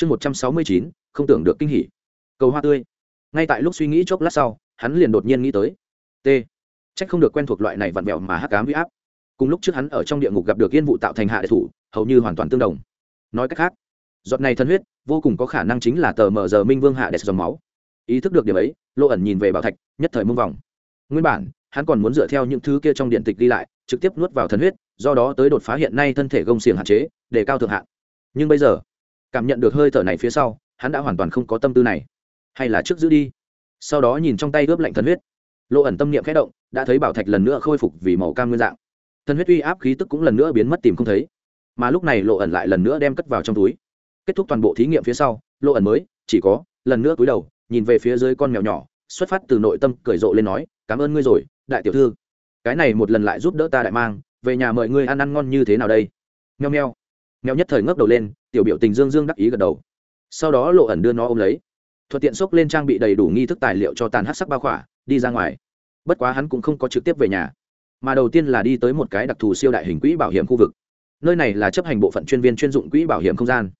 chương một trăm sáu mươi chín, không tưởng được kinh hỉ. Cầu hoa tươi. Ngay tại lúc suy nghĩ chốc lát sau, hắn liền đột nhiên nghĩ tới. T. C h ắ c không được quen thuộc loại này vặn vẹo mà hắc cám huy áp. Cùng lúc trước hắn ở trong địa ngục gặp được yên vụ tạo thành hạ đệ thủ, hầu như hoàn toàn tương đồng. Nói cách khác, giọt này thân huyết vô cùng có khả năng chính là tờ mờ giờ minh vương hạ đẹp dòng máu. Ý thức được điểm ấy lộ ẩn nhìn về bảo thạch, nhất thời mông vòng. Nguyên bản, hắn còn muốn dựa theo những thứ kia trong điện tịch đi lại, trực tiếp nuốt vào thân huyết, do đó tới đột phá hiện nay thân thể gông xiềng hạn chế, để cao thượng hạn. Nhưng bây giờ cảm nhận được hơi thở này phía sau, hắn đã hoàn toàn không có tâm tư này. Hay là trước giữ đi. Sau đó nhìn trong tay ướp lạnh thần huyết. Lộ ẩn tâm niệm khẽ động, đã thấy bảo thạch lần nữa khôi phục vì màu cam nguyên dạng. Thần huyết uy áp khí tức cũng lần nữa biến mất tìm không thấy. Mà lúc này lộ ẩn lại lần nữa đem cất vào trong túi. Kết thúc toàn bộ thí nghiệm phía sau, lộ ẩn mới, chỉ có, lần nữa túi đầu, nhìn về phía dưới con mèo nhỏ, xuất phát từ nội tâm cười rộ lên nói, cảm ơn ngươi rồi, đại tiểu thư. Cái này một lần lại giúp đỡ ta đại mang, về nhà mời ngươi ăn ăn ngon như thế nào đây? Nheo nheo nheo nhất thời ngước đầu lên tiểu biểu tình dương dương đắc ý gật đầu. Sau đó lộ ẩn đưa nó ôm lấy. Thuận tiện xốc lên trang bị đầy đủ nghi thức tài liệu cho tàn hát sắc bao khỏa, đi ra ngoài. Bất quá hắn cũng không có trực tiếp về nhà, mà đầu tiên là đi tới một cái đặc thù siêu đại hình quỹ bảo hiểm khu vực. Nơi này là chấp hành bộ phận chuyên viên chuyên dụng quỹ bảo hiểm không gian.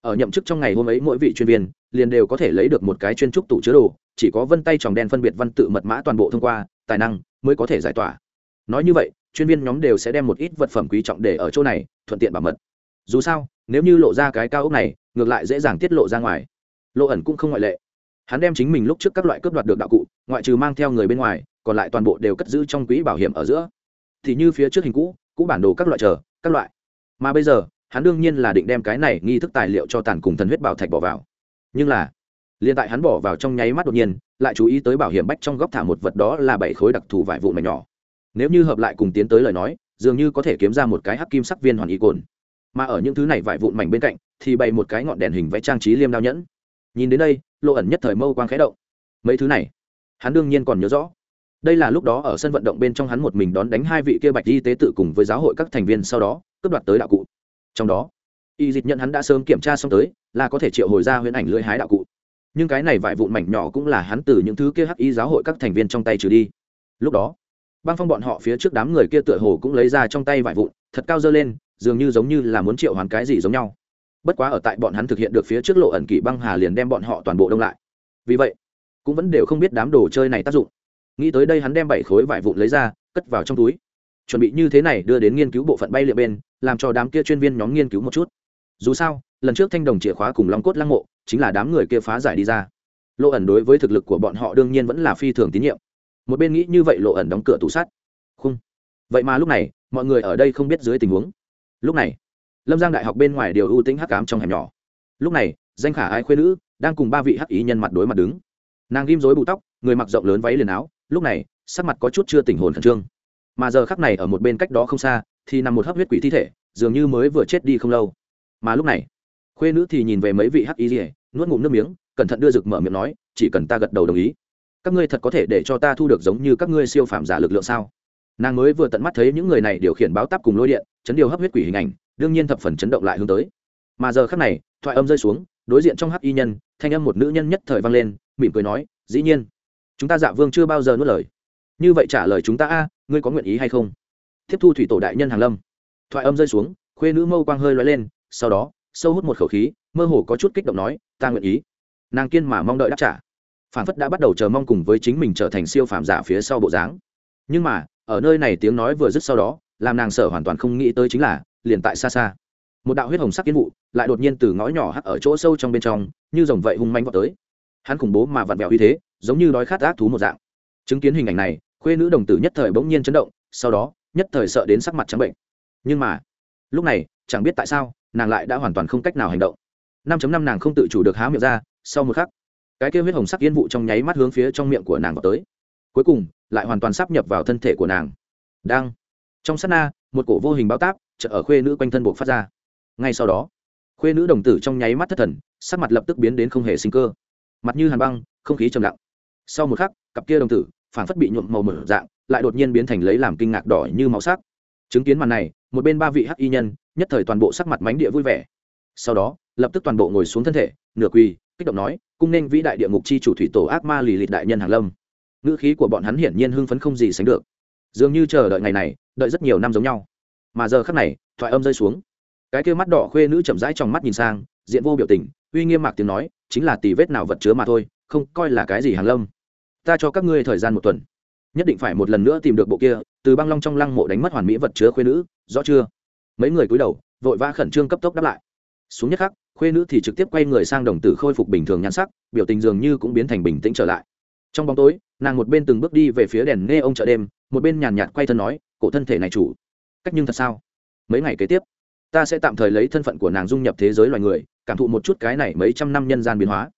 Ở nhậm chức trong ngày hôm ấy mỗi vị chuyên viên liền đều có thể lấy được một cái chuyên trúc tủ chứa đồ, chỉ có vân tay tròng đen phân biệt văn tự mật mã toàn bộ thông qua, tài năng mới có thể giải tỏa. Nói như vậy, chuyên viên nhóm đều sẽ đem một ít vật phẩm quý trọng để ở chỗ này, thuận tiện bảo mật. Dù sao nếu như lộ ra cái cao ốc này, ngược lại dễ dàng tiết lộ ra ngoài. Lộ ẩn cũng không ngoại lệ. Hắn đem chính mình lúc trước các loại cướp đoạt được đạo cụ, ngoại trừ mang theo người bên ngoài, còn lại toàn bộ đều cất giữ trong quỹ bảo hiểm ở giữa. Thì như phía trước hình cũ cũ bản đồ các loại chờ, các loại. Mà bây giờ, hắn đương nhiên là định đem cái này nghi thức tài liệu cho tàn cùng thần huyết bảo thạch bỏ vào. Nhưng là, liền tại hắn bỏ vào trong nháy mắt đột nhiên, lại chú ý tới bảo hiểm bách trong góc thả một vật đó là bảy khối đặc thù vải vụn mảnh nhỏ. Nếu như hợp lại cùng tiến tới lời nói, dường như có thể kiếm ra một cái hắc kim sắc viên hoàn ý cồn mà ở những thứ này vải vụn mảnh bên cạnh thì bày một cái ngọn đèn hình vẽ trang trí liêm đao nhẫn. Nhìn đến đây lộ ẩn nhất thời mâu quang khẽ động. Mấy thứ này, hắn đương nhiên còn nhớ rõ. Đây là lúc đó ở sân vận động bên trong hắn một mình đón đánh hai vị kia bạch y tế tự cùng với giáo hội các thành viên sau đó, cướp đoạt tới đạo cụ. Trong đó, y dịch nhận hắn đã sớm kiểm tra xong tới, là có thể triệu hồi ra huyễn ảnh lưỡi hái đạo cụ. Nhưng cái này vải vụn mảnh nhỏ cũng là hắn từ những thứ kia hắc y giáo hội các thành viên trong tay trừ đi. Lúc đó, băng phong bọn họ phía trước đám người kia tựa hồ cũng lấy ra trong tay vải vụn, thật cao dơ lên dường như giống như là muốn triệu hoàn cái gì giống nhau. Bất quá ở tại bọn hắn thực hiện được phía trước lộ ẩn kỷ băng hà liền đem bọn họ toàn bộ đông lại. Vì vậy, cũng vẫn đều không biết đám đồ chơi này tác dụng. Nghĩ tới đây hắn đem bảy khối vải vụn lấy ra, cất vào trong túi. Chuẩn bị như thế này đưa đến nghiên cứu bộ phận bay liệu bên, làm cho đám kia chuyên viên nhóm nghiên cứu một chút. Dù sao, lần trước thanh đồng chìa khóa cùng long cốt lăng mộ, chính là đám người kia phá giải đi ra. Lộ ẩn đối với thực lực của bọn họ đương nhiên vẫn là phi thường tín nhiệm. Một bên nghĩ như vậy, lộ ẩn đóng cửa tủ sắt. Khung vậy mà lúc này, mọi người ở đây không biết dưới tình huống lúc này, lâm giang đại học bên ngoài điều ưu tính hắc cám trong hẻm nhỏ. Lúc này, danh khả ai khuyên nữ đang cùng ba vị hắc ý nhân mặt đối mặt đứng. Nàng ghim rối bù tóc, người mặc rộng lớn váy liền áo, lúc này, sắc mặt có chút chưa tình hồn khẩn trương. Mà giờ khắc này ở một bên cách đó không xa, thì nằm một hấp huyết quỷ thi thể, dường như mới vừa chết đi không lâu. Mà lúc này, khuê nữ thì nhìn về mấy vị hắc ý rỉa nuốt ngụm nước miếng, cẩn thận đưa rực mở miệng nói, chỉ cần ta gật đầu đồng ý, các ngươi thật có thể để cho ta thu được giống như các ngươi siêu phàm giả lực lượng sao? Nàng mới vừa tận mắt thấy những người này điều khiển báo tắp cùng lôi điện chấn điều hấp huyết quỷ hình ảnh, đương nhiên thập phần chấn động lại hướng tới. Mà giờ khắc này, thoại âm rơi xuống, đối diện trong hắc y nhân, thanh âm một nữ nhân nhất thời vang lên, mỉm cười nói, dĩ nhiên, chúng ta dạ vương chưa bao giờ nuốt lời. Như vậy trả lời chúng ta a, ngươi có nguyện ý hay không? Tiếp thu thủy tổ đại nhân hàng lâm. Thoại âm rơi xuống, khuê nữ mâu quang hơi loay lên, sau đó, sâu hút một khẩu khí, mơ hồ có chút kích động nói, ta nguyện ý. Nàng kiên mà mong đợi đáp trả. Phản phất đã bắt đầu chờ mong cùng với chính mình trở thành siêu phàm giả phía sau bộ dáng. Nhưng mà, ở nơi này tiếng nói vừa dứt sau đó làm nàng sợ hoàn toàn không nghĩ tới chính là, liền tại xa xa. Một đạo huyết hồng sắc kiến vụ lại đột nhiên từ ngõ nhỏ hắc ở chỗ sâu trong bên trong, như dòng vậy hung manh vào tới. Hắn khủng bố mà vặn vẹo như thế, giống như đói khát ác thú một dạng. Chứng kiến hình ảnh này, khuê nữ đồng tử nhất thời bỗng nhiên chấn động, sau đó, nhất thời sợ đến sắc mặt trắng bệnh. Nhưng mà, lúc này, chẳng biết tại sao, nàng lại đã hoàn toàn không cách nào hành động. Năm năm nàng không tự chủ được há miệng ra, sau một khắc, cái kêu huyết hồng sắc yên vụ trong nháy mắt hướng phía trong miệng của nàng vào tới. Cuối cùng, lại hoàn toàn sắp nhập vào thân thể của nàng. Đang trong sát na, một cổ vô hình bao táp chợ ở khuê nữ quanh thân buộc phát ra. Ngay sau đó, khuê nữ đồng tử trong nháy mắt thất thần, sắc mặt lập tức biến đến không hề sinh cơ. Mặt như hàn băng, không khí trầm lặng. Sau một khắc, cặp kia đồng tử phản phất bị nhuộm màu mở dạng, lại đột nhiên biến thành lấy làm kinh ngạc đỏ như máu sắc. Chứng kiến màn này, một bên ba vị hắc y nhân, nhất thời toàn bộ sắc mặt mánh địa vui vẻ. Sau đó, lập tức toàn bộ ngồi xuống thân thể, nửa quỳ, kích động nói, cung nên vĩ đại địa ngục chi chủ thủy tổ ác ma lì lịt đại nhân hàng lâm. Ngữ khí của bọn hắn hiển nhiên hưng phấn không gì sánh được dường như chờ đợi ngày này, đợi rất nhiều năm giống nhau. Mà giờ khắc này, thoại âm rơi xuống. Cái kia mắt đỏ khuê nữ chậm rãi trong mắt nhìn sang, diện vô biểu tình, uy nghiêm mạc tiếng nói, chính là tì vết nào vật chứa mà thôi, không coi là cái gì hàng lâm. Ta cho các ngươi thời gian một tuần. Nhất định phải một lần nữa tìm được bộ kia, từ băng long trong lăng mộ đánh mất hoàn mỹ vật chứa khuê nữ, rõ chưa? Mấy người cúi đầu, vội vã khẩn trương cấp tốc đáp lại. Xuống nhất khắc, khuê nữ thì trực tiếp quay người sang đồng tử khôi phục bình thường nhan sắc, biểu tình dường như cũng biến thành bình tĩnh trở lại. Trong bóng tối, nàng một bên từng bước đi về phía đèn nghe ông chợ đêm một bên nhàn nhạt quay thân nói, cổ thân thể này chủ, cách nhưng thật sao? Mấy ngày kế tiếp, ta sẽ tạm thời lấy thân phận của nàng dung nhập thế giới loài người, cảm thụ một chút cái này mấy trăm năm nhân gian biến hóa.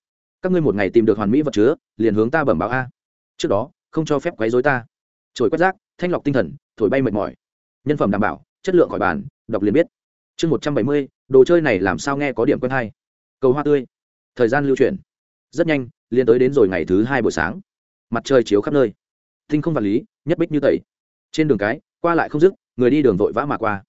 Các ngươi một ngày tìm được hoàn mỹ vật chứa, liền hướng ta bẩm báo a. Trước đó, không cho phép quấy dối ta. Trồi quét rác, thanh lọc tinh thần, thổi bay mệt mỏi. Nhân phẩm đảm bảo, chất lượng khỏi bàn, đọc liền biết. Chương một trăm bảy mươi, đồ chơi này làm sao nghe có điểm quen hay? Cầu hoa tươi. Thời gian lưu chuyển. Rất nhanh, liền tới đến rồi ngày thứ hai buổi sáng. Mặt trời chiếu khắp nơi. Tinh không vật lý nhất bích như tẩy. Trên đường cái, qua lại không dứt, người đi đường vội vã mà qua.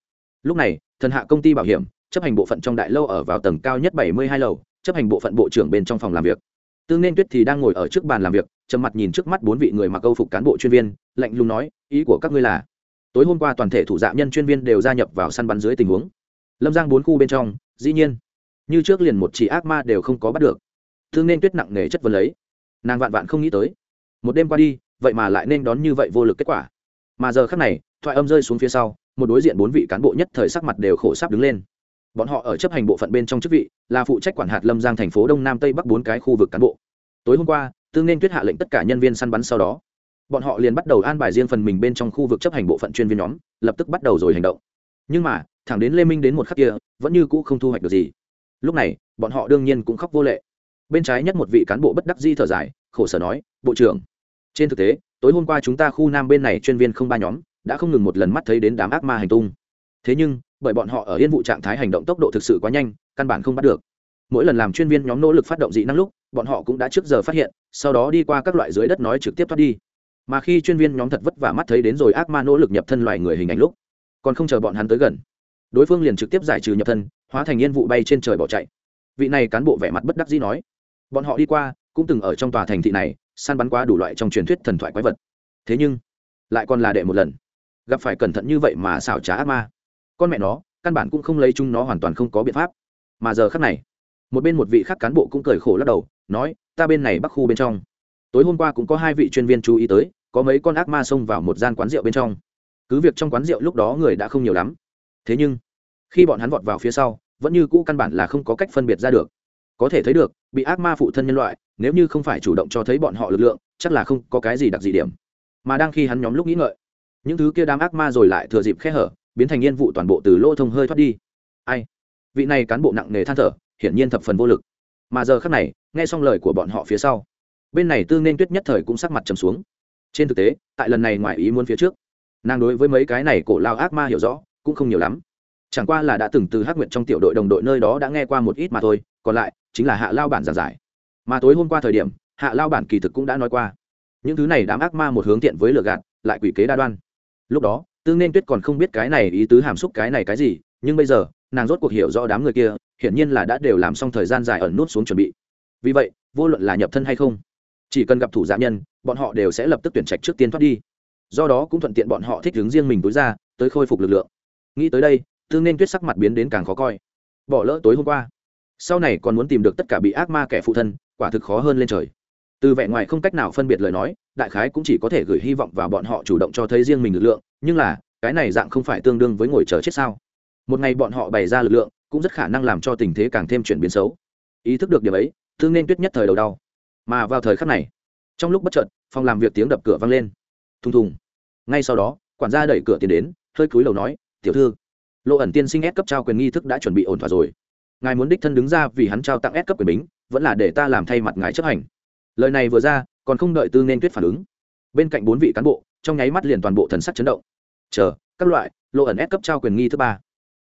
Lúc này, thần hạ công ty bảo hiểm, chấp hành bộ phận trong đại lâu ở vào tầng cao nhất bảy mươi hai lầu, chấp hành bộ phận bộ trưởng bên trong phòng làm việc. Tương nên tuyết thì đang ngồi ở trước bàn làm việc, trầm mặt nhìn trước mắt bốn vị người mặc câu phục cán bộ chuyên viên, lạnh lùng nói, ý của các ngươi là? Tối hôm qua toàn thể thủ dạ nhân chuyên viên đều gia nhập vào săn bắn dưới tình huống. Lâm giang bốn khu bên trong, dĩ nhiên, như trước liền một chỉ ác ma đều không có bắt được. Thương nên tuyết nặng nề chất vấn lấy. Nàng vạn vạn không nghĩ tới. Một đêm qua đi vậy mà lại nên đón như vậy vô lực kết quả. Mà giờ khác này, thoại âm rơi xuống phía sau, một đối diện bốn vị cán bộ nhất thời sắc mặt đều khổ sắp đứng lên. Bọn họ ở chấp hành bộ phận bên trong chức vị, là phụ trách quản hạt lâm giang thành phố đông nam tây bắc bốn cái khu vực cán bộ. Tối hôm qua tương nên tuyết hạ lệnh tất cả nhân viên săn bắn sau đó. Bọn họ liền bắt đầu an bài riêng phần mình bên trong khu vực chấp hành bộ phận chuyên viên nhóm, lập tức bắt đầu rồi hành động. Nhưng mà, thẳng đến lê minh đến một khắc kia, vẫn như cũ không thu hoạch được gì. Lúc này, bọn họ đương nhiên cũng khóc vô lệ. Bên trái nhất một vị cán bộ bất đắc di thở dài, khổ sở nói, bộ trưởng trên thực tế, tối hôm qua chúng ta khu nam bên này chuyên viên không ba nhóm, đã không ngừng một lần mắt thấy đến đám ác ma hành tung. Thế nhưng, bởi bọn họ ở yên vụ trạng thái hành động tốc độ thực sự quá nhanh, căn bản không bắt được. Mỗi lần làm chuyên viên nhóm nỗ lực phát động dị năng lúc, bọn họ cũng đã trước giờ phát hiện, sau đó đi qua các loại dưới đất nói trực tiếp thoát đi. Mà khi chuyên viên nhóm thật vất vả mắt thấy đến rồi ác ma nỗ lực nhập thân loài người hình ảnh lúc, còn không chờ bọn hắn tới gần, đối phương liền trực tiếp giải trừ nhập thân, hóa thành yên vụ bay trên trời bỏ chạy. Vị này cán bộ vẻ mặt bất đắc dĩ nói, bọn họ đi qua, cũng từng ở trong tòa thành thị này săn bắn qua đủ loại trong truyền thuyết thần thoại quái vật. Thế nhưng, lại còn là đệ một lần. Gặp phải cẩn thận như vậy mà xảo trá ác ma. Con mẹ nó, căn bản cũng không lấy chúng nó hoàn toàn không có biện pháp. Mà giờ khác này, một bên một vị khác cán bộ cũng cười khổ lắc đầu, nói, ta bên này bắc khu bên trong. Tối hôm qua cũng có hai vị chuyên viên chú ý tới, có mấy con ác ma xông vào một gian quán rượu bên trong. Cứ việc trong quán rượu lúc đó người đã không nhiều lắm. Thế nhưng, khi bọn hắn vọt vào phía sau, vẫn như cũ căn bản là không có cách phân biệt ra được. Có thể thấy được, bị ác ma phụ thân nhân loại nếu như không phải chủ động cho thấy bọn họ lực lượng, chắc là không có cái gì đặc dị điểm. Mà đang khi hắn nhóm lúc nghĩ ngợi, những thứ kia đám ác ma rồi lại thừa dịp khe hở, biến thành nhiên vụ toàn bộ từ lỗ thông hơi thoát đi. Ai? Vị này cán bộ nặng nề than thở, hiển nhiên thập phần vô lực. Mà giờ khác này, nghe xong lời của bọn họ phía sau, bên này tương nên tuyết nhất thời cũng sắc mặt trầm xuống. Trên thực tế, tại lần này ngoài ý muốn phía trước, nàng đối với mấy cái này cổ lao ác ma hiểu rõ, cũng không nhiều lắm. Chẳng qua là đã từng từ hắc nguyện trong tiểu đội đồng đội nơi đó đã nghe qua một ít mà thôi, còn lại chính là hạ lao bản giảng giải mà tối hôm qua thời điểm, hạ lao bản kỳ thực cũng đã nói qua. Những thứ này đám ác ma một hướng tiện với lừa gạt, lại quỷ kế đa đoan. Lúc đó tương nên tuyết còn không biết cái này ý tứ hàm xúc cái này cái gì, nhưng bây giờ, nàng rốt cuộc hiểu rõ đám người kia, hiển nhiên là đã đều làm xong thời gian dài ẩn nút xuống chuẩn bị. Vì vậy, vô luận là nhập thân hay không, chỉ cần gặp thủ dạ nhân, bọn họ đều sẽ lập tức tuyển trạch trước tiên thoát đi. Do đó cũng thuận tiện bọn họ thích hướng riêng mình tối ra, tới khôi phục lực lượng. Nghĩ tới đây tương nên tuyết sắc mặt biến đến càng khó coi. Bỏ lỡ tối hôm qua. Sau này còn muốn tìm được tất cả bị ác ma kẻ phụ thân quả thực khó hơn lên trời. Từ vẻ ngoài không cách nào phân biệt lời nói, đại khái cũng chỉ có thể gửi hy vọng vào bọn họ chủ động cho thấy riêng mình lực lượng, nhưng là, cái này dạng không phải tương đương với ngồi chờ chết sao? Một ngày bọn họ bày ra lực lượng, cũng rất khả năng làm cho tình thế càng thêm chuyển biến xấu. Ý thức được điểm ấy, thương nên tuyết nhất thời đầu đau. Mà vào thời khắc này, trong lúc bất chợt, phòng làm việc tiếng đập cửa vang lên. Thùng thùng. Ngay sau đó, quản gia đẩy cửa tiến đến, hơi cúi đầu nói, tiểu thư, lộ ẩn tiên sinh ép cấp trao quyền nghi thức đã chuẩn bị ổn thỏa rồi. Ngài muốn đích thân đứng ra vì hắn trao tặng ép cấp quyền bính vẫn là để ta làm thay mặt ngài chấp hành. Lời này vừa ra, còn không đợi tư nên tuyết phản ứng. Bên cạnh bốn vị cán bộ, trong nháy mắt liền toàn bộ thần sắc chấn động. Chờ, các loại, lộ ẩn ép cấp trao quyền nghi thứ ba.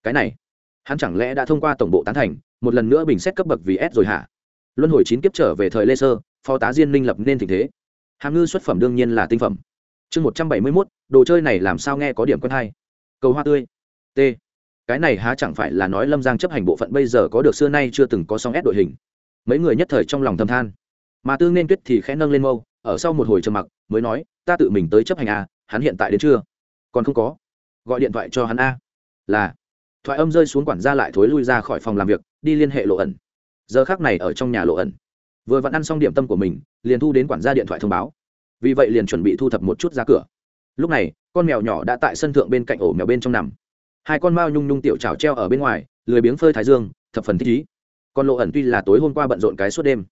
Cái này, hắn chẳng lẽ đã thông qua tổng bộ tán thành, một lần nữa bình xét cấp bậc vì s rồi hả? Luân hồi chín kiếp trở về thời lê sơ, phó tá diên minh lập nên tình thế. Hàm ngư xuất phẩm đương nhiên là tinh phẩm. Chương một trăm bảy mươi mốt, đồ chơi này làm sao nghe có điểm quen hay? Cầu hoa tươi. T. Cái này há chẳng phải là nói lâm giang chấp hành bộ phận bây giờ có được xưa nay chưa từng có song ép đội hình mấy người nhất thời trong lòng thầm than. Mà tương nên tuyết thì khẽ nâng lên mâu ở sau một hồi trầm mặc mới nói ta tự mình tới chấp hành a à, hắn hiện tại đến chưa? Còn không có. Gọi điện thoại cho hắn a. Là. Thoại âm rơi xuống quản gia lại thối lui ra khỏi phòng làm việc đi liên hệ lộ ẩn. Giờ khác này ở trong nhà lộ ẩn. Vừa vặn ăn xong điểm tâm của mình liền thu đến quản gia điện thoại thông báo. Vì vậy liền chuẩn bị thu thập một chút ra cửa. Lúc này con mèo nhỏ đã tại sân thượng bên cạnh ổ mèo bên trong nằm. Hai con mao nhung nhung tiểu trào treo ở bên ngoài lười biếng phơi thái dương thập phần thích ý con lộ ẩn tuy là tối hôm qua bận rộn cái suốt đêm.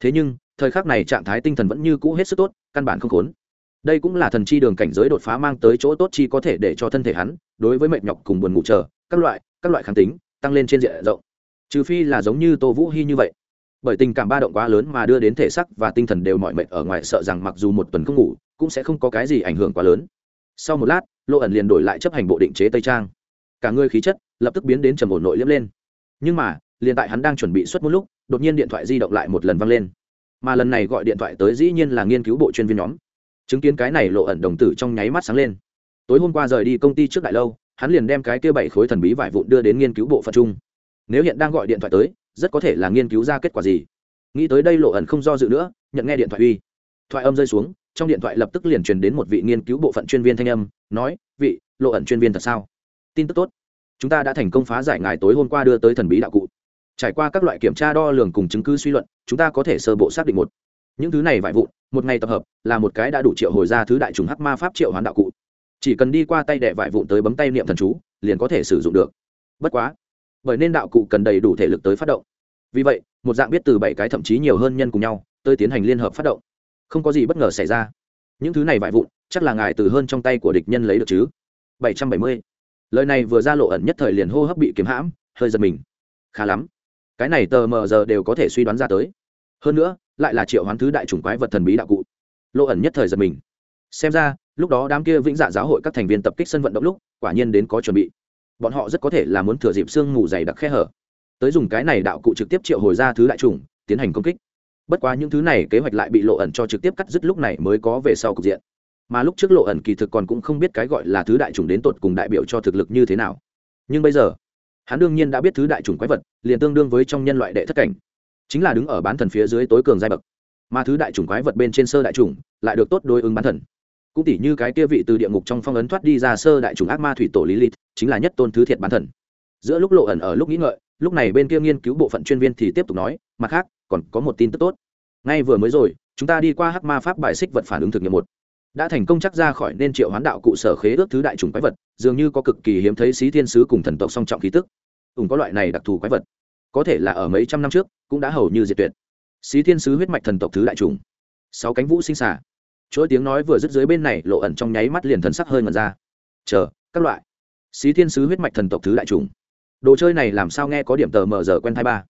Thế nhưng, thời khắc này trạng thái tinh thần vẫn như cũ hết sức tốt, căn bản không khốn. Đây cũng là thần chi đường cảnh giới đột phá mang tới chỗ tốt chi có thể để cho thân thể hắn, đối với mệt nhọc cùng buồn ngủ chờ, các loại các loại kháng tính, tăng lên trên diện rộng. Trừ phi là giống như tô vũ hy như vậy. Bởi tình cảm ba động quá lớn mà đưa đến thể sắc và tinh thần đều mọi mệt ở ngoài sợ rằng mặc dù một tuần không ngủ, cũng sẽ không có cái gì ảnh hưởng quá lớn. Sau một lát lộ ẩn liền đổi lại chấp hành bộ định chế tây trang. Cả người khí chất lập tức biến đến trầm ổn nội liếm lên. Nhưng mà liền tại hắn đang chuẩn bị xuất một lúc, đột nhiên điện thoại di động lại một lần văng lên. Mà lần này gọi điện thoại tới dĩ nhiên là nghiên cứu bộ chuyên viên nhóm. Chứng kiến cái này lộ ẩn đồng tử trong nháy mắt sáng lên. Tối hôm qua rời đi công ty trước đại lâu, hắn liền đem cái kia bảy khối thần bí vải vụn đưa đến nghiên cứu bộ phận chung. Nếu hiện đang gọi điện thoại tới, rất có thể là nghiên cứu ra kết quả gì. Nghĩ tới đây lộ ẩn không do dự nữa, nhận nghe điện thoại uy. Thoại âm rơi xuống, trong điện thoại lập tức liền truyền đến một vị nghiên cứu bộ phận chuyên viên thanh âm, nói, vị, lộ ẩn chuyên viên thật sao? Tin tức tốt. Chúng ta đã thành công phá giải ngài tối hôm qua đưa tới thần bí đạo cụ trải qua các loại kiểm tra đo lường cùng chứng cứ suy luận, chúng ta có thể sơ bộ xác định một. Những thứ này vải vụn, một ngày tập hợp, là một cái đã đủ triệu hồi ra thứ đại trùng hắc ma pháp triệu hoán đạo cụ. Chỉ cần đi qua tay đẻ vải vụn tới bấm tay niệm thần chú, liền có thể sử dụng được. Bất quá, bởi nên đạo cụ cần đầy đủ thể lực tới phát động. Vì vậy, một dạng biết từ bảy cái thậm chí nhiều hơn nhân cùng nhau, tới tiến hành liên hợp phát động. Không có gì bất ngờ xảy ra. Những thứ này vải vụn, chắc là ngài từ hơn trong tay của địch nhân lấy được chứ? Bảy trăm bảy mươi. Lời này vừa ra lộ ẩn nhất thời liền hô hấp bị kiếm hãm, hơi giật mình. Khá lắm cái này tờ mờ giờ đều có thể suy đoán ra tới. Hơn nữa, lại là triệu hoán thứ đại chủng quái vật thần bí đạo cụ. Lộ ẩn nhất thời giật mình. Xem ra, lúc đó đám kia vĩnh dạ giáo hội các thành viên tập kích sân vận động lúc, quả nhiên đến có chuẩn bị. Bọn họ rất có thể là muốn thừa dịp sương mù dày đặc khe hở. Tới dùng cái này đạo cụ trực tiếp triệu hồi ra thứ đại chủng, tiến hành công kích. Bất quá những thứ này kế hoạch lại bị lộ ẩn cho trực tiếp cắt dứt lúc này mới có về sau cục diện. Mà lúc trước lộ ẩn kỳ thực còn cũng không biết cái gọi là thứ đại chủng đến tột cùng đại biểu cho thực lực như thế nào. Nhưng bây giờ hắn đương nhiên đã biết thứ đại chủng quái vật, liền tương đương với trong nhân loại đệ thất cảnh. Chính là đứng ở bán thần phía dưới tối cường giai bậc. Mà thứ đại chủng quái vật bên trên sơ đại chủng, lại được tốt đối ứng bán thần. Cũng tỷ như cái kia vị từ địa ngục trong phong ấn thoát đi ra sơ đại chủng ác ma thủy tổ lý lít chính là nhất tôn thứ thiệt bán thần. Giữa lúc lộ ẩn ở lúc nghĩ ngợi, lúc này bên kia nghiên cứu bộ phận chuyên viên thì tiếp tục nói, mặt khác, còn có một tin tức tốt. Ngay vừa mới rồi, chúng ta đi qua hắc ma pháp bài xích vật phản ứng thực nghiệm một đã thành công chắc ra khỏi nên triệu hoán đạo cụ sở khế ước thứ đại chủng quái vật, dường như có cực kỳ hiếm thấy xí thiên sứ cùng thần tộc song trọng khí tức. Ủng có loại này đặc thù quái vật, có thể là ở mấy trăm năm trước, cũng đã hầu như diệt tuyệt. Xí thiên sứ huyết mạch thần tộc thứ đại chủng. Sáu cánh vũ sinh xả chuỗi tiếng nói vừa dứt dưới bên này, lộ ẩn trong nháy mắt liền thần sắc hơi ngần ra. Chờ, các loại. Xí thiên sứ huyết mạch thần tộc thứ đại chủng. Đồ chơi này làm sao nghe có điểm tờ mờ giờ quen thai ba.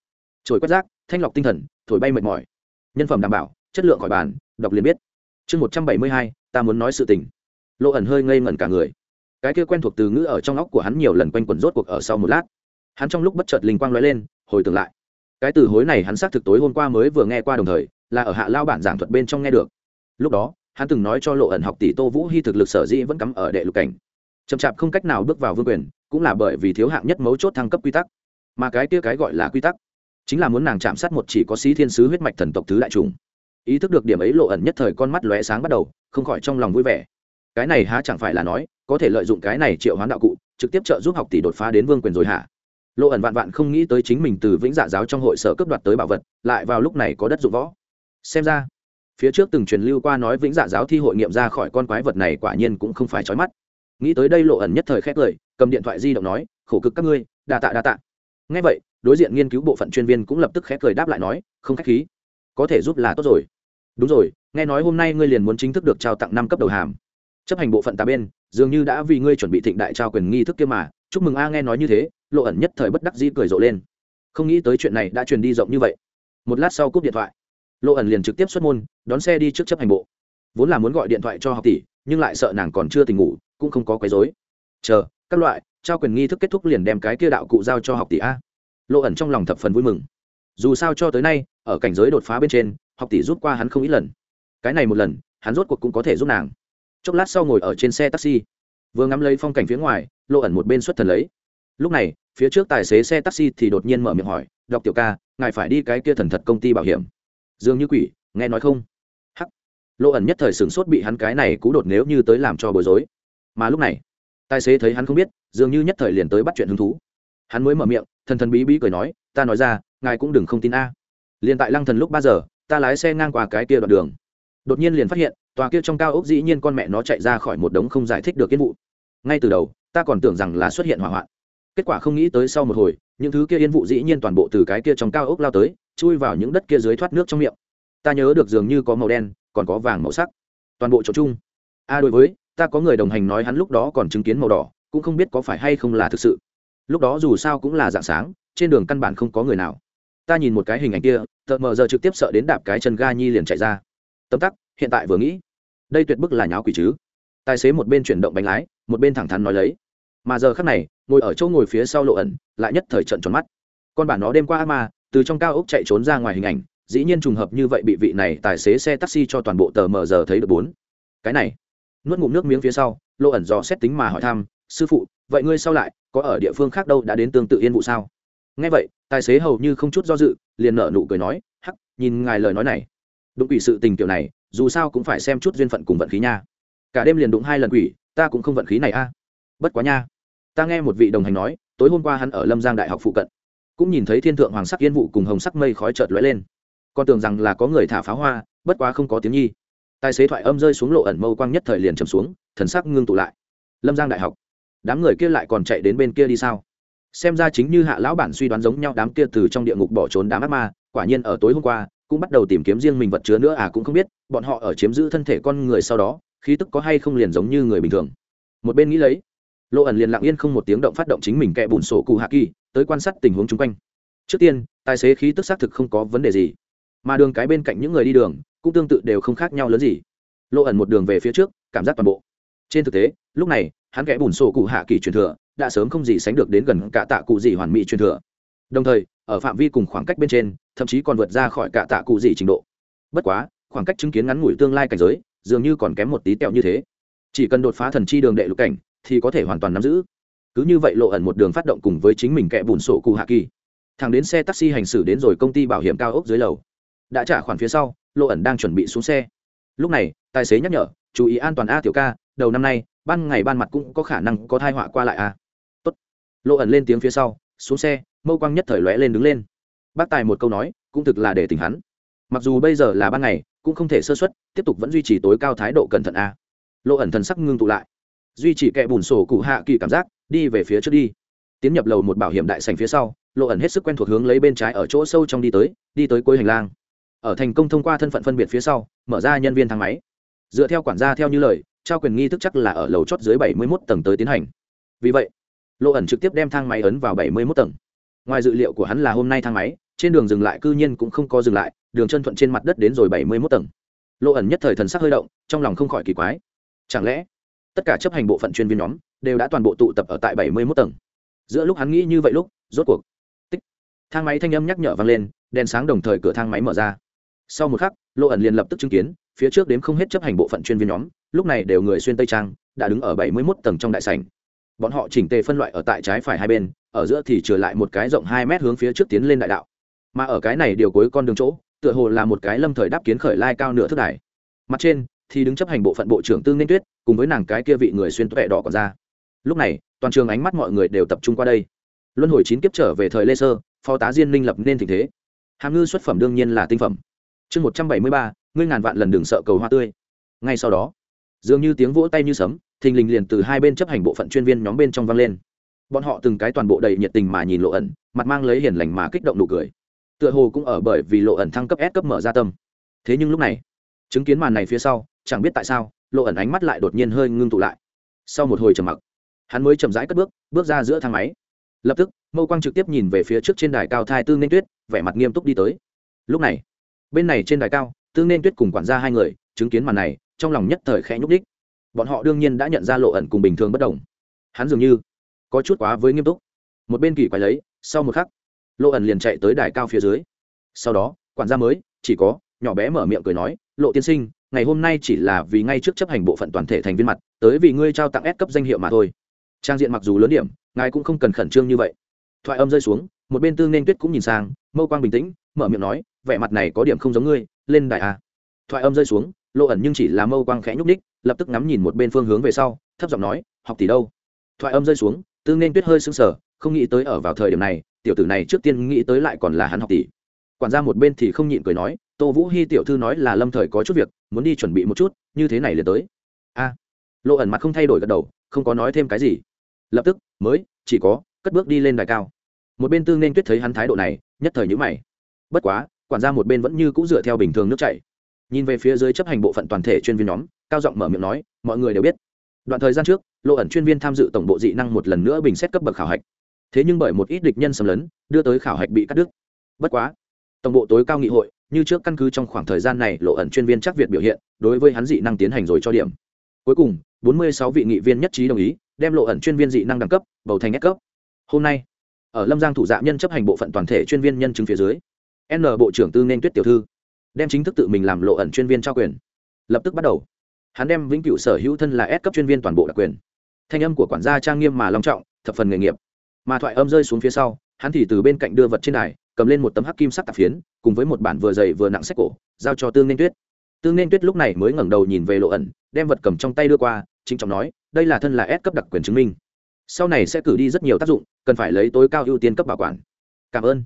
Trồi quét rác, thanh lọc tinh thần, thổi bay mệt mỏi. Nhân phẩm đảm bảo, chất lượng khỏi bàn, đọc liền biết. Chương một trăm bảy mươi hai ta muốn nói sự tình. Lộ ẩn hơi ngây ngẩn cả người. Cái kia quen thuộc từ ngữ ở trong óc của hắn nhiều lần quanh quẩn rốt cuộc ở sau một lát. Hắn trong lúc bất chợt linh quang lóe lên, hồi tưởng lại. Cái từ hối này hắn xác thực tối hôm qua mới vừa nghe qua đồng thời, là ở hạ lao bản giảng thuật bên trong nghe được. Lúc đó, hắn từng nói cho lộ ẩn học tỷ tô vũ hy thực lực sở dĩ vẫn cắm ở đệ lục cảnh. Chậm chạp không cách nào bước vào vương quyền, cũng là bởi vì thiếu hạng nhất mấu chốt thăng cấp quy tắc. Mà cái kia cái gọi là quy tắc, chính là muốn nàng chạm sát một chỉ có sĩ thiên sứ huyết mạch thần tộc thứ đại trùng ý thức được điểm ấy lộ ẩn nhất thời con mắt lóe sáng bắt đầu, không khỏi trong lòng vui vẻ. Cái này há chẳng phải là nói, có thể lợi dụng cái này triệu hoán đạo cụ, trực tiếp trợ giúp học tỷ đột phá đến vương quyền rồi hả? Lộ ẩn vạn vạn không nghĩ tới chính mình từ vĩnh dạ giáo trong hội sở cấp đoạt tới bảo vật, lại vào lúc này có đất dụng võ. Xem ra, phía trước từng truyền lưu qua nói vĩnh dạ giáo thi hội nghiệm ra khỏi con quái vật này quả nhiên cũng không phải trói mắt. Nghĩ tới đây lộ ẩn nhất thời khét lời, cầm điện thoại di động nói, khổ cực các ngươi, đa tạ đa tạ. Ngay vậy, đối diện nghiên cứu bộ phận chuyên viên cũng lập tức khét cười đáp lại nói, không khách khí, có thể giúp là tốt rồi đúng rồi, nghe nói hôm nay ngươi liền muốn chính thức được trao tặng năm cấp đầu hàm. Chấp hành bộ phận ta bên, dường như đã vì ngươi chuẩn bị thịnh đại trao quyền nghi thức kia mà, chúc mừng a nghe nói như thế, lộ ẩn nhất thời bất đắc dĩ cười rộ lên. Không nghĩ tới chuyện này đã truyền đi rộng như vậy. Một lát sau cúp điện thoại. Lộ ẩn liền trực tiếp xuất môn, đón xe đi trước chấp hành bộ. Vốn là muốn gọi điện thoại cho học tỷ, nhưng lại sợ nàng còn chưa tỉnh ngủ, cũng không có quấy rối. Chờ, các loại, trao quyền nghi thức kết thúc liền đem cái kia đạo cụ giao cho học tỷ a. Lộ ẩn trong lòng thập phần vui mừng. Dù sao cho tới nay, ở cảnh giới đột phá bên trên học tỷ rút qua hắn không ít lần. Cái này một lần, hắn rốt cuộc cũng có thể giúp nàng. Chốc lát sau ngồi ở trên xe taxi. Vừa ngắm lấy phong cảnh phía ngoài, lộ ẩn một bên xuất thần lấy. Lúc này, phía trước tài xế xe taxi thì đột nhiên mở miệng hỏi, đọc tiểu ca, ngài phải đi cái kia thần thật công ty bảo hiểm. Dường như quỷ, nghe nói không? Hắc. Lộ ẩn nhất thời sửng sốt bị hắn cái này cú đột nếu như tới làm cho bối rối. Mà lúc này, tài xế thấy hắn không biết, dường như nhất thời liền tới bắt chuyện hứng thú. Hắn mới mở miệng, thần thần bí bí cười nói, ta nói ra, ngài cũng đừng không tin a. À. liền tại lăng thần lúc ba giờ ta lái xe ngang qua cái kia đoạn đường. Đột nhiên liền phát hiện, tòa kia trong cao ốc dĩ nhiên con mẹ nó chạy ra khỏi một đống không giải thích được yên vụ. Ngay từ đầu, ta còn tưởng rằng là xuất hiện hỏa hoạn. Kết quả không nghĩ tới sau một hồi, những thứ kia yên vụ dĩ nhiên toàn bộ từ cái kia trong cao ốc lao tới, chui vào những đất kia dưới thoát nước trong miệng. Ta nhớ được dường như có màu đen, còn có vàng màu sắc. Toàn bộ chỗ chung. A, đối với, ta có người đồng hành nói hắn lúc đó còn chứng kiến màu đỏ, cũng không biết có phải hay không là thực sự. Lúc đó dù sao cũng là dạng sáng, trên đường căn bản không có người nào ta nhìn một cái hình ảnh kia tợ mờ giờ trực tiếp sợ đến đạp cái chân ga nhi liền chạy ra. Tấm tắc, hiện tại vừa nghĩ, đây tuyệt bức là nháo quỷ chứ. Tài xế một bên chuyển động bánh lái, một bên thẳng thắn nói lấy. Mà giờ khắc này, ngồi ở chỗ ngồi phía sau lộ ẩn, lại nhất thời trận tròn mắt. Con bản nó đêm qua ác ma, từ trong cao ốc chạy trốn ra ngoài hình ảnh, dĩ nhiên trùng hợp như vậy bị vị này tài xế xe taxi cho toàn bộ tờ mờ giờ thấy được bốn. Cái này, nuốt ngụm nước miếng phía sau, lộ ẩn dò xét tính mà hỏi thăm, sư phụ, vậy ngươi sau lại có ở địa phương khác đâu đã đến tương tự yên vụ sao? Ngay vậy, tài xế hầu như không chút do dự, liền nở nụ cười nói, hắc, nhìn ngài lời nói này. Đụng quỷ sự tình kiểu này, dù sao cũng phải xem chút duyên phận cùng vận khí nha. Cả đêm liền đụng hai lần quỷ, ta cũng không vận khí này a. Bất quá nha. Ta nghe một vị đồng hành nói, tối hôm qua hắn ở lâm giang đại học phụ cận, cũng nhìn thấy thiên thượng hoàng sắc yên vụ cùng hồng sắc mây khói chợt lóe lên. Con tưởng rằng là có người thả pháo hoa, bất quá không có tiếng nhi. Tài xế thoại âm rơi xuống lộ ẩn mâu quang nhất thời liền trầm xuống, thần sắc ngưng tụ lại. Lâm giang đại học, đám người kia lại còn chạy đến bên kia đi sao? Xem ra chính như hạ lão bản suy đoán giống nhau, đám kia từ trong địa ngục bỏ trốn đám ác ma, quả nhiên ở tối hôm qua, cũng bắt đầu tìm kiếm riêng mình vật chứa nữa à cũng không biết, bọn họ ở chiếm giữ thân thể con người sau đó, khí tức có hay không liền giống như người bình thường. Một bên nghĩ lấy lộ ẩn liền lặng yên không một tiếng động phát động chính mình kẹ bùn sổ cụ hạ kỳ, tới quan sát tình huống chung quanh. Trước tiên, tài xế khí tức xác thực không có vấn đề gì, mà đường cái bên cạnh những người đi đường, cũng tương tự đều không khác nhau lớn gì. Lộ ẩn một đường về phía trước, cảm giác toàn bộ. Trên thực tế, lúc này, hắn kẽ bùn sổ cụ hạ kỳ truyền thừa đã sớm không gì sánh được đến gần cả tạ cụ gì hoàn mỹ truyền thừa. Đồng thời, ở phạm vi cùng khoảng cách bên trên, thậm chí còn vượt ra khỏi cả tạ cụ gì trình độ. Bất quá, khoảng cách chứng kiến ngắn ngủi tương lai cảnh giới, dường như còn kém một tí tẹo như thế. Chỉ cần đột phá thần chi đường đệ lục cảnh, thì có thể hoàn toàn nắm giữ. Cứ như vậy lộ ẩn một đường phát động cùng với chính mình kẻ bùn sổ cụ hạ kỳ. Thằng đến xe taxi hành xử đến rồi công ty bảo hiểm cao ốc dưới lầu. Đã trả khoản phía sau, lộ ẩn đang chuẩn bị xuống xe. Lúc này, tài xế nhắc nhở, chú ý an toàn a, tiểu ca, đầu năm nay, ban ngày ban mặt cũng có khả năng có thai họa qua lại a lộ ẩn lên tiếng phía sau, xuống xe, mâu quang nhất thời lóe lên đứng lên. Bác tài một câu nói, cũng thực là để tỉnh hắn. Mặc dù bây giờ là ban ngày, cũng không thể sơ xuất tiếp tục vẫn duy trì tối cao thái độ cẩn thận a. Lộ ẩn thần sắc ngưng tụ lại. Duy trì kẻ bùn sổ cụ hạ kỳ cảm giác, đi về phía trước đi. Tiến nhập lầu một bảo hiểm đại sành phía sau, lộ ẩn hết sức quen thuộc hướng lấy bên trái ở chỗ sâu trong đi tới đi tới cuối hành lang. Ở thành công thông qua thân phận phân biệt phía sau, mở ra nhân viên thang máy. Dựa theo quản gia theo như lời, trao quyền nghi thức chắc là ở lầu chót dưới bảy mươi 71 tầng tới tiến hành. Vì vậy lộ ẩn trực tiếp đem thang máy ấn vào bảy mươi mốt tầng. Ngoài dự liệu của hắn là hôm nay thang máy, trên đường dừng lại cư nhiên cũng không có dừng lại, đường chân thuận trên mặt đất đến rồi bảy mươi mốt tầng. Lộ ẩn nhất thời thần sắc hơi động, trong lòng không khỏi kỳ quái. Chẳng lẽ, tất cả chấp hành bộ phận chuyên viên nhóm đều đã toàn bộ tụ tập ở tại bảy mươi mốt tầng? Giữa lúc hắn nghĩ như vậy lúc, rốt cuộc, tích, thang máy thanh âm nhắc nhở vang lên, đèn sáng đồng thời cửa thang máy mở ra. Sau một khắc lộ ẩn liền lập tức chứng kiến, phía trước đếm không hết chấp hành bộ phận chuyên viên nhóm, lúc này đều người xuyên tây trang, đã đứng ở bảy mươi mốt tầng trong đại sảnh bọn họ chỉnh tề phân loại ở tại trái phải hai bên, ở giữa thì trở lại một cái rộng hai mét hướng phía trước tiến lên đại đạo. Mà ở cái này điều cuối con đường chỗ, tựa hồ là một cái lâm thời đáp kiến khởi lai cao nửa thước đài. Mặt trên, thì đứng chấp hành bộ phận bộ trưởng tương nên tuyết, cùng với nàng cái kia vị người xuyên tuệ đỏ còn ra. Lúc này, toàn trường ánh mắt mọi người đều tập trung qua đây. Luân hồi chín kiếp trở về thời lê sơ, phó tá diên minh lập nên tình thế. Hàm ngư xuất phẩm đương nhiên là tinh phẩm. Chương một trăm bảy mươi ba, ngươi ngàn vạn lần đừng sợ cầu hoa tươi. Ngay sau đó, dường như tiếng vỗ tay như sấm thình lình liền từ hai bên chấp hành bộ phận chuyên viên nhóm bên trong vang lên. Bọn họ từng cái toàn bộ đầy nhiệt tình mà nhìn lộ ẩn, mặt mang lấy hiền lành mà kích động nụ cười. Tựa hồ cũng ở bởi vì lộ ẩn thăng cấp s cấp mở ra tâm. Thế nhưng lúc này, chứng kiến màn này phía sau, chẳng biết tại sao, lộ ẩn ánh mắt lại đột nhiên hơi ngưng tụ lại. Sau một hồi trầm mặc, hắn mới chậm rãi cất bước bước ra giữa thang máy. Lập tức, mâu quang trực tiếp nhìn về phía trước trên đài cao thai tư nên tuyết, vẻ mặt nghiêm túc đi tới. Lúc này, bên này trên đài cao tư nên tuyết cùng quản gia hai người, chứng kiến màn này, trong lòng nhất thời khẽ nhúc đích bọn họ đương nhiên đã nhận ra lộ ẩn cùng bình thường bất đồng. Hắn dường như có chút quá với nghiêm túc. Một bên kỳ quái lấy, sau một khắc, lộ ẩn liền chạy tới đài cao phía dưới. Sau đó, quản gia mới, chỉ có nhỏ bé mở miệng cười nói, lộ tiên sinh, ngày hôm nay chỉ là vì ngay trước chấp hành bộ phận toàn thể thành viên mặt, tới vì ngươi trao tặng S cấp danh hiệu mà thôi. Trang diện mặc dù lớn điểm, ngài cũng không cần khẩn trương như vậy. Thoại âm rơi xuống, một bên tương nên tuyết cũng nhìn sang, mâu quang bình tĩnh, mở miệng nói, vẻ mặt này có điểm không giống ngươi, lên đài à. thoại âm rơi xuống, lộ ẩn nhưng chỉ là mâu quang khẽ nhúc ních lập tức ngắm nhìn một bên phương hướng về sau, thấp giọng nói, học tỷ đâu? Thoại âm rơi xuống tương nên tuyết hơi sững sờ, không nghĩ tới ở vào thời điểm này, tiểu tử này trước tiên nghĩ tới lại còn là hắn học tỷ. Quản gia một bên thì không nhịn cười nói, tô vũ hy tiểu thư nói là lâm thời có chút việc, muốn đi chuẩn bị một chút, như thế này liền tới. A. Lộ ẩn mặt không thay đổi gật đầu, không có nói thêm cái gì. Lập tức, mới, chỉ có, cất bước đi lên đài cao. Một bên tương nên tuyết thấy hắn thái độ này, nhất thời nhữ mày. Bất quá, quản gia một bên vẫn như c ũ dựa theo bình thường nước chảy nhìn về phía dưới chấp hành bộ phận toàn thể chuyên viên nhóm, cao giọng mở miệng nói, mọi người đều biết. Đoạn thời gian trước lộ ẩn chuyên viên tham dự tổng bộ dị năng một lần nữa bình xét cấp bậc khảo hạch. Thế nhưng bởi một ít địch nhân xâm lấn, đưa tới khảo hạch bị cắt đứt. Bất quá, tổng bộ tối cao nghị hội, như trước căn cứ trong khoảng thời gian này lộ ẩn chuyên viên chắc việt biểu hiện, đối với hắn dị năng tiến hành rồi cho điểm. Cuối cùng 46 vị nghị viên nhất trí đồng ý, đem lộ ẩn chuyên viên dị năng đẳng cấp, bầu thành S cấp. Hôm nay, ở lâm giang thủ dạ nhân chấp hành bộ phận toàn thể chuyên viên nhân chứng phía dưới, n bộ trưởng tư nên tuyết tiểu thư đem chính thức tự mình làm lộ ẩn chuyên viên trao quyền. Lập tức bắt đầu. Hắn đem vĩnh cửu sở hữu thân là S cấp chuyên viên toàn bộ đặc quyền. Thanh âm của quản gia trang nghiêm mà long trọng, thập phần nghề nghiệp. Mà thoại âm rơi xuống phía sau, hắn thì từ bên cạnh đưa vật trên đài, cầm lên một tấm hắc kim sắc tạp phiến, cùng với một bản vừa dày vừa nặng sách cổ, giao cho tương nên tuyết. Tương nên tuyết lúc này mới ngẩng đầu nhìn về lộ ẩn, đem vật cầm trong tay đưa qua chính trọng nói, đây là thân là S cấp đặc quyền chứng minh. Sau này sẽ cử đi rất nhiều tác dụng, cần phải lấy tối cao ưu tiên cấp bảo quản. Cảm ơn.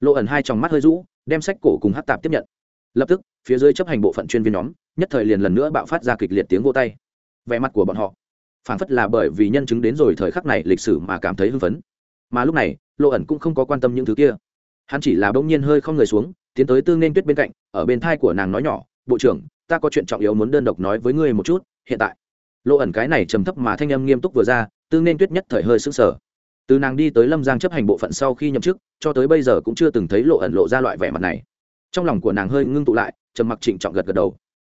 Lộ ẩn hai tròng mắt hơi rũ, đem sách cổ cùng hát tạp tiếp nhận lập tức, phía dưới chấp hành bộ phận chuyên viên nhóm, nhất thời liền lần nữa bạo phát ra kịch liệt tiếng vô tay. Vẻ mặt của bọn họ phản phất là bởi vì nhân chứng đến rồi thời khắc này lịch sử mà cảm thấy hưng phấn. Mà lúc này lộ ẩn cũng không có quan tâm những thứ kia. Hắn chỉ là bỗng nhiên hơi không người xuống, tiến tới tương nên tuyết bên cạnh, ở bên thai của nàng nói nhỏ, bộ trưởng, ta có chuyện trọng yếu muốn đơn độc nói với ngươi một chút, hiện tại. Lộ ẩn cái này trầm thấp mà thanh âm nghiêm túc vừa ra tương nên tuyết nhất thời hơi sững sờ. Từ nàng đi tới lâm giang chấp hành bộ phận sau khi nhậm chức, cho tới bây giờ cũng chưa từng thấy lộ ẩn lộ ra loại vẻ mặt này trong lòng của nàng hơi ngưng tụ lại, trầm mặc trịnh trọng gật gật đầu.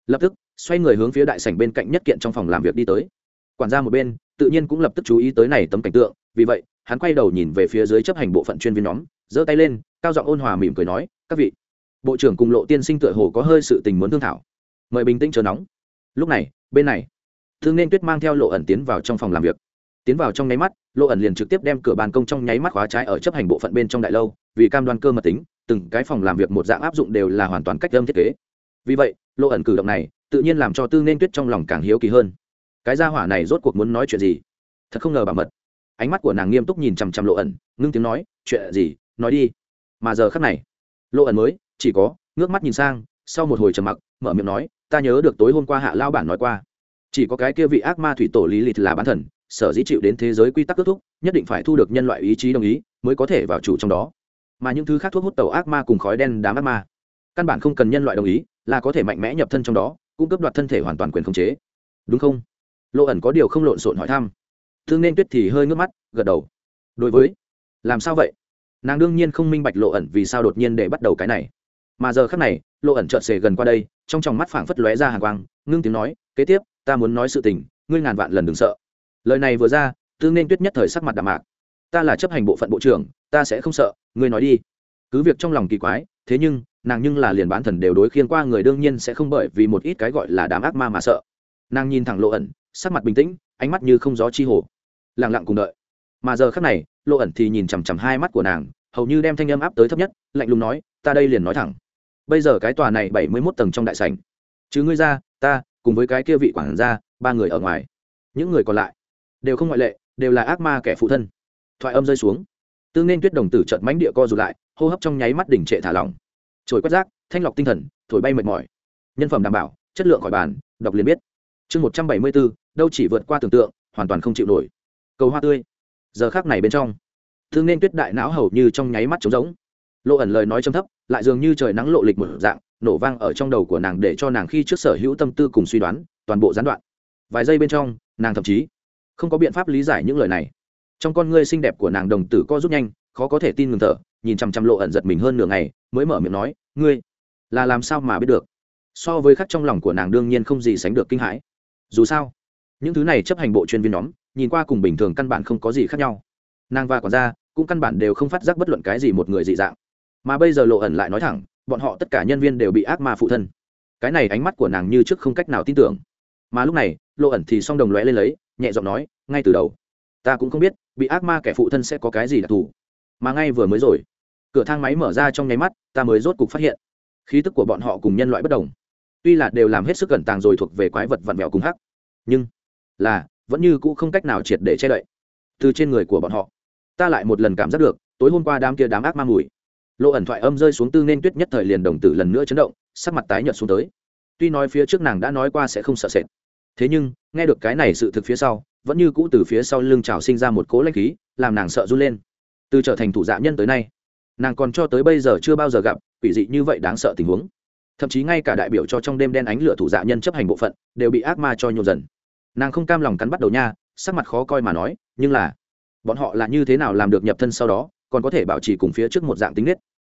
Lập tức, xoay người hướng phía đại sảnh bên cạnh nhất kiện trong phòng làm việc đi tới. Quản gia một bên, tự nhiên cũng lập tức chú ý tới này tấm cảnh tượng, vì vậy, hắn quay đầu nhìn về phía dưới chấp hành bộ phận chuyên viên nhóm, giơ tay lên, cao giọng ôn hòa mỉm cười nói, các vị, bộ trưởng cùng lộ tiên sinh tựa hồ có hơi sự tình muốn thương thảo. Mời bình tĩnh chờ nóng. Lúc này, bên này, thương nên tuyết mang theo lộ ẩn tiến vào trong phòng làm việc. Tiến vào trong nháy mắt, lộ ẩn liền trực tiếp đem cửa bàn công trong nháy mắt khóa trái ở chấp hành bộ phận bên trong đại lâu, vì cam đoan cơ mật tính từng cái phòng làm việc một dạng áp dụng đều là hoàn toàn cách âm thiết kế. Vì vậy lộ ẩn cử động này tự nhiên làm cho tư nên tuyết trong lòng càng hiếu kỳ hơn. Cái gia hỏa này rốt cuộc muốn nói chuyện gì? Thật không ngờ bảo mật. Ánh mắt của nàng nghiêm túc nhìn chằm chằm lộ ẩn, ngưng tiếng nói, chuyện gì? Nói đi. Mà giờ khắc này lộ ẩn mới, chỉ có, ngước mắt nhìn sang, sau một hồi trầm mặc, mở miệng nói, ta nhớ được tối hôm qua hạ lao bản nói qua. Chỉ có cái kia vị ác ma thủy tổ lý lịch là bán thần, sở dĩ chịu đến thế giới quy tắc kết thúc, nhất định phải thu được nhân loại ý chí đồng ý, mới có thể vào chủ trong đó mà những thứ khác thuốc hút tàu ác ma cùng khói đen đám ác ma. Căn bản không cần nhân loại đồng ý, là có thể mạnh mẽ nhập thân trong đó cung cấp đoạt thân thể hoàn toàn quyền khống chế. Đúng không? Lộ ẩn có điều không lộn xộn hỏi thăm. Thương nên tuyết thì hơi ngước mắt, gật đầu. Đối với, làm sao vậy? Nàng đương nhiên không minh bạch lộ ẩn vì sao đột nhiên để bắt đầu cái này. Mà giờ khác này, lộ ẩn trợt xề gần qua đây, trong tròng mắt phảng phất lóe ra hàng quang, ngưng tiếng nói, kế tiếp, ta muốn nói sự tình, ngươi ngàn vạn lần đừng sợ. Lời này vừa ra tư nên tuyết nhất thời sắc mặt đạm mạc ta là chấp hành bộ phận bộ trưởng, ta sẽ không sợ, ngươi nói đi. Cứ việc trong lòng kỳ quái, thế nhưng, nàng nhưng là liền bán thần đều đối khiên qua người đương nhiên sẽ không bởi vì một ít cái gọi là đám ác ma mà sợ. Nàng nhìn thẳng lộ ẩn, sắc mặt bình tĩnh, ánh mắt như không gió chi hồ. Lẳng lặng cùng đợi. Mà giờ khác này, lộ ẩn thì nhìn chằm chằm hai mắt của nàng, hầu như đem thanh âm áp tới thấp nhất, lạnh lùng nói, ta đây liền nói thẳng. Bây giờ cái tòa này bảy mươi mốt tầng trong đại sảnh. Chứ ngươi ra, ta, cùng với cái kia vị quản gia, ba người ở ngoài. Những người còn lại, đều không ngoại lệ, đều là ác ma kẻ phụ thân thoại âm rơi xuống. Tương nên tuyết đồng tử trợt mánh địa co rụt lại, hô hấp trong nháy mắt đỉnh trệ thả lỏng. Trồi quét rác, thanh lọc tinh thần, thổi bay mệt mỏi. Nhân phẩm đảm bảo, chất lượng khỏi bàn, đọc liền biết. Chương một trăm bảy mươi bốn, đâu chỉ vượt qua tưởng tượng, hoàn toàn không chịu nổi. Cầu hoa tươi. Giờ khác này bên trong thương nên tuyết đại não hầu như trong nháy mắt trống rỗng. Lộ ẩn lời nói châm thấp, lại dường như trời nắng lộ lịch một dạng, nổ vang ở trong đầu của nàng để cho nàng khi trước sở hữu tâm tư cùng suy đoán, toàn bộ gián đoạn. Vài giây bên trong, nàng thậm chí không có biện pháp lý giải những lời này trong con ngươi xinh đẹp của nàng đồng tử co rút nhanh, khó có thể tin ngừng thở, nhìn chằm chằm lộ ẩn giật mình hơn nửa ngày, mới mở miệng nói, ngươi, là làm sao mà biết được? So với khắc trong lòng của nàng đương nhiên không gì sánh được kinh hãi. Dù sao, những thứ này chấp hành bộ chuyên viên nhóm, nhìn qua cùng bình thường căn bản không có gì khác nhau. Nàng và quản gia cũng căn bản đều không phát giác bất luận cái gì một người dị dạng. Mà bây giờ lộ ẩn lại nói thẳng, bọn họ tất cả nhân viên đều bị ác ma phụ thân. Cái này ánh mắt của nàng như trước không cách nào tin tưởng. Mà lúc này, lộ ẩn thì song đồng lóe lên lấy, nhẹ giọng nói, ngay từ đầu ta cũng không biết, bị ác ma kẻ phụ thân sẽ có cái gì đặc thù. Mà ngay vừa mới rồi, cửa thang máy mở ra trong nháy mắt, ta mới rốt cục phát hiện, khí tức của bọn họ cùng nhân loại bất đồng. Tuy là đều làm hết sức cẩn tàng rồi thuộc về quái vật vặn vẹo cùng hắc, nhưng là vẫn như cũ không cách nào triệt để che đậy. Từ trên người của bọn họ, ta lại một lần cảm giác được, tối hôm qua đám kia đám ác ma mùi. Lộ ẩn thoại âm rơi xuống tư nên tuyết nhất thời liền đồng tử lần nữa chấn động, sắc mặt tái nhợt xuống tới. Tuy nói phía trước nàng đã nói qua sẽ không sợ sệt, thế nhưng, nghe được cái này sự thực phía sau vẫn như cũ từ phía sau lưng trào sinh ra một cỗ lãnh khí, làm nàng sợ run lên. Từ trở thành thủ dạ nhân tới nay, nàng còn cho tới bây giờ chưa bao giờ gặp quỷ dị như vậy đáng sợ tình huống. Thậm chí ngay cả đại biểu cho trong đêm đen ánh lửa thủ dạ nhân chấp hành bộ phận, đều bị ác ma cho nhộn dần. Nàng không cam lòng cắn bắt đầu nha, sắc mặt khó coi mà nói, nhưng là, bọn họ là như thế nào làm được nhập thân sau đó, còn có thể bảo trì cùng phía trước một dạng tính nết?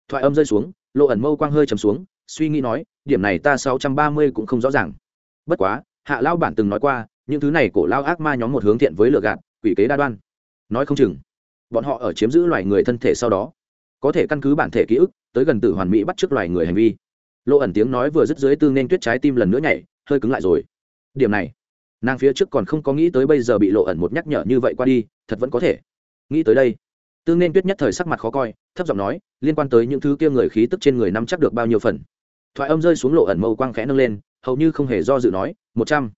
Thoại âm rơi xuống, lộ ẩn mâu quang hơi chầm xuống, suy nghĩ nói, điểm này ta sáu trăm ba mươi cũng không rõ ràng. Bất quá, hạ lao bản từng nói qua những thứ này cổ lao ác ma nhóm một hướng thiện với lựa gạt, quỷ kế đa đoan. Nói không chừng, bọn họ ở chiếm giữ loài người thân thể sau đó, có thể căn cứ bản thể ký ức, tới gần tử hoàn mỹ bắt t r ư ớ c loài người hành vi. Lộ ẩn tiếng nói vừa dứt dưới tư nên tuyết trái tim lần nữa nhảy, hơi cứng lại rồi. Điểm này, nàng phía trước còn không có nghĩ tới bây giờ bị lộ ẩn một nhắc nhở như vậy qua đi, thật vẫn có thể. Nghĩ tới đây, tư nên tuyết nhất thời sắc mặt khó coi, thấp giọng nói, liên quan tới những thứ kia người khí tức trên người nắm chắc được bao nhiêu phần. Thoại âm rơi xuống lộ ẩn mâu quang khẽ nâng lên, hầu như không hề do dự nói, một trăm.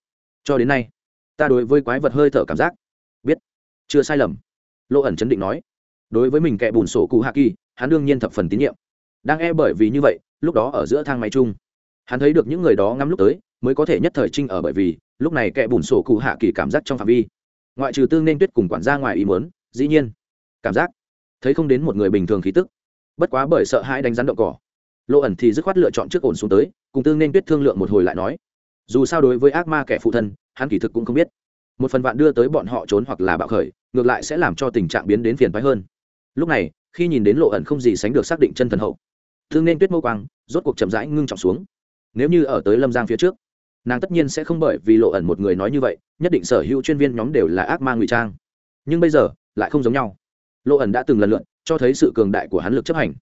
Cho đến nay ta đối với quái vật hơi thở cảm giác biết chưa sai lầm lộ ẩn chấn định nói đối với mình kẻ bùn sổ cụ hạ kỳ hắn đương nhiên thập phần tín nhiệm đang e bởi vì như vậy lúc đó ở giữa thang máy chung hắn thấy được những người đó ngắm lúc tới mới có thể nhất thời trinh ở bởi vì lúc này kẻ bùn sổ cụ hạ kỳ cảm giác trong phạm vi ngoại trừ tương nên tuyết cùng quản gia ngoài ý muốn, dĩ nhiên cảm giác thấy không đến một người bình thường khí tức. Bất quá bởi sợ hãi đánh rắn động cỏ lộ ẩn thì dứt khoát lựa chọn trước ổn xuống tới, cùng tương nên tuyết thương lượng một hồi lại nói, dù sao đối với ác ma kẻ phụ thân hắn kỳ thực cũng không biết. Một phần vạn đưa tới bọn họ trốn hoặc là bạo khởi, ngược lại sẽ làm cho tình trạng biến đến phiền phái hơn. Lúc này, khi nhìn đến lộ ẩn không gì sánh được xác định chân thần hậu, thương nên tuyết mâu quang, rốt cuộc chậm rãi ngưng trọng xuống. Nếu như ở tới lâm giang phía trước, nàng tất nhiên sẽ không bởi vì lộ ẩn một người nói như vậy, nhất định sở hữu chuyên viên nhóm đều là ác ma ngụy trang. Nhưng bây giờ, lại không giống nhau. Lộ ẩn đã từng lần lượn cho thấy sự cường đại của hắn lực chấp hành.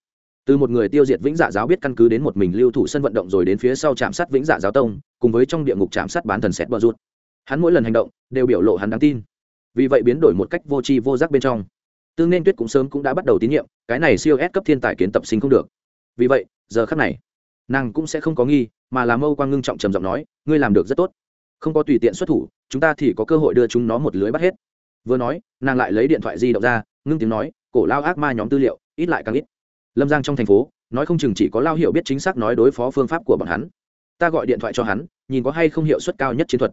Từ một người tiêu diệt vĩnh dạ giáo biết căn cứ đến một mình lưu thủ sân vận động rồi đến phía sau chạm sát vĩnh dạ giáo tông, cùng với trong địa ngục chạm sát bán thần xét bờ rút hắn mỗi lần hành động đều biểu lộ hắn đáng tin. Vì vậy biến đổi một cách vô tri vô giác bên trong, tương nên tuyết cũng sớm cũng đã bắt đầu tín nhiệm, cái này siêu ép cấp thiên tài kiến tập sinh không được. Vì vậy, giờ khắc này, nàng cũng sẽ không có nghi, mà làm mâu quang ngưng trọng trầm giọng nói, ngươi làm được rất tốt. Không có tùy tiện xuất thủ, chúng ta thì có cơ hội đưa chúng nó một lưới bắt hết. Vừa nói, nàng lại lấy điện thoại di động ra, ngưng tiếng nói, cổ lao ác ma nhóm tư liệu, ít lại càng ít. Lâm giang trong thành phố, nói không chừng chỉ có lao hiểu biết chính xác nói đối phó phương pháp của bọn hắn. Ta gọi điện thoại cho hắn, nhìn có hay không hiệu suất cao nhất chiến thuật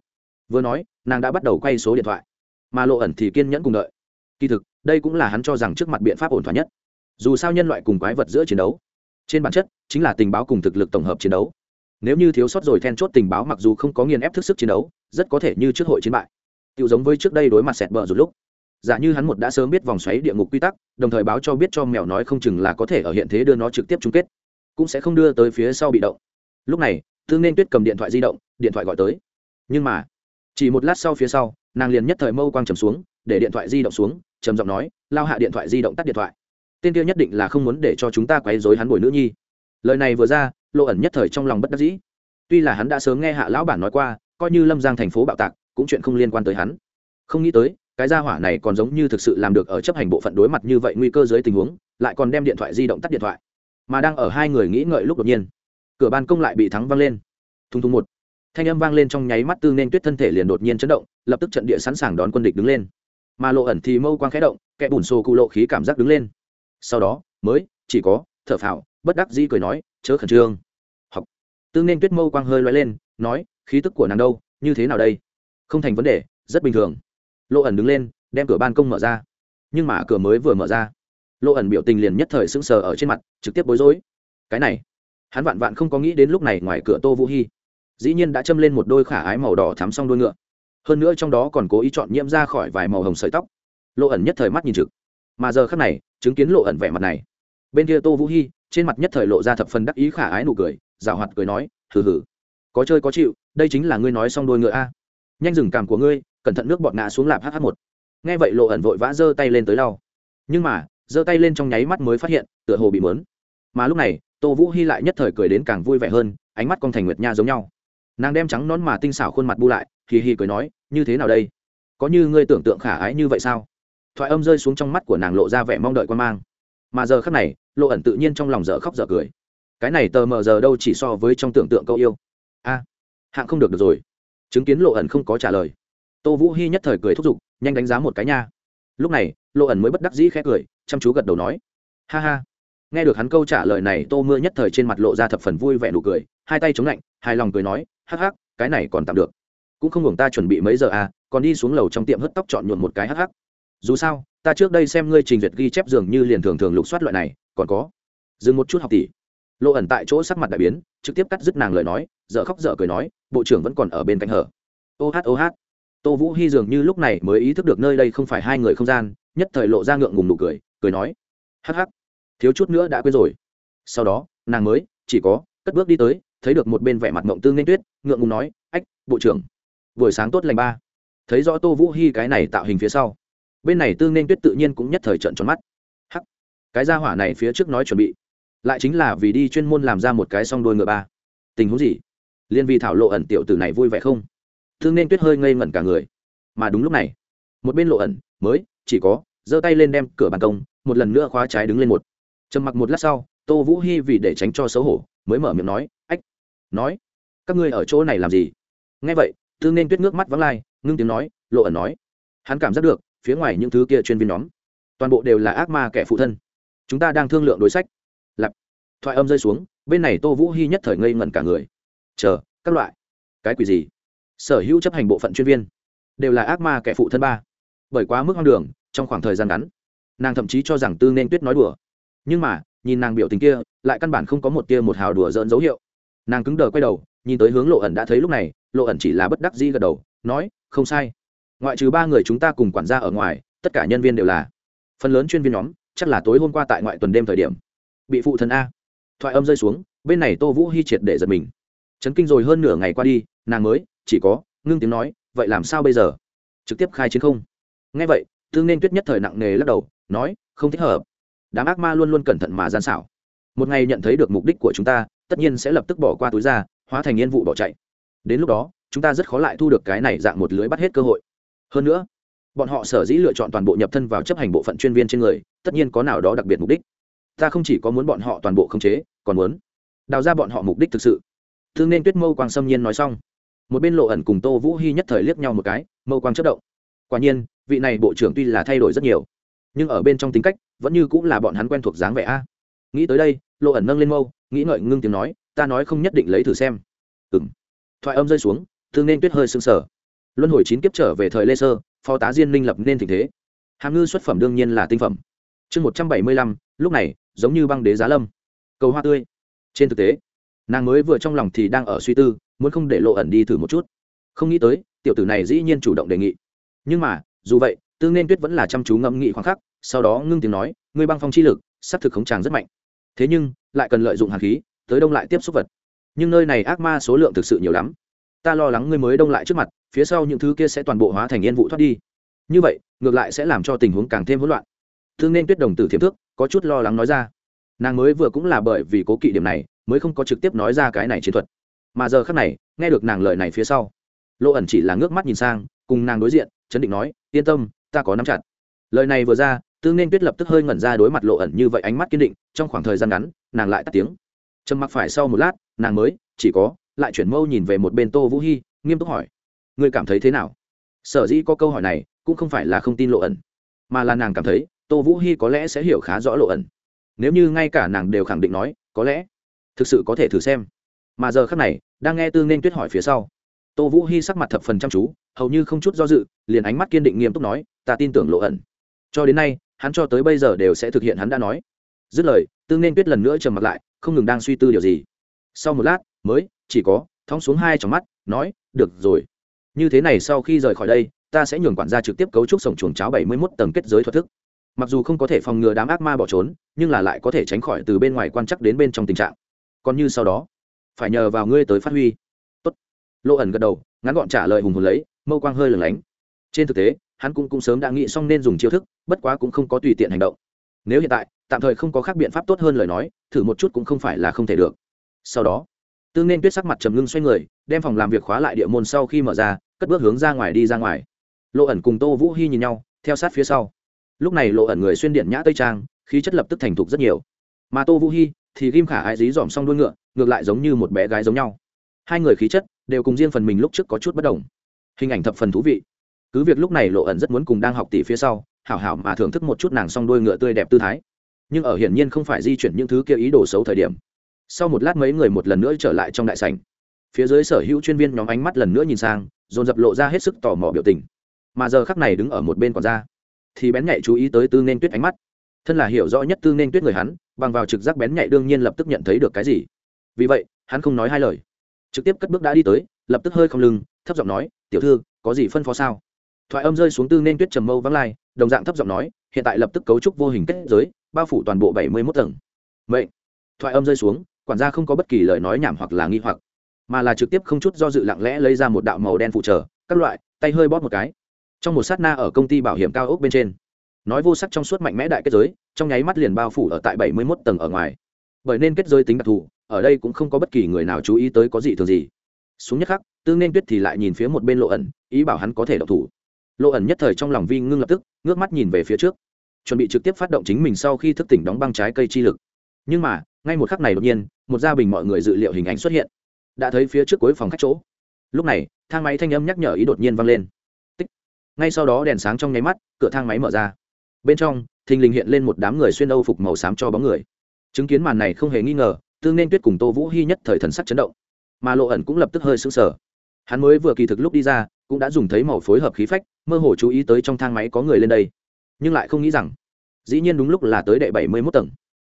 vừa nói, nàng đã bắt đầu quay số điện thoại. Mà lộ ẩn thì kiên nhẫn cùng đợi. Kỳ thực, đây cũng là hắn cho rằng trước mặt biện pháp ổn thỏa nhất. Dù sao nhân loại cùng quái vật giữa chiến đấu, trên bản chất chính là tình báo cùng thực lực tổng hợp chiến đấu. Nếu như thiếu sót rồi then chốt tình báo mặc dù không có nghiền ép thức sức chiến đấu, rất có thể như trước hội chiến bại. Tự giống với trước đây đối mặt sẹt bờ rụt lúc. Giả như hắn một đã sớm biết vòng xoáy địa ngục quy tắc, đồng thời báo cho biết cho mèo nói không chừng là có thể ở hiện thế đưa nó trực tiếp chung kết, cũng sẽ không đưa tới phía sau bị động. Lúc này, thương nên tuyết cầm điện thoại di động, điện thoại gọi tới. Nhưng mà chỉ một lát sau phía sau, nàng liền nhất thời mâu quang trầm xuống, để điện thoại di động xuống, trầm giọng nói, lao hạ điện thoại di động tắt điện thoại. Tên kia nhất định là không muốn để cho chúng ta quấy dối hắn bồi nữ nhi. Lời này vừa ra, lộ ẩn nhất thời trong lòng bất đắc dĩ. Tuy là hắn đã sớm nghe hạ lão bản nói qua, coi như lâm giang thành phố bạo tạc, cũng chuyện không liên quan tới hắn. Không nghĩ tới, cái gia hỏa này còn giống như thực sự làm được ở chấp hành bộ phận đối mặt như vậy nguy cơ dưới tình huống, lại còn đem điện thoại di động tắt điện thoại. Mà đang ở hai người nghĩ ngợi lúc đột nhiên, cửa ban công lại bị thắng văng lên. Thùng thùng một thanh âm vang lên trong nháy mắt tương nên tuyết thân thể liền đột nhiên chấn động, lập tức trận địa sẵn sàng đón quân địch đứng lên. Mà lộ ẩn thì mâu quang khẽ động, kẻ bùn xô cụ lộ khí cảm giác đứng lên. Sau đó, mới, chỉ có, thở phào, bất đắc dĩ cười nói, chớ khẩn trương. Học. Tương nên tuyết mâu quang hơi loay lên, nói, khí tức của nàng đâu, như thế nào đây? Không thành vấn đề, rất bình thường. Lộ ẩn đứng lên, đem cửa ban công mở ra. Nhưng mà cửa mới vừa mở ra. Lộ ẩn biểu tình liền nhất thời sững sờ ở trên mặt, trực tiếp bối rối. Cái này, hắn vạn vạn không có nghĩ đến lúc này ngoài cửa tô vũ hy dĩ nhiên đã châm lên một đôi khả ái màu đỏ thắm xong đôi ngựa. Hơn nữa trong đó còn cố ý chọn nhiễm ra khỏi vài màu hồng sợi tóc. Lộ ẩn nhất thời mắt nhìn trực. Mà giờ khác này, chứng kiến lộ ẩn vẻ mặt này. Bên kia tô vũ hy trên mặt nhất thời lộ ra thập phần đắc ý khả ái nụ cười rào hoạt cười nói, hừ hừ. Có chơi có chịu, đây chính là ngươi nói xong đôi ngựa a. Nhanh dừng cảm của ngươi, cẩn thận nước bọt ngã xuống lạp hh một. Nghe vậy lộ ẩn vội vã giơ tay lên tới lau. Nhưng mà, giơ tay lên trong nháy mắt mới phát hiện, tựa hồ bị mớn. Mà lúc này, tô vũ hy lại nhất thời cười đến càng vui vẻ hơn, ánh mắt con thành nguyệt nha giống nhau nàng đem trắng nón mà tinh xảo khuôn mặt bu lại, hì hì cười nói, như thế nào đây? Có như ngươi tưởng tượng khả ái như vậy sao? Thoại âm rơi xuống trong mắt của nàng lộ ra vẻ mong đợi quan mang. Mà giờ khắc này, lộ ẩn tự nhiên trong lòng dở khóc dở cười. Cái này tờ mờ giờ đâu chỉ so với trong tưởng tượng câu yêu? A, hạng không được được rồi. Chứng kiến lộ ẩn không có trả lời. Tô vũ hy nhất thời cười thúc giục, nhanh đánh giá một cái nha. Lúc này, lộ ẩn mới bất đắc dĩ khẽ cười, chăm chú gật đầu nói, ha ha. Nghe được hắn câu trả lời này, tô mưa nhất thời trên mặt lộ ra thập phần vui vẻ nụ cười hai tay chống lạnh, hài lòng cười nói, hắc hắc, cái này còn tạm được. Cũng không hưởng ta chuẩn bị mấy giờ à còn đi xuống lầu trong tiệm hớt tóc chọn nhuộm một cái hắc hắc. Dù sao, ta trước đây xem ngươi trình duyệt ghi chép dường như liền thường thường lục soát loại này, còn có. Dừng một chút học tỷ. Lộ ẩn tại chỗ sắc mặt đại biến, trực tiếp cắt dứt nàng lời nói dợ khóc dợ cười nói, bộ trưởng vẫn còn ở bên cạnh hở. Ô hát ô hát. Tô vũ hy dường như lúc này mới ý thức được nơi đây không phải hai người không gian, nhất thời lộ ra ngượng ngùng nụ cười cười nói, hắc hắc, thiếu chút nữa đã quên rồi. Sau đó, nàng mới, chỉ có, cất bước đi tới thấy được một bên vẻ mặt mộng tương nên tuyết, ngượng ngùng nói, ách, bộ trưởng, buổi sáng tốt lành ba. Thấy rõ tô vũ hy cái này tạo hình phía sau, bên này tương nên tuyết tự nhiên cũng nhất thời trận tròn mắt. Hắc, cái gia hỏa này phía trước nói chuẩn bị, lại chính là vì đi chuyên môn làm ra một cái song đôi ngựa ba. Tình huống gì? Liên vi thảo lộ ẩn tiểu tử này vui vẻ không? Thương nên tuyết hơi ngây ngẩn cả người. Mà đúng lúc này, một bên lộ ẩn mới chỉ có giơ tay lên đem cửa ban công, một lần nữa khóa trái đứng lên một. Trầm mặc một lát sau, tô vũ hy vì để tránh cho xấu hổ, mới mở miệng nói nói, các ngươi ở chỗ này làm gì? Nghe vậy, tư nên tuyết nước mắt vắng lai, ngưng tiếng nói, lộ ẩn nói, hắn cảm giác được, phía ngoài những thứ kia chuyên viên nhóm, toàn bộ đều là ác ma kẻ phụ thân. Chúng ta đang thương lượng đối sách. Lặp thoại âm rơi xuống, bên này tô vũ hy nhất thời ngây ngẩn cả người. Chờ, các loại. Cái quỷ gì? Sở hữu chấp hành bộ phận chuyên viên, đều là ác ma kẻ phụ thân ba. Bởi quá mức hoang đường, trong khoảng thời gian ngắn, nàng thậm chí cho rằng tư nên tuyết nói đùa. Nhưng mà, nhìn nàng biểu tình kia, lại căn bản không có một tia một hào đùa dỡn dấu hiệu nàng cứng đờ quay đầu, nhìn tới hướng lộ ẩn đã thấy lúc này, lộ ẩn chỉ là bất đắc dĩ gật đầu, nói, không sai. Ngoại trừ ba người chúng ta cùng quản gia ở ngoài, tất cả nhân viên đều là phần lớn chuyên viên nhóm, chắc là tối hôm qua tại ngoại tuần đêm thời điểm, bị phụ thần a. Thoại âm rơi xuống, bên này tô vũ hy triệt để giật mình. Chấn kinh rồi hơn nửa ngày qua đi, nàng mới, chỉ có, ngưng tiếng nói, vậy làm sao bây giờ? Trực tiếp khai chiến không? Ngay vậy, thương nên tuyết nhất thời nặng nề lắc đầu, nói, không thích hợp. Đám ác ma luôn luôn cẩn thận mà gian xảo. Một ngày nhận thấy được mục đích của chúng ta tất nhiên sẽ lập tức bỏ qua túi ra, hóa thành yên vụ bỏ chạy. Đến lúc đó, chúng ta rất khó lại thu được cái này dạng một lưới bắt hết cơ hội. Hơn nữa, bọn họ sở dĩ lựa chọn toàn bộ nhập thân vào chấp hành bộ phận chuyên viên trên người, tất nhiên có nào đó đặc biệt mục đích. Ta không chỉ có muốn bọn họ toàn bộ khống chế, còn muốn đào ra bọn họ mục đích thực sự. Thương nên tuyết mâu quang xâm nhiên nói xong. Một bên lộ ẩn cùng tô vũ hy nhất thời liếc nhau một cái, mâu quang chất động. Quả nhiên, vị này bộ trưởng tuy là thay đổi rất nhiều, nhưng ở bên trong tính cách, vẫn như cũng là bọn hắn quen thuộc dáng vẻ a. Nghĩ tới đây, lộ ẩn nâng lên mâu nghĩ ngợi ngưng tiếng nói, ta nói không nhất định lấy thử xem. Ừng thoại âm rơi xuống, thương nên tuyết hơi sưng sở luân hồi chín kiếp trở về thời lê sơ, phó tá diên minh lập nên tình thế. Hàm ngư xuất phẩm đương nhiên là tinh phẩm. Chương một trăm bảy mươi lăm, lúc này, giống như băng đế giá lâm. Cầu hoa tươi. Trên thực tế, nàng mới vừa trong lòng thì đang ở suy tư, muốn không để lộ ẩn đi thử một chút. Không nghĩ tới, tiểu tử này dĩ nhiên chủ động đề nghị. Nhưng mà, dù vậy tương nên tuyết vẫn là chăm chú ngẫm nghị khoảng khắc, sau đó ngưng tiếng nói, ngươi băng phong chi lực s ắ c thực khống tràng rất mạnh thế nhưng, lại cần lợi dụng hàn khí, tới đông lại tiếp xúc vật. Nhưng nơi này ác ma số lượng thực sự nhiều lắm. Ta lo lắng ngươi mới đông lại trước mặt, phía sau những thứ kia sẽ toàn bộ hóa thành yên vụ thoát đi. Như vậy, ngược lại sẽ làm cho tình huống càng thêm hỗn loạn. Thương nên tuyết đồng tử thiếm thức có chút lo lắng nói ra. Nàng mới vừa cũng là bởi vì cố kỵ điểm này, mới không có trực tiếp nói ra cái này chiến thuật. Mà giờ khác này, nghe được nàng lời này phía sau lộ ẩn chỉ là ngước mắt nhìn sang, cùng nàng đối diện, chấn định nói, yên tâm, ta có nắm chặt. Lời này vừa ra tương nên tuyết lập tức hơi ngẩn ra đối mặt lộ ẩn như vậy ánh mắt kiên định, trong khoảng thời gian ngắn, nàng lại tắt tiếng. Trầm mặc phải sau một lát, nàng mới, chỉ có, lại chuyển mâu nhìn về một bên tô vũ hy nghiêm túc hỏi, ngươi cảm thấy thế nào? Sở dĩ có câu hỏi này, cũng không phải là không tin lộ ẩn, mà là nàng cảm thấy tô vũ hy có lẽ sẽ hiểu khá rõ lộ ẩn. Nếu như ngay cả nàng đều khẳng định nói, có lẽ thực sự có thể thử xem. Mà giờ khác này, đang nghe tương nên tuyết hỏi phía sau, tô vũ hy sắc mặt thập phần chăm chú, hầu như không chút do dự, liền ánh mắt kiên định nghiêm túc nói, ta tin tưởng lộ ẩn. Cho đến nay hắn cho tới bây giờ đều sẽ thực hiện hắn đã nói. Dứt lời tương nên tuyết lần nữa trầm mặt lại, không ngừng đang suy tư điều gì. Sau một lát, mới, chỉ có thóng xuống hai trong mắt, nói, được rồi. Như thế này sau khi rời khỏi đây, ta sẽ nhường quản gia trực tiếp cấu trúc sổng chuồng cháo bảy mươi mốt tầng kết giới thoát thức. Mặc dù không có thể phòng ngừa đám ác ma bỏ trốn, nhưng là lại có thể tránh khỏi từ bên ngoài quan chắc đến bên trong tình trạng. Còn như sau đó, phải nhờ vào ngươi tới phát huy. Tốt. lộ ẩn gật đầu, ngắn gọn trả lời hùng hồn lấy, mâu quang hơi lửng lánh. Trên thực tế hắn cũng cũng sớm đã nghĩ xong nên dùng chiêu thức, bất quá cũng không có tùy tiện hành động. Nếu hiện tại, tạm thời không có khác biện pháp tốt hơn lời nói, thử một chút cũng không phải là không thể được. Sau đó, tương nên tuyết sắc mặt trầm ngưng xoay người, đem phòng làm việc khóa lại địa môn sau khi mở ra, cất bước hướng ra ngoài đi ra ngoài. Lộ ẩn cùng tô vũ hy nhìn nhau, theo sát phía sau. Lúc này lộ ẩn người xuyên điện nhã tây trang, khí chất lập tức thành thục rất nhiều. Mà tô vũ hy thì ghim khả ai dí dòm xong đuôi ngựa, ngược lại giống như một bé gái giống nhau. Hai người khí chất đều cùng riêng phần mình lúc trước có chút bất đồng. Hình ảnh thập phần thú vị cứ việc lúc này lộ ẩn rất muốn cùng đang học tỷ phía sau, hảo hảo mà thưởng thức một chút nàng song đôi ngựa tươi đẹp tư thái. Nhưng ở hiển nhiên không phải di chuyển những thứ kia ý đồ xấu thời điểm. Sau một lát mấy người một lần nữa trở lại trong đại sảnh. Phía dưới sở hữu chuyên viên nhóm ánh mắt lần nữa nhìn sang, dồn dập lộ ra hết sức tò mò biểu tình. Mà giờ khắc này đứng ở một bên còn ra thì bén nhạy chú ý tới tư nên tuyết ánh mắt. Thân là hiểu rõ nhất tư nên tuyết người hắn, bằng vào trực giác bén nhạy đương nhiên lập tức nhận thấy được cái gì. Vì vậy, hắn không nói hai lời. Trực tiếp cất bước đã đi tới, lập tức hơi không lưng, thấp giọng nói, tiểu thư, có gì phân phó sao? Thoại âm rơi xuống tư nên tuyết trầm mâu vắng lai, đồng dạng thấp giọng nói, hiện tại lập tức cấu trúc vô hình kết giới, bao phủ toàn bộ bảy mươi mốt tầng. Vậy thoại âm rơi xuống, quản gia không có bất kỳ lời nói nhảm hoặc là nghi hoặc, mà là trực tiếp không chút do dự lặng lẽ lấy ra một đạo màu đen phụ trợ, các loại, tay hơi bóp một cái. Trong một sát na ở công ty bảo hiểm cao ốc bên trên, nói vô sắc trong suốt mạnh mẽ đại kết giới, trong nháy mắt liền bao phủ ở tại bảy mươi mốt tầng ở ngoài. Bởi nên kết giới tính đặc thù, ở đây cũng không có bất kỳ người nào chú ý tới có gì thường gì. Xuống nhất khắc tương nên tuyết thì lại nhìn phía một bên lộ ẩn, ý bảo hắn có thể độc thủ lộ ẩn nhất thời trong lòng vi ngưng lập tức, ngước mắt nhìn về phía trước. Chuẩn bị trực tiếp phát động chính mình sau khi thức tỉnh đóng băng trái cây chi lực. Nhưng mà, ngay một khắc này đột nhiên, một gia bình mọi người dự liệu hình ảnh xuất hiện. Đã thấy phía trước cuối phòng khách chỗ. Lúc này, thang máy thanh âm nhắc nhở ý đột nhiên vang lên. Tích. Ngay sau đó đèn sáng trong nháy mắt, cửa thang máy mở ra. Bên trong, thình lình hiện lên một đám người xuyên âu phục màu xám cho bóng người. Chứng kiến màn này không hề nghi ngờ tương nên tuyết cùng tô vũ hy nhất thời thần sắc chấn động. Mà lộ ẩn cũng lập tức hơi sững sờ hắn mới vừa kỳ thực lúc đi ra, cũng đã dùng thấy màu phối hợp khí phách, mơ hồ chú ý tới trong thang máy có người lên đây. Nhưng lại không nghĩ rằng, dĩ nhiên đúng lúc là tới đệ bảy mươi mốt tầng.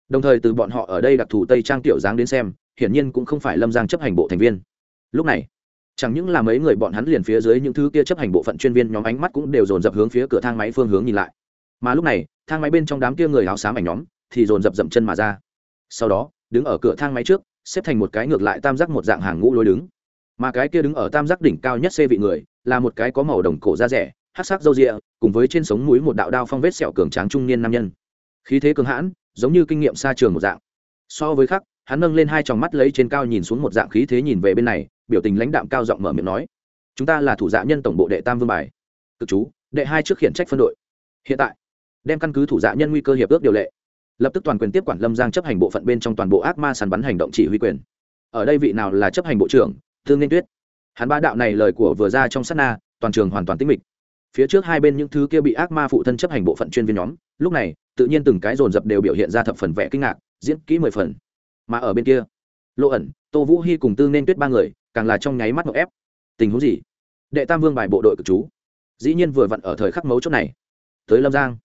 Đồng thời từ bọn họ ở đây đặc thù tây trang tiểu dáng đến xem, hiển nhiên cũng không phải lâm giang chấp hành bộ thành viên. Lúc này, chẳng những là mấy người bọn hắn liền phía dưới những thứ kia chấp hành bộ phận chuyên viên nhóm ánh mắt cũng đều dồn dập hướng phía cửa thang máy phương hướng nhìn lại. Mà lúc này, thang máy bên trong đám kia người áo xám ảnh nhóm thì dồn dập dậm chân mà ra. Sau đó, đứng ở cửa thang máy trước, xếp thành một cái ngược lại tam giác một dạng hàng ngũ lối đứng mà cái kia đứng ở tam giác đỉnh cao nhất xê vị người, là một cái có màu đồng cổ da rẻ, hát sắc râu rịa cùng với trên sống mũi một đạo đao phong vết sẹo cường tráng trung niên nam nhân. Khí thế cường hãn, giống như kinh nghiệm xa trường một dạng. So với khắc hắn nâng lên hai tròng mắt lấy trên cao nhìn xuống một dạng khí thế nhìn về bên này, biểu tình lãnh đạm cao giọng mở miệng nói, chúng ta là thủ dạ nhân tổng bộ đệ tam vương bài. Cực chú, đệ hai trước khiển trách phân đội. Hiện tại, đem căn cứ thủ dạ nhân nguy cơ hiệp ước điều lệ. Lập tức toàn quyền tiếp quản lâm giang chấp hành bộ phận bên trong toàn bộ ác ma sàn bắn hành động chỉ huy quyền. Ở đây vị nào là chấp hành bộ trưởng thương nên tuyết. Hắn ba đạo này lời của vừa ra trong sát na, toàn trường hoàn toàn tĩnh mịch. Phía trước hai bên những thứ kia bị ác ma phụ thân chấp hành bộ phận chuyên viên nhóm, lúc này, tự nhiên từng cái dồn dập đều biểu hiện ra thập phần vẻ kinh ngạc, diễn kỹ mười phần. Mà ở bên kia lộ ẩn, tô vũ hy cùng tư nên tuyết ba người, càng là trong nháy mắt ngọc ép. Tình huống gì? Đệ tam vương bài bộ đội cực chú. Dĩ nhiên vừa vặn ở thời khắc mấu chốt này. Tới lâm giang.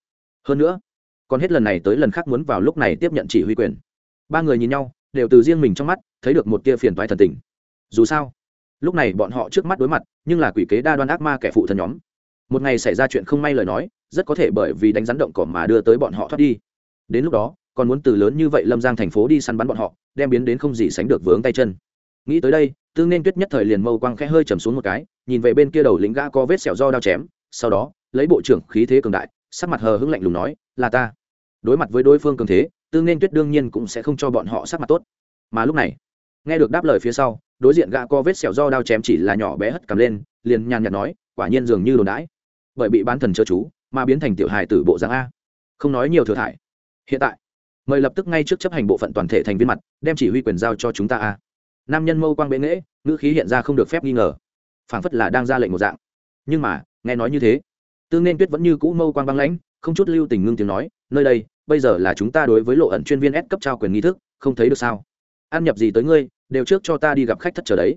Hơn nữa, còn hết lần này tới lần khác muốn vào lúc này tiếp nhận chỉ huy quyền. Ba người nhìn nhau, đều từ riêng mình trong mắt, thấy được một tia phiền toái thần tình dù sao, lúc này bọn họ trước mắt đối mặt, nhưng là quỷ kế đa đoan ác ma kẻ phụ thân nhóm. Một ngày xảy ra chuyện không may lời nói, rất có thể bởi vì đánh rắn động cỏ mà đưa tới bọn họ thoát đi. Đến lúc đó, còn muốn từ lớn như vậy lâm giang thành phố đi săn bắn bọn họ, đem biến đến không gì sánh được vướng tay chân. Nghĩ tới đây tương nên tuyết nhất thời liền mâu quang khẽ hơi chầm xuống một cái, nhìn về bên kia đầu lính gã có vết sẹo do đao chém, sau đó, lấy bộ trưởng khí thế cường đại, sắc mặt hờ hững lạnh lùng nói, là ta. Đối mặt với đối phương cường thế tương nên tuyết đương nhiên cũng sẽ không cho bọn họ sắc mặt tốt. Mà lúc này nghe được đáp lời phía sau, đối diện gã co vết sẹo do đao chém chỉ là nhỏ bé hất cầm lên, liền nhàn nhạt nói, quả nhiên dường như đồn đãi. Bởi bị bán thần chớ chú, mà biến thành tiểu hài tử bộ dạng a. Không nói nhiều thừa thải. Hiện tại, mời lập tức ngay trước chấp hành bộ phận toàn thể thành viên mặt, đem chỉ huy quyền giao cho chúng ta a. Nam nhân mâu quang bệ nghễ, ngữ khí hiện ra không được phép nghi ngờ. Phảng phất là đang ra lệnh một dạng. Nhưng mà, nghe nói như thế tương nên tuyết vẫn như cũ mâu quang băng lãnh, không chút lưu tình ngưng tiếng nói, nơi đây, bây giờ là chúng ta đối với lộ ẩn chuyên viên S cấp trao quyền nghi thức, không thấy được sao? Ăn nhập gì tới ngươi, đều trước cho ta đi gặp khách thất chờ đấy.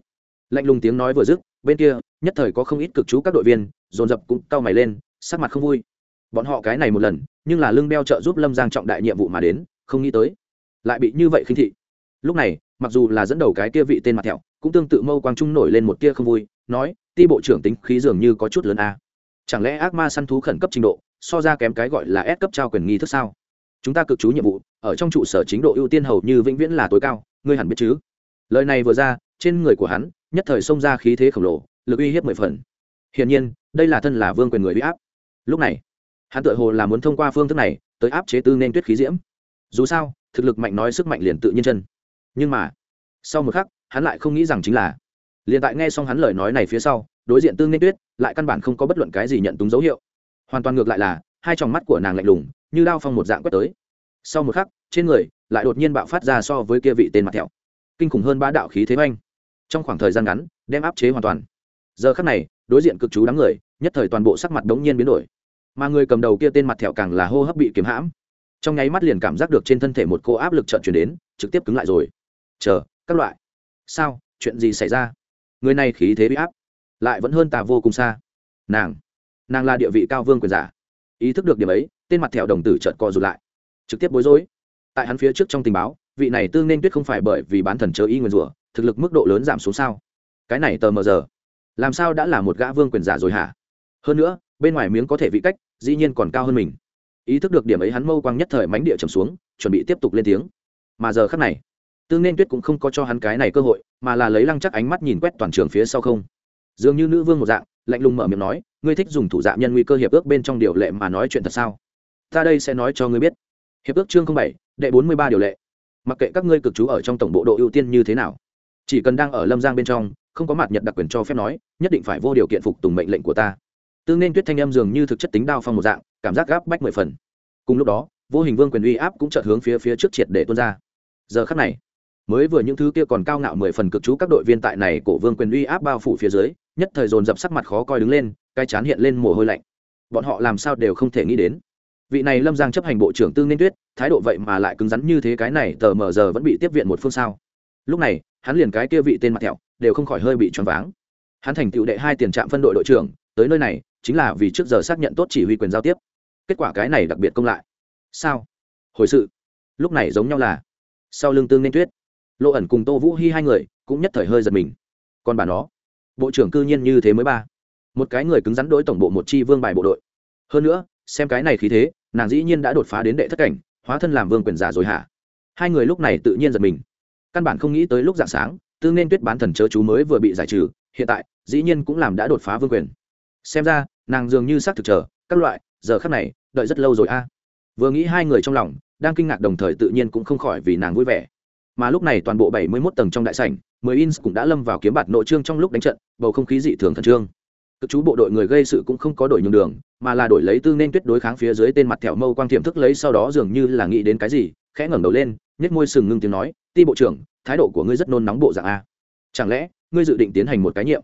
Lạnh lùng tiếng nói vừa dứt, bên kia, nhất thời có không ít cực chú các đội viên, dồn dập cũng cau mày lên, sắc mặt không vui. Bọn họ cái này một lần, nhưng là lưng đeo trợ giúp lâm giang trọng đại nhiệm vụ mà đến, không nghĩ tới, lại bị như vậy khinh thị. Lúc này, mặc dù là dẫn đầu cái kia vị tên mặt thẹo, cũng tương tự mâu quang trung nổi lên một tia không vui, nói, ti bộ trưởng tính khí dường như có chút lớn a. Chẳng lẽ ác ma săn thú khẩn cấp trình độ, so ra kém cái gọi là S cấp trao quyền nghi thức sao? Chúng ta cực chú nhiệm vụ, ở trong trụ sở chính độ ưu tiên hầu như vĩnh viễn là tối cao ngươi hẳn biết chứ? Lời này vừa ra, trên người của hắn, nhất thời xông ra khí thế khổng lồ, lực uy hiếp mười phần. Hiển nhiên, đây là thân là vương quyền người bị áp. Lúc này, hắn tự hồ là muốn thông qua phương thức này, tới áp chế tư nên tuyết khí diễm. Dù sao, thực lực mạnh nói sức mạnh liền tự nhiên chân. Nhưng mà, sau một khắc, hắn lại không nghĩ rằng chính là, liền tại nghe xong hắn lời nói này phía sau, đối diện tương nên tuyết, lại căn bản không có bất luận cái gì nhận túng dấu hiệu. Hoàn toàn ngược lại là, hai tròng mắt của nàng lạnh lùng, như đao phong một dạng quét tới. Sau một khắc, trên người lại đột nhiên bạo phát ra so với kia vị tên mặt thẹo. Kinh khủng hơn ba đạo khí thế oanh. Trong khoảng thời gian ngắn, đem áp chế hoàn toàn. Giờ khắc này, đối diện cực chú đám người, nhất thời toàn bộ sắc mặt đống nhiên biến đổi. Mà người cầm đầu kia tên mặt thẹo càng là hô hấp bị kiếm hãm. Trong nháy mắt liền cảm giác được trên thân thể một cô áp lực trợn chuyển đến, trực tiếp cứng lại rồi. Chờ, các loại. Sao? Chuyện gì xảy ra? Người này khí thế bị áp, lại vẫn hơn ta vô cùng xa. Nàng nàng là địa vị cao vương quyền giả. Ý thức được điểm ấy, tên mặt thẹo đồng tử trợn co rụt lại. Trực tiếp bối rối tại hắn phía trước trong tình báo, vị này tương nên tuyết không phải bởi vì bán thần chớ y nguyên rủa, thực lực mức độ lớn giảm xuống sao? Cái này tờ mờ giờ, làm sao đã là một gã vương quyền giả rồi hả? Hơn nữa, bên ngoài miếng có thể vị cách, dĩ nhiên còn cao hơn mình. Ý thức được điểm ấy hắn mâu quang nhất thời mánh địa trầm xuống, chuẩn bị tiếp tục lên tiếng. Mà giờ khắc này, tương nên tuyết cũng không có cho hắn cái này cơ hội, mà là lấy lăng chắc ánh mắt nhìn quét toàn trường phía sau không. Dường như nữ vương một dạng, lạnh lùng mở miệng nói, ngươi thích dùng thủ dạ nhân nguy cơ hiệp ước bên trong điều lệ mà nói chuyện thật sao? Ta đây sẽ nói cho ngươi biết hiệp ước chương bảy, đệ bốn mươi ba điều lệ. Mặc kệ các ngươi cực trú ở trong tổng bộ độ ưu tiên như thế nào, chỉ cần đang ở lâm giang bên trong, không có mặt nhật đặc quyền cho phép nói, nhất định phải vô điều kiện phục tùng mệnh lệnh của ta. Tương nên tuyết thanh âm dường như thực chất tính đao phong một dạng, cảm giác gáp bách mười phần. Cùng lúc đó, vô hình vương quyền uy áp cũng chợt hướng phía phía trước triệt để tuôn ra. Giờ khắc này, mới vừa những thứ kia còn cao ngạo mười phần cực chú các đội viên tại này cổ vương quyền uy áp bao phủ phía dưới, nhất thời dồn dập sắc mặt khó coi đứng lên, cái chán hiện lên mồ hôi lạnh. Bọn họ làm sao đều không thể nghĩ đến vị này lâm giang chấp hành bộ trưởng tương nên tuyết, thái độ vậy mà lại cứng rắn như thế cái này, tờ mờ giờ vẫn bị tiếp viện một phương sao? Lúc này, hắn liền cái kia vị tên mặt thẹo, đều không khỏi hơi bị choáng váng. Hắn thành tựu đệ hai tiền trạm phân đội đội trưởng, tới nơi này, chính là vì trước giờ xác nhận tốt chỉ huy quyền giao tiếp. Kết quả cái này đặc biệt công lại. Sao? Hồi sự. Lúc này giống nhau là, sau lưng tương nên tuyết lộ ẩn cùng tô vũ hy hai người cũng nhất thời hơi giật mình. Còn bà nó, bộ trưởng cư nhiên như thế mới ba. Một cái người cứng rắn đối tổng bộ một chi vương bài bộ đội. Hơn nữa, xem cái này khí thế nàng dĩ nhiên đã đột phá đến đệ thất cảnh, hóa thân làm vương quyền giả rồi hả? Hai người lúc này tự nhiên giật mình. Căn bản không nghĩ tới lúc dạng sáng tương nên tuyết bán thần chớ chú mới vừa bị giải trừ, hiện tại, dĩ nhiên cũng làm đã đột phá vương quyền. Xem ra, nàng dường như xác thực chờ, các loại, giờ khắc này, đợi rất lâu rồi a. Vừa nghĩ hai người trong lòng, đang kinh ngạc đồng thời tự nhiên cũng không khỏi vì nàng vui vẻ. Mà lúc này toàn bộ bảy mươi mốt tầng trong đại sảnh, mười ins cũng đã lâm vào kiếm bạt nội trương trong lúc đánh trận, bầu không khí dị thường khẩn trương cực chú bộ đội người gây sự cũng không có đổi nhường đường, mà là đổi lấy tư nên tuyết đối kháng phía dưới tên mặt thẹo mâu quang tiềm thức lấy sau đó dường như là nghĩ đến cái gì, khẽ ngẩng đầu lên, nhếch môi sừng ngưng tiếng nói, ti bộ trưởng, thái độ của ngươi rất nôn nóng bộ dạng a. Chẳng lẽ, ngươi dự định tiến hành một cái nhiệm,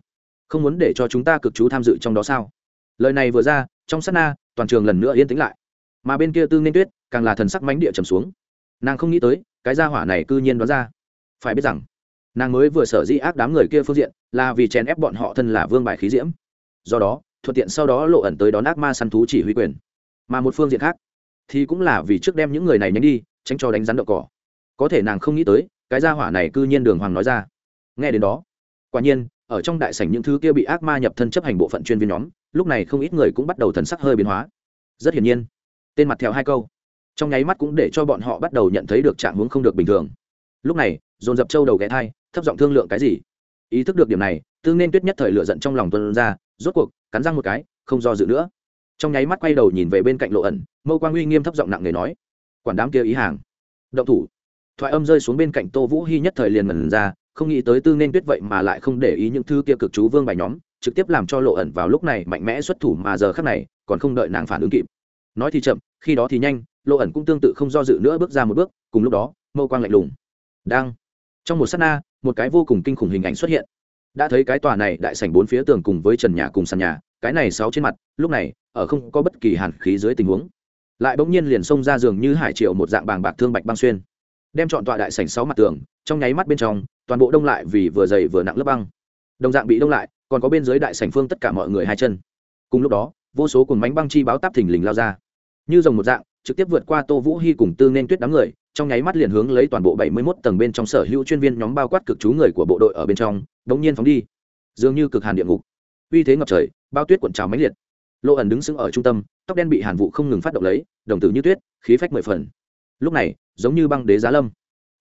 không muốn để cho chúng ta cực chú tham dự trong đó sao? Lời này vừa ra, trong sát na, toàn trường lần nữa yên tĩnh lại. Mà bên kia tư nên tuyết, càng là thần sắc mánh địa trầm xuống. Nàng không nghĩ tới, cái gia hỏa này cư nhiên đoán ra. Phải biết rằng, nàng mới vừa sở dĩ ác đám người kia phương diện, là vì chèn ép bọn họ thân là vương bài khí diễm do đó, thuận tiện sau đó lộ ẩn tới đón ác ma săn thú chỉ huy quyền. Mà một phương diện khác, thì cũng là vì trước đem những người này nhánh đi, tránh cho đánh rắn đậu cỏ. Có thể nàng không nghĩ tới, cái gia hỏa này cư nhiên đường hoàng nói ra. Nghe đến đó, quả nhiên, ở trong đại sảnh những thứ kia bị ác ma nhập thân chấp hành bộ phận chuyên viên nhóm, lúc này không ít người cũng bắt đầu thần sắc hơi biến hóa. Rất hiển nhiên, tên mặt theo hai câu, trong nháy mắt cũng để cho bọn họ bắt đầu nhận thấy được trạng hướng không được bình thường. Lúc này, dồn dập trâu đầu ghé thai, thấp giọng thương lượng cái gì? Ý thức được điểm này, tương nên tuyết nhất thời lựa giận trong lòng tuân ra rốt cuộc, cắn răng một cái, không do dự nữa. Trong nháy mắt quay đầu nhìn về bên cạnh lộ ẩn, mâu quang uy nghiêm thấp giọng nặng nề nói, quản đám kia ý hàng, động thủ. Thoại âm rơi xuống bên cạnh tô vũ hy nhất thời liền ngẩn ra, không nghĩ tới tư nên tuyết vậy mà lại không để ý những thứ kia cực chú vương bài nhóm, trực tiếp làm cho lộ ẩn vào lúc này mạnh mẽ xuất thủ mà giờ khác này còn không đợi nàng phản ứng kịp. Nói thì chậm, khi đó thì nhanh, lộ ẩn cũng tương tự không do dự nữa bước ra một bước, cùng lúc đó, mâu quang lạnh lùng. Đang, trong một s á t na, một cái vô cùng kinh khủng hình ảnh xuất hiện đã thấy cái tòa này đại sảnh bốn phía tường cùng với trần nhà cùng sàn nhà, cái này sáu trên mặt, lúc này, ở không có bất kỳ hàn khí dưới tình huống. Lại bỗng nhiên liền xông ra giường như hải triệu một dạng bàng bạc thương bạch băng xuyên. Đem chọn tọa đại sảnh sáu mặt tường, trong nháy mắt bên trong, toàn bộ đông lại vì vừa dày vừa nặng lớp băng. Đồng dạng bị đông lại, còn có bên dưới đại sảnh phương tất cả mọi người hai chân. Cùng lúc đó, vô số cùng mánh băng chi báo táp thình lình lao ra. Như dòng một dạng, trực tiếp vượt qua tô vũ hy cùng tư nên tuyết đám người trong nháy mắt liền hướng lấy toàn bộ bảy mươi 71 tầng bên trong sở hữu chuyên viên nhóm bao quát cực chú người của bộ đội ở bên trong, đống nhiên phóng đi. Dường như cực hàn địa ngục. Uy thế ngập trời, bao tuyết cuộn trào mãnh liệt. Lộ ẩn đứng sững ở trung tâm, tóc đen bị hàn vụ không ngừng phát động lấy, đồng tử như tuyết, khí phách mười phần. Lúc này, giống như băng đế giá lâm.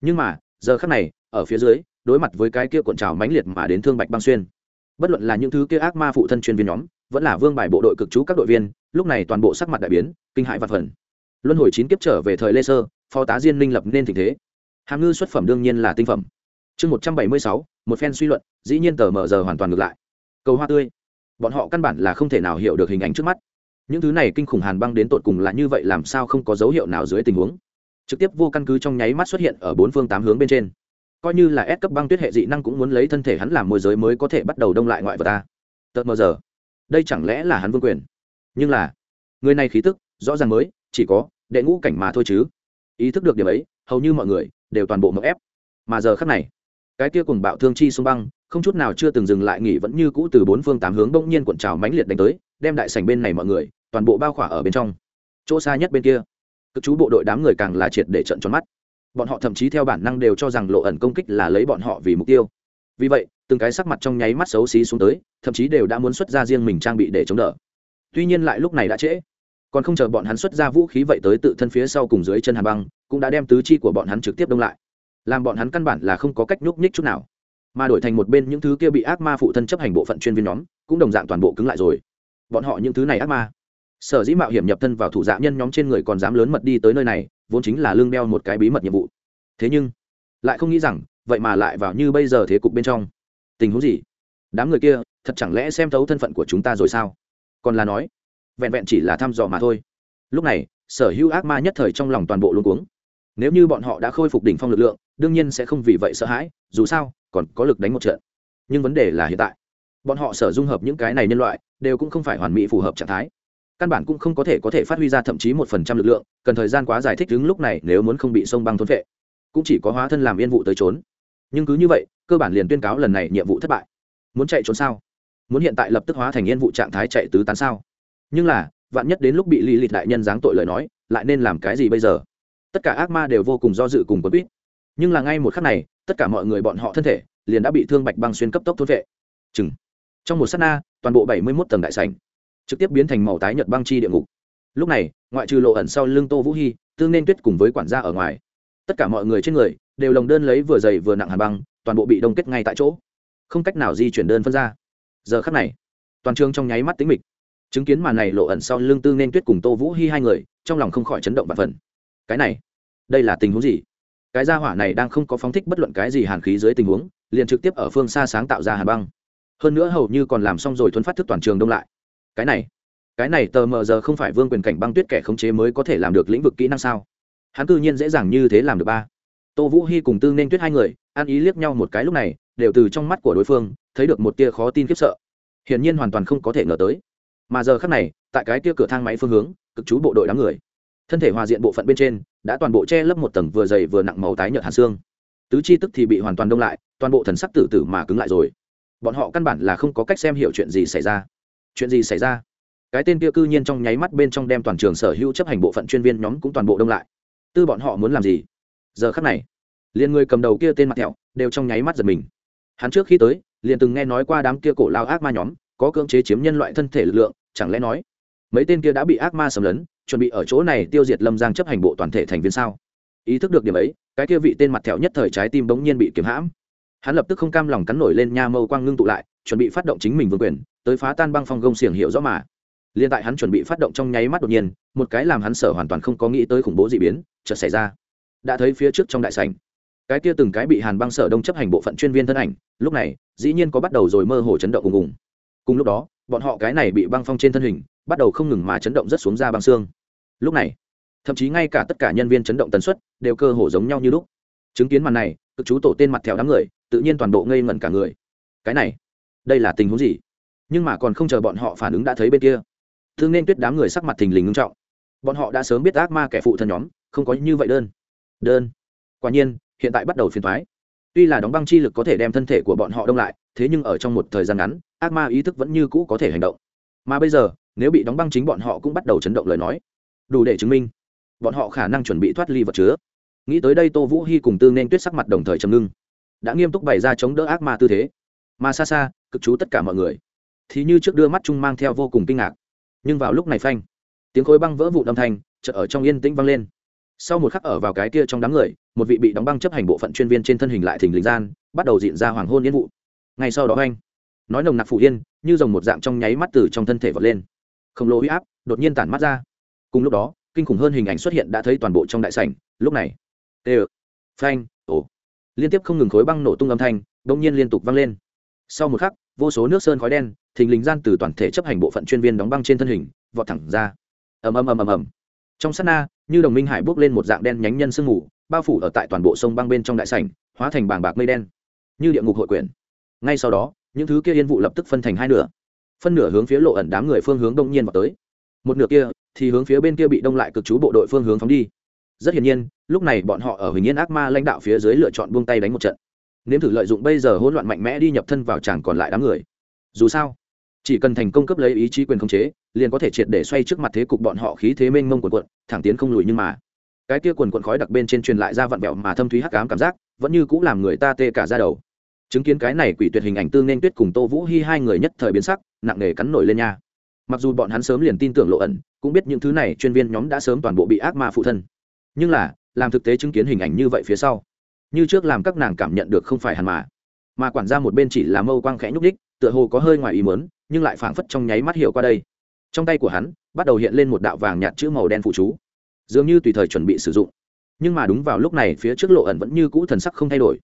Nhưng mà, giờ khắc này, ở phía dưới, đối mặt với cái kia cuộn trào mãnh liệt mà đến thương bạch băng xuyên. Bất luận là những thứ kia ác ma phụ thân chuyên viên nhóm, vẫn là vương bài bộ đội cực chú các đội viên, lúc này toàn bộ sắc mặt đại biến, kinh hãi vật phần. Luân hồi chín kiếp trở về thời lê sơ phó tá diên minh lập nên tình thế. Hàm ngư xuất phẩm đương nhiên là tinh phẩm. Chương một trăm bảy mươi sáu, một phen suy luận, dĩ nhiên tờ mờ giờ hoàn toàn ngược lại. Cầu hoa tươi. Bọn họ căn bản là không thể nào hiểu được hình ảnh trước mắt. Những thứ này kinh khủng hàn băng đến tột cùng là như vậy làm sao không có dấu hiệu nào dưới tình huống. Trực tiếp vô căn cứ trong nháy mắt xuất hiện ở bốn phương tám hướng bên trên. Coi như là ép cấp băng tuyết hệ dị năng cũng muốn lấy thân thể hắn làm môi giới mới có thể bắt đầu đông lại ngoại vật ta. Tợt mờ giờ. Đây chẳng lẽ là hắn vương quyền? Nhưng là, người này khí tức, rõ ràng mới, chỉ có đệ ngũ cảnh mà thôi chứ ý thức được điểm ấy, hầu như mọi người đều toàn bộ mậu ép. Mà giờ khắc này, cái kia cùng bạo thương chi sông băng, không chút nào chưa từng dừng lại nghỉ vẫn như cũ từ bốn phương tám hướng bỗng nhiên cuộn trào mãnh liệt đánh tới, đem đại sảnh bên này mọi người, toàn bộ bao khỏa ở bên trong. Chỗ xa nhất bên kia, cực chú bộ đội đám người càng là triệt để trận tròn mắt. Bọn họ thậm chí theo bản năng đều cho rằng lộ ẩn công kích là lấy bọn họ vì mục tiêu. Vì vậy, từng cái sắc mặt trong nháy mắt xấu xí xuống tới, thậm chí đều đã muốn xuất ra riêng mình trang bị để chống đỡ. Tuy nhiên lại lúc này đã trễ còn không chờ bọn hắn xuất ra vũ khí vậy tới tự thân phía sau cùng dưới chân hà băng, cũng đã đem tứ chi của bọn hắn trực tiếp đông lại. Làm bọn hắn căn bản là không có cách nhúc nhích chút nào. Mà đổi thành một bên những thứ kia bị ác ma phụ thân chấp hành bộ phận chuyên viên nhóm, cũng đồng dạng toàn bộ cứng lại rồi. Bọn họ những thứ này ác ma. Sở dĩ mạo hiểm nhập thân vào thủ dạ nhân nhóm trên người còn dám lớn mật đi tới nơi này, vốn chính là lương đeo một cái bí mật nhiệm vụ. Thế nhưng, lại không nghĩ rằng, vậy mà lại vào như bây giờ thế cục bên trong. Tình huống gì? Đám người kia, thật chẳng lẽ xem thấu thân phận của chúng ta rồi sao? Còn là nói vẹn vẹn chỉ là thăm dò mà thôi. Lúc này, sở hữu ác ma nhất thời trong lòng toàn bộ luôn cuống. Nếu như bọn họ đã khôi phục đỉnh phong lực lượng, đương nhiên sẽ không vì vậy sợ hãi, dù sao, còn có lực đánh một trận. Nhưng vấn đề là hiện tại, bọn họ sở dung hợp những cái này nhân loại, đều cũng không phải hoàn mỹ phù hợp trạng thái. Căn bản cũng không có thể có thể phát huy ra thậm chí một phần trăm lực lượng, cần thời gian quá dài. thích đứng lúc này nếu muốn không bị sông băng thốn vệ cũng chỉ có hóa thân làm yên vụ tới trốn. Nhưng cứ như vậy, cơ bản liền tuyên cáo lần này nhiệm vụ thất bại. Muốn chạy trốn sao? Muốn hiện tại lập tức hóa thành yên vụ trạng thái chạy tứ tán sao? Nhưng là, vạn nhất đến lúc bị lì lịt đại nhân giáng tội lời nói, lại nên làm cái gì bây giờ? Tất cả ác ma đều vô cùng do dự cùng quấn quýt. Nhưng là ngay một khắc này, tất cả mọi người bọn họ thân thể liền đã bị thương bạch băng xuyên cấp tốc thốt vệ. Chừng. Trong một s á t na, toàn bộ bảy mươi mốt tầng đại sành trực tiếp biến thành màu tái nhật băng chi địa ngục. Lúc này, ngoại trừ lộ ẩn sau lưng tô vũ hy tương nên tuyết cùng với quản gia ở ngoài, tất cả mọi người trên người đều lồng đơn lấy vừa dày vừa nặng hàn băng, toàn bộ bị đông kết ngay tại chỗ. Không cách nào di chuyển đơn phân ra. Giờ khắc này, toàn trường trong nháy mắt tính mịch chứng kiến màn này lộ ẩn sau lưng tư nên tuyết cùng tô vũ hy hai người, trong lòng không khỏi chấn động và phần cái này, đây là tình huống gì? Cái gia hỏa này đang không có phóng thích bất luận cái gì hàn khí dưới tình huống, liền trực tiếp ở phương xa sáng tạo ra hàn băng. Hơn nữa hầu như còn làm xong rồi thuấn phát thức toàn trường đông lại. Cái này cái này tờ mờ giờ không phải vương quyền cảnh băng tuyết kẻ khống chế mới có thể làm được lĩnh vực kỹ năng sao? Hắn cư nhiên dễ dàng như thế làm được ba. Tô vũ hy cùng tư nên tuyết hai người ăn ý liếc nhau một cái lúc này, đều từ trong mắt của đối phương, thấy được một tia khó tin khiếp sợ. Hiển nhiên hoàn toàn không có thể ngờ tới mà giờ khắc này, tại cái kia cửa thang máy phương hướng, cực chú bộ đội đám người. Thân thể hòa diện bộ phận bên trên, đã toàn bộ che lấp một tầng vừa dày vừa nặng màu tái nhợt hạt xương. Tứ chi tức thì bị hoàn toàn đông lại, toàn bộ thần sắc tử tử mà cứng lại rồi. Bọn họ căn bản là không có cách xem hiểu chuyện gì xảy ra. Chuyện gì xảy ra? Cái tên kia cư nhiên trong nháy mắt bên trong đem toàn trường sở hữu chấp hành bộ phận chuyên viên nhóm cũng toàn bộ đông lại. Tư bọn họ muốn làm gì? Giờ khắc này, liền người cầm đầu kia tên mặt thẹo, đều trong nháy mắt giật mình. Hắn trước khi tới, liền từng nghe nói qua đám kia cổ lao ác ma nhóm có cưỡng chế chiếm nhân loại thân thể lực lượng, chẳng lẽ nói, mấy tên kia đã bị ác ma sầm lấn, chuẩn bị ở chỗ này tiêu diệt lâm giang chấp hành bộ toàn thể thành viên sao? Ý thức được điểm ấy, cái kia vị tên mặt thẹo nhất thời trái tim bỗng nhiên bị kiếm hãm. Hắn lập tức không cam lòng cắn nổi lên nha mâu quang ngưng tụ lại, chuẩn bị phát động chính mình vương quyền, tới phá tan băng phong gông xiềng hiệu rõ mà. Liên tại hắn chuẩn bị phát động trong nháy mắt đột nhiên, một cái làm hắn sở hoàn toàn không có nghĩ tới khủng bố d ị biến, chợt xảy ra. Đã thấy phía trước trong đại sành cái kia từng cái bị hàn băng sở đông chấp hành bộ phận chuyên viên thân ảnh, lúc này, dĩ nhiên có bắt đầu rồi mơ hồ chấn động cùng cùng cùng lúc đó, bọn họ cái này bị băng phong trên thân hình, bắt đầu không ngừng mà chấn động rất xuống ra băng xương. Lúc này, thậm chí ngay cả tất cả nhân viên chấn động tần suất đều cơ hồ giống nhau như lúc. Chứng kiến màn này, cực chú tổ tên mặt theo đám người, tự nhiên toàn bộ ngây ngẩn cả người. Cái này, đây là tình huống gì? Nhưng mà còn không chờ bọn họ phản ứng đã thấy bên kia. Thương nên tuyết đám người sắc mặt thình lình ngưng trọng. Bọn họ đã sớm biết ác ma kẻ phụ thân nhóm, không có như vậy đơn. Đơn. Quả nhiên, hiện tại bắt đầu phiền thoái tuy là đóng băng chi lực có thể đem thân thể của bọn họ đông lại thế nhưng ở trong một thời gian ngắn, ác ma ý thức vẫn như cũ có thể hành động. Mà bây giờ, nếu bị đóng băng chính bọn họ cũng bắt đầu chấn động lời nói. Đủ để chứng minh, bọn họ khả năng chuẩn bị thoát ly vật chứa. Nghĩ tới đây tô vũ hy cùng tư nên tuyết sắc mặt đồng thời chầm ngưng. Đã nghiêm túc bày ra chống đỡ ác ma tư thế. Mà xa xa, cực chú tất cả mọi người, thì như trước đưa mắt chung mang theo vô cùng kinh ngạc. Nhưng vào lúc này phanh, tiếng khối băng vỡ vụ âm thanh chợt ở trong yên tĩnh vang lên. Sau một khắc ở vào cái kia trong đám người, một vị bị đóng băng chấp hành bộ phận chuyên viên trên thân hình lại thình lình gian, bắt đầu diện ra hoàng hôn yên vụ ngay sau đó anh nói nồng nặc phủ yên, như dòng một dạng trong nháy mắt từ trong thân thể vọt lên. Khổng lồ huy áp đột nhiên tản mắt ra. Cùng lúc đó, kinh khủng hơn hình ảnh xuất hiện đã thấy toàn bộ trong đại sảnh. Lúc này, tê phanh, ồ. Liên tiếp không ngừng khối băng nổ tung âm thanh đông nhiên liên tục vang lên. Sau một khắc, vô số nước sơn khói đen, thình lình gian từ toàn thể chấp hành bộ phận chuyên viên đóng băng trên thân hình, vọt thẳng ra. Ầm ầm ầm ầm ầm. Trong sát na, như đồng minh hải bước lên một dạng đen nhánh nhân sương mù, bao phủ ở tại toàn bộ sông băng bên trong đại sảnh, hóa thành bảng bạc mây đen. Như địa ngục hội quyển ngay sau đó, những thứ kia yên vụ lập tức phân thành hai nửa. Phân nửa hướng phía lộ ẩn đám người phương hướng đông nhiên vào tới. Một nửa kia thì hướng phía bên kia bị đông lại cực chú bộ đội phương hướng phóng đi. Rất hiển nhiên, lúc này bọn họ ở huỳnh yên ác ma lãnh đạo phía dưới lựa chọn buông tay đánh một trận. Nếm thử lợi dụng bây giờ hỗn loạn mạnh mẽ đi nhập thân vào chàng còn lại đám người. Dù sao, chỉ cần thành công cấp lấy ý chí quyền khống chế, liền có thể triệt để xoay trước mặt thế cục bọn họ khí thế mênh mông quần quận thẳng tiến không lùi nhưng mà. Cái kia quần quận khói đặc bên trên truyền lại ra vặn vẹo mà thâm thúy hắc ám cảm giác, vẫn như cũng làm người ta tê cả ra đầu chứng kiến cái này quỷ tuyệt hình ảnh tương nên tuyết cùng tô vũ hy hai người nhất thời biến sắc, nặng nề cắn nổi lên nha. Mặc dù bọn hắn sớm liền tin tưởng lộ ẩn, cũng biết những thứ này chuyên viên nhóm đã sớm toàn bộ bị ác ma phụ thân. Nhưng là, làm thực tế chứng kiến hình ảnh như vậy phía sau, như trước làm các nàng cảm nhận được không phải hẳn mà. Mà quản gia một bên chỉ là mâu quang khẽ nhúc đích tựa hồ có hơi ngoài ý mớn nhưng lại phảng phất trong nháy mắt hiểu qua đây. Trong tay của hắn, bắt đầu hiện lên một đạo vàng nhạt chữ màu đen phụ chú. Dường như tùy thời chuẩn bị sử dụng. Nhưng mà đúng vào lúc này, phía trước lộ ẩn vẫn như cũ thần sắc không thay đổi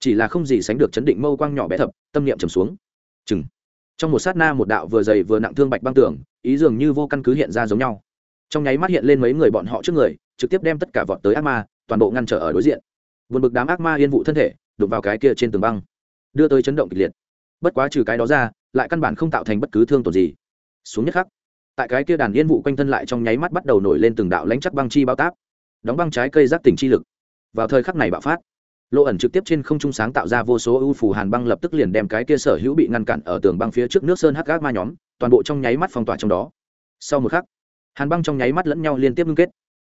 chỉ là không gì sánh được chấn định mâu quang nhỏ bé thập, tâm niệm trầm xuống. Chừng. Trong một sát na một đạo vừa dày vừa nặng thương bạch băng tưởng ý dường như vô căn cứ hiện ra giống nhau. Trong nháy mắt hiện lên mấy người bọn họ trước người, trực tiếp đem tất cả vọt tới ác ma, toàn bộ ngăn trở ở đối diện. Vượt bực đám ác ma yên vụ thân thể, đụng vào cái kia trên tường băng, đưa tới chấn động kịch liệt. Bất quá trừ cái đó ra, lại căn bản không tạo thành bất cứ thương tổn gì. Xuống nhất khắc, tại cái kia đàn yên vụ quanh thân lại trong nháy mắt bắt đầu nổi lên từng đạo lãnh chắc băng chi bao táp, đóng băng trái cây giác tỉnh chi lực. Vào thời khắc này bạo phát lộ ẩn trực tiếp trên không trung sáng tạo ra vô số ưu phủ hàn băng lập tức liền đem cái kia sở hữu bị ngăn cản ở tường băng phía trước nước sơn hắc gác ma nhóm, toàn bộ trong nháy mắt phong tỏa trong đó. Sau một khắc, hàn băng trong nháy mắt lẫn nhau liên tiếp ngưng kết.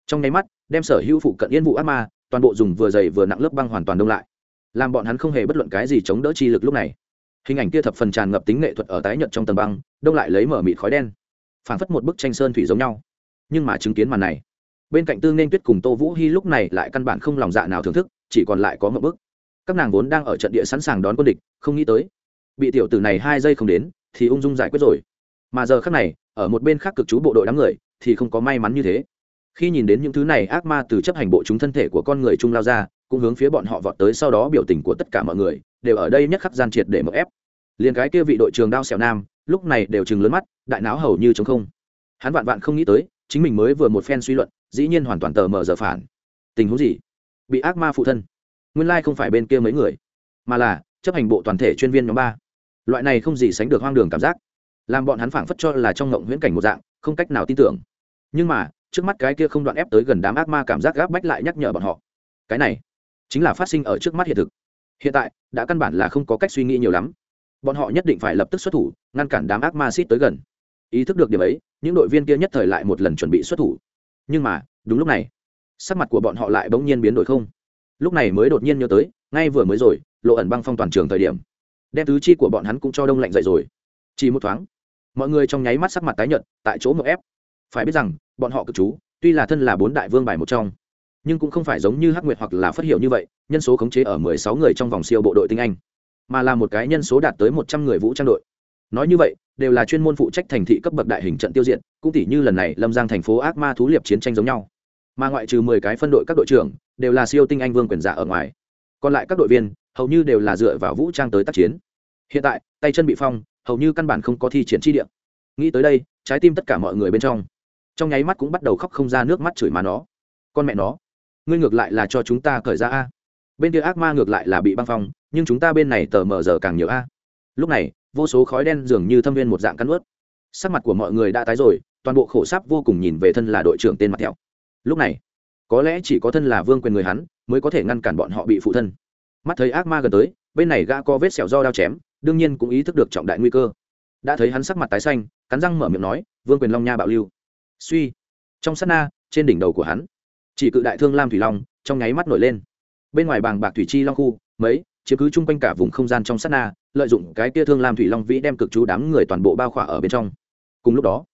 Trong nháy mắt, đem sở hữu phụ cận yên vụ ác ma, toàn bộ dùng vừa dày vừa nặng lớp băng hoàn toàn đông lại. Làm bọn hắn không hề bất luận cái gì chống đỡ chi lực lúc này. Hình ảnh kia thập phần tràn ngập tính nghệ thuật ở tái nhợt trong tầng băng, đông lại lấy mở mịt khói đen. Phảng phất một bức tranh sơn thủy giống nhau. Nhưng mà chứng kiến màn này, bên cạnh tương nên tuyết cùng tô vũ hy lúc này lại căn bản không lòng dạ nào thưởng thức chỉ còn lại có một bức. Các nàng vốn đang ở trận địa sẵn sàng đón quân địch, không nghĩ tới, bị tiểu tử này hai giây không đến, thì ung dung giải quyết rồi. Mà giờ khác này, ở một bên khác cực chú bộ đội đám người, thì không có may mắn như thế. Khi nhìn đến những thứ này, ác ma từ chấp hành bộ chúng thân thể của con người trung lao ra, cũng hướng phía bọn họ vọt tới sau đó biểu tình của tất cả mọi người, đều ở đây nhất khắc gian triệt để mở ép. Liền cái kia vị đội trường đao xẻo nam, lúc này đều chừng lớn mắt, đại não hầu như chống không. Hắn vạn vạn không nghĩ tới, chính mình mới vừa một phen suy luận, dĩ nhiên hoàn toàn tờ mờ giờ phản. Tình huống gì? Bị ác ma phụ thân. Nguyên lai không phải bên kia mấy người, mà là chấp hành bộ toàn thể chuyên viên nhóm ba. Loại này không gì sánh được hoang đường cảm giác, làm bọn hắn phảng phất cho là trong ngộng huyễn cảnh một dạng, không cách nào tin tưởng. Nhưng mà, trước mắt cái kia không đoạn ép tới gần đám ác ma cảm giác gáp bách lại nhắc nhở bọn họ. Cái này, chính là phát sinh ở trước mắt hiện thực. Hiện tại, đã căn bản là không có cách suy nghĩ nhiều lắm. Bọn họ nhất định phải lập tức xuất thủ, ngăn cản đám ác ma xít tới gần. Ý thức được điểm ấy, những đội viên kia nhất thời lại một lần chuẩn bị xuất thủ. Nhưng mà, đúng lúc này sắc mặt của bọn họ lại bỗng nhiên biến đổi không? Lúc này mới đột nhiên nhớ tới, ngay vừa mới rồi, lộ ẩn băng phong toàn trường thời điểm. Đem tứ chi của bọn hắn cũng cho đông lạnh dậy rồi. Chỉ một thoáng, mọi người trong nháy mắt sắc mặt tái nhợt, tại chỗ một ép. Phải biết rằng, bọn họ cực chú, tuy là thân là bốn đại vương bài một trong, nhưng cũng không phải giống như hắc nguyệt hoặc là phát hiệu như vậy, nhân số khống chế ở mười sáu người trong vòng siêu bộ đội tinh anh, mà là một cái nhân số đạt tới một trăm người vũ trang đội. Nói như vậy, đều là chuyên môn phụ trách thành thị cấp bậc đại hình trận tiêu diệt, cũng tỷ như lần này lâm giang thành phố ác ma thú liệp chiến tranh giống nhau mà ngoại trừ mười cái phân đội các đội trưởng, đều là siêu tinh anh vương quyền giả ở ngoài. Còn lại các đội viên, hầu như đều là dựa vào vũ trang tới tác chiến. Hiện tại, tay chân bị phong, hầu như căn bản không có thi triển chi địa. nghĩ tới đây, trái tim tất cả mọi người bên trong trong nháy mắt cũng bắt đầu khóc không ra nước mắt chửi mà nó. Con mẹ nó, ngươi ngược lại là cho chúng ta cởi ra a. Bên kia ác ma ngược lại là bị băng phong, nhưng chúng ta bên này tờ mờ giờ càng nhiều a. Lúc này, vô số khói đen dường như thâm viên một dạng cắn ướt sắc mặt của mọi người đã tái rồi, toàn bộ khổ sáp vô cùng nhìn về thân là đội trưởng tên mặt thẹo lúc này, có lẽ chỉ có thân là vương quyền người hắn mới có thể ngăn cản bọn họ bị phụ thân. Mắt thấy ác ma gần tới, bên này gã có vết sẹo do đao chém, đương nhiên cũng ý thức được trọng đại nguy cơ. Đã thấy hắn sắc mặt tái xanh, cắn răng mở miệng nói, vương quyền long nha bạo lưu. Suy, trong sát na, trên đỉnh đầu của hắn, chỉ cự đại thương lam thủy long, trong nháy mắt nổi lên. Bên ngoài bàng bạc thủy chi long khu, mấy, chiếm cứ chung quanh cả vùng không gian trong sát na, lợi dụng cái kia thương lam thủy long vĩ đem cực chú đám người toàn bộ bao khỏa ở bên trong. Cùng lúc đó,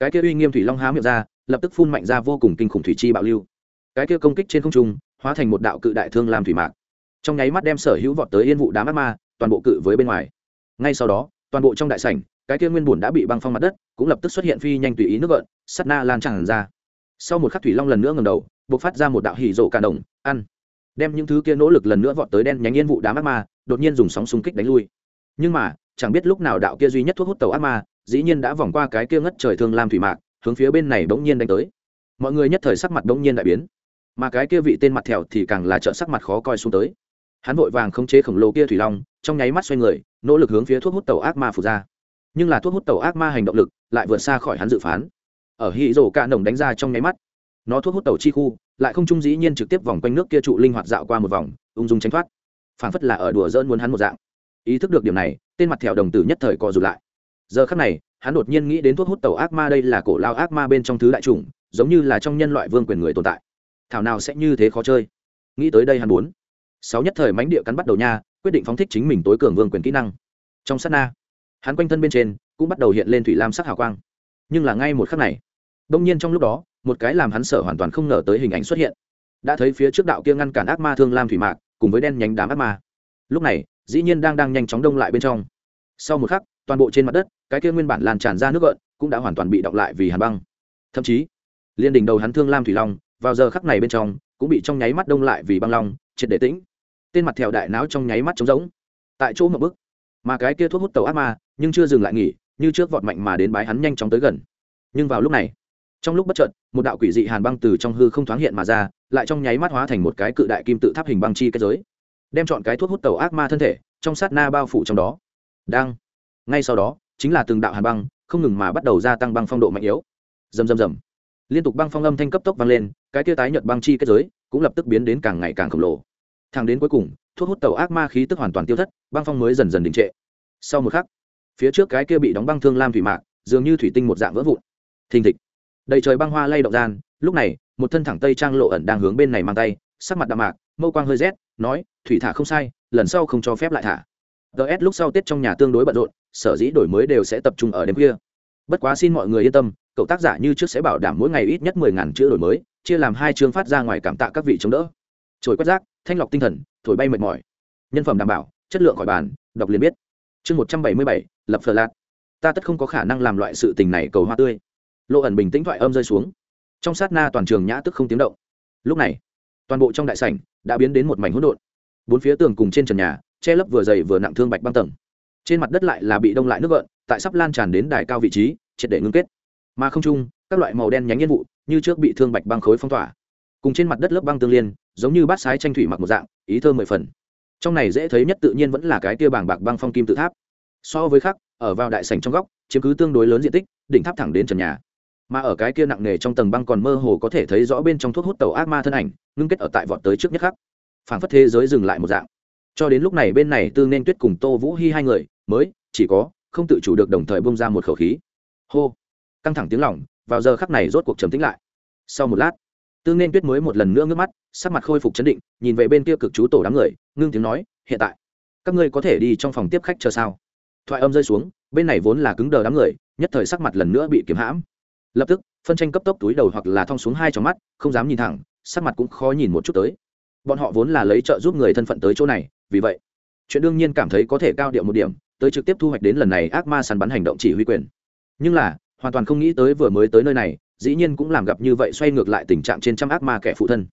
cái kia uy nghiêm thủy long há miệng ra lập tức phun mạnh ra vô cùng kinh khủng thủy chi bạo lưu. Cái kia công kích trên không trung, hóa thành một đạo cự đại thương lam thủy mạc. Trong nháy mắt đem sở hữu vọt tới yên vụ đám ác ma, toàn bộ cự với bên ngoài. Ngay sau đó, toàn bộ trong đại sảnh, cái kia nguyên bùn đã bị băng phong mặt đất, cũng lập tức xuất hiện phi nhanh tùy ý nước gợn, sắt na lan tràn ra. Sau một khắc thủy long lần nữa ngầm đầu b ộ c phát ra một đạo hỉ rộ cả đồng, ăn. Đem những thứ kia nỗ lực lần nữa vọt tới đen nhánh yên vụ đám ác ma, đột nhiên dùng sóng xung kích đánh lui. Nhưng mà, chẳng biết lúc nào đạo kia duy nhất thuốc hút tàu ác ma, dĩ nhiên đã vòng qua cái kia ngất trời thương lam thủy mạc hướng phía bên này bỗng nhiên đánh tới. Mọi người nhất thời sắc mặt bỗng nhiên đại biến. Mà cái kia vị tên mặt thẹo thì càng là trợ sắc mặt khó coi xuống tới. Hắn vội vàng không chế khổng lồ kia thủy long, trong nháy mắt xoay người, nỗ lực hướng phía thuốc hút tàu ác ma phủ ra. Nhưng là thuốc hút tàu ác ma hành động lực lại vượt xa khỏi hắn dự phán. Ở hì rổ cả nồng đánh ra trong nháy mắt, nó thuốc hút tàu chi khu lại không trung dĩ nhiên trực tiếp vòng quanh nước kia trụ linh hoạt dạo qua một vòng, ung dung tránh thoát. Phản phất là ở đùa dỡn muốn hắn một dạng. Ý thức được điểm này, tên mặt thẹo đồng tử nhất thời co rụt lại giờ khắc này, hắn đột nhiên nghĩ đến thuốc hút tàu ác ma đây là cổ lao ác ma bên trong thứ đại chủng, giống như là trong nhân loại vương quyền người tồn tại. Thảo nào sẽ như thế khó chơi? Nghĩ tới đây hắn muốn. Sáu nhất thời mánh địa cắn bắt đầu nha, quyết định phóng thích chính mình tối cường vương quyền kỹ năng. Trong sát na, hắn quanh thân bên trên cũng bắt đầu hiện lên thủy lam sắc hào quang. Nhưng là ngay một khắc này, đông nhiên trong lúc đó, một cái làm hắn sợ hoàn toàn không ngờ tới hình ảnh xuất hiện. Đã thấy phía trước đạo kia ngăn cản ác ma thương lam thủy mạc, cùng với đen nhánh đám ác ma. Lúc này, dĩ nhiên đang đang nhanh chóng đông lại bên trong. Sau một khắc toàn bộ trên mặt đất, cái kia nguyên bản lan tràn ra nước gợn cũng đã hoàn toàn bị đọng lại vì hàn băng. Thậm chí, liên đỉnh đầu hắn thương lam thủy long, vào giờ khắc này bên trong, cũng bị trong nháy mắt đông lại vì băng long, triệt để tĩnh. Tên mặt thèo đại não trong nháy mắt trống rỗng. Tại chỗ một bức mà cái kia thuốc hút tàu ác ma, nhưng chưa dừng lại nghỉ, như trước vọt mạnh mà đến bái hắn nhanh chóng tới gần. Nhưng vào lúc này, trong lúc bất chợt, một đạo quỷ dị hàn băng từ trong hư không thoáng hiện mà ra, lại trong nháy mắt hóa thành một cái cự đại kim tự tháp hình băng chi kết giới, đem chọn cái thuốc hút tàu ác ma thân thể, trong sát na bao phủ trong đó. Đang ngay sau đó, chính là từng đạo hàn băng, không ngừng mà bắt đầu gia tăng băng phong độ mạnh yếu. Rầm rầm rầm. Liên tục băng phong âm thanh cấp tốc vang lên, cái kia tái nhợt băng chi kết giới cũng lập tức biến đến càng ngày càng khổng lồ. Thang đến cuối cùng, thuốc hút tàu ác ma khí tức hoàn toàn tiêu thất, băng phong mới dần dần đình trệ. Sau một khắc, phía trước cái kia bị đóng băng thương lam thủy mạc, dường như thủy tinh một dạng vỡ vụn. Thình thịch. Đầy trời băng hoa lay động gian, lúc này, một thân thẳng tây trang lộ ẩn đang hướng bên này mang tay, sắc mặt đạm mạc, mâu quang hơi rét, nói, thủy thả không sai, lần sau không cho phép lại thả. Ts lúc sau tết trong nhà tương đối bận rộn sở dĩ đổi mới đều sẽ tập trung ở đêm khuya. Bất quá xin mọi người yên tâm, cậu tác giả như trước sẽ bảo đảm mỗi ngày ít nhất mười ngàn chữ đổi mới, chia làm hai chương phát ra ngoài cảm tạ các vị chống đỡ. Trồi quét rác, thanh lọc tinh thần, thổi bay mệt mỏi. Nhân phẩm đảm bảo, chất lượng khỏi bàn, đọc liền biết. Chương một trăm bảy mươi bảy, lập phờ lạc ta tất không có khả năng làm loại sự tình này cầu hoa tươi. Lộ ẩn bình tĩnh thoại âm rơi xuống. Trong sát na toàn trường nhã tức không tiếng động. Lúc này, toàn bộ trong đại sảnh đã biến đến một mảnh hỗn độn. Bốn phía tường cùng trên trần nhà, che lấp vừa dày vừa nặng thương bạch băng tầng trên mặt đất lại là bị đông lại nước gợn, tại sắp lan tràn đến đài cao vị trí, triệt để ngưng kết. Mà không chung các loại màu đen nhánh nhiên vụ, như trước bị thương bạch băng khối phong tỏa. Cùng trên mặt đất lớp băng tương liên, giống như bát sái tranh thủy mặc một dạng, ý thơ mười phần. Trong này dễ thấy nhất tự nhiên vẫn là cái tia bảng bạc băng phong kim tự tháp. So với khác, ở vào đại sảnh trong góc, chiếm cứ tương đối lớn diện tích, đỉnh tháp thẳng đến trần nhà. Mà ở cái kia nặng nề trong tầng băng còn mơ hồ có thể thấy rõ bên trong thuốc hút tàu ác ma thân ảnh, ngưng kết ở tại vọt tới trước nhất khắc. Phảng phất thế giới dừng lại một dạng cho đến lúc này bên này tương nên tuyết cùng tô vũ hy hai người mới chỉ có không tự chủ được đồng thời bông ra một khẩu khí. Hô! Căng thẳng tiếng lỏng, vào giờ khắc này rốt cuộc trầm tĩnh lại. Sau một lát tương nên tuyết mới một lần nữa ngước mắt, sắc mặt khôi phục chấn định, nhìn về bên kia cực chú tổ đám người, ngưng tiếng nói, hiện tại, các ngươi có thể đi trong phòng tiếp khách chờ sao? Thoại âm rơi xuống, bên này vốn là cứng đờ đám người, nhất thời sắc mặt lần nữa bị kiếm hãm. Lập tức, phân tranh cấp tốc túi đầu hoặc là thong xuống hai trong mắt, không dám nhìn thẳng, sắc mặt cũng khó nhìn một chút tới. Bọn họ vốn là lấy trợ giúp người thân phận tới chỗ này vì vậy, chuyện đương nhiên cảm thấy có thể cao điệu một điểm, tới trực tiếp thu hoạch đến lần này ác ma săn bắn hành động chỉ huy quyền. Nhưng là, hoàn toàn không nghĩ tới vừa mới tới nơi này, dĩ nhiên cũng làm gặp như vậy xoay ngược lại tình trạng trên trăm ác ma kẻ phụ thân.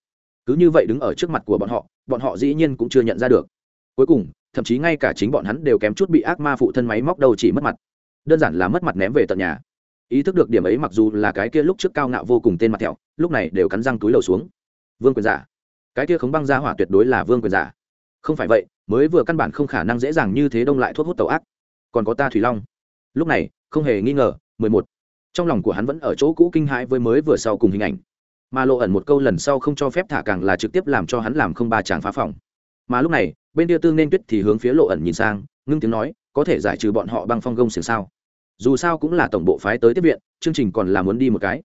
Cứ như vậy đứng ở trước mặt của bọn họ bọn họ dĩ nhiên cũng chưa nhận ra được. Cuối cùng, thậm chí ngay cả chính bọn hắn đều kém chút bị ác ma phụ thân máy móc đầu chỉ mất mặt. Đơn giản là mất mặt ném về tận nhà. Ý thức được điểm ấy mặc dù là cái kia lúc trước cao ngạo vô cùng tên mặt thẹo, lúc này đều cắn răng túi lầu xuống. Vương quyền giả. Cái kia khống băng ra hỏa tuyệt đối là vương quyền giả không phải vậy, mới vừa căn bản không khả năng dễ dàng như thế đông lại thuốc hút tàu ác. Còn có ta thủy long. Lúc này, không hề nghi ngờ, mười một. Trong lòng của hắn vẫn ở chỗ cũ kinh hãi với mới vừa sau cùng hình ảnh. Mà lộ ẩn một câu lần sau không cho phép thả càng là trực tiếp làm cho hắn làm không ba chàng phá phòng. Mà lúc này, bên kia tương nên tuyết thì hướng phía lộ ẩn nhìn sang, ngưng tiếng nói, có thể giải trừ bọn họ băng phong gông xiềng sao? Dù sao cũng là tổng bộ phái tới tiếp viện, chương trình còn là muốn đi một cái.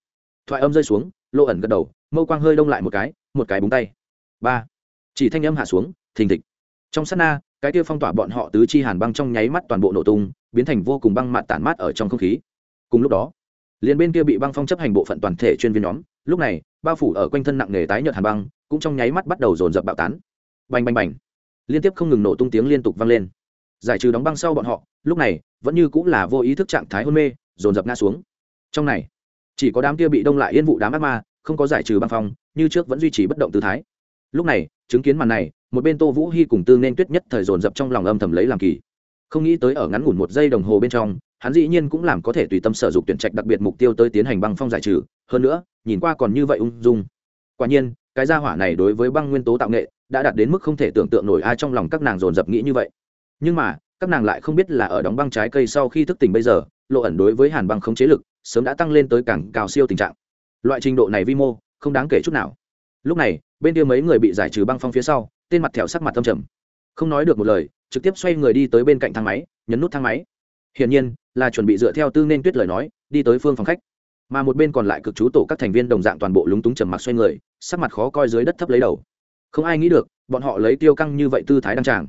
Thoại âm rơi xuống, lộ ẩn gật đầu, mâu quang hơi đông lại một cái một cái búng tay. Ba. Chỉ thanh âm hạ xuống thình thịch. Trong sát na, cái kia phong tỏa bọn họ tứ chi hàn băng trong nháy mắt toàn bộ nổ tung, biến thành vô cùng băng mạn tản mát ở trong không khí. Cùng lúc đó, liền bên kia bị băng phong chấp hành bộ phận toàn thể chuyên viên nhóm, lúc này, bao phủ ở quanh thân nặng nề tái nhợt hàn băng, cũng trong nháy mắt bắt đầu dồn dập bạo tán. Bành bành bành. Liên tiếp không ngừng nổ tung tiếng liên tục vang lên. Giải trừ đóng băng sau bọn họ, lúc này, vẫn như cũng là vô ý thức trạng thái hôn mê, dồn dập ngã xuống. Trong này, chỉ có đám kia bị đông lại yên vụ đám ác ma, không có giải trừ băng phong, như trước vẫn duy trì bất động tư thái. Lúc này, chứng kiến màn này một bên tô vũ hy cùng tương nên tuyết nhất thời dồn dập trong lòng âm thầm lấy làm kỳ. Không nghĩ tới ở ngắn ngủn một giây đồng hồ bên trong, hắn dĩ nhiên cũng làm có thể tùy tâm sở dục tuyển trạch đặc biệt mục tiêu tới tiến hành băng phong giải trừ, hơn nữa, nhìn qua còn như vậy ung dung. Quả nhiên, cái gia hỏa này đối với băng nguyên tố tạo nghệ đã đạt đến mức không thể tưởng tượng nổi ai trong lòng các nàng dồn dập nghĩ như vậy. Nhưng mà, các nàng lại không biết là ở đóng băng trái cây sau khi thức tỉnh bây giờ, lộ ẩn đối với hàn băng không chế lực sớm đã tăng lên tới cảng cao siêu tình trạng. Loại trình độ này vi mô, không đáng kể chút nào lúc này, bên kia mấy người bị giải trừ băng phong phía sau, tên mặt thẹo sắc mặt tâm trầm. Không nói được một lời, trực tiếp xoay người đi tới bên cạnh thang máy, nhấn nút thang máy. Hiển nhiên, là chuẩn bị dựa theo tư nên tuyết lời nói, đi tới phương phòng khách. Mà một bên còn lại cực chú tổ các thành viên đồng dạng toàn bộ lúng túng trầm mặc xoay người, sắc mặt khó coi dưới đất thấp lấy đầu. Không ai nghĩ được, bọn họ lấy tiêu căng như vậy tư thái đăng tràng.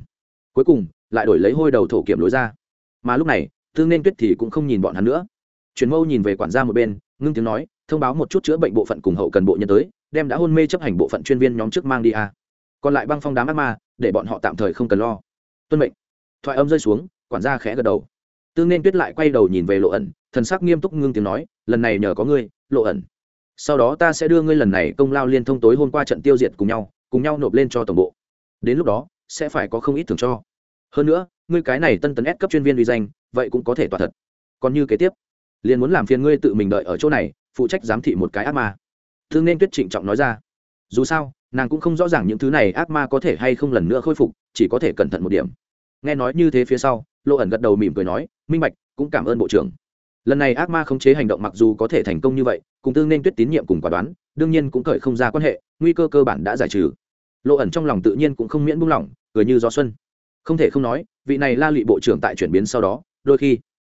Cuối cùng, lại đổi lấy hôi đầu thổ kiểm lối ra. Mà lúc này, tư nên tuyết thì cũng không nhìn bọn hắn nữa. Chuyển mâu nhìn về quản gia một bên, ngưng tiếng nói, thông báo một chút chữa bệnh bộ phận cùng hậu cần bộ nhân tới đem đã hôn mê chấp hành bộ phận chuyên viên nhóm trước mang đi a còn lại băng phong đám ác ma, để bọn họ tạm thời không cần lo. Tuân mệnh. Thoại âm rơi xuống, quản gia khẽ gật đầu. Tương nên tuyết lại quay đầu nhìn về lộ ẩn, thần sắc nghiêm túc ngưng tiếng nói, lần này nhờ có ngươi, lộ ẩn. Sau đó ta sẽ đưa ngươi lần này công lao liên thông tối hôm qua trận tiêu diệt cùng nhau cùng nhau nộp lên cho tổng bộ. Đến lúc đó, sẽ phải có không ít thưởng cho. Hơn nữa, ngươi cái này tân tấn ép cấp chuyên viên uy danh, vậy cũng có thể tỏa thật. Còn như kế tiếp, liền muốn làm phiền ngươi tự mình đợi ở chỗ này, phụ trách giám thị một cái ác ma thương nên tuyết trịnh trọng nói ra. Dù sao, nàng cũng không rõ ràng những thứ này ác ma có thể hay không lần nữa khôi phục, chỉ có thể cẩn thận một điểm. Nghe nói như thế phía sau, lộ ẩn gật đầu mỉm cười nói, minh bạch, cũng cảm ơn bộ trưởng. Lần này ác ma khống chế hành động mặc dù có thể thành công như vậy, cùng tương nên tuyết tín nhiệm cùng quả đoán, đương nhiên cũng cởi không ra quan hệ, nguy cơ cơ bản đã giải trừ. Lộ ẩn trong lòng tự nhiên cũng không miễn buông lỏng, cười như gió xuân. Không thể không nói, vị này la lụy bộ trưởng tại chuyển biến sau đó, đôi khi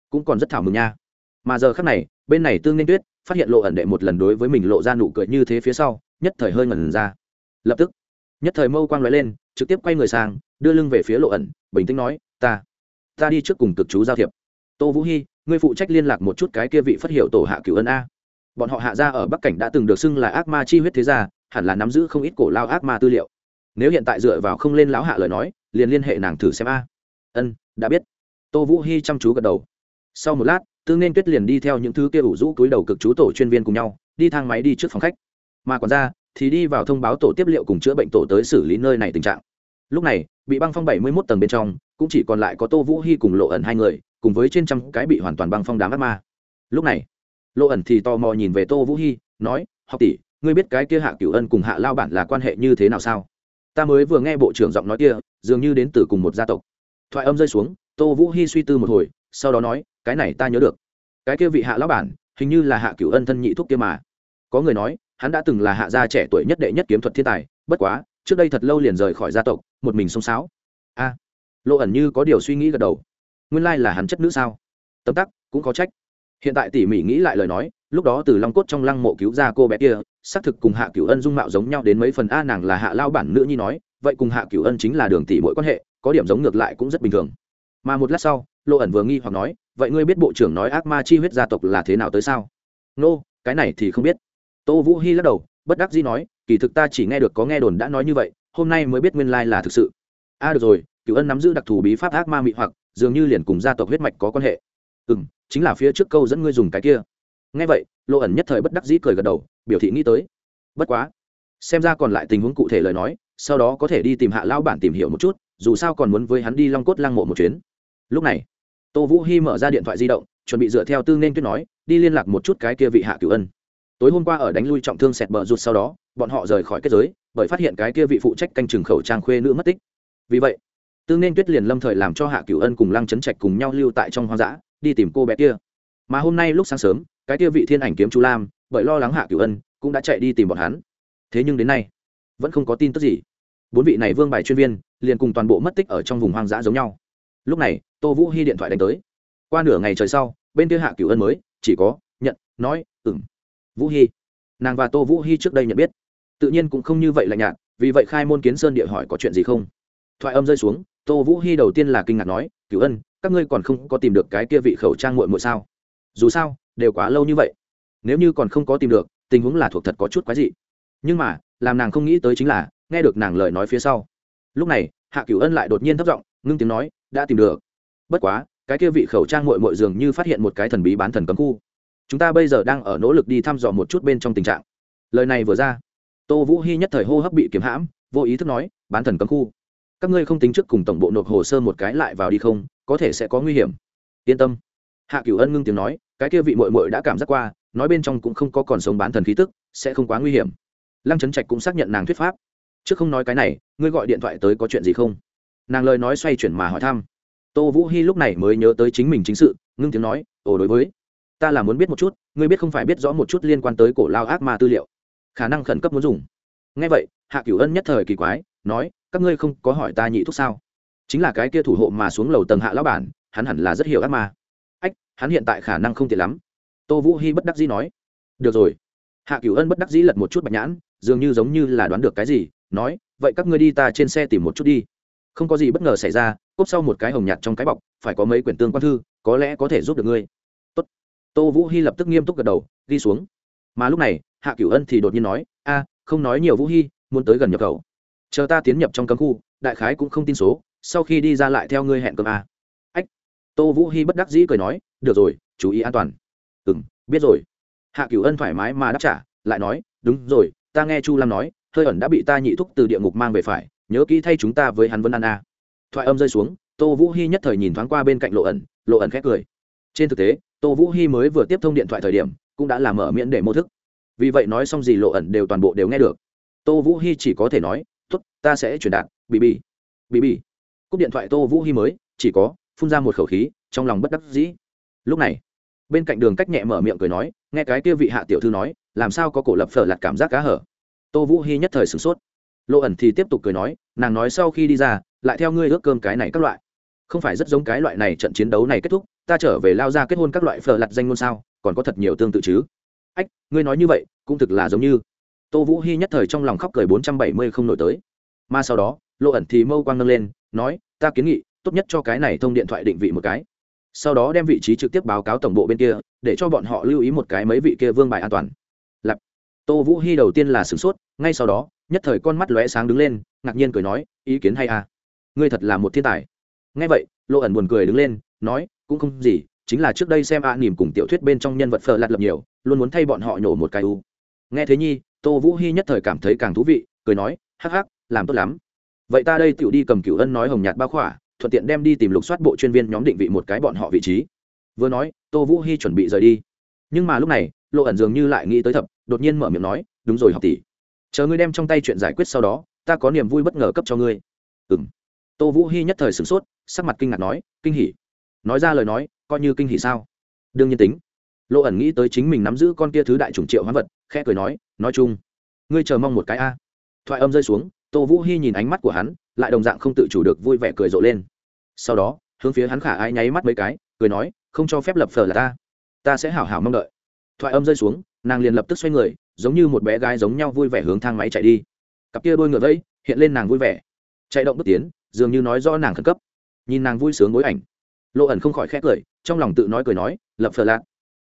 cũng còn rất thảo mừng nha. Mà giờ khác này, bên này tương nên tuyết phát hiện lộ ẩn đệ một lần đối với mình lộ ra nụ cười như thế phía sau, nhất thời hơi ngẩn ra. Lập tức, nhất thời mâu quang lóe lên, trực tiếp quay người sang, đưa lưng về phía lộ ẩn, bình tĩnh nói, ta ta đi trước cùng cực chú giao thiệp. Tô vũ hy ngươi phụ trách liên lạc một chút cái kia vị phát hiệu tổ hạ cửu ân a. Bọn họ hạ gia ở bắc cảnh đã từng được xưng là ác ma chi huyết thế gia, hẳn là nắm giữ không ít cổ lao ác ma tư liệu. Nếu hiện tại dựa vào không lên lão hạ lời nói, liền liên hệ nàng thử xem a. Ân, đã biết. Tô vũ hy chăm chú gật đầu. Sau một lát tương nên tuyết liền đi theo những thứ kia ủ rũ túi đầu cực chú tổ chuyên viên cùng nhau, đi thang máy đi trước phòng khách. Mà còn ra thì đi vào thông báo tổ tiếp liệu cùng chữa bệnh tổ tới xử lý nơi này tình trạng. Lúc này, bị băng phong bảy mươi 71 tầng bên trong, cũng chỉ còn lại có tô vũ hy cùng lộ ẩn hai người, cùng với trên trăm cái bị hoàn toàn băng phong đám ác ma. Lúc này, lộ ẩn thì tò mò nhìn về tô vũ hy nói, học tỷ, ngươi biết cái kia hạ cửu ân cùng hạ lao bản là quan hệ như thế nào sao? Ta mới vừa nghe bộ trưởng giọng nói kia, dường như đến từ cùng một gia tộc. Thoại âm rơi xuống, tô vũ hy suy tư một hồi, sau đó nói cái này ta nhớ được. Cái kia vị hạ lão bản, hình như là hạ cửu ân thân nhị thúc kia mà. Có người nói, hắn đã từng là hạ gia trẻ tuổi nhất đệ nhất kiếm thuật thiên tài, bất quá, trước đây thật lâu liền rời khỏi gia tộc, một mình xông xáo. A. Lộ ẩn như có điều suy nghĩ gật đầu. Nguyên lai là hắn chất nữ sao? Tấm tắc, cũng có trách. Hiện tại tỉ mỉ nghĩ lại lời nói, lúc đó từ long cốt trong lăng mộ cứu ra cô bé kia, xác thực cùng hạ cửu ân dung mạo giống nhau đến mấy phần a nàng là hạ lao bản nữ nhi nói, vậy cùng hạ cửu ân chính là đường tỷ mỗi quan hệ, có điểm giống ngược lại cũng rất bình thường. Mà một lát sau lộ ẩn vừa nghi hoặc nói vậy ngươi biết bộ trưởng nói ác ma chi huyết gia tộc là thế nào tới sao? Nô、no, cái này thì không biết. Tô vũ hy lắc đầu bất đắc dĩ nói kỳ thực ta chỉ nghe được có nghe đồn đã nói như vậy hôm nay mới biết nguyên lai là thực sự. A à, được rồi cựu ân nắm giữ đặc thù bí pháp ác ma mị hoặc dường như liền cùng gia tộc huyết mạch có quan hệ. Ừ m chính là phía trước câu dẫn ngươi dùng cái kia. Nghe vậy lộ ẩn nhất thời bất đắc dĩ cười gật đầu biểu thị nghĩ tới. Bất quá xem ra còn lại tình huống cụ thể lời nói sau đó có thể đi tìm hạ lão bản tìm hiểu một chút dù sao còn muốn với hắn đi long cốt lăng mộ một chuyến. Lúc này tô vũ hy mở ra điện thoại di động, chuẩn bị dựa theo tư nên tuyết nói, đi liên lạc một chút cái kia vị hạ cửu ân. Tối hôm qua ở đánh lui trọng thương sẹt bờ rụt sau đó, bọn họ rời khỏi kết giới, bởi phát hiện cái kia vị phụ trách canh chừng khẩu trang khuê nữ mất tích. Vì vậy, tư nên tuyết liền lâm thời làm cho hạ cửu ân cùng lăng chấn trạch cùng nhau lưu tại trong hoang dã, đi tìm cô bé kia. Mà hôm nay lúc sáng sớm, cái kia vị thiên ảnh kiếm chú lam, bởi lo lắng hạ cửu ân, cũng đã chạy đi tìm bọn hắn. Thế nhưng đến nay, vẫn không có tin tức gì. Bốn vị này vương bài chuyên viên, liền cùng toàn bộ mất tích ở trong vùng hoang dã giống nhau. Lúc này tô vũ hy điện thoại đánh tới. Qua nửa ngày trời sau, bên kia hạ cửu ân mới, chỉ có, nhận, nói ừng vũ hy nàng và tô vũ hy trước đây nhận biết. Tự nhiên cũng không như vậy lạnh nhạt, vì vậy khai môn kiến sơn địa hỏi có chuyện gì không. Thoại âm rơi xuống, tô vũ hy đầu tiên là kinh ngạc nói, cửu ân, các ngươi còn không có tìm được cái kia vị khẩu trang muội muội sao? Dù sao, đều quá lâu như vậy. Nếu như còn không có tìm được, tình huống là thuộc thật có chút quái dị. Nhưng mà, làm nàng không nghĩ tới chính là, nghe được nàng lời nói phía sau. Lúc này, hạ cửu ân lại đột nhiên thất giọng, ngưng tiếng nói, đã tìm được bất quá, cái kia vị khẩu trang mội mội dường như phát hiện một cái thần bí bán thần cấm khu. Chúng ta bây giờ đang ở nỗ lực đi thăm dò một chút bên trong tình trạng. Lời này vừa ra, tô vũ hy nhất thời hô hấp bị kiếm hãm, vô ý thức nói, bán thần cấm khu, các ngươi không tính trước cùng tổng bộ nộp hồ sơ một cái lại vào đi không, có thể sẽ có nguy hiểm. Yên tâm. Hạ cửu ân ngưng tiếng nói, cái kia vị mội mội đã cảm giác qua, nói bên trong cũng không có còn sống bán thần khí tức, sẽ không quá nguy hiểm. Lăng trấn trạch cũng xác nhận nàng thuyết pháp. Trước không nói cái này, ngươi gọi điện thoại tới có chuyện gì không? Nàng lời nói xoay chuyển mà hỏi thăm tô vũ hy lúc này mới nhớ tới chính mình chính sự, ngưng tiếng nói, ồ, đối với, ta là muốn biết một chút, ngươi biết không phải biết rõ một chút liên quan tới cổ lao ác ma tư liệu, khả năng khẩn cấp muốn dùng. Ngay vậy, hạ cửu ân nhất thời kỳ quái, nói, các ngươi không có hỏi ta nhị thúc sao? Chính là cái kia thủ hộ mà xuống lầu tầng hạ lão bản, hắn hẳn là rất hiểu ác ma. Ách, hắn hiện tại khả năng không tiện lắm. Tô vũ hy bất đắc dĩ nói. Được rồi. Hạ cửu ân bất đắc dĩ lật một chút bạch nhãn, dường như giống như là đoán được cái gì, nói, vậy các ngươi đi ta trên xe tìm một chút đi không có gì bất ngờ xảy ra, cốp sau một cái hồng nhạt trong cái bọc, phải có mấy quyển tương quan thư, có lẽ có thể giúp được ngươi. Tốt. tô vũ hy lập tức nghiêm túc gật đầu đi xuống. Mà lúc này, hạ cửu ân thì đột nhiên nói, a, không nói nhiều vũ hy muốn tới gần nhập khẩu. Chờ ta tiến nhập trong cấm khu, đại khái cũng không tin số, sau khi đi ra lại theo ngươi hẹn cơm a. Ách. Tô vũ hy bất đắc dĩ cười nói, được rồi, chú ý an toàn. Ừ m biết rồi. Hạ cửu ân thoải mái mà đáp trả, lại nói, đúng rồi, ta nghe chu lam nói, hơi ẩn đã bị ta nhị thúc từ địa ngục mang về phải nhớ kỹ thay chúng ta với hắn vân an a. Thoại âm rơi xuống, tô vũ hy nhất thời nhìn thoáng qua bên cạnh lộ ẩn lộ ẩn khét cười. Trên thực tế, tô vũ hy mới vừa tiếp thông điện thoại thời điểm, cũng đã làm mở miễn để mô thức. Vì vậy nói xong gì lộ ẩn đều toàn bộ đều nghe được. Tô vũ hy chỉ có thể nói t ố t ta sẽ truyền đạt bị bị bị bị cúp điện thoại tô vũ hy mới, chỉ có, phun ra một khẩu khí, trong lòng bất đắc dĩ. Lúc này, bên cạnh đường cách nhẹ mở miệng cười nói, nghe cái kia vị hạ tiểu thư nói, làm sao có cổ lập phở lặt cảm giác cá hở. Tô vũ hy nhất thời sửng sốt lộ ẩn thì tiếp tục cười nói, nàng nói sau khi đi ra, lại theo ngươi ước cơm cái này các loại. Không phải rất giống cái loại này trận chiến đấu này kết thúc, ta trở về lao ra kết hôn các loại phở lặt danh ngôn sao, còn có thật nhiều tương tự chứ. Ách, ngươi nói như vậy, cũng thực là giống như. Tô vũ hy nhất thời trong lòng khóc cười bốn trăm bảy mươi không nổi tới. Mà sau đó, lộ ẩn thì mâu quang nâng lên, nói, ta kiến nghị, tốt nhất cho cái này thông điện thoại định vị một cái. Sau đó đem vị trí trực tiếp báo cáo tổng bộ bên kia, để cho bọn họ lưu ý một cái mấy vị kia vương bài an toàn tô vũ hy đầu tiên là sửng sốt ngay sau đó nhất thời con mắt lóe sáng đứng lên ngạc nhiên cười nói ý kiến hay à? Ngươi thật là một thiên tài. Ngay vậy lộ ẩn buồn cười đứng lên nói cũng không gì chính là trước đây xem a à, nỉm cùng tiểu thuyết bên trong nhân vật phờ lạt lập nhiều luôn muốn thay bọn họ nhổ một cái u. Nghe thế nhi tô vũ hy nhất thời cảm thấy càng thú vị cười nói hắc hắc làm tốt lắm. Vậy ta đây tựu đi cầm cửu ân nói hồng nhạt bao khỏa thuận tiện đem đi tìm lục soát bộ chuyên viên nhóm định vị một cái bọn họ vị trí. Vừa nói tô vũ hy chuẩn bị rời đi. Nhưng mà lúc này lộ ẩn dường như lại nghĩ tới thập đột nhiên mở miệng nói, đúng rồi học tỷ. Chờ ngươi đem trong tay chuyện giải quyết sau đó, ta có niềm vui bất ngờ cấp cho ngươi. Ừng tô vũ hy nhất thời sửng sốt, sắc mặt kinh ngạc nói, kinh hỉ. Nói ra lời nói, coi như kinh hỉ sao? Đương nhiên tính. Lộ ẩn nghĩ tới chính mình nắm giữ con kia thứ đại chủng triệu hoán vật, khẽ cười nói nói chung, ngươi chờ mong một cái a. Thoại âm rơi xuống, tô vũ hy nhìn ánh mắt của hắn, lại đồng dạng không tự chủ được vui vẻ cười rộ lên. Sau đó, hướng phía hắn khả ai nháy mắt mấy cái, cười nói, không cho phép lập phở là ta. Ta sẽ hảo hảo mong đợi thoại âm rơi xuống, nàng liền lập tức xoay người, giống như một bé gái giống nhau vui vẻ hướng thang máy chạy đi. Cặp kia đôi ngựa vẫy, hiện lên nàng vui vẻ. Chạy động bước tiến, dường như nói do nàng khẩn cấp. Nhìn nàng vui sướng bối ảnh lộ ẩn không khỏi khét cười, trong lòng tự nói cười nói, lập phờ lạc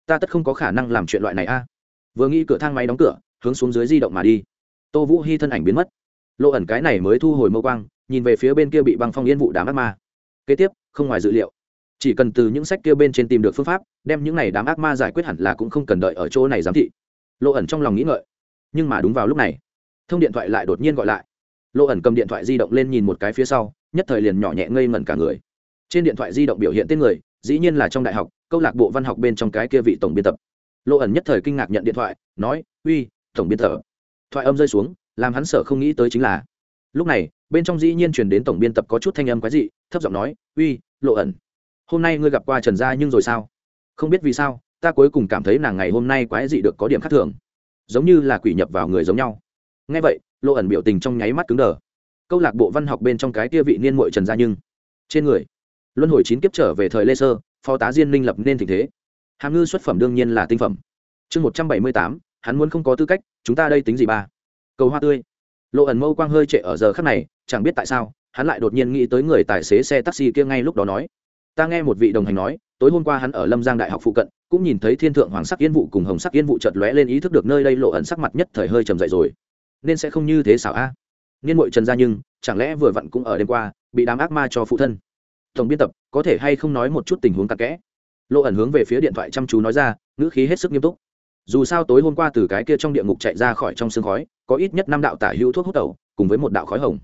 ta tất không có khả năng làm chuyện loại này a. Vừa nghĩ cửa thang máy đóng cửa, hướng xuống dưới di động mà đi. Tô vũ hy thân ảnh biến mất. Lộ ẩn cái này mới thu hồi mâu quang, nhìn về phía bên kia bị băng phong yên vụ đám ác ma. Kế tiếp, không ngoài dự liệu chỉ cần từ những sách kia bên trên tìm được phương pháp, đem những này đám ác ma giải quyết hẳn là cũng không cần đợi ở chỗ này giám thị. Lộ ẩn trong lòng nghĩ ngợi. Nhưng mà đúng vào lúc này, thông điện thoại lại đột nhiên gọi lại. Lộ ẩn cầm điện thoại di động lên nhìn một cái phía sau, nhất thời liền nhỏ nhẹ ngây ngẩn cả người. Trên điện thoại di động biểu hiện tên người, dĩ nhiên là trong đại học, câu lạc bộ văn học bên trong cái kia vị tổng biên tập. Lộ ẩn nhất thời kinh ngạc nhận điện thoại, nói, uy, tổng biên tập. Thoại âm rơi xuống, làm hắn sợ không nghĩ tới chính là, lúc này, bên trong dĩ nhiên truyền đến tổng biên tập có chút thanh âm quái dị, thấp giọng nói, uy, lộ ẩn hôm nay ngươi gặp qua trần gia nhưng rồi sao? Không biết vì sao, ta cuối cùng cảm thấy nàng ngày hôm nay quái dị được có điểm khác thường. Giống như là quỷ nhập vào người giống nhau. Ngay vậy lộ ẩn biểu tình trong nháy mắt cứng đờ. Câu lạc bộ văn học bên trong cái kia vị niên mội trần gia nhưng. Trên người, luân hồi chín kiếp trở về thời lê sơ, phó tá diên minh lập nên tình thế. Hàm ngư xuất phẩm đương nhiên là tinh phẩm. Chương một trăm bảy mươi tám, hắn muốn không có tư cách, chúng ta đây tính gì ba? Cầu hoa tươi. Lộ ẩn mâu quang hơi trệ ở giờ khắc này, chẳng biết tại sao, hắn lại đột nhiên nghĩ tới người tài xế xe taxi kia ngay lúc đó nói ta nghe một vị đồng hành nói, tối hôm qua hắn ở lâm giang đại học phụ cận, cũng nhìn thấy thiên thượng hoàng sắc yên vụ cùng hồng sắc yên vụ chợt lóe lên ý thức được nơi đây lộ ẩn sắc mặt nhất thời hơi trầm dậy rồi. Nên sẽ không như thế xảo a. À. niên mội trần gia nhưng, chẳng lẽ vừa vặn cũng ở đêm qua, bị đám ác ma cho phụ thân? Tổng biên tập, có thể hay không nói một chút tình huống cặn kẽ? Lộ ẩn hướng về phía điện thoại chăm chú nói ra, ngữ khí hết sức nghiêm túc. Dù sao tối hôm qua từ cái kia trong địa ngục chạy ra khỏi trong sương khói, có ít nhất năm đạo tả hữu thuốc hút tẩu, cùng với một đạo khói hồng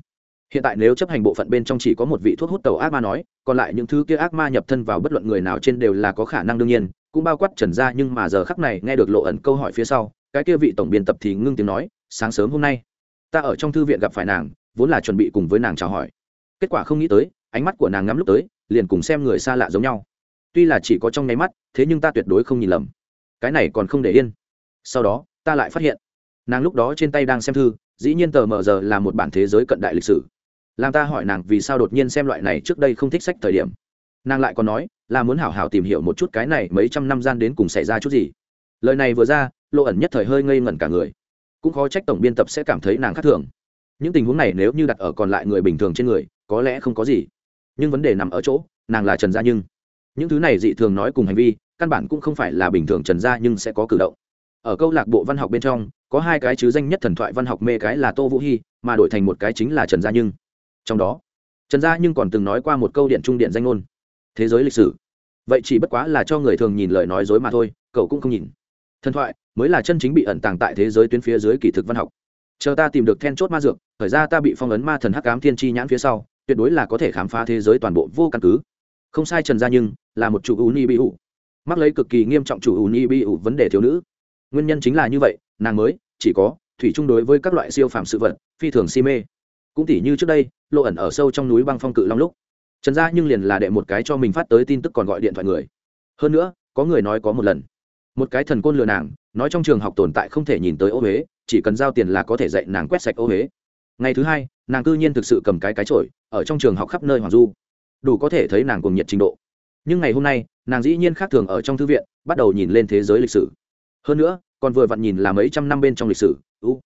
hiện tại nếu chấp hành bộ phận bên trong chỉ có một vị thuốc hút tàu ác ma nói, còn lại những thứ kia ác ma nhập thân vào bất luận người nào trên đều là có khả năng đương nhiên, cũng bao quát trần ra nhưng mà giờ khắc này nghe được lộ ẩn câu hỏi phía sau, cái kia vị tổng biên tập thì ngưng tiếng nói, sáng sớm hôm nay, ta ở trong thư viện gặp phải nàng, vốn là chuẩn bị cùng với nàng chào hỏi. Kết quả không nghĩ tới, ánh mắt của nàng ngắm lúc tới, liền cùng xem người xa lạ giống nhau. Tuy là chỉ có trong nháy mắt, thế nhưng ta tuyệt đối không nhìn lầm. Cái này còn không để yên. Sau đó, ta lại phát hiện, nàng lúc đó trên tay đang xem thư, dĩ nhiên tờ mờ giờ là một bản thế giới cận đại lịch sử làm ta hỏi nàng vì sao đột nhiên xem loại này trước đây không thích sách thời điểm. Nàng lại còn nói, là muốn hảo hảo tìm hiểu một chút cái này mấy trăm năm gian đến cùng xảy ra chút gì. Lời này vừa ra, lộ ẩn nhất thời hơi ngây ngẩn cả người. Cũng khó trách tổng biên tập sẽ cảm thấy nàng khác thường. Những tình huống này nếu như đặt ở còn lại người bình thường trên người, có lẽ không có gì. Nhưng vấn đề nằm ở chỗ, nàng là trần gia nhưng. Những thứ này dị thường nói cùng hành vi, căn bản cũng không phải là bình thường trần gia nhưng sẽ có cử động. Ở câu lạc bộ văn học bên trong, có hai cái chứ danh nhất thần thoại văn học mê cái là tô vũ hy mà đổi thành một cái chính là trần gia nhưng trong đó. Trần gia nhưng còn từng nói qua một câu điện trung điện danh ngôn. Thế giới lịch sử. Vậy chỉ bất quá là cho người thường nhìn lời nói dối mà thôi, cậu cũng không nhìn. Thần thoại, mới là chân chính bị ẩn tàng tại thế giới tuyến phía dưới kỳ thực văn học. Chờ ta tìm được then chốt ma dược, thời ra ta bị phong ấn ma thần hắc cám thiên tri nhãn phía sau, tuyệt đối là có thể khám phá thế giới toàn bộ vô căn cứ. Không sai trần gia nhưng, là một chủ u ni bi ủ mắc lấy cực kỳ nghiêm trọng chủ u ni bi ủ vấn đề thiếu nữ. Nguyên nhân chính là như vậy, nàng mới, chỉ có, thủy chung đối với các loại siêu phàm sự vật, phi thường si mê cũng tỉ như trước đây, lộ ẩn ở sâu trong núi băng phong cự long lúc. Trần gia nhưng liền là đệ một cái cho mình phát tới tin tức còn gọi điện thoại người. Hơn nữa, có người nói có một lần. Một cái thần côn lừa nàng, nói trong trường học tồn tại không thể nhìn tới ô huế, chỉ cần giao tiền là có thể dạy nàng quét sạch ô huế. Ngày thứ hai, nàng cư nhiên thực sự cầm cái cái trội ở trong trường học khắp nơi hoàng du. Đủ có thể thấy nàng cùng nhiệt trình độ. Nhưng ngày hôm nay, nàng dĩ nhiên khác thường ở trong thư viện, bắt đầu nhìn lên thế giới lịch sử. Hơn nữa, còn vừa vặn nhìn là mấy trăm năm bên trong lịch sử. U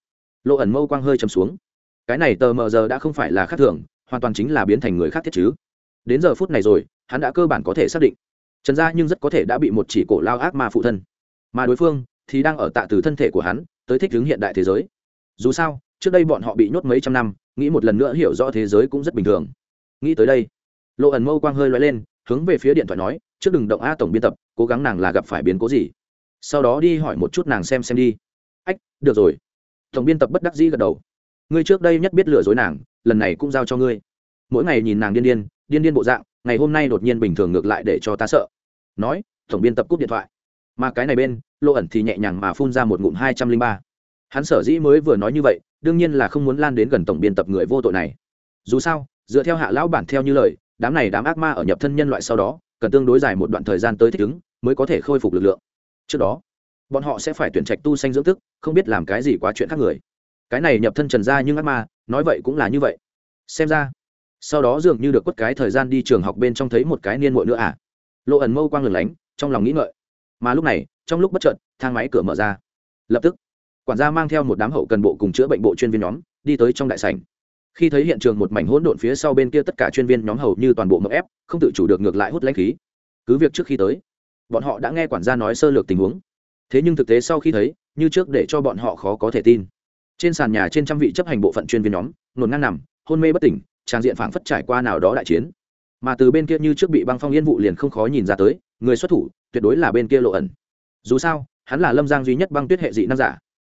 lộ ẩn mâu quang hơi chầm xuống cái này tờ mờ giờ đã không phải là khác thường, hoàn toàn chính là biến thành người khác thiết chứ. Đến giờ phút này rồi, hắn đã cơ bản có thể xác định. Trần gia nhưng rất có thể đã bị một chỉ cổ lao ác ma phụ thân. Mà đối phương thì đang ở tạ từ thân thể của hắn, tới thích ứng hiện đại thế giới. Dù sao, trước đây bọn họ bị nhốt mấy trăm năm, nghĩ một lần nữa hiểu rõ thế giới cũng rất bình thường. Nghĩ tới đây, lộ ẩn mâu quang hơi loay lên, hướng về phía điện thoại nói, trước đừng động a tổng biên tập, cố gắng nàng là gặp phải biến cố gì. Sau đó đi hỏi một chút nàng xem xem đi. Ách, được rồi. Tổng biên tập bất đắc dĩ gật đầu ngươi trước đây nhất biết lừa dối nàng, lần này cũng giao cho ngươi. Mỗi ngày nhìn nàng điên điên điên điên bộ dạng, ngày hôm nay đột nhiên bình thường ngược lại để cho ta sợ. Nói, tổng biên tập cúp điện thoại. Mà cái này bên lộ ẩn thì nhẹ nhàng mà phun ra một ngụm hai trăm linh ba. Hắn sở dĩ mới vừa nói như vậy, đương nhiên là không muốn lan đến gần tổng biên tập người vô tội này. Dù sao, dựa theo hạ lão bản theo như lời, đám này đám ác ma ở nhập thân nhân loại sau đó, cần tương đối dài một đoạn thời gian tới thích ứng, mới có thể khôi phục lực lượng. Trước đó, bọn họ sẽ phải tuyển trạch tu sanh dưỡng thức, không biết làm cái gì quá chuyện khác người cái này nhập thân trần ra nhưng ác ma, nói vậy cũng là như vậy. Xem ra, sau đó dường như được quất cái thời gian đi trường học bên trong thấy một cái niên muội nữa à? Lộ ẩn mâu quang lửng lánh, trong lòng nghĩ ngợi. Mà lúc này, trong lúc bất chợt, thang máy cửa mở ra. Lập tức, quản gia mang theo một đám hậu cần bộ cùng chữa bệnh bộ chuyên viên nhóm, đi tới trong đại sảnh. Khi thấy hiện trường một mảnh hỗn độn phía sau bên kia tất cả chuyên viên nhóm hầu như toàn bộ mậu ép, không tự chủ được ngược lại hút lãnh khí. Cứ việc trước khi tới, bọn họ đã nghe quản gia nói sơ lược tình huống. Thế nhưng thực tế sau khi thấy, như trước để cho bọn họ khó có thể tin trên sàn nhà trên trăm vị chấp hành bộ phận chuyên viên nhóm, nổn ngang nằm, hôn mê bất tỉnh trang diện phảng phất trải qua nào đó đại chiến. Mà từ bên kia như trước bị băng phong yên vụ liền không khó nhìn ra tới, người xuất thủ, tuyệt đối là bên kia lộ ẩn. Dù sao, hắn là lâm giang duy nhất băng tuyết hệ dị nam giả.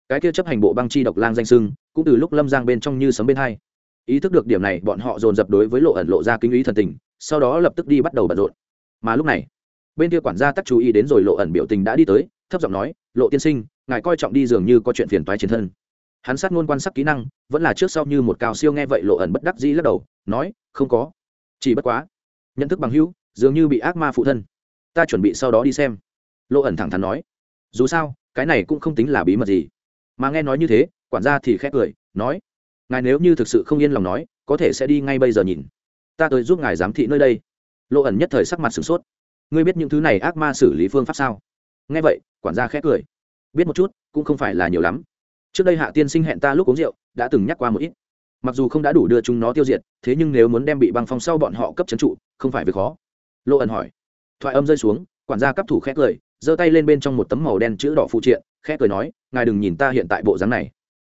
Cái kia chấp hành bộ băng chi độc lang danh sưng, cũng từ lúc lâm giang bên trong như sấm bên hai. Ý thức được điểm này, bọn họ dồn dập đối với lộ ẩn lộ ra kinh ý thần tình, sau đó lập tức đi bắt đầu bận rộn. Mà lúc này, bên kia quản gia tắc chú ý đến rồi lộ ẩn biểu tình đã đi tới, thấp giọng nói, lộ tiên sinh, ngài coi trọng đi dường như có chuyện phiền toái chiến thân hắn sát ngôn quan sát kỹ năng, vẫn là trước sau như một cao siêu nghe vậy lộ ẩn bất đắc dĩ lắc đầu, nói, không có. Chỉ bất quá, nhận thức bằng hữu, dường như bị ác ma phụ thân. Ta chuẩn bị sau đó đi xem. Lộ ẩn thẳng thắn nói. Dù sao, cái này cũng không tính là bí mật gì. Mà nghe nói như thế, quản gia thì khét cười, nói, ngài nếu như thực sự không yên lòng nói, có thể sẽ đi ngay bây giờ nhìn. Ta tới giúp ngài giám thị nơi đây. Lộ ẩn nhất thời sắc mặt sửng sốt. Ngươi biết những thứ này ác ma xử lý phương pháp sao? Nghe vậy, quản gia khét cười. Biết một chút, cũng không phải là nhiều lắm trước đây hạ tiên sinh hẹn ta lúc uống rượu, đã từng nhắc qua một ít. Mặc dù không đã đủ đưa chúng nó tiêu diệt, thế nhưng nếu muốn đem bị băng phong sau bọn họ cấp c trụ, không phải việc khó. Lộ ẩn hỏi. Thoại âm rơi xuống, quản gia cấp thủ khét cười, giơ tay lên bên trong một tấm màu đen chữ đỏ phụ triện khét cười nói, ngài đừng nhìn ta hiện tại bộ dáng này.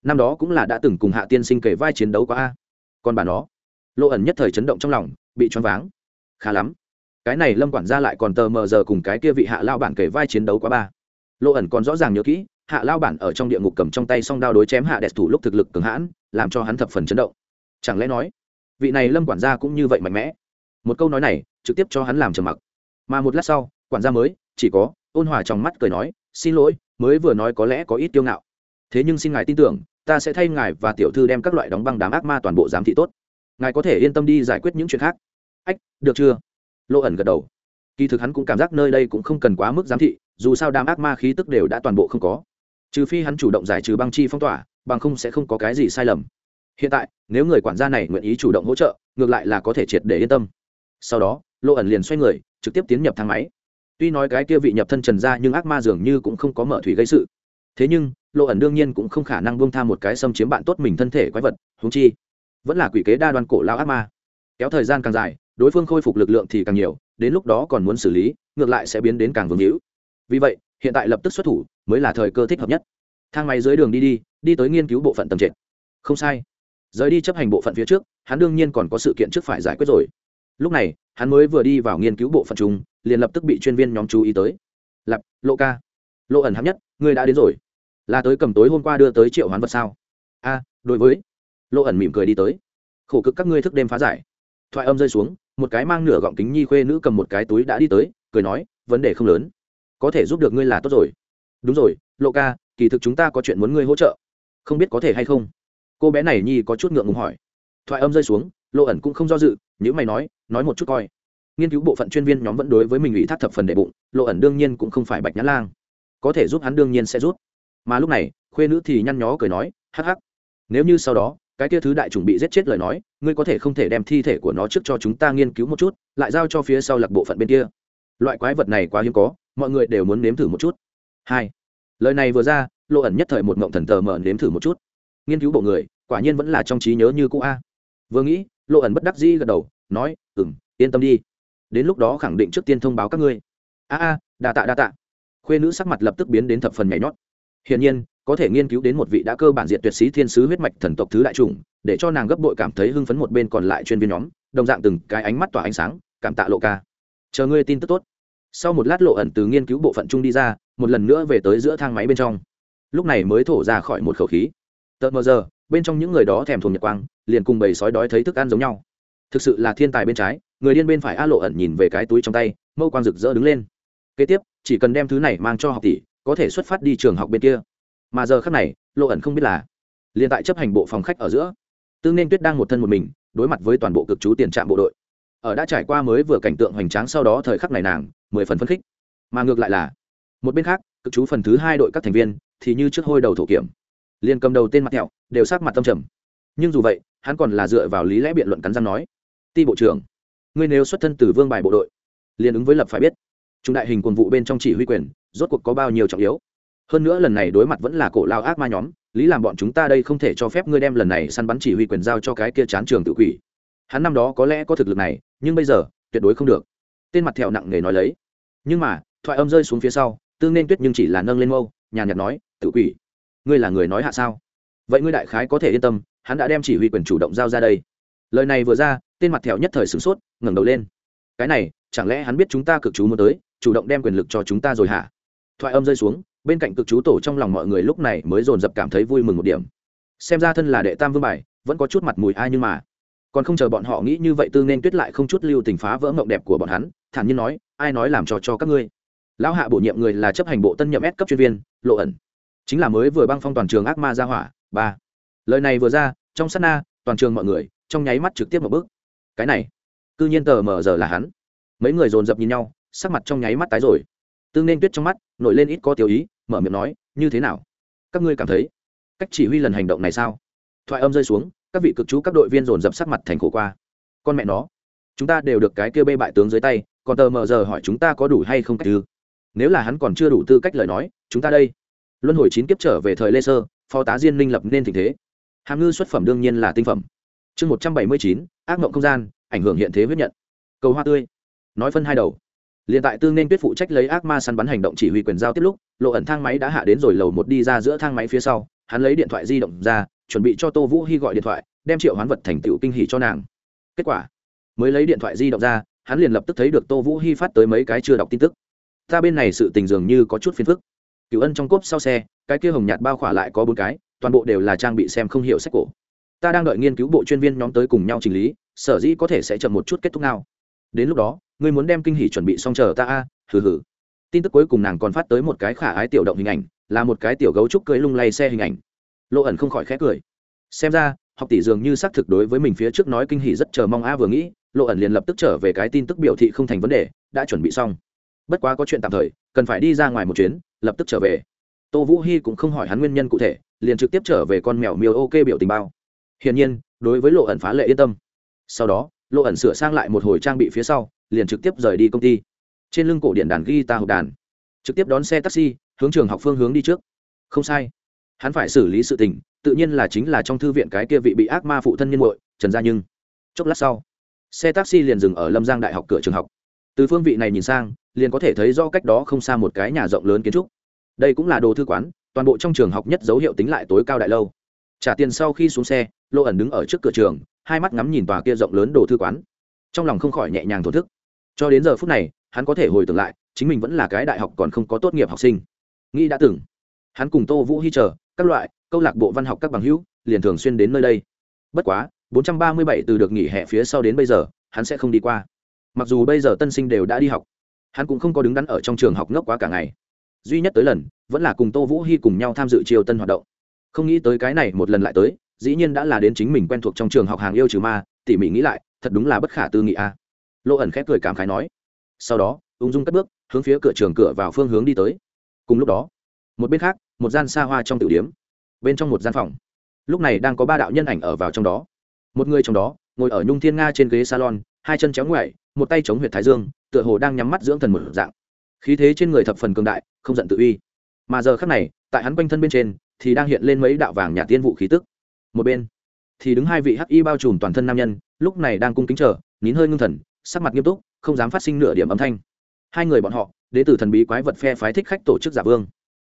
Năm đó cũng là đã từng cùng hạ tiên sinh kể vai chiến đấu qua a. Còn bà nó. Lộ ẩn nhất thời chấn động trong lòng, bị choáng váng. Khá lắm. Cái này lâm quản gia lại còn tờ mờ giờ cùng cái kia vị hạ lao bản kể vai chiến đấu quá ba. Lộ ẩn còn rõ ràng nhớ kỹ hạ lao bản ở trong địa ngục cầm trong tay song đao đối chém hạ đẹp thủ lúc thực lực cường hãn, làm cho hắn thập phần chấn động. Chẳng lẽ nói, vị này lâm quản gia cũng như vậy mạnh mẽ? Một câu nói này, trực tiếp cho hắn làm trầm mặc. Mà một lát sau, quản gia mới, chỉ có, ôn hòa trong mắt cười nói, xin lỗi, mới vừa nói có lẽ có ít tiêu ngạo. Thế nhưng xin ngài tin tưởng, ta sẽ thay ngài và tiểu thư đem các loại đóng băng đám ác ma toàn bộ giám thị tốt. Ngài có thể yên tâm đi giải quyết những chuyện khác. Ách, được chưa? Lộ ẩn gật đầu. Kỳ thực hắn cũng cảm giác nơi đây cũng không cần quá mức giám thị, dù sao đám ác ma khí tức đều đã toàn bộ không có trừ phi hắn chủ động giải trừ băng chi phong tỏa, bằng không sẽ không có cái gì sai lầm. Hiện tại, nếu người quản gia này nguyện ý chủ động hỗ trợ, ngược lại là có thể triệt để yên tâm. Sau đó lộ ẩn liền xoay người, trực tiếp tiến nhập thang máy. Tuy nói cái kia vị nhập thân trần ra nhưng ác ma dường như cũng không có mở thủy gây sự. Thế nhưng lộ ẩn đương nhiên cũng không khả năng buông tha một cái xâm chiếm bạn tốt mình thân thể quái vật húng chi, vẫn là quỷ kế đa đoan cổ lao ác ma. Kéo thời gian càng dài, đối phương khôi phục lực lượng thì càng nhiều, đến lúc đó còn muốn xử lý, ngược lại sẽ biến đến càng vương hữu. Vì vậy hiện tại lập tức xuất thủ, mới là thời cơ thích hợp nhất. Thang máy dưới đường đi đi đi tới nghiên cứu bộ phận tầm trệt. Không sai. Rời đi chấp hành bộ phận phía trước, hắn đương nhiên còn có sự kiện trước phải giải quyết rồi. Lúc này, hắn mới vừa đi vào nghiên cứu bộ phận chúng liền lập tức bị chuyên viên nhóm chú ý tới. Lặp lộ ca. Lộ ẩn hấp nhất, ngươi đã đến rồi. Là tới cầm tối hôm qua đưa tới triệu hoán vật sao? A, đối với. Lộ ẩn mỉm cười đi tới. Khổ cực các ngươi thức đêm phá giải. Thoại âm rơi xuống, một cái mang nửa gọng kính nhi khuê nữ cầm một cái túi đã đi tới, cười nói, vấn đề không lớn có thể giúp được ngươi là tốt rồi. Đúng rồi, lộ ca, kỳ thực chúng ta có chuyện muốn ngươi hỗ trợ. Không biết có thể hay không? Cô bé này nhi có chút ngượng ngùng hỏi. Thoại âm rơi xuống, lộ ẩn cũng không do dự nếu mày nói nói một chút coi. Nghiên cứu bộ phận chuyên viên nhóm vẫn đối với mình ủy thác thập phần đệ bụng, lộ ẩn đương nhiên cũng không phải bạch nhãn lang. Có thể giúp hắn đương nhiên sẽ rút mà lúc này, khuê nữ thì nhăn nhó cười nói, hắc hắc. Nếu như sau đó, cái kia thứ đại chủng bị giết chết lời nói, ngươi có thể không thể đem thi thể của nó trước cho chúng ta nghiên cứu một chút, lại giao cho phía sau lạc bộ phận bên kia. Loại quái vật này quá hiếm có mọi người đều muốn nếm thử một chút. Hai, lời này vừa ra lộ ẩn nhất thời một mộng thần tờ mở nếm thử một chút. Nghiên cứu bộ người, quả nhiên vẫn là trong trí nhớ như cũ a. Vừa nghĩ lộ ẩn bất đắc dĩ gật đầu, nói ừ m yên tâm đi. Đến lúc đó khẳng định trước tiên thông báo các ngươi. A a, đa tạ đa tạ. Khuê nữ sắc mặt lập tức biến đến thập phần nhảy nhót. Hiển nhiên, có thể nghiên cứu đến một vị đã cơ bản diệt tuyệt sĩ thiên sứ huyết mạch thần tộc thứ đại chủng, để cho nàng gấp bội cảm thấy hưng phấn một bên còn lại chuyên viên nhóm, đồng dạng từng cái ánh mắt tỏa ánh sáng, cảm tạ lộ ca. Chờ ngươi tin tức tốt sau một lát lộ ẩn từ nghiên cứu bộ phận chung đi ra, một lần nữa về tới giữa thang máy bên trong. Lúc này mới thổ ra khỏi một khẩu khí. Tợt mờ giờ, bên trong những người đó thèm thuồng nhật quang, liền cùng bầy sói đói thấy thức ăn giống nhau. Thực sự là thiên tài bên trái, người điên bên phải a lộ ẩn nhìn về cái túi trong tay, mâu quang rực rỡ đứng lên. Kế tiếp, chỉ cần đem thứ này mang cho học tỷ, có thể xuất phát đi trường học bên kia. Mà giờ khác này, lộ ẩn không biết là liền tại chấp hành bộ phòng khách ở giữa. Tương nên tuyết đang một thân một mình, đối mặt với toàn bộ cực chú tiền trạm bộ đội ở đã trải qua mới vừa cảnh tượng hoành tráng sau đó thời khắc này nàng, mười phần phấn khích. Mà ngược lại là, một bên khác, cực chú phần thứ hai đội các thành viên, thì như trước hôi đầu thổ kiểm. Liền cầm đầu tên mặt thẹo, đều sát mặt tâm trầm. Nhưng dù vậy, hắn còn là dựa vào lý lẽ biện luận cắn răng nói, ti bộ trưởng, ngươi nếu xuất thân từ vương bài bộ đội, liền ứng với lập phải biết chúng đại hình quân vụ bên trong chỉ huy quyền, rốt cuộc có bao nhiêu trọng yếu. Hơn nữa lần này đối mặt vẫn là cổ lao ác ma nhóm, lý làm bọn chúng ta đây không thể cho phép ngươi đem lần này săn bắn chỉ huy quyền giao cho cái kia chán trường tự quỷ hắn năm đó có lẽ có thực lực này, nhưng bây giờ, tuyệt đối không được. Tên mặt thẹo nặng nề nói lấy. Nhưng mà, thoại âm rơi xuống phía sau tương nên tuyết nhưng chỉ là nâng lên mâu, nhàn nhạt nói tự quỷ, ngươi là người nói hạ sao? Vậy ngươi đại khái có thể yên tâm, hắn đã đem chỉ huy quyền chủ động giao ra đây. Lời này vừa ra, tên mặt thẹo nhất thời sửng sốt, ngẩng đầu lên. Cái này, chẳng lẽ hắn biết chúng ta cực chú muốn tới, chủ động đem quyền lực cho chúng ta rồi hả? Thoại âm rơi xuống, bên cạnh cực chú tổ trong lòng mọi người lúc này mới dồn dập cảm thấy vui mừng một điểm. Xem ra thân là đệ tam vương bài, vẫn có chút mặt mùi ai nhưng mà còn không chờ bọn họ nghĩ như vậy tư nên tuyết lại không chút lưu tình phá vỡ mộng đẹp của bọn hắn, thản nhiên nói, ai nói làm trò cho các ngươi? Lão hạ bổ nhiệm người là chấp hành bộ tân nhậm S cấp chuyên viên, lộ ẩn. Chính là mới vừa băng phong toàn trường ác ma ra hỏa, ba. Lời này vừa ra, trong sát na, toàn trường mọi người, trong nháy mắt trực tiếp một bước. Cái này, cư nhiên tờ mờ giờ là hắn. Mấy người dồn dập nhìn nhau, sắc mặt trong nháy mắt tái rồi. Tương nên tuyết trong mắt, nổi lên ít có tiểu ý, mở miệng nói, như thế nào? Các ngươi cảm thấy cách chỉ huy lần hành động này sao? Thoại âm rơi xuống các vị cực chú các đội viên dồn dập sắc mặt thành khổ qua. Con mẹ nó, chúng ta đều được cái kia bê bại tướng dưới tay, còn tờ mờ giờ hỏi chúng ta có đủ hay không cách tư nếu là hắn còn chưa đủ tư cách lời nói, chúng ta đây. Luân hồi chín kiếp trở về thời lê sơ, phó tá diên minh lập nên tình thế. Hàm ngư xuất phẩm đương nhiên là tinh phẩm. Chương một trăm bảy mươi chín, ác mộng không gian, ảnh hưởng hiện thế huyết nhận. Cầu hoa tươi. Nói phân hai đầu. Liền tại tương nên tuyết phụ trách lấy ác ma săn bắn hành động chỉ huy quyền giao tiếp lúc, lộ ẩn thang máy đã hạ đến rồi lầu một đi ra giữa thang máy phía sau, hắn lấy điện thoại di động ra chuẩn bị cho tô vũ hy gọi điện thoại, đem triệu hoán vật thành tựu kinh hỷ cho nàng. Kết quả, mới lấy điện thoại di động ra, hắn liền lập tức thấy được tô vũ hy phát tới mấy cái chưa đọc tin tức. Ta bên này sự tình dường như có chút phiền phức. Cựu ân trong cốp sau xe, cái kia hồng nhạt bao khỏa lại có bốn cái, toàn bộ đều là trang bị xem không hiểu sách cổ. Ta đang đợi nghiên cứu bộ chuyên viên nhóm tới cùng nhau chỉnh lý, sở dĩ có thể sẽ chậm một chút kết thúc nào. Đến lúc đó, ngươi muốn đem kinh hỷ chuẩn bị xong chờ ta a, hừ hừ. Tin tức cuối cùng nàng còn phát tới một cái khả ái tiểu động hình ảnh, là một cái tiểu gấu trúc cưới lung lay xe hình ảnh lộ ẩn không khỏi khẽ cười. Xem ra, học tỷ dường như xác thực đối với mình phía trước nói kinh hỷ rất chờ mong a vừa nghĩ lộ ẩn liền lập tức trở về cái tin tức biểu thị không thành vấn đề, đã chuẩn bị xong. Bất quá có chuyện tạm thời, cần phải đi ra ngoài một chuyến, lập tức trở về. Tô vũ hy cũng không hỏi hắn nguyên nhân cụ thể, liền trực tiếp trở về con mèo miêu ok biểu tình bao. Hiển nhiên, đối với lộ ẩn phá lệ yên tâm. Sau đó lộ ẩn sửa sang lại một hồi trang bị phía sau, liền trực tiếp rời đi công ty. Trên lưng cổ điện đàn guitar hộp đàn. Trực tiếp đón xe taxi, hướng trường học phương hướng đi trước. Không sai hắn phải xử lý sự tình, tự nhiên là chính là trong thư viện cái kia vị bị ác ma phụ thân nhân muội, trần gia nhưng. Chốc lát sau, xe taxi liền dừng ở lâm giang đại học cửa trường học. Từ phương vị này nhìn sang, liền có thể thấy do cách đó không xa một cái nhà rộng lớn kiến trúc. Đây cũng là đồ thư quán, toàn bộ trong trường học nhất dấu hiệu tính lại tối cao đại lâu. Trả tiền sau khi xuống xe lộ ẩn đứng ở trước cửa trường, hai mắt ngắm nhìn tòa kia rộng lớn đồ thư quán. Trong lòng không khỏi nhẹ nhàng thổ thức. Cho đến giờ phút này, hắn có thể hồi tưởng lại, chính mình vẫn là cái đại học còn không có tốt nghiệp học sinh. Nghĩ đã từng, hắn cùng tô vũ hy chờ các loại, câu lạc bộ văn học các bằng hữu, liền thường xuyên đến nơi đây. Bất quá 437 từ được nghỉ hè phía sau đến bây giờ, hắn sẽ không đi qua. Mặc dù bây giờ tân sinh đều đã đi học, hắn cũng không có đứng đắn ở trong trường học ngốc quá cả ngày. Duy nhất tới lần, vẫn là cùng tô vũ hy cùng nhau tham dự triều tân hoạt động. Không nghĩ tới cái này một lần lại tới, dĩ nhiên đã là đến chính mình quen thuộc trong trường học hàng yêu trừ ma, tỉ mỉ nghĩ lại, thật đúng là bất khả tư nghị a. Lộ ẩn khép cười cảm khái nói. Sau đó, ung dung cất bước, hướng phía cửa trường cửa vào phương hướng đi tới. Cùng lúc đó, một bên khác một gian xa hoa trong tiểu điếm, bên trong một gian phòng. Lúc này đang có ba đạo nhân ảnh ở vào trong đó. Một người trong đó, ngồi ở nhung thiên nga trên ghế salon, hai chân chéo ngoại một tay chống huyệt thái dương, tựa hồ đang nhắm mắt dưỡng thần một dạng. Khí thế trên người thập phần cường đại, không giận tự uy. Mà giờ khắc này, tại hắn quanh thân bên trên, thì đang hiện lên mấy đạo vàng nhà tiên vụ khí tức. Một bên, thì đứng hai vị hắc y bao trùm toàn thân nam nhân, lúc này đang cung kính chờ, nín hơi ngưng thần, sắc mặt nghiêm túc, không dám phát sinh nửa điểm âm thanh. Hai người bọn họ, đến từ thần bí quái vật phe phái thích khách tổ chức giả vương.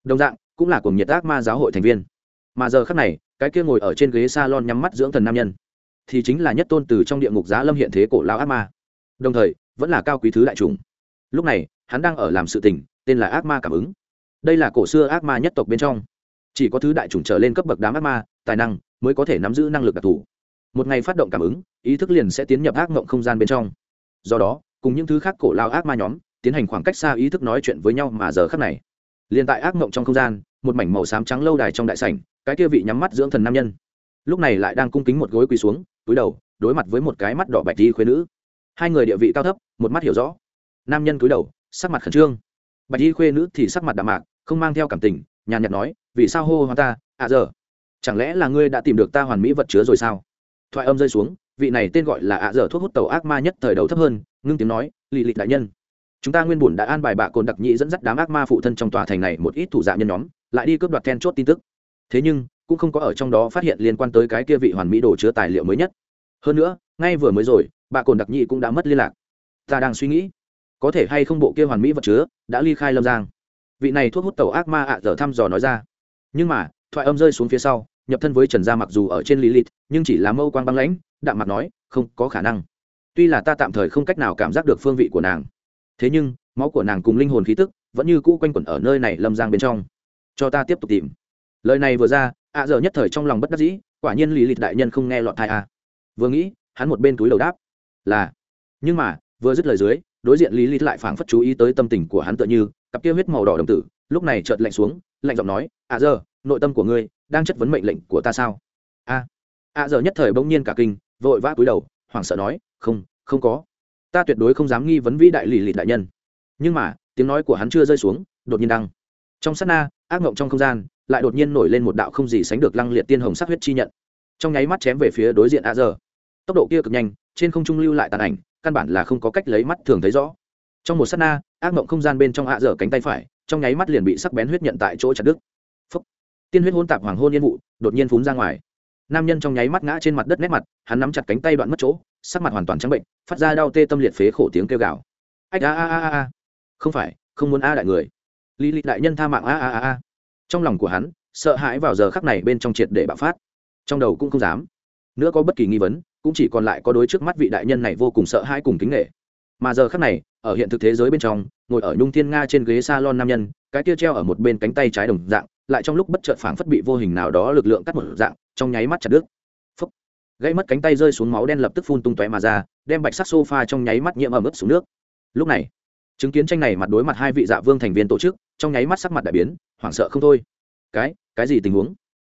Đồng dạng cũng là cùng nhiệt ác ma giáo hội thành viên. Mà giờ khắc này, cái kia ngồi ở trên ghế salon nhắm mắt dưỡng thần nam nhân, thì chính là nhất tôn từ trong địa ngục giá lâm hiện thế cổ lao ác ma. Đồng thời, vẫn là cao quý thứ đại trùng lúc này, hắn đang ở làm sự tình, tên là ác ma cảm ứng. Đây là cổ xưa ác ma nhất tộc bên trong. Chỉ có thứ đại chủng trở lên cấp bậc đám ác ma, tài năng, mới có thể nắm giữ năng lực đặc thù. Một ngày phát động cảm ứng, ý thức liền sẽ tiến nhập ác mộng không gian bên trong. Do đó, cùng những thứ khác cổ lao ác ma nhóm, tiến hành khoảng cách xa ý thức nói chuyện với nhau mà giờ khắc này. Liền tại ác mộng trong không gian một mảnh màu xám trắng lâu đài trong đại sảnh, cái kia vị nhắm mắt dưỡng thần nam nhân. Lúc này lại đang cung kính một gối quỳ xuống, túi đầu, đối mặt với một cái mắt đỏ bạch đi khuyên nữ. Hai người địa vị cao thấp, một mắt hiểu rõ. Nam nhân cúi đầu, sắc mặt khẩn trương. Bạch y khuê nữ thì sắc mặt đạm mạc, không mang theo cảm tình, nhàn nhạt nói, vì sao hô hoa ta à giờ chẳng lẽ là ngươi đã tìm được ta hoàn mỹ vật chứa rồi sao? Thoại âm rơi xuống, vị này tên gọi là ạ à dở thuốc hút tàu ác ma nhất thời đầu thấp hơn, ngưng tiếng nói, lì lịch đại nhân, chúng ta nguyên bùn đã an bài bạ cồn đặc nhị dẫn dắt đám ác ma phụ thân trong tòa thành này một ít thủ dạ nhân nhóm lại đi cướp đoạt then chốt tin tức. Thế nhưng, cũng không có ở trong đó phát hiện liên quan tới cái kia vị hoàn mỹ đồ chứa tài liệu mới nhất. Hơn nữa, ngay vừa mới rồi, bà cồn đặc nhị cũng đã mất liên lạc. Ta đang suy nghĩ, có thể hay không bộ kia hoàn mỹ vật chứa đã ly khai lâm giang? Vị này thuốc hút tàu ác ma ạ à dở thăm dò nói ra. Nhưng mà, thoại âm rơi xuống phía sau, nhập thân với trần gia mặc dù ở trên lilith, nhưng chỉ là mâu quang băng lãnh, đạm mặt nói, không có khả năng. Tuy là ta tạm thời không cách nào cảm giác được phương vị của nàng. Thế nhưng, máu của nàng cùng linh hồn khí tức vẫn như cũ quanh quẩn ở nơi này lâm giang bên trong cho ta tiếp tục tìm. Lời này vừa ra, ạ giờ nhất thời trong lòng bất đắc dĩ, quả nhiên lì lịch đại nhân không nghe lọt thai à. vừa nghĩ, hắn một bên túi đầu đáp, là, nhưng mà, vừa dứt lời dưới, đối diện lý lịch lại phảng phất chú ý tới tâm tình của hắn tựa như, cặp kia huyết màu đỏ đồng tử, lúc này chợt lạnh xuống, lạnh giọng nói, ạ giờ nội tâm của ngươi đang chất vấn mệnh lệnh của ta sao? A. Ạ giờ nhất thời bỗng nhiên cả kinh, vội vã cúi đầu, hoảng sợ nói, không không có. Ta tuyệt đối không dám nghi vấn vĩ đại lì lịt đại nhân. Nhưng mà, tiếng nói của hắn chưa rơi xuống, đột nhiên đăng. Trong sát na ác mộng trong không gian, lại đột nhiên nổi lên một đạo không gì sánh được lăng liệt tiên hồng sắc huyết chi nhận. Trong nháy mắt chém về phía đối diện a giờ tốc độ kia cực nhanh, trên không trung lưu lại tàn ảnh, căn bản là không có cách lấy mắt thường thấy rõ. Trong một sát na, ác mộng không gian bên trong a giờ cánh tay phải, trong nháy mắt liền bị sắc bén huyết nhận tại chỗ chặt đứt. Phúc. tiên huyết hôn tạp hoàng hôn yên vụ, đột nhiên phún ra ngoài. Nam nhân trong nháy mắt ngã trên mặt đất nét mặt, hắn nắm chặt cánh tay đoạn mất chỗ, sắc mặt hoàn toàn trắng bệnh, phát ra đau tê tâm liệt phế khổ tiếng kêu gào. Ách a a a a. Không phải, không muốn a đại người lý lịch đại nhân tha mạng, a a a a. Trong lòng của hắn, sợ hãi vào giờ khắc này bên trong triệt để bạo phát. Trong đầu cũng không dám nữa có bất kỳ nghi vấn, cũng chỉ còn lại có đối trước mắt vị đại nhân này vô cùng sợ hãi cùng kính nghệ mà giờ khắc này, ở hiện thực thế giới bên trong, ngồi ở nhung thiên nga trên ghế salon nam nhân, cái kia treo ở một bên cánh tay trái đồng dạng, lại trong lúc bất chợt phảng phất bị vô hình nào đó lực lượng cắt một dạng, trong nháy mắt chặt đứt. Phấp gãy mất cánh tay rơi xuống máu đen lập tức phun tung tóe mà ra, đem bạch sắc sofa trong nháy mắt nhiễm ẩm ướt xuống nước. Lúc này chứng kiến tranh này mặt đối mặt hai vị dạ vương thành viên tổ chức, trong nháy mắt sắc mặt đại biến, hoảng sợ không thôi. Cái cái gì tình huống?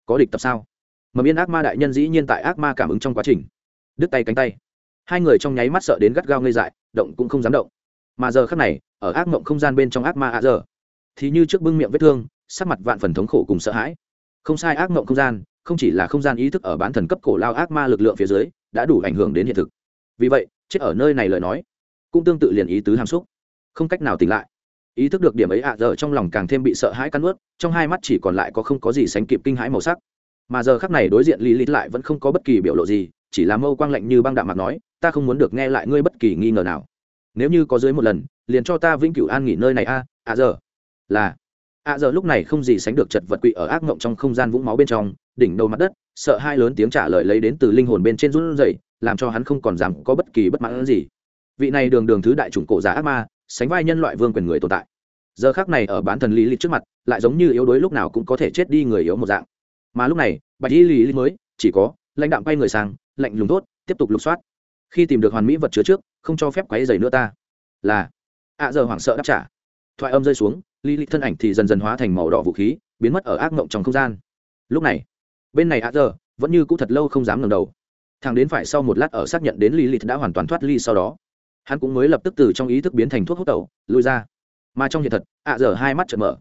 Có địch tập sao? Mầm yên ác ma đại nhân dĩ nhiên tại ác ma cảm ứng trong quá trình. Đứt tay cánh tay. Hai người trong nháy mắt sợ đến gắt gao ngây dại, động cũng không dám động. Mà giờ khác này, ở ác mộng không gian bên trong ác ma ạ giờ, thì như trước bưng miệng vết thương, sắc mặt vạn phần thống khổ cùng sợ hãi. Không sai ác mộng không gian, không chỉ là không gian ý thức ở bán thần cấp cổ lao ác ma lực lượng phía dưới, đã đủ ảnh hưởng đến hiện thực. Vì vậy, chết ở nơi này lời nói, cũng tương tự liền ý tứ hàm xúc không cách nào tỉnh lại. Ý thức được điểm ấy ạ, giờ trong lòng càng thêm bị sợ hãi cắn ướt trong hai mắt chỉ còn lại có không có gì sánh kịp kinh hãi màu sắc. Mà giờ khắc này đối diện lý lít lại vẫn không có bất kỳ biểu lộ gì, chỉ là mâu quang lạnh như băng đạm mặt nói, ta không muốn được nghe lại ngươi bất kỳ nghi ngờ nào. Nếu như có dưới một lần, liền cho ta vĩnh cửu an nghỉ nơi này a, ạ giờ. Là. Ạ giờ lúc này không gì sánh được chật vật quỵ ở ác ngộng trong không gian vũng máu bên trong, đỉnh đầu mặt đất, sợ hai lớn tiếng trả lời lấy đến từ linh hồn bên trên run rẩy, làm cho hắn không còn dám có bất kỳ bất mãn gì. Vị này đường đường thứ đại chủng cổ giả ác ma sánh vai nhân loại vương quyền người tồn tại. Giờ khác này ở bán thần lý lịch trước mặt, lại giống như yếu đuối lúc nào cũng có thể chết đi người yếu một dạng. Mà lúc này, bạch y lý lịch mới, chỉ có, lãnh đạm quay người sang, lạnh lùng tốt tiếp tục lục soát. Khi tìm được hoàn mỹ vật chứa trước, không cho phép quấy giày nữa ta. Là, ạ giờ hoảng sợ đáp trả. Thoại âm rơi xuống, lý lịch thân ảnh thì dần dần hóa thành màu đỏ vũ khí, biến mất ở ác mộng trong không gian. Lúc này, bên này ạ giờ, vẫn như cũ thật lâu không dám ngẩng đầu. Thằng đến phải sau một lát ở xác nhận đến lý lịch đã hoàn toàn thoát ly sau đó hắn cũng mới lập tức từ trong ý thức biến thành thuốc hút tẩu lui ra. Mà trong hiện thật, ạ dở hai mắt chợt mở.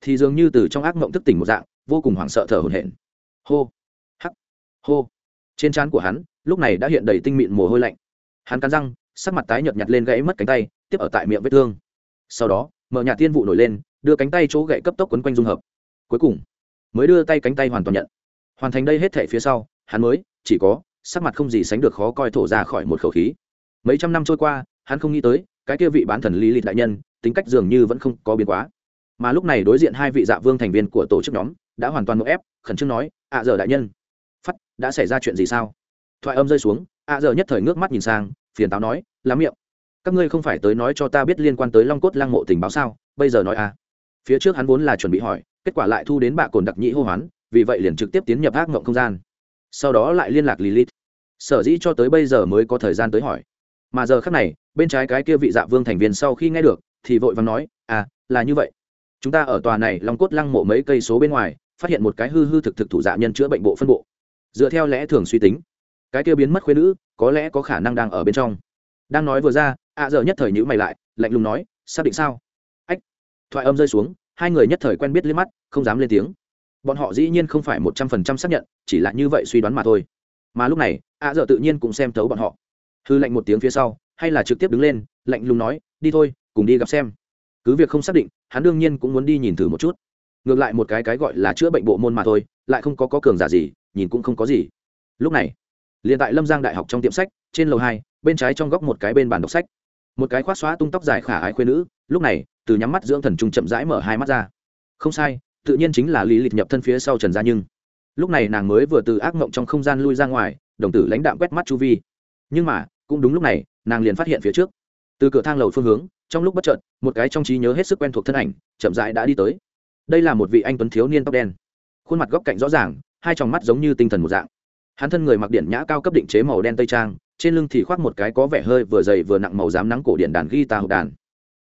Thì dường như từ trong ác mộng thức tỉnh một dạng, vô cùng hoảng sợ thở hổn hển. Hô, hắc, hô. Trên trán của hắn, lúc này đã hiện đầy tinh mịn mồ hôi lạnh. Hắn cắn răng, sắc mặt tái nhợt nhặt lên gãy mất cánh tay, tiếp ở tại miệng vết thương. Sau đó, mở nhà tiên vụ nổi lên, đưa cánh tay chỗ gậy cấp tốc quấn quanh dung hợp. Cuối cùng, mới đưa tay cánh tay hoàn toàn nhận. Hoàn thành đây hết thể phía sau, hắn mới, chỉ có, sắc mặt không gì sánh được khó coi thổ ra khỏi một khẩu khí mấy trăm năm trôi qua, hắn không nghĩ tới, cái kia vị bán thần lý lịch đại nhân, tính cách dường như vẫn không có biến quá. Mà lúc này đối diện hai vị dạ vương thành viên của tổ chức nhóm, đã hoàn toàn nỗ ép, khẩn trương nói, ạ giờ đại nhân phắt đã xảy ra chuyện gì sao? Thoại âm rơi xuống, ạ giờ nhất thời ngước mắt nhìn sang, phiền táo nói, lắm miệng, các ngươi không phải tới nói cho ta biết liên quan tới long cốt lăng mộ tình báo sao? Bây giờ nói à? Phía trước hắn vốn là chuẩn bị hỏi, kết quả lại thu đến bạ cồn đặc nhĩ hô hoán, vì vậy liền trực tiếp tiến nhập ác mộng không gian. Sau đó lại liên lạc lilith. Sở dĩ cho tới bây giờ mới có thời gian tới hỏi mà giờ khác này, bên trái cái kia vị dạ vương thành viên sau khi nghe được, thì vội vàng nói à là như vậy. Chúng ta ở tòa này long cốt lăng mộ mấy cây số bên ngoài, phát hiện một cái hư hư thực thực thủ dạ nhân chữa bệnh bộ phân bộ. Dựa theo lẽ thường suy tính, cái kia biến mất khuyên nữ, có lẽ có khả năng đang ở bên trong. Đang nói vừa ra, ạ à giờ nhất thời nhữ mày lại, lạnh lùng nói, xác định sao? Ách, thoại âm rơi xuống, hai người nhất thời quen biết liếc mắt, không dám lên tiếng. Bọn họ dĩ nhiên không phải một trăm phần trăm xác nhận, chỉ là như vậy suy đoán mà thôi. Mà lúc này, ạ à giờ tự nhiên cũng xem thấu bọn họ hư lạnh một tiếng phía sau, hay là trực tiếp đứng lên, lạnh lùng nói, đi thôi, cùng đi gặp xem. Cứ việc không xác định, hắn đương nhiên cũng muốn đi nhìn thử một chút. Ngược lại một cái cái gọi là chữa bệnh bộ môn mà thôi, lại không có có cường giả gì, nhìn cũng không có gì. Lúc này, liền tại lâm giang đại học trong tiệm sách, trên lầu hai, bên trái trong góc một cái bên bàn đọc sách. Một cái khoác xóa tung tóc dài khả ái khuyên nữ, lúc này, từ nhắm mắt dưỡng thần trung chậm rãi mở hai mắt ra. Không sai, tự nhiên chính là lý lịch nhập thân phía sau trần gia nhưng. Lúc này nàng mới vừa từ ác mộng trong không gian lui ra ngoài, đồng tử lãnh đạm quét mắt chu vi nhưng mà, cũng đúng lúc này, nàng liền phát hiện phía trước. Từ cửa thang lầu phương hướng, trong lúc bất chợt, một cái trong trí nhớ hết sức quen thuộc thân ảnh, chậm rãi đã đi tới. Đây là một vị anh tuấn thiếu niên tóc đen. Khuôn mặt góc cạnh rõ ràng, hai tròng mắt giống như tinh thần một dạng. Hắn thân người mặc điện nhã cao cấp định chế màu đen tây trang, trên lưng thì khoác một cái có vẻ hơi vừa dày vừa nặng màu dám nắng cổ điện đàn guitar hộp đàn.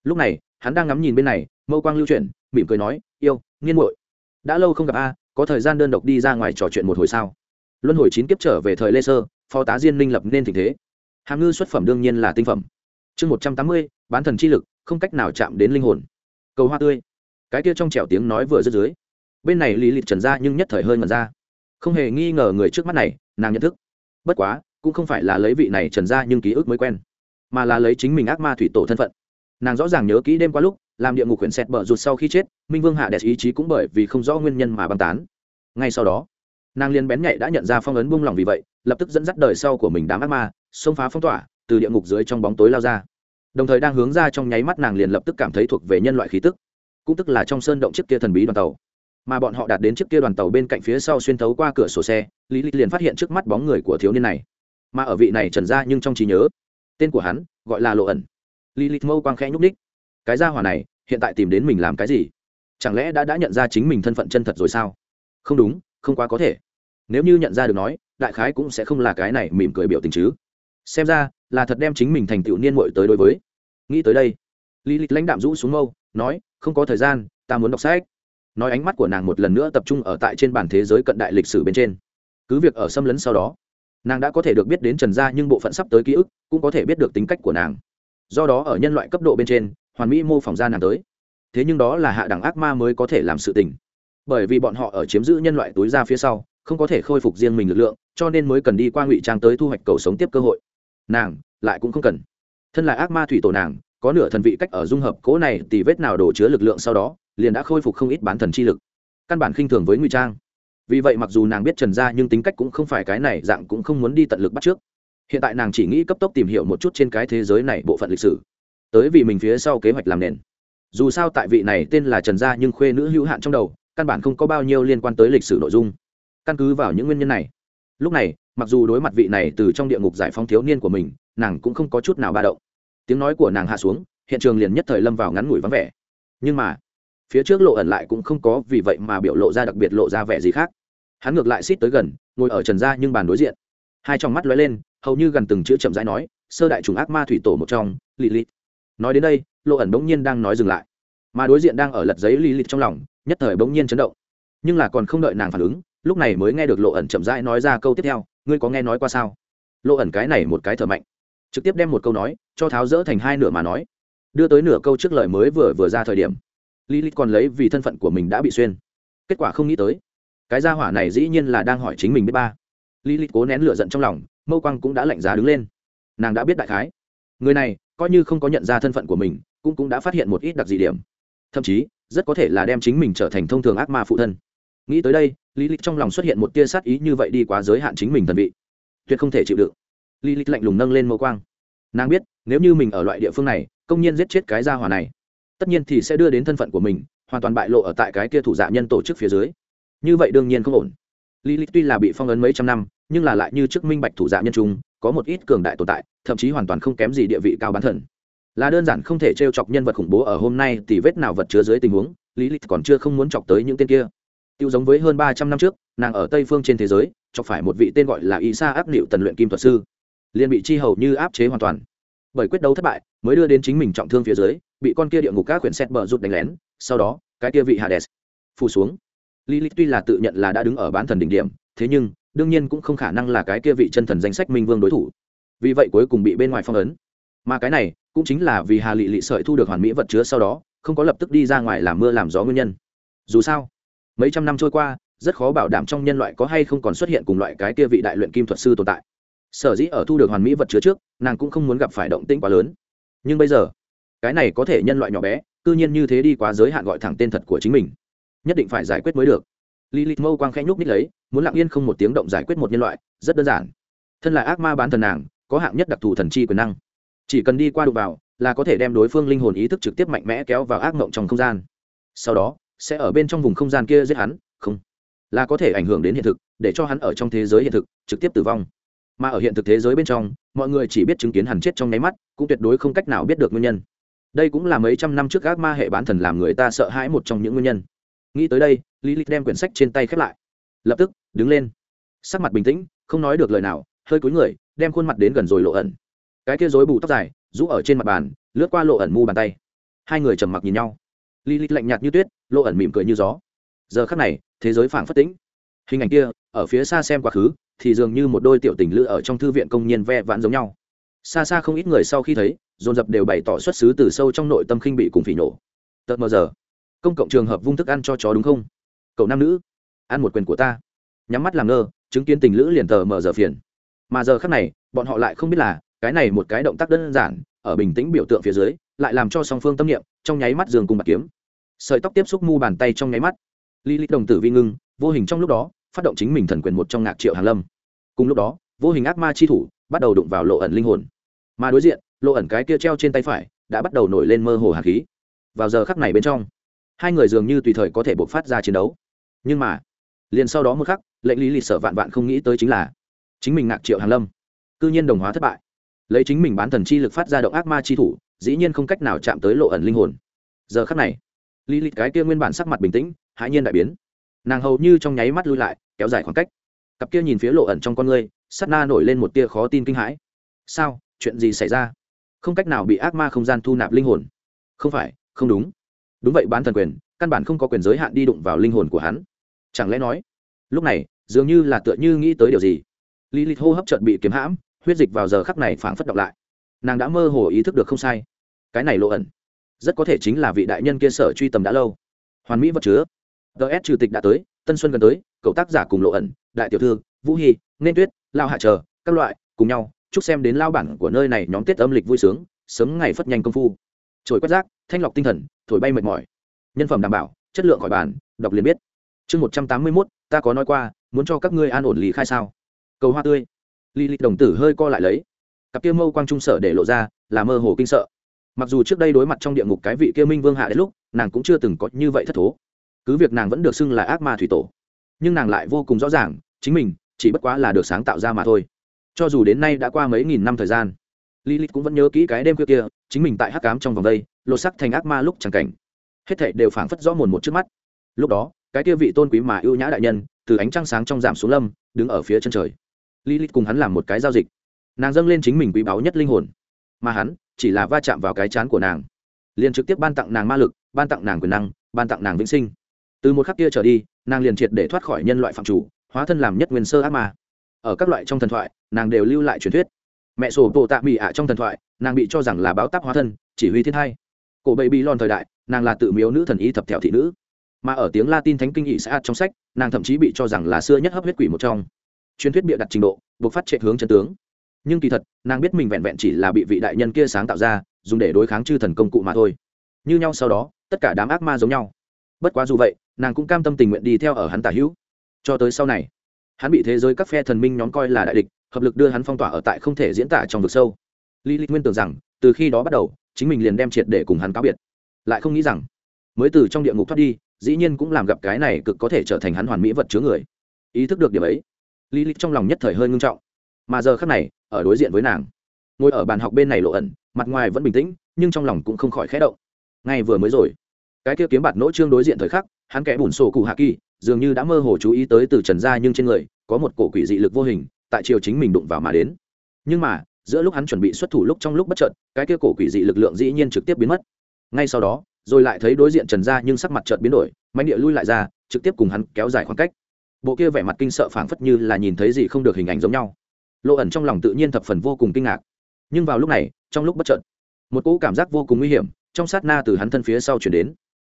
Lúc này, hắn đang ngắm nhìn bên này, mâu quang lưu chuyển, mỉm cười nói, yêu, nghiên muội, đã lâu không gặp a, có thời gian đơn độc đi ra ngoài trò chuyện một hồi sao? Luân hồi chín kiếp trở về thời lê sơ phó tá diên minh lập nên tình thế. Hàm ngư xuất phẩm đương nhiên là tinh phẩm. Chương một trăm tám mươi, bán thần chi lực, không cách nào chạm đến linh hồn. Cầu hoa tươi. Cái kia trong trẻo tiếng nói vừa rớt dưới. Bên này lý lịch trần ra nhưng nhất thời hơi ngẩn ra. Không hề nghi ngờ người trước mắt này, nàng nhận thức. Bất quá, cũng không phải là lấy vị này trần ra nhưng ký ức mới quen, mà là lấy chính mình ác ma thủy tổ thân phận. Nàng rõ ràng nhớ kỹ đêm qua lúc, làm địa ngục quyển xẹt bở rụt sau khi chết, minh vương hạ đẹp ý chí cũng bởi vì không rõ nguyên nhân mà băng tán. Ngay sau đó nàng liên bén nhạy đã nhận ra phong ấn buông lỏng vì vậy, lập tức dẫn dắt đời sau của mình đám ác ma, xông phá phong tỏa, từ địa ngục dưới trong bóng tối lao ra. Đồng thời đang hướng ra trong nháy mắt nàng liền lập tức cảm thấy thuộc về nhân loại khí tức, cũng tức là trong sơn động chiếc kia thần bí đoàn tàu. Mà bọn họ đạt đến chiếc kia đoàn tàu bên cạnh phía sau xuyên thấu qua cửa sổ xe, lý lịch liền phát hiện trước mắt bóng người của thiếu niên này. Mà ở vị này trần ra nhưng trong trí nhớ, tên của hắn gọi là lộ ẩn. Lý lịch mâu quang khẽ nhúc ních cái gia hỏa này, hiện tại tìm đến mình làm cái gì? Chẳng lẽ đã đã nhận ra chính mình thân phận chân thật rồi sao? Không đúng không quá có thể. Nếu như nhận ra được nói, đại khái cũng sẽ không là cái này mỉm cười biểu tình chứ. Xem ra, là thật đem chính mình thành tựu niên mội tới đối với. Nghĩ tới đây lý lịch lãnh đạm rũ xuống mâu, nói, không có thời gian, ta muốn đọc sách. Nói ánh mắt của nàng một lần nữa tập trung ở tại trên bản thế giới cận đại lịch sử bên trên. Cứ việc ở xâm lấn sau đó, nàng đã có thể được biết đến trần gia nhưng bộ phận sắp tới ký ức cũng có thể biết được tính cách của nàng. Do đó ở nhân loại cấp độ bên trên, hoàn mỹ mô phỏng ra nàng tới. Thế nhưng đó là hạ đẳng ác ma mới có thể làm sự tình bởi vì bọn họ ở chiếm giữ nhân loại túi ra phía sau, không có thể khôi phục riêng mình lực lượng, cho nên mới cần đi qua ngụy trang tới thu hoạch cầu sống tiếp cơ hội. Nàng, lại cũng không cần. Thân là ác ma thủy tổ nàng, có nửa thần vị cách ở dung hợp cố này tì vết nào đổ chứa lực lượng sau đó, liền đã khôi phục không ít bán thần chi lực. Căn bản khinh thường với ngụy trang. Vì vậy mặc dù nàng biết trần gia nhưng tính cách cũng không phải cái này, dạng cũng không muốn đi tận lực bắt trước. Hiện tại nàng chỉ nghĩ cấp tốc tìm hiểu một chút trên cái thế giới này bộ phận lịch sử. Tới vì mình phía sau kế hoạch làm nền. Dù sao tại vị này tên là trần gia nhưng khuê nữ hữu hạn trong đầu căn bản không có bao nhiêu liên quan tới lịch sử nội dung. Căn cứ vào những nguyên nhân này, lúc này, mặc dù đối mặt vị này từ trong địa ngục giải phóng thiếu niên của mình, nàng cũng không có chút nào ba động. Tiếng nói của nàng hạ xuống, hiện trường liền nhất thời lâm vào ngắn ngủi vắng vẻ. Nhưng mà, phía trước lộ ẩn lại cũng không có vì vậy mà biểu lộ ra đặc biệt lộ ra vẻ gì khác. Hắn ngược lại xít tới gần, ngồi ở trần gia nhưng bàn đối diện. Hai trong mắt lóe lên, hầu như gần từng chữ chậm rãi nói, sơ đại trùng ác ma thủy tổ một trong lì lì nói đến đây, lộ ẩn bỗng nhiên đang nói dừng lại. Mà đối diện đang ở lật giấy lì lì trong lòng nhất thời bỗng nhiên chấn động. Nhưng là còn không đợi nàng phản ứng, lúc này mới nghe được lộ ẩn chậm rãi nói ra câu tiếp theo, ngươi có nghe nói qua sao? Lộ ẩn cái này một cái thở mạnh, trực tiếp đem một câu nói, cho tháo rỡ thành hai nửa mà nói. Đưa tới nửa câu trước lời mới vừa vừa ra thời điểm, lilith còn lấy vì thân phận của mình đã bị xuyên. Kết quả không nghĩ tới, cái gia hỏa này dĩ nhiên là đang hỏi chính mình biết ba. Lilith cố nén lửa giận trong lòng, mâu quang cũng đã lạnh giá đứng lên. Nàng đã biết đại khái. Người này coi như không có nhận ra thân phận của mình, cũng cũng đã phát hiện một ít đặc dị điểm. Thậm chí rất có thể là đem chính mình trở thành thông thường ác ma phụ thân. Nghĩ tới đây lý lịch trong lòng xuất hiện một tia sát ý như vậy đi quá giới hạn chính mình thần vị. Tuyệt không thể chịu đựng. Lý lịch lạnh lùng nâng lên mâu quang. Nàng biết, nếu như mình ở loại địa phương này, công nhiên giết chết cái gia hỏa này, tất nhiên thì sẽ đưa đến thân phận của mình, hoàn toàn bại lộ ở tại cái kia thủ dạ nhân tổ chức phía dưới. Như vậy đương nhiên không ổn. Lý lịch tuy là bị phong ấn mấy trăm năm, nhưng là lại như trước minh bạch thủ dạ nhân trung có một ít cường đại tồn tại, thậm chí hoàn toàn không kém gì địa vị cao bán thần là đơn giản không thể t r e o chọc nhân vật khủng bố ở hôm nay thì vết nào vật chứa dưới tình huống, lý lịch còn chưa không muốn chọc tới những tên kia. Tiêu giống với hơn ba trăm năm trước, nàng ở tây phương trên thế giới, chọc phải một vị tên gọi là y sa áp liệu tần luyện kim thuật sư. Liền bị chi hầu như áp chế hoàn toàn. Bởi quyết đấu thất bại, mới đưa đến chính mình trọng thương phía dưới, bị con kia địa ngục các quyển xét bờ rút đánh lén, sau đó, cái kia vị hades phủ xuống. Lý lịch tuy là tự nhận là đã đứng ở bán thần đỉnh điểm, thế nhưng, đương nhiên cũng không khả năng là cái kia vị chân thần danh sách minh vương đối thủ. Vì vậy cuối cùng bị bên ngoài phong ấn. Mà cái này cũng chính là vì hà lị lị sợi thu được hoàn mỹ vật chứa sau đó không có lập tức đi ra ngoài làm mưa làm gió nguyên nhân. Dù sao mấy trăm năm trôi qua rất khó bảo đảm trong nhân loại có hay không còn xuất hiện cùng loại cái kia vị đại luyện kim thuật sư tồn tại. Sở dĩ ở thu được hoàn mỹ vật chứa trước nàng cũng không muốn gặp phải động tĩnh quá lớn. Nhưng bây giờ cái này có thể nhân loại nhỏ bé cư nhiên như thế đi quá giới hạn gọi thẳng tên thật của chính mình. Nhất định phải giải quyết mới được. Lilith mâu quang khẽ nhúc nít lấy, muốn lặng yên không một tiếng động giải quyết một nhân loại, rất đơn giản. Thân là ác ma bán thần nàng, có hạng nhất đặc thù thần chi quyền năng. Chỉ cần đi qua đụng vào, là có thể đem đối phương linh hồn ý thức trực tiếp mạnh mẽ kéo vào ác mộng trong không gian. Sau đó, sẽ ở bên trong vùng không gian kia giết hắn, không, là có thể ảnh hưởng đến hiện thực, để cho hắn ở trong thế giới hiện thực trực tiếp tử vong. Mà ở hiện thực thế giới bên trong, mọi người chỉ biết chứng kiến hắn chết trong nháy mắt, cũng tuyệt đối không cách nào biết được nguyên nhân. Đây cũng là mấy trăm năm trước ác ma hệ bán thần làm người ta sợ hãi một trong những nguyên nhân nghĩ tới đây lý lịch đem quyển sách trên tay khép lại lập tức đứng lên sắc mặt bình tĩnh không nói được lời nào hơi cúi người đem khuôn mặt đến gần rồi lộ ẩn cái kia rối bù tóc dài, rũ ở trên mặt bàn, lướt qua lộ ẩn mu bàn tay. Hai người trầm mặc nhìn nhau. Li lịch lạnh nhạt như tuyết, lộ ẩn mỉm cười như gió. Giờ khắc này, thế giới phảng phất tĩnh. Hình ảnh kia, ở phía xa xem quá khứ, thì dường như một đôi tiểu tình lữ ở trong thư viện công nhân ve vãn giống nhau. Xa xa không ít người sau khi thấy, dồn dập đều bày tỏ xuất xứ từ sâu trong nội tâm khinh bị cùng phỉ nổ tật mờ giờ, công cộng trường hợp vung thức ăn cho chó đúng không? Cậu nam nữ, ăn một quyền của ta. Nhắm mắt làm ngơ, chứng kiến tình lữ liền tờ mở giờ phiền. Mà giờ khác này, bọn họ lại không biết là cái này một cái động tác đơn giản, ở bình tĩnh biểu tượng phía dưới, lại làm cho song phương tâm niệm trong nháy mắt giường cùng bạc kiếm. Sợi tóc tiếp xúc mu bàn tay trong nháy mắt. Ly ly đồng tử vi ngưng, vô hình trong lúc đó, phát động chính mình thần quyền một trong ngạc triệu hàn lâm. Cùng lúc đó, vô hình ác ma chi thủ bắt đầu đụng vào lộ ẩn linh hồn. Mà đối diện, lộ ẩn cái kia treo trên tay phải đã bắt đầu nổi lên mơ hồ hạt khí. Vào giờ khắc này bên trong, hai người dường như tùy thời có thể buộc phát ra chiến đấu. Nhưng mà, liền sau đó một khắc, lệnh lý lịch sở vạn vạn không nghĩ tới chính là chính mình ngạc triệu hàn lâm, cư nhiên đồng hóa thất bại lấy chính mình bán thần chi lực phát ra động ác ma chi thủ, dĩ nhiên không cách nào chạm tới lộ ẩn linh hồn. Giờ khắc này lý lịch cái kia nguyên bản sắc mặt bình tĩnh, hãi nhiên đại biến. Nàng hầu như trong nháy mắt lui lại, kéo dài khoảng cách. Cặp kia nhìn phía lộ ẩn trong con ngươi sắt na nổi lên một tia khó tin kinh hãi. Sao? Chuyện gì xảy ra? Không cách nào bị ác ma không gian thu nạp linh hồn. Không phải, không đúng. Đúng vậy bán thần quyền, căn bản không có quyền giới hạn đi đụng vào linh hồn của hắn. Chẳng lẽ nói, lúc này, dường như là tựa như nghĩ tới điều gì? Lý lịch hô hấp trợn bị kiếm hãm huyết dịch vào giờ khắc này phảng phất động lại. Nàng đã mơ hồ ý thức được không sai. Cái này lộ ẩn, rất có thể chính là vị đại nhân kia sở truy tầm đã lâu. Hoàn mỹ vật chứa. Ts trừ tịch đã tới, tân xuân gần tới, cậu tác giả cùng lộ ẩn, đại tiểu thư, vũ hy, nên tuyết, lao hạ chờ, các loại, cùng nhau, chúc xem đến lao bản của nơi này nhóm tết âm lịch vui sướng, sớm ngày phất nhanh công phu. Trồi quét rác, thanh lọc tinh thần, thổi bay mệt mỏi. Nhân phẩm đảm bảo, chất lượng khỏi bàn, đọc liền biết. Chương một trăm tám mươi mốt, ta có nói qua, muốn cho các ngươi an ổn lý khai sao? Cầu hoa tươi. Lý lịch đồng tử hơi co lại lấy. Cặp kia mâu quang trung sở để lộ ra, là mơ hồ kinh sợ. Mặc dù trước đây đối mặt trong địa ngục cái vị kia minh vương hạ đến lúc, nàng cũng chưa từng có như vậy thất thố. Cứ việc nàng vẫn được xưng là ác ma thủy tổ, nhưng nàng lại vô cùng rõ ràng, chính mình chỉ bất quá là được sáng tạo ra mà thôi. Cho dù đến nay đã qua mấy nghìn năm thời gian lilith cũng vẫn nhớ kỹ cái đêm kia kia, chính mình tại hắc cám trong vòng đây, lột sắc thành ác ma lúc chẳng cảnh. Hết thảy đều phảng phất rõ mồn một trước mắt. Lúc đó, cái kia vị tôn quý mà ưu nhã đại nhân, từ ánh trăng sáng trong giảm xuống lâm, đứng ở phía chân trời lilith cùng hắn làm một cái giao dịch. Nàng dâng lên chính mình quý báu nhất linh hồn. Mà hắn chỉ là va chạm vào cái chán của nàng. Liền trực tiếp ban tặng nàng ma lực, ban tặng nàng quyền năng, ban tặng nàng vĩnh sinh. Từ một khắc kia trở đi, nàng liền triệt để thoát khỏi nhân loại phạm chủ, hóa thân làm nhất nguyên sơ ác ma. Ở các loại trong thần thoại, nàng đều lưu lại truyền thuyết. Mẹ sổ bộ tạ mỹ ạ trong thần thoại, nàng bị cho rằng là báo táp hóa thân, chỉ huy thiên hai cổ bậy bị lòn thời đại, nàng là tự miếu nữ thần y thập thẹo thị nữ. Mà ở tiếng latin thánh kinh nghị xã trong sách, nàng thậm chí bị cho rằng là xưa nhất hấp huyết quỷ một trong truyền thuyết bịa đặt trình độ, buộc phát trệ hướng chân tướng. Nhưng kỳ thật, nàng biết mình vẹn vẹn chỉ là bị vị đại nhân kia sáng tạo ra, dùng để đối kháng chư thần công cụ mà thôi. Như nhau sau đó, tất cả đám ác ma giống nhau. Bất quá dù vậy, nàng cũng cam tâm tình nguyện đi theo ở hắn tả hữu. Cho tới sau này, hắn bị thế giới các phe thần minh nhóm coi là đại địch, hợp lực đưa hắn phong tỏa ở tại không thể diễn tả trong vực sâu. Lý lịch nguyên tưởng rằng, từ khi đó bắt đầu, chính mình liền đem triệt để cùng hắn cáo biệt. Lại không nghĩ rằng, mới từ trong địa ngục thoát đi, dĩ nhiên cũng làm gặp cái này cực có thể trở thành hắn hoàn mỹ vật chứa người. Ý thức được điểm ấy lý lịch trong lòng nhất thời hơi ngưng trọng. Mà giờ khác này, ở đối diện với nàng, ngồi ở bàn học bên này lộ ẩn, mặt ngoài vẫn bình tĩnh, nhưng trong lòng cũng không khỏi khẽ động. Ngay vừa mới rồi, cái kia kiếm bạt nỗ trương đối diện thời khắc, hắn kẻ bùn sổ cụ hạ kỳ, dường như đã mơ hồ chú ý tới từ trần gia nhưng trên người, có một cổ quỷ dị lực vô hình, tại chiều chính mình đụng vào mà đến. Nhưng mà, giữa lúc hắn chuẩn bị xuất thủ lúc trong lúc bất chợt, cái kia cổ quỷ dị lực lượng dĩ nhiên trực tiếp biến mất. Ngay sau đó, rồi lại thấy đối diện trần gia nhưng sắc mặt chợt biến đổi mạnh địa lui lại ra, trực tiếp cùng hắn kéo dài khoảng cách bộ kia vẻ mặt kinh sợ phảng phất như là nhìn thấy gì không được hình ảnh giống nhau. Lộ ẩn trong lòng tự nhiên thập phần vô cùng kinh ngạc. Nhưng vào lúc này, trong lúc bất chợt, một cỗ cảm giác vô cùng nguy hiểm trong sát na từ hắn thân phía sau chuyển đến.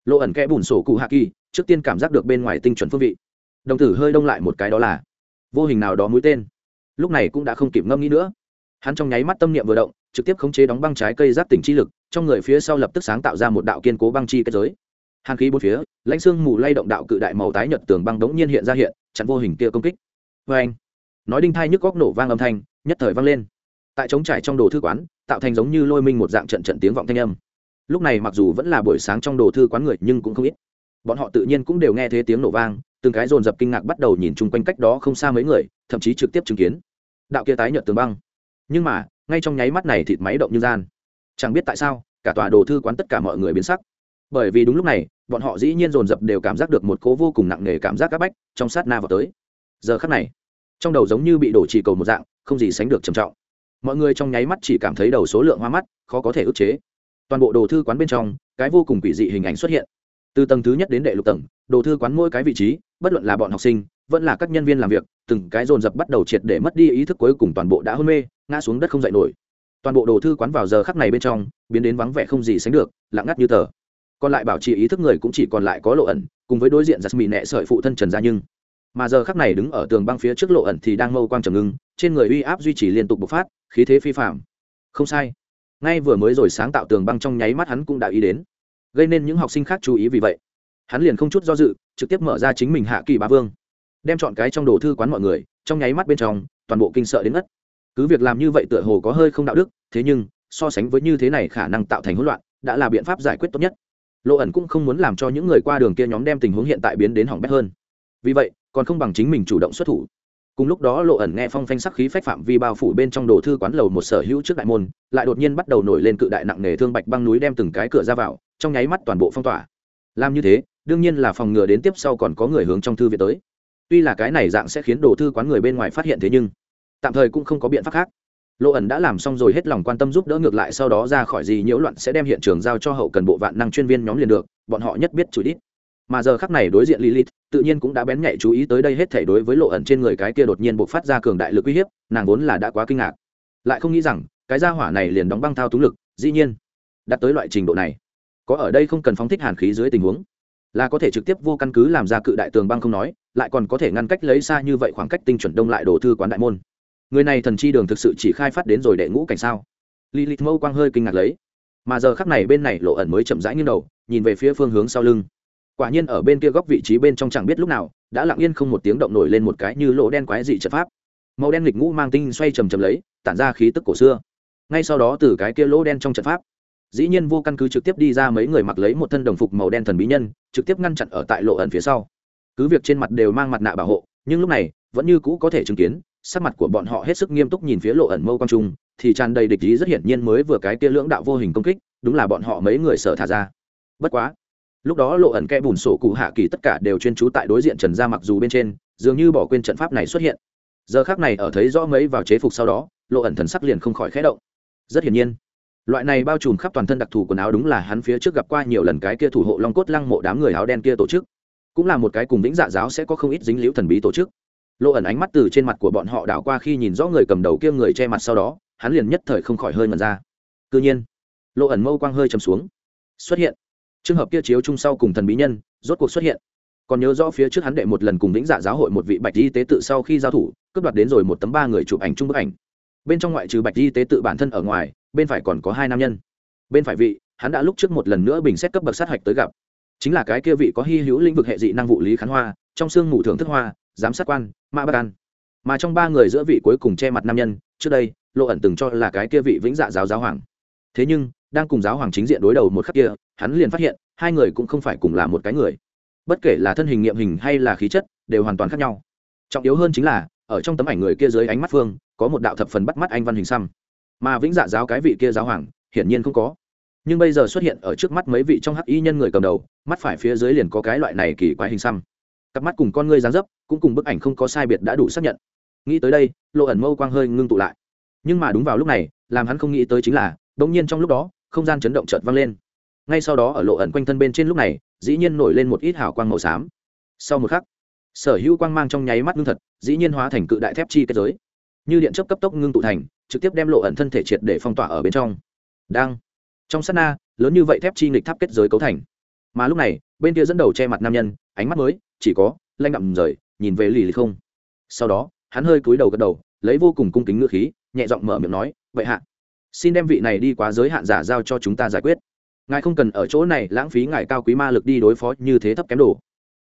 Lộ ẩn kẽ bùn sổ cụ hạ kỳ, trước tiên cảm giác được bên ngoài tinh chuẩn phương vị. Đồng tử hơi đông lại một cái đó là, vô hình nào đó mũi tên. Lúc này cũng đã không kịp ngâm nghĩ nữa. Hắn trong nháy mắt tâm niệm vừa động, trực tiếp khống chế đóng băng trái cây giáp tỉnh chi lực, trong người phía sau lập tức sáng tạo ra một đạo kiên cố băng chi kết giới hàng khí bốn phía, lãnh xương mù lay động đạo cự đại màu tái nhợt tường băng đống nhiên hiện ra hiện, chặn vô hình kia công kích. Vê anh, nói đinh thai nhức góc nổ vang âm thanh, nhất thời vang lên. Tại trống trải trong đồ thư quán, tạo thành giống như lôi minh một dạng trận trận tiếng vọng thanh âm. Lúc này mặc dù vẫn là buổi sáng trong đồ thư quán người, nhưng cũng không ít. Bọn họ tự nhiên cũng đều nghe thấy tiếng nổ vang, từng cái dồn dập kinh ngạc bắt đầu nhìn chung quanh cách đó không xa mấy người, thậm chí trực tiếp chứng kiến. Đạo kia tái nhợt tường băng. Nhưng mà, ngay trong nháy mắt này thịt máy động như gian. Chẳng biết tại sao, cả tòa đồ thư quán tất cả mọi người biến sắc bởi vì đúng lúc này, bọn họ dĩ nhiên dồn dập đều cảm giác được một cố vô cùng nặng nề cảm giác áp bách trong sát na vào tới. Giờ khắc này, trong đầu giống như bị đổ chỉ cầu một dạng, không gì sánh được trầm trọng. Mọi người trong nháy mắt chỉ cảm thấy đầu số lượng hoa mắt, khó có thể ức chế. Toàn bộ đồ thư quán bên trong, cái vô cùng quỷ dị hình ảnh xuất hiện. Từ tầng thứ nhất đến đệ lục tầng, đồ thư quán mỗi cái vị trí, bất luận là bọn học sinh, vẫn là các nhân viên làm việc, từng cái dồn dập bắt đầu triệt để mất đi ý thức cuối cùng toàn bộ đã hôn mê, ngã xuống đất không dậy nổi. Toàn bộ đồ thư quán vào giờ khắc này bên trong, biến đến vắng vẻ không gì sánh được, lặng ngắt như tờ còn lại bảo trì ý thức người cũng chỉ còn lại có lộ ẩn, cùng với đối diện giặt mì nẹ sợi phụ thân trần gia nhưng. Mà giờ khắc này đứng ở tường băng phía trước lộ ẩn thì đang mâu quang trầm ngưng, trên người uy áp duy trì liên tục bộc phát, khí thế phi phạm không sai. Ngay vừa mới rồi sáng tạo tường băng trong nháy mắt hắn cũng đã ý đến. Gây nên những học sinh khác chú ý vì vậy, hắn liền không chút do dự, trực tiếp mở ra chính mình hạ kỳ bá vương. Đem chọn cái trong đồ thư quán mọi người, trong nháy mắt bên trong, toàn bộ kinh sợ đến ngất. Cứ việc làm như vậy tựa hồ có hơi không đạo đức, thế nhưng, so sánh với như thế này khả năng tạo thành hỗn loạn, đã là biện pháp giải quyết tốt nhất lộ ẩn cũng không muốn làm cho những người qua đường kia nhóm đem tình huống hiện tại biến đến hỏng bét hơn. Vì vậy, còn không bằng chính mình chủ động xuất thủ. Cùng lúc đó lộ ẩn nghe phong phanh sắc khí phách phạm vi bao phủ bên trong đồ thư quán lầu một sở hữu trước đại môn, lại đột nhiên bắt đầu nổi lên cự đại nặng nề thương bạch băng núi đem từng cái cửa ra vào, trong nháy mắt toàn bộ phong tỏa. Làm như thế, đương nhiên là phòng ngừa đến tiếp sau còn có người hướng trong thư viện tới. Tuy là cái này dạng sẽ khiến đồ thư quán người bên ngoài phát hiện thế nhưng, tạm thời cũng không có biện pháp khác lộ ẩn đã làm xong rồi hết lòng quan tâm giúp đỡ ngược lại sau đó ra khỏi gì nhiễu loạn sẽ đem hiện trường giao cho hậu cần bộ vạn năng chuyên viên nhóm liền được, bọn họ nhất biết chủ đít mà giờ khắc này đối diện lilith, tự nhiên cũng đã bén nhạy chú ý tới đây hết thể đối với lộ ẩn trên người cái kia đột nhiên buộc phát ra cường đại lực uy hiếp, nàng vốn là đã quá kinh ngạc. Lại không nghĩ rằng, cái gia hỏa này liền đóng băng thao túng lực, dĩ nhiên đặt tới loại trình độ này, có ở đây không cần phóng thích hàn khí dưới tình huống, là có thể trực tiếp vô căn cứ làm ra cự đại tường băng không nói, lại còn có thể ngăn cách lấy xa như vậy khoảng cách tinh chuẩn đông lại đồ thư quán đại môn người này thần chi đường thực sự chỉ khai phát đến rồi đệ ngũ cảnh sao? Lilith mâu quang hơi kinh ngạc lấy. Mà giờ khắc này bên này lộ ẩn mới chậm rãi nghiêng đầu, nhìn về phía phương hướng sau lưng. Quả nhiên ở bên kia góc vị trí bên trong chẳng biết lúc nào, đã lặng yên không một tiếng động nổi lên một cái như lỗ đen quái dị trận pháp. Màu đen lịch ngũ mang tinh xoay chầm chầm lấy, tản ra khí tức cổ xưa. Ngay sau đó từ cái kia lỗ đen trong trận pháp, dĩ nhiên vô căn cứ trực tiếp đi ra mấy người mặc lấy một thân đồng phục màu đen thần bí nhân, trực tiếp ngăn chặn ở tại lộ ẩn phía sau. Cứ việc trên mặt đều mang mặt nạ bảo hộ, nhưng lúc này, vẫn như cũ có thể chứng kiến sắc mặt của bọn họ hết sức nghiêm túc nhìn phía lộ ẩn mâu quang trung, thì tràn đầy địch ý rất hiển nhiên mới vừa cái kia lưỡng đạo vô hình công kích, đúng là bọn họ mấy người sợ thả ra. Bất quá, lúc đó lộ ẩn kẽ bùn sổ cụ hạ kỳ tất cả đều chuyên trú tại đối diện trần gia mặc dù bên trên, dường như bỏ quên trận pháp này xuất hiện. Giờ khác này ở thấy rõ mấy vào chế phục sau đó, lộ ẩn thần sắc liền không khỏi khẽ động. Rất hiển nhiên, loại này bao trùm khắp toàn thân đặc thù quần áo đúng là hắn phía trước gặp qua nhiều lần cái kia thủ hộ long cốt lăng mộ đám người áo đen kia tổ chức. Cũng là một cái cùng vĩnh dạ giáo sẽ có không ít dính liễu thần bí tổ chức lộ ẩn ánh mắt từ trên mặt của bọn họ đảo qua khi nhìn rõ người cầm đầu kia người che mặt sau đó, hắn liền nhất thời không khỏi hơi mật ra. Cứ nhiên lộ ẩn mâu quang hơi chầm xuống. Xuất hiện. Trường hợp kia chiếu chung sau cùng thần bí nhân, rốt cuộc xuất hiện. Còn nhớ rõ phía trước hắn đệ một lần cùng lĩnh giả dạ giáo hội một vị bạch y tế tự sau khi giao thủ, cướp đoạt đến rồi một tấm ba người chụp ảnh chung bức ảnh. Bên trong ngoại trừ bạch y tế tự bản thân ở ngoài, bên phải còn có hai nam nhân. Bên phải vị, hắn đã lúc trước một lần nữa bình xét cấp bậc sát hạch tới gặp. Chính là cái kia vị có hy hữu lĩnh vực hệ dị năng vụ lý khán hoa, trong xương ngủ thưởng thức hoa giám sát quan, mã bắc an. Mà trong ba người giữa vị cuối cùng che mặt nam nhân, trước đây, lộ ẩn từng cho là cái kia vị vĩnh dạ giáo giáo hoàng. Thế nhưng, đang cùng giáo hoàng chính diện đối đầu một khắc kia, hắn liền phát hiện, hai người cũng không phải cùng là một cái người. Bất kể là thân hình nghiệm hình hay là khí chất, đều hoàn toàn khác nhau. Trọng yếu hơn chính là, ở trong tấm ảnh người kia dưới ánh mắt phương, có một đạo thập phần bắt mắt anh văn hình xăm. Mà vĩnh dạ giáo cái vị kia giáo hoàng, hiển nhiên không có. Nhưng bây giờ xuất hiện ở trước mắt mấy vị trong hắc y nhân người cầm đầu, mắt phải phía dưới liền có cái loại này kỳ quái hình xăm cặp mắt cùng con ngươi dán dấp, cũng cùng bức ảnh không có sai biệt đã đủ xác nhận. Nghĩ tới đây, lộ ẩn mâu quang hơi ngưng tụ lại. Nhưng mà đúng vào lúc này, làm hắn không nghĩ tới chính là đống nhiên trong lúc đó, không gian chấn động chợt vang lên. Ngay sau đó ở lộ ẩn quanh thân bên trên lúc này, dĩ nhiên nổi lên một ít hào quang màu xám. Sau một khắc, sở hữu quang mang trong nháy mắt ngưng thật, dĩ nhiên hóa thành cự đại thép chi kết giới. Như điện chấp cấp tốc ngưng tụ thành, trực tiếp đem lộ ẩn thân thể triệt để phong tỏa ở bên trong. Đang, trong sát na, lớn như vậy thép chi nghịch tháp kết giới cấu thành mà lúc này, bên kia dẫn đầu che mặt nam nhân, ánh mắt mới, chỉ có lanh đậm rời, nhìn về lì lì không. Sau đó, hắn hơi cúi đầu gật đầu, lấy vô cùng cung kính ngựa khí, nhẹ giọng mở miệng nói, vậy hạ, xin đem vị này đi quá giới hạn giả giao cho chúng ta giải quyết. Ngài không cần ở chỗ này lãng phí ngài cao quý ma lực đi đối phó như thế thấp kém đồ.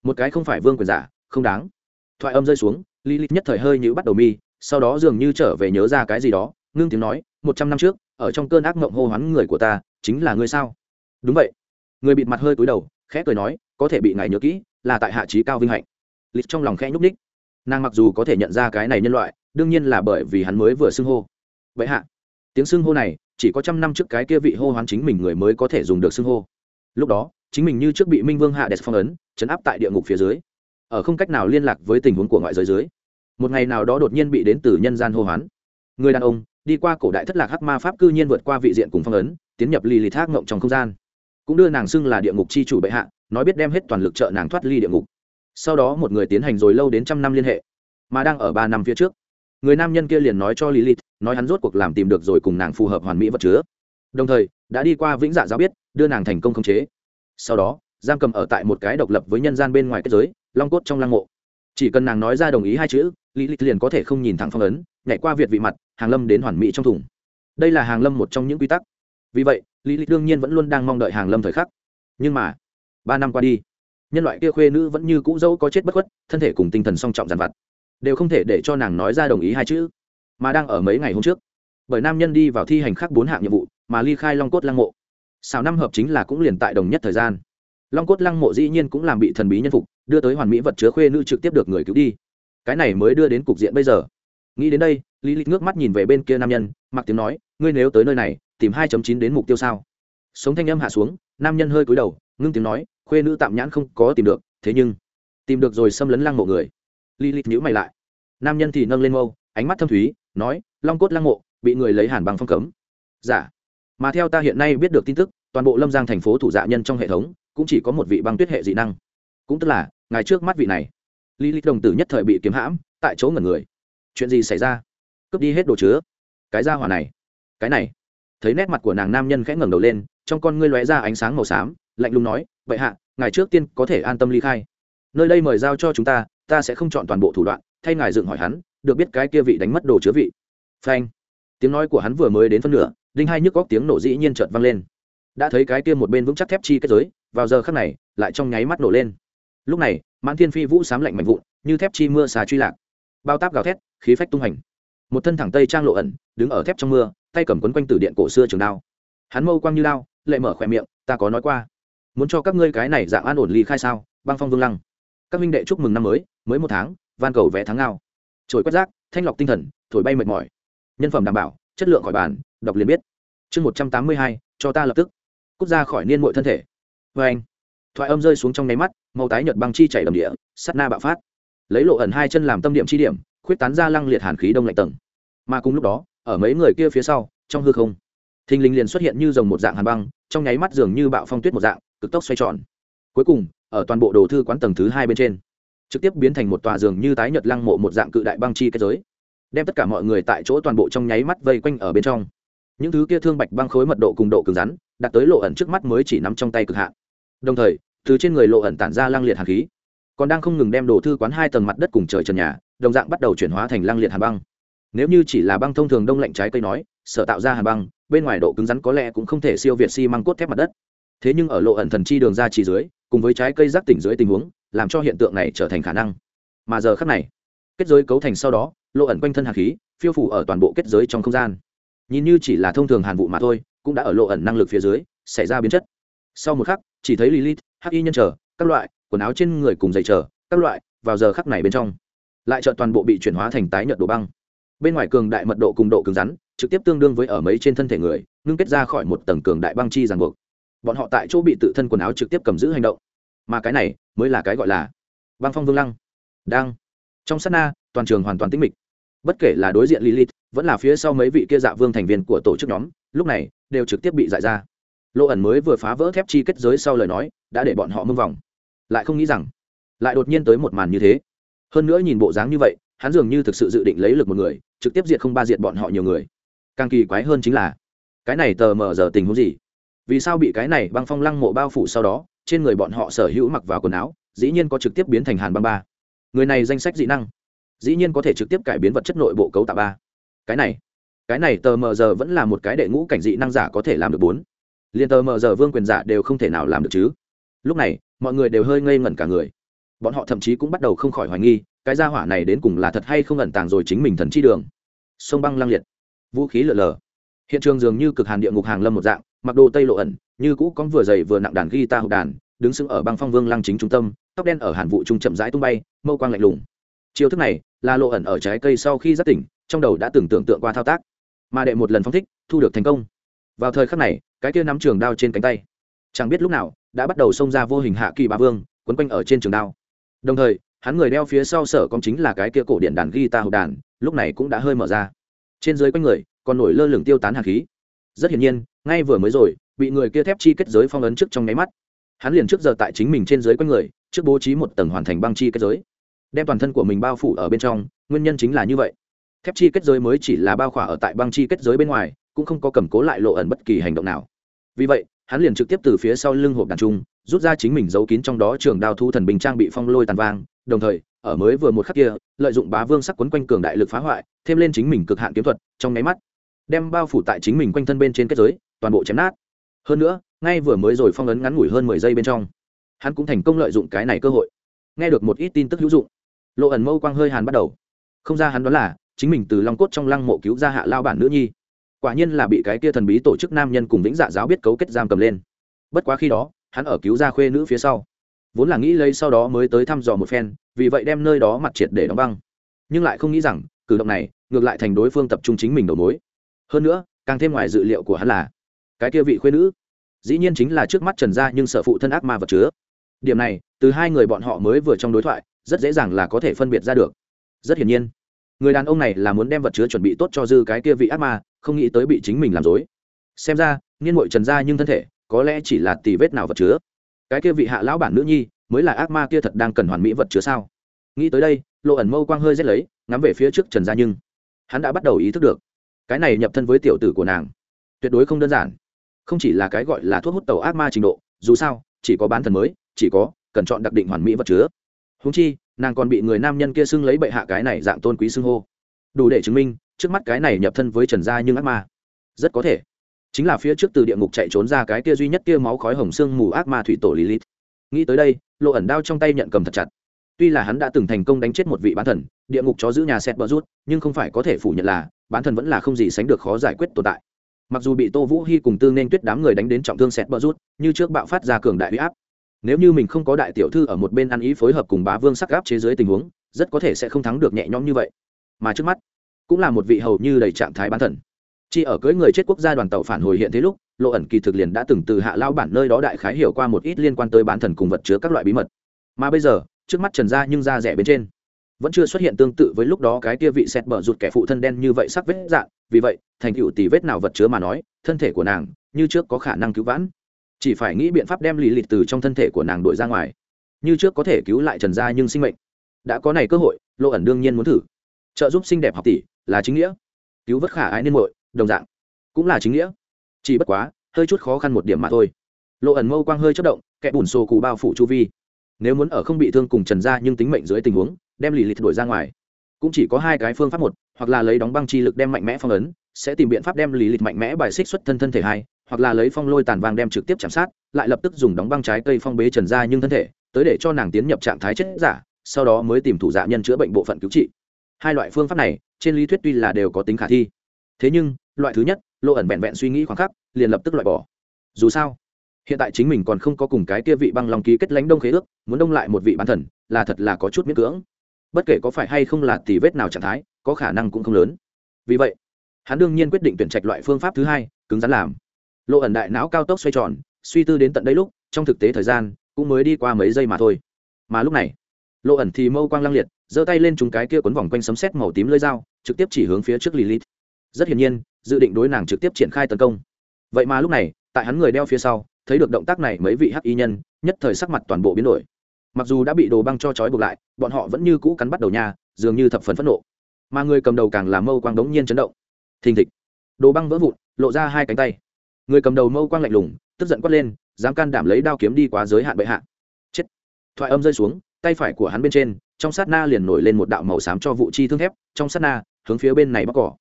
Một cái không phải vương quyền giả, không đáng. Thoại âm rơi xuống lilith nhất thời hơi như bắt đầu mi, sau đó dường như trở về nhớ ra cái gì đó, ngưng tiếng nói, một trăm năm trước, ở trong cơn ác mộng hô hoán người của ta, chính là ngươi sao? Đúng vậy người bịt mặt hơi cúi đầu, khẽ cười nói, có thể bị ngài nhớ kỹ, là tại hạ trí cao vinh hạnh. Lịch trong lòng khẽ nhúc ních nàng mặc dù có thể nhận ra cái này nhân loại, đương nhiên là bởi vì hắn mới vừa xưng hô. Vậy hạ. Tiếng xưng hô này, chỉ có trăm năm trước cái kia vị hô hoán chính mình người mới có thể dùng được xưng hô. Lúc đó, chính mình như trước bị minh vương hạ đẹp phong ấn, chấn áp tại địa ngục phía dưới. Ở không cách nào liên lạc với tình huống của ngoại giới dưới, một ngày nào đó đột nhiên bị đến từ nhân gian hô hoán. Người đàn ông, đi qua cổ đại thất lạc hắc ma pháp cư nhiên vượt qua vị diện cùng phong ấn, tiến nhập ly lì thác ngộng trong không gian cũng đưa nàng xưng là địa ngục c h i chủ bệ hạ, nói biết đem hết toàn lực trợ nàng thoát ly địa ngục. Sau đó một người tiến hành rồi lâu đến trăm năm liên hệ, mà đang ở ba năm phía trước, người nam nhân kia liền nói cho lilith, nói hắn rốt cuộc làm tìm được rồi cùng nàng phù hợp hoàn mỹ vật chứa. Đồng thời, đã đi qua vĩnh dạ giáo biết, đưa nàng thành công khống chế. Sau đó, giam cầm ở tại một cái độc lập với nhân gian bên ngoài kết giới, long cốt trong lăng mộ. Chỉ cần nàng nói ra đồng ý hai chữ, lilith liền có thể không nhìn thẳng phong ấn, nhảy qua việt vị mặt, hàng lâm đến hoàn mỹ trong thùng. Đây là hàng lâm một trong những quy tắc vì vậy, lý lịch đương nhiên vẫn luôn đang mong đợi hàng lâm thời khắc. Nhưng mà, ba năm qua đi, nhân loại kia khuê nữ vẫn như cũ dẫu có chết bất khuất, thân thể cùng tinh thần song trọng dàn vặt, đều không thể để cho nàng nói ra đồng ý hai chữ. Mà đang ở mấy ngày hôm trước, bởi nam nhân đi vào thi hành khác bốn hạng nhiệm vụ, mà ly khai long cốt lăng mộ. Xào năm hợp chính là cũng liền tại đồng nhất thời gian. Long cốt lăng mộ dĩ nhiên cũng làm bị thần bí nhân phục, đưa tới hoàn mỹ vật chứa khuê nữ trực tiếp được người cứu đi. Cái này mới đưa đến cục diện bây giờ. Nghĩ đến đây, lý lịch ngước mắt nhìn về bên kia nam nhân, mặc tiếng nói, ngươi nếu tới nơi này tìm hai chín đến mục tiêu sao? Sống thanh âm hạ xuống, nam nhân hơi cúi đầu, ngưng tiếng nói, khuê nữ tạm nhãn không có tìm được, thế nhưng, tìm được rồi xâm lấn lăng mộ người. Lilith nhíu mày lại. Nam nhân thì nâng lên mâu, ánh mắt thâm thúy, nói, long cốt lăng mộ, bị người lấy hàn bằng phong cấm. Giả dạ. mà theo ta hiện nay biết được tin tức, toàn bộ lâm giang thành phố thủ dạ nhân trong hệ thống, cũng chỉ có một vị băng tuyết hệ dị năng. Cũng tức là, ngài trước mắt vị này. Lilith đồng tử nhất thời bị kiếm hãm, tại chỗ ngẩn người. Chuyện gì xảy ra? Cướp đi hết đồ chứa. Cái ra hỏa này. Cái này thấy nét mặt của nàng nam nhân khẽ ngẩng đầu lên, trong con ngươi lóe ra ánh sáng màu xám, lạnh lùng nói, vậy hạ, ngài trước tiên có thể an tâm ly khai. Nơi đây mời giao cho chúng ta ta sẽ không chọn toàn bộ thủ đoạn, thay ngài dựng hỏi hắn, được biết cái kia vị đánh mất đồ chứa vị. Phanh. Tiếng nói của hắn vừa mới đến phân nửa, đinh hai nhức góc tiếng nổ dĩ nhiên chợt vang lên. Đã thấy cái kia một bên vững chắc thép chi kết giới, vào giờ khắc này, lại trong nháy mắt nổ lên. Lúc này, mãn thiên phi vũ sám lạnh mạnh vụn, như thép chi mưa xà truy lạc. Bao táp gào thét, khí phách tung hành một thân thẳng tây trang lộ ẩn, đứng ở thép trong mưa tay cầm quấn quanh từ điện cổ xưa trường đao. Hắn mâu quang như đao, lệ mở khỏe miệng, ta có nói qua, muốn cho các ngươi cái này dạng an ổn ly khai sao? Băng phong vương lăng, các minh đệ chúc mừng năm mới mới một tháng, van cầu vẽ tháng ngao. Trồi quét rác, thanh lọc tinh thần, thổi bay mệt mỏi. Nhân phẩm đảm bảo, chất lượng khỏi bàn, đọc liền biết. Chương một trăm tám mươi hai, cho ta lập tức. Cút ra khỏi niên mội thân thể. Vê anh, thoại âm rơi xuống trong nháy mắt, màu tái nhợt băng chi chảy đầm địa, sắt na bạo phát. Lấy lộ ẩn hai chân làm tâm điểm chi điểm, khuyết tán ra lăng liệt hàn khí đông lạnh tầng. Mà cùng lúc đó ở mấy người kia phía sau, trong hư không, thình lình liền xuất hiện như dòng một dạng hàn băng, trong nháy mắt dường như bạo phong tuyết một dạng, cực tốc xoay tròn. Cuối cùng, ở toàn bộ đồ thư quán tầng thứ hai bên trên, trực tiếp biến thành một tòa giường như tái nhật lăng mộ một dạng cự đại băng chi kết giới, đem tất cả mọi người tại chỗ toàn bộ trong nháy mắt vây quanh ở bên trong. Những thứ kia thương bạch băng khối mật độ cùng độ cứng rắn, đạt tới lộ ẩn trước mắt mới chỉ nắm trong tay cực hạn. Đồng thời, từ trên người lộ ẩn tản ra lăng liệt hàn khí, còn đang không ngừng đem đồ thư quán hai tầng mặt đất cùng trời trần nhà, đồng dạng bắt đầu chuyển hóa thành lăng liệt hàn băng nếu như chỉ là băng thông thường đông lạnh trái cây nói, sở tạo ra hàn băng, bên ngoài độ cứng rắn có lẽ cũng không thể siêu việt xi、si、măng cốt thép mặt đất. Thế nhưng ở lộ ẩn thần chi đường ra chỉ dưới, cùng với trái cây giác tỉnh dưới tình huống, làm cho hiện tượng này trở thành khả năng. Mà giờ khắc này, kết giới cấu thành sau đó, lộ ẩn quanh thân hạt khí, phiêu phủ ở toàn bộ kết giới trong không gian. Nhìn như chỉ là thông thường hàn vụ mà thôi, cũng đã ở lộ ẩn năng lực phía dưới, xảy ra biến chất. Sau một khắc, chỉ thấy lilith, hắc y nhân trở các loại, quần áo trên người cùng giày trở các loại, vào giờ khắc này bên trong. Lại chợt toàn bộ bị chuyển hóa thành tái nhợt đồ băng bên ngoài cường đại mật độ cùng độ cứng rắn, trực tiếp tương đương với ở mấy trên thân thể người, ngưng kết ra khỏi một tầng cường đại băng chi ràng buộc. Bọn họ tại chỗ bị tự thân quần áo trực tiếp cầm giữ hành động. Mà cái này mới là cái gọi là băng phong vương lăng. Đang. Trong sát na, toàn trường hoàn toàn tĩnh mịch. Bất kể là đối diện lilith, vẫn là phía sau mấy vị kia dạ vương thành viên của tổ chức nhóm, lúc này đều trực tiếp bị giải ra. Lộ ẩn mới vừa phá vỡ thép chi kết giới sau lời nói, đã để bọn họ mưng vòng. Lại không nghĩ rằng, lại đột nhiên tới một màn như thế. Hơn nữa nhìn bộ dáng như vậy, hắn dường như thực sự dự định lấy lực một người trực tiếp diệt không ba diệt bọn họ nhiều người. Càng kỳ quái hơn chính là, cái này tờ mờ giờ tình huống gì? Vì sao bị cái này băng phong lăng mộ bao phủ sau đó, trên người bọn họ sở hữu mặc vào quần áo, dĩ nhiên có trực tiếp biến thành hàn băng ba? Người này danh sách dị năng, dĩ nhiên có thể trực tiếp cải biến vật chất nội bộ cấu tạo ba. Cái này cái này tờ mờ giờ vẫn là một cái đệ ngũ cảnh dị năng giả có thể làm được bốn. Liền tờ mờ giờ vương quyền giả đều không thể nào làm được chứ. Lúc này, mọi người đều hơi ngây ngẩn cả người. Bọn họ thậm chí cũng bắt đầu không khỏi hoài nghi cái gia hỏa này đến cùng là thật hay không ẩn tàng rồi chính mình thần chi đường. Sông băng lăng liệt. Vũ khí lở lờ hiện trường dường như cực hàn địa ngục hàng lâm một dạng, mặc đồ tây lộ ẩn, như cũ có vừa dày vừa nặng đàn guitar hộp đàn, đứng sững ở băng phong vương lăng chính trung tâm, tóc đen ở hàn vụ trung chậm rãi tung bay, mâu quang lạnh lùng. Chiêu thức này là lộ ẩn ở trái cây sau khi giác tỉnh, trong đầu đã từng tưởng tượng qua thao tác. Mà đệ một lần phong thích, thu được thành công. Vào thời khắc này, cái kia nắm trường đao trên cánh tay. Chẳng biết lúc nào, đã bắt đầu xông ra vô hình hạ kỳ ba vương, quấn quanh ở trên trường đao. Đồng thời hắn người đeo phía sau sở con chính là cái kia cổ điện đàn guitar hộp đàn, lúc này cũng đã hơi mở ra. Trên dưới quanh người, còn nổi lơ lửng tiêu tán hạt khí. Rất hiển nhiên, ngay vừa mới rồi, bị người kia thép chi kết giới phong ấn trước trong nháy mắt. Hắn liền trước giờ tại chính mình trên dưới quanh người, trước bố trí một tầng hoàn thành băng chi kết giới. Đem toàn thân của mình bao phủ ở bên trong, nguyên nhân chính là như vậy. Thép chi kết giới mới chỉ là bao khỏa ở tại băng chi kết giới bên ngoài, cũng không có cầm cố lại lộ ẩn bất kỳ hành động nào. Vì vậy, hắn liền trực tiếp từ phía sau lưng hộp đàn trung, rút ra chính mình giấu kín trong đó trường đao thu thần bình trang bị phong lôi tàn vang đồng thời, ở mới vừa một khắc kia, lợi dụng bá vương sắc quấn quanh cường đại lực phá hoại, thêm lên chính mình cực hạn kiếm thuật, trong nháy mắt, đem bao phủ tại chính mình quanh thân bên trên kết giới, toàn bộ chém nát. Hơn nữa, ngay vừa mới rồi phong ấn ngắn ngủi hơn mười giây bên trong, hắn cũng thành công lợi dụng cái này cơ hội. Nghe được một ít tin tức hữu dụng, lộ ẩn mâu quang hơi hàn bắt đầu. Không ra hắn đó là, chính mình từ long cốt trong lăng mộ cứu ra hạ lao bản nữ nhi. Quả nhiên là bị cái kia thần bí tổ chức nam nhân cùng lĩnh dạ giáo biết cấu kết giam cầm lên. Bất quá khi đó, hắn ở cứu ra khuê nữ phía sau vốn là nghĩ lấy sau đó mới tới thăm dò một phen, vì vậy đem nơi đó mặt triệt để đóng băng. Nhưng lại không nghĩ rằng, cử động này ngược lại thành đối phương tập trung chính mình đầu mối. Hơn nữa, càng thêm ngoài dự liệu của hắn là, cái kia vị khuyên nữ, dĩ nhiên chính là trước mắt trần gia nhưng sợ phụ thân ác ma vật chứa. Điểm này, từ hai người bọn họ mới vừa trong đối thoại, rất dễ dàng là có thể phân biệt ra được. Rất hiển nhiên, người đàn ông này là muốn đem vật chứa chuẩn bị tốt cho dư cái kia vị ác ma, không nghĩ tới bị chính mình làm dối xem ra niên ngội trần gia nhưng thân thể, có lẽ chỉ là tì vết nào vật chứa cái kia vị hạ lão bản nữ nhi mới là ác ma kia thật đang cần hoàn mỹ vật chứa sao? Nghĩ tới đây, lộ ẩn mâu quang hơi rét lấy, ngắm về phía trước trần gia nhưng. Hắn đã bắt đầu ý thức được, cái này nhập thân với tiểu tử của nàng, tuyệt đối không đơn giản. Không chỉ là cái gọi là thuốc hút tàu ác ma trình độ, dù sao, chỉ có bán thần mới, chỉ có cần chọn đặc định hoàn mỹ vật chứa. Húng chi, nàng còn bị người nam nhân kia xưng lấy bệ hạ cái này dạng tôn quý xưng hô. Đủ để chứng minh, trước mắt cái này nhập thân với trần gia nhưng ác ma, rất có thể chính là phía trước từ địa ngục chạy trốn ra cái kia duy nhất kia máu khói hồng xương mù ác ma thủy tổ lilith. Nghĩ tới đây, lộ ẩn đao trong tay nhận cầm thật chặt. Tuy là hắn đã từng thành công đánh chết một vị bán thần, địa ngục chó giữ nhà xét bờ rút nhưng không phải có thể phủ nhận là, bán thần vẫn là không gì sánh được khó giải quyết tồn tại. Mặc dù bị tô vũ hy cùng tương nên tuyết đám người đánh đến trọng thương xét bờ rút như trước bạo phát ra cường đại huy áp. Nếu như mình không có đại tiểu thư ở một bên ăn ý phối hợp cùng bá vương sắc gáp chế giới tình huống, rất có thể sẽ không thắng được nhẹ nhõm như vậy. Mà trước mắt, cũng là một vị hầu như đầy trạng thái bán thần chỉ ở cưới người chết quốc gia đoàn tàu phản hồi hiện thế lúc, lộ ẩn kỳ thực liền đã từng từ hạ lao bản nơi đó đại khái hiểu qua một ít liên quan tới bán thần cùng vật chứa các loại bí mật. Mà bây giờ, trước mắt trần gia nhưng da rẻ bên trên. Vẫn chưa xuất hiện tương tự với lúc đó cái kia vị xét bở rụt kẻ phụ thân đen như vậy sắc vết dạng. Vì vậy, thành cựu tỷ vết nào vật chứa mà nói, thân thể của nàng, như trước có khả năng cứu vãn. Chỉ phải nghĩ biện pháp đem lì lịt từ trong thân thể của nàng đổi ra ngoài. Như trước có thể cứu lại trần gia nhưng sinh mệnh. Đã có này cơ hội, lộ ẩn đương nhiên muốn thử. Trợ giúp xinh đẹp học tỷ, là chính nghĩa. Cứu vớt khả ái niên muội đồng dạng. Cũng là chính nghĩa. Chỉ bất quá, hơi chút khó khăn một điểm mà thôi. Lộ ẩn mâu quang hơi chất động, kẻ bùn xô cụ bao phủ chu vi. Nếu muốn ở không bị thương cùng trần gia nhưng tính mệnh dưới tình huống, đem lì lịt đổi ra ngoài. Cũng chỉ có hai cái phương pháp một, hoặc là lấy đóng băng chi lực đem mạnh mẽ phong ấn, sẽ tìm biện pháp đem lì lịt mạnh mẽ bài xích xuất thân thân thể hai, hoặc là lấy phong lôi tàn vàng đem trực tiếp chạm sát, lại lập tức dùng đóng băng trái cây phong bế trần gia nhưng thân thể, tới để cho nàng tiến nhập trạng thái chết giả, sau đó mới tìm thủ dạ nhân chữa bệnh bộ phận cứu trị. Hai loại phương pháp này, trên lý thuyết tuy là đều có tính khả thi thế nhưng, loại thứ nhất lộ ẩn vẹn vẹn suy nghĩ khoảng khắc, liền lập tức loại bỏ. Dù sao, hiện tại chính mình còn không có cùng cái kia vị băng lòng ký kết lãnh đông khế ước, muốn đông lại một vị bán thần, là thật là có chút miễn cưỡng. Bất kể có phải hay không là tỷ vết nào trạng thái, có khả năng cũng không lớn. Vì vậy, hắn đương nhiên quyết định tuyển trạch loại phương pháp thứ hai, cứng rắn làm. Lộ ẩn đại não cao tốc xoay tròn, suy tư đến tận đây lúc, trong thực tế thời gian cũng mới đi qua mấy giây mà thôi. Mà lúc này lộ ẩn thì mâu quang lăng liệt, giơ tay lên chúng cái kia quấn vòng quanh sấm sét màu tím lưỡi dao, trực tiếp chỉ hướng phía trước lilith rất hiển nhiên, dự định đối nàng trực tiếp triển khai tấn công. Vậy mà lúc này, tại hắn người đeo phía sau, thấy được động tác này mấy vị hắc y nhân, nhất thời sắc mặt toàn bộ biến đổi. Mặc dù đã bị đồ băng cho trói buộc lại, bọn họ vẫn như cũ cắn bắt đầu nha, dường như thập phần phẫn nộ. Mà người cầm đầu càng làm mâu quang đống nhiên chấn động. Thình thịch. Đồ băng vỡ vụn, lộ ra hai cánh tay. Người cầm đầu mâu quang lạnh lùng, tức giận quát lên, dám can đảm lấy đao kiếm đi quá giới hạn bệ hạ. Chết. Thoại âm rơi xuống, tay phải của hắn bên trên, trong sát na liền nổi lên một đạo màu xám cho vụ chi thương thép, trong sát na, hướng phía bên này bóc cỏ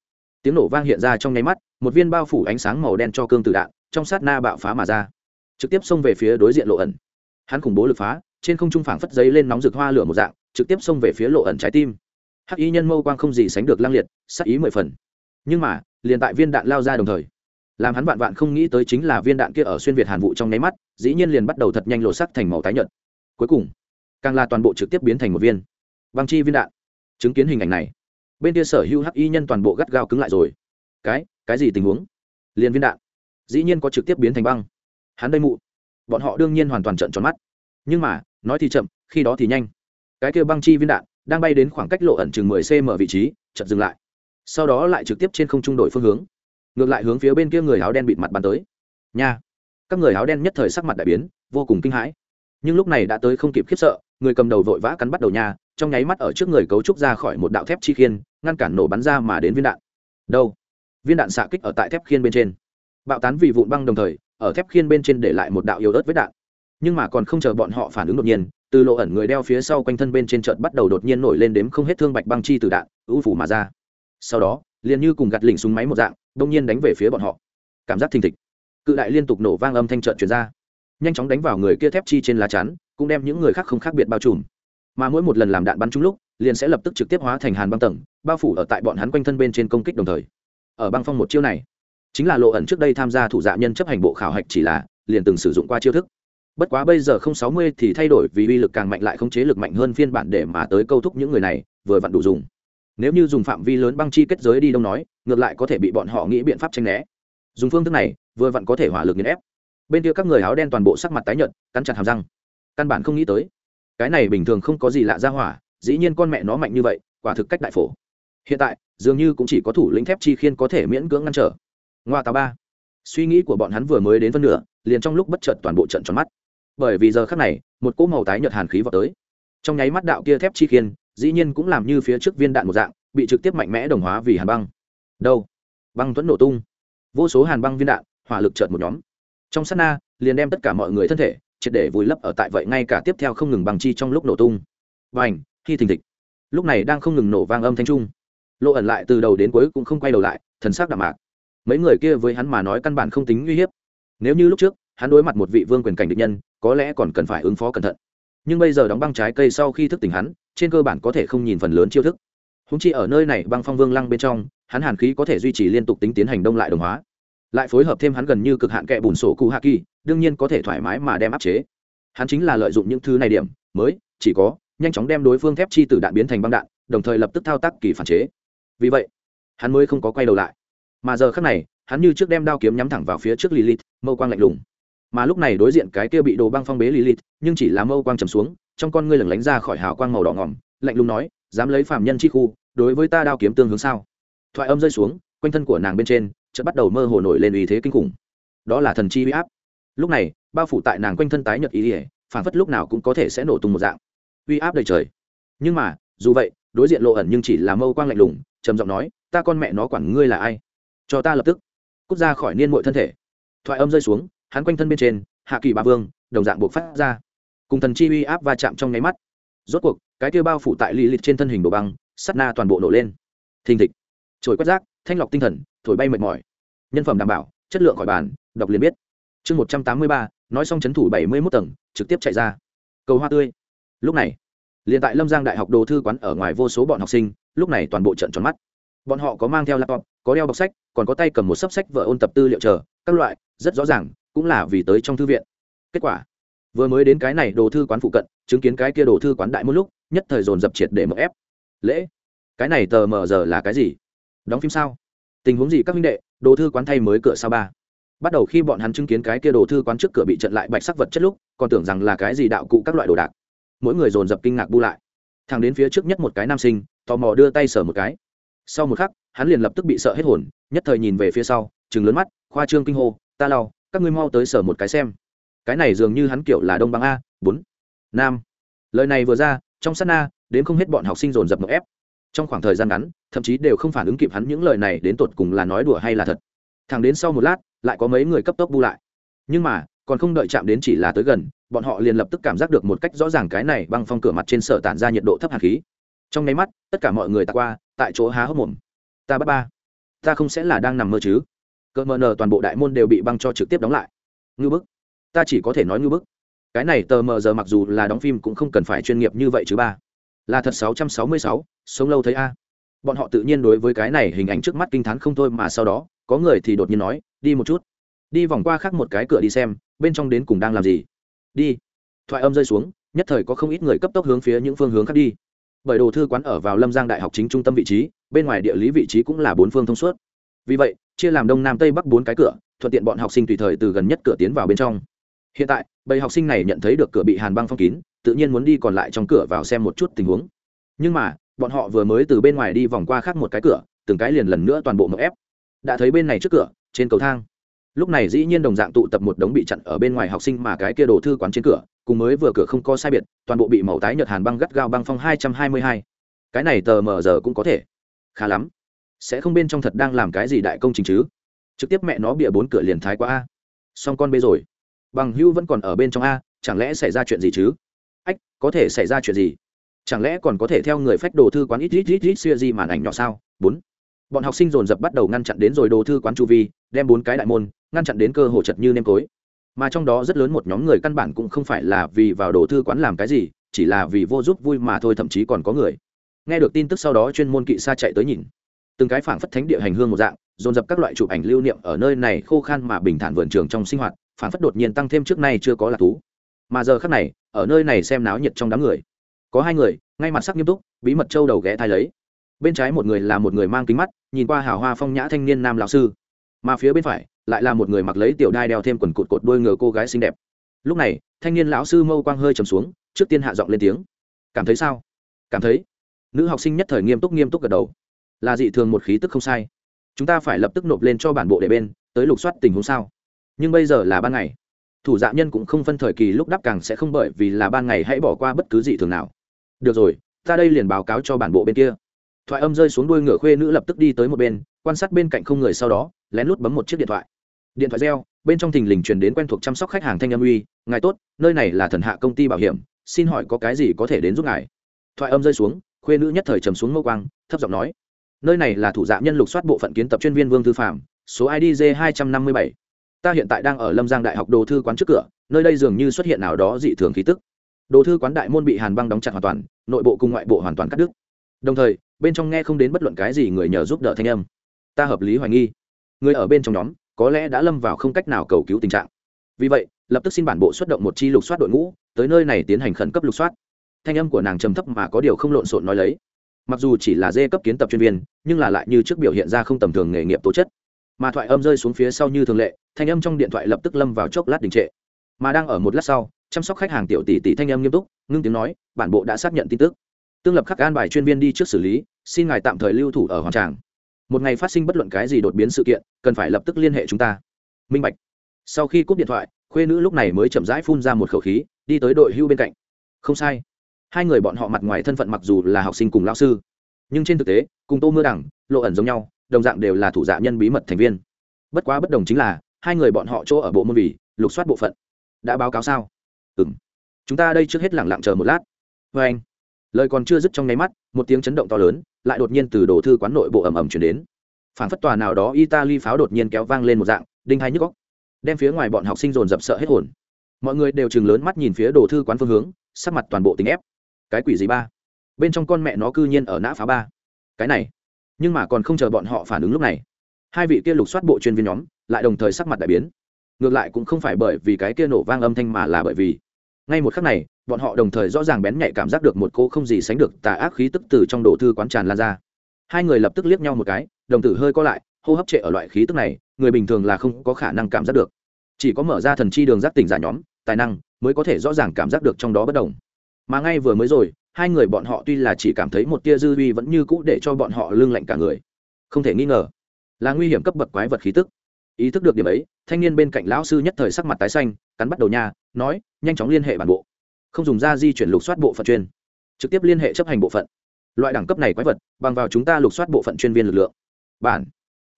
tiếng nổ vang hiện ra trong nháy mắt, một viên bao phủ ánh sáng màu đen cho cương tử đạn, trong sát na bạo phá mà ra. Trực tiếp xông về phía đối diện lộ ẩn. Hắn khủng bố lực phá, trên không trung phảng phất giấy lên nóng rực hoa lửa một dạng, trực tiếp xông về phía lộ ẩn trái tim. Hắc y nhân mâu quang không gì sánh được lang liệt, sắc ý mười phần. Nhưng mà, liền tại viên đạn lao ra đồng thời, làm hắn vạn vạn không nghĩ tới chính là viên đạn kia ở xuyên việt hàn vụ trong nháy mắt, dĩ nhiên liền bắt đầu thật nhanh lộ sắc thành màu tái nhợt. Cuối cùng, càng là toàn bộ trực tiếp biến thành một viên. Băng chi viên đạn. Chứng kiến hình ảnh này bên kia sở hữu hắc y nhân toàn bộ gắt gao cứng lại rồi. Cái cái gì tình huống? Liền viên đạn. Dĩ nhiên có trực tiếp biến thành băng. Hắn đây mụ. Bọn họ đương nhiên hoàn toàn trận tròn mắt. Nhưng mà, nói thì chậm, khi đó thì nhanh. Cái kia băng chi viên đạn đang bay đến khoảng cách lộ ẩn chừng mười cm vị trí, chợt dừng lại. Sau đó lại trực tiếp trên không trung đổi phương hướng. Ngược lại hướng phía bên kia người áo đen bịt mặt bắn tới. Nha! Các người áo đen nhất thời sắc mặt đại biến, vô cùng kinh hãi. Nhưng lúc này đã tới không kịp khiếp sợ, người cầm đầu vội vã cắn bắt đầu nha, trong nháy mắt ở trước người cấu trúc ra khỏi một đạo thép chi khiên ngăn cản nổ bắn ra mà đến viên đạn. Đâu? Viên đạn xạ kích ở tại thép khiên bên trên. Bạo tán vì vụn băng đồng thời, ở thép khiên bên trên để lại một đạo yếu ớt vết đạn. Nhưng mà còn không chờ bọn họ phản ứng đột nhiên, từ lộ ẩn người đeo phía sau quanh thân bên trên trận bắt đầu đột nhiên nổi lên đếm không hết thương bạch băng chi từ đạn, ưu phủ mà ra. Sau đó, liền như cùng gặt lỉnh súng máy một dạng đông nhiên đánh về phía bọn họ. Cảm giác thình thịch. Cự đại liên tục nổ vang âm thanh trợn truyền ra. Nhanh chóng đánh vào người kia thép chi trên lá chắn, cũng đem những người khác không khác biệt bao trùm. Mà mỗi một lần làm đạn bắn trúng lúc liền sẽ lập tức trực tiếp hóa thành hàn băng tầng, bao phủ ở tại bọn hắn quanh thân bên trên công kích đồng thời. Ở băng phong một chiêu này, chính là lộ ẩn trước đây tham gia thủ dạ nhân chấp hành bộ khảo hạch chỉ là liền từng sử dụng qua chiêu thức. Bất quá bây giờ không sáu mươi thì thay đổi vì uy lực càng mạnh lại không chế lực mạnh hơn phiên bản để mà tới câu thúc những người này, vừa vặn đủ dùng. Nếu như dùng phạm vi lớn băng chi kết giới đi đông nói, ngược lại có thể bị bọn họ nghĩ biện pháp tranh né. Dùng phương thức này, vừa vặn có thể hỏa lực nghiền ép. Bên kia các người áo đen toàn bộ sắc mặt tái nhợt, cắn chặt hàm răng. Căn bản không nghĩ tới, cái này bình thường không có gì lạ ra hỏa dĩ nhiên con mẹ nó mạnh như vậy, quả thực cách đại phổ. Hiện tại, dường như cũng chỉ có thủ lĩnh thép chi khiên có thể miễn cưỡng ngăn trở. Ngoa tà ba. Suy nghĩ của bọn hắn vừa mới đến phân nửa, liền trong lúc bất chợt toàn bộ trận tròn mắt. Bởi vì giờ khắc này, một cỗ màu tái nhợt hàn khí vào tới. Trong nháy mắt đạo kia thép chi khiên, dĩ nhiên cũng làm như phía trước viên đạn một dạng, bị trực tiếp mạnh mẽ đồng hóa vì hàn băng. Đâu? Băng thuẫn nổ tung. Vô số hàn băng viên đạn, hỏa lực chợt một nhóm. Trong sát na, liền đem tất cả mọi người thân thể, triệt để vùi lấp ở tại vậy ngay cả tiếp theo không ngừng bằng chi trong lúc nổ tung. Và ảnh khi thình thịch. Lúc này đang không ngừng nổ vang âm thanh trung. Lộ ẩn lại từ đầu đến cuối cũng không quay đầu lại, thần sắc đạm mạc. Mấy người kia với hắn mà nói căn bản không tính uy hiếp. Nếu như lúc trước, hắn đối mặt một vị vương quyền cảnh địch nhân, có lẽ còn cần phải ứng phó cẩn thận. Nhưng bây giờ đóng băng trái cây sau khi thức tỉnh hắn, trên cơ bản có thể không nhìn phần lớn chiêu thức. Húng chi ở nơi này băng phong vương lăng bên trong, hắn hàn khí có thể duy trì liên tục tính tiến hành đông lại đồng hóa. Lại phối hợp thêm hắn gần như cực hạn kẹ bùn sổ cụ hạ kỳ, đương nhiên có thể thoải mái mà đem áp chế. Hắn chính là lợi dụng những thứ này điểm, mới, chỉ có nhanh chóng đem đối phương thép chi tử đạn biến thành băng đạn, đồng thời lập tức thao tác kỳ phản chế. Vì vậy, hắn mới không có quay đầu lại. Mà giờ khác này, hắn như trước đem đao kiếm nhắm thẳng vào phía trước lilith, mâu quang lạnh lùng. Mà lúc này đối diện cái kia bị đồ băng phong bế lilith, nhưng chỉ là mâu quang trầm xuống, trong con ngươi lẩn lánh ra khỏi hào quang màu đỏ ngỏm lạnh lùng nói, dám lấy phạm nhân chi khu, đối với ta đao kiếm tương hướng sao? Thoại âm rơi xuống, quanh thân của nàng bên trên, chợt bắt đầu mơ hồ nổi lên uy thế kinh khủng. Đó là thần chi uy áp. Lúc này, bao phủ tại nàng quanh thân tái nhật ý ỉa phản phất lúc nào cũng có thể sẽ nổ tung một dạng uy áp đầy trời. Nhưng mà, dù vậy, đối diện lộ ẩn nhưng chỉ là mâu quang lạnh lùng, trầm giọng nói, ta con mẹ nó quản ngươi là ai? Cho ta lập tức. Cút ra khỏi niên mội thân thể. Thoại âm rơi xuống, hắn quanh thân bên trên, hạ kỳ ba vương, đồng dạng buộc phát ra. Cùng thần chi uy áp va chạm trong nháy mắt. Rốt cuộc, cái kia bao phủ tại lì lịch trên thân hình đồ băng sắt na toàn bộ nổ lên. Thình thịch. Trồi quét rác, thanh lọc tinh thần, thổi bay mệt mỏi. Nhân phẩm đảm bảo, chất lượng khỏi bàn, đọc liền biết. Chương một trăm tám mươi ba, nói xong c h ấ n thủ bảy mươi mốt tầng, trực tiếp chạy ra. Cầu hoa tươi lúc này, liền tại lâm giang đại học đồ thư quán ở ngoài vô số bọn học sinh, lúc này toàn bộ trận tròn mắt. Bọn họ có mang theo laptop, có đeo bọc sách, còn có tay cầm một sấp sách vợ ôn tập tư liệu chờ, các loại, rất rõ ràng, cũng là vì tới trong thư viện. Kết quả, vừa mới đến cái này đồ thư quán phụ cận, chứng kiến cái kia đồ thư quán đại một lúc, nhất thời dồn dập triệt để mở ép. Lễ, cái này tờ mờ giờ là cái gì? Đóng phim sao? Tình huống gì các minh đệ? Đồ thư quán thay mới cửa sao ba? Bắt đầu khi bọn hắn chứng kiến cái kia đồ thư quán trước cửa bị trận lại bạch sắc vật chất lúc, còn tưởng rằng là cái gì đạo cụ các loại đồ đạc mỗi người dồn dập kinh ngạc bu lại. Thằng đến phía trước nhất một cái nam sinh, tò mò đưa tay sờ một cái. Sau một khắc, hắn liền lập tức bị sợ hết hồn, nhất thời nhìn về phía sau chừng lớn mắt, khoa trương kinh hô, ta lau, các ngươi mau tới sờ một cái xem. Cái này dường như hắn kiểu là đông băng a, bốn. Nam. Lời này vừa ra, trong sát na đến không hết bọn học sinh dồn dập ngọc ép. Trong khoảng thời gian ngắn, thậm chí đều không phản ứng kịp hắn những lời này đến tột cùng là nói đùa hay là thật. Thằng đến sau một lát, lại có mấy người cấp tốc bu lại. Nhưng mà, còn không đợi chạm đến chỉ là tới gần bọn họ liền lập tức cảm giác được một cách rõ ràng cái này băng phong cửa mặt trên sở tản ra nhiệt độ thấp hạt khí. Trong nháy mắt tất cả mọi người ta qua tại chỗ há hốc mồm. Ta bắt ba. Ta không sẽ là đang nằm mơ chứ. Cỡ mờ nờ toàn bộ đại môn đều bị băng cho trực tiếp đóng lại. Ngư bức. Ta chỉ có thể nói ngư bức. Cái này tờ mờ giờ mặc dù là đóng phim cũng không cần phải chuyên nghiệp như vậy chứ ba. Là thật 666, sống lâu thấy a. Bọn họ tự nhiên đối với cái này hình ảnh trước mắt kinh t h á n không thôi mà sau đó có người thì đột nhiên nói đi một chút. Đi vòng qua khác một cái cửa đi xem bên trong đến cùng đang làm gì đi. Thoại âm rơi xuống, nhất thời có không ít người cấp tốc hướng phía những phương hướng khác đi. Bởi đồ thư quán ở vào lâm giang đại học chính trung tâm vị trí, bên ngoài địa lý vị trí cũng là bốn phương thông suốt. Vì vậy, chia làm đông nam tây bắc bốn cái cửa, thuận tiện bọn học sinh tùy thời từ gần nhất cửa tiến vào bên trong. Hiện tại, bầy học sinh này nhận thấy được cửa bị hàn băng phong kín, tự nhiên muốn đi còn lại trong cửa vào xem một chút tình huống. Nhưng mà, bọn họ vừa mới từ bên ngoài đi vòng qua khác một cái cửa, từng cái liền lần nữa toàn bộ mậu ép. Đã thấy bên này trước cửa, trên cầu thang lúc này dĩ nhiên đồng dạng tụ tập một đống bị chặn ở bên ngoài học sinh mà cái kia đồ thư quán trên cửa, cùng mới vừa cửa không có sai biệt, toàn bộ bị màu tái nhợt hàn băng gắt gao băng phong hai trăm hai mươi hai. Cái này tờ mờ giờ cũng có thể. Khá lắm. Sẽ không bên trong thật đang làm cái gì đại công trình chứ? Trực tiếp mẹ nó bịa bốn cửa liền thái quá a. Xong con bê rồi. Bằng hưu vẫn còn ở bên trong a, chẳng lẽ xảy ra chuyện gì chứ? Ách, có thể xảy ra chuyện gì? Chẳng lẽ còn có thể theo người phách đồ thư quán ít ít ít ít xuya di màn ảnh nhỏ sao? Bốn. Bọn học sinh dồn dập bắt đầu ngăn chặn đến rồi đồ thư quán chu vi, đem bốn cái đại môn ngăn chặn đến cơ hồ chật như nêm tối mà trong đó rất lớn một nhóm người căn bản cũng không phải là vì vào đồ thư quán làm cái gì, chỉ là vì vô giúp vui mà thôi, thậm chí còn có người. Nghe được tin tức sau đó chuyên môn kỵ xa chạy tới nhìn. Từng cái phảng phất thánh địa hành hương một dạng, dồn dập các loại chụp ảnh lưu niệm ở nơi này khô khan mà bình thản vườn trường trong sinh hoạt, phảng phất đột nhiên tăng thêm trước nay chưa có là thú. Mà giờ khác này, ở nơi này xem náo nhiệt trong đám người. Có hai người, ngay mặt sắc nghiêm túc, bí mật châu đầu ghé thai lấy. Bên trái một người là một người mang kính mắt, nhìn qua hào hoa phong nhã thanh niên nam lão sư. Mà phía bên phải lại là một người mặc lấy tiểu đai đeo thêm quần cụt cột đôi ngựa cô gái xinh đẹp. Lúc này, thanh niên lão sư mâu quang hơi trầm xuống, trước tiên hạ giọng lên tiếng. Cảm thấy sao? Cảm thấy. Nữ học sinh nhất thời nghiêm túc nghiêm túc gật đầu. Là dị thường một khí tức không sai. Chúng ta phải lập tức nộp lên cho bản bộ để bên, tới lục soát tình huống sao. Nhưng bây giờ là ban ngày. Thủ dạ nhân cũng không phân thời kỳ lúc đắp càng sẽ không bởi vì là ban ngày hãy bỏ qua bất cứ dị thường nào. Được rồi, ta đây liền báo cáo cho bản bộ bên kia. Thoại âm rơi xuống đuôi ngựa khuê nữ lập tức đi tới một bên, quan sát bên cạnh không người sau đó, lén lút bấm một chiếc điện thoại điện thoại reo, bên trong thình lình truyền đến quen thuộc chăm sóc khách hàng thanh âm uy, ngài tốt, nơi này là thần hạ công ty bảo hiểm, xin hỏi có cái gì có thể đến giúp ngài? Thoại âm rơi xuống, khuê nữ nhất thời trầm xuống mâu quang, thấp giọng nói, nơi này là thủ dạ nhân lục soát bộ phận kiến tập chuyên viên vương thư phạm, số id j hai trăm năm mươi bảy. Ta hiện tại đang ở lâm giang đại học đồ thư quán trước cửa, nơi đây dường như xuất hiện nào đó dị thường khí tức. Đồ thư quán đại môn bị hàn băng đóng chặt hoàn toàn, nội bộ cùng ngoại bộ hoàn toàn cắt đứt. Đồng thời, bên trong nghe không đến bất luận cái gì người nhờ giúp đỡ thanh âm. Ta hợp lý hoài nghi. Người ở bên trong nhóm có lẽ đã lâm vào không cách nào cầu cứu tình trạng. Vì vậy, lập tức xin bản bộ xuất động một chi lục soát đội ngũ, tới nơi này tiến hành khẩn cấp lục soát. Thanh âm của nàng trầm thấp mà có điều không lộn xộn nói lấy. Mặc dù chỉ là dê cấp kiến tập chuyên viên, nhưng là lại như trước biểu hiện ra không tầm thường nghề nghiệp tố chất. Mà thoại âm rơi xuống phía sau như thường lệ, thanh âm trong điện thoại lập tức lâm vào chốc lát đình trệ. Mà đang ở một lát sau, chăm sóc khách hàng tiểu tỷ tỷ thanh âm nghiêm túc, ngưng tiếng nói, bản bộ đã xác nhận tin tức. Tương lập khắc an bài chuyên viên đi trước xử lý, xin ngài tạm thời lưu thủ ở hoàng tràng một ngày phát sinh bất luận cái gì đột biến sự kiện, cần phải lập tức liên hệ chúng ta. Minh bạch. Sau khi cúp điện thoại, khuê nữ lúc này mới chậm rãi phun ra một khẩu khí, đi tới đội hưu bên cạnh. Không sai. Hai người bọn họ mặt ngoài thân phận mặc dù là học sinh cùng lao sư, nhưng trên thực tế, cùng tô mưa đẳng lộ ẩn giống nhau, đồng dạng đều là thủ dạ nhân bí mật thành viên. Bất quá bất đồng chính là, hai người bọn họ chỗ ở bộ môn vì, lục soát bộ phận. Đã báo cáo sao? Ừ m chúng ta đây trước hết lẳng lặng chờ một lát. Vê anh lời còn chưa dứt trong nháy mắt, một tiếng chấn động to lớn lại đột nhiên từ đồ thư quán nội bộ ầm ầm chuyển đến. Phản phất tòa nào đó italy pháo đột nhiên kéo vang lên một dạng, đinh hai nhức góc đem phía ngoài bọn học sinh dồn dập sợ hết hồn. Mọi người đều chừng lớn mắt nhìn phía đồ thư quán phương hướng, sắc mặt toàn bộ tính ép. Cái quỷ gì ba? Bên trong con mẹ nó cư nhiên ở nã phá ba. Cái này, nhưng mà còn không chờ bọn họ phản ứng lúc này. Hai vị kia lục soát bộ chuyên viên nhóm, lại đồng thời sắc mặt đại biến. Ngược lại cũng không phải bởi vì cái kia nổ vang âm thanh mà là bởi vì ngay một khắc này, bọn họ đồng thời rõ ràng bén nhạy cảm giác được một cô không gì sánh được tà ác khí tức từ trong đồ thư quán tràn lan ra. Hai người lập tức liếc nhau một cái, đồng tử hơi co lại, hô hấp trệ ở loại khí tức này, người bình thường là không có khả năng cảm giác được. Chỉ có mở ra thần chi đường giác tỉnh giả nhóm, tài năng, mới có thể rõ ràng cảm giác được trong đó bất đồng. Mà ngay vừa mới rồi, hai người bọn họ tuy là chỉ cảm thấy một tia dư uy vẫn như cũ để cho bọn họ lưng lạnh cả người. Không thể nghi ngờ, là nguy hiểm cấp bậc quái vật khí tức. Ý thức được điểm ấy, thanh niên bên cạnh lão sư nhất thời sắc mặt tái xanh cắn bắt đầu nha, nói, nhanh chóng liên hệ bản bộ. Không dùng ra di chuyển lục soát bộ phận chuyên. Trực tiếp liên hệ chấp hành bộ phận. Loại đẳng cấp này quái vật, bằng vào chúng ta lục soát bộ phận chuyên viên lực lượng. Bản.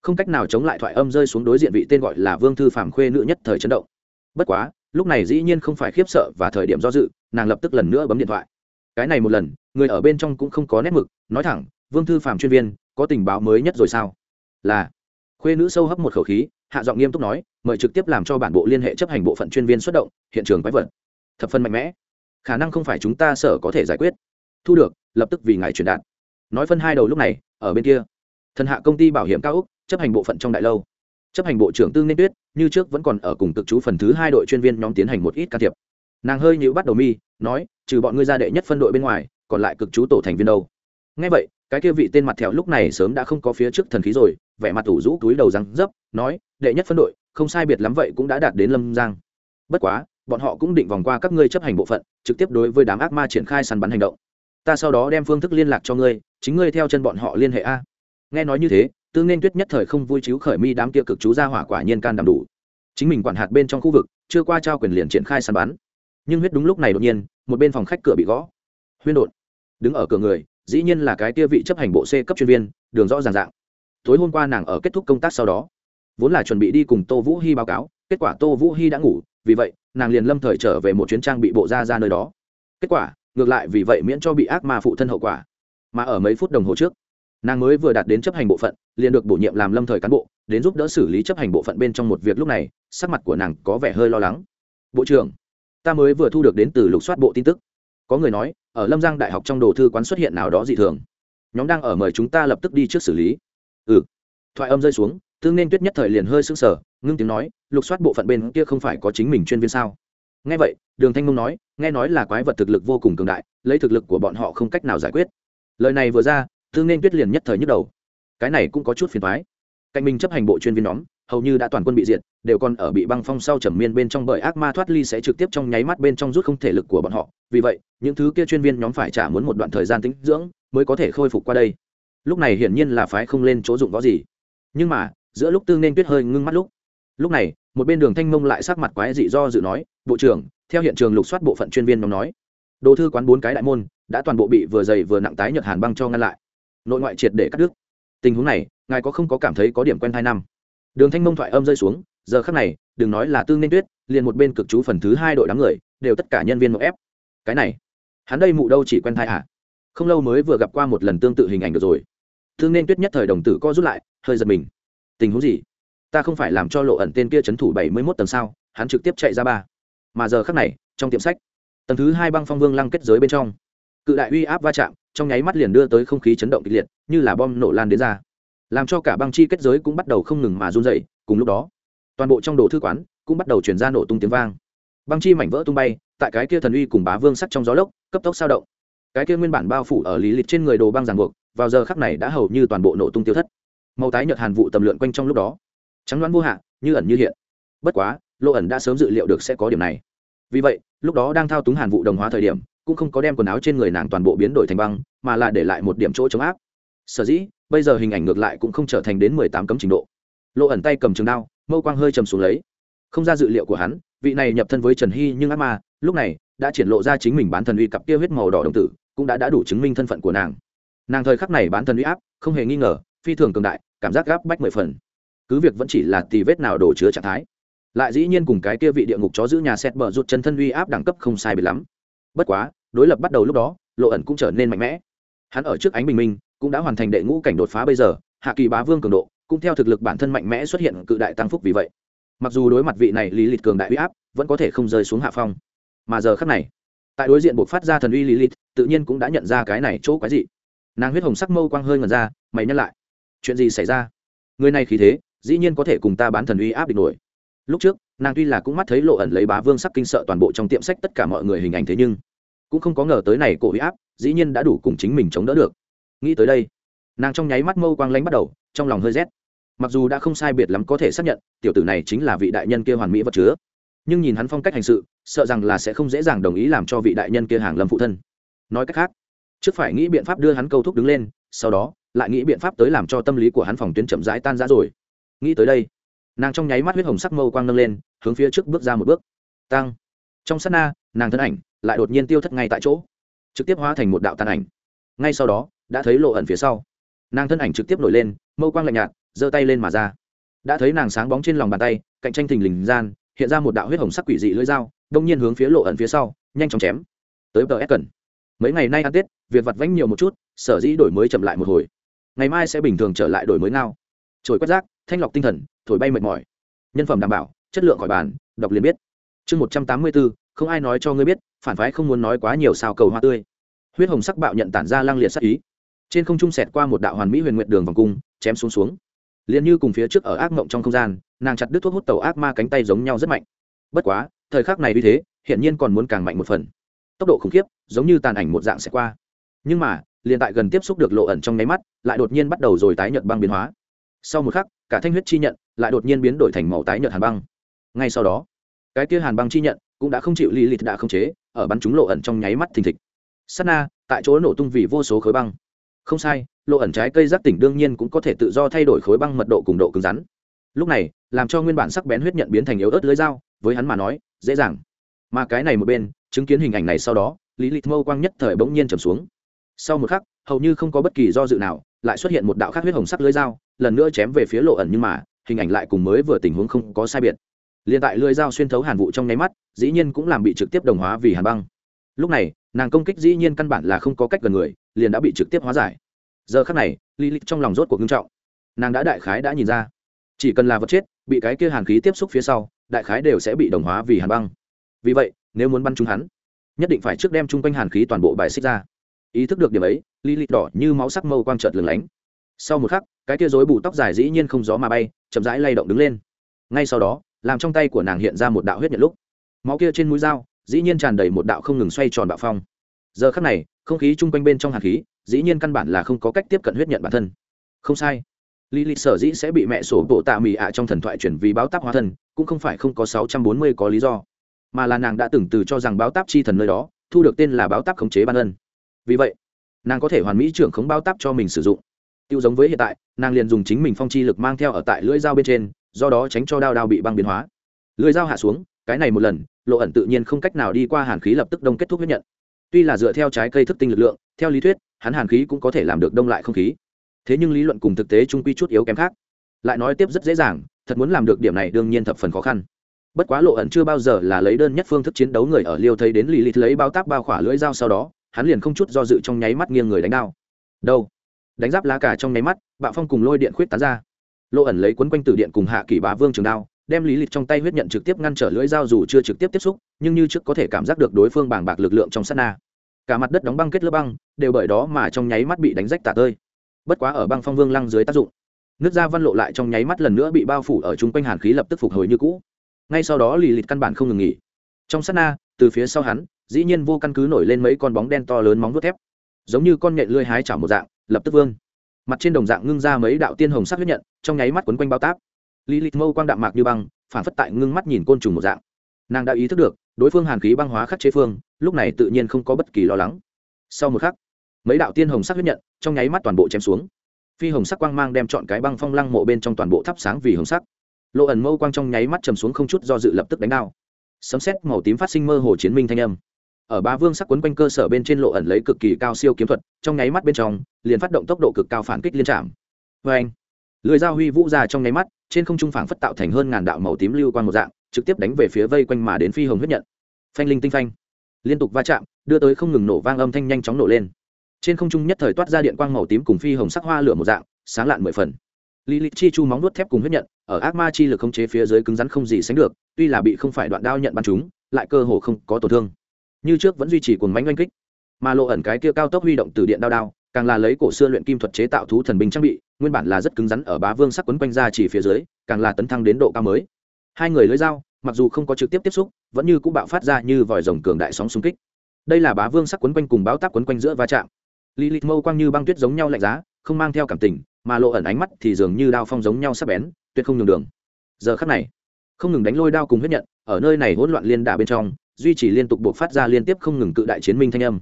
Không cách nào chống lại thoại âm rơi xuống đối diện vị tên gọi là vương thư phàm khuê nữ nhất thời chấn động. Bất quá, lúc này dĩ nhiên không phải khiếp sợ và thời điểm do dự, nàng lập tức lần nữa bấm điện thoại. Cái này một lần, người ở bên trong cũng không có nét mực, nói thẳng, vương thư phàm chuyên viên, có tình báo mới nhất rồi sao? Là khuê nữ sâu hấp một khẩu khí, hạ giọng nghiêm túc nói, mời trực tiếp làm cho bản bộ liên hệ chấp hành bộ phận chuyên viên xuất động, hiện trường quái vật. Thập phân mạnh mẽ. Khả năng không phải chúng ta sở có thể giải quyết. Thu được, lập tức vì ngài truyền đạt. Nói phân hai đầu lúc này, ở bên kia. Thần hạ công ty bảo hiểm cao úc, chấp hành bộ phận trong đại lâu. Chấp hành bộ trưởng tương nên tuyết, như trước vẫn còn ở cùng cực chú phần thứ hai đội chuyên viên nhóm tiến hành một ít can thiệp. Nàng hơi nhíu bắt đầu mi, nói, trừ bọn ngươi ra đệ nhất phân đội bên ngoài, còn lại cực chú tổ thành viên đâu? Ngay vậy, cái kia vị tên mặt thẹo lúc này sớm đã không có phía trước thần khí rồi, vẻ mặt tủ rũ túi đầu răng dấp, nói, đệ nhất phân đội, không sai biệt lắm vậy cũng đã đạt đến lâm giang. Bất quá, bọn họ cũng định vòng qua các ngươi chấp hành bộ phận, trực tiếp đối với đám ác ma triển khai săn bắn hành động. Ta sau đó đem phương thức liên lạc cho ngươi, chính ngươi theo chân bọn họ liên hệ a. Nghe nói như thế tương nên tuyết nhất thời không vui chiếu khởi mi đám kia cực chú ra hỏa quả nhiên can đảm đủ. Chính mình quản hạt bên trong khu vực, chưa qua trao quyền liền triển khai săn bắn. Nhưng huyết đúng lúc này đột nhiên, một bên phòng khách cửa bị gõ. Huyên đột, đứng ở cửa người dĩ nhiên là cái kia vị chấp hành bộ c cấp chuyên viên, đường rõ ràng dạng. Tối hôm qua nàng ở kết thúc công tác sau đó, vốn là chuẩn bị đi cùng tô vũ hy báo cáo, kết quả tô vũ hy đã ngủ, vì vậy, nàng liền lâm thời trở về một chuyến trang bị bộ ra ra nơi đó. Kết quả, ngược lại vì vậy miễn cho bị ác ma phụ thân hậu quả. Mà ở mấy phút đồng hồ trước, nàng mới vừa đạt đến chấp hành bộ phận, liền được bổ nhiệm làm lâm thời cán bộ, đến giúp đỡ xử lý chấp hành bộ phận bên trong một việc lúc này, sắc mặt của nàng có vẻ hơi lo lắng. Bộ trưởng, ta mới vừa thu được đến từ lục soát bộ tin tức có người nói, ở lâm giang đại học trong đồ thư quán xuất hiện nào đó dị thường. Nhóm đang ở mời chúng ta lập tức đi trước xử lý. Ừ. Thoại âm rơi xuống tương nên tuyết nhất thời liền hơi sững sờ, ngưng tiếng nói, lục soát bộ phận bên kia không phải có chính mình chuyên viên sao? Nghe vậy, đường thanh mông nói, nghe nói là quái vật thực lực vô cùng cường đại, lấy thực lực của bọn họ không cách nào giải quyết. Lời này vừa ra tương nên tuyết liền nhất thời nhức đầu. Cái này cũng có chút phiền thoái cạnh mình chấp hành bộ chuyên viên nhóm hầu như đã toàn quân bị diệt, đều còn ở bị băng phong sau trầm miên bên trong bởi ác ma thoát ly sẽ trực tiếp trong nháy mắt bên trong rút không thể lực của bọn họ. Vì vậy, những thứ kia chuyên viên nhóm phải trả muốn một đoạn thời gian tính dưỡng mới có thể khôi phục qua đây. Lúc này hiển nhiên là phái không lên chỗ dụng võ gì. Nhưng mà, giữa lúc tương nên tuyết hơi ngưng mắt lúc lúc này, một bên đường thanh mông lại sắc mặt quái dị do dự nói, bộ trưởng, theo hiện trường lục soát bộ phận chuyên viên nhóm nói, đồ thư quán bốn cái đại môn đã toàn bộ bị vừa dày vừa nặng tái nhật hàn băng cho ngăn lại, nội ngoại triệt để cắt đứt. Tình huống này, ngài có không có cảm thấy có điểm quen hai năm? Đường thanh mông thoại âm rơi xuống, giờ khắc này, đừng nói là tương nên tuyết, liền một bên cực chú phần thứ hai đội đám người, đều tất cả nhân viên một ép. Cái này, hắn đây mụ đâu chỉ quen thai à không lâu mới vừa gặp qua một lần tương tự hình ảnh được rồi. Thương nên tuyết nhất thời đồng tử co rút lại, hơi giật mình. Tình huống gì? Ta không phải làm cho lộ ẩn tên kia c thủ bảy mươi mốt tầng sao? Hắn trực tiếp chạy ra ba. Mà giờ khắc này, trong tiệm sách, tầng thứ hai băng phong vương lăng kết giới bên trong, cự đại uy áp va chạm, trong nháy mắt liền đưa tới không khí chấn động kịch liệt, như là bom nổ lan đến ra làm cho cả băng chi kết giới cũng bắt đầu không ngừng mà run dậy cùng lúc đó, toàn bộ trong đồ thư quán cũng bắt đầu chuyển ra nổ tung tiếng vang. Băng chi mảnh vỡ tung bay, tại cái kia thần uy cùng bá vương sắc trong gió lốc, cấp tốc sao động. Cái kia nguyên bản bao phủ ở lý lịch trên người đồ băng ràng buộc, vào giờ khắc này đã hầu như toàn bộ nổ tung tiêu thất. Màu tái nhợt hàn vụ tầm lượn quanh trong lúc đó, trắng đoán vô hạn như ẩn như hiện. Bất quá lộ ẩn đã sớm dự liệu được sẽ có điểm này. Vì vậy, lúc đó đang thao túng hàn vụ đồng hóa thời điểm, cũng không có đem quần áo trên người nàng toàn bộ biến đổi thành băng, mà là để lại một điểm chỗ chống áp. Sở dĩ bây giờ hình ảnh ngược lại cũng không trở thành đến mười tám cấm trình độ. Lộ ẩn tay cầm trường đao, mâu quang hơi trầm xuống lấy. Không ra dự liệu của hắn, vị này nhập thân với trần hy nhưng ác ma, lúc này đã triển lộ ra chính mình bán thần uy cặp kia huyết màu đỏ đồng tử, cũng đã đã đủ chứng minh thân phận của nàng. Nàng thời khắc này bán thần uy áp, không hề nghi ngờ, phi thường cường đại, cảm giác gáp bách mười phần. Cứ việc vẫn chỉ là tì vết nào đổ chứa trạng thái, lại dĩ nhiên cùng cái kia vị địa ngục chó giữ nhà xét bờ rụt chân thân uy áp đẳng cấp không sai biệt lắm. Bất quá, đối lập bắt đầu lúc đó, lộ ẩn cũng trở nên mạnh mẽ. Hắn ở trước ánh bình minh cũng đã hoàn thành đệ ngũ cảnh đột phá bây giờ, hạ kỳ bá vương cường độ cũng theo thực lực bản thân mạnh mẽ xuất hiện cự đại tăng phúc vì vậy. Mặc dù đối mặt vị này lý lịch cường đại uy áp, vẫn có thể không rơi xuống hạ phong. Mà giờ khắc này, tại đối diện buộc phát ra thần uy lý lịch, tự nhiên cũng đã nhận ra cái này chỗ quái dị. Nàng huyết hồng sắc mâu quang hơi ngần ra, mày nhắc lại. Chuyện gì xảy ra? Người này khí thế, dĩ nhiên có thể cùng ta bán thần uy áp địch nổi. Lúc trước, nàng tuy là cũng mắt thấy lộ ẩn lấy bá vương sắc kinh sợ toàn bộ trong tiệm sách tất cả mọi người hình ảnh thế nhưng cũng không có ngờ tới này cổ uy áp, dĩ nhiên đã đủ cùng chính mình chống đỡ được nghĩ tới đây, nàng trong nháy mắt mâu quang lánh bắt đầu, trong lòng hơi rét. Mặc dù đã không sai biệt lắm có thể xác nhận, tiểu tử này chính là vị đại nhân kia hoàn mỹ vật chứa. Nhưng nhìn hắn phong cách hành sự, sợ rằng là sẽ không dễ dàng đồng ý làm cho vị đại nhân kia hàng lâm phụ thân. Nói cách khác, trước phải nghĩ biện pháp đưa hắn câu thúc đứng lên, sau đó, lại nghĩ biện pháp tới làm cho tâm lý của hắn phòng tuyến chậm rãi tan ra rồi. Nghĩ tới đây, nàng trong nháy mắt huyết hồng sắc mâu quang nâng lên, hướng phía trước bước ra một bước. Tăng trong sát na, nàng thân ảnh lại đột nhiên tiêu thất ngay tại chỗ, trực tiếp hóa thành một đạo tàn ảnh. Ngay sau đó đã thấy lộ ẩn phía sau. Nàng thân ảnh trực tiếp nổi lên, mâu quang lạnh nhạt, giơ tay lên mà ra. Đã thấy nàng sáng bóng trên lòng bàn tay, cạnh tranh thình lình gian, hiện ra một đạo huyết hồng sắc quỷ dị lưỡi dao, đông nhiên hướng phía lộ ẩn phía sau, nhanh chóng chém. Tới tờ ép cần. Mấy ngày nay ăn tết, việc vặt vãnh nhiều một chút, sở dĩ đổi mới chậm lại một hồi. Ngày mai sẽ bình thường trở lại đổi mới ngao. Trồi quét rác, thanh lọc tinh thần, thổi bay mệt mỏi. Nhân phẩm đảm bảo, chất lượng khỏi bàn, đọc liền biết. Chương một trăm tám mươi bốn, không ai nói cho ngươi biết, phản phái không muốn nói quá nhiều sao cầu hoa tươi. Huyết hồng sắc bạo nhận tản ra lang liệt sắc ý trên không trung sẹt qua một đạo hoàn mỹ huyền nguyện đường vòng cung, chém xuống xuống. Liền như cùng phía trước ở ác mộng trong không gian, nàng chặt đứt thuốc hút tàu ác ma cánh tay giống nhau rất mạnh. Bất quá, thời khắc này vì thế, hiển nhiên còn muốn càng mạnh một phần. Tốc độ khủng khiếp, giống như tàn ảnh một dạng sẽ qua. Nhưng mà, liền tại gần tiếp xúc được lộ ẩn trong nháy mắt, lại đột nhiên bắt đầu rồi tái nhợt băng biến hóa. Sau một khắc, cả thanh huyết chi nhận lại đột nhiên biến đổi thành màu tái nhợt hàn băng. Ngay sau đó, cái kia hàn băng chi nhận cũng đã không chịu lý lịch đã không chế, ở bắn chúng lộ ẩn trong nháy mắt thình thịch. Sát na, tại chỗ nổ tung vì vô số khối băng không sai, lộ ẩn trái cây giác tỉnh đương nhiên cũng có thể tự do thay đổi khối băng mật độ cùng độ cứng rắn. Lúc này, làm cho nguyên bản sắc bén huyết nhận biến thành yếu ớt lưới dao, với hắn mà nói, dễ dàng. Mà cái này một bên, chứng kiến hình ảnh này sau đó, lý lịch mâu quang nhất thời bỗng nhiên trầm xuống. Sau một khắc, hầu như không có bất kỳ do dự nào, lại xuất hiện một đạo khác huyết hồng sắc lưới dao, lần nữa chém về phía lộ ẩn nhưng mà, hình ảnh lại cùng mới vừa tình huống không có sai biệt. Liền tại lưới dao xuyên thấu hàn vụ trong nháy mắt, dĩ nhiên cũng làm bị trực tiếp đồng hóa vì hàn băng. Lúc này nàng công kích dĩ nhiên căn bản là không có cách gần người, liền đã bị trực tiếp hóa giải. Giờ khắc này lý lịch trong lòng rốt cuộc nghiêm trọng. Nàng đã đại khái đã nhìn ra, chỉ cần là vật chết, bị cái kia hàn khí tiếp xúc phía sau, đại khái đều sẽ bị đồng hóa vì hàn băng. Vì vậy, nếu muốn bắn trúng hắn, nhất định phải trước đem chung quanh hàn khí toàn bộ bài xích ra. Ý thức được điểm ấy lý lịch đỏ như máu sắc mâu quang trợt lửng lánh. Sau một khắc, cái kia rối bù tóc dài dĩ nhiên không gió mà bay, chậm rãi lay động đứng lên. Ngay sau đó, làm trong tay của nàng hiện ra một đạo huyết nhận lúc. Máu kia trên mũi dao dĩ nhiên tràn đầy một đạo không ngừng xoay tròn bạo phong. Giờ khắc này, không khí chung quanh bên trong hạt khí, dĩ nhiên căn bản là không có cách tiếp cận huyết nhận bản thân. Không sai. Lý lịch sở dĩ sẽ bị mẹ sổ bộ tạ mì ạ trong thần thoại chuyển vì báo táp hóa thân, cũng không phải không có sáu trăm bốn mươi có lý do, mà là nàng đã từng từ cho rằng báo táp chi thần nơi đó, thu được tên là báo táp khống chế ban ân vì vậy, nàng có thể hoàn mỹ trưởng khống báo táp cho mình sử dụng. Tiêu giống với hiện tại, nàng liền dùng chính mình phong chi lực mang theo ở tại lưỡi dao bên trên, do đó tránh cho đao đao bị băng biến hóa. Lưỡi dao hạ xuống, cái này một lần lộ ẩn tự nhiên không cách nào đi qua hàn khí lập tức đông kết thúc huyết nhận. Tuy là dựa theo trái cây thức tinh lực lượng, theo lý thuyết, hắn hàn khí cũng có thể làm được đông lại không khí. Thế nhưng lý luận cùng thực tế trung quy chút yếu kém khác. Lại nói tiếp rất dễ dàng, thật muốn làm được điểm này đương nhiên thập phần khó khăn. Bất quá lộ ẩn chưa bao giờ là lấy đơn nhất phương thức chiến đấu người ở liêu thấy đến lì lì lấy bao tác bao khỏa lưỡi dao sau đó, hắn liền không chút do dự trong nháy mắt nghiêng người đánh đao. Đâu? Đánh giáp lá cả trong nháy mắt, bạo phong cùng lôi điện khuyết tán ra. Lộ ẩn lấy quấn quanh từ điện cùng hạ kỷ bá vương trường đao đem lý lịch trong tay huyết nhận trực tiếp ngăn trở lưỡi dao dù chưa trực tiếp tiếp xúc, nhưng như trước có thể cảm giác được đối phương bàng bạc lực lượng trong sát na. Cả mặt đất đóng băng kết lớp băng, đều bởi đó mà trong nháy mắt bị đánh rách tả tơi. Bất quá ở băng phong vương lăng dưới tác dụng, nước da văn lộ lại trong nháy mắt lần nữa bị bao phủ ở chung quanh hàn khí lập tức phục hồi như cũ. Ngay sau đó lì lịt căn bản không ngừng nghỉ. Trong sát na, từ phía sau hắn, dĩ nhiên vô căn cứ nổi lên mấy con bóng đen to lớn móng vuốt thép. Giống như con nhện lưỡi hái chảo một dạng, lập tức vương. Mặt trên đồng dạng ngưng ra mấy đạo tiên hồng sắc huyết nhận, trong nháy mắt quấn quanh bao táp lý lịch mâu quang đạm mạc như băng, phản phất tại ngưng mắt nhìn côn trùng một dạng. Nàng đã ý thức được, đối phương hàn khí băng hóa khắc chế phương, lúc này tự nhiên không có bất kỳ lo lắng. Sau một khắc, mấy đạo tiên hồng sắc huyết nhận trong nháy mắt toàn bộ chém xuống. Phi hồng sắc quang mang đem chọn cái băng phong lăng mộ bên trong toàn bộ thắp sáng vì hồng sắc. Lộ ẩn mâu quang trong nháy mắt chầm xuống không chút do dự lập tức đánh đao. Sấm xét màu tím phát sinh mơ hồ chiến minh thanh âm. Ở ba vương sắc quấn quanh cơ sở bên trên lộ ẩn lấy cực kỳ cao siêu kiếm thuật, trong nháy mắt bên trong, liền phát động tốc độ cực cao phản kích liên trạm. Vâng. Vê anh lưới dao huy vũ ra trong nháy mắt trên không trung phảng phất tạo thành hơn ngàn đạo màu tím lưu quang một dạng, trực tiếp đánh về phía vây quanh mà đến phi hồng huyết nhận. Phanh linh tinh phanh. Liên tục va chạm, đưa tới không ngừng nổ vang âm thanh nhanh chóng nổ lên. Trên không trung nhất thời toát ra điện quang màu tím cùng phi hồng sắc hoa lửa một dạng, sáng lạn mười phần. Lý lịch chi chu móng nuốt thép cùng huyết nhận, ở ác ma chi lực không chế phía dưới cứng rắn không gì sánh được, tuy là bị không phải đoạn đao nhận bắn chúng lại cơ hồ không có tổn thương. Như trước vẫn duy trì cuồng mãnh oanh kích, mà lộ ẩn cái kia cao tốc huy động từ điện đao đao, càng là lấy cổ xưa luyện kim thuật chế tạo thú thần binh trang bị nguyên bản là rất cứng rắn ở bá vương sắc quấn quanh ra chỉ phía dưới, càng là tấn thăng đến độ cao mới. Hai người lưới dao, mặc dù không có trực tiếp tiếp xúc, vẫn như cũng bạo phát ra như vòi rồng cường đại sóng xung kích. Đây là bá vương sắc quấn quanh cùng báo Tác quấn quanh giữa va chạm. Lì lì mâu quang như băng tuyết giống nhau lạnh giá, không mang theo cảm tình, mà lộ ẩn ánh mắt thì dường như đao phong giống nhau sắc bén, tuyệt không nhường đường. Giờ khắc này, không ngừng đánh lôi đao cùng huyết nhận, ở nơi này hỗn loạn liên đả bên trong, duy trì liên tục buộc phát ra liên tiếp không ngừng cự đại chiến minh thanh âm.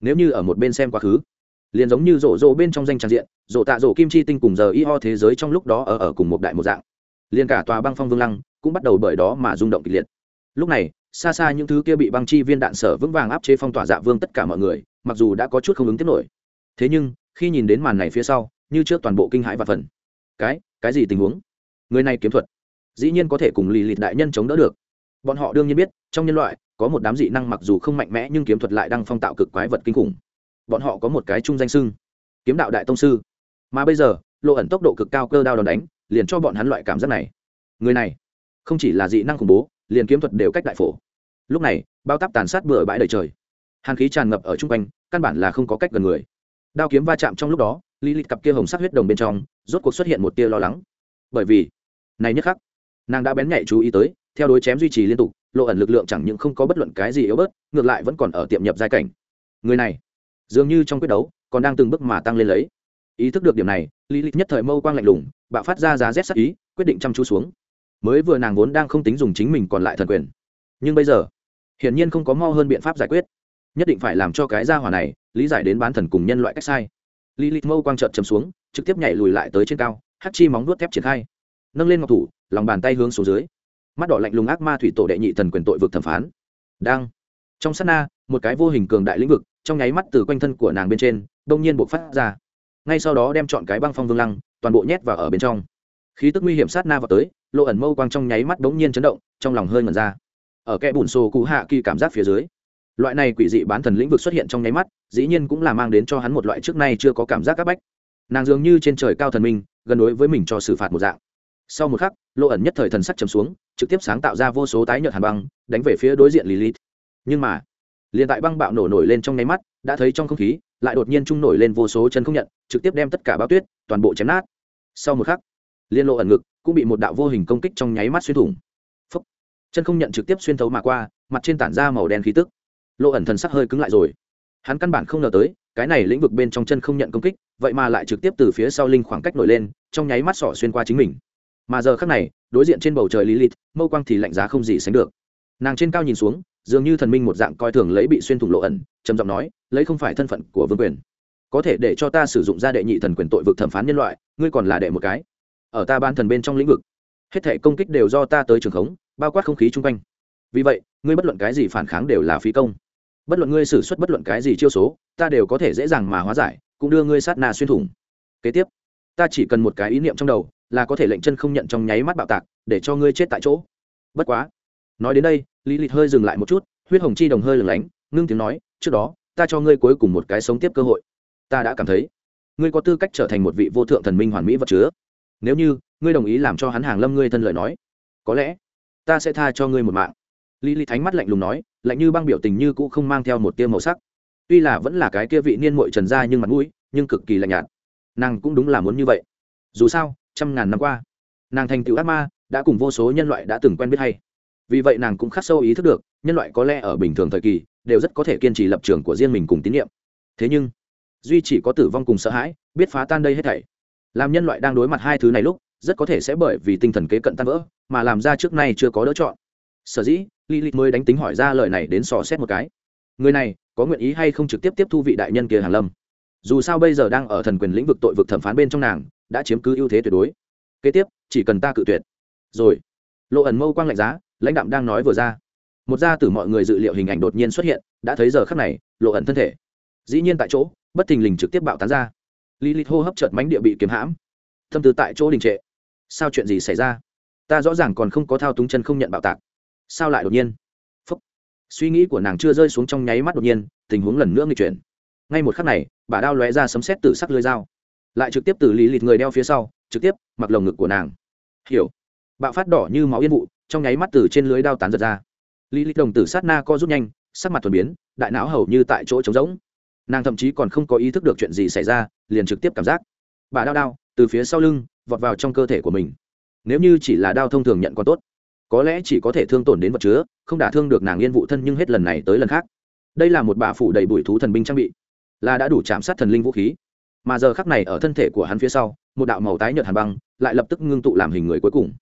Nếu như ở một bên xem quá khứ liền giống như rổ rổ bên trong danh tràng diện, rổ tạ rổ kim chi tinh cùng giờ y ho thế giới trong lúc đó ở ở cùng một đại một dạng. Liền cả tòa băng phong vương lăng cũng bắt đầu bởi đó mà rung động kịch liệt. Lúc này, xa xa những thứ kia bị băng chi viên đạn sở vững vàng áp chế phong tỏa dạ vương tất cả mọi người, mặc dù đã có chút không ứng tiếp nổi. Thế nhưng, khi nhìn đến màn này phía sau, như trước toàn bộ kinh hãi và phần cái cái gì tình huống? Người này kiếm thuật, dĩ nhiên có thể cùng lì lịt đại nhân chống đỡ được. Bọn họ đương nhiên biết, trong nhân loại, có một đám dị năng mặc dù không mạnh mẽ nhưng kiếm thuật lại đang phong tạo cực quái vật kinh khủng bọn họ có một cái chung danh sưng kiếm đạo đại tông sư. Mà bây giờ, lộ ẩn tốc độ cực cao cơ đao đòn đánh, liền cho bọn hắn loại cảm giác này. Người này, không chỉ là dị năng khủng bố, liền kiếm thuật đều cách đại phổ. Lúc này, bao tắp tàn sát bừa bãi đầy trời. Hàn khí tràn ngập ở chung quanh, căn bản là không có cách gần người. Đao kiếm va chạm trong lúc đó lý lịch cặp kia hồng sắc huyết đồng bên trong, rốt cuộc xuất hiện một tia lo lắng. Bởi vì, này nhất khắc, nàng đã bén nhạy chú ý tới, theo đối chém duy trì liên tục, lộ ẩn lực lượng chẳng những không có bất luận cái gì yếu bớt, ngược lại vẫn còn ở tiệm nhập giai cảnh. Người này dường như trong quyết đấu, còn đang từng bước mà tăng lên lấy. Ý thức được điểm này, lý lịch nhất thời mâu quang lạnh lùng, bạo phát ra giá rét sắc ý, quyết định chăm chú xuống. Mới vừa nàng vốn đang không tính dùng chính mình còn lại thần quyền. Nhưng bây giờ, hiển nhiên không có mo hơn biện pháp giải quyết. Nhất định phải làm cho cái gia hỏa này, lý giải đến bán thần cùng nhân loại cách sai. Lý lịch mâu quang trợn chấm xuống, trực tiếp nhảy lùi lại tới trên cao hắt chi móng nuốt thép triển khai. Nâng lên ngọc thủ, lòng bàn tay hướng xuống dưới. Mắt đỏ lạnh lùng ác ma thủy tổ đệ nhị thần quyền tội vực thẩm phán. Đang. Trong sát na, một cái vô hình cường đại lĩnh vực trong nháy mắt từ quanh thân của nàng bên trên đông nhiên buộc phát ra. Ngay sau đó đem chọn cái băng phong vương lăng, toàn bộ nhét vào ở bên trong. Khí tức nguy hiểm sát na vào tới, lộ ẩn mâu quang trong nháy mắt đống nhiên chấn động, trong lòng hơi ngẩn ra. Ở kẽ bùn xô cụ hạ kỳ cảm giác phía dưới, loại này quỷ dị bán thần lĩnh vực xuất hiện trong nháy mắt, dĩ nhiên cũng là mang đến cho hắn một loại trước nay chưa có cảm giác c áp bách. Nàng dường như trên trời cao thần minh, gần đối với mình cho xử phạt một dạng. Sau một khắc, lộ ẩn nhất thời thần sắc chấm xuống, trực tiếp sáng tạo ra vô số tái nhợt hàn băng, đánh về phía đối diện lilith. Nhưng mà liền tại băng bạo nổ nổi lên trong nháy mắt, đã thấy trong không khí, lại đột nhiên trung nổi lên vô số chân không nhận, trực tiếp đem tất cả bao tuyết, toàn bộ chém nát. Sau một khắc, liên lộ ẩn ngực cũng bị một đạo vô hình công kích trong nháy mắt xuyên thủng. Phúc. chân không nhận trực tiếp xuyên thấu mà qua, mặt trên tản ra màu đen khí tức. Lộ ẩn thần sắc hơi cứng lại rồi. Hắn căn bản không ngờ tới, cái này lĩnh vực bên trong chân không nhận công kích, vậy mà lại trực tiếp từ phía sau linh khoảng cách nổi lên, trong nháy mắt sỏ xuyên qua chính mình. Mà giờ khắc này, đối diện trên bầu trời lilith, mâu quang thì lạnh giá không gì sánh được. Nàng trên cao nhìn xuống dường như thần minh một dạng coi thường lấy bị xuyên thủng lộ ẩn, trầm giọng nói, lấy không phải thân phận của vương quyền. Có thể để cho ta sử dụng ra đệ nhị thần quyền tội vực thẩm phán nhân loại, ngươi còn là đệ một cái. Ở ta ban thần bên trong lĩnh vực, hết thể công kích đều do ta tới trường khống, bao quát không khí chung quanh. Vì vậy, ngươi bất luận cái gì phản kháng đều là phí công. Bất luận ngươi xử suất bất luận cái gì chiêu số, ta đều có thể dễ dàng mà hóa giải, cũng đưa ngươi sát na xuyên thủng. Kế tiếp, ta chỉ cần một cái ý niệm trong đầu, là có thể lệnh chân không nhận trong nháy mắt bạo tạc, để cho ngươi chết tại chỗ. Bất quá, nói đến đây lý lịch hơi dừng lại một chút, huyết hồng chi đồng hơi lửng lánh, ngưng tiếng nói, trước đó, ta cho ngươi cuối cùng một cái sống tiếp cơ hội. Ta đã cảm thấy, ngươi có tư cách trở thành một vị vô thượng thần minh hoàn mỹ vật chứa. Nếu như, ngươi đồng ý làm cho hắn hàng lâm ngươi thân lời nói, có lẽ, ta sẽ tha cho ngươi một mạng. Lý lý thánh mắt lạnh lùng nói, lạnh như băng biểu tình như cũ không mang theo một tia màu sắc. Tuy là vẫn là cái kia vị niên mội trần ra nhưng mặt mũi, nhưng cực kỳ lạnh nhạt. Nàng cũng đúng là muốn như vậy. Dù sao, trăm ngàn năm qua, nàng thành tựu ác ma, đã cùng vô số nhân loại đã từng quen biết hay vì vậy nàng cũng khắc sâu ý thức được, nhân loại có lẽ ở bình thường thời kỳ đều rất có thể kiên trì lập trường của riêng mình cùng tín nhiệm thế nhưng, duy chỉ có tử vong cùng sợ hãi, biết phá tan đây hết thảy. Làm nhân loại đang đối mặt hai thứ này lúc, rất có thể sẽ bởi vì tinh thần kế cận tan vỡ, mà làm ra trước nay chưa có đỡ chọn. Sở dĩ, lilith mới đánh tính hỏi ra lời này đến sò xét một cái. Người này, có nguyện ý hay không trực tiếp tiếp thu vị đại nhân kia hàn lâm? Dù sao bây giờ đang ở thần quyền lĩnh vực tội vực thẩm phán bên trong nàng, đã chiếm cứ ưu thế tuyệt đối. Kế tiếp, chỉ cần ta cự tuyệt. Rồi, lộ ẩn mâu quang lạnh giá lãnh đạm đang nói vừa ra. Một gia từ mọi người dự liệu hình ảnh đột nhiên xuất hiện, đã thấy giờ khắc này, lộ ẩn thân thể. Dĩ nhiên tại chỗ, bất thình lình trực tiếp bạo tán ra. Lý lịch hô hấp chợt mánh địa bị kiếm hãm. Thâm từ tại chỗ đình trệ. Sao chuyện gì xảy ra? Ta rõ ràng còn không có thao túng chân không nhận bạo tạc. Sao lại đột nhiên? Phúc. suy nghĩ của nàng chưa rơi xuống trong nháy mắt đột nhiên, tình huống lần nữa nghịch chuyển. Ngay một khắc này, bà đao lóe ra sấm xét từ sắc lưới dao. Lại trực tiếp từ lý lịch người đeo phía sau, trực tiếp, mặc lồng ngực của nàng. Hiểu. Bạo phát đỏ như máu yên vụ trong nháy mắt từ trên lưới đao tán giật ra. Lý lịch đồng tử sát na co rút nhanh, sắc mặt thuần biến, đại não hầu như tại chỗ trống rỗng. Nàng thậm chí còn không có ý thức được chuyện gì xảy ra, liền trực tiếp cảm giác. Bà đao đao, từ phía sau lưng, vọt vào trong cơ thể của mình. Nếu như chỉ là đao thông thường nhận còn tốt, có lẽ chỉ có thể thương tổn đến vật chứa, không đả thương được nàng yên vụ thân nhưng hết lần này tới lần khác. Đây là một bà phủ đầy bụi thú thần binh trang bị, là đã đủ chạm sát thần linh vũ khí. Mà giờ khắc này ở thân thể của hắn phía sau, một đạo màu tái nhợt hàn băng lại lập tức ngưng tụ làm hình người cuối cùng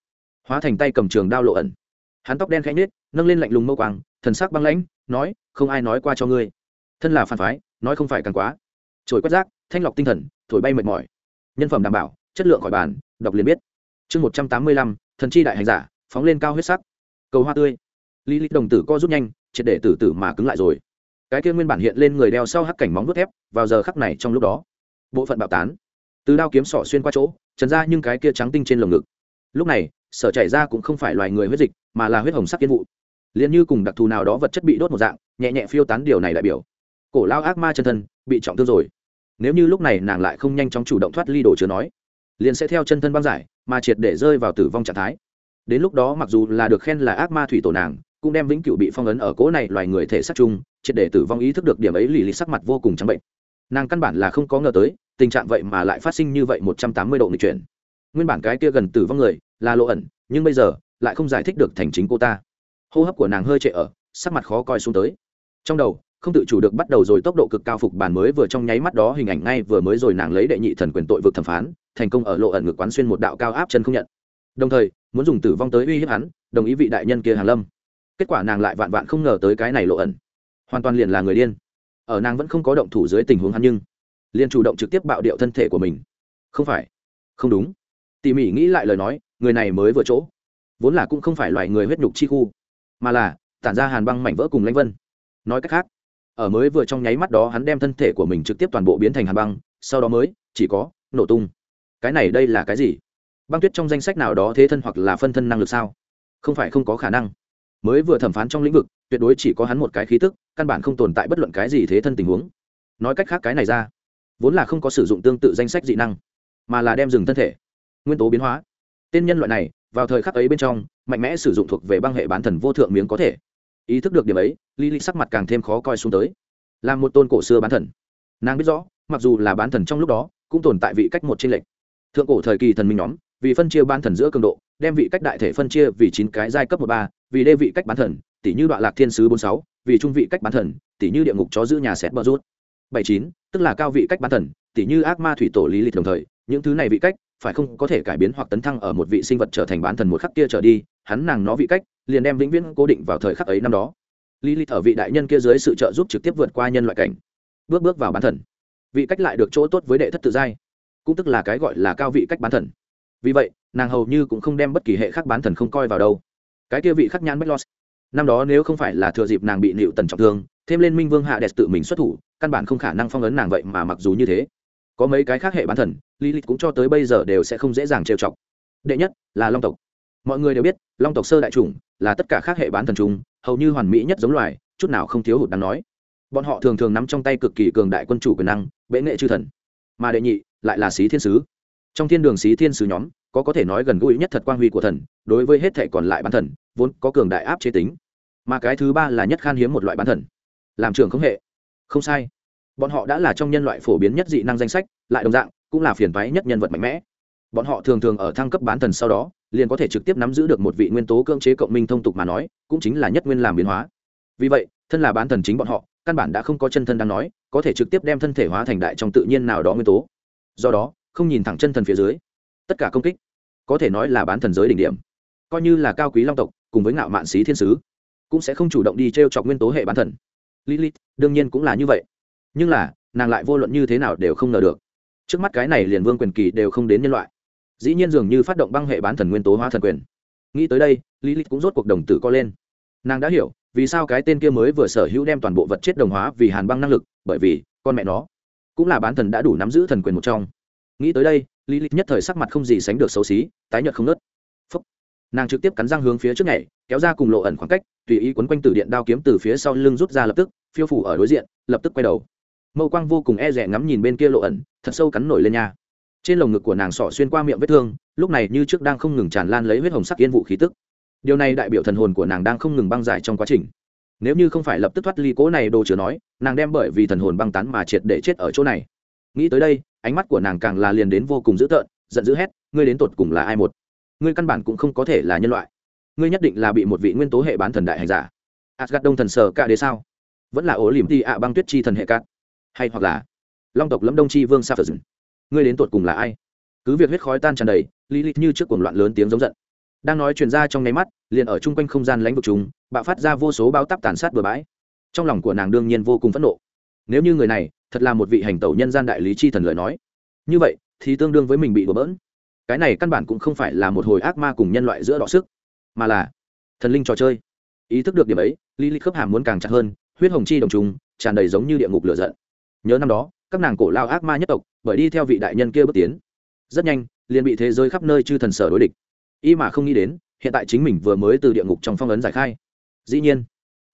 hóa thành tay cầm trường đao lộ ẩn. Hắn tóc đen khẽ nhết nâng lên lạnh lùng mâu quang thần sắc băng lãnh, nói, không ai nói qua cho ngươi. Thân là phản phái, nói không phải càng quá. Trồi quét rác, thanh lọc tinh thần, thổi bay mệt mỏi. Nhân phẩm đảm bảo, chất lượng khỏi bàn, đọc liền biết. Chương một trăm tám mươi lăm, thần chi đại hành giả, phóng lên cao huyết sắc. Cầu hoa tươi. Lý lịch đồng tử co rút nhanh, triệt để tử tử mà cứng lại rồi. Cái kia nguyên bản hiện lên người đeo sau hắc cảnh móng vuốt thép, vào giờ khắc này trong lúc đó, bộ phận bạo tán. Từ đao kiếm sỏ xuyên qua chỗ, trần ra nhưng cái kia trắng tinh trên lồng ngực. Lúc này sở chảy ra cũng không phải loài người huyết dịch, mà là huyết hồng sắc kiến vụ. Liền như cùng đặc thù nào đó vật chất bị đốt một dạng, nhẹ nhẹ phiêu tán điều này đại biểu. Cổ lao ác ma chân thân, bị trọng thương rồi. Nếu như lúc này nàng lại không nhanh chóng chủ động thoát ly đồ chứa nói, liền sẽ theo chân thân băng giải, mà triệt để rơi vào tử vong trạng thái. Đến lúc đó mặc dù là được khen là ác ma thủy tổ nàng, cũng đem vĩnh cửu bị phong ấn ở cỗ này loài người thể sát chung, triệt để tử vong ý thức được điểm ấy lì lì sắc mặt vô cùng trắng bệnh. Nàng căn bản là không có ngờ tới, tình trạng vậy mà lại phát sinh như vậy một trăm tám mươi độ nghịch chuyển. Nguyên bản cái kia gần tử vong người là lộ ẩn, nhưng bây giờ lại không giải thích được thành chính cô ta. Hô hấp của nàng hơi trệ ở, sắc mặt khó coi xuống tới. Trong đầu, không tự chủ được bắt đầu rồi tốc độ cực cao phục bản mới vừa trong nháy mắt đó hình ảnh ngay vừa mới rồi nàng lấy đệ nhị thần quyền tội vực thẩm phán, thành công ở lộ ẩn ngực quán xuyên một đạo cao áp chân không nhận. Đồng thời, muốn dùng tử vong tới uy hiếp hắn, đồng ý vị đại nhân kia hàn lâm. Kết quả nàng lại vạn vạn không ngờ tới cái này lộ ẩn. Hoàn toàn liền là người điên. Ở nàng vẫn không có động thủ dưới tình huống hắn nhưng, liền chủ động trực tiếp bạo điệu thân thể của mình. Không phải. Không đúng tỉ mỉ nghĩ lại lời nói, người này mới vừa chỗ. Vốn là cũng không phải loài người huyết nhục chi khu, mà là tản ra hàn băng mảnh vỡ cùng lãnh vân. Nói cách khác, ở mới vừa trong nháy mắt đó hắn đem thân thể của mình trực tiếp toàn bộ biến thành hàn băng, sau đó mới chỉ có nổ tung. Cái này đây là cái gì? Băng tuyết trong danh sách nào đó thế thân hoặc là phân thân năng lực sao? Không phải không có khả năng. Mới vừa thẩm phán trong lĩnh vực, tuyệt đối chỉ có hắn một cái khí tức, căn bản không tồn tại bất luận cái gì thế thân tình huống. Nói cách khác cái này ra, vốn là không có sử dụng tương tự danh sách dị năng, mà là đem dừng thân thể nguyên tố biến hóa. Tên nhân loại này, vào thời khắc ấy bên trong, mạnh mẽ sử dụng thuộc về băng hệ bán thần vô thượng miếng có thể. Ý thức được điểm ấy lý lịch sắc mặt càng thêm khó coi xuống tới. Là một tôn cổ xưa bán thần. Nàng biết rõ, mặc dù là bán thần trong lúc đó, cũng tồn tại vị cách một trên lệnh thượng cổ thời kỳ thần minh nhóm, vì phân chia bán thần giữa cường độ, đem vị cách đại thể phân chia vì chín cái giai cấp một ba, vì đê vị cách bán thần, tỷ như đoạn lạc thiên sứ bốn sáu, vì trung vị cách bán thần, tỷ như địa ngục chó giữ nhà xét bờ rút bảy chín, tức là cao vị cách bán thần, tỷ như ác ma thủy tổ lý lịch đồng thời, những thứ này vị cách phải không có thể cải biến hoặc tấn thăng ở một vị sinh vật trở thành bán thần một khắc kia trở đi, hắn nàng nó vị cách, liền đem vĩnh viễn cố định vào thời khắc ấy năm đó. Lý lịch ở vị đại nhân kia dưới sự trợ giúp trực tiếp vượt qua nhân loại cảnh, bước bước vào bán thần. Vị cách lại được chỗ tốt với đệ thất tự giai, cũng tức là cái gọi là cao vị cách bán thần. Vì vậy, nàng hầu như cũng không đem bất kỳ hệ khác bán thần không coi vào đâu. Cái kia vị khắc nhãn bách los năm đó nếu không phải là thừa dịp nàng bị nịu tần trọng thương, thêm lên minh vương hạ đẹp tự mình xuất thủ, căn bản không khả năng phong ấn nàng vậy mà mặc dù như thế có mấy cái khác hệ bán thần lý lịch cũng cho tới bây giờ đều sẽ không dễ dàng trêu chọc. Đệ nhất là long tộc. Mọi người đều biết, long tộc sơ đại chủng là tất cả các hệ bán thần chúng hầu như hoàn mỹ nhất giống loài, chút nào không thiếu hụt đáng nói. Bọn họ thường thường nắm trong tay cực kỳ cường đại quân chủ quyền năng, bệ nghệ chư thần. Mà đệ nhị lại là xí thiên sứ. Trong thiên đường xí thiên sứ nhóm, có có thể nói gần gũi nhất thật quang huy của thần, đối với hết thể còn lại bán thần, vốn có cường đại áp chế tính. Mà cái thứ ba là nhất khan hiếm một loại bán thần. Làm trưởng không hệ. Không sai bọn họ đã là trong nhân loại phổ biến nhất dị năng danh sách, lại đồng dạng, cũng là phiền toái nhất nhân vật mạnh mẽ. Bọn họ thường thường ở thăng cấp bán thần sau đó, liền có thể trực tiếp nắm giữ được một vị nguyên tố cưỡng chế cộng minh thông tục mà nói, cũng chính là nhất nguyên làm biến hóa. Vì vậy, thân là bán thần chính bọn họ, căn bản đã không có chân thân đang nói, có thể trực tiếp đem thân thể hóa thành đại trong tự nhiên nào đó nguyên tố. Do đó, không nhìn thẳng chân thần phía dưới. Tất cả công kích, có thể nói là bán thần giới đỉnh điểm. Coi như là cao quý long tộc, cùng với ngạo mạn sĩ thiên sứ, cũng sẽ không chủ động đi t r e o chọc nguyên tố hệ bán thần. Lilith, đương nhiên cũng là như vậy nhưng là, nàng lại vô luận như thế nào đều không ngờ được. Trước mắt cái này liền vương quyền kỳ đều không đến nhân loại. Dĩ nhiên dường như phát động băng hệ bán thần nguyên tố hóa thần quyền. Nghĩ tới đây, lilith cũng rốt cuộc đồng tử co lên. Nàng đã hiểu, vì sao cái tên kia mới vừa sở hữu đem toàn bộ vật chất đồng hóa vì hàn băng năng lực, bởi vì, con mẹ nó, cũng là bán thần đã đủ nắm giữ thần quyền một trong. Nghĩ tới đây lý lịch nhất thời sắc mặt không gì sánh được xấu xí, tái nhợt không nớt Phúc. nàng trực tiếp cắn răng hướng phía trước nhảy, kéo ra cùng lộ ẩn khoảng cách, tùy ý quấn quanh từ điện đao kiếm từ phía sau lưng rút ra lập tức, phiêu phủ ở đối diện, lập tức quay đầu mâu quang vô cùng e rẻ ngắm nhìn bên kia lộ ẩn, thật sâu cắn nổi lên nha. Trên lồng ngực của nàng sọ xuyên qua miệng vết thương, lúc này như trước đang không ngừng tràn lan lấy huyết hồng sắc yên vụ khí tức. Điều này đại biểu thần hồn của nàng đang không ngừng băng giải trong quá trình. Nếu như không phải lập tức thoát ly cố này đồ chứa nói, nàng đem bởi vì thần hồn băng tán mà triệt để chết ở chỗ này. Nghĩ tới đây, ánh mắt của nàng càng là liền đến vô cùng dữ tợn, giận dữ hét, ngươi đến tột cùng là ai một? Ngươi căn bản cũng không có thể là nhân loại. Ngươi nhất định là bị một vị nguyên tố hệ bán thần đại hành giả. Asgad đông thần sờ cả đế sao? Vẫn là ố liềm ti ạ băng tuyết chi thần hệ cát hay hoặc là long tộc lâm đông chi vương sa phật ngươi đến tột cùng là ai? Cứ việc huyết khói tan tràn đầy, lý lịch như trước cuồng loạn lớn tiếng giống giận. Đang nói truyền ra trong nháy mắt, liền ở chung quanh không gian lãnh vực chúng, bạo phát ra vô số bao tắp tàn sát bừa bãi. Trong lòng của nàng đương nhiên vô cùng phẫn nộ. Nếu như người này thật là một vị hành tẩu nhân gian đại lý chi thần lời nói, như vậy thì tương đương với mình bị bừa bỡn. Cái này căn bản cũng không phải là một hồi ác ma cùng nhân loại giữa đọ sức, mà là thần linh trò chơi. Ý thức được điểm ấy, lý lịch khớp hàm muốn càng chặt hơn, huyết hồng chi đồng trùng, tràn đầy giống như địa ngục lửa giận nhớ năm đó, các nàng cổ lao ác ma nhất tộc, bởi đi theo vị đại nhân kia bước tiến. Rất nhanh, liền bị thế giới khắp nơi chư thần sở đối địch. Y mà không nghĩ đến, hiện tại chính mình vừa mới từ địa ngục trong phong ấn giải khai. Dĩ nhiên,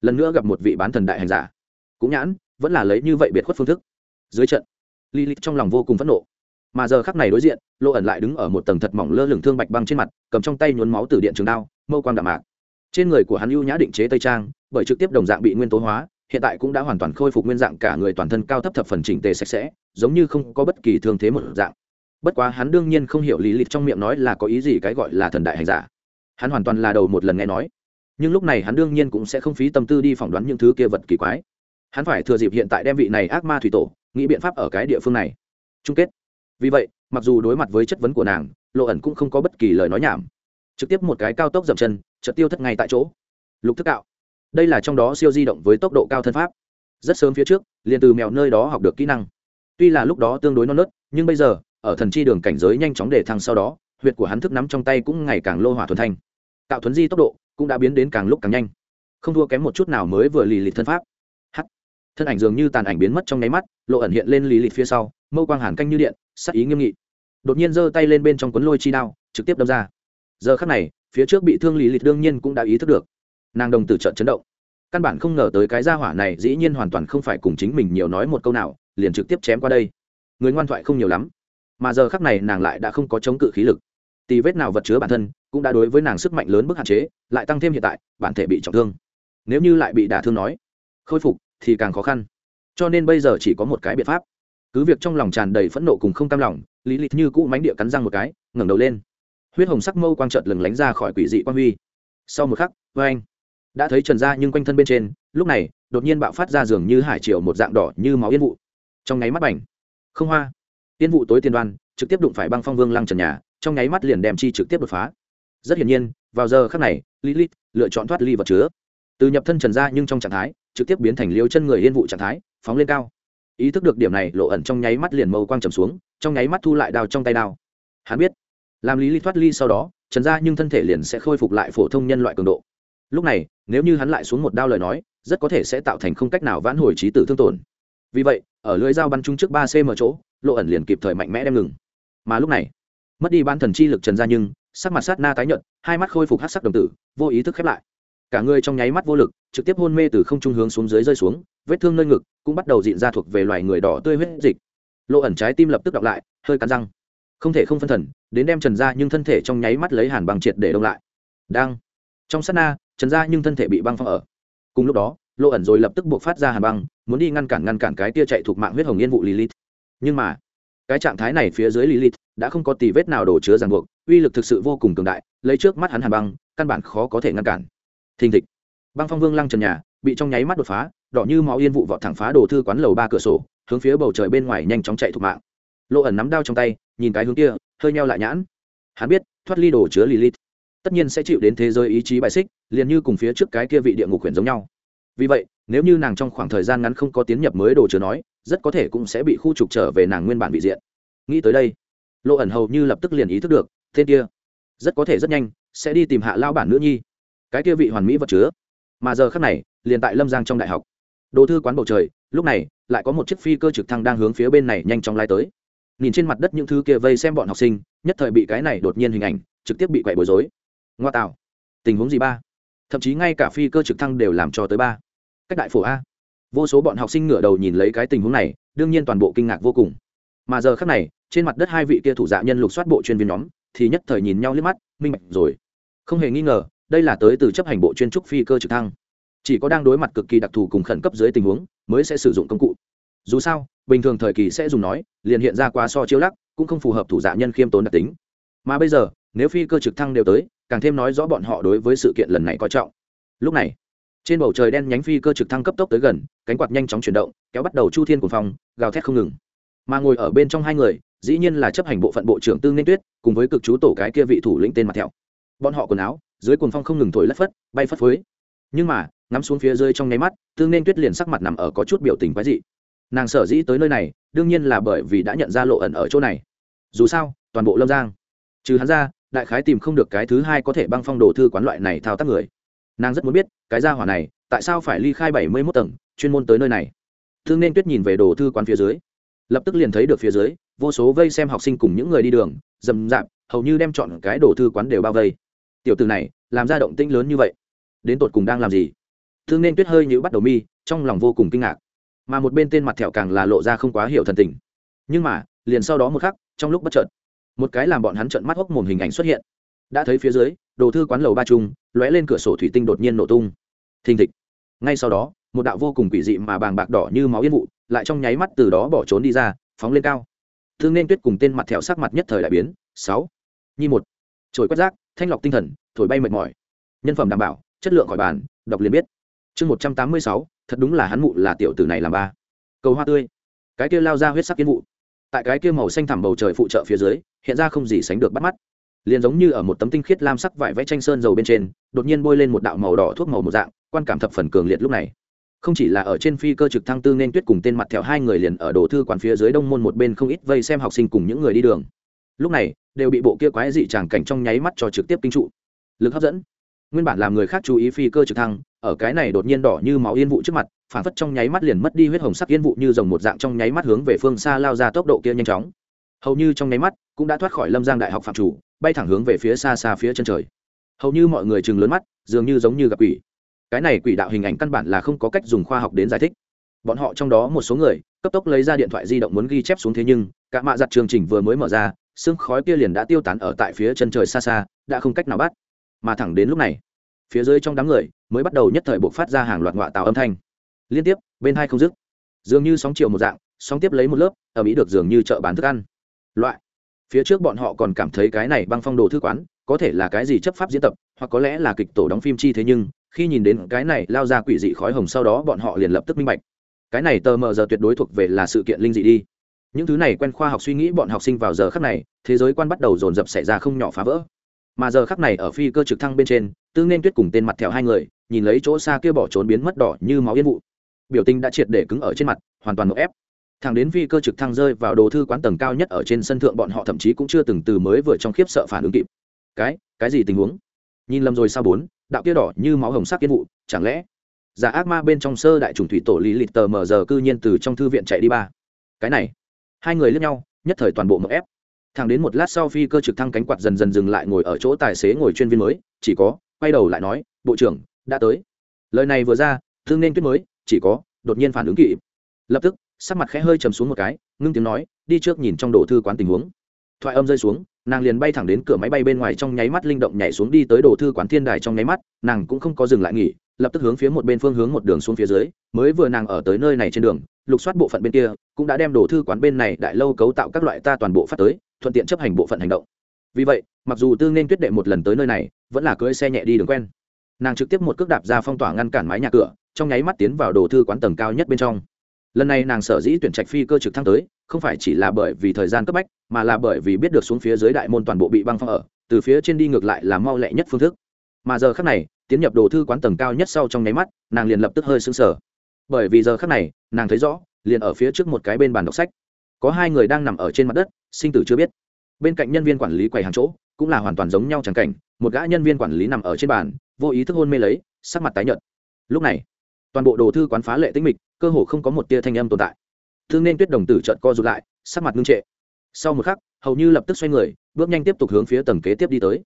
lần nữa gặp một vị bán thần đại hành giả. Cũng nhãn, vẫn là lấy như vậy biệt khuất phương thức. Dưới trận li li trong lòng vô cùng phẫn nộ. Mà giờ khắc này đối diện lộ ẩn lại đứng ở một tầng thật mỏng lơ lửng thương bạch băng trên mặt, cầm trong tay nhuốm máu từ điện trường đao, mâu quang đạm mạc. Trên người của hắn ưu nhã định chế tây trang, bởi trực tiếp đồng dạng bị nguyên tố hóa hiện tại cũng đã hoàn toàn khôi phục nguyên dạng cả người toàn thân cao thấp thập phần chỉnh tề sạch sẽ, giống như không có bất kỳ thương thế một dạng. Bất quá hắn đương nhiên không hiểu lý lịch trong miệng nói là có ý gì cái gọi là thần đại hành giả. Hắn hoàn toàn là đầu một lần nghe nói. Nhưng lúc này hắn đương nhiên cũng sẽ không phí tâm tư đi phỏng đoán những thứ kia vật kỳ quái. Hắn phải thừa dịp hiện tại đem vị này ác ma thủy tổ, nghĩ biện pháp ở cái địa phương này. Chung kết. Vì vậy, mặc dù đối mặt với chất vấn của nàng, lộ ẩn cũng không có bất kỳ lời nói nhảm. Trực tiếp một cái cao tốc dậm chân, chợt tiêu thất ngay tại chỗ. Lục thức cạo đây là trong đó siêu di động với tốc độ cao thân pháp. Rất sớm phía trước, liền từ mèo nơi đó học được kỹ năng. Tuy là lúc đó tương đối non nớt, nhưng bây giờ, ở thần chi đường cảnh giới nhanh chóng để thăng sau đó, huyệt của hắn thức nắm trong tay cũng ngày càng lô hỏa thuần thanh. Tạo thuấn di tốc độ cũng đã biến đến càng lúc càng nhanh. Không thua kém một chút nào mới vừa lì lịt thân pháp. H thân ảnh dường như tàn ảnh biến mất trong nháy mắt, lộ ẩn hiện lên lì lịt phía sau, mâu quang hàn canh như điện, sắc ý nghiêm nghị. Đột nhiên giơ tay lên bên trong cuốn lôi chi đao, trực tiếp đâm ra. Giờ khắc này, phía trước bị thương lì lịt đương nhiên cũng đã ý thức được nàng đồng tử trận chấn động. Căn bản không ngờ tới cái gia hỏa này dĩ nhiên hoàn toàn không phải cùng chính mình nhiều nói một câu nào, liền trực tiếp chém qua đây. Người ngoan thoại không nhiều lắm, mà giờ khắc này nàng lại đã không có chống cự khí lực. Tì vết nào vật chứa bản thân, cũng đã đối với nàng sức mạnh lớn bức hạn chế, lại tăng thêm hiện tại, bản thể bị trọng thương. Nếu như lại bị đả thương nói, khôi phục thì càng khó khăn. Cho nên bây giờ chỉ có một cái biện pháp. Cứ việc trong lòng tràn đầy phẫn nộ cùng không cam lòng, lý lịch như cũ mánh địa cắn răng một cái, ngẩng đầu lên. Huyết hồng sắc mâu quang trợt lừng lánh ra khỏi quỷ dị quang huy. Sau một khắc vê anh đã thấy trần gia nhưng quanh thân bên trên, lúc này, đột nhiên bạo phát ra dường như hải triều một dạng đỏ như máu yên vụ. Trong nháy mắt bảnh không hoa. Yên vụ tối tiên đoan, trực tiếp đụng phải băng phong vương lăng trần nhà, trong nháy mắt liền đem chi trực tiếp đột phá. Rất hiển nhiên, vào giờ khắc này, lilith lựa chọn thoát ly vật chứa. Từ nhập thân trần ra nhưng trong trạng thái, trực tiếp biến thành liêu chân người yên vụ trạng thái, phóng lên cao. Ý thức được điểm này, lộ ẩn trong nháy mắt liền mâu quang trầm xuống, trong nháy mắt thu lại đào trong tay đào. hắn biết, làm lý Ly thoát ly sau đó, trần ra nhưng thân thể liền sẽ khôi phục lại phổ thông nhân loại cường độ lúc này, nếu như hắn lại xuống một đao lời nói, rất có thể sẽ tạo thành không cách nào vãn hồi trí tử thương tổn. Vì vậy, ở lưới dao bắn trúng trước ba cm chỗ, lộ ẩn liền kịp thời mạnh mẽ đem ngừng. Mà lúc này, mất đi ban thần chi lực trần ra nhưng, sắc mặt sát na tái nhợt, hai mắt khôi phục hát sắc đồng tử, vô ý thức khép lại. Cả người trong nháy mắt vô lực, trực tiếp hôn mê từ không trung hướng xuống dưới rơi xuống, vết thương nơi ngực cũng bắt đầu dịn ra thuộc về loài người đỏ tươi huyết dịch. Lộ ẩn trái tim lập tức đọc lại, hơi cắn răng. Không thể không phân thần, đến đem trần ra nhưng thân thể trong nháy mắt lấy hàn bằng triệt để đông lại. Đang. Trong sát na trần ra nhưng thân thể bị băng phong ở. cùng lúc đó lộ ẩn rồi lập tức buộc phát ra hàn băng, muốn đi ngăn cản ngăn cản cái tia chạy thuộc mạng huyết hồng yên vụ lilith. nhưng mà, cái trạng thái này phía dưới lilith đã không có tì vết nào đổ chứa ràng buộc, uy lực thực sự vô cùng cường đại, lấy trước mắt hắn hàn băng, căn bản khó có thể ngăn cản. thình thịch, băng phong vương lăng trần nhà bị trong nháy mắt đột phá, đỏ như máu yên vụ vọt thẳng phá đồ thư quán lầu ba cửa sổ, hướng phía bầu trời bên ngoài nhanh chóng chạy thục mạng. lộ ẩn nắm đao trong tay, nhìn cái hướng kia, hơi nheo lại nhãn. hắn biết, thoát ly đồ chứa lilith tất nhiên sẽ chịu đến thế giới ý chí bài xích, liền như cùng phía trước cái kia vị địa ngục huyền giống nhau. Vì vậy, nếu như nàng trong khoảng thời gian ngắn không có tiến nhập mới đồ chứa nói, rất có thể cũng sẽ bị khu trục trở về nàng nguyên bản vị diện. Nghĩ tới đây lộ ẩn hầu như lập tức liền ý thức được, tên kia rất có thể rất nhanh sẽ đi tìm hạ lao bản nữ nhi. Cái kia vị hoàn mỹ vật chứa. Mà giờ khắc này, liền tại lâm giang trong đại học. Đồ thư quán bầu trời, lúc này, lại có một chiếc phi cơ trực thăng đang hướng phía bên này nhanh chóng lai tới. Nhìn trên mặt đất những thứ kia vây xem bọn học sinh, nhất thời bị cái này đột nhiên hình ảnh, trực tiếp bị quậy bối rối ngoa tạo tình huống gì ba? Thậm chí ngay cả phi cơ trực thăng đều làm cho tới ba. Cách đại phổ a. Vô số bọn học sinh ngửa đầu nhìn lấy cái tình huống này, đương nhiên toàn bộ kinh ngạc vô cùng. Mà giờ khác này, trên mặt đất hai vị kia thủ dạ nhân lục soát bộ chuyên viên nhóm, thì nhất thời nhìn nhau liếc mắt, minh bạch rồi. Không hề nghi ngờ, đây là tới từ chấp hành bộ chuyên trúc phi cơ trực thăng. Chỉ có đang đối mặt cực kỳ đặc thù cùng khẩn cấp dưới tình huống, mới sẽ sử dụng công cụ. Dù sao, bình thường thời kỳ sẽ dùng nói, liền hiện ra quá so chiếu lắc, cũng không phù hợp thủ dạ nhân khiêm tốn đặc tính. Mà bây giờ, nếu phi cơ trực thăng đều tới càng thêm nói rõ bọn họ đối với sự kiện lần này coi trọng. Lúc này, trên bầu trời đen nhánh phi cơ trực thăng cấp tốc tới gần, cánh quạt nhanh chóng chuyển động, kéo bắt đầu chu thiên cuồng phong, gào thét không ngừng. Mà ngồi ở bên trong hai người, dĩ nhiên là chấp hành bộ phận bộ trưởng tương nên tuyết, cùng với cực chú tổ cái kia vị thủ lĩnh tên mặt thẹo. Bọn họ quần áo, dưới cuồng phong không ngừng thổi lất phất, bay phất phới. Nhưng mà, ngắm xuống phía dưới trong nháy mắt tương nên tuyết liền sắc mặt nằm ở có chút biểu tình quái dị. Nàng sở dĩ tới nơi này, đương nhiên là bởi vì đã nhận ra lộ ẩn ở chỗ này. Dù sao, toàn bộ lâm giang, trừ hắn ra đại khái tìm không được cái thứ hai có thể băng phong đồ thư quán loại này thao tác người. Nàng rất muốn biết, cái gia hỏa này, tại sao phải ly khai bảy mươi mốt tầng, chuyên môn tới nơi này? Thương nên tuyết nhìn về đồ thư quán phía dưới. Lập tức liền thấy được phía dưới, vô số vây xem học sinh cùng những người đi đường dầm rạp, hầu như đem chọn cái đồ thư quán đều bao vây. Tiểu từ này, làm ra động tĩnh lớn như vậy, đến tột cùng đang làm gì? Thương nên tuyết hơi như bắt đầu mi, trong lòng vô cùng kinh ngạc. Mà một bên tên mặt thẹo càng là lộ ra không quá hiểu thần tình. Nhưng mà, liền sau đó một khắc, trong lúc bất chợt một cái làm bọn hắn trợn mắt hốc mồm hình ảnh xuất hiện. Đã thấy phía dưới, đồ thư quán lầu ba trung lóe lên cửa sổ thủy tinh đột nhiên nổ tung. Thình thịch. Ngay sau đó, một đạo vô cùng quỷ dị mà bàng bạc đỏ như máu yên vụ, lại trong nháy mắt từ đó bỏ trốn đi ra, phóng lên cao. Thương nên tuyết cùng tên mặt thẹo sắc mặt nhất thời đại biến. Sáu. Nhi một. Trồi quét rác, thanh lọc tinh thần, thổi bay mệt mỏi. Nhân phẩm đảm bảo, chất lượng khỏi bàn, đọc liền biết. Chương một trăm tám mươi sáu, thật đúng là hắn mụ là tiểu tử này làm ba. Cầu hoa tươi. Cái kia lao ra huyết sắc kiến vụ tại cái kia màu xanh thẳm bầu trời phụ trợ phía dưới, hiện ra không gì sánh được bắt mắt. Liền giống như ở một tấm tinh khiết lam sắc vải vẽ tranh sơn dầu bên trên, đột nhiên bôi lên một đạo màu đỏ thuốc màu một dạng, quan cảm thập phần cường liệt lúc này. Không chỉ là ở trên phi cơ trực thăng tư nên tuyết cùng tên mặt theo hai người liền ở đồ thư quán phía dưới đông môn một bên không ít vây xem học sinh cùng những người đi đường. Lúc này, đều bị bộ kia quái dị tràng cảnh trong nháy mắt cho trực tiếp kinh trụ. Lực hấp dẫn nguyên bản làm người khác chú ý phi cơ trực thăng, ở cái này đột nhiên đỏ như máu yên vụ trước mặt, phản phất trong nháy mắt liền mất đi huyết hồng sắc yên vụ như dòng một dạng trong nháy mắt hướng về phương xa lao ra tốc độ kia nhanh chóng. Hầu như trong nháy mắt, cũng đã thoát khỏi lâm giang đại học phạm chủ, bay thẳng hướng về phía xa xa phía chân trời. Hầu như mọi người chừng lớn mắt, dường như giống như gặp quỷ. Cái này quỷ đạo hình ảnh căn bản là không có cách dùng khoa học đến giải thích. Bọn họ trong đó một số người, cấp tốc lấy ra điện thoại di động muốn ghi chép xuống thế nhưng, cả mạ giặt chương trình vừa mới mở ra sương khói kia liền đã tiêu tán ở tại phía chân trời xa xa, đã không cách nào bắt mà thẳng đến lúc này, phía dưới trong đám người mới bắt đầu nhất thời buộc phát ra hàng loạt ngọa tạo âm thanh. Liên tiếp, bên hai không dứt, dường như sóng chiều một dạng, sóng tiếp lấy một lớp ở mỹ được dường như chợ bán thức ăn. Loại, phía trước bọn họ còn cảm thấy cái này băng phong đồ thư quán có thể là cái gì chấp pháp diễn tập, hoặc có lẽ là kịch tổ đóng phim chi thế nhưng, khi nhìn đến cái này lao ra quỷ dị khói hồng sau đó bọn họ liền lập tức minh bạch. Cái này tờ mờ giờ tuyệt đối thuộc về là sự kiện linh dị đi. Những thứ này quen khoa học suy nghĩ bọn học sinh vào giờ khắc này, thế giới quan bắt đầu dồn dập xảy ra không nhỏ phá vỡ mà giờ khắc này ở phi cơ trực thăng bên trên tương nên tuyết cùng tên mặt thẹo hai người, nhìn lấy chỗ xa kia bỏ trốn biến mất đỏ như máu yên vụ. Biểu tình đã triệt để cứng ở trên mặt, hoàn toàn nổ ép. Thằng đến phi cơ trực thăng rơi vào đồ thư quán tầng cao nhất ở trên sân thượng bọn họ thậm chí cũng chưa từng từ mới vừa trong khiếp sợ phản ứng kịp. Cái cái gì tình huống? Nhìn lầm rồi sao bốn, đạo kia đỏ như máu hồng sắc yên vụ, chẳng lẽ giả ác ma bên trong sơ đại trùng thủy tổ lý lịch tờ mờ giờ cư nhiên từ trong thư viện chạy đi ba? Cái này, hai người lướt nhau, nhất thời toàn bộ mờ ép thẳng đến một lát sau phi cơ trực thăng cánh quạt dần dần dừng lại ngồi ở chỗ tài xế ngồi chuyên viên mới, chỉ có, quay đầu lại nói, bộ trưởng, đã tới. Lời này vừa ra, thương nên tuyết mới, chỉ có, đột nhiên phản ứng kỵ lập tức, sắc mặt khẽ hơi chầm xuống một cái, ngưng tiếng nói, đi trước nhìn trong đồ thư quán tình huống. Thoại âm rơi xuống, nàng liền bay thẳng đến cửa máy bay bên ngoài trong nháy mắt linh động nhảy xuống đi tới đồ thư quán thiên đài trong nháy mắt, nàng cũng không có dừng lại nghỉ, lập tức hướng phía một bên phương hướng một đường xuống phía dưới, mới vừa nàng ở tới nơi này trên đường, lục soát bộ phận bên kia, cũng đã đem đồ thư quán bên này đại lâu cấu tạo các loại ta toàn bộ phát tới thuận tiện chấp hành bộ phận hành động. Vì vậy, mặc dù tư nên tuyết đệ một lần tới nơi này, vẫn là cưỡi xe nhẹ đi đường quen. Nàng trực tiếp một cước đạp ra phong tỏa ngăn cản mái nhà cửa, trong nháy mắt tiến vào đồ thư quán tầng cao nhất bên trong. Lần này nàng sở dĩ tuyển trạch phi cơ trực thăng tới, không phải chỉ là bởi vì thời gian cấp bách, mà là bởi vì biết được xuống phía dưới đại môn toàn bộ bị băng phong ở, từ phía trên đi ngược lại là mau lẹ nhất phương thức. Mà giờ khác này, tiến nhập đồ thư quán tầng cao nhất sau trong nháy mắt, nàng liền lập tức hơi sững sờ. Bởi vì giờ khác này, nàng thấy rõ, liền ở phía trước một cái bên bàn đọc sách có hai người đang nằm ở trên mặt đất, sinh tử chưa biết. Bên cạnh nhân viên quản lý quầy hàng chỗ, cũng là hoàn toàn giống nhau chẳng cảnh, một gã nhân viên quản lý nằm ở trên bàn, vô ý thức hôn mê lấy, sắc mặt tái nhợt. Lúc này, toàn bộ đồ thư quán phá lệ tĩnh mịch, cơ hồ không có một tia thanh âm tồn tại. Thương nên tuyết đồng tử trợn co rụt lại, sắc mặt ngưng trệ. Sau một khắc, hầu như lập tức xoay người, bước nhanh tiếp tục hướng phía tầng kế tiếp đi tới.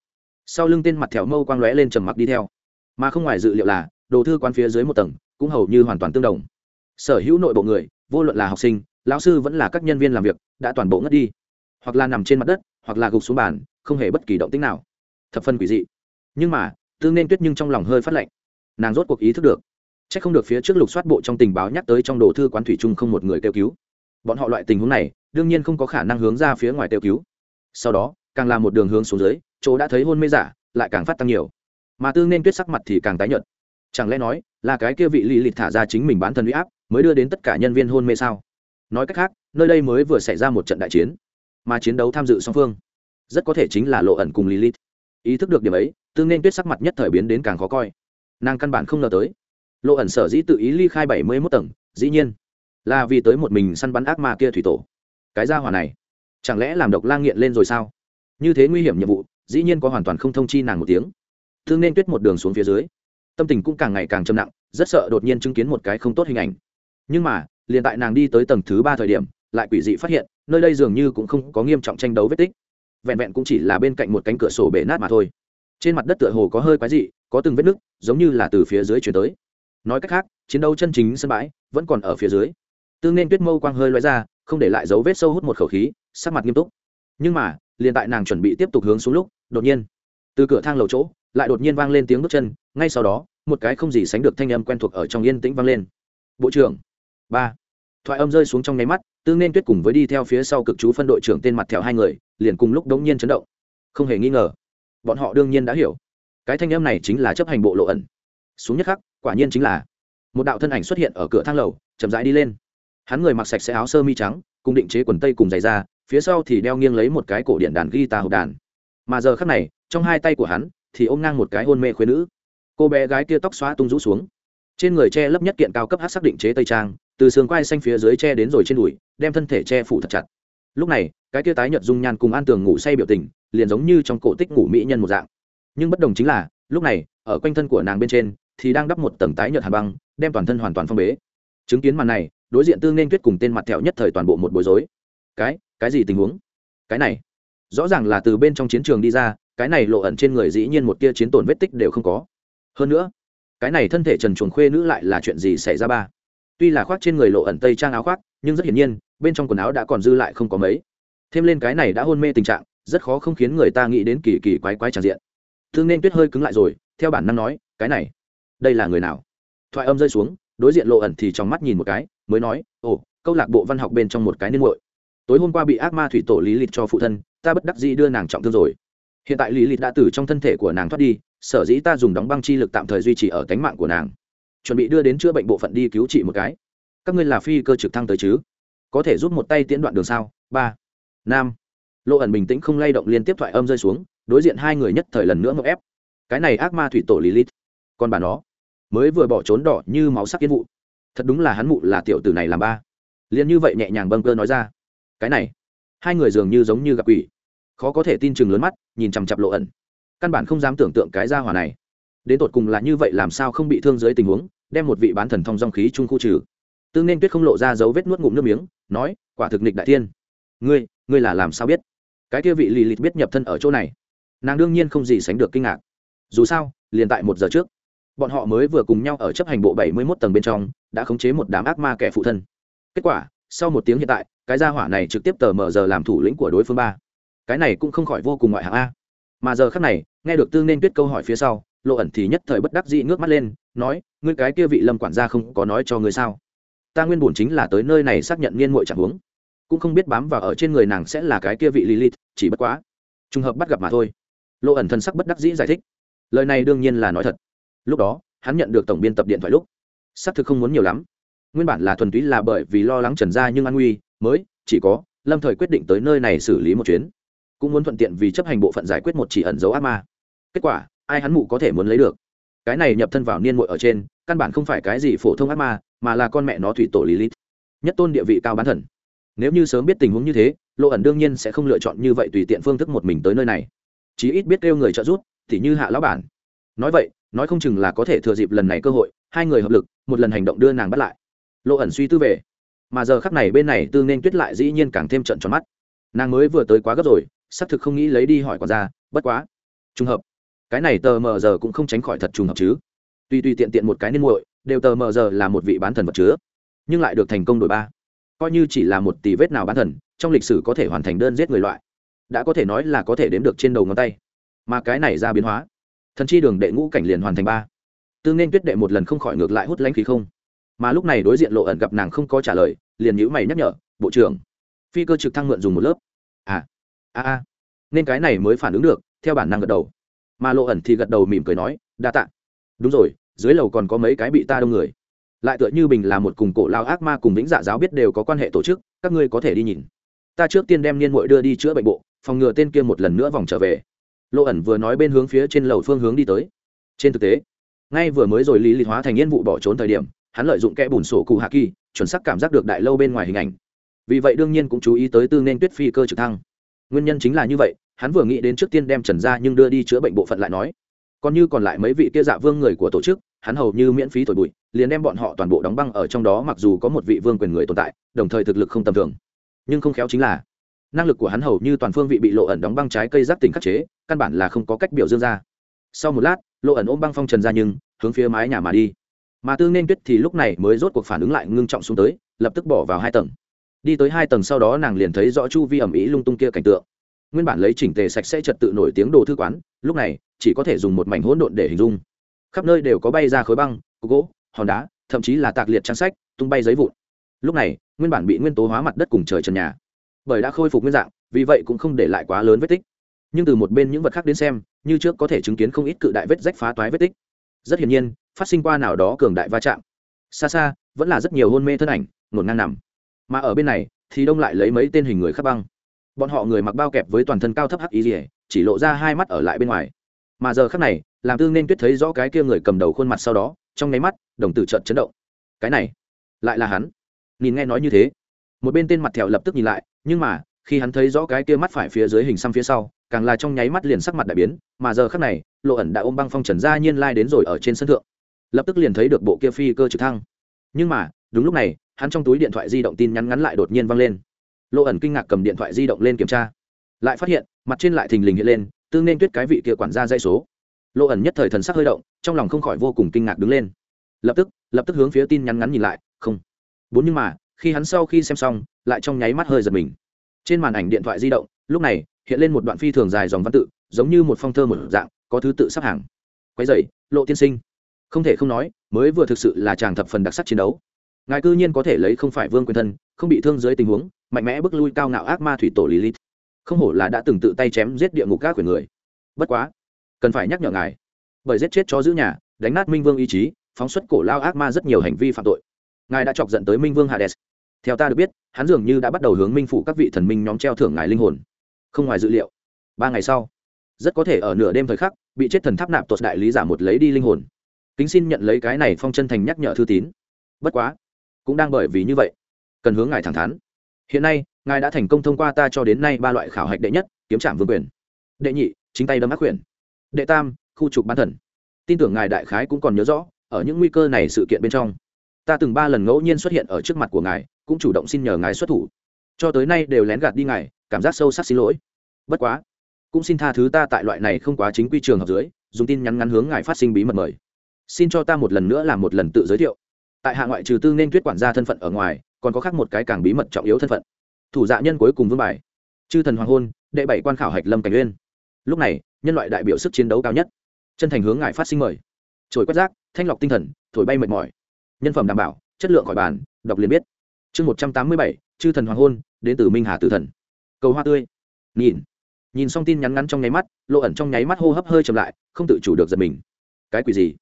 Sau lưng tên mặt thẹo mâu quang lóe lên trầm mặc đi theo. Mà không ngoài dự liệu là, đồ thư quán phía dưới một tầng, cũng hầu như hoàn toàn tương đồng. Sở hữu nội bộ người, vô luận là học sinh lão sư vẫn là các nhân viên làm việc, đã toàn bộ ngất đi. Hoặc là nằm trên mặt đất, hoặc là gục xuống bàn, không hề bất kỳ động tích nào. Thập phân quỷ dị. Nhưng mà tương nên tuyết nhưng trong lòng hơi phát lạnh nàng rốt cuộc ý thức được. C h ắ c không được phía trước lục soát bộ trong tình báo nhắc tới trong đồ thư quán thủy chung không một người kêu cứu. Bọn họ loại tình huống này, đương nhiên không có khả năng hướng ra phía ngoài kêu cứu. Sau đó, càng là một đường hướng xuống dưới, chỗ đã thấy hôn mê giả, lại càng phát tăng nhiều. Mà tương nên tuyết sắc mặt thì càng tái nhợt. Chẳng lẽ nói là cái kia vị lì lịt thả ra chính mình bán thân huy áp, mới đưa đến tất cả nhân viên hôn mê sao? Nói cách khác, nơi đây mới vừa xảy ra một trận đại chiến, mà chiến đấu tham dự song phương rất có thể chính là lộ ẩn cùng lilith. Ý thức được điểm ấy tương nên tuyết sắc mặt nhất thời biến đến càng khó coi. Nàng căn bản không ngờ tới, lộ ẩn sở dĩ tự ý ly khai bảy mươi mốt tầng, dĩ nhiên là vì tới một mình săn bắn ác ma kia thủy tổ. Cái gia hỏa này, chẳng lẽ làm độc lang nghiện lên rồi sao? Như thế nguy hiểm nhiệm vụ, dĩ nhiên có hoàn toàn không thông chi nàng một tiếng. Thương nên tuyết một đường xuống phía dưới, tâm tình cũng càng ngày càng trầm nặng, rất sợ đột nhiên chứng kiến một cái không tốt hình ảnh. Nhưng mà liền tại nàng đi tới tầng thứ ba thời điểm, lại quỷ dị phát hiện, nơi đây dường như cũng không có nghiêm trọng tranh đấu vết tích. Vẹn vẹn cũng chỉ là bên cạnh một cánh cửa sổ bể nát mà thôi. Trên mặt đất tựa hồ có hơi quái dị, có từng vết nứt, giống như là từ phía dưới chuyển tới. Nói cách khác, chiến đấu chân chính sân bãi vẫn còn ở phía dưới. Tương nên tuyết mâu quang hơi loay ra, không để lại dấu vết sâu hút một khẩu khí, sắc mặt nghiêm túc. Nhưng mà, liền tại nàng chuẩn bị tiếp tục hướng xuống lúc, đột nhiên, từ cửa thang lầu chỗ, lại đột nhiên vang lên tiếng bước chân. Ngay sau đó, một cái không gì sánh được thanh âm quen thuộc ở trong yên tĩnh vang lên. Bộ trưởng! Ba. Thoại âm rơi xuống trong nháy mắt tương nên tuyết cùng với đi theo phía sau cực chú phân đội trưởng tên mặt thẹo hai người, liền cùng lúc đống nhiên chấn động. Không hề nghi ngờ, bọn họ đương nhiên đã hiểu. Cái thanh âm này chính là chấp hành bộ lộ ẩn. Xuống nhất khắc, quả nhiên chính là một đạo thân ảnh xuất hiện ở cửa thang lầu, chậm rãi đi lên. Hắn người mặc sạch sẽ áo sơ mi trắng, cùng định chế quần tây cùng giày da, phía sau thì đeo nghiêng lấy một cái cổ điện đàn guitar hộp đàn. Mà giờ khắc này, trong hai tay của hắn thì ôm ngang một cái hôn mê khuyên nữ. Cô bé gái kia tóc xóa tung rũ xuống. Trên người che lấp nhất kiện cao cấp hát xác định chế tây trang từ sườn quai xanh phía dưới che đến rồi trên đùi, đem thân thể che phủ thật chặt. Lúc này, cái kia tái nhợt dung nhan cùng an tường ngủ say biểu tình, liền giống như trong cổ tích ngủ mỹ nhân một dạng. Nhưng bất đồng chính là, lúc này, ở quanh thân của nàng bên trên, thì đang đắp một tầng tái nhợt hà băng, đem toàn thân hoàn toàn phong bế. Chứng kiến màn này, đối diện tương nên tuyết cùng tên mặt thẹo nhất thời toàn bộ một bối rối. Cái cái gì tình huống? Cái này, rõ ràng là từ bên trong chiến trường đi ra, cái này lộ ẩn trên người dĩ nhiên một tia chiến tổn vết tích đều không có. Hơn nữa, cái này thân thể trần chuồng khuê nữ lại là chuyện gì xảy ra ba? Tuy là khoác trên người lộ ẩn tây trang áo khoác, nhưng rất hiển nhiên, bên trong quần áo đã còn dư lại không có mấy. Thêm lên cái này đã hôn mê tình trạng, rất khó không khiến người ta nghĩ đến kỳ kỳ quái quái tràn diện. Thương nên tuyết hơi cứng lại rồi, theo bản năng nói, cái này, đây là người nào? Thoại âm rơi xuống, đối diện lộ ẩn thì trong mắt nhìn một cái, mới nói, ồ, câu lạc bộ văn học bên trong một cái niên muội. Tối hôm qua bị ác ma thủy tổ lý lịch cho phụ thân, ta bất đắc dĩ đưa nàng trọng thương rồi. Hiện tại lý lịch đã từ trong thân thể của nàng thoát đi, sở dĩ ta dùng đóng băng chi lực tạm thời duy trì ở cánh mạng của nàng chuẩn bị đưa đến chữa bệnh bộ phận đi cứu trị một cái. Các ngươi là phi cơ trực thăng tới chứ? Có thể giúp một tay tiễn đoạn đường sao? Ba. Nam. Lộ ẩn bình tĩnh không lay động liên tiếp thoại âm rơi xuống, đối diện hai người nhất thời lần nữa ngậm ép. Cái này ác ma thủy tổ lilith. Còn bà nó. Mới vừa bỏ trốn đỏ như máu sắc kiến vụ. Thật đúng là hắn mụ là tiểu tử này làm ba. Liền như vậy nhẹ nhàng bâng cơ nói ra. Cái này. Hai người dường như giống như gặp quỷ. Khó có thể tin chừng lớn mắt, nhìn chằm chặp lộ ẩn. Căn bản không dám tưởng tượng cái gia hỏa này đến tột cùng là như vậy làm sao không bị thương dưới tình huống, đem một vị bán thần thông dòng khí trung khu trừ. Tương nên tuyết không lộ ra dấu vết nuốt ngụm nước miếng, nói, quả thực nịch đại tiên ngươi ngươi là làm sao biết? Cái kia vị lì lịt biết nhập thân ở chỗ này. Nàng đương nhiên không gì sánh được kinh ngạc. Dù sao, liền tại một giờ trước, bọn họ mới vừa cùng nhau ở chấp hành bộ bảy mươi mốt tầng bên trong, đã khống chế một đám ác ma kẻ phụ thân. Kết quả, sau một tiếng hiện tại, cái gia hỏa này trực tiếp tờ mở giờ làm thủ lĩnh của đối phương ba. Cái này cũng không khỏi vô cùng ngoại hạng a. Mà giờ khác này, nghe được tương nên tuyết câu hỏi phía sau lộ ẩn thì nhất thời bất đắc dĩ ngước mắt lên, nói, ngươi cái kia vị lâm quản gia không có nói cho ngươi sao? Ta nguyên bổn chính là tới nơi này xác nhận niên muội trạng huống. Cũng không biết bám vào ở trên người nàng sẽ là cái kia vị lilith, chỉ bất quá, trùng hợp bắt gặp mà thôi. Lộ ẩn thân sắc bất đắc dĩ giải thích. Lời này đương nhiên là nói thật. Lúc đó, hắn nhận được tổng biên tập điện thoại lúc, xác thực không muốn nhiều lắm. Nguyên bản là thuần túy là bởi vì lo lắng trần gia nhưng an nguy, mới, chỉ có, lâm thời quyết định tới nơi này xử lý một chuyến. Cũng muốn thuận tiện vì chấp hành bộ phận giải quyết một chỉ ẩn dấu ác ma. Kết quả ai hắn mụ có thể muốn lấy được. Cái này nhập thân vào niên muội ở trên, căn bản không phải cái gì phổ thông ác ma, mà là con mẹ nó thủy tổ lilith. Nhất tôn địa vị cao bán thần. Nếu như sớm biết tình huống như thế, lộ ẩn đương nhiên sẽ không lựa chọn như vậy tùy tiện phương thức một mình tới nơi này. Chí ít biết kêu người trợ giúp, thì như hạ lão bản. Nói vậy, nói không chừng là có thể thừa dịp lần này cơ hội, hai người hợp lực, một lần hành động đưa nàng bắt lại. Lộ ẩn suy tư về, mà giờ khắc này bên này tư nên tuyết lại dĩ nhiên càng thêm trận tròn mắt. Nàng mới vừa tới quá gấp rồi, xác thực không nghĩ lấy đi hỏi còn ra bất quá. Trùng hợp cái này tờ mờ giờ cũng không tránh khỏi thật trùng hợp chứ. Tuy tuy tiện tiện một cái nên muội, đều tờ mờ giờ là một vị bán thần vật chứa, nhưng lại được thành công đổi ba. Coi như chỉ là một tỷ vết nào bán thần, trong lịch sử có thể hoàn thành đơn giết người loại. Đã có thể nói là có thể đếm được trên đầu ngón tay. Mà cái này ra biến hóa, thần chi đường đệ ngũ cảnh liền hoàn thành ba. Tương nên tuyết đệ một lần không khỏi ngược lại hút lãnh khí không. Mà lúc này đối diện lộ ẩn gặp nàng không có trả lời, liền nhữ mày nhắc nhở, bộ trưởng, phi cơ trực thăng mượn dùng một lớp. À a a. Nên cái này mới phản ứng được, theo bản năng gật đầu mà lộ ẩn thì gật đầu mỉm cười nói, đa tạ. Đúng rồi, dưới lầu còn có mấy cái bị ta đông người. Lại tựa như bình là một cùng cổ lao ác ma cùng lĩnh dạ giáo biết đều có quan hệ tổ chức, các ngươi có thể đi nhìn. Ta trước tiên đem niên mội đưa đi chữa bệnh bộ, phòng ngừa tên kia một lần nữa vòng trở về. Lộ ẩn vừa nói bên hướng phía trên lầu phương hướng đi tới. Trên thực tế, ngay vừa mới rồi lý lịch hóa thành nhiên vụ bỏ trốn thời điểm, hắn lợi dụng kẽ bùn sổ cụ hạ kỳ, chuẩn xác cảm giác được đại lâu bên ngoài hình ảnh. Vì vậy đương nhiên cũng chú ý tới tư nên tuyết phi cơ trực thăng. Nguyên nhân chính là như vậy hắn vừa nghĩ đến trước tiên đem trần ra nhưng đưa đi chữa bệnh bộ phận lại nói, còn như còn lại mấy vị kia dạ vương người của tổ chức, hắn hầu như miễn phí thổi bụi, liền đem bọn họ toàn bộ đóng băng ở trong đó mặc dù có một vị vương quyền người tồn tại, đồng thời thực lực không tầm thường. Nhưng không khéo chính là, năng lực của hắn hầu như toàn phương vị bị lộ ẩn đóng băng trái cây giáp tình khắc chế, căn bản là không có cách biểu dương ra. Sau một lát, lộ ẩn ôm băng phong trần ra nhưng, hướng phía mái nhà mà đi. Mà tương nên tuyết thì lúc này mới rốt cuộc phản ứng lại ngưng trọng xuống tới, lập tức bỏ vào hai tầng. Đi tới hai tầng sau đó nàng liền thấy rõ chu vi ẩm ý lung tung kia cảnh tượng nguyên bản lấy chỉnh tề sạch sẽ trật tự nổi tiếng đồ thư quán, lúc này, chỉ có thể dùng một mảnh hỗn độn để hình dung. Khắp nơi đều có bay ra khối băng gỗ, hòn đá, thậm chí là tạc liệt trang sách, tung bay giấy vụn. Lúc này, nguyên bản bị nguyên tố hóa mặt đất cùng trời trần nhà. Bởi đã khôi phục nguyên dạng, vì vậy cũng không để lại quá lớn vết tích. Nhưng từ một bên những vật khác đến xem, như trước có thể chứng kiến không ít cự đại vết rách phá toái vết tích. Rất hiển nhiên, phát sinh qua nào đó cường đại va chạm. Xa xa, vẫn là rất nhiều hôn mê thân ảnh, ngổn ngang nằm. Mà ở bên này, thì đông lại lấy mấy tên hình người khắp băng bọn họ người mặc bao kẹp với toàn thân cao thấp hắc y rỉa chỉ lộ ra hai mắt ở lại bên ngoài. Mà giờ khắc này, làm tương nên tuyết thấy rõ cái kia người cầm đầu khuôn mặt sau đó, trong nháy mắt, đồng tử trận chấn động. Cái này, lại là hắn. Nhìn nghe nói như thế, một bên tên mặt thẹo lập tức nhìn lại, nhưng mà, khi hắn thấy rõ cái kia mắt phải phía dưới hình xăm phía sau, càng là trong nháy mắt liền sắc mặt đại biến, mà giờ khắc này, lộ ẩn đã ôm băng phong trần gia nhiên lai đến rồi ở trên sân thượng. Lập tức liền thấy được bộ kia phi cơ trực thăng. Nhưng mà, đúng lúc này, hắn trong túi điện thoại di động tin nhắn ngắn lại đột nhiên văng lên lộ ẩn kinh ngạc cầm điện thoại di động lên kiểm tra. Lại phát hiện, mặt trên lại thình lình hiện lên tương nên tuyết cái vị kia quản gia dây số. Lộ ẩn nhất thời thần sắc hơi động, trong lòng không khỏi vô cùng kinh ngạc đứng lên. Lập tức lập tức hướng phía tin nhắn ngắn nhìn lại, không. Bốn nhưng mà, khi hắn sau khi xem xong, lại trong nháy mắt hơi giật mình. Trên màn ảnh điện thoại di động, lúc này, hiện lên một đoạn phi thường dài dòng văn tự, giống như một phong thơ một dạng, có thứ tự sắp hàng. Quay dậy lộ tiên sinh. Không thể không nói, mới vừa thực sự là chàng thập phần đặc sắc chiến đấu ngài cư nhiên có thể lấy không phải vương quyền thân, không bị thương dưới tình huống, mạnh mẽ bước lui cao ngạo ác ma thủy tổ lý lít không hổ là đã từng tự tay chém giết địa ngục các quyền người. Bất quá, cần phải nhắc nhở ngài, bởi giết chết cho giữ nhà, đánh nát minh vương ý chí, phóng xuất cổ lao ác ma rất nhiều hành vi phạm tội. Ngài đã chọc giận tới minh vương hades. Theo ta được biết, hắn dường như đã bắt đầu hướng minh phủ các vị thần minh nhóm treo thưởng ngài linh hồn. Không ngoài dự liệu, ba ngày sau, rất có thể ở nửa đêm thời khắc, bị chết thần tháp nạp tuột đại lý giả một lấy đi linh hồn. Kính xin nhận lấy cái này phong chân thành nhắc nhở thư tín. Bất quá cũng đang bởi vì như vậy, cần hướng ngài thẳng thắn. Hiện nay, ngài đã thành công thông qua ta cho đến nay ba loại khảo hạch đệ nhất, kiếm trạm vương quyền. Đệ nhị, chính tay đâm ác quyền. Đệ tam, khu trục ban thần. Tin tưởng ngài đại khái cũng còn nhớ rõ, ở những nguy cơ này sự kiện bên trong, ta từng ba lần ngẫu nhiên xuất hiện ở trước mặt của ngài, cũng chủ động xin nhờ ngài xuất thủ. Cho tới nay đều lén gạt đi ngài, cảm giác sâu sắc xin lỗi. Bất quá, cũng xin tha thứ ta tại loại này không quá chính quy trường học dưới, dùng tin nhắn ngắn hướng ngài phát sinh bí mật mời. Xin cho ta một lần nữa làm một lần tự giới thiệu tại hạ ngoại trừ tư nên tuyết quản gia thân phận ở ngoài, còn có khác một cái càng bí mật trọng yếu thân phận. Thủ dạ nhân cuối cùng vương bài. Chư thần hoàng hôn, đệ bảy quan khảo hạch lâm cảnh uyên. Lúc này, nhân loại đại biểu sức chiến đấu cao nhất. Chân thành hướng ngài phát sinh mời. Trồi quét rác, thanh lọc tinh thần, thổi bay mệt mỏi. Nhân phẩm đảm bảo, chất lượng khỏi bàn, đọc liền biết. Chương một trăm tám mươi bảy, chư thần hoàng hôn, đến từ minh hà tử thần. Cầu hoa tươi. Nhìn. Nhìn xong tin nhắn ngắn trong nháy mắt, lộ ẩn trong nháy mắt hô hấp hơi chậm lại, không tự chủ được giật mình. Cái quỷ gì?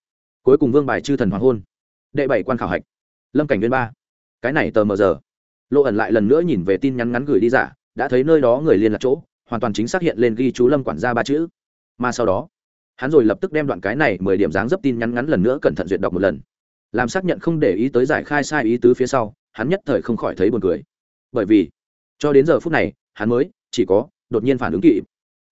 Cuối cùng vương bài chư thần hoàng hôn đệ bảy quan khảo hạch. Lâm cảnh viên ba. Cái này tờ mờ giờ. Lộ ẩn lại lần nữa nhìn về tin nhắn ngắn gửi đi giả, đã thấy nơi đó người liên lạc chỗ, hoàn toàn chính xác hiện lên ghi chú lâm quản gia ba chữ. Mà sau đó, hắn rồi lập tức đem đoạn cái này mười điểm dáng dấp tin nhắn ngắn lần nữa cẩn thận duyệt đọc một lần. Làm xác nhận không để ý tới giải khai sai ý tứ phía sau, hắn nhất thời không khỏi thấy buồn cười. Bởi vì, cho đến giờ phút này, hắn mới chỉ có đột nhiên phản ứng kỵ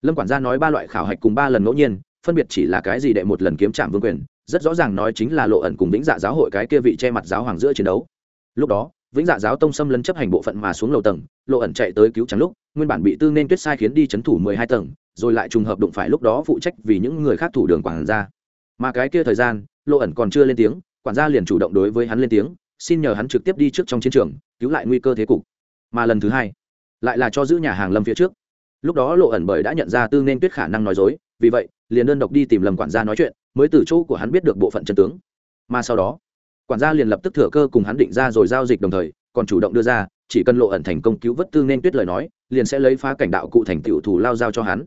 lâm quản gia nói ba loại khảo hạch cùng ba lần ngẫu nhiên, phân biệt chỉ là cái gì đệ một lần kiếm trạm vương quyền rất rõ ràng nói chính là lộ ẩn cùng vĩnh dạ giáo hội cái kia vị che mặt giáo hoàng giữa chiến đấu. Lúc đó, vĩnh dạ giáo tông xâm lấn chấp hành bộ phận mà xuống lầu tầng, lộ ẩn chạy tới cứu trắng lúc, nguyên bản bị tư nên tuyết sai khiến đi c h ấ n thủ mười hai tầng, rồi lại trùng hợp đụng phải lúc đó phụ trách vì những người khác thủ đường quản gia. Mà cái kia thời gian, lộ ẩn còn chưa lên tiếng, quản gia liền chủ động đối với hắn lên tiếng, xin nhờ hắn trực tiếp đi trước trong chiến trường, cứu lại nguy cơ thế cục. Mà lần thứ hai, lại là cho giữ nhà hàng lâm phía trước. Lúc đó lộ ẩn bởi đã nhận ra tư nên tuyết khả năng nói dối, vì vậy, liền đơn độc đi tìm lầm quản gia nói chuyện mới từ chỗ của hắn biết được bộ phận chân tướng. Mà sau đó, quản gia liền lập tức thừa cơ cùng hắn định ra rồi giao dịch đồng thời, còn chủ động đưa ra, chỉ cần lộ ẩn thành công cứu vớt tư nên tuyết lời nói, liền sẽ lấy phá cảnh đạo cụ thành tựu thủ lao giao cho hắn.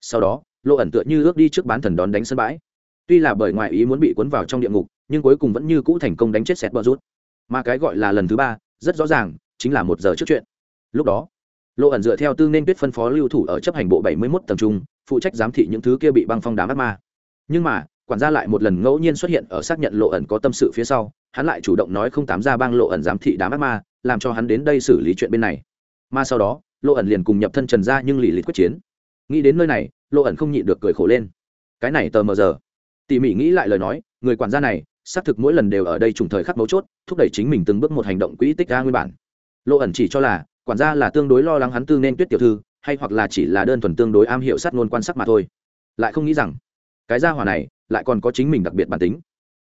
Sau đó, lộ ẩn tựa như ước đi trước bán thần đón đánh sân bãi. Tuy là bởi ngoại ý muốn bị cuốn vào trong địa ngục, nhưng cuối cùng vẫn như cũ thành công đánh chết sẹt bờ rút. Mà cái gọi là lần thứ ba, rất rõ ràng, chính là một giờ trước chuyện. Lúc đó, lộ ẩn dựa theo tư nên tuyết phân phó lưu thủ ở chấp hành bộ bảy mươi 71 tầng trung, phụ trách giám thị những thứ kia bị băng phong đám ác ma. Nhưng mà quản gia lại một lần ngẫu nhiên xuất hiện ở xác nhận lộ ẩn có tâm sự phía sau, hắn lại chủ động nói không tám ra bang lộ ẩn giám thị đám ác ma, làm cho hắn đến đây xử lý chuyện bên này. Mà sau đó, lộ ẩn liền cùng nhập thân trần ra nhưng lì lịch quyết chiến. Nghĩ đến nơi này, lộ ẩn không nhịn được cười khổ lên. Cái này tờ mờ giờ. Tỉ mỉ nghĩ lại lời nói, người quản gia này, xác thực mỗi lần đều ở đây trùng thời khắc mấu chốt, thúc đẩy chính mình từng bước một hành động quỹ tích ra nguyên bản. Lộ ẩn chỉ cho là, quản gia là tương đối lo lắng hắn tư nên tuyết tiểu thư, hay hoặc là chỉ là đơn thuần tương đối am hiểu sát ngôn quan sát mà thôi. Lại không nghĩ rằng, cái gia hỏa này lại còn có chính mình đặc biệt bản tính.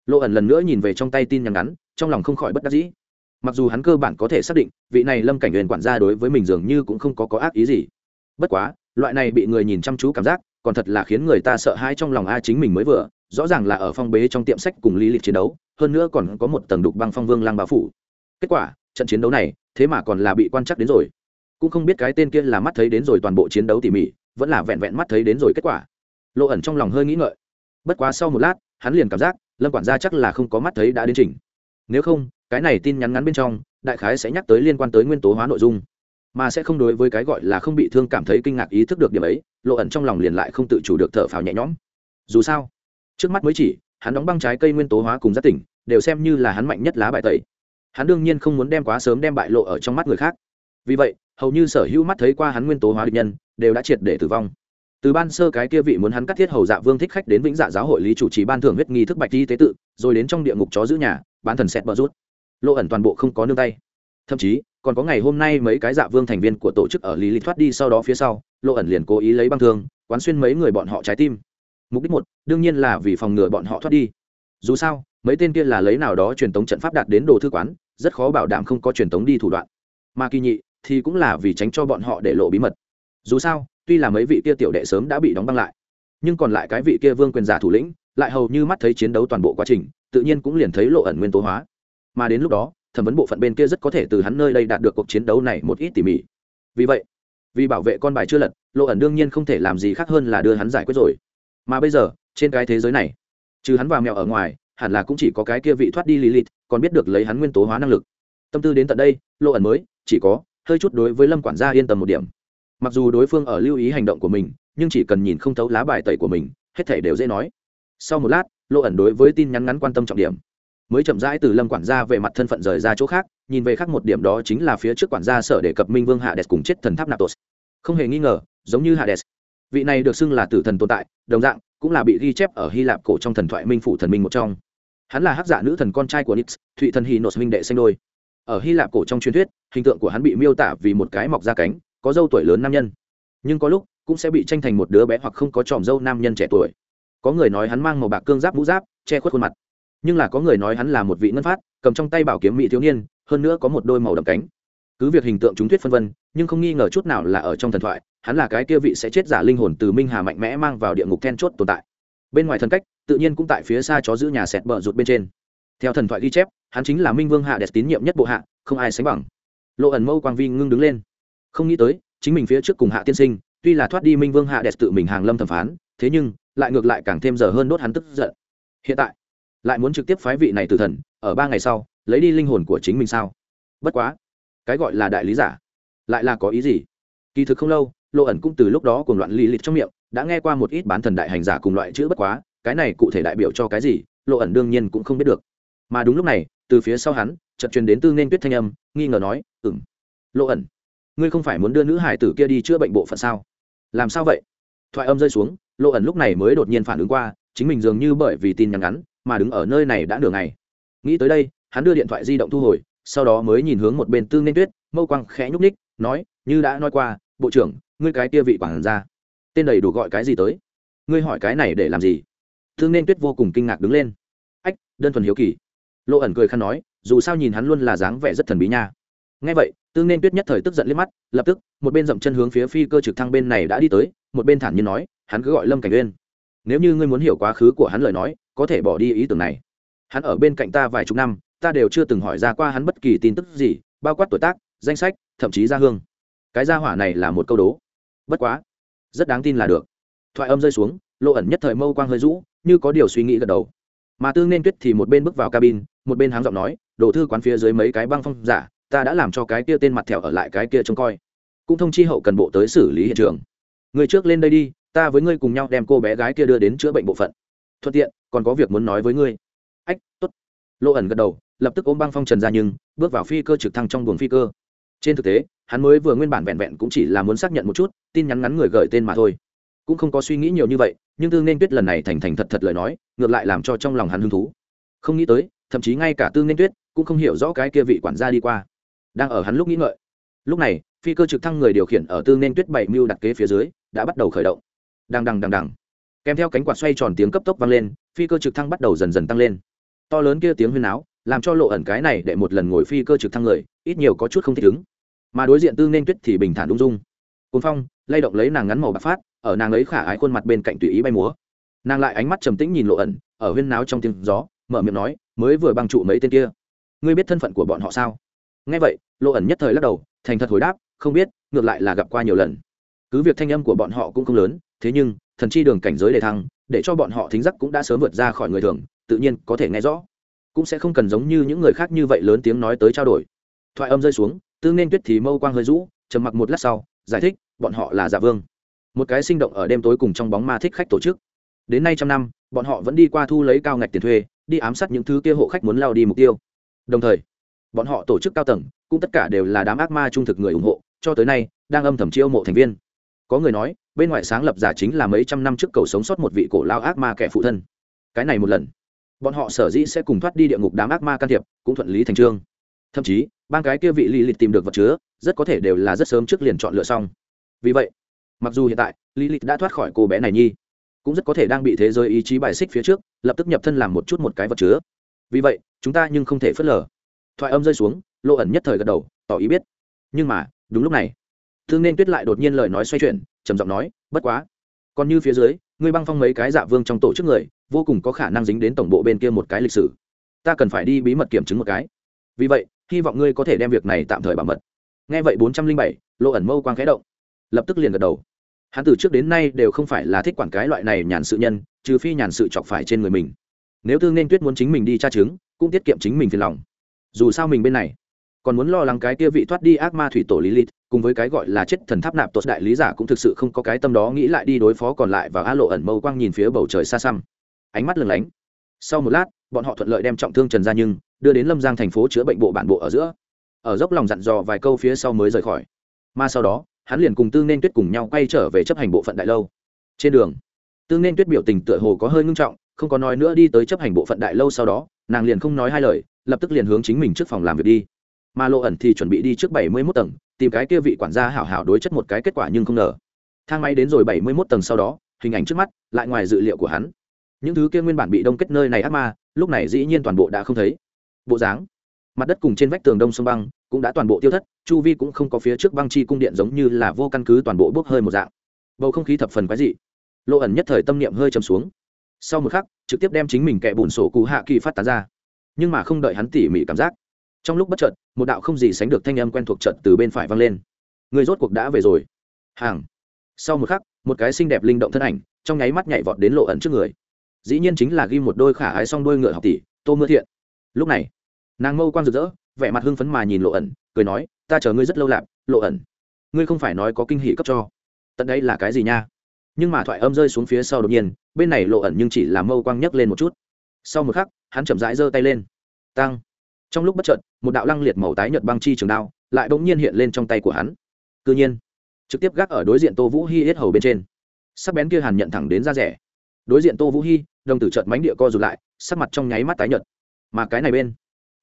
Lộ ẩn lần nữa nhìn về trong tay tin nhắn ngắn, trong lòng không khỏi bất đắc dĩ. Mặc dù hắn cơ bản có thể xác định, vị này lâm cảnh huyền quản gia đối với mình dường như cũng không có có ác ý gì. Bất quá, loại này bị người nhìn chăm chú cảm giác, còn thật là khiến người ta sợ hãi trong lòng a chính mình mới vừa, rõ ràng là ở phong bế trong tiệm sách cùng lý lịch chiến đấu, hơn nữa còn có một tầng đục băng phong vương lang bao phủ. Kết quả, trận chiến đấu này, thế mà còn là bị quan chắc đến rồi. Cũng không biết cái tên kia là mắt thấy đến rồi toàn bộ chiến đấu tỉ mỉ, vẫn là vẹn vẹn mắt thấy đến rồi kết quả. Lộ ẩn trong lòng hơi nghĩ ngợi bất quá sau một lát, hắn liền cảm giác, lâm quản gia chắc là không có mắt thấy đã đến trình. Nếu không, cái này tin nhắn ngắn bên trong, đại khái sẽ nhắc tới liên quan tới nguyên tố hóa nội dung. Mà sẽ không đối với cái gọi là không bị thương cảm thấy kinh ngạc ý thức được điểm ấy, lộ ẩn trong lòng liền lại không tự chủ được thở phào nhẹ nhõm. Dù sao, trước mắt mới chỉ, hắn đóng băng trái cây nguyên tố hóa cùng giác tỉnh, đều xem như là hắn mạnh nhất lá bài tẩy. Hắn đương nhiên không muốn đem quá sớm đem bại lộ ở trong mắt người khác. Vì vậy, hầu như sở hữu mắt thấy qua hắn nguyên tố hóa địch nhân, đều đã triệt để tử vong từ ban sơ cái kia vị muốn hắn cắt thiết hầu dạ vương thích khách đến vĩnh dạ giáo hội lý chủ trì ban thưởng huyết nghi thức bạch y tế tự, rồi đến trong địa ngục chó giữ nhà, bán thần xẹt bờ rút. Lộ ẩn toàn bộ không có nương tay. Thậm chí, còn có ngày hôm nay mấy cái dạ vương thành viên của tổ chức ở lý lý thoát đi sau đó phía sau, lộ ẩn liền cố ý lấy băng thương, quán xuyên mấy người bọn họ trái tim. Mục đích một, đương nhiên là vì phòng ngừa bọn họ thoát đi. Dù sao, mấy tên kia là lấy nào đó truyền tống trận pháp đạt đến đồ thư quán, rất khó bảo đảm không có truyền tống đi thủ đoạn. Mà kỳ nhị, thì cũng là vì tránh cho bọn họ để lộ bí mật. Dù sao tuy là mấy vị kia tiểu đệ sớm đã bị đóng băng lại, nhưng còn lại cái vị kia vương quyền giả thủ lĩnh lại hầu như mắt thấy chiến đấu toàn bộ quá trình, tự nhiên cũng liền thấy lộ ẩn nguyên tố hóa. Mà đến lúc đó, thẩm vấn bộ phận bên kia rất có thể từ hắn nơi đây đạt được cuộc chiến đấu này một ít tỉ mỉ. Vì vậy, vì bảo vệ con bài chưa lật, lộ ẩn đương nhiên không thể làm gì khác hơn là đưa hắn giải quyết rồi. Mà bây giờ, trên cái thế giới này, trừ hắn và mèo ở ngoài, hẳn là cũng chỉ có cái kia vị thoát đi lilith, còn biết được lấy hắn nguyên tố hóa năng lực. Tâm tư đến tận đây, lộ ẩn mới, chỉ có hơi chút đối với lâm quản gia yên tâm một điểm mặc dù đối phương ở lưu ý hành động của mình, nhưng chỉ cần nhìn không thấu lá bài tẩy của mình, hết thể đều dễ nói. Sau một lát lộ ẩn đối với tin nhắn ngắn quan tâm trọng điểm. Mới chậm rãi từ lâm quản gia về mặt thân phận rời ra chỗ khác, nhìn về khác một điểm đó chính là phía trước quản gia sở để cập minh vương hạ đès cùng chết thần tháp natos. Không hề nghi ngờ, giống như hạ đès vị này được xưng là tử thần tồn tại, đồng dạng, cũng là bị ghi chép ở hy lạp cổ trong thần thoại minh phủ thần minh một trong. Hắn là hắc giả nữ thần con trai của nix, thụy thần hy nốt minh đệ xanh đôi. Ở hy lạp cổ trong truyền thuyết, hình tượng của hắn bị miêu tả vì một cái mọc da cánh có dâu tuổi lớn nam nhân. Nhưng có lúc, cũng sẽ bị tranh thành một đứa bé hoặc không có tròm dâu nam nhân trẻ tuổi. Có người nói hắn mang màu bạc cương giáp mũ giáp, che khuất khuôn mặt. Nhưng là có người nói hắn là một vị ngân phát, cầm trong tay bảo kiếm mỹ thiếu niên, hơn nữa có một đôi màu đậm cánh. Cứ việc hình tượng chúng thuyết phân vân, nhưng không nghi ngờ chút nào là ở trong thần thoại, hắn là cái kia vị sẽ chết giả linh hồn từ minh hà mạnh mẽ mang vào địa ngục then chốt tồn tại. Bên ngoài thần cách, tự nhiên cũng tại phía xa chó giữ nhà sẹt bờ rụt bên trên. Theo thần thoại ghi chép, hắn chính là minh vương hạ đẹp tín nhiệm nhất bộ hạ, không ai sánh bằng. Lộ ẩn mâu quang vi ngưng đứng lên không nghĩ tới, chính mình phía trước cùng hạ tiên sinh, tuy là thoát đi minh vương hạ đẹp tự mình hàng lâm thẩm phán, thế nhưng, lại ngược lại càng thêm giờ hơn đốt hắn tức giận. Hiện tại, lại muốn trực tiếp phái vị này từ thần, ở ba ngày sau, lấy đi linh hồn của chính mình sao? Bất quá, cái gọi là đại lý giả, lại là có ý gì? Kỳ thực không lâu, lộ ẩn cũng từ lúc đó cùng loạn lý lịch trong miệng, đã nghe qua một ít bán thần đại hành giả cùng loại chữ bất quá, cái này cụ thể đại biểu cho cái gì, lộ ẩn đương nhiên cũng không biết được. Mà đúng lúc này, từ phía sau hắn, chợt truyền đến tư nên tuyết thanh âm, nghi ngờ nói ừng lộ ẩn ngươi không phải muốn đưa nữ hải tử kia đi chữa bệnh bộ phận sao? Làm sao vậy? Thoại âm rơi xuống lộ ẩn lúc này mới đột nhiên phản ứng qua, chính mình dường như bởi vì tin nhắn ngắn mà đứng ở nơi này đã nửa ngày. Nghĩ tới đây, hắn đưa điện thoại di động thu hồi, sau đó mới nhìn hướng một bên Tương nên tuyết, mâu quang khẽ nhúc ních nói, như đã nói qua, bộ trưởng, ngươi cái kia vị quản gia, tên đầy đủ gọi cái gì tới? Ngươi hỏi cái này để làm gì? Thương nên tuyết vô cùng kinh ngạc đứng lên. Ách, đơn thuần hiếu kỳ. Lộ ẩn cười khăn nói, dù sao nhìn hắn luôn là dáng vẻ rất thần bí nha ngay vậy tương nên tuyết nhất thời tức giận liếc mắt, lập tức, một bên dậm chân hướng phía phi cơ trực thăng bên này đã đi tới, một bên thản nhiên nói, hắn cứ gọi lâm cảnh uyên. Nếu như ngươi muốn hiểu quá khứ của hắn lời nói, có thể bỏ đi ý tưởng này. Hắn ở bên cạnh ta vài chục năm, ta đều chưa từng hỏi ra qua hắn bất kỳ tin tức gì, bao quát tuổi tác, danh sách, thậm chí gia hương. Cái gia hỏa này là một câu đố. Bất quá, rất đáng tin là được. Thoại âm rơi xuống, lộ ẩn nhất thời mâu quang hơi rũ, như có điều suy nghĩ gật đầu. Mà tương nên tuyết thì một bên bước vào cabin, một bên háng giọng nói đổ thư quán phía dưới mấy cái băng phong giả ta đã làm cho cái kia tên mặt thẹo ở lại cái kia trông coi. Cũng thông chi hậu cần bộ tới xử lý hiện trường. Người trước lên đây đi, ta với ngươi cùng nhau đem cô bé gái kia đưa đến chữa bệnh bộ phận. Thuận tiện, còn có việc muốn nói với ngươi. Ách t ố t lộ ẩn gật đầu, lập tức ôm băng phong trần ra nhưng, bước vào phi cơ trực thăng trong buồng phi cơ. Trên thực tế, hắn mới vừa nguyên bản vẹn vẹn cũng chỉ là muốn xác nhận một chút, tin nhắn ngắn người gửi tên mà thôi. Cũng không có suy nghĩ nhiều như vậy, nhưng tương nên tuyết lần này thành thành thật thật lời nói, ngược lại làm cho trong lòng hắn hứng thú. Không nghĩ tới, thậm chí ngay cả tương nên tuyết cũng không hiểu rõ cái kia vị quản gia đi qua đang ở hắn lúc nghĩ ngợi. Lúc này, phi cơ trực thăng người điều khiển ở tương nên tuyết bảy mưu đặt kế phía dưới, đã bắt đầu khởi động. Đằng đằng đằng đằng. Kèm theo cánh quạt xoay tròn tiếng cấp tốc vang lên, phi cơ trực thăng bắt đầu dần dần tăng lên. To lớn kia tiếng huyên áo làm cho lộ ẩn cái này để một lần ngồi phi cơ trực thăng người, ít nhiều có chút không thích ứng. Mà đối diện tư nên tuyết thì bình thản ung dung. Cồn phong, lay động lấy nàng ngắn màu bạc phát, ở nàng ấy khả ái khuôn mặt bên cạnh tùy ý bay múa. Nàng lại ánh mắt trầm tĩnh nhìn lộ ẩn, ở huyên náo trong tiếng gió, mở miệng nói, mới vừa băng trụ mấy tên kia. Ngươi biết thân phận của bọn họ sao? Nghe vậy lộ ẩn nhất thời lắc đầu, thành thật hồi đáp, không biết, ngược lại là gặp qua nhiều lần. Cứ việc thanh âm của bọn họ cũng không lớn, thế nhưng, thần chi đường cảnh giới đề thăng, để cho bọn họ thính giác cũng đã sớm vượt ra khỏi người thường, tự nhiên có thể nghe rõ. Cũng sẽ không cần giống như những người khác như vậy lớn tiếng nói tới trao đổi. Thoại âm rơi xuống tương nên tuyết thì mâu quang hơi rũ, trầm mặc một lát sau, giải thích, bọn họ là giả vương. Một cái sinh động ở đêm tối cùng trong bóng ma thích khách tổ chức. Đến nay trăm năm, bọn họ vẫn đi qua thu lấy cao ngạch tiền thuê, đi ám sát những thứ kia hộ khách muốn lao đi mục tiêu. Đồng thời bọn họ tổ chức cao tầng, cũng tất cả đều là đám ác ma trung thực người ủng hộ, cho tới nay, đang âm thầm chiêu mộ thành viên. Có người nói, bên ngoài sáng lập giả chính là mấy trăm năm trước cầu sống sót một vị cổ lao ác ma kẻ phụ thân. Cái này một lần, bọn họ sở dĩ sẽ cùng thoát đi địa ngục đám ác ma can thiệp, cũng thuận lý thành trương. Thậm chí ban cái kia vị lý lịch tìm được vật chứa, rất có thể đều là rất sớm trước liền chọn lựa xong. Vì vậy, mặc dù hiện tại, lý lịch đã thoát khỏi cô bé này nhi, cũng rất có thể đang bị thế giới ý chí bài xích phía trước, lập tức nhập thân làm một chút một cái vật chứa. Vì vậy, chúng ta nhưng không thể phớt lờ thoại âm rơi xuống lộ ẩn nhất thời gật đầu, tỏ ý biết. Nhưng mà, đúng lúc này, thương nên tuyết lại đột nhiên lời nói xoay chuyển, trầm giọng nói, bất quá, còn như phía dưới, ngươi băng phong mấy cái dạ vương trong tổ chức người, vô cùng có khả năng dính đến tổng bộ bên kia một cái lịch sử. Ta cần phải đi bí mật kiểm chứng một cái. Vì vậy, hy vọng ngươi có thể đem việc này tạm thời bảo mật. Nghe vậy bốn trăm linh bảy lộ ẩn mâu quang khẽ động, lập tức liền gật đầu. Hắn từ trước đến nay đều không phải là thích quản cái loại này nhàn sự nhân, trừ phi nhàn sự chọc phải trên người mình. Nếu tương nên tuyết muốn chính mình đi tra chứng, cũng tiết kiệm chính mình phiền lòng dù sao mình bên này còn muốn lo lắng cái kia vị thoát đi ác ma thủy tổ lý lít cùng với cái gọi là chết thần tháp nạp tốt đại lý giả cũng thực sự không có cái tâm đó nghĩ lại đi đối phó còn lại và a lộ ẩn mâu quang nhìn phía bầu trời xa xăm. Ánh mắt lừng lánh. Sau một lát, bọn họ thuận lợi đem trọng thương trần ra nhưng đưa đến lâm giang thành phố chữa bệnh bộ bản bộ ở giữa. Ở dốc lòng dặn dò vài câu phía sau mới rời khỏi. Mà sau đó, hắn liền cùng tương nên tuyết cùng nhau quay trở về chấp hành bộ phận đại lâu. Trên đường tương nên tuyết biểu tình tựa hồ có hơi ngưng trọng, không có nói nữa đi tới chấp hành bộ phận đại lâu sau đó, nàng liền không nói hai lời lập tức liền hướng chính mình trước phòng làm việc đi. Mà lộ ẩn thì chuẩn bị đi trước bảy mươi mốt tầng, tìm cái kia vị quản gia hảo hảo đối chất một cái kết quả nhưng không ngờ. Thang máy đến rồi bảy mươi mốt tầng sau đó, hình ảnh trước mắt, lại ngoài dự liệu của hắn. Những thứ kia nguyên bản bị đông kết nơi này ác ma, lúc này dĩ nhiên toàn bộ đã không thấy. Bộ dáng, mặt đất cùng trên vách tường đông sông băng, cũng đã toàn bộ tiêu thất, chu vi cũng không có phía trước băng chi cung điện giống như là vô căn cứ toàn bộ bốc hơi một dạng. Bầu không khí thập phần quái dị. Lộ ẩn nhất thời tâm niệm hơi chầm xuống. Sau một khắc, trực tiếp đem chính mình kẻ bùn sổ cụ hạ kỳ phát tán ra nhưng mà không đợi hắn tỉ mỉ cảm giác. Trong lúc bất chợt, một đạo không gì sánh được thanh âm quen thuộc trận từ bên phải vang lên. Người rốt cuộc đã về rồi. Hàng. Sau một khắc, một cái xinh đẹp linh động thân ảnh, trong nháy mắt nhảy vọt đến lộ ẩn trước người. Dĩ nhiên chính là ghi một đôi khả ái song đôi ngựa học tỷ, tô mưa thiện. Lúc này, nàng mâu quang rực rỡ, vẻ mặt hưng phấn mà nhìn lộ ẩn, cười nói, ta chờ ngươi rất lâu lạp, lộ ẩn. Ngươi không phải nói có kinh hỷ cấp cho. Tận đây là cái gì nha? Nhưng mà thoại âm rơi xuống phía sau đột nhiên, bên này lộ ẩn nhưng chỉ là mâu quang nhấc lên một chút. Sau một khắc hắn chậm rãi giơ tay lên. Tăng. Trong lúc bất chợt, một đạo lăng liệt màu tái nhợt băng chi trường đao lại bỗng nhiên hiện lên trong tay của hắn. Cứ nhiên, trực tiếp gác ở đối diện tô vũ hy hết hầu bên trên. Sắc bén kia hàn nhận thẳng đến ra rẻ. Đối diện tô vũ hy đồng tử trợt mánh địa co rụt lại, sắc mặt trong nháy mắt tái nhợt. Mà cái này bên,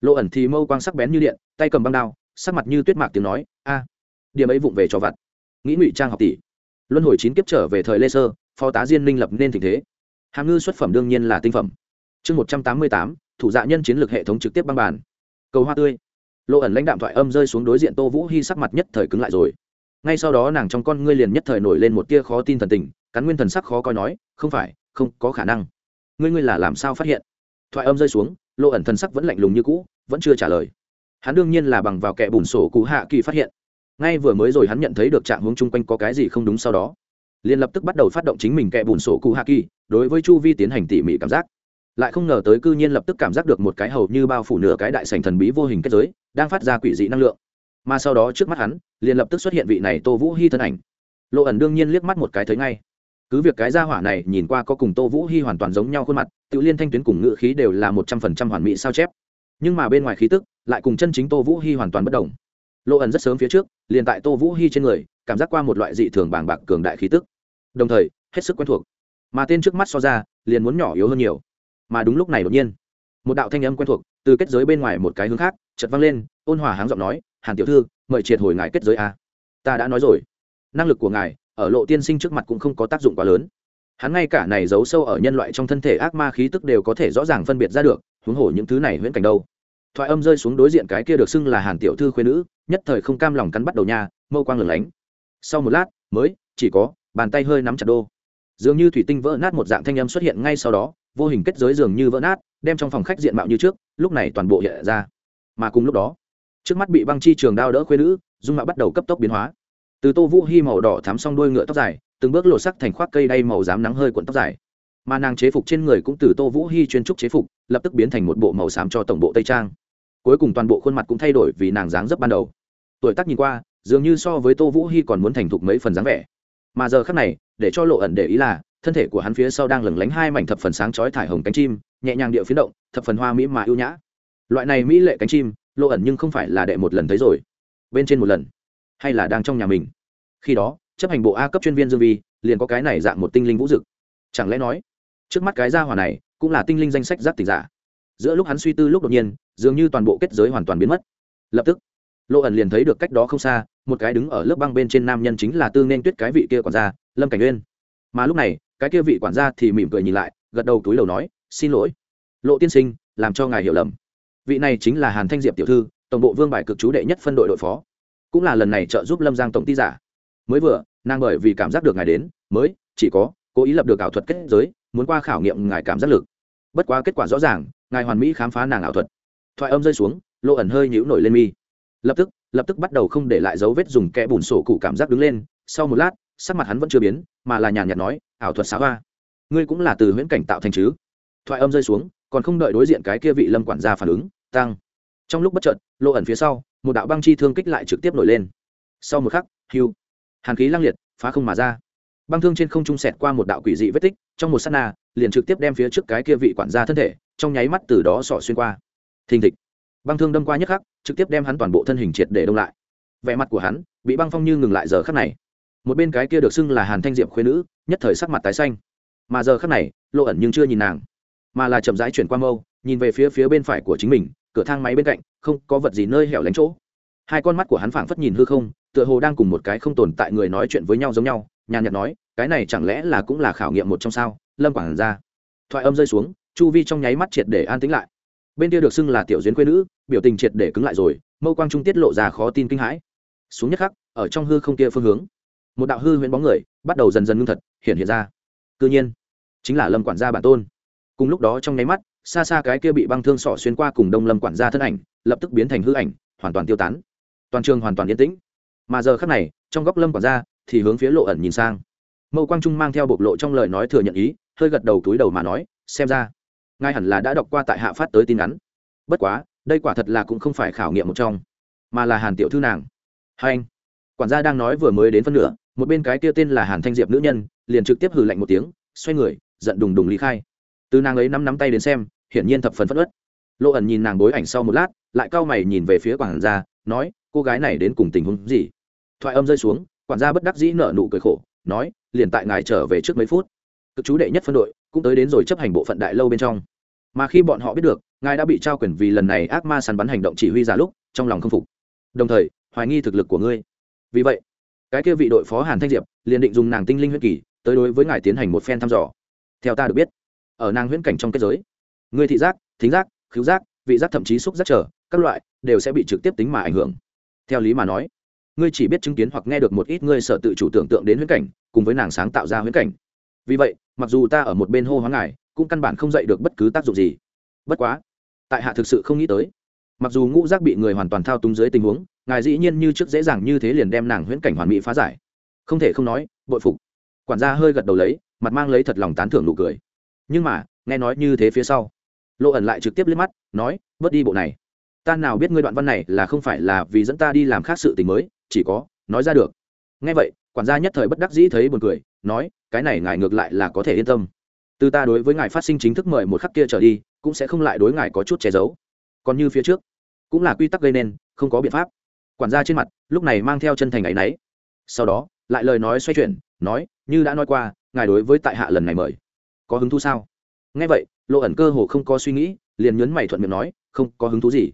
lộ ẩn thì mâu quang sắc bén như điện, tay cầm băng đao, sắc mặt như tuyết mạc tiếng nói, a, điểm ấy vụng về cho vặt. Nghĩ ngụy trang học tỷ. Luân hồi chín kiếp trở về thời lê sơ, phó tá diên minh lập nên tình thế. Hàm ngư xuất phẩm đương nhiên là tinh phẩm chương một trăm tám mươi tám, thủ dạ nhân chiến lược hệ thống trực tiếp băng bàn. Cầu hoa tươi. Lộ ẩn lãnh đạm thoại âm rơi xuống đối diện tô vũ hy sắc mặt nhất thời cứng lại rồi. Ngay sau đó nàng trong con ngươi liền nhất thời nổi lên một tia khó tin thần tình, cắn nguyên thần sắc khó coi nói, không phải, không có khả năng. Ngươi ngươi là làm sao phát hiện? Thoại âm rơi xuống, lộ ẩn thần sắc vẫn lạnh lùng như cũ, vẫn chưa trả lời. Hắn đương nhiên là bằng vào kẻ bùn sổ cụ hạ kỳ phát hiện. Ngay vừa mới rồi hắn nhận thấy được trạng hướng chung quanh có cái gì không đúng sau đó, liền lập tức bắt đầu phát động chính mình kẻ bùn sổ cụ hạ kỳ, đối với chu vi tiến hành tỉ mỉ cảm giác lại không ngờ tới cư nhiên lập tức cảm giác được một cái hầu như bao phủ nửa cái đại sành thần bí vô hình kết giới, đang phát ra quỷ dị năng lượng. Mà sau đó trước mắt hắn, liền lập tức xuất hiện vị này tô vũ hy thân ảnh. Lộ ẩn đương nhiên liếc mắt một cái thấy ngay. Cứ việc cái gia hỏa này nhìn qua có cùng tô vũ hy hoàn toàn giống nhau khuôn mặt, tự liên thanh tuyến cùng ngữ khí đều là một trăm phần trăm hoàn mỹ sao chép. Nhưng mà bên ngoài khí tức, lại cùng chân chính tô vũ hy hoàn toàn bất đồng. Lộ ẩn rất sớm phía trước, liền tại tô vũ hy trên người, cảm giác qua một loại dị thường bàng bạc cường đại khí tức. Đồng thời, hết sức quen thuộc. Mà tên trước mắt so ra, liền muốn nhỏ yếu hơn nhiều mà đúng lúc này đột nhiên, một đạo thanh âm quen thuộc từ kết giới bên ngoài một cái hướng khác chật văng lên, ôn hòa háng giọng nói, hàn tiểu thư, mời triệt hồi ngài kết giới a. Ta đã nói rồi. Năng lực của ngài ở lộ tiên sinh trước mặt cũng không có tác dụng quá lớn. Hắn ngay cả này giấu sâu ở nhân loại trong thân thể ác ma khí tức đều có thể rõ ràng phân biệt ra được, huống hồ những thứ này huyễn cảnh đâu. Thoại âm rơi xuống đối diện cái kia được xưng là hàn tiểu thư khuyên nữ, nhất thời không cam lòng cắn bắt đầu nha, mâu quang lửng lánh. Sau một lát, mới, chỉ có, bàn tay hơi nắm chặt đô. Dường như thủy tinh vỡ nát một dạng thanh âm xuất hiện ngay sau đó vô hình kết giới dường như vỡ nát, đem trong phòng khách diện mạo như trước, lúc này toàn bộ hiện ra. Mà cùng lúc đó, trước mắt bị băng chi trường đao đỡ khuyên nữ, dung mạo bắt đầu cấp tốc biến hóa. Từ tô vũ hy màu đỏ thám xong đuôi ngựa tóc dài, từng bước lột sắc thành khoác cây đay màu dám nắng hơi cuộn tóc dài. Mà nàng chế phục trên người cũng từ tô vũ hy chuyên trúc chế phục, lập tức biến thành một bộ màu xám cho tổng bộ tây trang. Cuối cùng toàn bộ khuôn mặt cũng thay đổi vì nàng dáng dấp ban đầu. Tuổi tác nhìn qua, dường như so với tô vũ hy còn muốn thành thục mấy phần dáng vẻ. Mà giờ khác này, để cho lộ ẩn để ý là thân thể của hắn phía sau đang lửng lánh hai mảnh thập phần sáng chói thải hồng cánh chim, nhẹ nhàng điệu phiến động, thập phần hoa mỹ mà ưu nhã. Loại này mỹ lệ cánh chim, lộ ẩn nhưng không phải là đệ một lần thấy rồi, bên trên một lần, hay là đang trong nhà mình. Khi đó, chấp hành bộ a cấp chuyên viên dương vi, liền có cái này dạng một tinh linh vũ dực. Chẳng lẽ nói, trước mắt cái gia hỏa này cũng là tinh linh danh sách giáp tỉnh giả? Giữa lúc hắn suy tư lúc đột nhiên, dường như toàn bộ kết giới hoàn toàn biến mất. Lập tức, lộ ẩn liền thấy được cách đó không xa, một cái đứng ở lớp băng bên trên nam nhân chính là tư nên tuyết cái vị kia quản gia, lâm cảnh uyên mà lúc này, cái kia vị quản gia thì mỉm cười nhìn lại, gật đầu túi đầu nói, xin lỗi. Lộ tiên sinh, làm cho ngài hiểu lầm. Vị này chính là hàn thanh diệp tiểu thư, tổng bộ vương bài cực chú đệ nhất phân đội đội phó. Cũng là lần này trợ giúp lâm giang tổng ty giả. Mới vừa, nàng bởi vì cảm giác được ngài đến, mới, chỉ có cố ý lập được ảo thuật kết giới, muốn qua khảo nghiệm ngài cảm giác lực. Bất quá kết quả rõ ràng, ngài hoàn mỹ khám phá nàng ảo thuật. Thoại âm rơi xuống, lộ ẩn hơi nhũ nổi lên mi. Lập tức lập tức bắt đầu không để lại dấu vết dùng kẽ bùn sổ cụ cảm giác đứng lên. Sau một lát, sắc mặt hắn vẫn chưa biến mà là nhàn nhạt nói, ảo thuật xá hoa, ngươi cũng là từ huyễn cảnh tạo thành chứ? Thoại âm rơi xuống, còn không đợi đối diện cái kia vị lâm quản gia phản ứng tăng trong lúc bất chợt, lộ ẩn phía sau, một đạo băng chi thương kích lại trực tiếp nổi lên. Sau một khắc hiu hàn khí lăng liệt, phá không mà ra. Băng thương trên không trung sẹt qua một đạo quỷ dị vết tích, trong một s á t na, liền trực tiếp đem phía trước cái kia vị quản gia thân thể, trong nháy mắt từ đó sỏ xuyên qua. Thình thịch. Băng thương đâm qua nhất khắc, trực tiếp đem hắn toàn bộ thân hình triệt để đông lại. Vẻ mặt của hắn, bị băng phong như ngừng lại giờ khắc này một bên cái kia được xưng là hàn thanh diệm khuyên nữ, nhất thời sắc mặt tái xanh. Mà giờ khắc này, lộ ẩn nhưng chưa nhìn nàng, mà là chậm rãi chuyển qua mâu, nhìn về phía phía bên phải của chính mình, cửa thang máy bên cạnh, không có vật gì nơi hẻo lánh chỗ. Hai con mắt của hắn phảng phất nhìn hư không, tựa hồ đang cùng một cái không tồn tại người nói chuyện với nhau giống nhau, nhàn nhạt nói, cái này chẳng lẽ là cũng là khảo nghiệm một trong sao? Lâm quản ra. Thoại âm rơi xuống, chu vi trong nháy mắt triệt để an tĩnh lại. Bên kia được xưng là tiểu duyên quê nữ, biểu tình triệt để cứng lại rồi, mâu quang trung tiết lộ ra khó tin kinh hãi. Xuống nhất khắc, ở trong hư không kia phương hướng một đạo hư huyễn bóng người bắt đầu dần dần ngưng thật, hiện hiện ra. Cư nhiên, chính là lâm quản gia bản tôn. Cùng lúc đó trong nháy mắt, xa xa cái kia bị băng thương sỏ xuyên qua cùng đông lâm quản gia thân ảnh, lập tức biến thành hư ảnh, hoàn toàn tiêu tán. Toàn trường hoàn toàn yên tĩnh. Mà giờ khắc này, trong góc lâm quản gia thì hướng phía lộ ẩn nhìn sang. Mâu quang trung mang theo bộc lộ trong lời nói thừa nhận ý, hơi gật đầu túi đầu mà nói, xem ra, ngài hẳn là đã đọc qua tại hạ phát tới tin ngắn. Bất quá, đây quả thật là cũng không phải khảo nghiệm một trong, mà là hàn tiểu thư nàng. Hai anh. Quản gia đang nói vừa mới đến phân nửa một bên cái kia tên là hàn thanh diệp nữ nhân, liền trực tiếp hừ lạnh một tiếng, xoay người, giận đùng đùng lý khai. Từ nàng ấy nắm nắm tay đến xem, hiển nhiên thập phần phất ớt lộ ẩn nhìn nàng bối ảnh sau một lát, lại cau mày nhìn về phía quản gia, nói, cô gái này đến cùng tình huống gì? Thoại âm rơi xuống, quản gia bất đắc dĩ nở nụ cười khổ, nói, liền tại ngài trở về trước mấy phút. Cực chú đệ nhất phân đội, cũng tới đến rồi chấp hành bộ phận đại lâu bên trong. Mà khi bọn họ biết được, ngài đã bị trao quyền vì lần này ác ma săn bắn hành động chỉ huy giả lúc, trong lòng không phục. Đồng thời, hoài nghi thực lực của ngươi. Vì vậy cái kia vị đội phó hàn thanh diệp, liền định dùng nàng tinh linh huyết kỳ, tới đối với ngài tiến hành một phen thăm dò. Theo ta được biết, ở nàng huyễn cảnh trong kết giới ngươi thị giác, thính giác, khứu giác, vị giác thậm chí xúc giác trở, các loại, đều sẽ bị trực tiếp tính mà ảnh hưởng. Theo lý mà nói, ngươi chỉ biết chứng kiến hoặc nghe được một ít ngươi sợ tự chủ tưởng tượng đến huyễn cảnh, cùng với nàng sáng tạo ra huyễn cảnh. Vì vậy, mặc dù ta ở một bên hô hoáng ngài, cũng căn bản không dạy được bất cứ tác dụng gì. Bất quá, tại hạ thực sự không nghĩ tới mặc dù ngũ giác bị người hoàn toàn thao túng dưới tình huống, ngài dĩ nhiên như trước dễ dàng như thế liền đem nàng huyễn cảnh hoàn mỹ phá giải. Không thể không nói, bội phục. Quản gia hơi gật đầu lấy, mặt mang lấy thật lòng tán thưởng nụ cười. Nhưng mà, nghe nói như thế phía sau. Lộ ẩn lại trực tiếp liếc mắt, nói, bớt đi bộ này. Ta nào biết ngươi đoạn văn này là không phải là vì dẫn ta đi làm khác sự tình mới, chỉ có, nói ra được. Nghe vậy, quản gia nhất thời bất đắc dĩ thấy buồn cười, nói, cái này ngài ngược lại là có thể yên tâm. Từ ta đối với ngài phát sinh chính thức mời một khắc kia trở đi, cũng sẽ không lại đối ngài có chút che giấu còn như phía trước. Cũng là quy tắc gây nên, không có biện pháp. Quản gia trên mặt, lúc này mang theo chân thành ấ y n ấ y sau đó, lại lời nói xoay chuyển, nói, như đã nói qua, ngài đối với tại hạ lần này mời, có hứng thú sao? Nghe vậy, lộ ẩn cơ hồ không có suy nghĩ, liền nhấn mày thuận miệng nói, không, có hứng thú gì.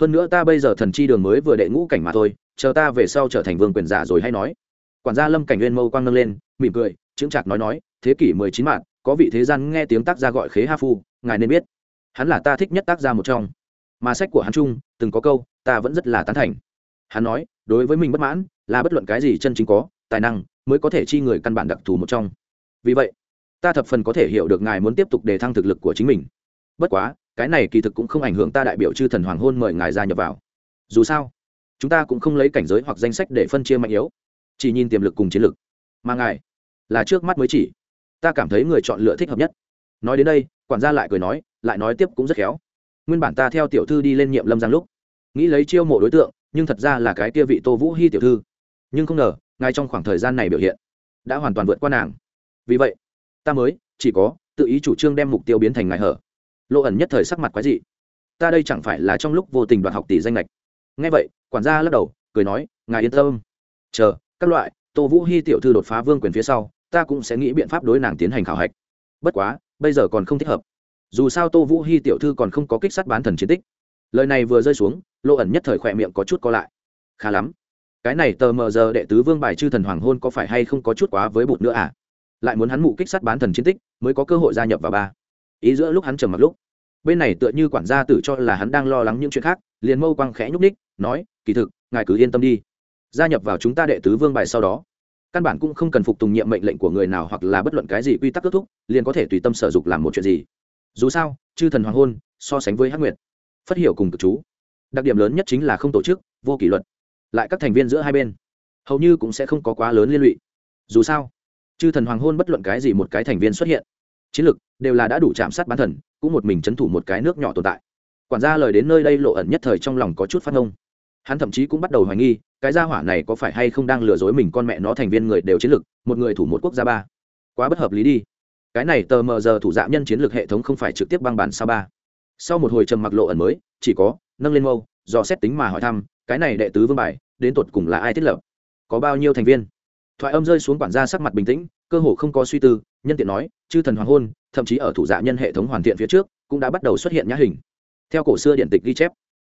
Hơn nữa ta bây giờ thần chi đường mới vừa đệ ngũ cảnh mà thôi, chờ ta về sau trở thành vương quyền giả rồi hay nói. Quản gia lâm cảnh nguyên mâu quang nâng lên, mỉm cười, chững chạc nói nói, thế kỷ mười chín mạng, có vị thế gian nghe tiếng tác gia gọi khế ha phu, ngài nên biết, hắn là ta thích nhất tác gia một trong mà sách của hắn chung, từng có câu, ta vẫn rất là tán thành. Hắn nói, đối với mình bất mãn, là bất luận cái gì chân chính có, tài năng, mới có thể chi người căn bản đặc thù một trong. Vì vậy, ta thập phần có thể hiểu được ngài muốn tiếp tục đề thăng thực lực của chính mình. Bất quá, cái này kỳ thực cũng không ảnh hưởng ta đại biểu chư thần hoàng hôn mời ngài gia nhập vào. Dù sao, chúng ta cũng không lấy cảnh giới hoặc danh sách để phân chia mạnh yếu, chỉ nhìn tiềm lực cùng chiến lực. Mà ngài, là trước mắt mới chỉ. Ta cảm thấy người chọn lựa thích hợp nhất. Nói đến đây, quản gia lại cười nói, lại nói tiếp cũng rất khéo nguyên bản ta theo tiểu thư đi lên nhiệm lâm giang lúc. Nghĩ lấy chiêu mộ đối tượng, nhưng thật ra là cái kia vị tô vũ hy tiểu thư. Nhưng không ngờ, ngay trong khoảng thời gian này biểu hiện, đã hoàn toàn vượt qua nàng. Vì vậy, ta mới, chỉ có, tự ý chủ trương đem mục tiêu biến thành ngài hở. Lộ ẩn nhất thời sắc mặt quái dị. Ta đây chẳng phải là trong lúc vô tình đoạt học tỷ danh lệch ngay vậy, quản gia lắc đầu, cười nói, ngài yên tâm. Chờ, các loại, tô vũ hy tiểu thư đột phá vương quyền phía sau, ta cũng sẽ nghĩ biện pháp đối nàng tiến hành khảo hạch. Bất quá, bây giờ còn không thích hợp dù sao tô vũ hy tiểu thư còn không có kích sát bán thần chiến tích. Lời này vừa rơi xuống lộ ẩn nhất thời khỏe miệng có chút co lại. Khá lắm. Cái này tờ mờ giờ đệ tứ vương bài chư thần hoàng hôn có phải hay không có chút quá với bụt nữa à? Lại muốn hắn mụ kích sát bán thần chiến tích, mới có cơ hội gia nhập vào ba. Ý giữa lúc hắn trầm mặc lúc, bên này tựa như quản gia tử cho là hắn đang lo lắng những chuyện khác, liền mâu quang khẽ nhúc ních nói, kỳ thực, ngài cứ yên tâm đi. Gia nhập vào chúng ta đệ tứ vương bài sau đó, căn bản cũng không cần phục tùng nhiệm mệnh lệnh của người nào hoặc là bất luận cái gì quy tắc kết thúc, liền có thể tùy tâm sở dục làm một chuyện gì dù sao, chư thần hoàng hôn, so sánh với hắc nguyệt phát hiểu cùng cực chú. Đặc điểm lớn nhất chính là không tổ chức, vô kỷ luật. Lại các thành viên giữa hai bên, hầu như cũng sẽ không có quá lớn liên lụy. Dù sao, chư thần hoàng hôn bất luận cái gì một cái thành viên xuất hiện, chiến lược đều là đã đủ chạm sát bán thần cũng một mình c h ấ n thủ một cái nước nhỏ tồn tại. Quản gia lời đến nơi đây lộ ẩn nhất thời trong lòng có chút phát ngông. Hắn thậm chí cũng bắt đầu hoài nghi, cái gia hỏa này có phải hay không đang lừa dối mình con mẹ nó thành viên người đều chiến lược một người thủ một quốc gia ba. Quá bất hợp lý đi cái này tờ mờ giờ thủ dạ nhân chiến lược hệ thống không phải trực tiếp băng bản sao ba. Sau một hồi trầm mặc lộ ẩn mới, chỉ có, nâng lên mâu do xét tính mà hỏi thăm, cái này đệ tứ vương bài, đến tột cùng là ai thiết lập? Có bao nhiêu thành viên? Thoại âm rơi xuống quản gia sắc mặt bình tĩnh, cơ hồ không có suy tư, nhân tiện nói, chư thần hoàng hôn, thậm chí ở thủ dạ nhân hệ thống hoàn thiện phía trước, cũng đã bắt đầu xuất hiện nhã hình. Theo cổ xưa điện tịch ghi chép,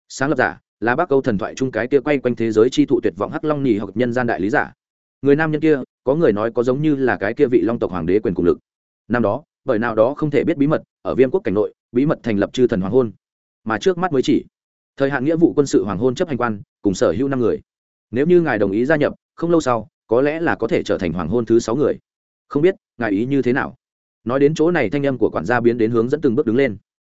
sáng lập giả là bác câu thần thoại chung cái kia quay quanh thế giới chi thụ tuyệt vọng hắc long nhì học nhân gian đại lý giả. Người nam nhân kia, có người nói có giống như là cái kia vị long tộc hoàng đế quyền cùng lực năm đó, bởi nào đó không thể biết bí mật, ở viêm quốc cảnh nội, bí mật thành lập chư thần hoàng hôn. Mà trước mắt mới chỉ, thời hạn nghĩa vụ quân sự hoàng hôn chấp hành quan, cùng sở hữu năm người. Nếu như ngài đồng ý gia nhập, không lâu sau, có lẽ là có thể trở thành hoàng hôn thứ sáu người. Không biết, ngài ý như thế nào? Nói đến chỗ này thanh âm của quản gia biến đến hướng dẫn từng bước đứng lên.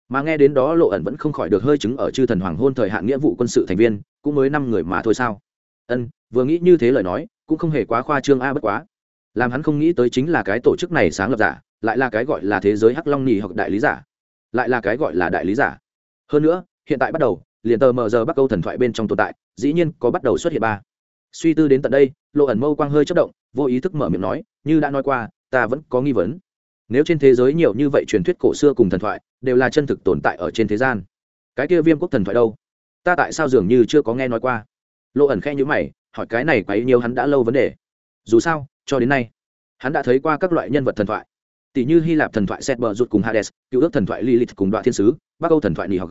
Mà nghe đến đó lộ ẩn vẫn không khỏi được hơi chứng ở chư thần hoàng hôn thời hạn nghĩa vụ quân sự thành viên, cũng mới năm người mà thôi sao? Ân, vừa nghĩ như thế lời nói, cũng không hề quá khoa trương a, bất quá. Làm hắn không nghĩ tới chính là cái tổ chức này sáng lập giả lại là cái gọi là thế giới hắc long nhì hoặc đại lý giả. Lại là cái gọi là đại lý giả. Hơn nữa, hiện tại bắt đầu, liền tờ mờ giờ bắc câu thần thoại bên trong tồn tại, dĩ nhiên có bắt đầu xuất hiện ba. Suy tư đến tận đây, lộ ẩn mâu quang hơi chất động, vô ý thức mở miệng nói, như đã nói qua, ta vẫn có nghi vấn. Nếu trên thế giới nhiều như vậy truyền thuyết cổ xưa cùng thần thoại, đều là chân thực tồn tại ở trên thế gian, cái kia viêm quốc thần thoại đâu? Ta tại sao dường như chưa có nghe nói qua? Lộ ẩn khe nhữ mày, hỏi cái này quấy nhiều hắn đã lâu vấn đề. Dù sao, cho đến nay, hắn đã thấy qua các loại nhân vật thần thoại tỷ như hy lạp thần thoại set bờ rụt cùng hades, cựu ước thần thoại lilith cùng đoạn thiên sứ, bắc âu thần thoại nỉ học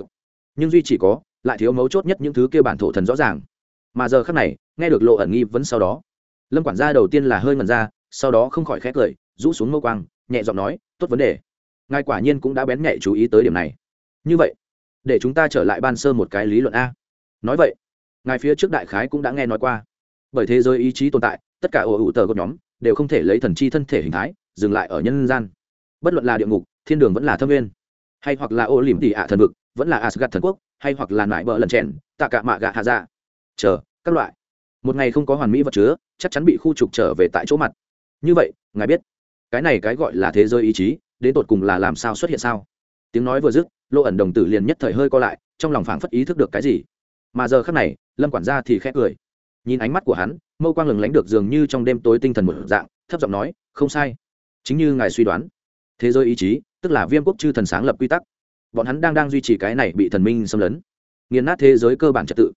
nhưng duy chỉ có, lại thiếu mấu chốt nhất những thứ kia bản thổ thần rõ ràng. Mà giờ khác này, nghe được lộ ẩn nghi vấn sau đó, lâm quản gia đầu tiên là hơi ngần ra, sau đó không khỏi khét cười, rũ xuống mâu quang, nhẹ giọng nói, tốt vấn đề. Ngài quả nhiên cũng đã bén nhạy chú ý tới điểm này. Như vậy, để chúng ta trở lại ban sơ một cái lý luận a. Nói vậy, ngài phía trước đại khái cũng đã nghe nói qua. Bởi thế giới ý chí tồn tại, tất cả ổ ủ tờ của nhóm đều không thể lấy thần chi thân thể hình thái dừng lại ở nhân gian. Bất luận là địa ngục, thiên đường vẫn là thâm viên hay hoặc là ô liềm tỉ ạ thần vực, vẫn là asgad thần quốc, hay hoặc là nải bờ lần chèn, tạ cả mạ gạ hạ dạ. Chờ, các loại. Một ngày không có hoàn mỹ vật chứa, chắc chắn bị khu trục trở về tại chỗ mặt. Như vậy, ngài biết, cái này cái gọi là thế giới ý chí, đến tột cùng là làm sao xuất hiện sao? Tiếng nói vừa dứt, lô ẩn đồng tử liền nhất thời hơi co lại, trong lòng phảng phất ý thức được cái gì. Mà giờ khác này, lâm quản gia thì khét cười. Nhìn ánh mắt của hắn, mâu quang lừng lánh được dường như trong đêm tối tinh thần một dạng, thấp giọng nói, không sai chính như ngài suy đoán. Thế giới ý chí, tức là viêm quốc chư thần sáng lập quy tắc. Bọn hắn đang đang duy trì cái này bị thần minh xâm lấn. Nghiền nát thế giới cơ bản trật tự.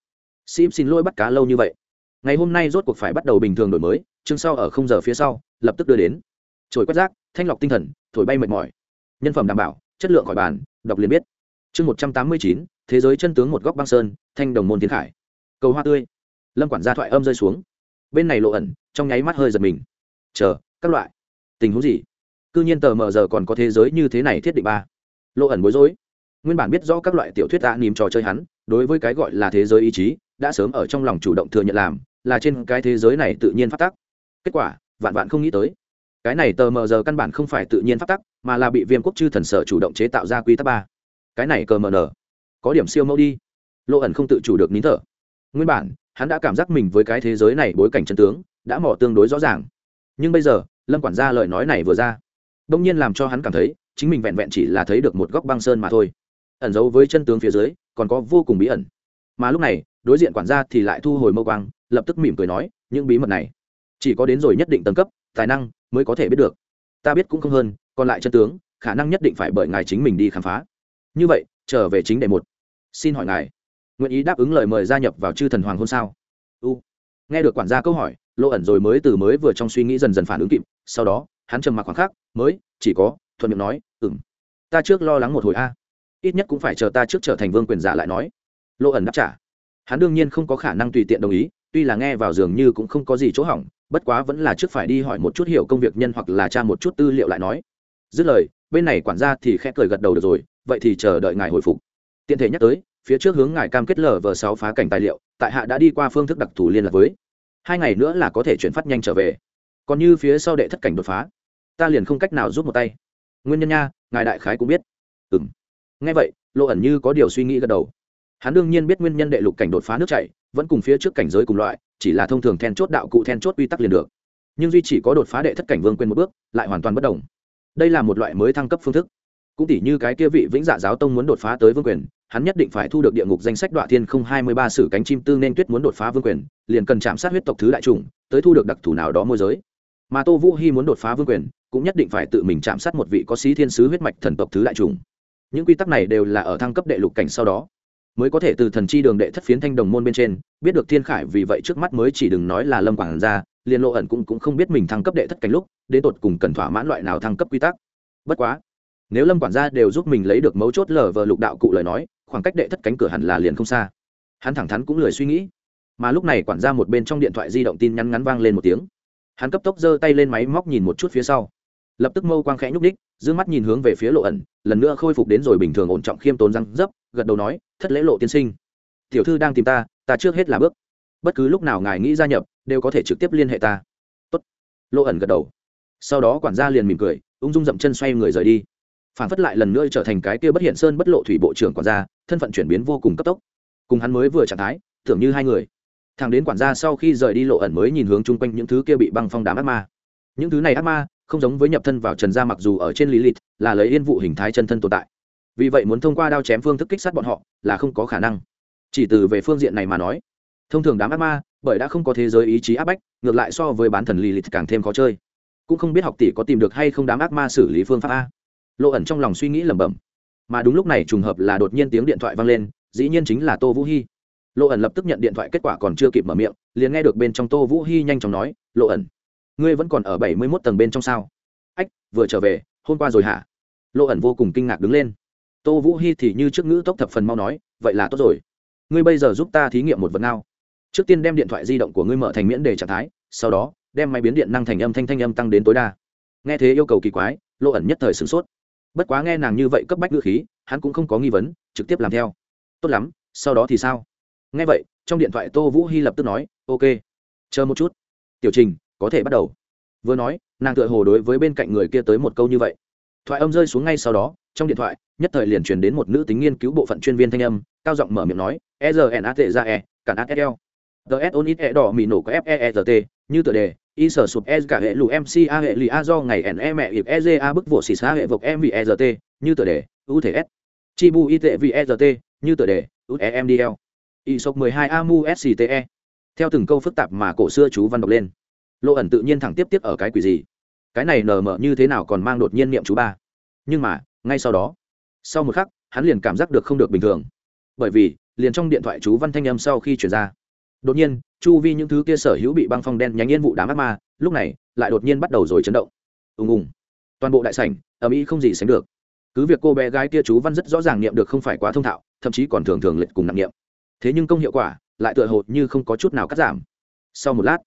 Sim xin lỗi bắt cá lâu như vậy. Ngày hôm nay rốt cuộc phải bắt đầu bình thường đổi mới, chương sau ở không giờ phía sau, lập tức đưa đến. Trồi quét rác, thanh lọc tinh thần, thổi bay mệt mỏi. Nhân phẩm đảm bảo, chất lượng khỏi bàn, đọc liền biết. Chương một trăm tám mươi chín, thế giới chân tướng một góc băng sơn, thanh đồng môn tiến khải. Cầu hoa tươi. Lâm quản gia thoại âm rơi xuống. Bên này lộ ẩn, trong nháy mắt hơi giật mình. Chờ, các loại tình huống gì? Cứ nhiên tờ mờ giờ còn có thế giới như thế này thiết định ba. Lộ ẩn bối rối. Nguyên bản biết rõ các loại tiểu thuyết đã nìm trò chơi hắn, đối với cái gọi là thế giới ý chí, đã sớm ở trong lòng chủ động thừa nhận làm, là trên cái thế giới này tự nhiên phát tắc. Kết quả, vạn vạn không nghĩ tới. Cái này tờ mờ giờ căn bản không phải tự nhiên phát tắc, mà là bị viêm quốc chư thần sở chủ động chế tạo ra quy tắc ba. Cái này cờ mờ nở. Có điểm siêu mẫu đi. Lộ ẩn không tự chủ được nín thở. Nguyên bản, hắn đã cảm giác mình với cái thế giới này bối cảnh chân tướng, đã mỏ tương đối rõ ràng. Nhưng bây giờ lâm quản gia lời nói này vừa ra đông nhiên làm cho hắn cảm thấy chính mình vẹn vẹn chỉ là thấy được một góc băng sơn mà thôi ẩn giấu với chân tướng phía dưới còn có vô cùng bí ẩn mà lúc này đối diện quản gia thì lại thu hồi mâu quang lập tức mỉm cười nói những bí mật này chỉ có đến rồi nhất định tầng cấp tài năng mới có thể biết được ta biết cũng không hơn còn lại chân tướng khả năng nhất định phải bởi ngài chính mình đi khám phá như vậy trở về chính đề một xin hỏi ngài nguyện ý đáp ứng lời mời gia nhập vào chư thần hoàng hôn sao? U. Nghe được quản gia câu hỏi lộ ẩn rồi mới từ mới vừa trong suy nghĩ dần dần phản ứng kịp sau đó, hắn trầm mặc khoảng khắc, mới, chỉ có, thuận miệng nói ừng ta trước lo lắng một hồi a. Ít nhất cũng phải chờ ta trước trở thành vương quyền giả lại nói. Lộ ẩn đáp trả. Hắn đương nhiên không có khả năng tùy tiện đồng ý, tuy là nghe vào dường như cũng không có gì chỗ hỏng, bất quá vẫn là trước phải đi hỏi một chút hiểu công việc nhân hoặc là tra một chút tư liệu lại nói. Dứt lời, bên này quản gia thì khẽ cười gật đầu được rồi, vậy thì chờ đợi ngài hồi phục. Tiện thể nhắc tới, phía trước hướng ngài cam kết lờ vờ sáu phá cảnh tài liệu, tại hạ đã đi qua phương thức đặc thù liên lạc với. Hai ngày nữa là có thể chuyển phát nhanh trở về còn như phía sau đệ thất cảnh đột phá. Ta liền không cách nào giúp một tay. Nguyên nhân nha, ngài đại khái cũng biết. Ừ m nghe vậy, lộ ẩn như có điều suy nghĩ gật đầu. Hắn đương nhiên biết nguyên nhân đệ lục cảnh đột phá nước chảy, vẫn cùng phía trước cảnh giới cùng loại, chỉ là thông thường then chốt đạo cụ then chốt quy tắc liền được. Nhưng duy chỉ có đột phá đệ thất cảnh vương quên một bước, lại hoàn toàn bất đồng. Đây là một loại mới thăng cấp phương thức. Cũng tỷ như cái kia vị vĩnh dạ giáo tông muốn đột phá tới vương quyền, hắn nhất định phải thu được địa ngục danh sách đoạn thiên không hai mươi ba sử cánh chim tư nên tuyết muốn đột phá vương quyền, liền cần chạm sát huyết tộc thứ đại trùng tới thu được đặc thù nào đó môi giới mà tô vũ hy muốn đột phá vương quyền cũng nhất định phải tự mình chạm sát một vị có sĩ thiên sứ huyết mạch thần tộc thứ đại trùng những quy tắc này đều là ở thăng cấp đệ lục cảnh sau đó mới có thể từ thần chi đường đệ thất phiến thanh đồng môn bên trên biết được thiên khải vì vậy trước mắt mới chỉ đừng nói là lâm quảng ra liên lộ ẩn cũng, cũng không biết mình thăng cấp đệ thất cảnh lúc đến tột cùng cần thỏa mãn loại nào thăng cấp quy tắc. Bất quá nếu lâm quản gia đều giúp mình lấy được mấu chốt lờ vờ lục đạo cụ lời nói khoảng cách đệ thất cánh cửa hẳn là liền không xa. Hắn thẳng thắn cũng lười suy nghĩ. Mà lúc này quản gia một bên trong điện thoại di động tin nhắn ngắn vang lên một tiếng hắn cấp tốc giơ tay lên máy móc nhìn một chút phía sau. Lập tức mâu quang khẽ nhúc ních d mắt nhìn hướng về phía lộ ẩn, lần nữa khôi phục đến rồi bình thường ổn trọng khiêm tốn răng dấp, gật đầu nói, thất lễ lộ tiên sinh. Tiểu thư đang tìm ta ta trước hết là bước. Bất cứ lúc nào ngài nghĩ gia nhập, đều có thể trực tiếp liên hệ ta. Tốt. lộ ẩn gật đầu. Sau đó quản gia liền mỉm cười, ung dung dậm chân xoay người rời đi. Phản phất lại lần nữa trở thành cái kia bất hiện sơn bất lộ thủy bộ trưởng quản gia, thân phận chuyển biến vô cùng cấp tốc. Cùng hắn mới vừa trạng thái, tưởng như hai người thằng đến quản gia sau khi rời đi lộ ẩn mới nhìn hướng chung quanh những thứ kia bị băng phong đám ác ma. Những thứ này ác ma không giống với nhập thân vào trần gia mặc dù ở trên lý lịch là lấy yên vụ hình thái chân thân tồn tại. Vì vậy muốn thông qua đao chém phương thức kích sát bọn họ là không có khả năng. Chỉ từ về phương diện này mà nói, thông thường đám ác ma bởi đã không có thế giới ý chí áp bách, ngược lại so với bán thần lì lịch càng thêm khó chơi. Cũng không biết học tỷ có tìm được hay không đám ác ma xử lý phương pháp a. Lộ ẩn trong lòng suy nghĩ lẩm bẩm. Mà đúng lúc này trùng hợp là đột nhiên tiếng điện thoại vang lên, dĩ nhiên chính là tô vũ hy lộ ẩn lập tức nhận điện thoại, kết quả còn chưa kịp mở miệng, liền nghe được bên trong tô vũ hy nhanh chóng nói, lộ ẩn, ngươi vẫn còn ở bảy mươi mốt tầng bên trong sao? Ách, vừa trở về, hôm qua rồi hả? Lộ ẩn vô cùng kinh ngạc đứng lên. Tô vũ hy thì như trước ngữ tốc thập phần mau nói, vậy là tốt rồi. Ngươi bây giờ giúp ta thí nghiệm một vật nào trước tiên đem điện thoại di động của ngươi mở thành miễn đề trạng thái, sau đó, đem máy biến điện năng thành âm thanh thanh âm tăng đến tối đa. Nghe thế yêu cầu kỳ quái, lộ ẩn nhất thời sửng sốt. Bất quá nghe nàng như vậy cấp bách ngữ khí, hắn cũng không có nghi vấn, trực tiếp làm theo. Tốt lắm, sau đó thì sao? Nghe vậy, trong điện thoại tô vũ hy lập tức nói, ok, chờ một chút. Tiểu trình, có thể bắt đầu. Vừa nói, nàng tựa hồ đối với bên cạnh người kia tới một câu như vậy. Thoại âm rơi xuống ngay sau đó, trong điện thoại, nhất thời liền truyền đến một nữ tính nghiên cứu bộ phận chuyên viên thanh âm, cao giọng mở miệng nói e r n a t ra e cản O ts on ít e đỏ mì nổ có f e e r t, như tựa đề y sở sụp e cả hệ lù mc a hệ lì a do ngày n e mẹ ịp e g a bức vụ xì xá hệ vộc m vì e r t, như tựa đề, u thể s. Chi bu y tệ vì e r t, như tựa đề, u e m d l y sốc mười hai amu scte theo từng câu phức tạp mà cổ xưa chú văn đọc lên. Lộ ẩn tự nhiên thẳng tiếp tiếp ở cái quỷ gì? Cái này nở mở như thế nào còn mang đột nhiên niệm chú ba? Nhưng mà, ngay sau đó, sau một khắc, hắn liền cảm giác được không được bình thường. Bởi vì, liền trong điện thoại chú văn thanh âm sau khi chuyển ra, đột nhiên, chu vi những thứ kia sở hữu bị băng phong đen nhánh yên vụ đám ác ma, lúc này, lại đột nhiên bắt đầu rồi chấn động. Ùng ùng. Toàn bộ đại sảnh, ầm ĩ không gì sánh được. Cứ việc cô bé gái kia chú văn rất rõ ràng niệm được không phải quá thông thạo, thậm chí còn thường thường lệch cùng nặng niệm thế nhưng công hiệu quả lại tựa hồ như không có chút nào cắt giảm. Sau một lát,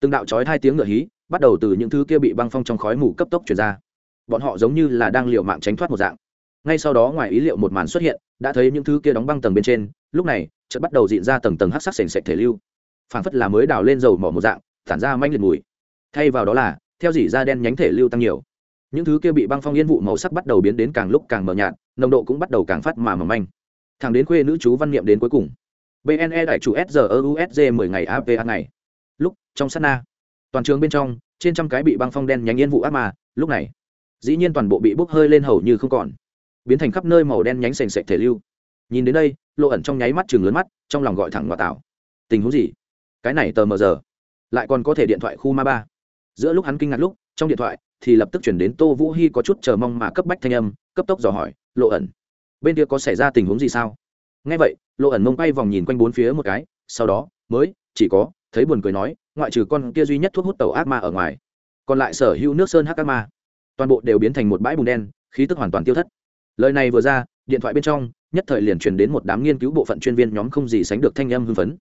từng đạo trói hai tiếng ngựa hí bắt đầu từ những thứ kia bị băng phong trong khói mù cấp tốc chuyển ra. Bọn họ giống như là đang liều mạng tránh thoát một dạng. Ngay sau đó ngoài ý liệu một màn xuất hiện, đã thấy những thứ kia đóng băng tầng bên trên, lúc này chợt bắt đầu diện ra tầng tầng hắc sắc sền sệt thể lưu. Phảng phất là mới đào lên dầu mỏ một dạng, tản ra manh liệt mùi. Thay vào đó là, theo dỉ da đen nhánh thể lưu tăng nhiều. Những thứ kia bị băng phong yên vụ màu sắc bắt đầu biến đến càng lúc càng mờ nhạt, nồng độ cũng bắt đầu càng phát mà mầm manh. Thẳng đến khuê nữ chú văn niệm đến cuối cùng bne đại chủ srusg mười ngày apa ngày. Lúc, trong sát na. Toàn trường bên trong, trên trăm cái bị băng phong đen nhánh yên vụ ác mà lúc này, dĩ nhiên toàn bộ bị bốc hơi lên hầu như không còn. Biến thành khắp nơi màu đen nhánh sền sệt thể lưu. Nhìn đến đây, lộ ẩn trong nháy mắt chừng lớn mắt, trong lòng gọi thẳng ngoại tạo. Tình huống gì? Cái này tờ mờ giờ. Lại còn có thể điện thoại khu ma ba. Giữa lúc hắn kinh ngạc lúc, trong điện thoại, thì lập tức chuyển đến tô vũ hy có chút chờ mong mà cấp bách thanh âm, cấp tốc dò hỏi, lộ ẩn, bên kia có xảy ra tình huống gì sao? Ngay vậy, lộ ẩn mông bay vòng nhìn quanh bốn phía một cái, sau đó, mới, chỉ có, thấy buồn cười nói, ngoại trừ con kia duy nhất thuốc hút tàu ác ma ở ngoài, còn lại sở hữu nước sơn hắc ác ma. Toàn bộ đều biến thành một bãi bùn đen, khí tức hoàn toàn tiêu thất. Lời này vừa ra, điện thoại bên trong, nhất thời liền truyền đến một đám nghiên cứu bộ phận chuyên viên nhóm không gì sánh được thanh âm hưng phấn.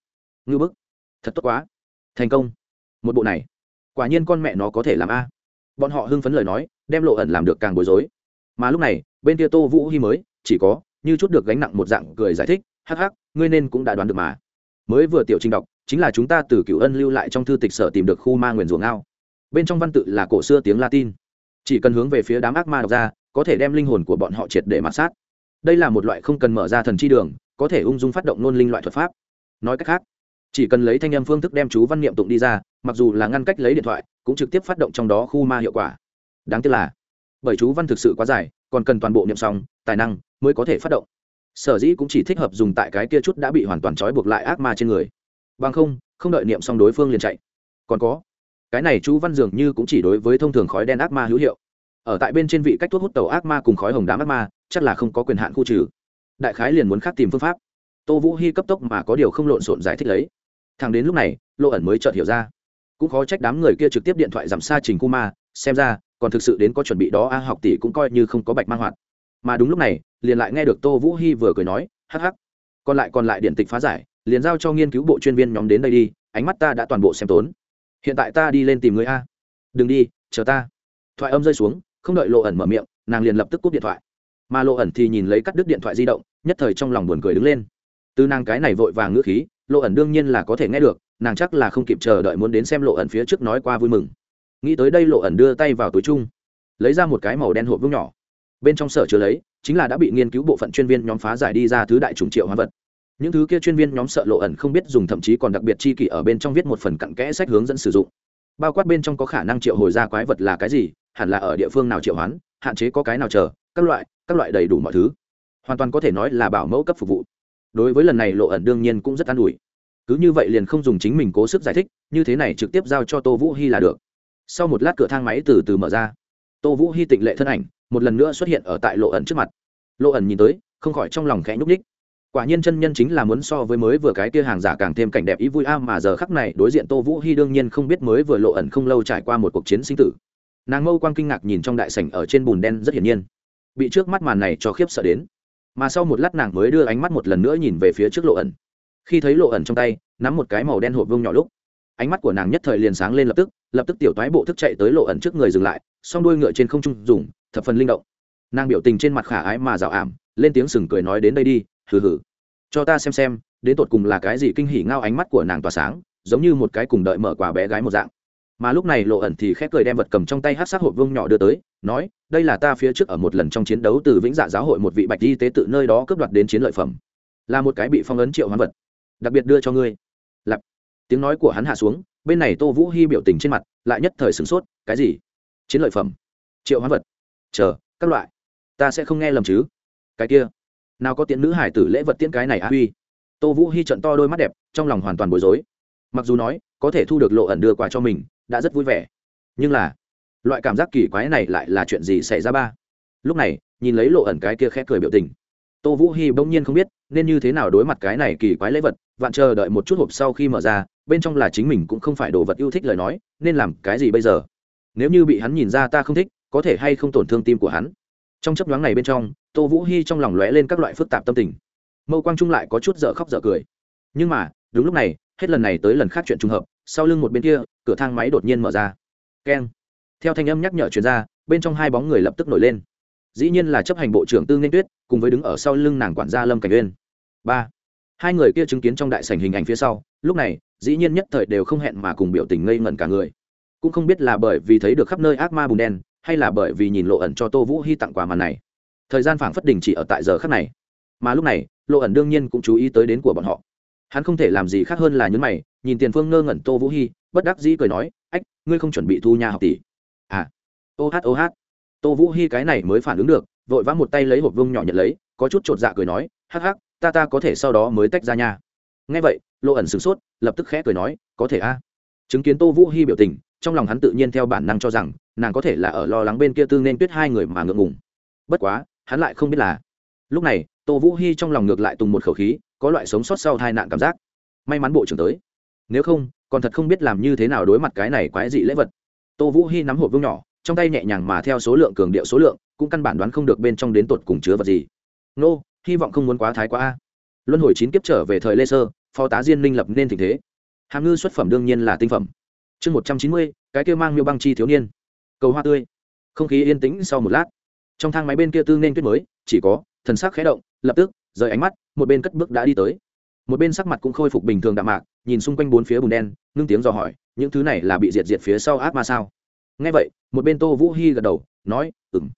Ngư bức, thật tốt quá. Thành công. Một bộ này, quả nhiên con mẹ nó có thể làm a. Bọn họ hưng phấn lời nói, đem lộ ẩn làm được càng bối rối. Mà lúc này, bên kia tô vũ hy mới, chỉ có như chút được gánh nặng một dạng cười giải thích, hắc hắc, ngươi nên cũng đã đoán được mà. Mới vừa tiểu trình đọc, chính là chúng ta từ cựu ân lưu lại trong thư tịch sở tìm được khu ma nguyền ruộng ngao. Bên trong văn tự là cổ xưa tiếng latin. Chỉ cần hướng về phía đám ác ma đọc ra, có thể đem linh hồn của bọn họ triệt để mạt sát. Đây là một loại không cần mở ra thần chi đường, có thể ung dung phát động nôn linh loại thuật pháp. Nói cách khác, chỉ cần lấy thanh âm phương thức đem chú văn niệm tụng đi ra, mặc dù là ngăn cách lấy điện thoại, cũng trực tiếp phát động trong đó khu ma hiệu quả. Đáng tiếc là, bởi chú văn thực sự quá dài, còn cần toàn bộ niệm xong tài năng mới có thể phát động. Sở dĩ cũng chỉ thích hợp dùng tại cái kia chút đã bị hoàn toàn trói buộc lại ác ma trên người. Bằng không không đợi niệm xong đối phương liền chạy. Còn có, cái này chú văn dường như cũng chỉ đối với thông thường khói đen ác ma hữu hiệu. Ở tại bên trên vị cách thuốc hút tàu ác ma cùng khói hồng đám ác ma, chắc là không có quyền hạn khu trừ. Đại khái liền muốn khác tìm phương pháp. Tô vũ hy cấp tốc mà có điều không lộn xộn giải thích lấy. Thằng đến lúc này, lộ ẩn mới chợt hiểu ra. Cũng khó trách đám người kia trực tiếp điện thoại giảm xa trình cu ma xem ra, còn thực sự đến có chuẩn bị đó a, học tỷ cũng coi như không có bạch mang hoạt mà đúng lúc này, liền lại nghe được tô vũ hy vừa cười nói hh còn lại còn lại điện tịch phá giải, liền giao cho nghiên cứu bộ chuyên viên nhóm đến đây đi, ánh mắt ta đã toàn bộ xem tốn. Hiện tại ta đi lên tìm người a. Đừng đi, chờ ta. Thoại âm rơi xuống, không đợi lộ ẩn mở miệng, nàng liền lập tức cúp điện thoại. Mà lộ ẩn thì nhìn lấy cắt đứt điện thoại di động, nhất thời trong lòng buồn cười đứng lên. Từ nàng cái này vội vàng ngữ khí, lộ ẩn đương nhiên là có thể nghe được, nàng chắc là không kịp chờ đợi muốn đến xem lộ ẩn phía trước nói qua vui mừng. Nghĩ tới đây lộ ẩn đưa tay vào túi chung, lấy ra một cái màu đen hộp vương nhỏ bên trong sở chứa lấy, chính là đã bị nghiên cứu bộ phận chuyên viên nhóm phá giải đi ra thứ đại chủng triệu hóa vật. Những thứ kia chuyên viên nhóm sợ lộ ẩn không biết dùng thậm chí còn đặc biệt chi kỷ ở bên trong viết một phần cặn kẽ sách hướng dẫn sử dụng. Bao quát bên trong có khả năng triệu hồi ra quái vật là cái gì, hẳn là ở địa phương nào triệu hoán, hạn chế có cái nào chờ, các loại các loại đầy đủ mọi thứ. Hoàn toàn có thể nói là bảo mẫu cấp phục vụ. Đối với lần này lộ ẩn đương nhiên cũng rất an ủi. Cứ như vậy liền không dùng chính mình cố sức giải thích, như thế này trực tiếp giao cho tô vũ hy là được. Sau một lát cửa thang máy từ từ mở ra. Tô vũ hy tịnh lệ thân ảnh một lần nữa xuất hiện ở tại lộ ẩn trước mặt. Lộ ẩn nhìn tới, không khỏi trong lòng khẽ nhúc ních quả nhiên chân nhân chính là muốn so với mới vừa cái kia hàng giả càng thêm cảnh đẹp ý vui a, mà giờ khắc này đối diện tô vũ hy đương nhiên không biết mới vừa lộ ẩn không lâu trải qua một cuộc chiến sinh tử. Nàng mâu quang kinh ngạc nhìn trong đại sảnh ở trên bùn đen rất hiển nhiên. Bị trước mắt màn này cho khiếp sợ đến. Mà sau một lát nàng mới đưa ánh mắt một lần nữa nhìn về phía trước lộ ẩn. Khi thấy lộ ẩn trong tay, nắm một cái màu đen hộp vương nhỏ lúc, ánh mắt của nàng nhất thời liền sáng lên lập tức lập tức tiểu toái bộ thức chạy tới lộ ẩn trước người dừng lại, song đuôi ngựa trên không trung dùng thập phần linh động. Nàng biểu tình trên mặt khả ái mà rào ảm, lên tiếng sừng cười nói đến đây đi, hừ hừ. Cho ta xem xem, đến tột cùng là cái gì kinh hỉ ngao ánh mắt của nàng tỏa sáng, giống như một cái cùng đợi mở quả bé gái một dạng. Mà lúc này lộ ẩn thì khép cười đem vật cầm trong tay hát sát hộp vương nhỏ đưa tới, nói, đây là ta phía trước ở một lần trong chiến đấu từ vĩnh dạ giáo hội một vị bạch y tế tự nơi đó cướp đoạt đến chiến lợi phẩm. Là một cái bị phong ấn triệu hoán vật, đặc biệt đưa cho ngươi. Lặp tiếng nói của hắn hạ xuống, bên này tô vũ hy biểu tình trên mặt, lại nhất thời sửng sốt, cái gì? Chiến lợi phẩm? Triệu hoán vật? Chờ, các loại. Ta sẽ không nghe lầm chứ. Cái kia. Nào có tiện nữ hải tử lễ vật tiễn cái này á? Huy. Tô vũ hy trận to đôi mắt đẹp, trong lòng hoàn toàn bối rối. Mặc dù nói, có thể thu được lộ ẩn đưa quà cho mình, đã rất vui vẻ. Nhưng là, loại cảm giác kỳ quái này lại là chuyện gì xảy ra ba? Lúc này, nhìn lấy lộ ẩn cái kia khẽ cười biểu tình. Tô vũ hy bỗng nhiên không biết, nên như thế nào đối mặt cái này kỳ quái lễ vật, vạn chờ đợi một chút hộp sau khi mở ra, bên trong là chính mình cũng không phải đồ vật yêu thích lời nói, nên làm cái gì bây giờ? Nếu như bị hắn nhìn ra ta không thích có thể hay không tổn thương tim của hắn. Trong chấp nhoáng này bên trong, tô vũ hy trong lòng lóe lên các loại phức tạp tâm tình. Mâu quang trung lại có chút dở khóc dở cười. Nhưng mà, đúng lúc này, hết lần này tới lần khác chuyện trùng hợp, sau lưng một bên kia, cửa thang máy đột nhiên mở ra. Keng. Theo thanh âm nhắc nhở chuyên gia bên trong hai bóng người lập tức nổi lên. Dĩ nhiên là chấp hành bộ trưởng tư nên tuyết, cùng với đứng ở sau lưng nàng quản gia lâm cảnh uyên. Ba. Hai người kia chứng kiến trong đại sảnh hình ảnh phía sau, lúc này, dĩ nhiên nhất thời đều không hẹn mà cùng biểu tình ngây ngẩn cả người. Cũng không biết là bởi vì thấy được khắp nơi ác ma bùn đen hay là bởi vì nhìn lộ ẩn cho tô vũ hy tặng quà màn này? Thời gian phảng phất đình chỉ ở tại giờ khắc này. Mà lúc này, lộ ẩn đương nhiên cũng chú ý tới đến của bọn họ. Hắn không thể làm gì khác hơn là nhấn mày, nhìn tiền phương ngơ ngẩn tô vũ hy bất đắc dĩ cười nói, ách, ngươi không chuẩn bị thu nhà học tỷ. À. Ô hát ô hát. Tô vũ hy cái này mới phản ứng được, vội vã một tay lấy hộp vương nhỏ nhận lấy, có chút chột dạ cười nói, hắc hắc, ta ta có thể sau đó mới tách ra nha. Ngay vậy, lộ ẩn sửng sốt, lập tức khẽ cười nói, có thể a. Chứng kiến tô vũ hy biểu tình trong lòng hắn tự nhiên theo bản năng cho rằng, nàng có thể là ở lo lắng bên kia tương nên tuyết hai người mà ngượng ngùng. Bất quá, hắn lại không biết là. Lúc này, tô vũ hy trong lòng ngược lại tùng một khẩu khí, có loại sống sót sau hai nạn cảm giác. May mắn bộ trưởng tới. Nếu không, còn thật không biết làm như thế nào đối mặt cái này quái dị lễ vật. Tô vũ hy nắm hộp vương nhỏ, trong tay nhẹ nhàng mà theo số lượng cường điệu số lượng, cũng căn bản đoán không được bên trong đến tột cùng chứa vật gì. Nô, hy vọng không muốn quá thái quá a. Luân hồi chín kiếp trở về thời lê sơ, phó tá diên minh lập nên tình thế. Hàm ngư xuất phẩm đương nhiên là tinh phẩm chương một trăm chín mươi, cái kêu mang miêu băng chi thiếu niên. Cầu hoa tươi. Không khí yên tĩnh sau một lát. Trong thang máy bên kia tư nên tuyết mới, chỉ có, thần sắc khẽ động, lập tức, rời ánh mắt, một bên cất bước đã đi tới. Một bên sắc mặt cũng khôi phục bình thường đạm mạc, nhìn xung quanh bốn phía bùn đen, ngưng tiếng dò hỏi, những thứ này là bị diệt diệt phía sau át ma sao? Ngay vậy, một bên tô vũ hy gật đầu, nói ừng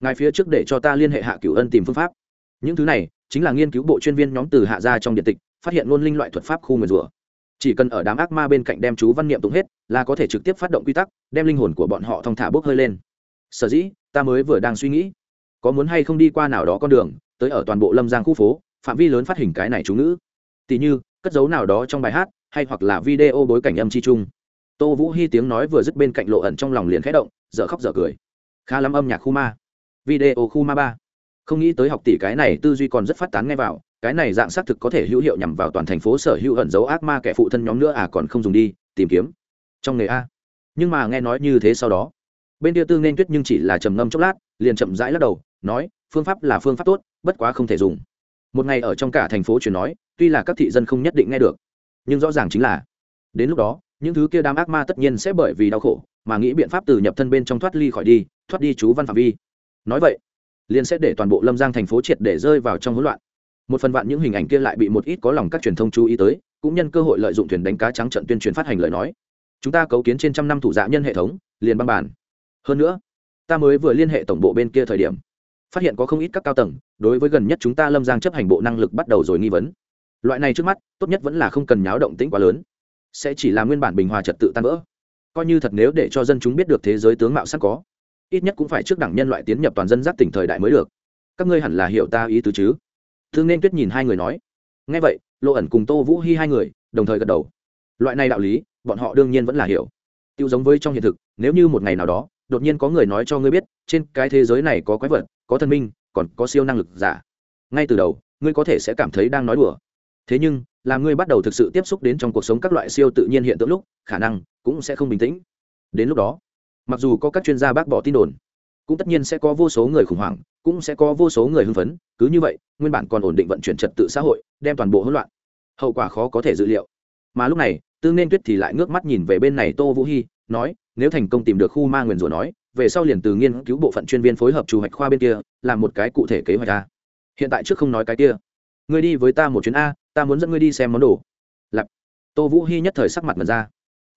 ngài phía trước để cho ta liên hệ hạ cửu ân tìm phương pháp. Những thứ này, chính là nghiên cứu bộ chuyên viên nhóm từ hạ gia trong điện tịch, phát hiện ngôn linh loại thuật pháp khu nguyền rủa chỉ cần ở đám ác ma bên cạnh đem chú văn niệm tụng hết, là có thể trực tiếp phát động quy tắc, đem linh hồn của bọn họ thong thả bốc hơi lên. Sở dĩ, ta mới vừa đang suy nghĩ, có muốn hay không đi qua nào đó con đường, tới ở toàn bộ lâm giang khu phố, phạm vi lớn phát hình cái này chú ngữ. Tỉ như, cất dấu nào đó trong bài hát, hay hoặc là video bối cảnh âm chi chung. Tô vũ hy tiếng nói vừa dứt bên cạnh lộ ẩn trong lòng liền khẽ động, dở khóc dở cười. Khá lắm âm nhạc khu ma. Video khu ma ba. Không nghĩ tới học tỷ cái này tư duy còn rất phát tán ngay vào cái này dạng xác thực có thể hữu hiệu nhằm vào toàn thành phố sở hữu ẩn dấu ác ma kẻ phụ thân nhóm nữa à còn không dùng đi, tìm kiếm. Trong nghề a. Nhưng mà nghe nói như thế sau đó, bên kia tương nên tuyết nhưng chỉ là trầm ngâm chốc lát, liền chậm rãi lắc đầu, nói, phương pháp là phương pháp tốt, bất quá không thể dùng. Một ngày ở trong cả thành phố truyền nói, tuy là các thị dân không nhất định nghe được, nhưng rõ ràng chính là, đến lúc đó, những thứ kia đám ác ma tất nhiên sẽ bởi vì đau khổ, mà nghĩ biện pháp từ nhập thân bên trong thoát ly khỏi đi, thoát đi chú văn phạm vi. Nói vậy, liền sẽ để toàn bộ lâm giang thành phố triệt để rơi vào trong hỗn loạn một phần vạn những hình ảnh kia lại bị một ít có lòng các truyền thông chú ý tới, cũng nhân cơ hội lợi dụng thuyền đánh cá trắng trận tuyên truyền phát hành lời nói. Chúng ta cấu kiến trên trăm năm thủ dạ nhân hệ thống, liền băng bản hơn nữa, ta mới vừa liên hệ tổng bộ bên kia thời điểm, phát hiện có không ít các cao tầng, đối với gần nhất chúng ta lâm giang chấp hành bộ năng lực bắt đầu rồi nghi vấn. Loại này trước mắt, tốt nhất vẫn là không cần nháo động tĩnh quá lớn. Sẽ chỉ là nguyên bản bình hòa trật tự tan vỡ. Coi như thật nếu để cho dân chúng biết được thế giới tướng mạo sẵn có, ít nhất cũng phải trước đẳng nhân loại tiến nhập toàn dân giác tỉnh thời đại mới được. Các ngươi hẳn là hiểu ta ý tứ chứ? Thương nên tuyết nhìn hai người nói ngay vậy lộ ẩn cùng tô vũ hy hai người đồng thời gật đầu. Loại này đạo lý, bọn họ đương nhiên vẫn là hiểu. Tiêu giống với trong hiện thực, nếu như một ngày nào đó, đột nhiên có người nói cho ngươi biết, trên cái thế giới này có quái vật, có thần minh, còn có siêu năng lực giả, ngay từ đầu, ngươi có thể sẽ cảm thấy đang nói đùa. Thế nhưng, là ngươi bắt đầu thực sự tiếp xúc đến trong cuộc sống các loại siêu tự nhiên hiện tượng lúc, khả năng cũng sẽ không bình tĩnh. Đến lúc đó, mặc dù có các chuyên gia bác bỏ tin đồn cũng tất nhiên sẽ có vô số người khủng hoảng, cũng sẽ có vô số người hưng phấn, cứ như vậy, nguyên bản còn ổn định vận chuyển trật tự xã hội, đem toàn bộ hỗn loạn. Hậu quả khó có thể dự liệu. Mà lúc này, tương nên tuyết thì lại ngước mắt nhìn về bên này tô vũ hy nói, nếu thành công tìm được khu ma nguyền rủa nói, về sau liền từ nghiên cứu bộ phận chuyên viên phối hợp chủ hoạch khoa bên kia, làm một cái cụ thể kế hoạch a. Hiện tại trước không nói cái kia. Ngươi đi với ta một chuyến a, ta muốn dẫn ngươi đi xem món đồ. Lặp tô vũ hy nhất thời sắc mặt mật ra.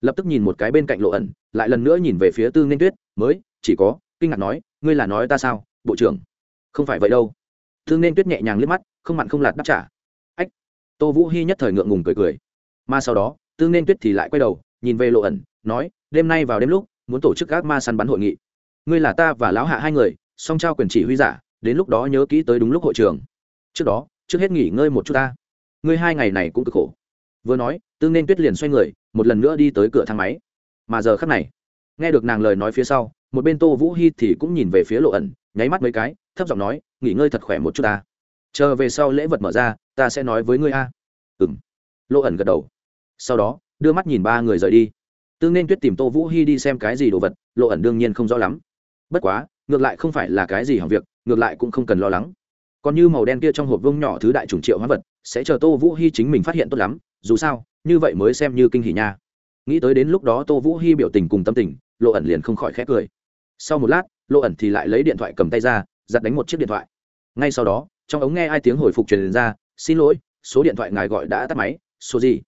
Lập tức nhìn một cái bên cạnh lộ ẩn, lại lần nữa nhìn về phía tư nên tuyết, mới, chỉ có kinh ngạc nói, ngươi là nói ta sao, bộ trưởng? Không phải vậy đâu. Thương nên tuyết nhẹ nhàng liếc mắt, không mặn không lạt đáp trả. Ách. Tô vũ hy nhất thời ngượng ngùng cười cười. Mà sau đó Tương nên tuyết thì lại quay đầu, nhìn về lộ ẩn, nói, đêm nay vào đêm lúc, muốn tổ chức các ma săn bắn hội nghị. Ngươi là ta và lão hạ hai người, song trao quyền chỉ huy giả, đến lúc đó nhớ kỹ tới đúng lúc hội trường. Trước đó, trước hết nghỉ ngơi một chút ta. Ngươi hai ngày này cũng cực khổ. Vừa nói tương nên tuyết liền xoay người, một lần nữa đi tới cửa thang máy. Mà giờ khắc này, nghe được nàng lời nói phía sau một bên tô vũ hy thì cũng nhìn về phía lộ ẩn, nháy mắt mấy cái, thấp giọng nói, nghỉ ngơi thật khỏe một chút ta. Chờ về sau lễ vật mở ra, ta sẽ nói với ngươi a. Ừ m lộ ẩn gật đầu. Sau đó, đưa mắt nhìn ba người rời đi. Tương nên tuyết tìm tô vũ hy đi xem cái gì đồ vật, lộ ẩn đương nhiên không rõ lắm. Bất quá, ngược lại không phải là cái gì hỏng việc, ngược lại cũng không cần lo lắng. Còn như màu đen kia trong hộp vông nhỏ thứ đại chủng triệu hóa vật, sẽ chờ tô vũ hy chính mình phát hiện tốt lắm, dù sao, như vậy mới xem như kinh hỉ nha. Nghĩ tới đến lúc đó tô vũ hy biểu tình cùng tâm tình, lộ ẩn liền không khỏi khét cười sau một lát lộ ẩn thì lại lấy điện thoại cầm tay ra giặt đánh một chiếc điện thoại. Ngay sau đó, trong ống nghe ai tiếng hồi phục truyền ra, xin lỗi, số điện thoại ngài gọi đã tắt máy, số gì?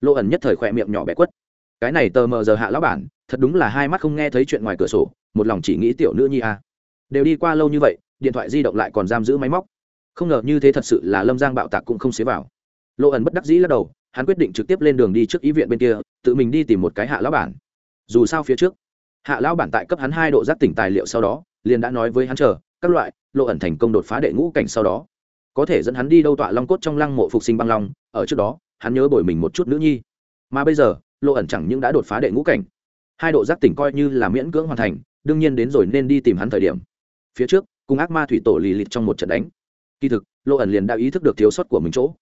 Lộ ẩn nhất thời khỏe miệng nhỏ bé quất. Cái này tờ mờ giờ hạ lão bản, thật đúng là hai mắt không nghe thấy chuyện ngoài cửa sổ, một lòng chỉ nghĩ tiểu nữ nhi a. Đều đi qua lâu như vậy, điện thoại di động lại còn giam giữ máy móc. Không ngờ như thế thật sự là lâm giang bạo tạc cũng không xế vào. Lộ ẩn bất đắc dĩ lắc đầu, hắn quyết định trực tiếp lên đường đi trước ý viện bên kia, tự mình đi tìm một cái hạ lão bản. Dù sao phía trước hạ lão bản tại cấp hắn hai độ giác tỉnh tài liệu sau đó, liền đã nói với hắn chờ, các loại, lộ ẩn thành công đột phá đệ ngũ cảnh sau đó. Có thể dẫn hắn đi đâu tọa long cốt trong lăng mộ phục sinh băng long, ở trước đó, hắn nhớ bồi mình một chút nữ nhi. Mà bây giờ, lộ ẩn chẳng những đã đột phá đệ ngũ cảnh, hai độ giác tỉnh coi như là miễn cưỡng hoàn thành, đương nhiên đến rồi nên đi tìm hắn thời điểm. Phía trước, cùng ác ma thủy tổ lì lịt trong một trận đánh. Kỳ thực, lộ ẩn liền đã ý thức được thiếu sót của mình chỗ.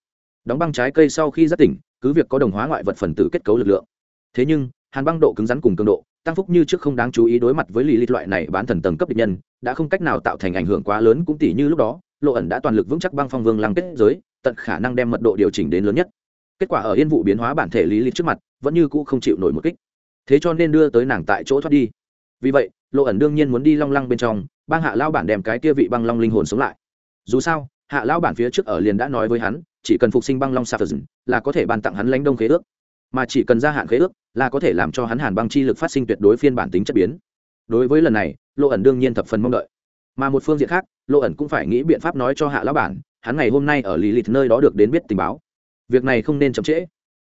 Đóng băng trái cây sau khi giác tỉnh, cứ việc có đồng hóa ngoại vật phần tử kết cấu lực lượng. Thế nhưng, hàn băng độ cứng rắn cùng cường độ tăng phúc như trước không đáng chú ý đối mặt với lì lịch loại này bán thần tầng cấp địch nhân, đã không cách nào tạo thành ảnh hưởng quá lớn cũng tỷ như lúc đó, lộ ẩn đã toàn lực vững chắc băng phong vương lăng kết giới, tận khả năng đem mật độ điều chỉnh đến lớn nhất. Kết quả ở yên vụ biến hóa bản thể lý lịch trước mặt, vẫn như cũ không chịu nổi một kích. Thế cho nên đưa tới nàng tại chỗ thoát đi. Vì vậy, lộ ẩn đương nhiên muốn đi long lăng bên trong, bang hạ lao bản đem cái kia vị băng long linh hồn sống lại. Dù sao, hạ lao bản phía trước ở liền đã nói với hắn, chỉ cần phục sinh băng long sa là có thể ban tặng hắn lánh đông khế ước mà chỉ cần gia hạn khế ước là có thể làm cho hắn hàn băng chi lực phát sinh tuyệt đối phiên bản tính chất biến. Đối với lần này lộ ẩn đương nhiên thập phần mong đợi. Mà một phương diện khác lộ ẩn cũng phải nghĩ biện pháp nói cho hạ lão bản, hắn ngày hôm nay ở lì lịt nơi đó được đến biết tình báo. Việc này không nên chậm trễ.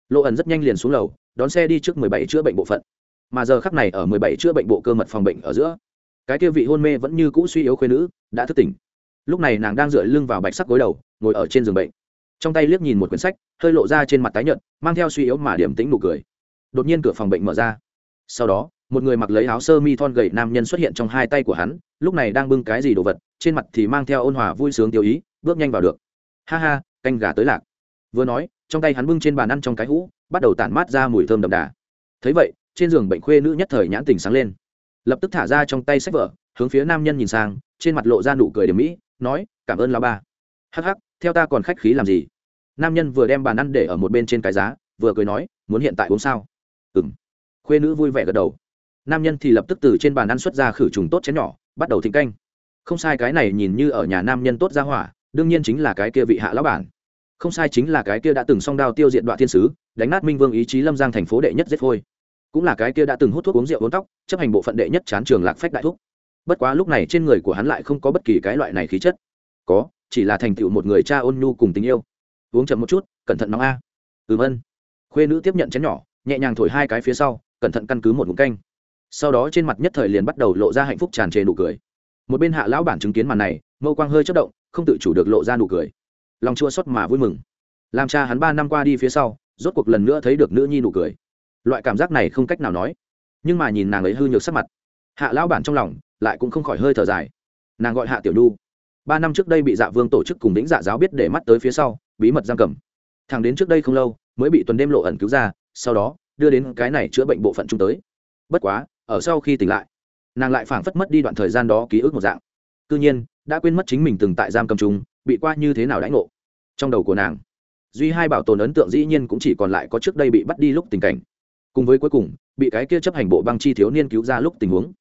Lộ ẩn rất nhanh liền xuống lầu, đón xe đi trước mười bảy chữa bệnh bộ phận. Mà giờ khắc này ở mười bảy chữa bệnh bộ cơ mật phòng bệnh ở giữa, cái kia vị hôn mê vẫn như cũ suy yếu khuyên nữ, đã thức tỉnh. Lúc này nàng đang dựa lưng vào bạch sắc gối đầu, ngồi ở trên giường bệnh trong tay liếc nhìn một quyển sách, hơi lộ ra trên mặt tái nhợt, mang theo suy yếu mà điểm tính nụ cười. Đột nhiên cửa phòng bệnh mở ra. Sau đó, một người mặc lấy áo sơ mi thon gầy nam nhân xuất hiện trong hai tay của hắn, lúc này đang bưng cái gì đồ vật, trên mặt thì mang theo ôn hòa vui sướng tiêu ý, bước nhanh vào được. Ha ha, canh gà tới lạc. Vừa nói, trong tay hắn bưng trên bàn ăn trong cái hũ, bắt đầu tản mát ra mùi thơm đậm đà. Thấy vậy, trên giường bệnh khuê nữ nhất thời nhãn tình sáng lên. Lập tức thả ra trong tay sách vở, hướng phía nam nhân nhìn sang, trên mặt lộ ra nụ cười điểm mỹ, nói, cảm ơn lao ba. Hắc hắc theo ta còn khách khí làm gì? Nam nhân vừa đem bàn ăn để ở một bên trên cái giá, vừa cười nói, muốn hiện tại uống sao? Ừ m khuê nữ vui vẻ gật đầu. Nam nhân thì lập tức từ trên bàn ăn xuất ra khử trùng tốt chén nhỏ, bắt đầu thịnh canh. Không sai, cái này nhìn như ở nhà nam nhân tốt ra hỏa, đương nhiên chính là cái kia vị hạ lão bản. Không sai chính là cái kia đã từng song đao tiêu diệt đoạn thiên sứ, đánh nát minh vương ý chí lâm giang thành phố đệ nhất giết phôi cũng là cái kia đã từng hút thuốc uống rượu uống tóc, chấp hành bộ phận đệ nhất chán trường lạc phách đại thúc. Bất quá lúc này trên người của hắn lại không có bất kỳ cái loại này khí chất. Có chỉ là thành tựu một người cha ôn nhu cùng tình yêu. Uống chậm một chút, cẩn thận nóng a. Ừ à. ừm ân khuê nữ tiếp nhận chén nhỏ, nhẹ nhàng thổi hai cái phía sau, cẩn thận căn cứ một ngụm canh. Sau đó trên mặt nhất thời liền bắt đầu lộ ra hạnh phúc tràn trề nụ cười. Một bên hạ lão bản chứng kiến màn này, mâu quang hơi chất động, không tự chủ được lộ ra nụ cười. Lòng chua xót mà vui mừng. Làm cha hắn ba năm qua đi phía sau, rốt cuộc lần nữa thấy được nữ nhi nụ cười. Loại cảm giác này không cách nào nói. Nhưng mà nhìn nàng ấy hư nhược sắc mặt. Hạ lão bản trong lòng lại cũng không khỏi hơi thở dài. Nàng gọi hạ tiểu nhu ba năm trước đây bị dạ vương tổ chức cùng lĩnh dạ giáo biết để mắt tới phía sau, bí mật giam cầm. Thằng đến trước đây không lâu, mới bị tuần đêm lộ ẩn cứu ra, sau đó, đưa đến cái này chữa bệnh bộ phận trung tới. Bất quá, ở sau khi tỉnh lại, nàng lại phảng phất mất đi đoạn thời gian đó ký ức một dạng. Cứ nhiên, đã quên mất chính mình từng tại giam cầm chúng bị qua như thế nào đãi ngộ. Trong đầu của nàng, duy hai bảo tồn ấn tượng dĩ nhiên cũng chỉ còn lại có trước đây bị bắt đi lúc tình cảnh. Cùng với cuối cùng, bị cái kia chấp hành bộ băng chi thiếu niên cứu ra lúc tình huống.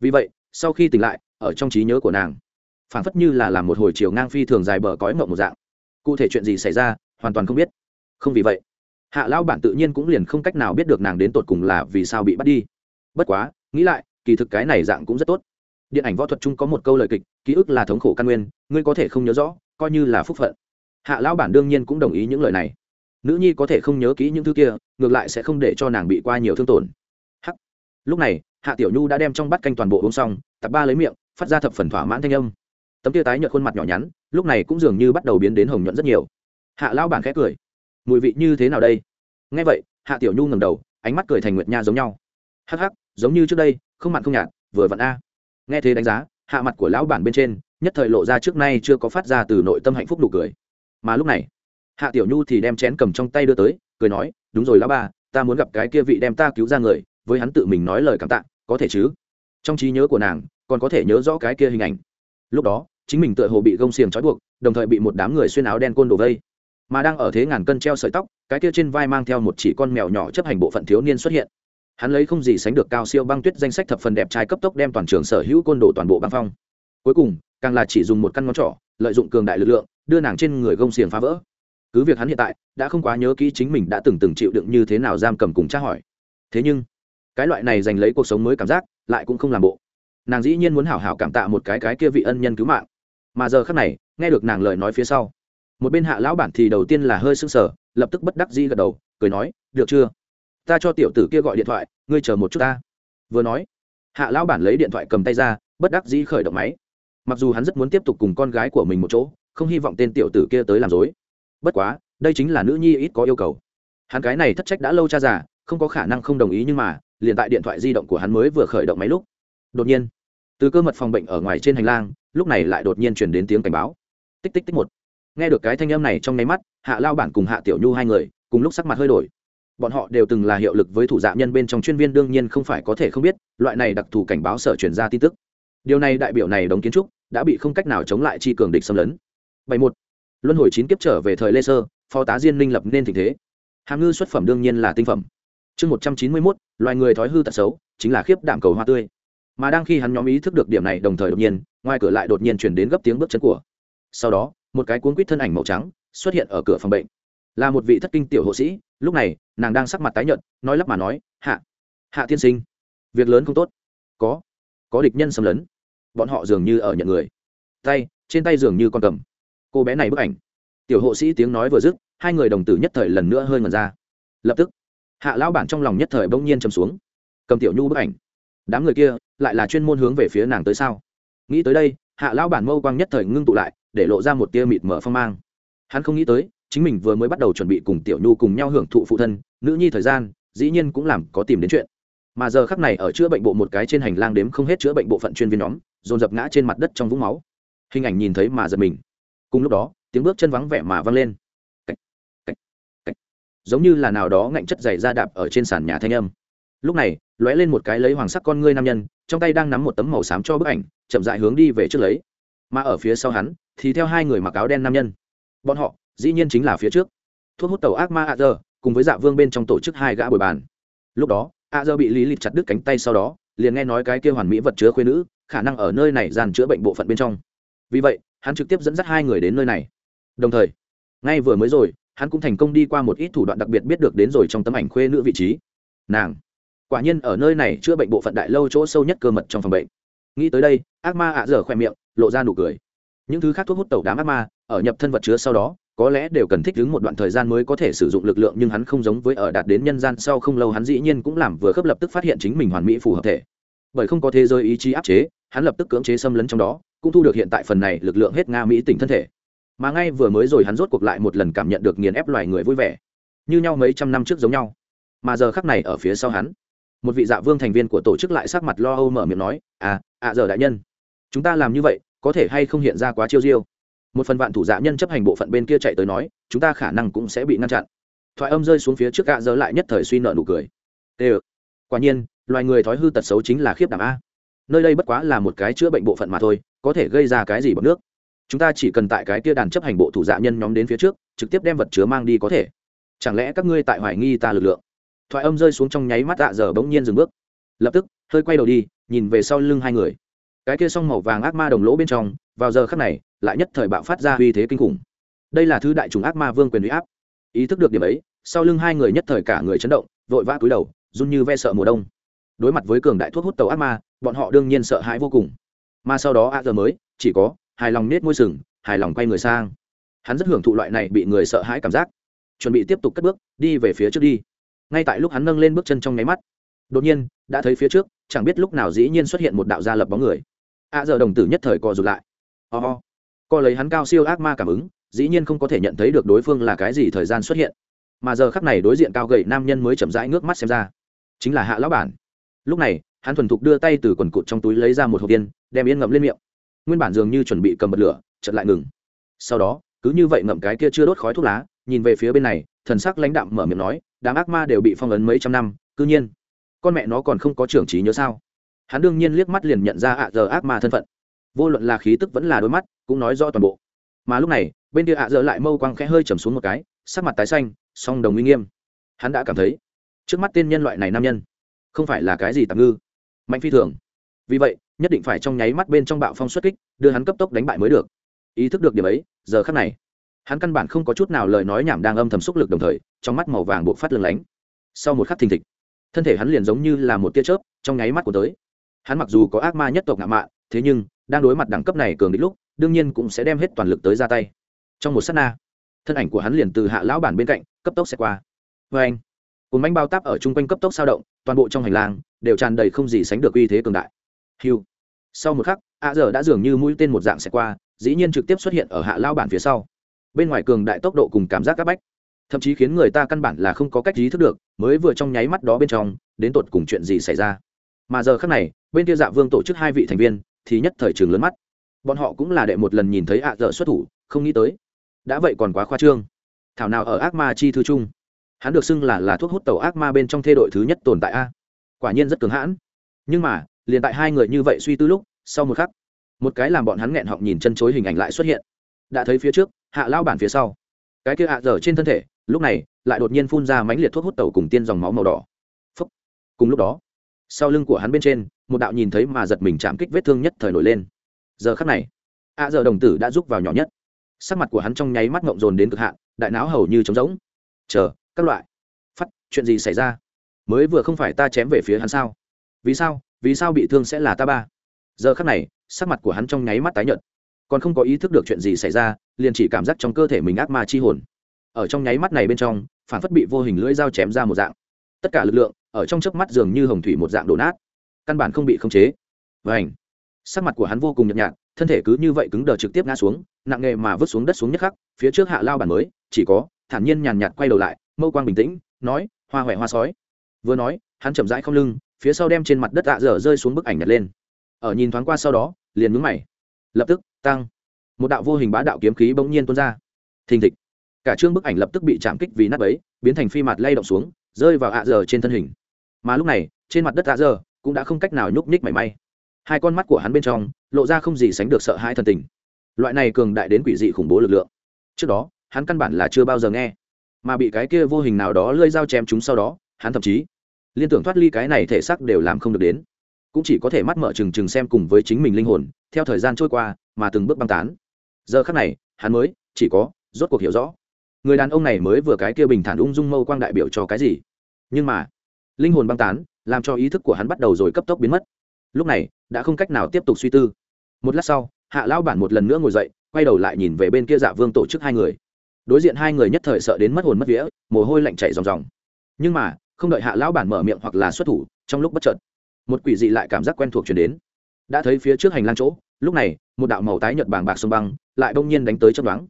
Vì vậy, sau khi tỉnh lại, ở trong trí nhớ của nàng phảng phất như là làm một hồi chiều ngang phi thường dài bờ cõi mộng một dạng. Cụ thể chuyện gì xảy ra, hoàn toàn không biết. Không vì vậy, hạ lão bản tự nhiên cũng liền không cách nào biết được nàng đến tột cùng là vì sao bị bắt đi. Bất quá, nghĩ lại, kỳ thực cái này dạng cũng rất tốt. Điện ảnh võ thuật chung có một câu lời kịch, ký ức là thống khổ căn nguyên, ngươi có thể không nhớ rõ, coi như là phúc phận. Hạ lão bản đương nhiên cũng đồng ý những lời này. Nữ nhi có thể không nhớ kỹ những thứ kia, ngược lại sẽ không để cho nàng bị qua nhiều thương tổn. Hắc. Lúc này, hạ tiểu nhu đã đem trong bát canh toàn bộ uống xong, tập ba lấy miệng, phát ra thập phần thỏa mãn thanh âm tấm tia tái nhợt khuôn mặt nhỏ nhắn lúc này cũng dường như bắt đầu biến đến hồng nhuận rất nhiều. Hạ lão bản khẽ cười. Mùi vị như thế nào đây? Nghe vậy hạ tiểu nhu ngầm đầu ánh mắt cười thành nguyệt nha giống nhau. Hắc hắc giống như trước đây không mặn không nhạt vừa vặn a. Nghe thế đánh giá hạ mặt của lão bản bên trên nhất thời lộ ra trước nay chưa có phát ra từ nội tâm hạnh phúc nụ cười. Mà lúc này hạ tiểu nhu thì đem chén cầm trong tay đưa tới cười nói đúng rồi lão bà, ta muốn gặp cái kia vị đem ta cứu ra người với hắn tự mình nói lời cảm tạ có thể chứ? Trong trí nhớ của nàng còn có thể nhớ rõ cái kia hình ảnh lúc đó, chính mình tựa hồ bị gông xiềng trói buộc, đồng thời bị một đám người xuyên áo đen côn đồ vây. Mà đang ở thế ngàn cân treo sợi tóc, cái kia trên vai mang theo một chỉ con mèo nhỏ chấp hành bộ phận thiếu niên xuất hiện. Hắn lấy không gì sánh được cao siêu băng tuyết danh sách thập phần đẹp trai cấp tốc đem toàn trường sở hữu côn đồ toàn bộ băng phong. Cuối cùng, càng là chỉ dùng một căn ngón trỏ, lợi dụng cường đại lực lượng, đưa nàng trên người gông xiềng phá vỡ. Cứ việc hắn hiện tại đã không quá nhớ kỹ chính mình đã từng từng chịu đựng như thế nào giam cầm cùng tra hỏi. Thế nhưng, cái loại này giành lấy cuộc sống mới cảm giác, lại cũng không làm bộ nàng dĩ nhiên muốn hảo hảo cảm tạ một cái cái kia vị ân nhân cứu mạng. Mà giờ khắc này, nghe được nàng lời nói phía sau, một bên hạ lão bản thì đầu tiên là hơi sưng sờ, lập tức bất đắc dĩ gật đầu, cười nói, được chưa? Ta cho tiểu tử kia gọi điện thoại, ngươi chờ một chút ta. Vừa nói, hạ lão bản lấy điện thoại cầm tay ra, bất đắc dĩ khởi động máy. Mặc dù hắn rất muốn tiếp tục cùng con gái của mình một chỗ, không hy vọng tên tiểu tử kia tới làm dối bất quá, đây chính là nữ nhi ít có yêu cầu. Hắn cái này thất trách đã lâu cha già, không có khả năng không đồng ý nhưng mà, liền tại điện thoại di động của hắn mới vừa khởi động máy lúc, đột nhiên từ cơ mật phòng bệnh ở ngoài trên hành lang, lúc này lại đột nhiên chuyển đến tiếng cảnh báo. Tích tích tích một. Nghe được cái thanh âm này trong nháy mắt, hạ lao bản cùng hạ tiểu nhu hai người, cùng lúc sắc mặt hơi đổi. Bọn họ đều từng là hiệu lực với thủ dạ nhân bên trong chuyên viên đương nhiên không phải có thể không biết, loại này đặc thù cảnh báo sở chuyển ra tin tức. Điều này đại biểu này đóng kiến trúc đã bị không cách nào chống lại chi cường địch xâm lấn. Bảy một. Luân hồi chín kiếp trở về thời lê sơ phó tá diên minh lập nên tình thế. Hàm ngư xuất phẩm đương nhiên là tinh phẩm. Chương một trăm chín mươi mốt, loài người thói hư tật xấu, chính là khiếp đạm cầu hoa tươi mà đang khi hắn nhóm ý thức được điểm này đồng thời đột nhiên, ngoài cửa lại đột nhiên chuyển đến gấp tiếng bước chân của. Sau đó, một cái cuốn quýt thân ảnh màu trắng xuất hiện ở cửa phòng bệnh. Là một vị thất kinh tiểu hộ sĩ, lúc này, nàng đang sắc mặt tái nhợt, nói lắp mà nói, hạ hạ tiên sinh, việc lớn không tốt. Có có địch nhân xâm lấn. Bọn họ dường như ở nhận người. Tay, trên tay dường như con cầm. Cô bé này bức ảnh. Tiểu hộ sĩ tiếng nói vừa dứt, hai người đồng tử nhất thời lần nữa hơi ngần ra. Lập tức, hạ lão bản trong lòng nhất thời bỗng nhiên chầm xuống. Cầm tiểu nhu bức ảnh đám người kia lại là chuyên môn hướng về phía nàng tới sao? Nghĩ tới đây hạ lão bản mâu quang nhất thời ngưng tụ lại để lộ ra một tia mịt mở phong mang. Hắn không nghĩ tới chính mình vừa mới bắt đầu chuẩn bị cùng tiểu nhu cùng nhau hưởng thụ phụ thân nữ nhi thời gian dĩ nhiên cũng làm có tìm đến chuyện. Mà giờ khắc này ở chữa bệnh bộ một cái trên hành lang đếm không hết chữa bệnh bộ phận chuyên viên nhóm dồn dập ngã trên mặt đất trong vũng máu. Hình ảnh nhìn thấy mà giật mình. Cùng lúc đó tiếng bước chân vắng vẻ mà vang lên. Cách, cách, cách. giống như là nào đó ngạnh chất dày ra đạp ở trên sàn nhà thanh âm. Lúc này lóe lên một cái lấy hoàng sắc con ngươi nam nhân, trong tay đang nắm một tấm màu xám cho bức ảnh, chậm dại hướng đi về trước lấy. Mà ở phía sau hắn, thì theo hai người mặc áo đen nam nhân. Bọn họ, dĩ nhiên chính là phía trước. Thuốc hút tàu ác ma a dơ cùng với dạ vương bên trong tổ chức hai gã bồi bàn. Lúc đó a dơ bị lý lịch chặt đứt cánh tay sau đó, liền nghe nói cái kia hoàn mỹ vật chứa khuyên nữ, khả năng ở nơi này dàn chữa bệnh bộ phận bên trong. Vì vậy, hắn trực tiếp dẫn dắt hai người đến nơi này. Đồng thời, ngay vừa mới rồi, hắn cũng thành công đi qua một ít thủ đoạn đặc biệt biết được đến rồi trong tấm ảnh khuê nữ vị trí. Nàng quả nhiên ở nơi này chữa bệnh bộ phận đại lâu chỗ sâu nhất cơ mật trong phòng bệnh. Nghĩ tới đây, ác ma ạ dở khoe miệng, lộ ra nụ cười. Những thứ khác thuốc hút tẩu đám ác ma, ở nhập thân vật chứa sau đó, có lẽ đều cần thích ứng một đoạn thời gian mới có thể sử dụng lực lượng nhưng hắn không giống với ở đạt đến nhân gian sau không lâu hắn dĩ nhiên cũng làm vừa khớp lập tức phát hiện chính mình hoàn mỹ phù hợp thể. Bởi không có thế giới ý chí áp chế, hắn lập tức cưỡng chế xâm lấn trong đó, cũng thu được hiện tại phần này lực lượng hết nga mỹ tỉnh thân thể. Mà ngay vừa mới rồi hắn rốt cuộc lại một lần cảm nhận được nghiền ép loài người vui vẻ. Như nhau mấy trăm năm trước giống nhau. Mà giờ khắc này ở phía sau hắn một vị dạ vương thành viên của tổ chức lại sắc mặt lo âu mở miệng nói à à giờ đại nhân, chúng ta làm như vậy, có thể hay không hiện ra quá chiêu diêu? Một phần vạn thủ dạ nhân chấp hành bộ phận bên kia chạy tới nói, chúng ta khả năng cũng sẽ bị ngăn chặn. Thoại âm rơi xuống phía trước gạ giờ lại nhất thời suy nợ nụ cười. Ê ừ. quả nhiên, loài người thói hư tật xấu chính là khiếp đảm a. Nơi đây bất quá là một cái chữa bệnh bộ phận mà thôi, có thể gây ra cái gì bằng nước? Chúng ta chỉ cần tại cái kia đàn chấp hành bộ thủ dạ nhân nhóm đến phía trước, trực tiếp đem vật chứa mang đi có thể. Chẳng lẽ các ngươi tại hoài nghi ta lực lượng? Thoại âm rơi xuống trong nháy mắt dạ giờ bỗng nhiên dừng bước. Lập tức, hơi quay đầu đi, nhìn về sau lưng hai người. Cái kia song màu vàng ác ma đồng lỗ bên trong, vào giờ khắc này, lại nhất thời bạo phát ra uy thế kinh khủng. Đây là thứ đại trùng ác ma vương quyền uy áp. Ý thức được điểm ấy, sau lưng hai người nhất thời cả người chấn động, vội vã cúi đầu, run như ve sợ mùa đông. Đối mặt với cường đại thuốc hút tàu ác ma, bọn họ đương nhiên sợ hãi vô cùng. Mà sau đó a giờ mới, chỉ có, hài lòng nết môi sừng, hài lòng quay người sang. Hắn rất hưởng thụ loại này bị người sợ hãi cảm giác. Chuẩn bị tiếp tục cất bước, đi về phía trước đi ngay tại lúc hắn nâng lên bước chân trong nháy mắt. Đột nhiên, đã thấy phía trước, chẳng biết lúc nào dĩ nhiên xuất hiện một đạo gia lập bóng người. A giờ đồng tử nhất thời co rụt lại. Ho、oh. co lấy hắn cao siêu ác ma cảm ứng, dĩ nhiên không có thể nhận thấy được đối phương là cái gì thời gian xuất hiện. Mà giờ khắc này đối diện cao gầy nam nhân mới chậm rãi ngước mắt xem ra. Chính là hạ lão bản. Lúc này, hắn thuần thục đưa tay từ quần cụt trong túi lấy ra một hộp yên đem yên ngậm lên miệng. Nguyên bản dường như chuẩn bị cầm bật lửa chật lại ngừng. Sau đó, cứ như vậy ngậm cái kia chưa đốt khói thuốc lá, nhìn về phía bên này thần sắc lãnh đạm mở miệng nói, đám ác ma đều bị phong ấn mấy trăm năm, cư nhiên, con mẹ nó còn không có trưởng trí nhớ sao? Hắn đương nhiên liếc mắt liền nhận ra ạ giờ ác ma thân phận. Vô luận là khí tức vẫn là đôi mắt, cũng nói rõ toàn bộ. Mà lúc này, bên kia ạ giờ lại mâu quang khẽ hơi chầm xuống một cái, sắc mặt tái xanh, song đồng uy nghiêm. Hắn đã cảm thấy, trước mắt tên nhân loại này nam nhân, không phải là cái gì tạm ngư, mạnh phi thường. Vì vậy, nhất định phải trong nháy mắt bên trong bạo phong xuất kích, đưa hắn cấp tốc đánh bại mới được. Ý thức được điểm ấy, giờ khắc này hắn căn bản không có chút nào lời nói nhảm đang âm thầm xúc lực đồng thời trong mắt màu vàng buộc phát lừng lánh. Sau một khắc thình thịch thân thể hắn liền giống như là một tia chớp trong nháy mắt của tới. Hắn mặc dù có ác ma nhất tộc ngạo mạ, thế nhưng đang đối mặt đẳng cấp này cường đích lúc đương nhiên cũng sẽ đem hết toàn lực tới ra tay. Trong một s á t na thân ảnh của hắn liền từ hạ lão bản bên cạnh cấp tốc sẽ qua. Vê anh cồn bánh bao táp ở chung quanh cấp tốc sao động toàn bộ trong hành lang đều tràn đầy không gì sánh được uy thế cường đại. Hiu. Sau một khắc a giờ đã dường như mũi tên một dạng sẽ qua dĩ nhiên trực tiếp xuất hiện ở hạ lão bản phía sau bên ngoài cường đại tốc độ cùng cảm giác c áp bách. Thậm chí khiến người ta căn bản là không có cách ý thức được, mới vừa trong nháy mắt đó bên trong, đến tột cùng chuyện gì xảy ra. Mà giờ khác này, bên kia dạ vương tổ chức hai vị thành viên, thì nhất thời trường lớn mắt. Bọn họ cũng là đệ một lần nhìn thấy ạ dở xuất thủ, không nghĩ tới. Đã vậy còn quá khoa trương. Thảo nào ở ác ma chi thư trung hắn được xưng là là thuốc hút tàu ác ma bên trong thê đội thứ nhất tồn tại a. Quả nhiên rất cứng hãn. Nhưng mà, liền tại hai người như vậy suy tư lúc, sau một khắc, một cái làm bọn hắn nghẹn họng nhìn chân chối hình ảnh lại xuất hiện. Đã thấy phía trước hạ lao bản phía sau. Cái kia hạ dở trên thân thể, lúc này, lại đột nhiên phun ra mánh liệt thuốc hút tàu cùng tiên dòng máu màu đỏ. Phúc. cùng lúc đó, sau lưng của hắn bên trên, một đạo nhìn thấy mà giật mình chạm kích vết thương nhất thời nổi lên. Giờ khắc này, ạ giờ đồng tử đã rút vào nhỏ nhất. Sắc mặt của hắn trong nháy mắt ngộng dồn đến cực hạn, đại não hầu như trống rỗng. Chờ, các loại. Phát, chuyện gì xảy ra? Mới vừa không phải ta chém về phía hắn sao? Vì sao? Vì sao bị thương sẽ là ta ba? Giờ khắc này, sắc mặt của hắn trong nháy mắt tái nhợt còn không có ý thức được chuyện gì xảy ra, liền chỉ cảm giác trong cơ thể mình ác ma chi hồn. Ở trong nháy mắt này bên trong, phản phất bị vô hình lưỡi dao chém ra một dạng. Tất cả lực lượng, ở trong chớp mắt dường như hồng thủy một dạng đổ nát. Căn bản không bị khống chế. Và ảnh sắc mặt của hắn vô cùng nhợt nhạt, thân thể cứ như vậy cứng đờ trực tiếp ngã xuống, nặng nghề mà vứt xuống đất xuống nhất khắc, phía trước hạ lao bản mới, chỉ có, thản nhiên nhàn nhạt quay đầu lại, mâu quang bình tĩnh, nói, hoa huệ hoa sói. Vừa nói, hắn chậm rãi không lưng, phía sau đem trên mặt đất ạ dở rơi xuống bức ảnh nhặt lên. Ở nhìn thoáng qua sau đó, liền mướn mày. Lập tức tăng. Một đạo vô hình bá đạo kiếm khí bỗng nhiên tuôn ra. Thình thịch. Cả chương bức ảnh lập tức bị chạm kích vì nát ấy biến thành phi mặt lay động xuống, rơi vào ạ giờ trên thân hình. Mà lúc này, trên mặt đất ạ giờ cũng đã không cách nào nhúc nhích mảy may. Hai con mắt của hắn bên trong lộ ra không gì sánh được sợ hãi thần tình. Loại này cường đại đến quỷ dị khủng bố lực lượng. Trước đó, hắn căn bản là chưa bao giờ nghe. Mà bị cái kia vô hình nào đó lơi dao chém chúng sau đó, hắn thậm chí liên tưởng thoát ly cái này thể xác đều làm không được đến. Cũng chỉ có thể mắt mở trừng trừng xem cùng với chính mình linh hồn, theo thời gian trôi qua mà từng bước băng tán. Giờ khắc này, hắn mới, chỉ có, rốt cuộc hiểu rõ. Người đàn ông này mới vừa cái kia bình thản ung dung mâu quang đại biểu cho cái gì? Nhưng mà, linh hồn băng tán, làm cho ý thức của hắn bắt đầu rồi cấp tốc biến mất. Lúc này, đã không cách nào tiếp tục suy tư. Một lát sau, hạ lão bản một lần nữa ngồi dậy, quay đầu lại nhìn về bên kia dạ vương tổ chức hai người. Đối diện hai người nhất thời sợ đến mất hồn mất vía, mồ hôi lạnh chảy ròng ròng. Nhưng mà, không đợi hạ lão bản mở miệng hoặc là xuất thủ, trong lúc bất chợt, một quỷ dị lại cảm giác quen thuộc chuyển đến đã thấy phía trước hành lang chỗ, lúc này, một đạo màu tái nhợt bàng bạc sông băng lại bỗng nhiên đánh tới chấp đoán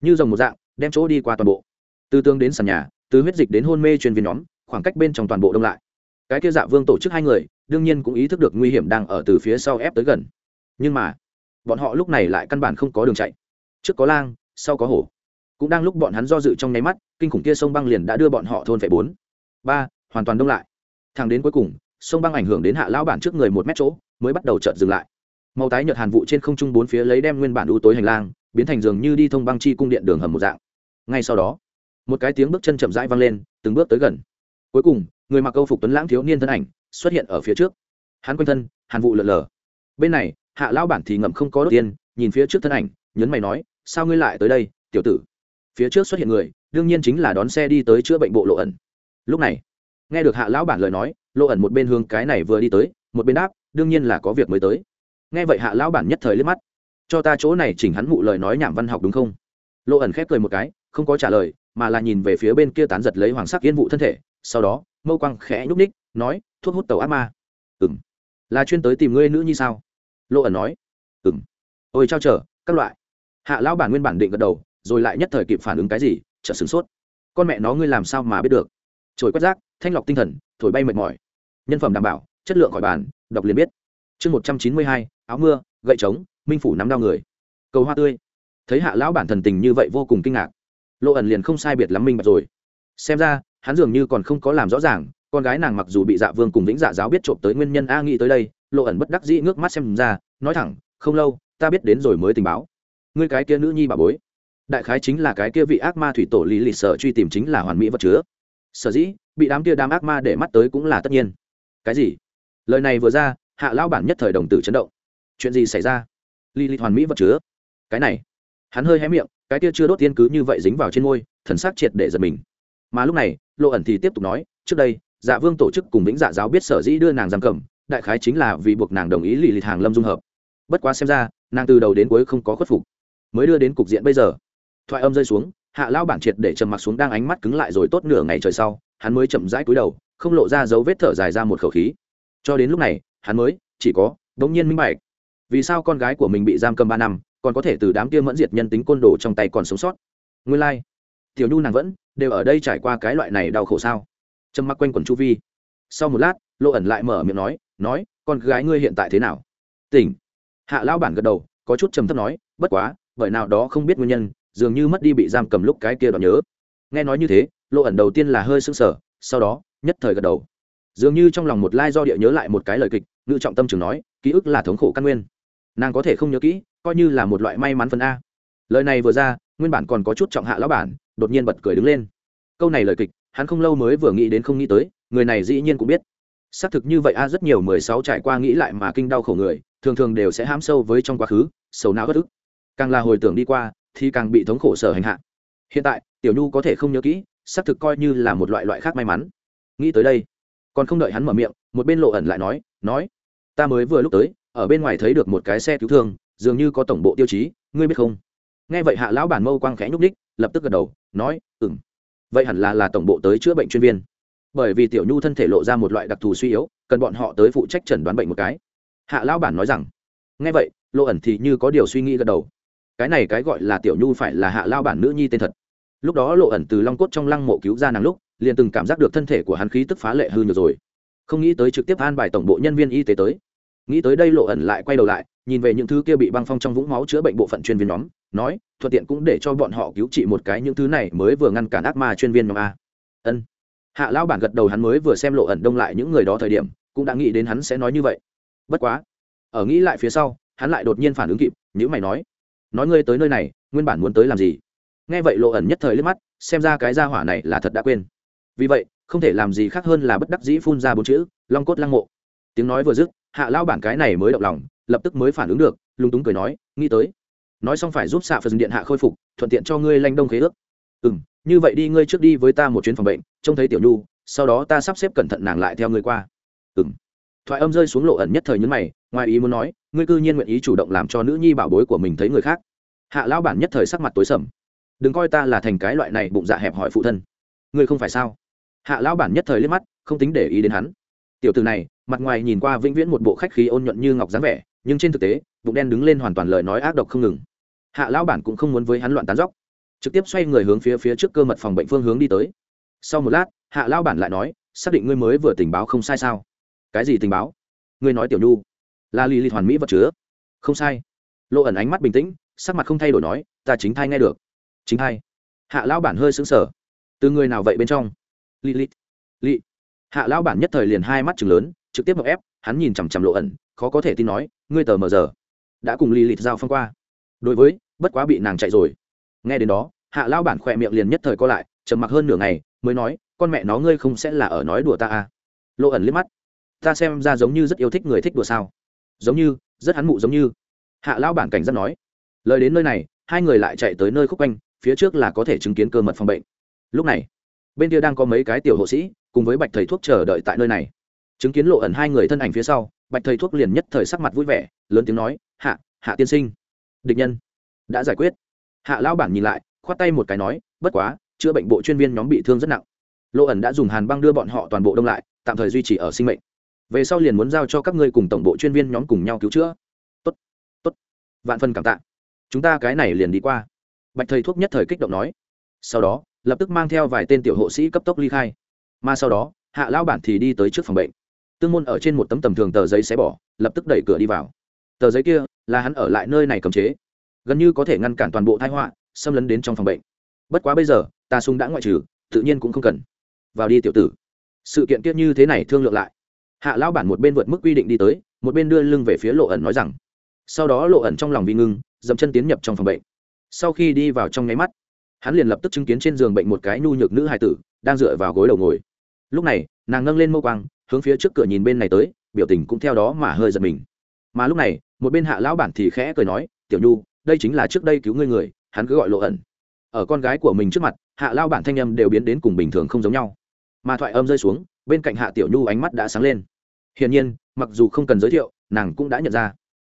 như dòng một dạng, đem chỗ đi qua toàn bộ. Từ tương đến sàn nhà, từ huyết dịch đến hôn mê chuyên viên nhóm, khoảng cách bên trong toàn bộ đông lại. Cái kia dạ vương tổ chức hai người, đương nhiên cũng ý thức được nguy hiểm đang ở từ phía sau ép tới gần. Nhưng mà, bọn họ lúc này lại căn bản không có đường chạy. Trước có lang, sau có hổ. Cũng đang lúc bọn hắn do dự trong nháy mắt, kinh khủng kia sông băng liền đã đưa bọn họ thôn vệ bốn. Ba, hoàn toàn đông lại. Thẳng đến cuối cùng, sông băng ảnh hưởng đến hạ lão bản trước người một mét chỗ mới bắt đầu chợt dừng lại. Màu tái nhợt hàn vụ trên không trung bốn phía lấy đem nguyên bản u tối hành lang, biến thành giường như đi thông băng chi cung điện đường hầm một dạng. Ngay sau đó, một cái tiếng bước chân chậm rãi vang lên, từng bước tới gần. Cuối cùng, người mặc câu phục tuấn lãng thiếu niên thân ảnh xuất hiện ở phía trước. Hắn quanh thân, hàn vụ lợn lờ. Bên này, hạ lão bản thì ngậm không có đốt tiên nhìn phía trước thân ảnh, nhấn mày nói, sao ngươi lại tới đây, tiểu tử? Phía trước xuất hiện người, đương nhiên chính là đón xe đi tới chữa bệnh bộ lộ ẩn. Lúc này, nghe được hạ lão bản lời nói, lộ ẩn một bên hướng cái này vừa đi tới, một bên đáp đương nhiên là có việc mới tới. Nghe vậy hạ lão bản nhất thời liếc mắt. Cho ta chỗ này chỉnh hắn mụ lời nói nhảm văn học đúng không? Lộ ẩn khép cười một cái, không có trả lời, mà là nhìn về phía bên kia tán giật lấy hoàng sắc yên vụ thân thể, sau đó, mâu quang khẽ nhúc ních nói, thuốc hút tàu ác ma. Ừng là chuyên tới tìm ngươi nữ như sao? Lộ ẩn nói. Ừng ôi, trao trở, các loại. Hạ lão bản nguyên bản định gật đầu, rồi lại nhất thời kịp phản ứng cái gì chợ sửng sốt. Con mẹ nó, ngươi làm sao mà biết được? Trồi quét rác, thanh lọc tinh thần, thổi bay mệt mỏi. Nhân phẩm đảm bảo, chất lượng khỏi bàn đọc liền biết. Chương một trăm chín mươi hai, áo mưa, gậy trống, minh phủ nắm đao người. Cầu hoa tươi. Thấy hạ lão bản thần tình như vậy vô cùng kinh ngạc. Lộ ẩn liền không sai biệt lắm minh bạch rồi. Xem ra, hắn dường như còn không có làm rõ ràng, con gái nàng mặc dù bị dạ vương cùng vĩnh dạ giáo biết trộm tới nguyên nhân a nghĩ tới đây, lộ ẩn bất đắc dĩ ngước mắt xem ra, nói thẳng, không lâu, ta biết đến rồi mới tình báo. Ngươi cái kia nữ nhi bà bối. Đại khái chính là cái kia vị ác ma thủy tổ lý lịch sở truy tìm chính là hoàn mỹ vật chứa. Sở dĩ, bị đám kia đám ác ma để mắt tới cũng là tất nhiên. Cái gì? Lời này vừa ra, hạ lão bản nhất thời đồng tử chấn động. Chuyện gì xảy ra? Lý li hoàn mỹ vật chứa. Cái này. Hắn hơi hé miệng, cái kia chưa đốt tiên cứ như vậy dính vào trên môi, thần sắc triệt để giật mình. Mà lúc này, lộ ẩn thì tiếp tục nói, trước đây dạ vương tổ chức cùng vĩnh dạ giáo biết sở dĩ đưa nàng giam cầm, đại khái chính là vì buộc nàng đồng ý lì lì hàng lâm dung hợp. Bất quá xem ra, nàng từ đầu đến cuối không có khuất phục. Mới đưa đến cục diện bây giờ. Thoại âm rơi xuống, hạ lao bản triệt để trầm mặc xuống, đang ánh mắt cứng lại rồi tốt nửa ngày trời sau, hắn mới chậm rãi cúi đầu, không lộ ra dấu vết thở dài ra một khẩu khí cho đến lúc này, hắn mới chỉ có đ ố n g nhiên minh bạch, vì sao con gái của mình bị giam cầm ba năm, còn có thể từ đám kia mẫn diệt nhân tính côn đồ trong tay còn sống sót. Nguyên lai、like. tiểu nhu nàng vẫn đều ở đây trải qua cái loại này đau khổ sao? Trầm mặc quanh quần chu vi. Sau một lát lộ ẩn lại mở miệng nói nói, con gái ngươi hiện tại thế nào? Tỉnh. Hạ lão bản gật đầu, có chút trầm thấp nói, bất quá, bởi nào đó không biết nguyên nhân, dường như mất đi bị giam cầm lúc cái kia đoạn nhớ. Nghe nói như thế lộ ẩn đầu tiên là hơi sưng sở sau đó nhất thời gật đầu dường như trong lòng một lai do địa nhớ lại một cái lời kịch, ngự trọng tâm trường nói, ký ức là thống khổ căn nguyên. Nàng có thể không nhớ kỹ, coi như là một loại may mắn phần a. Lời này vừa ra, nguyên bản còn có chút trọng hạ lão bản, đột nhiên bật cười đứng lên. Câu này lời kịch, hắn không lâu mới vừa nghĩ đến không nghĩ tới, người này dĩ nhiên cũng biết. Xác thực như vậy a, rất nhiều mười sáu trải qua nghĩ lại mà kinh đau khổ người, thường thường đều sẽ hám sâu với trong quá khứ, sầu não bất ức. Càng là hồi tưởng đi qua, thì càng bị thống khổ sở hành hạ. Hiện tại, tiểu nhu có thể không nhớ kỹ, xác thực coi như là một loại loại khác may mắn. Nghĩ tới đây còn không đợi hắn mở miệng, một bên lộ ẩn lại nói nói, ta mới vừa lúc tới, ở bên ngoài thấy được một cái xe cứu thương, dường như có tổng bộ tiêu chí, ngươi biết không? Nghe vậy hạ lão bản mâu quang khẽ nhúc ních lập tức gật đầu, nói ừng vậy hẳn là là tổng bộ tới chữa bệnh chuyên viên. Bởi vì tiểu nhu thân thể lộ ra một loại đặc thù suy yếu, cần bọn họ tới phụ trách chẩn đoán bệnh một cái. Hạ lão bản nói rằng, nghe vậy, lộ ẩn thì như có điều suy nghĩ gật đầu. Cái này cái gọi là tiểu nhu phải là hạ lao bản nữ nhi tên thật. Lúc đó lộ ẩn từ long cốt trong lăng mộ cứu ra nàng lúc liền từng cảm giác được thân thể của hắn khí tức phá lệ hư nhiều rồi. Không nghĩ tới trực tiếp an bài tổng bộ nhân viên y tế tới. Nghĩ tới đây lộ ẩn lại quay đầu lại, nhìn về những thứ kia bị băng phong trong vũng máu chữa bệnh bộ phận chuyên viên nhóm, nói, thuận tiện cũng để cho bọn họ cứu trị một cái những thứ này mới vừa ngăn cản ác ma chuyên viên nhóm a. Ân. Hạ lao bản gật đầu hắn mới vừa xem lộ ẩn đông lại những người đó thời điểm, cũng đã nghĩ đến hắn sẽ nói như vậy. Bất quá, ở nghĩ lại phía sau, hắn lại đột nhiên phản ứng kịp nhữ mày nói nói ngươi tới nơi này, nguyên bản muốn tới làm gì? Nghe vậy lộ ẩn nhất thời liếc mắt, xem ra cái gia hỏa này là thật đã quên vì vậy, không thể làm gì khác hơn là bất đắc dĩ phun ra bốn chữ, long cốt lăng mộ. Tiếng nói vừa dứt, hạ lao bản cái này mới động lòng, lập tức mới phản ứng được, lúng túng cười nói, nghĩ tới, nói xong phải giúp xạ phần điện hạ khôi phục, thuận tiện cho ngươi lanh đông khế ước. Ừ m như vậy đi, ngươi trước đi với ta một chuyến phòng bệnh, trông thấy tiểu nhu, sau đó ta sắp xếp cẩn thận nàng lại theo ngươi qua. Ừ m thoại âm rơi xuống lộ ẩn nhất thời nhấn mày, ngoài ý muốn nói, ngươi cư nhiên nguyện ý chủ động làm cho nữ nhi bảo bối của mình thấy người khác. Hạ lão bản nhất thời sắc mặt tối sầm. Đừng coi ta là thành cái loại này bụng dạ hẹp hỏi phụ thân. Ngươi không phải sao? Hạ lão bản nhất thời liếc mắt, không tính để ý đến hắn. Tiểu từ này, mặt ngoài nhìn qua vĩnh viễn một bộ khách khí ôn nhuận như ngọc dáng vẻ, nhưng trên thực tế, bụng đen đứng lên hoàn toàn lời nói ác độc không ngừng. Hạ lão bản cũng không muốn với hắn loạn tán dóc trực tiếp xoay người hướng phía phía trước cơ mật phòng bệnh phương hướng đi tới. Sau một lát, hạ lão bản lại nói, xác định ngươi mới vừa tình báo không sai sao? Cái gì tình báo? Ngươi nói tiểu nhu. Là lì lì hoàn mỹ vật chứa. Không sai. Lộ ẩn ánh mắt bình tĩnh, sắc mặt không thay đổi nói, ta chính thai nghe được. Chính thai? Hạ lão bản hơi sững sờ. Từ người nào vậy bên trong? Lì lì. Lì. Hạ lão bản nhất thời liền hai mắt chừng lớn, trực tiếp ngọc ép, hắn nhìn chằm chằm lộ ẩn, khó có thể tin nói, ngươi tờ mờ giờ, đã cùng lì lì giao phong qua. Đối với, bất quá bị nàng chạy rồi. Nghe đến đó, hạ lão bản khỏe miệng liền nhất thời co lại, trầm mặc hơn nửa ngày, mới nói, con mẹ nó ngươi không sẽ là ở nói đùa ta à? Lộ ẩn liếc mắt. Ta xem ra giống như rất yêu thích người thích đùa sao. Giống như, rất hắn mụ giống như. Hạ lão bản cảnh giác nói. Lời đến nơi này, hai người lại chạy tới nơi khúc quanh, phía trước là có thể chứng kiến cơ mật phòng bệnh. Lúc này bên kia đang có mấy cái tiểu hộ sĩ, cùng với bạch thầy thuốc chờ đợi tại nơi này. Chứng kiến lộ ẩn hai người thân ảnh phía sau, bạch thầy thuốc liền nhất thời sắc mặt vui vẻ, lớn tiếng nói, hạ hạ tiên sinh. Địch nhân. Đã giải quyết. Hạ lão bản nhìn lại, khoát tay một cái nói, bất quá, chữa bệnh bộ chuyên viên nhóm bị thương rất nặng. Lộ ẩn đã dùng hàn băng đưa bọn họ toàn bộ đông lại, tạm thời duy trì ở sinh mệnh. Về sau liền muốn giao cho các ngươi cùng tổng bộ chuyên viên nhóm cùng nhau cứu chữa. Tốt tốt, vạn phân cảm tạ. Chúng ta cái này liền đi qua. Bạch thầy thuốc nhất thời kích động nói. Sau đó lập tức mang theo vài tên tiểu hộ sĩ cấp tốc ly khai. Mà sau đó, hạ lão bản thì đi tới trước phòng bệnh. Tương môn ở trên một tấm tầm thường tờ giấy xé bỏ, lập tức đẩy cửa đi vào. Tờ giấy kia là hắn ở lại nơi này cầm chế, gần như có thể ngăn cản toàn bộ thái họa, xâm lấn đến trong phòng bệnh. Bất quá bây giờ, ta sung đã ngoại trừ, tự nhiên cũng không cần. Vào đi tiểu tử. Sự kiện kia như thế này thương lượng lại. Hạ lão bản một bên vượt mức quy định đi tới, một bên đưa lưng về phía lộ ẩn nói rằng, sau đó lộ ẩn trong lòng vi ngưng, dậm chân tiến nhập trong phòng bệnh. Sau khi đi vào trong nháy mắt hắn liền lập tức chứng kiến trên giường bệnh một cái nhu nhược nữ hài tử đang dựa vào gối đầu ngồi. Lúc này, nàng nâng lên mâu quang, hướng phía trước cửa nhìn bên này tới, biểu tình cũng theo đó mà hơi giật mình. Mà lúc này, một bên hạ lão bản thì khẽ cười nói, tiểu nhu, đây chính là trước đây cứu ngươi người, hắn cứ gọi lộ ẩn. Ở con gái của mình trước mặt, hạ lao bản thanh âm đều biến đến cùng bình thường không giống nhau. Mà thoại âm rơi xuống, bên cạnh hạ tiểu nhu ánh mắt đã sáng lên. Hiển nhiên, mặc dù không cần giới thiệu, nàng cũng đã nhận ra.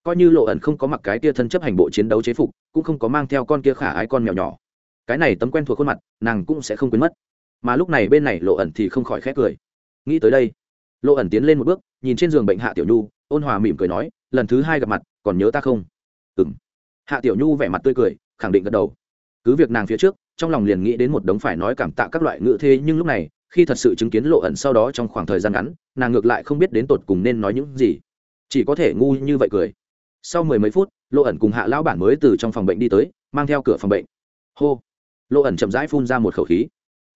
Coi như lộ ẩn không có mặc cái kia thân chấp hành bộ chiến đấu chế phục, cũng không có mang theo con kia khả ái con mèo nhỏ cái này tấm quen thuộc khuôn mặt, nàng cũng sẽ không quên mất. Mà lúc này bên này lộ ẩn thì không khỏi khét cười. Nghĩ tới đây, lộ ẩn tiến lên một bước, nhìn trên giường bệnh hạ tiểu nhu, ôn hòa mỉm cười nói, lần thứ hai gặp mặt, còn nhớ ta không? Ừ m hạ tiểu nhu vẻ mặt tươi cười, khẳng định gật đầu. Cứ việc nàng phía trước, trong lòng liền nghĩ đến một đống phải nói cảm tạ các loại ngữ thế, nhưng lúc này, khi thật sự chứng kiến lộ ẩn sau đó trong khoảng thời gian ngắn, nàng ngược lại không biết đến tột cùng nên nói những gì. Chỉ có thể ngu như vậy cười. Sau mười mấy phút, lộ ẩn cùng hạ lão bản mới từ trong phòng bệnh đi tới, mang theo cửa phòng bệnh. Hô lộ ẩn chậm rãi phun ra một khẩu khí.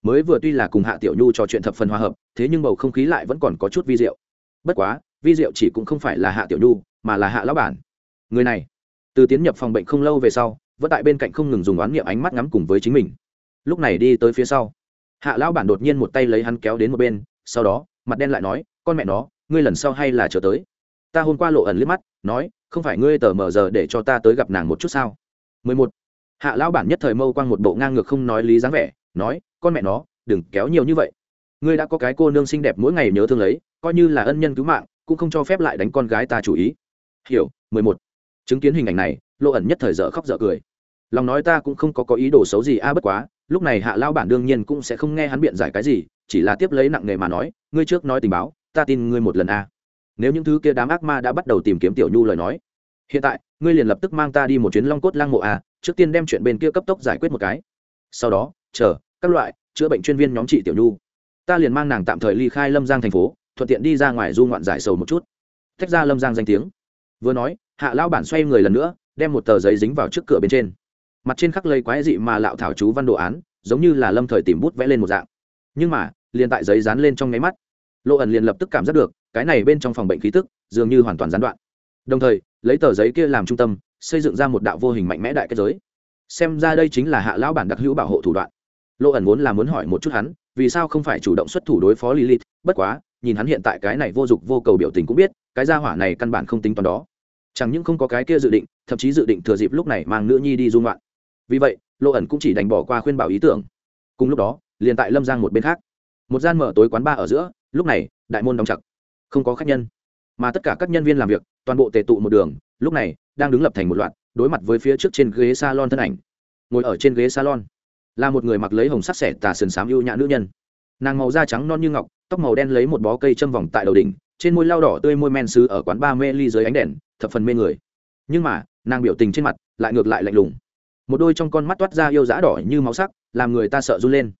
Mới vừa tuy là cùng hạ tiểu nhu trò chuyện thập phần hòa hợp, thế nhưng bầu không khí lại vẫn còn có chút vi diệu. Bất quá, vi diệu chỉ cũng không phải là hạ tiểu nhu, mà là hạ lão bản. Người này, từ tiến nhập phòng bệnh không lâu về sau, vẫn tại bên cạnh không ngừng dùng oán nghiệm ánh mắt ngắm cùng với chính mình. Lúc này đi tới phía sau, hạ lão bản đột nhiên một tay lấy hắn kéo đến một bên, sau đó, mặt đen lại nói, con mẹ nó, ngươi lần sau hay là chờ tới. Ta hôm qua lộ ẩn liếc mắt, nói, không phải ngươi tờ mờ giờ để cho ta tới gặp nàng một chút sao? 11 hạ lão bản nhất thời mâu quang một bộ ngang ngược không nói lý dáng vẻ, nói, con mẹ nó, đừng kéo nhiều như vậy. Ngươi đã có cái cô nương xinh đẹp mỗi ngày nhớ thương lấy, coi như là ân nhân cứu mạng, cũng không cho phép lại đánh con gái ta chủ ý. Hiểu 11. chứng kiến hình ảnh này lộ ẩn nhất thời dở khóc dở cười. Lòng nói ta cũng không có có ý đồ xấu gì a, bất quá, lúc này hạ lao bản đương nhiên cũng sẽ không nghe hắn biện giải cái gì, chỉ là tiếp lấy nặng nghề mà nói, ngươi trước nói tình báo, ta tin ngươi một lần a. Nếu những thứ kia đám ác ma đã bắt đầu tìm kiếm tiểu nhu lời nói, hiện tại, ngươi liền lập tức mang ta đi một chuyến long cốt lang mộ a trước tiên đem chuyện bên kia cấp tốc giải quyết một cái. Sau đó, chờ, các loại, chữa bệnh chuyên viên nhóm trị tiểu nhu. Ta liền mang nàng tạm thời ly khai lâm giang thành phố, thuận tiện đi ra ngoài du ngoạn giải sầu một chút. Thách ra lâm giang danh tiếng. Vừa nói, hạ lao bản xoay người lần nữa, đem một tờ giấy dính vào trước cửa bên trên. Mặt trên khắc lây quái dị mà lạo thảo chú văn đồ án, giống như là lâm thời tìm bút vẽ lên một dạng. Nhưng mà, liền tại giấy dán lên trong nháy mắt, lộ ẩn liền lập tức cảm giác được, cái này bên trong phòng bệnh khí tức, dường như hoàn toàn gián đoạn. Đồng thời, lấy tờ giấy kia làm trung tâm xây dựng ra một đạo vô hình mạnh mẽ đại kết giới. Xem ra đây chính là hạ lão bản đặc hữu bảo hộ thủ đoạn. Lộ ẩn vốn là muốn hỏi một chút hắn, vì sao không phải chủ động xuất thủ đối phó lilith, bất quá, nhìn hắn hiện tại cái này vô dụng, vô cầu biểu tình cũng biết, cái gia hỏa này căn bản không tính toán đó. Chẳng những không có cái kia dự định, thậm chí dự định thừa dịp lúc này mang nữ nhi đi dung loạn. Vì vậy lộ ẩn cũng chỉ đành bỏ qua khuyên bảo ý tưởng. Cùng lúc đó, liền tại lâm giang một bên khác. Một gian mở tối quán ba ở giữa, lúc này, đại môn đóng chặt. Không có khách nhân. Mà tất cả các nhân viên làm việc, toàn bộ tề tụ một đường, lúc này đang đứng lập thành một loạt, đối mặt với phía trước trên ghế salon thân ảnh. Ngồi ở trên ghế salon, là một người mặc lấy hồng sắc sẻ tà sườn xám ưu nhã nữ nhân. Nàng màu da trắng non như ngọc, tóc màu đen lấy một bó cây châm vòng tại đầu đỉnh, trên môi lao đỏ tươi môi men sứ ở quán ba mê ly dưới ánh đèn, thập phần mê người. Nhưng mà, nàng biểu tình trên mặt lại ngược lại lạnh lùng. Một đôi trong con mắt toát ra yêu dã đỏ như máu sắc, làm người ta sợ run lên.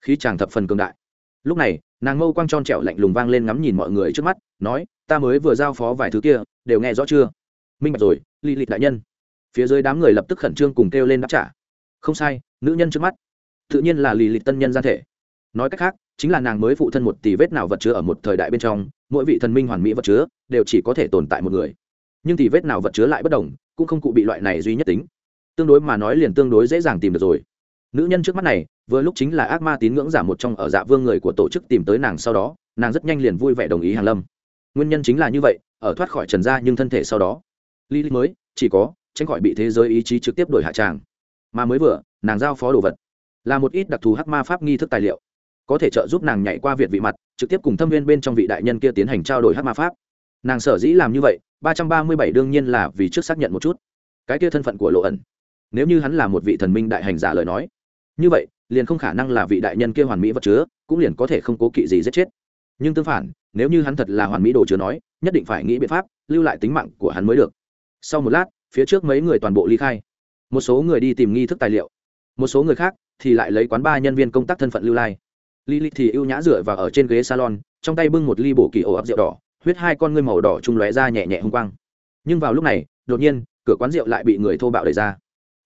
Khi chàng thập phần cường đại. Lúc này, nàng mâu quang tròn trẹo lạnh lùng vang lên ngắm nhìn mọi người trước mắt, nói, ta mới vừa giao phó vài thứ kia, đều nghe rõ chưa? Minh bạch rồi lì lịt đại nhân. Phía dưới đám người lập tức khẩn trương cùng kêu lên đáp trả. Không sai, nữ nhân trước mắt. Tự nhiên là lì lịt tân nhân gian thể. Nói cách khác, chính là nàng mới phụ thân một tỷ vết nào vật chứa ở một thời đại bên trong, mỗi vị thần minh hoàn mỹ vật chứa đều chỉ có thể tồn tại một người. Nhưng tỷ vết nào vật chứa lại bất đồng, cũng không cụ bị loại này duy nhất tính. Tương đối mà nói liền tương đối dễ dàng tìm được rồi. Nữ nhân trước mắt này, vừa lúc chính là ác ma tín ngưỡng giả một trong ở dạ vương người của tổ chức tìm tới nàng sau đó, nàng rất nhanh liền vui vẻ đồng ý hàn lâm. Nguyên nhân chính là như vậy, ở thoát khỏi trần gia nhưng thân thể sau đó ly mới, chỉ có, tránh khỏi bị thế giới ý chí trực tiếp đổi hạ tràng. Mà mới vừa, nàng giao phó đồ vật. Là một ít đặc thù hắc ma pháp nghi thức tài liệu. Có thể trợ giúp nàng nhảy qua việt vị mặt, trực tiếp cùng thâm viên bên trong vị đại nhân kia tiến hành trao đổi hắc ma pháp. Nàng sở dĩ làm như vậy, ba trăm ba mươi bảy đương nhiên là vì trước xác nhận một chút. Cái kia thân phận của lộ ẩn. Nếu như hắn là một vị thần minh đại hành giả lời nói, như vậy, liền không khả năng là vị đại nhân kia hoàn mỹ vật chứa, cũng liền có thể không cố kỵ gì giết chết. Nhưng tương phản, nếu như hắn thật là hoàn mỹ đồ chứa nói, nhất định phải nghĩ biện pháp lưu lại tính mạng của hắn mới được sau một lát phía trước mấy người toàn bộ ly khai một số người đi tìm nghi thức tài liệu một số người khác thì lại lấy quán ba nhân viên công tác thân phận lưu lai Lily thì ưu nhã dựa và ở trên ghế salon, trong tay bưng một ly bổ kỳ ổ ấp rượu đỏ, huyết hai con ngươi màu đỏ trung lóe ra nhẹ nhẹ hung quang. Nhưng vào lúc này, đột nhiên, cửa quán rượu lại bị người thô bạo đẩy ra.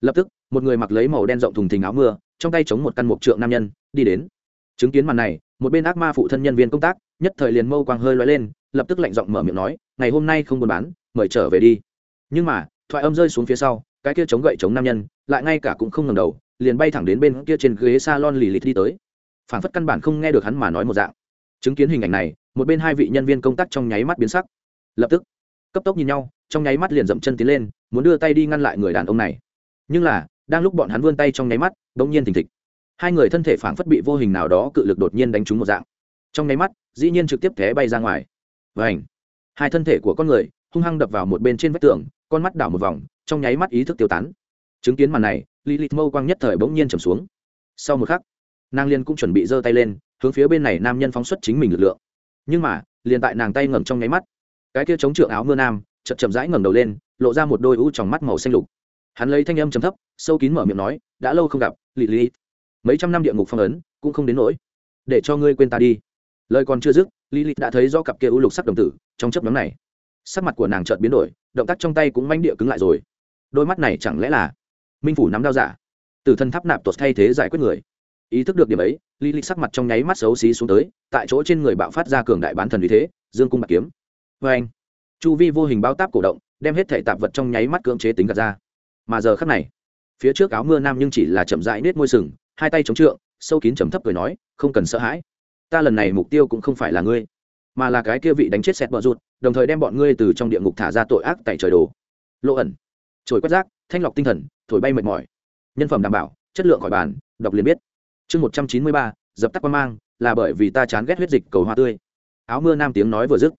Lập tức, một người mặc lấy màu đen rộng thùng thình áo mưa, trong tay chống một căn mục trượng nam nhân, đi đến. Chứng kiến màn này, một bên ác ma phụ thân nhân viên công tác, nhất thời liền mâu quang hơi lóe lên, lập tức lạnh giọng mở miệng nói, "Ngày hôm nay không buôn bán, mời trở về đi." Nhưng mà, thoại âm rơi xuống phía sau, cái kia chống gậy chống nam nhân, lại ngay cả cũng không ngầm đầu, liền bay thẳng đến bên kia trên ghế salon lì lịt đi tới. Phản phất căn bản không nghe được hắn mà nói một dạng. Chứng kiến hình ảnh này một bên hai vị nhân viên công tác trong nháy mắt biến sắc. Lập tức cấp tốc nhìn nhau trong nháy mắt liền dậm chân tiến lên muốn đưa tay đi ngăn lại người đàn ông này. Nhưng là đang lúc bọn hắn vươn tay trong nháy mắt đ ỗ n g nhiên thình thịch. Hai người thân thể phảng phất bị vô hình nào đó cự lực đột nhiên đánh trúng một dạng. Trong nháy mắt dĩ nhiên trực tiếp té bay ra ngoài. Và ảnh hai thân thể của con người hung hăng đập vào một bên trên vách tường con mắt đảo một vòng, trong nháy mắt ý thức tiêu tán. Chứng kiến màn này li lịt mâu quang nhất thời bỗng nhiên trầm xuống. Sau một khắc, nàng liên cũng chuẩn bị giơ tay lên, hướng phía bên này nam nhân phóng xuất chính mình lực lượng. Nhưng mà, liền tại nàng tay ngầm trong nháy mắt, cái kia chống trượng áo mưa nam chậm chậm rãi ngẩng đầu lên, lộ ra một đôi u tròng mắt màu xanh lục. Hắn lấy thanh âm trầm thấp, sâu kín mở miệng nói, đã lâu không gặp lì lì mấy trăm năm địa ngục phong ấn, cũng không đến nỗi. Để cho ngươi quên ta đi. Lời còn chưa dứt lì lì đã thấy do cặp kia u lục sắc đồng tử, trong chấp nhóm này sắc mặt của nàng chợt biến đổi, động tác trong tay cũng manh địa cứng lại rồi. Đôi mắt này chẳng lẽ là minh phủ nắm đao giả? Từ thân tháp nạp tuột thay thế giải quyết người. Ý thức được điểm ấy, lý lịch sắc mặt trong nháy mắt xấu xí xuống tới, tại chỗ trên người bạo phát ra cường đại bán thần vì thế, dương cung bạc kiếm. Vê anh, chu vi vô hình bao táp cổ động, đem hết thể tạp vật trong nháy mắt cưỡng chế tính gạt ra. Mà giờ khắc này, phía trước áo mưa nam nhưng chỉ là chậm rãi nết môi sừng, hai tay chống trượng, sâu kín trầm thấp cười nói, không cần sợ hãi. Ta lần này mục tiêu cũng không phải là ngươi mà là cái kia vị đánh chết sẹt bờ rụt, đồng thời đem bọn ngươi từ trong địa ngục thả ra tội ác tại trời đồ. Lộ ẩn. Trồi quét rác, thanh lọc tinh thần, thổi bay mệt mỏi. Nhân phẩm đảm bảo, chất lượng khỏi bàn, đọc liền biết. Chương một trăm chín mươi ba, dập tắt quan mang, là bởi vì ta chán ghét huyết dịch cầu hoa tươi. Áo mưa nam tiếng nói vừa dứt.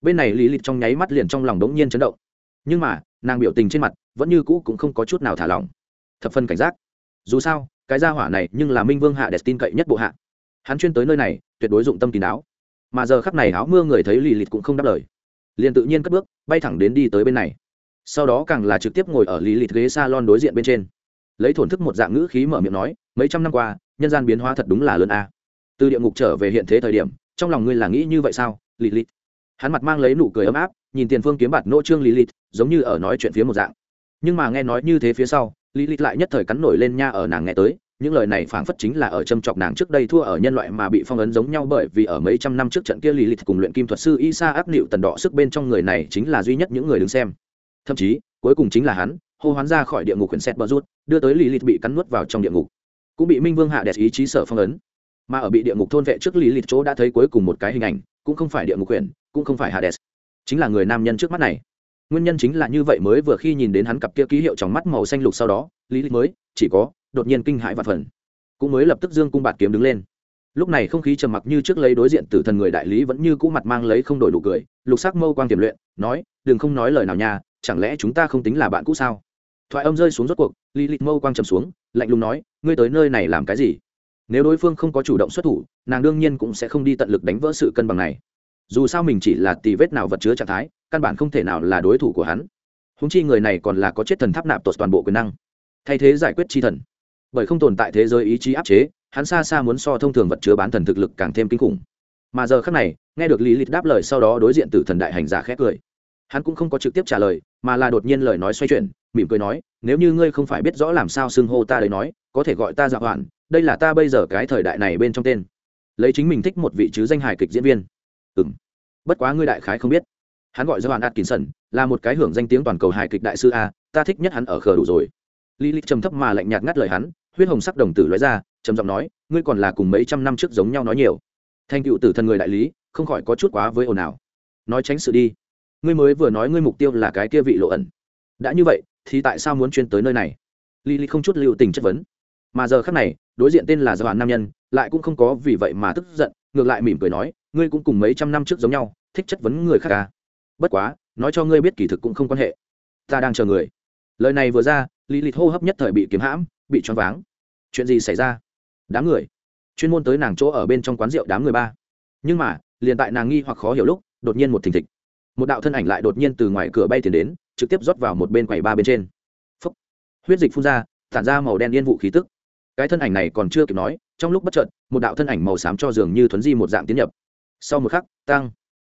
Bên này lý lịch trong nháy mắt liền trong lòng đống nhiên chấn động. Nhưng mà, nàng biểu tình trên mặt vẫn như cũ cũng không có chút nào thả lỏng. Thập phân cảnh giác. Dù sao, cái gia hỏa này nhưng là minh vương hạ đẹp tin cậy nhất bộ hạ. Hắn chuyên tới nơi này, tuyệt đối dụng tâm kín đáo mà giờ khắc này áo mưa người thấy lì lịt cũng không đáp lời. Liền tự nhiên cất bước, bay thẳng đến đi tới bên này. Sau đó càng là trực tiếp ngồi ở lì lịt ghế s a lon đối diện bên trên. Lấy thổn thức một dạng ngữ khí mở miệng nói, mấy trăm năm qua, nhân gian biến hóa thật đúng là lớn a. Từ địa ngục trở về hiện thế thời điểm, trong lòng ngươi là nghĩ như vậy sao, lì lịt? Hắn mặt mang lấy nụ cười ấm áp, nhìn tiền phương kiếm bạt nỗ trương lì lịt, giống như ở nói chuyện phía một dạng. Nhưng mà nghe nói như thế phía sau, lì lịt lại nhất thời cắn nổi lên nha ở nàng nghe tới những lời này phảng phất chính là ở châm chọc nàng trước đây thua ở nhân loại mà bị phong ấn giống nhau bởi vì ở mấy trăm năm trước trận kia lì lịch cùng luyện kim thuật sư isa áp nịu tần đỏ sức bên trong người này chính là duy nhất những người đứng xem. Thậm chí, cuối cùng chính là hắn, hô hoán ra khỏi địa ngục quyển xét bờ rút, đưa tới lì lịch bị cắn nuốt vào trong địa ngục. Cũng bị minh vương hạ đẹp ý chí sở phong ấn. Mà ở bị địa ngục thôn vệ trước lì lịch chỗ đã thấy cuối cùng một cái hình ảnh, cũng không phải địa ngục quyển, cũng không phải hạ đẹp chính là người nam nhân trước mắt này nguyên nhân chính là như vậy mới vừa khi nhìn đến hắn cặp kia ký hiệu trong mắt màu xanh lục sau đó, lý lịch mới, chỉ có, đột nhiên kinh hãi và phần cũng mới lập tức dương cung bạt kiếm đứng lên. Lúc này không khí trầm mặc như trước lấy đối diện tử thần người đại lý vẫn như cũ mặt mang lấy không đổi đủ cười, lục sắc mâu quang tiềm luyện, nói, đừng không nói lời nào nha, chẳng lẽ chúng ta không tính là bạn cũ sao? Thoại âm rơi xuống rốt cuộc, lý lịch mâu quang trầm xuống, lạnh lùng nói, ngươi tới nơi này làm cái gì? Nếu đối phương không có chủ động xuất thủ, nàng đương nhiên cũng sẽ không đi tận lực đánh vỡ sự cân bằng này dù sao mình chỉ là tì vết nào vật chứa trạng thái, căn bản không thể nào là đối thủ của hắn. Húng chi người này còn là có chết thần tháp nạp tột toàn bộ quyền năng. Thay thế giải quyết chi thần. Bởi không tồn tại thế giới ý chí áp chế, hắn xa xa muốn so thông thường vật chứa bán thần thực lực càng thêm kinh khủng. Mà giờ khác này, nghe được lý lịch đáp lời sau đó đối diện từ thần đại hành giả khét cười. Hắn cũng không có trực tiếp trả lời, mà là đột nhiên lời nói xoay chuyển, mỉm cười nói, nếu như ngươi không phải biết rõ làm sao xưng hô ta đấy nói, có thể gọi ta dạ hoạn, đây là ta bây giờ cái thời đại này bên trong tên. Lấy chính mình thích một vị chứ danh hài kịch diễn viên ừ bất quá ngươi đại khái không biết. Hắn gọi ra bạn atkinson, là một cái hưởng danh tiếng toàn cầu hài kịch đại sư a, ta thích nhất hắn ở khờ đủ rồi. Lý lịch trầm thấp mà lạnh nhạt ngắt lời hắn, huyết hồng sắc đồng tử lóe ra, trầm giọng nói, ngươi còn là cùng mấy trăm năm trước giống nhau nói nhiều. Thành cựu tử thần người đại lý, không khỏi có chút quá với ồn ào. Nói tránh sự đi. Ngươi mới vừa nói ngươi mục tiêu là cái kia vị lộ ẩn. Đã như vậy, thì tại sao muốn chuyên tới nơi này? Lý lịch không chút lưu tình chất vấn. Mà giờ khác này, đối diện tên là doãn nam nhân, lại cũng không có vì vậy mà tức giận, ngược lại mỉm cười nói ngươi cũng cùng mấy trăm năm trước giống nhau, thích chất vấn người khác ca bất quá, nói cho ngươi biết kỳ thực cũng không quan hệ. Ta đang chờ người. Lời này vừa ra lý lịch hô hấp nhất thời bị kiếm hãm, bị choáng váng. Chuyện gì xảy ra? Đám người. Chuyên môn tới nàng chỗ ở bên trong quán rượu đám người ba. Nhưng mà, liền tại nàng nghi hoặc khó hiểu lúc, đột nhiên một thình thịch. Một đạo thân ảnh lại đột nhiên từ ngoài cửa bay tiền đến, trực tiếp rót vào một bên quầy ba bên trên. Phúc. huyết dịch phun ra, tản ra màu đen yên vụ khí tức. Cái thân ảnh này còn chưa kịp nói, trong lúc bất chợt, một đạo thân ảnh màu xám cho dường như thuấn di một dạng tiến nhập sau một khắc tăng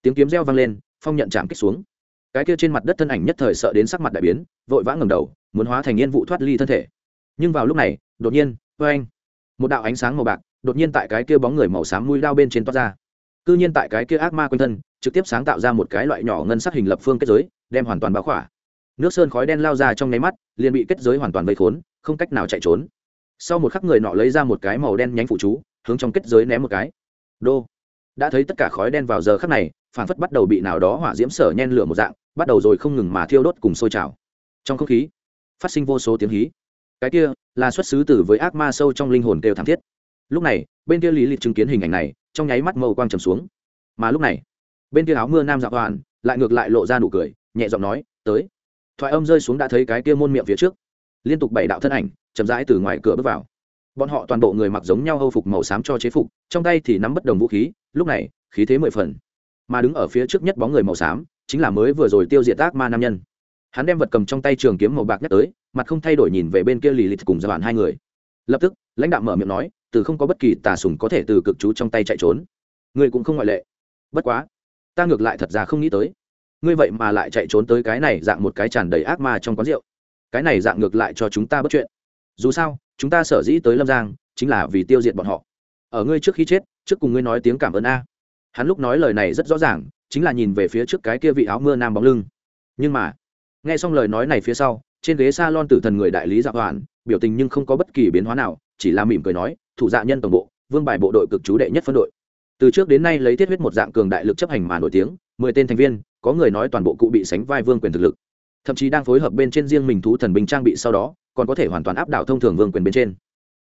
tiếng kiếm reo vang lên, phong nhận chạm kích xuống. Cái kia trên mặt đất thân ảnh nhất thời sợ đến sắc mặt đại biến, vội vã ngầm đầu, muốn hóa thành yên vụ thoát ly thân thể. Nhưng vào lúc này, đột nhiên vê anh một đạo ánh sáng màu bạc, đột nhiên tại cái kia bóng người màu xám mũi đao bên trên toát ra. Cư nhiên tại cái kia ác ma quanh thân, trực tiếp sáng tạo ra một cái loại nhỏ ngân sắc hình lập phương kết giới, đem hoàn toàn báo khỏa. Nước sơn khói đen lao ra trong nháy mắt, liền bị kết giới hoàn toàn vây khốn, không cách nào chạy trốn. Sau một khắc người nọ lấy ra một cái màu đen nhánh phụ chú, hướng trong kết giới ném một cái. Đô đã thấy tất cả khói đen vào giờ khắc này phản phất bắt đầu bị nào đó hỏa diễm sở nhen lửa một dạng, bắt đầu rồi không ngừng mà thiêu đốt cùng sôi trào. Trong không khí, phát sinh vô số tiếng hí. Cái kia là xuất xứ từ với ác ma sâu trong linh hồn kêu thảm thiết. Lúc này, bên kia lý lịch chứng kiến hình ảnh này, trong nháy mắt màu quang trầm xuống. Mà lúc này, bên kia áo mưa nam dạ hoàn, lại ngược lại lộ ra nụ cười, nhẹ giọng nói, tới. Thoại âm rơi xuống đã thấy cái kia môn miệng phía trước. Liên tục bảy đạo thân ảnh, chậm rãi từ ngoài cửa bước vào. Bọn họ toàn bộ người mặc giống nhau hâu phục màu xám cho chế phục, trong tay thì nắm bất đồng vũ khí lúc này, khí thế mười phần. Mà đứng ở phía trước nhất bóng người màu xám, chính là mới vừa rồi tiêu diệt ác ma nam nhân. Hắn đem vật cầm trong tay trường kiếm màu bạc nhắc tới, mặt không thay đổi nhìn về bên kia lì lịt cùng gia bàn hai người. Lập tức, lãnh đạo mở miệng nói, từ không có bất kỳ tà sùng có thể từ cực chú trong tay chạy trốn. Ngươi cũng không ngoại lệ. Bất quá, ta ngược lại thật ra không nghĩ tới. Ngươi vậy mà lại chạy trốn tới cái này dạng một cái tràn đầy ác ma trong quán rượu. Cái này dạng ngược lại cho chúng ta bất chuyện. Dù sao, chúng ta sở dĩ tới lâm giang, chính là vì tiêu diệt bọn họ. Ở ngươi trước khi chết trước cùng ngươi nói tiếng cảm ơn a. Hắn lúc nói lời này rất rõ ràng, chính là nhìn về phía trước cái kia vị áo mưa nam bóng lưng. Nhưng mà, nghe xong lời nói này phía sau, trên ghế s a lon tử thần người đại lý dạ hoàn, biểu tình nhưng không có bất kỳ biến hóa nào, chỉ là mỉm cười nói, thủ dạ nhân tổng bộ, vương bài bộ đội cực chú đệ nhất phân đội. Từ trước đến nay lấy thiết huyết một dạng cường đại lực chấp hành mà nổi tiếng, mười tên thành viên, có người nói toàn bộ cụ bị sánh vai vương quyền thực lực. Thậm chí đang phối hợp bên trên riêng mình thú thần bình trang bị sau đó, còn có thể hoàn toàn áp đảo thông thường vương quyền bên trên.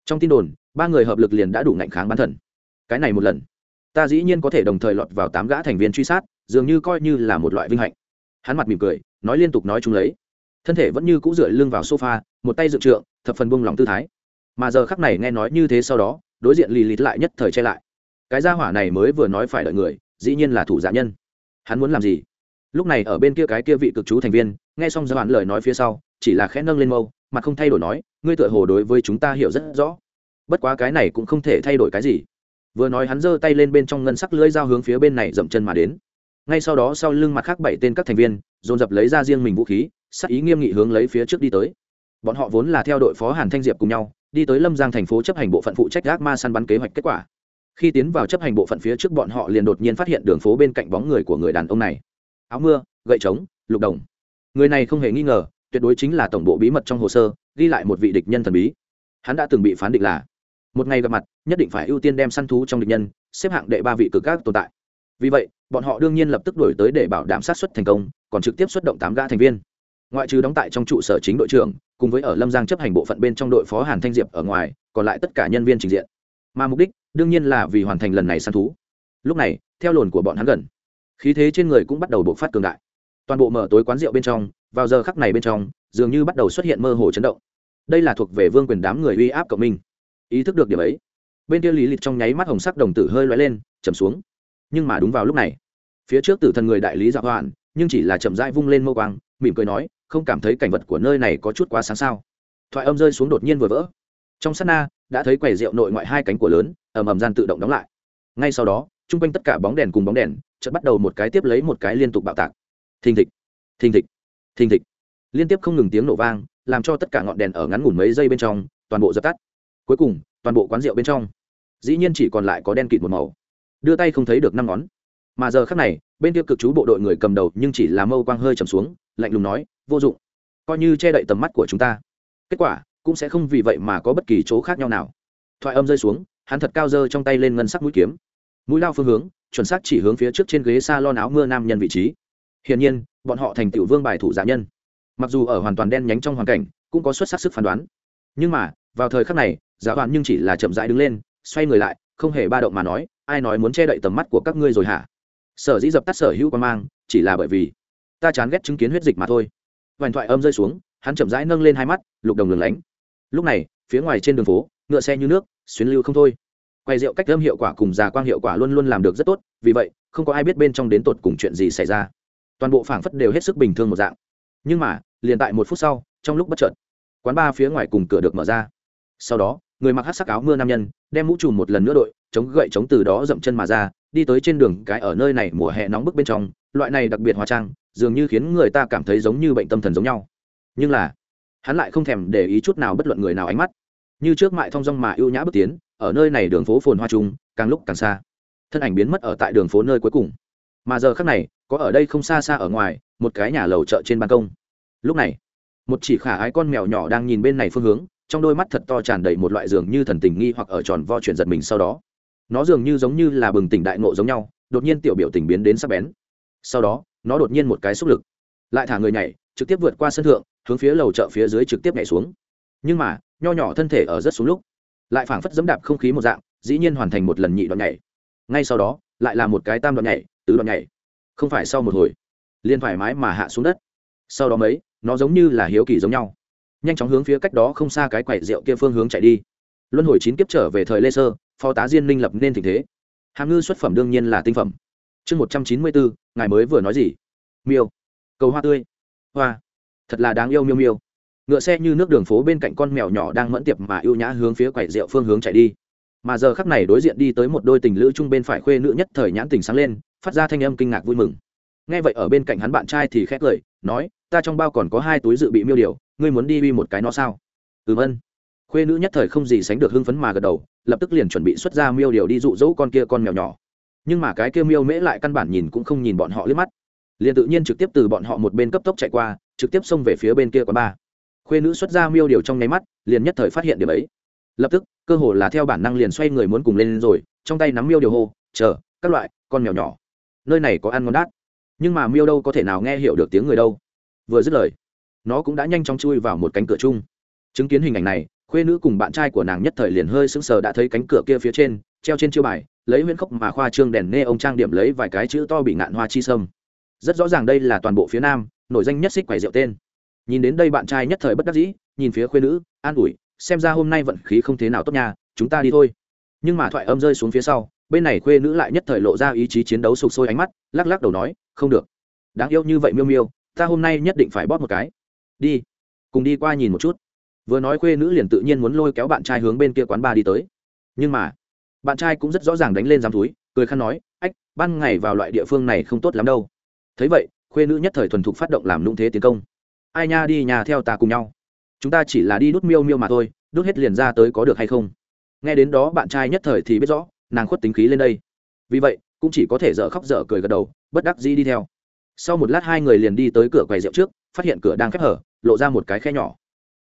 Trong tin đồn, ba người hợp lực liền đã đủ ngạnh kháng bán thần cái này một lần. Ta dĩ nhiên có thể đồng thời lọt vào tám gã thành viên truy sát, dường như coi như là một loại vinh hạnh. Hắn mặt mỉm cười, nói liên tục nói chúng lấy. Thân thể vẫn như cũ dựa lưng vào sofa, một tay dựng trượng, thập phần bông lòng tư thái. Mà giờ khắc này nghe nói như thế sau đó, đối diện lì lìt lại nhất thời che lại. Cái gia hỏa này mới vừa nói phải đợi người, dĩ nhiên là thủ giả nhân. Hắn muốn làm gì? Lúc này ở bên kia cái kia vị cực chú thành viên, nghe xong gia hoãn lời nói phía sau, chỉ là khẽ nâng lên mâu mà không thay đổi nói, ngươi tựa hồ đối với chúng ta hiểu rất rõ. Bất quá cái này cũng không thể thay đổi cái gì vừa nói hắn giơ tay lên bên trong ngân sắc lưỡi dao hướng phía bên này dậm chân mà đến. Ngay sau đó sau lưng mặt khác bảy tên các thành viên, dồn dập lấy ra riêng mình vũ khí sắc ý nghiêm nghị hướng lấy phía trước đi tới. Bọn họ vốn là theo đội phó hàn thanh diệp cùng nhau, đi tới lâm giang thành phố chấp hành bộ phận phụ trách gác ma săn bắn kế hoạch kết quả. Khi tiến vào chấp hành bộ phận phía trước bọn họ liền đột nhiên phát hiện đường phố bên cạnh bóng người của người đàn ông này. Áo mưa, gậy trống, lục đồng. Người này không hề nghi ngờ, tuyệt đối chính là tổng bộ bí mật trong hồ sơ, ghi lại một vị địch nhân thần bí. Hắn đã từng bị phán định là một ngày gặp mặt, nhất định phải ưu tiên đem săn thú trong địch nhân, xếp hạng đệ ba vị cực các tồn tại. Vì vậy, bọn họ đương nhiên lập tức đổi tới để bảo đảm sát xuất thành công, còn trực tiếp xuất động tám gã thành viên. Ngoại trừ đóng tại trong trụ sở chính đội trưởng, cùng với ở lâm giang chấp hành bộ phận bên trong đội phó hàn thanh diệp ở ngoài, còn lại tất cả nhân viên trình diện. Mà mục đích, đương nhiên là vì hoàn thành lần này săn thú. Lúc này, theo lồn của bọn hắn gần, khí thế trên người cũng bắt đầu bộc phát cường đại. Toàn bộ mở tối quán rượu bên trong, vào giờ khắc này bên trong, dường như bắt đầu xuất hiện mơ hồ chấn động. Đây là thuộc về vương quyền đám người uy áp cộng minh ý thức được điểm ấy. Bên kia lý lịch trong nháy mắt hồng sắc đồng tử hơi loay lên chầm xuống. Nhưng mà đúng vào lúc này, phía trước tử thần người đại lý dạ hoạn, nhưng chỉ là chậm rãi vung lên mâu quang, mỉm cười nói, không cảm thấy cảnh vật của nơi này có chút quá sáng sao? Thoại âm rơi xuống đột nhiên vừa vỡ. Trong sát na, đã thấy quầy rượu nội ngoại hai cánh của lớn, ầm ầm gian tự động đóng lại. Ngay sau đó, chung quanh tất cả bóng đèn cùng bóng đèn, chợt bắt đầu một cái tiếp lấy một cái liên tục bạo tạc. Thình thịch thình thịch thình thịch. Liên tiếp không ngừng tiếng nổ vang, làm cho tất cả ngọn đèn ở ngắn ngủn mấy giây bên trong, toàn bộ dập tắt cuối cùng, toàn bộ quán rượu bên trong, dĩ nhiên chỉ còn lại có đen kịt một màu. Đưa tay không thấy được năm ngón. Mà giờ khác này, bên kia cực chú bộ đội người cầm đầu nhưng chỉ là mâu quang hơi trầm xuống, lạnh lùng nói, vô dụng. Coi như che đậy tầm mắt của chúng ta, kết quả cũng sẽ không vì vậy mà có bất kỳ chỗ khác nhau nào. Thoại âm rơi xuống, hắn thật cao dơ trong tay lên ngân sắc mũi kiếm. Mũi lao phương hướng, chuẩn xác chỉ hướng phía trước trên ghế s a lon áo mưa nam nhân vị trí. Hiển nhiên, bọn họ thành tiểu vương bài thủ giả nhân. Mặc dù ở hoàn toàn đen nhánh trong hoàn cảnh, cũng có xuất sắc sức phán đoán. Nhưng mà, vào thời khắc này giả vạn nhưng chỉ là chậm rãi đứng lên, xoay người lại, không hề ba động mà nói, ai nói muốn che đậy tầm mắt của các ngươi rồi hả? Sở dĩ dập tắt sở hữu quan mang, chỉ là bởi vì ta chán ghét chứng kiến huyết dịch mà thôi. Vành thoại âm rơi xuống, hắn chậm rãi nâng lên hai mắt, lục đồng lửng lánh. Lúc này, phía ngoài trên đường phố, ngựa xe như nước, xuyến lưu không thôi. Quay rượu cách âm hiệu quả cùng già quang hiệu quả luôn luôn làm được rất tốt, vì vậy, không có ai biết bên trong đến tột cùng chuyện gì xảy ra. Toàn bộ phảng phất đều hết sức bình thường một dạng. Nhưng mà, liền tại một phút sau, trong lúc bất chợt, quán ba phía ngoài cùng cửa được mở ra. Sau đó người mặc hát sắc áo mưa nam nhân, đem mũ trùm một lần nữa đội, chống gậy chống từ đó dậm chân mà ra, đi tới trên đường cái ở nơi này mùa hè nóng bức bên trong, loại này đặc biệt hóa trang, dường như khiến người ta cảm thấy giống như bệnh tâm thần giống nhau. Nhưng là, hắn lại không thèm để ý chút nào bất luận người nào ánh mắt. Như trước mại thong dong mà ưu nhã bước tiến, ở nơi này đường phố phồn hoa trung càng lúc càng xa. Thân ảnh biến mất ở tại đường phố nơi cuối cùng. Mà giờ khác này, có ở đây không xa xa ở ngoài, một cái nhà lầu chợ trên ban công. Lúc này, một chỉ khả ái con mèo nhỏ đang nhìn bên này phương hướng trong đôi mắt thật to tràn đầy một loại dường như thần tình nghi hoặc ở tròn vo chuyển giật mình sau đó. Nó dường như giống như là bừng tỉnh đại ngộ giống nhau, đột nhiên tiểu biểu tình biến đến sắc bén. Sau đó, nó đột nhiên một cái xúc lực, lại thả người nhảy, trực tiếp vượt qua sân thượng, hướng phía lầu chợ phía dưới trực tiếp nhảy xuống. Nhưng mà, nho nhỏ thân thể ở rất xuống lúc, lại phảng phất dẫm đạp không khí một dạng, dĩ nhiên hoàn thành một lần nhị đoạn nhảy. Ngay sau đó, lại là một cái tam đoạn nhảy, tứ đoạn nhảy. Không phải sau một hồi, liền thoải mái mà hạ xuống đất. Sau đó mấy, nó giống như là hiếu kỳ giống nhau nhanh chóng hướng phía cách đó không xa cái quầy rượu kia phương hướng chạy đi. Luân hồi chín kiếp trở về thời lê sơ, phó tá diên minh lập nên tình thế. Hàm ngư xuất phẩm đương nhiên là tinh phẩm. Chương một trăm chín mươi bốn, ngài mới vừa nói gì? Miêu. Cầu hoa tươi. Hoa. Thật là đáng yêu miêu miêu. Ngựa xe như nước đường phố bên cạnh con mèo nhỏ đang mẫn tiệp mà ưu nhã hướng phía quầy rượu phương hướng chạy đi. Mà giờ khắc này đối diện đi tới một đôi tình lữ chung bên phải khuê nữ nhất thời nhãn tình sáng lên, phát ra thanh âm kinh ngạc vui mừng. Nghe vậy ở bên cạnh hắn bạn trai thì khét cười, nói, ta trong bao còn có hai túi dự bị miêu điều ngươi muốn đi uy một cái nó sao? Ừm ân. Khuê nữ nhất thời không gì sánh được hưng phấn mà gật đầu, lập tức liền chuẩn bị xuất ra miêu điều đi dụ dỗ con kia con mèo nhỏ. Nhưng mà cái kia miêu mễ lại căn bản nhìn cũng không nhìn bọn họ liếc mắt. Liền tự nhiên trực tiếp từ bọn họ một bên cấp tốc chạy qua, trực tiếp xông về phía bên kia quán ba. Khuê nữ xuất ra miêu điều trong nháy mắt, liền nhất thời phát hiện điểm ấy. Lập tức, cơ hồ là theo bản năng liền xoay người muốn cùng lên rồi, trong tay nắm miêu điều hô, chờ, các loại, con mèo nhỏ. Nơi này có ăn ngon đát nhưng mà miêu đâu có thể nào nghe hiểu được tiếng người đâu. Vừa dứt lời nó cũng đã nhanh chóng chui vào một cánh cửa chung. Chứng kiến hình ảnh này, khuê nữ cùng bạn trai của nàng nhất thời liền hơi sững sờ đã thấy cánh cửa kia phía trên, treo trên chiêu bài, lấy huyễn khốc mà khoa trương đèn nê ông trang điểm lấy vài cái chữ to bị ngạn hoa chi sâm. Rất rõ ràng đây là toàn bộ phía nam, nổi danh nhất xích quẻ rượu tên. Nhìn đến đây bạn trai nhất thời bất đắc dĩ, nhìn phía khuê nữ, an ủi, xem ra hôm nay vận khí không thế nào tốt nhà chúng ta đi thôi. Nhưng mà thoại âm rơi xuống phía sau, bên này khuê nữ lại nhất thời lộ ra ý chí chiến đấu sục sôi ánh mắt, lắc lắc đầu nói, không được. Đáng yêu như vậy miêu miêu, ta hôm nay nhất định phải bóp một cái đi, cùng đi qua nhìn một chút. Vừa nói khuê nữ liền tự nhiên muốn lôi kéo bạn trai hướng bên kia quán bar đi tới. Nhưng mà, bạn trai cũng rất rõ ràng đánh lên giám túi cười khăn nói, ách, ban ngày vào loại địa phương này không tốt lắm đâu. Thấy vậy, khuê nữ nhất thời thuần thục phát động làm nung thế tiến công. Ai nha, đi nhà theo ta cùng nhau. Chúng ta chỉ là đi đút miêu miêu mà thôi, đút hết liền ra tới có được hay không? Nghe đến đó bạn trai nhất thời thì biết rõ, nàng khuất tính khí lên đây. Vì vậy, cũng chỉ có thể dở khóc dở cười gật đầu, bất đắc dĩ đi theo sau một lát hai người liền đi tới cửa quầy rượu trước phát hiện cửa đang khép hở lộ ra một cái khe nhỏ.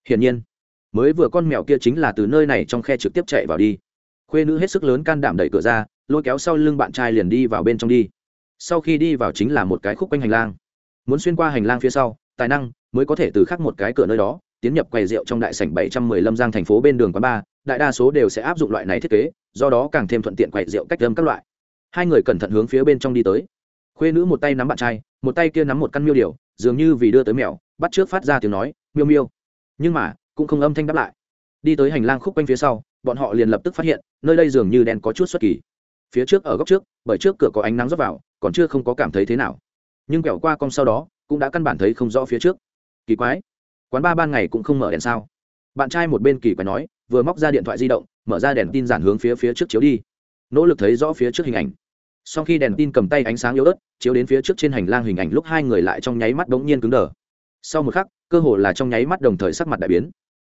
Hiển nhiên mới vừa con mèo kia chính là từ nơi này trong khe trực tiếp chạy vào đi. Khuê nữ hết sức lớn can đảm đẩy cửa ra lôi kéo sau lưng bạn trai liền đi vào bên trong đi. Sau khi đi vào chính là một cái khúc quanh hành lang. Muốn xuyên qua hành lang phía sau tài năng mới có thể từ khắc một cái cửa nơi đó tiến nhập quầy rượu trong đại sảnh 715 giang thành phố bên đường quán ba, đại đa số đều sẽ áp dụng loại này thiết kế, do đó càng thêm thuận tiện quầy rượu cách âm các loại. Hai người cẩn thận hướng phía bên trong đi tới. Khuê nữ một tay nắm bạn trai, một tay kia nắm một căn miêu điều, dường như vì đưa tới mèo, bắt trước phát ra tiếng nói, miêu miêu. Nhưng mà, cũng không âm thanh đáp lại. Đi tới hành lang khúc quanh phía sau, bọn họ liền lập tức phát hiện, nơi đây dường như đen có chút xuất kỳ. Phía trước ở góc trước, bởi trước cửa có ánh nắng rót vào, còn chưa không có cảm thấy thế nào. Nhưng quẹo qua cong sau đó, cũng đã căn bản thấy không rõ phía trước. Kỳ quái, quán ba ban ngày cũng không mở đèn sao bạn trai một bên kỳ quái nói vừa móc ra điện thoại di động mở ra đèn tin giản hướng phía phía trước chiếu đi nỗ lực thấy rõ phía trước hình ảnh sau khi đèn tin cầm tay ánh sáng yếu ớt, chiếu đến phía trước trên hành lang hình ảnh lúc hai người lại trong nháy mắt đống nhiên cứng đờ. Sau một khắc, cơ hồ là trong nháy mắt đồng thời sắc mặt đại biến.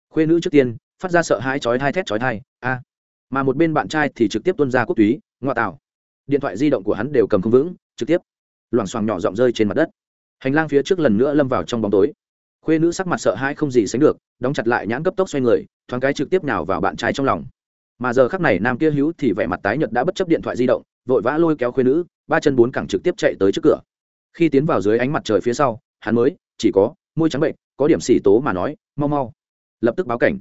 Khuê nữ trước tiên, phát ra sợ hãi chói thai thét chói thai a! Mà một bên bạn trai thì trực tiếp tuân ra quốc túy ngoại tạo. Điện thoại di động của hắn đều cầm không vững, trực tiếp loảng xoảng nhỏ giọng rơi trên mặt đất. Hành lang phía trước lần nữa lâm vào trong bóng tối. Khuê nữ sắc mặt sợ hãi không gì sánh được, đóng chặt lại nhãn cấp tốc xoay người, thoáng cái trực tiếp nào vào bạn trai trong lòng mà giờ khắc này nam kia hữu thì vẻ mặt tái nhợt đã bất chấp điện thoại di động, vội vã lôi kéo khuyên nữ, ba chân bốn cẳng trực tiếp chạy tới trước cửa. Khi tiến vào dưới ánh mặt trời phía sau, hắn mới, chỉ có, môi trắng bệnh, có điểm xỉ tố mà nói, mau mau. Lập tức báo cảnh.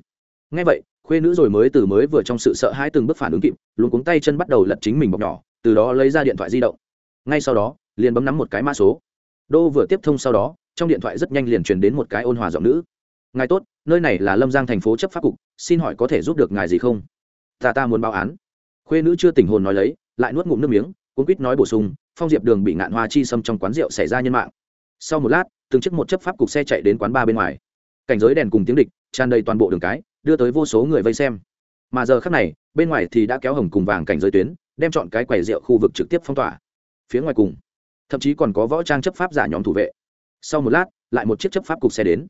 Ngay vậy, khuê nữ rồi mới từ mới vừa trong sự sợ hãi từng bước phản ứng kịp luôn cuống tay chân bắt đầu lật chính mình bọc nhỏ, từ đó lấy ra điện thoại di động. Ngay sau đó, liền bấm nắm một cái mã số. Đô vừa tiếp thông sau đó, trong điện thoại rất nhanh liền truyền đến một cái ôn hòa giọng nữ. Ngài tốt, nơi này là lâm giang thành phố chấp pháp cục, xin hỏi có thể giúp được ngài gì không? Ta ta muốn báo án. Khuê nữ chưa tỉnh hồn nói lấy, lại nuốt ngụm nước miếng cũng quýt nói bổ sung, phong diệp đường bị ngạn hoa chi xâm trong quán rượu xảy ra nhân mạng. Sau một lát, từng chiếc một chấp pháp cục xe chạy đến quán ba bên ngoài. Cảnh giới đèn cùng tiếng địch, tràn đầy toàn bộ đường cái, đưa tới vô số người vây xem. Mà giờ khác này, bên ngoài thì đã kéo hồng cùng vàng cảnh giới tuyến, đem chọn cái quầy rượu khu vực trực tiếp phong tỏa. Phía ngoài cùng, thậm chí còn có võ trang chấp pháp giả nhóm thủ vệ. Sau một lát, lại một chiếc chấp pháp cục xe đến.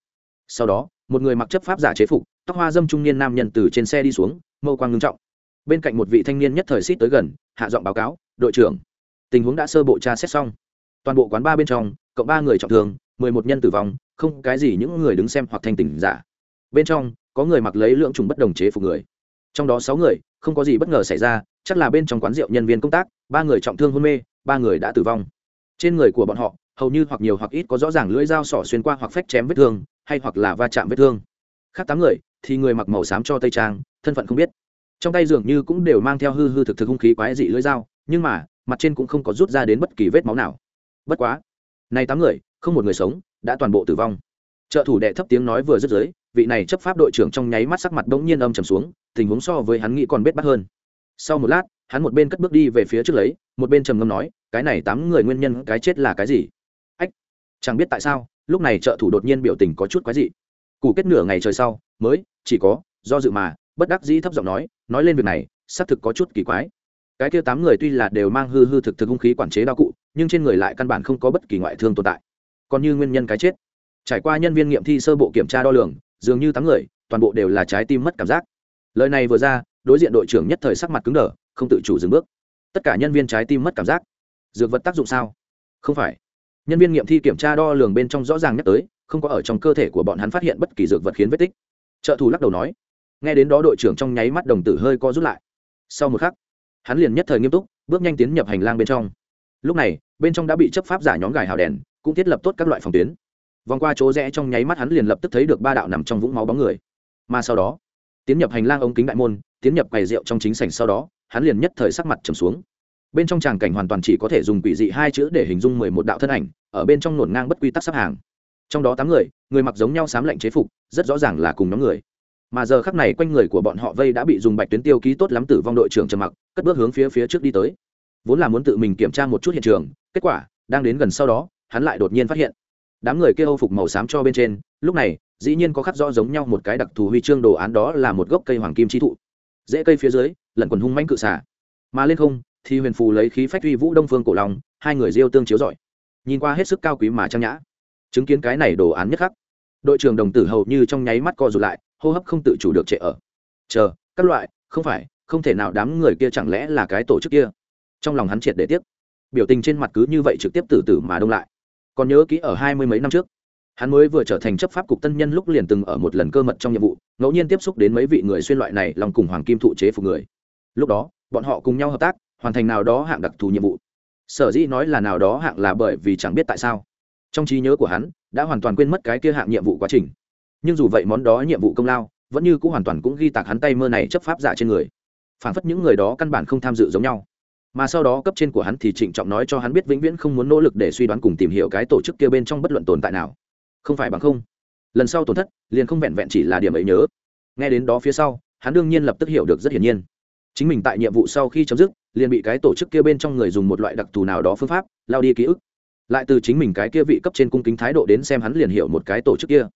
Sau đó, một người mặc chấp pháp giả chế phục, tóc hoa dâm trung niên nam nhân từ trên xe đi xuống mâu quang ngưng trọng. Bên cạnh một vị thanh niên nhất thời xít tới gần, hạ giọng báo cáo, đội trưởng, tình huống đã sơ bộ tra xét xong. Toàn bộ quán ba bên trong, cộng ba người trọng thương, mười một nhân tử vong, không cái gì những người đứng xem hoặc thanh tỉnh giả. Bên trong, có người mặc lấy lượng trùng bất đồng chế phục người. Trong đó sáu người, không có gì bất ngờ xảy ra, chắc là bên trong quán rượu nhân viên công tác, ba người trọng thương hôn mê, ba người đã tử vong. Trên người của bọn họ, hầu như hoặc nhiều hoặc ít có rõ ràng lưỡi dao sỏ xuyên qua hoặc phách chém vết thương, hay hoặc là va chạm vết thương. Khác tám người thì người mặc màu xám cho tây trang thân phận không biết. Trong tay dường như cũng đều mang theo hư hư thực thực hung khí quái dị lưỡi dao nhưng mà mặt trên cũng không có rút ra đến bất kỳ vết máu nào. Bất quá này tám người không một người sống đã toàn bộ tử vong. Trợ thủ đệ thấp tiếng nói vừa dứt dưới vị này chấp pháp đội trưởng trong nháy mắt sắc mặt bỗng nhiên âm trầm xuống tình huống so với hắn nghĩ còn biết bắt hơn. Sau một lát hắn một bên cất bước đi về phía trước lấy một bên trầm ngâm nói cái này tám người nguyên nhân cái chết là cái gì? Ách, chẳng biết tại sao lúc này trợ thủ đột nhiên biểu tình có chút quái dị. Cụ kết nửa ngày trời sau mới, chỉ có, do dự mà, bất đắc dĩ thấp giọng nói nói lên việc này, xác thực có chút kỳ quái. Cái kia tám người tuy là đều mang hư hư thực thực hung khí quản chế đao cụ, nhưng trên người lại căn bản không có bất kỳ ngoại thương tồn tại. Còn như nguyên nhân cái chết. Trải qua nhân viên nghiệm thi sơ bộ kiểm tra đo lường, dường như tám người, toàn bộ đều là trái tim mất cảm giác. Lời này vừa ra, đối diện đội trưởng nhất thời sắc mặt cứng đờ, không tự chủ dừng bước. Tất cả nhân viên trái tim mất cảm giác. Dược vật tác dụng sao? Không phải. Nhân viên nghiệm thi kiểm tra đo lường bên trong rõ ràng nhắc tới, không có ở trong cơ thể của bọn hắn phát hiện bất kỳ dược vật khiến vết tích trợ thủ lắc đầu nói, nghe đến đó đội trưởng trong nháy mắt đồng tử hơi co rút lại. Sau một khắc, hắn liền nhất thời nghiêm túc, bước nhanh tiến nhập hành lang bên trong. Lúc này, bên trong đã bị chấp pháp giả nhóm gài hào đèn, cũng thiết lập tốt các loại phòng tuyến. Vòng qua chỗ rẽ trong nháy mắt hắn liền lập tức thấy được ba đạo nằm trong vũng máu bóng người. Mà sau đó, tiến nhập hành lang ống kính đại môn, tiến nhập quầy rượu trong chính sảnh sau đó, hắn liền nhất thời sắc mặt trầm xuống. Bên trong tràng cảnh hoàn toàn chỉ có thể dùng quỷ dị hai chữ để hình dung mười một đạo thân ảnh, ở bên trong nổn ngang bất quy tắc sắp hàng trong đó tám người người mặc giống nhau sám lạnh chế phục, rất rõ ràng là cùng nhóm người. Mà giờ khắc này quanh người của bọn họ vây đã bị dùng bạch tuyến tiêu ký tốt lắm tử vong đội trưởng trầm mặc, cất bước hướng phía phía trước đi tới. Vốn là muốn tự mình kiểm tra một chút hiện trường, kết quả, đang đến gần sau đó, hắn lại đột nhiên phát hiện. Đám người kia âu phục màu xám cho bên trên, lúc này, dĩ nhiên có khắc rõ giống nhau một cái đặc thù huy chương đồ án đó là một gốc cây hoàng kim chi thụ. Dễ cây phía dưới, lẩn quần hung manh cự xả mà lên không, thì huyền phù lấy khí phách uy vũ đông phương cổ long, hai người diêu tương chiếu giỏi nhìn qua hết sức cao quý mà trang nhã chứng kiến cái này đồ án nhất khắc. Đội trưởng đồng tử hầu như trong nháy mắt co rụt lại, hô hấp không tự chủ được trệ ở. Chờ, các loại, không phải, không thể nào đám người kia chẳng lẽ là cái tổ chức kia? Trong lòng hắn triệt để tiếp biểu tình trên mặt cứ như vậy trực tiếp từ từ mà đông lại. Còn nhớ kỹ ở hai mươi mấy năm trước, hắn mới vừa trở thành chấp pháp cục tân nhân lúc liền từng ở một lần cơ mật trong nhiệm vụ, ngẫu nhiên tiếp xúc đến mấy vị người xuyên loại này lòng cùng hoàng kim thụ chế phục người. Lúc đó, bọn họ cùng nhau hợp tác, hoàn thành nào đó hạng đặc thù nhiệm vụ. Sở dĩ nói là nào đó hạng là bởi vì chẳng biết tại sao trong trí nhớ của hắn, đã hoàn toàn quên mất cái kia hạng nhiệm vụ quá trình. Nhưng dù vậy món đó nhiệm vụ công lao, vẫn như cũng hoàn toàn cũng ghi tạc hắn tay mơ này chấp pháp giả trên người. Phản phất những người đó căn bản không tham dự giống nhau. Mà sau đó cấp trên của hắn thì trịnh trọng nói cho hắn biết vĩnh viễn không muốn nỗ lực để suy đoán cùng tìm hiểu cái tổ chức kia bên trong bất luận tồn tại nào. Không phải bằng không. Lần sau tổn thất, liền không vẹn vẹn chỉ là điểm ấy nhớ. Nghe đến đó phía sau, hắn đương nhiên lập tức hiểu được rất hiển nhiên. Chính mình tại nhiệm vụ sau khi chấm dứt, liền bị cái tổ chức kia bên trong người dùng một loại đặc thù nào đó phương pháp, lao đi ký ức lại từ chính mình cái kia vị cấp trên cung kính thái độ đến xem hắn liền hiểu một cái tổ chức kia.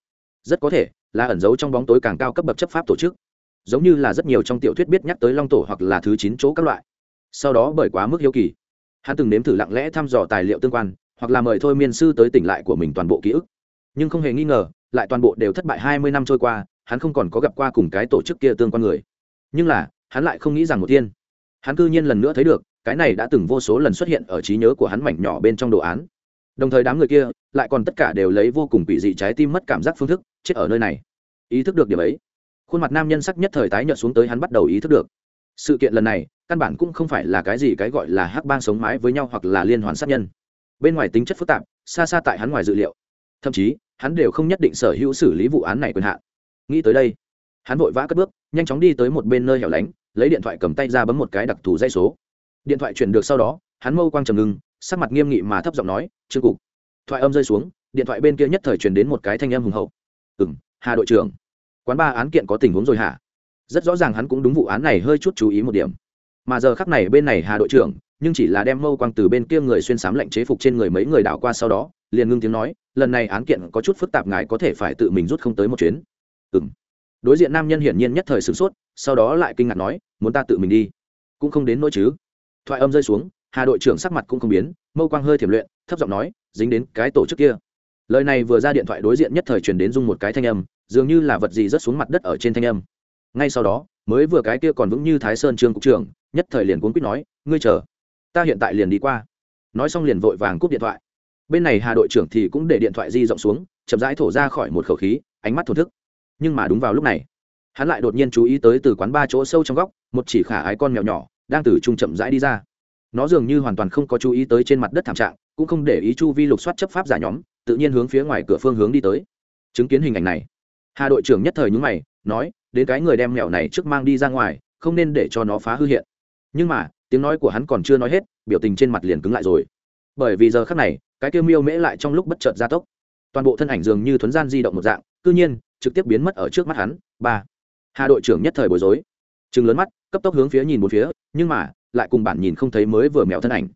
Rất có thể, là ẩn giấu trong bóng tối càng cao cấp bậc chấp pháp tổ chức. Giống như là rất nhiều trong tiểu thuyết biết nhắc tới long tổ hoặc là thứ chín chỗ các loại. Sau đó bởi quá mức hiếu kỳ, hắn từng nếm thử lặng lẽ thăm dò tài liệu tương quan, hoặc là mời thôi miên sư tới tỉnh lại của mình toàn bộ ký ức. Nhưng không hề nghi ngờ, lại toàn bộ đều thất bại hai mươi năm trôi qua, hắn không còn có gặp qua cùng cái tổ chức kia tương quan người. Nhưng là, hắn lại không nghĩ rằng một tiên hắn cư nhiên lần nữa thấy được, cái này đã từng vô số lần xuất hiện ở trí nhớ của hắn mảnh nhỏ bên trong đồ án đồng thời đám người kia lại còn tất cả đều lấy vô cùng quỷ dị trái tim mất cảm giác phương thức chết ở nơi này. Ý thức được điểm ấy, khuôn mặt nam nhân sắc nhất thời tái nhợt xuống tới hắn bắt đầu ý thức được. Sự kiện lần này, căn bản cũng không phải là cái gì cái gọi là hắc bang sống mái với nhau hoặc là liên hoàn sát nhân. Bên ngoài tính chất phức tạp, xa xa tại hắn ngoài dự liệu. Thậm chí, hắn đều không nhất định sở hữu xử lý vụ án này quyền hạn. Nghĩ tới đây, hắn vội vã cất bước, nhanh chóng đi tới một bên nơi hẻo lánh, lấy điện thoại cầm tay ra bấm một cái đặc thù dây số. Điện thoại chuyển được sau đó, hắn mâu quang trầm ngưng sắc mặt nghiêm nghị mà thấp giọng nói, trương cục. Thoại âm rơi xuống, điện thoại bên kia nhất thời truyền đến một cái thanh âm hùng hậu. Ừ m hà đội trưởng. Quán ba án kiện có tình huống rồi hả? Rất rõ ràng hắn cũng đúng vụ án này hơi chút chú ý một điểm. Mà giờ khắc này bên này hà đội trưởng, nhưng chỉ là đem mâu quang từ bên kia người xuyên sám lệnh chế phục trên người mấy người đảo qua sau đó, liền ngưng tiếng nói, lần này án kiện có chút phức tạp, ngài có thể phải tự mình rút không tới một chuyến. Ừ m đối diện nam nhân hiển nhiên nhất thời sửng sốt, sau đó lại kinh ngạc nói, muốn ta tự mình đi? Cũng không đến nỗi chứ? Thoại âm rơi xuống hà đội trưởng sắc mặt cũng không biến, mâu quang hơi thiểm luyện, thấp giọng nói, dính đến cái tổ chức kia. Lời này vừa ra điện thoại đối diện nhất thời truyền đến dung một cái thanh âm, dường như là vật gì rớt xuống mặt đất ở trên thanh âm. Ngay sau đó, mới vừa cái kia còn vững như thái sơn trương cục trưởng, nhất thời liền cuốn quýt nói, ngươi chờ, ta hiện tại liền đi qua. Nói xong liền vội vàng cúp điện thoại. Bên này hà đội trưởng thì cũng để điện thoại di rộng xuống, chậm rãi thổ ra khỏi một khẩu khí, ánh mắt thổ thức. Nhưng mà đúng vào lúc này, hắn lại đột nhiên chú ý tới từ quán ba chỗ sâu trong góc, một chỉ khả ái con mèo nhỏ, đang từ trung chậm rãi đi ra nó dường như hoàn toàn không có chú ý tới trên mặt đất thảm trạng, cũng không để ý chu vi lục soát chấp pháp giả nhóm, tự nhiên hướng phía ngoài cửa phương hướng đi tới. Chứng kiến hình ảnh này, hà đội trưởng nhất thời nhúng mày, nói, đến cái người đem mèo này trước mang đi ra ngoài, không nên để cho nó phá hư hiện. Nhưng mà, tiếng nói của hắn còn chưa nói hết, biểu tình trên mặt liền cứng lại rồi. Bởi vì giờ khác này, cái kêu miêu mễ lại trong lúc bất chợt gia tốc. Toàn bộ thân ảnh dường như thuấn gian di động một dạng, cư nhiên, trực tiếp biến mất ở trước mắt hắn. Ba. Hà đội trưởng nhất thời bối rối. Chừng lớn mắt, cấp tốc hướng phía nhìn một phía, nhưng mà lại cùng bản nhìn không thấy mới vừa mèo thân ảnh.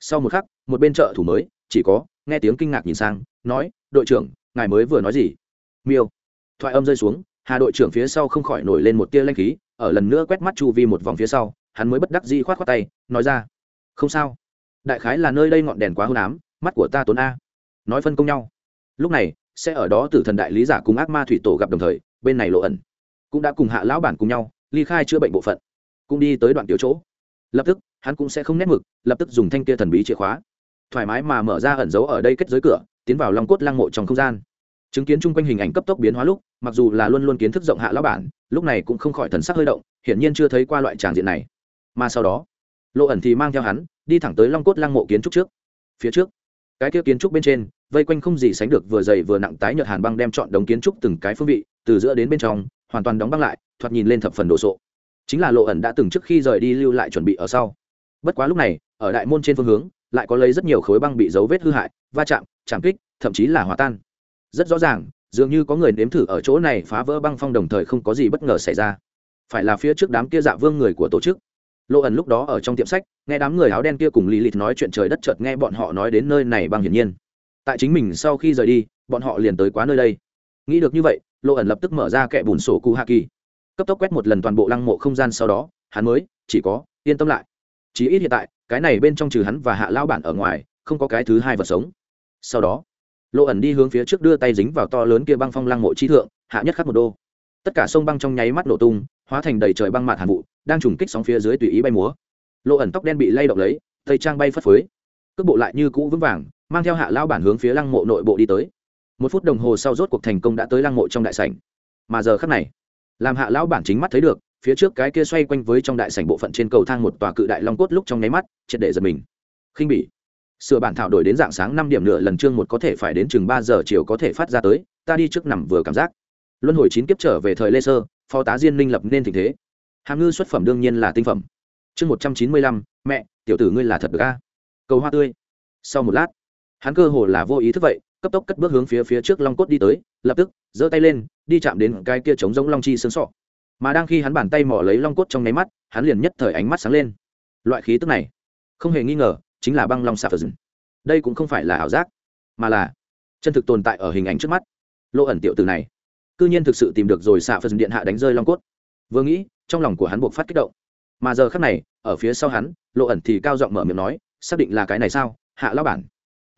Sau một khắc, một bên chợ thủ mới, chỉ có, nghe tiếng kinh ngạc nhìn sang, nói, đội trưởng, ngài mới vừa nói gì? Miêu. Thoại âm rơi xuống, hà đội trưởng phía sau không khỏi nổi lên một tia lanh khí, ở lần nữa quét mắt chu vi một vòng phía sau, hắn mới bất đắc dĩ khoát khoát tay, nói ra, không sao. Đại khái là nơi đây ngọn đèn quá hôn ám, mắt của ta tốn a. Nói phân công nhau. Lúc này, sẽ ở đó tử thần đại lý giả cùng ác ma thủy tổ gặp đồng thời, bên này lộ ẩn. Cũng đã cùng hạ lão bản cùng nhau, ly khai chữa bệnh bộ phận. Cũng đi tới đoạn tiểu chỗ lập tức, hắn cũng sẽ không nét mực, lập tức dùng thanh kia thần bí chìa khóa. Thoải mái mà mở ra ẩn dấu ở đây kết giới cửa, tiến vào long cốt lăng mộ trong không gian. Chứng kiến chung quanh hình ảnh cấp tốc biến hóa lúc, mặc dù là luôn luôn kiến thức rộng hạ lão bản, lúc này cũng không khỏi thần sắc hơi động, hiển nhiên chưa thấy qua loại tràng diện này. Mà sau đó, lộ ẩn thì mang theo hắn, đi thẳng tới long cốt lăng mộ kiến trúc trước. Phía trước, cái kia kiến trúc bên trên, vây quanh không gì sánh được vừa dày vừa nặng tái nhợt hàn băng đem chọn đống kiến trúc từng cái phương vị, từ giữa đến bên trong, hoàn toàn đóng băng lại, thoạt nhìn lên thập phần đồ sộ chính là lộ ẩn đã từng trước khi rời đi lưu lại chuẩn bị ở sau. Bất quá lúc này, ở đại môn trên phương hướng, lại có lấy rất nhiều khối băng bị dấu vết hư hại, va chạm chạm kích, thậm chí là hòa tan. Rất rõ ràng, dường như có người nếm thử ở chỗ này phá vỡ băng phong đồng thời không có gì bất ngờ xảy ra. Phải là phía trước đám kia dạ vương người của tổ chức. Lộ ẩn lúc đó ở trong tiệm sách, nghe đám người áo đen kia cùng lì lịt nói chuyện trời đất chợt nghe bọn họ nói đến nơi này bằng hiển nhiên. Tại chính mình sau khi rời đi, bọn họ liền tới quá nơi đây. Nghĩ được như vậy, lộ ẩn lập tức mở ra kẻ bùn sổ cụ hạ kỳ cấp tốc quét một lần toàn bộ lăng mộ không gian sau đó, hắn mới, chỉ có, yên tâm lại. Chỉ ít hiện tại, cái này bên trong trừ hắn và hạ lao bản ở ngoài, không có cái thứ hai vật sống. Sau đó, lộ ẩn đi hướng phía trước đưa tay dính vào to lớn kia băng phong lăng mộ chi thượng, hạ nhất khắc một đô. Tất cả sông băng trong nháy mắt nổ tung, hóa thành đầy trời băng mạt hàn vụ, đang trùng kích sóng phía dưới tùy ý bay múa. Lộ ẩn tóc đen bị lay động lấy, tây trang bay phất phới. Cước bộ lại như cũ vững vàng, mang theo hạ lao bản hướng phía lăng mộ nội bộ đi tới. Một phút đồng hồ sau rốt cuộc thành công đã tới lăng mộ trong đại sảnh. Mà giờ khắc này làm hạ lão bản chính mắt thấy được, phía trước cái kia xoay quanh với trong đại sảnh bộ phận trên cầu thang một tòa cự đại long cốt lúc trong nháy mắt, triệt để giật mình. Khinh bỉ. Sửa bản thảo đổi đến dạng sáng năm điểm nửa lần chương một có thể phải đến chừng ba giờ chiều có thể phát ra tới, ta đi trước nằm vừa cảm giác. Luân hồi chín kiếp trở về thời lê sơ, phó tá diên minh lập nên tình thế. Hàm ngư xuất phẩm đương nhiên là tinh phẩm. Chương một trăm chín mươi lăm, mẹ, tiểu tử ngươi là thật ga cầu hoa tươi. Sau một lát, hắn cơ hồ là vô ý thức vậy cấp tốc cất bước hướng phía phía trước long cốt đi tới, lập tức, giơ tay lên, đi chạm đến cái kia chống giống long chi sướng sọ. Mà đang khi hắn bàn tay mỏ lấy long cốt trong nháy mắt, hắn liền nhất thời ánh mắt sáng lên. Loại khí tức này, không hề nghi ngờ, chính là băng long xạ phật đây cũng không phải là ảo giác, mà là chân thực tồn tại ở hình ảnh trước mắt. Lộ ẩn tiểu từ này, cư nhiên thực sự tìm được rồi xạ phật điện hạ đánh rơi long cốt. Vừa nghĩ, trong lòng của hắn buộc phát kích động. Mà giờ khác này, ở phía sau hắn, lộ ẩn thì cao giọng mở miệng nói, xác định là cái này sao? Hạ lão bản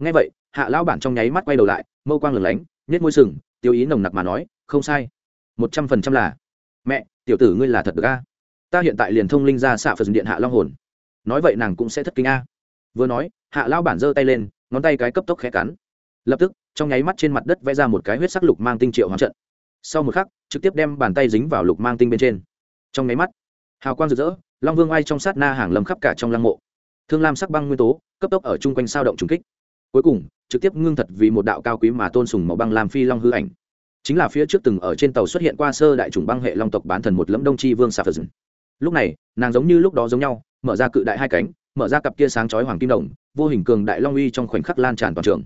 ngay vậy, hạ lão bản trong nháy mắt quay đầu lại, mâu quang lửng lánh nhét môi sừng, tiêu ý nồng nặc mà nói, không sai. Một trăm phần trăm là. Mẹ, tiểu tử ngươi là thật được a? Ta hiện tại liền thông linh ra xạ phật điện hạ long hồn. Nói vậy nàng cũng sẽ thất kinh a. Vừa nói, hạ lão bản giơ tay lên, ngón tay cái cấp tốc khẽ cắn. Lập tức, trong nháy mắt trên mặt đất vẽ ra một cái huyết sắc lục mang tinh triệu hoán trận. Sau một khắc, trực tiếp đem bàn tay dính vào lục mang tinh bên trên. Trong nháy mắt, hào quang rực rỡ, long vương ai trong sát na hàng lâm khắp cả trong lăng mộ. Thương lam sắc băng nguyên tố, cấp tốc ở chung quanh sao động trùng kích cuối cùng, trực tiếp ngưng thật vì một đạo cao quý mà tôn sùng màu băng làm phi long hư ảnh. Chính là phía trước từng ở trên tàu xuất hiện qua sơ đại chủng băng hệ long tộc bán thần một lẫm đông tri vương sạp lúc này, nàng giống như lúc đó giống nhau, mở ra cự đại hai cánh, mở ra cặp kia sáng chói hoàng kim đồng, vô hình cường đại long uy trong khoảnh khắc lan tràn toàn trường.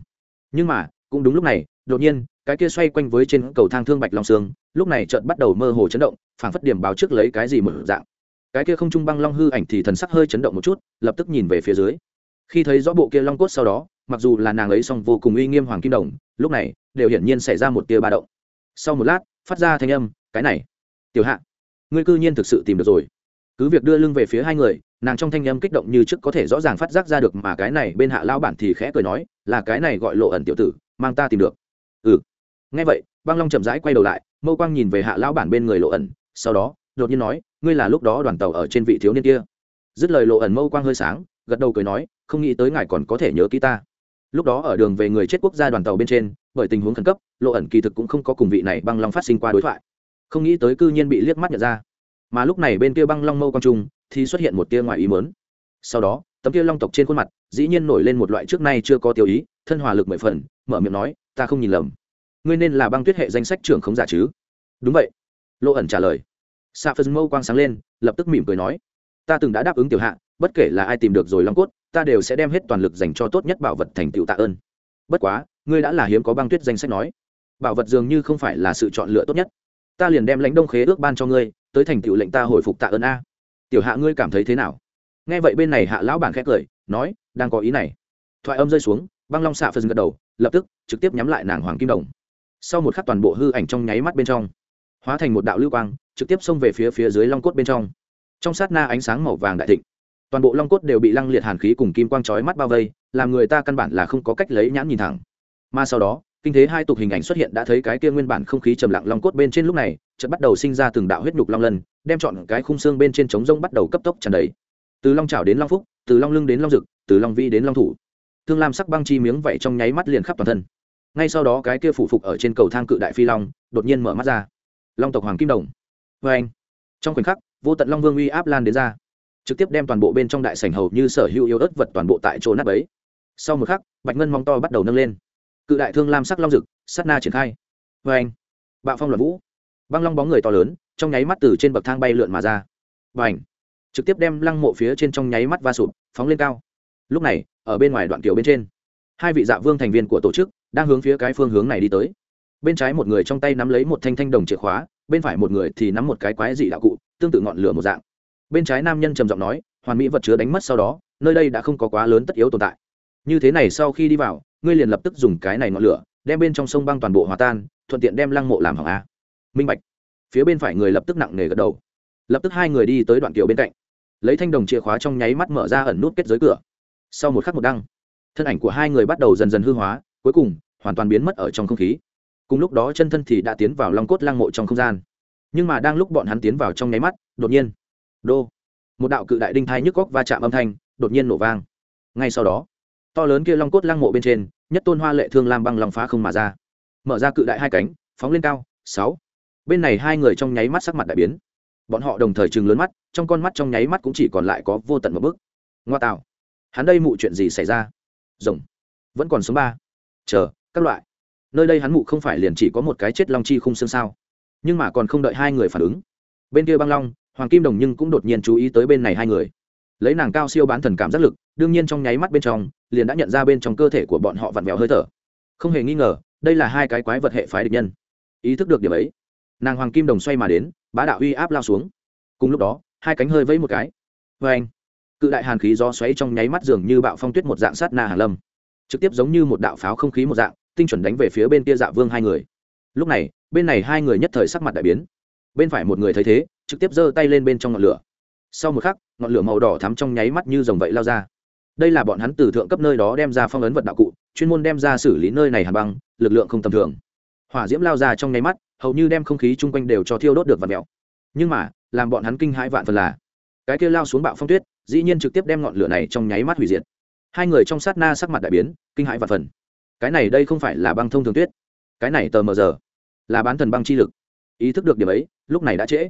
Nhưng mà, cũng đúng lúc này, đột nhiên, cái kia xoay quanh với trên cầu thang thương bạch long sương lúc này chợt bắt đầu mơ hồ chấn động, phảng phất điểm báo trước lấy cái gì mở dạng. Cái kia không trung băng long hư ảnh thì thần sắc hơi chấn động một chút, lập tức nhìn về phía dưới. Khi thấy rõ bộ kia long cốt sau đó mặc dù là nàng ấy song vô cùng uy nghiêm hoàng kim đồng, lúc này, đều hiển nhiên xảy ra một tia ba động. Sau một lát, phát ra thanh âm, cái này, tiểu hạ, ngươi cư nhiên thực sự tìm được rồi. Cứ việc đưa lưng về phía hai người, nàng trong thanh âm kích động như trước có thể rõ ràng phát giác ra được mà cái này bên hạ lao bản thì khẽ cười nói, là cái này gọi lộ ẩn tiểu tử, mang ta tìm được. Ừ. Nghe vậy, băng long chậm rãi quay đầu lại, mâu quang nhìn về hạ lao bản bên người lộ ẩn, sau đó, đột nhiên nói, ngươi là lúc đó đoàn tàu ở trên vị thiếu niên kia. Dứt lời lộ ẩn mâu quang hơi sáng, gật đầu cười nói, không nghĩ tới ngài còn có thể nhớ ký ta lúc đó ở đường về người chết quốc gia đoàn tàu bên trên, bởi tình huống khẩn cấp, lộ ẩn kỳ thực cũng không có cùng vị này băng long phát sinh qua đối thoại. Không nghĩ tới cư nhiên bị liếc mắt nhận ra. Mà lúc này bên kia băng long mâu quang trung, thì xuất hiện một tia ngoài ý mớn sau đó, tấm kia long tộc trên khuôn mặt, dĩ nhiên nổi lên một loại trước nay chưa có tiêu ý, thân hòa lực mười phần, mở miệng nói, ta không nhìn lầm. Ngươi nên là băng tuyết hệ danh sách trưởng không giả chứ? Đúng vậy. Lộ ẩn trả lời. Sa phân mâu quang sáng lên, lập tức mỉm cười nói, ta từng đã đáp ứng tiểu hạ bất kể là ai tìm được rồi long cốt, ta đều sẽ đem hết toàn lực dành cho tốt nhất bảo vật thành tựu tạ ơn. Bất quá, ngươi đã là hiếm có băng tuyết danh sách nói. Bảo vật dường như không phải là sự chọn lựa tốt nhất. Ta liền đem lãnh đông khế ước ban cho ngươi, tới thành tựu lệnh ta hồi phục tạ ơn a. Tiểu hạ ngươi cảm thấy thế nào? Nghe vậy bên này hạ lão bản khẽ cười, nói, đang có ý này. Thoại âm rơi xuống, băng long xạ phân gật đầu, lập tức, trực tiếp nhắm lại nàng hoàng kim đồng. Sau một khắc toàn bộ hư ảnh trong nháy mắt bên trong, hóa thành một đạo lưu quang, trực tiếp xông về phía phía dưới long cốt bên trong. Trong sát na ánh sáng màu vàng đại thịnh toàn bộ long cốt đều bị lăng liệt hàn khí cùng kim quang chói mắt bao vây, làm người ta căn bản là không có cách lấy nhãn nhìn thẳng. Mà sau đó, kinh thế hai tục hình ảnh xuất hiện đã thấy cái kia nguyên bản không khí trầm lặng long cốt bên trên lúc này, chợt bắt đầu sinh ra từng đạo huyết nhục long lân, đem chọn cái khung xương bên trên trống rông bắt đầu cấp tốc tràn đầy. Từ long trào đến long phúc, từ long lưng đến long rực, từ long vi đến long thủ. Thương lam sắc băng chi miếng vậy trong nháy mắt liền khắp toàn thân. Ngay sau đó cái kia phủ phục ở trên cầu thang cự đại phi long, đột nhiên mở mắt ra. Long tộc hoàng kim đồng. Vê anh trong khoảnh khắc, vô tận long vương uy áp lan đến ra trực tiếp đem toàn bộ bên trong đại sảnh hầu như sở hữu yếu ớt vật toàn bộ tại chỗ nát ấy sau một khắc, bạch ngân mong to bắt đầu nâng lên. Cự đại thương lam sắc long rực sắt na triển khai. Vê anh, bạo phong luận vũ. Băng long bóng người to lớn, trong nháy mắt từ trên bậc thang bay lượn mà ra. Và ảnh trực tiếp đem lăng mộ phía trên trong nháy mắt va sụp, phóng lên cao. Lúc này, ở bên ngoài đoạn kiểu bên trên, hai vị dạ vương thành viên của tổ chức đang hướng phía cái phương hướng này đi tới. Bên trái một người trong tay nắm lấy một thanh thanh đồng chìa khóa, bên phải một người thì nắm một cái quái dị đạo cụ, tương tự ngọn lửa một dạng bên trái nam nhân trầm giọng nói, hoàn mỹ vật chứa đánh mất sau đó, nơi đây đã không có quá lớn tất yếu tồn tại. Như thế này sau khi đi vào, ngươi liền lập tức dùng cái này ngọn lửa, đem bên trong sông băng toàn bộ hòa tan, thuận tiện đem lăng mộ làm hỏng a. Minh bạch. Phía bên phải người lập tức nặng nề gật đầu. Lập tức hai người đi tới đoạn kiều bên cạnh. Lấy thanh đồng chìa khóa trong nháy mắt mở ra ẩn nút kết giới cửa. Sau một khắc một đăng, thân ảnh của hai người bắt đầu dần dần hư hóa, cuối cùng, hoàn toàn biến mất ở trong không khí. Cùng lúc đó chân thân thì đã tiến vào long cốt lăng mộ trong không gian. Nhưng mà đang lúc bọn hắn tiến vào trong nháy mắt, đột nhiên đô. Một đạo cự đại đinh thai nhức góc va chạm âm thanh, đột nhiên nổ vang. Ngay sau đó, to lớn kia long cốt lăng mộ bên trên, nhất tôn hoa lệ thương lam băng lòng phá không mà ra. Mở ra cự đại hai cánh, phóng lên cao, sáu. Bên này hai người trong nháy mắt sắc mặt đại biến. Bọn họ đồng thời chừng lớn mắt, trong con mắt trong nháy mắt cũng chỉ còn lại có vô tận một bước. Ngoa tạo. Hắn đây mụ chuyện gì xảy ra? Rồng. Vẫn còn số ba. Chờ, các loại. Nơi đây hắn mụ không phải liền chỉ có một cái chết long chi khung xương sao? Nhưng mà còn không đợi hai người phản ứng. Bên kia băng long hoàng kim đồng nhưng cũng đột nhiên chú ý tới bên này hai người. Lấy nàng cao siêu bán thần cảm giác lực, đương nhiên trong nháy mắt bên trong, liền đã nhận ra bên trong cơ thể của bọn họ vặn vẹo hơi thở. Không hề nghi ngờ, đây là hai cái quái vật hệ phái địch nhân. Ý thức được điểm ấy, nàng hoàng kim đồng xoay mà đến, bá đạo uy áp lao xuống. Cùng lúc đó, hai cánh hơi vẫy một cái. Vê anh, cự đại hàn khí gió xoáy trong nháy mắt dường như bạo phong tuyết một dạng sát na hàn lâm. Trực tiếp giống như một đạo pháo không khí một dạng, tinh chuẩn đánh về phía bên kia dạ vương hai người. Lúc này, bên này hai người nhất thời sắc mặt đại biến. Bên phải một người thấy thế trực tiếp giơ tay lên bên trong ngọn lửa. Sau một khắc, ngọn lửa màu đỏ thắm trong nháy mắt như dòng vậy lao ra. Đây là bọn hắn từ thượng cấp nơi đó đem ra phong ấn vật đạo cụ, chuyên môn đem ra xử lý nơi này hàn băng, lực lượng không tầm thường. Hỏa diễm lao ra trong nháy mắt, hầu như đem không khí chung quanh đều cho thiêu đốt được và mèo nhưng mà, làm bọn hắn kinh hãi vạn phần là, cái kia lao xuống bạo phong tuyết, dĩ nhiên trực tiếp đem ngọn lửa này trong nháy mắt hủy diệt. Hai người trong sát na sắc mặt đại biến, kinh hãi vạn phần. Cái này đây không phải là băng thông thường tuyết. Cái này tờ mờ giờ, là bán thần băng chi lực. Ý thức được điểm ấy, lúc này đã trễ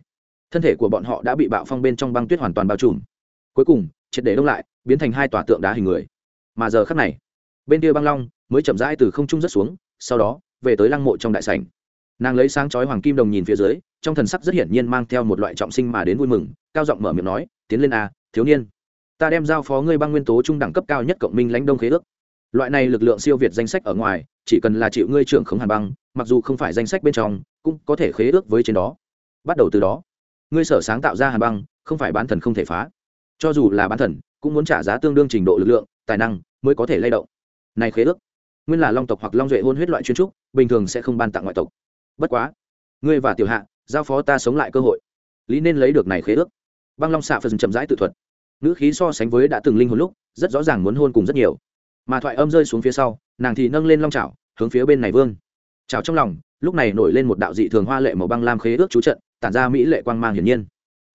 thân thể của bọn họ đã bị bạo phong bên trong băng tuyết hoàn toàn bao trùm. Cuối cùng, triệt để đông lại, biến thành hai tòa tượng đá hình người. Mà giờ khắc này, bên kia băng long mới chậm rãi từ không trung rất xuống, sau đó, về tới lăng mộ trong đại sảnh. Nàng lấy sáng chói hoàng kim đồng nhìn phía dưới, trong thần sắc rất hiển nhiên mang theo một loại trọng sinh mà đến vui mừng, cao giọng mở miệng nói, tiến lên a, thiếu niên. Ta đem giao phó ngươi băng nguyên tố trung đẳng cấp cao nhất cộng minh lãnh đông khế ước. Loại này lực lượng siêu việt danh sách ở ngoài, chỉ cần là chịu ngươi trưởng khống hàn băng, mặc dù không phải danh sách bên trong, cũng có thể khế ước với trên đó. Bắt đầu từ đó ngươi sở sáng tạo ra hàn băng, không phải bán thần không thể phá. Cho dù là bán thần, cũng muốn trả giá tương đương trình độ lực lượng, tài năng mới có thể lay động. Này khế ước, nguyên là long tộc hoặc long duệ hôn huyết loại chuyên trúc, bình thường sẽ không ban tặng ngoại tộc. Bất quá, ngươi và tiểu hạ, giao phó ta sống lại cơ hội. Lý nên lấy được này khế ước. Băng long xạ phần chậm rãi tự thuật. Nữ khí so sánh với đã từng linh hồn lúc, rất rõ ràng muốn hôn cùng rất nhiều. Mà thoại âm rơi xuống phía sau, nàng thì nâng lên long trào hướng phía bên này vương. Trào trong lòng, lúc này nổi lên một đạo dị thường hoa lệ màu băng lam khế ước chú trận tản ra mỹ lệ quang mang hiển nhiên.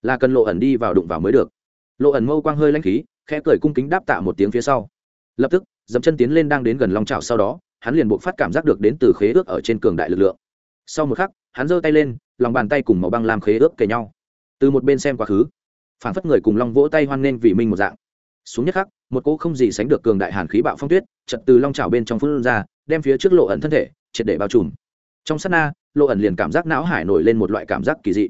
Là cần lộ ẩn đi vào đụng vào mới được. Lộ ẩn mâu quang hơi lanh khí, khẽ cười cung kính đáp tạ một tiếng phía sau. Lập tức dẫm chân tiến lên đang đến gần long trào sau đó, hắn liền buộc phát cảm giác được đến từ khế ước ở trên cường đại lực lượng. Sau một khắc, hắn giơ tay lên, lòng bàn tay cùng màu băng làm khế ước kề nhau. Từ một bên xem quá khứ phản phất người cùng long vỗ tay hoan nghênh vì minh một dạng. Xuống nhất khắc, một cỗ không gì sánh được cường đại hàn khí bạo phong tuyết, chật từ long trào bên trong phun ra, đem phía trước lộ ẩn thân thể triệt để bao trùm. Trong sát na lộ ẩn liền cảm giác não hải nổi lên một loại cảm giác kỳ dị.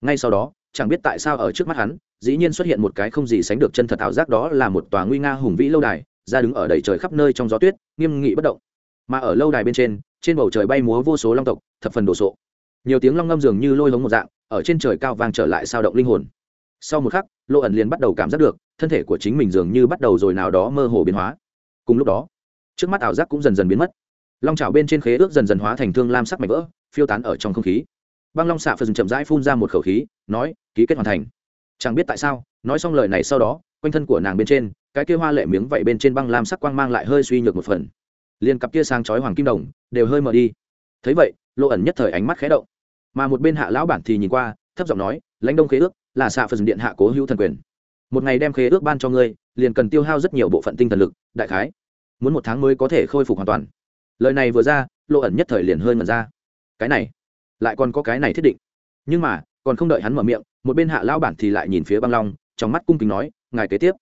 Ngay sau đó, chẳng biết tại sao ở trước mắt hắn, dĩ nhiên xuất hiện một cái không gì sánh được chân thật ảo giác đó là một tòa nguy nga hùng vĩ lâu đài, ra đứng ở đầy trời khắp nơi trong gió tuyết, nghiêm nghị bất động. Mà ở lâu đài bên trên trên bầu trời bay múa vô số long tộc, thập phần đồ sộ. Nhiều tiếng long ngâm dường như lôi hống một dạng, ở trên trời cao vang trở lại sao động linh hồn. Sau một khắc, lộ ẩn liền bắt đầu cảm giác được, thân thể của chính mình dường như bắt đầu rồi nào đó mơ hồ biến hóa. Cùng lúc đó, trước mắt ảo giác cũng dần dần biến mất long trào bên trên khế ước dần dần hóa thành thương lam sắc mảnh vỡ, phiêu tán ở trong không khí. Băng long xạ phần chậm rãi phun ra một khẩu khí, nói, ký kết hoàn thành. Chẳng biết tại sao, nói xong lời này sau đó, quanh thân của nàng bên trên, cái kia hoa lệ miếng vậy bên trên băng lam sắc quang mang lại hơi suy nhược một phần. Liền cặp kia sang chói hoàng kim đồng đều hơi mở đi. Thấy vậy, lộ ẩn nhất thời ánh mắt khé động. Mà một bên hạ lão bản thì nhìn qua, thấp giọng nói, lãnh đông khế ước là xạ phần điện hạ cố hữu thần quyền. Một ngày đem khế ước ban cho ngươi, liền cần tiêu hao rất nhiều bộ phận tinh thần lực, đại khái. Muốn một tháng mới có thể khôi phục hoàn toàn lời này vừa ra, lộ ẩn nhất thời liền hơi mật ra. Cái này, lại còn có cái này thiết định. Nhưng mà, còn không đợi hắn mở miệng, một bên hạ lão bản thì lại nhìn phía băng long, trong mắt cung kính nói, ngài kế tiếp,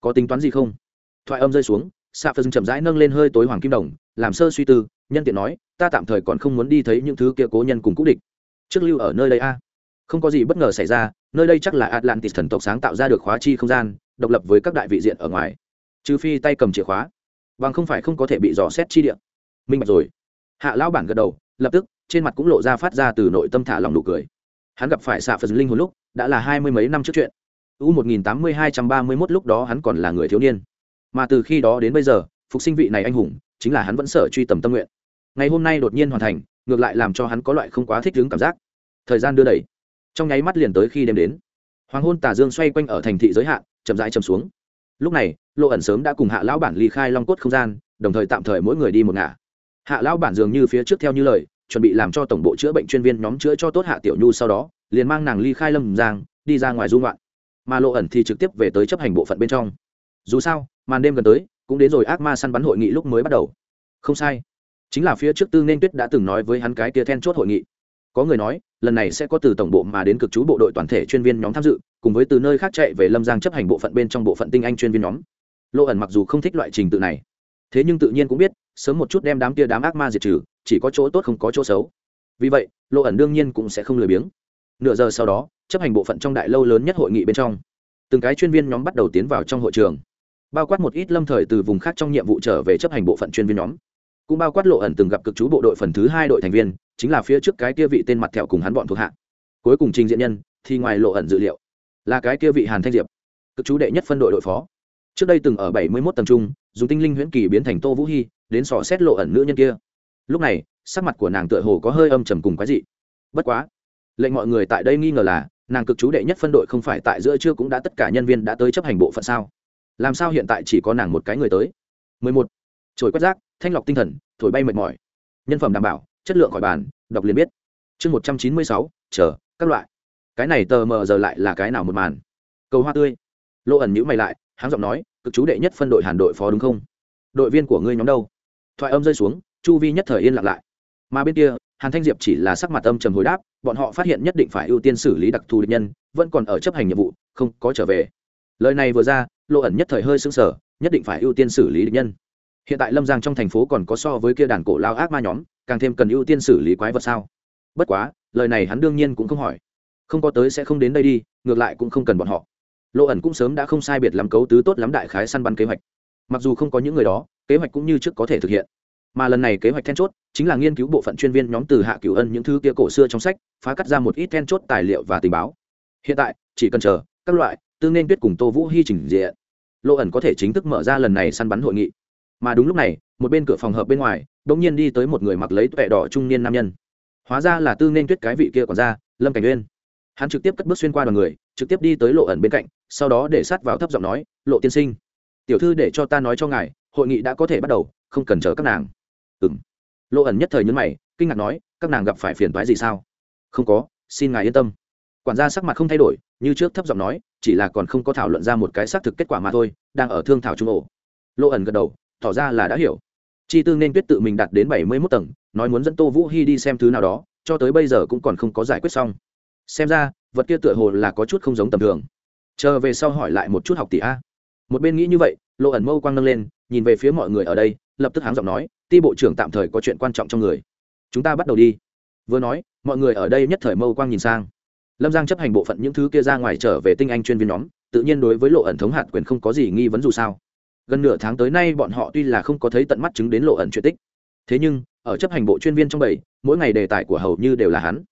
có tính toán gì không? Thoại âm rơi xuống xạ dừng chậm rãi nâng lên hơi tối hoàng kim đồng, làm sơ suy tư, nhân tiện nói, ta tạm thời còn không muốn đi thấy những thứ kia cố nhân cùng cũ địch. Trước lưu ở nơi đây a. Không có gì bất ngờ xảy ra, nơi đây chắc là atlantis thần tộc sáng tạo ra được khóa chi không gian, độc lập với các đại vị diện ở ngoài. Trừ phi tay cầm chìa khóa, bằng không phải không có thể bị dò xét chi điện minh bạch rồi. Hạ lão bản gật đầu, lập tức, trên mặt cũng lộ ra phát ra từ nội tâm thả lòng nụ cười. Hắn gặp phải xạ phật linh hồn lúc, đã là hai mươi mấy năm trước chuyện. U một nghìn tám mươi hai trăm ba mươi mốt lúc đó hắn còn là người thiếu niên. Mà từ khi đó đến bây giờ, phục sinh vị này anh hùng, chính là hắn vẫn sở truy tầm tâm nguyện. Ngày hôm nay đột nhiên hoàn thành, ngược lại làm cho hắn có loại không quá thích đứng cảm giác. Thời gian đưa đẩy trong nháy mắt liền tới khi đêm đến. Hoàng hôn tà dương xoay quanh ở thành thị giới hạn, chậm rãi chầm xuống. Lúc này, lộ ẩn sớm đã cùng hạ lão bản ly khai long cốt không gian, đồng thời tạm thời mỗi người đi một ngả hạ lão bản dường như phía trước theo như lời, chuẩn bị làm cho tổng bộ chữa bệnh chuyên viên nhóm chữa cho tốt hạ tiểu nhu sau đó, liền mang nàng ly khai lâm giang, đi ra ngoài dung ngoạn. Mà lộ ẩn thì trực tiếp về tới chấp hành bộ phận bên trong. Dù sao, màn đêm gần tới, cũng đến rồi ác ma săn bắn hội nghị lúc mới bắt đầu. Không sai. Chính là phía trước tư nên tuyết đã từng nói với hắn cái tia then chốt hội nghị. Có người nói, lần này sẽ có từ tổng bộ mà đến cực chú bộ đội toàn thể chuyên viên nhóm tham dự, cùng với từ nơi khác chạy về lâm giang chấp hành bộ phận bên trong bộ phận tinh anh chuyên viên nhóm. Lộ ẩn mặc dù không thích loại trình tự này, thế nhưng tự nhiên cũng biết sớm một chút đem đám tia đám ác ma diệt trừ, chỉ có chỗ tốt không có chỗ xấu. Vì vậy, lộ ẩn đương nhiên cũng sẽ không lười biếng. Nửa giờ sau đó, chấp hành bộ phận trong đại lâu lớn nhất hội nghị bên trong, từng cái chuyên viên nhóm bắt đầu tiến vào trong hội trường. Bao quát một ít lâm thời từ vùng khác trong nhiệm vụ trở về chấp hành bộ phận chuyên viên nhóm. Cũng bao quát lộ ẩn từng gặp cực chú bộ đội phần thứ hai đội thành viên, chính là phía trước cái kia vị tên mặt thẹo cùng hắn bọn thuộc hạ. Cuối cùng trình diện nhân, thì ngoài lộ ẩn dự liệu, là cái kia vị hàn thanh diệp, cực chú đệ nhất phân đội đội phó. Trước đây từng ở bảy mươi 71 tầng trung dùng tinh linh huyễn kỳ biến thành tô vũ hy, đến sò xét lộ ẩn nữ nhân kia. Lúc này, sắc mặt của nàng tựa hồ có hơi âm trầm cùng quái dị. Bất quá, lệnh mọi người tại đây nghi ngờ là, nàng cực chú đệ nhất phân đội không phải tại giữa trưa cũng đã tất cả nhân viên đã tới chấp hành bộ phận sao? Làm sao hiện tại chỉ có nàng một cái người tới? 11. trồi quét rác, thanh lọc tinh thần, thổi bay mệt mỏi. Nhân phẩm đảm bảo, chất lượng khỏi bàn, đọc liền biết. Chương một trăm chín mươi sáu, chờ, các loại. Cái này tờ mờ giờ lại là cái nào một màn? Cầu hoa tươi. Lộ ẩn nhữ mày lại, háng giọng nói cực chú đệ nhất phân đội hàn đội phó đúng không? Đội viên của ngươi nhóm đâu? Thoại âm rơi xuống, chu vi nhất thời yên lặng lại. Mà bên kia, hàn thanh diệp chỉ là sắc mặt âm trầm hồi đáp, bọn họ phát hiện nhất định phải ưu tiên xử lý đặc thù địch nhân, vẫn còn ở chấp hành nhiệm vụ, không có trở về. Lời này vừa ra, lộ ẩn nhất thời hơi sưng sở nhất định phải ưu tiên xử lý địch nhân. Hiện tại lâm giang trong thành phố còn có so với kia đàn cổ lao ác ma nhóm, càng thêm cần ưu tiên xử lý quái vật sao? Bất quá, lời này hắn đương nhiên cũng không hỏi. Không có tới sẽ không đến đây đi, ngược lại cũng không cần bọn họ lộ ẩn cũng sớm đã không sai biệt làm cấu tứ tốt lắm đại khái săn bắn kế hoạch. Mặc dù không có những người đó, kế hoạch cũng như trước có thể thực hiện. Mà lần này kế hoạch then chốt, chính là nghiên cứu bộ phận chuyên viên nhóm từ hạ cửu ân những thứ kia cổ xưa trong sách, phá cắt ra một ít then chốt tài liệu và tình báo. Hiện tại, chỉ cần chờ, các loại tương nên tuyết cùng tô vũ hy trình diện. Lộ ẩn có thể chính thức mở ra lần này săn bắn hội nghị. Mà đúng lúc này, một bên cửa phòng hợp bên ngoài đ ỗ n g nhiên đi tới một người mặc lấy tuệ đỏ trung niên nam nhân. Hóa ra là tư nên tuyết cái vị kia còn ra lâm cảnh uyên. Hắn trực tiếp cất bước xuyên qua đoàn người, trực tiếp đi tới lộ ẩn bên cạnh sau đó để sát vào thấp giọng nói, lộ tiên sinh, tiểu thư để cho ta nói cho ngài, hội nghị đã có thể bắt đầu, không cần chờ các nàng. Ừng lộ ẩn nhất thời nhấn mày, kinh ngạc nói, các nàng gặp phải phiền toái gì sao? Không có, xin ngài yên tâm. Quản gia sắc mặt không thay đổi, như trước thấp giọng nói, chỉ là còn không có thảo luận ra một cái xác thực kết quả mà thôi, đang ở thương thảo trung ổ. Lộ ẩn gật đầu, tỏ ra là đã hiểu. Chi tư nên tuyết tự mình đạt đến bảy mươi mốt tầng, nói muốn dẫn tô vũ hy đi xem thứ nào đó, cho tới bây giờ cũng còn không có giải quyết xong. Xem ra, vật kia tựa hồ là có chút không giống tầm thường chờ về sau hỏi lại một chút học tỷ a. Một bên nghĩ như vậy lộ ẩn mâu quang nâng lên, nhìn về phía mọi người ở đây, lập tức háng giọng nói, ti bộ trưởng tạm thời có chuyện quan trọng trong người. Chúng ta bắt đầu đi. Vừa nói, mọi người ở đây nhất thời mâu quang nhìn sang. Lâm giang chấp hành bộ phận những thứ kia ra ngoài trở về tinh anh chuyên viên nhóm, tự nhiên đối với lộ ẩn thống hạt quyền không có gì nghi vấn dù sao. Gần nửa tháng tới nay bọn họ tuy là không có thấy tận mắt chứng đến lộ ẩn chuyện tích. Thế nhưng, ở chấp hành bộ chuyên viên trong bảy, mỗi ngày đề tài của hầu như đều là hắn.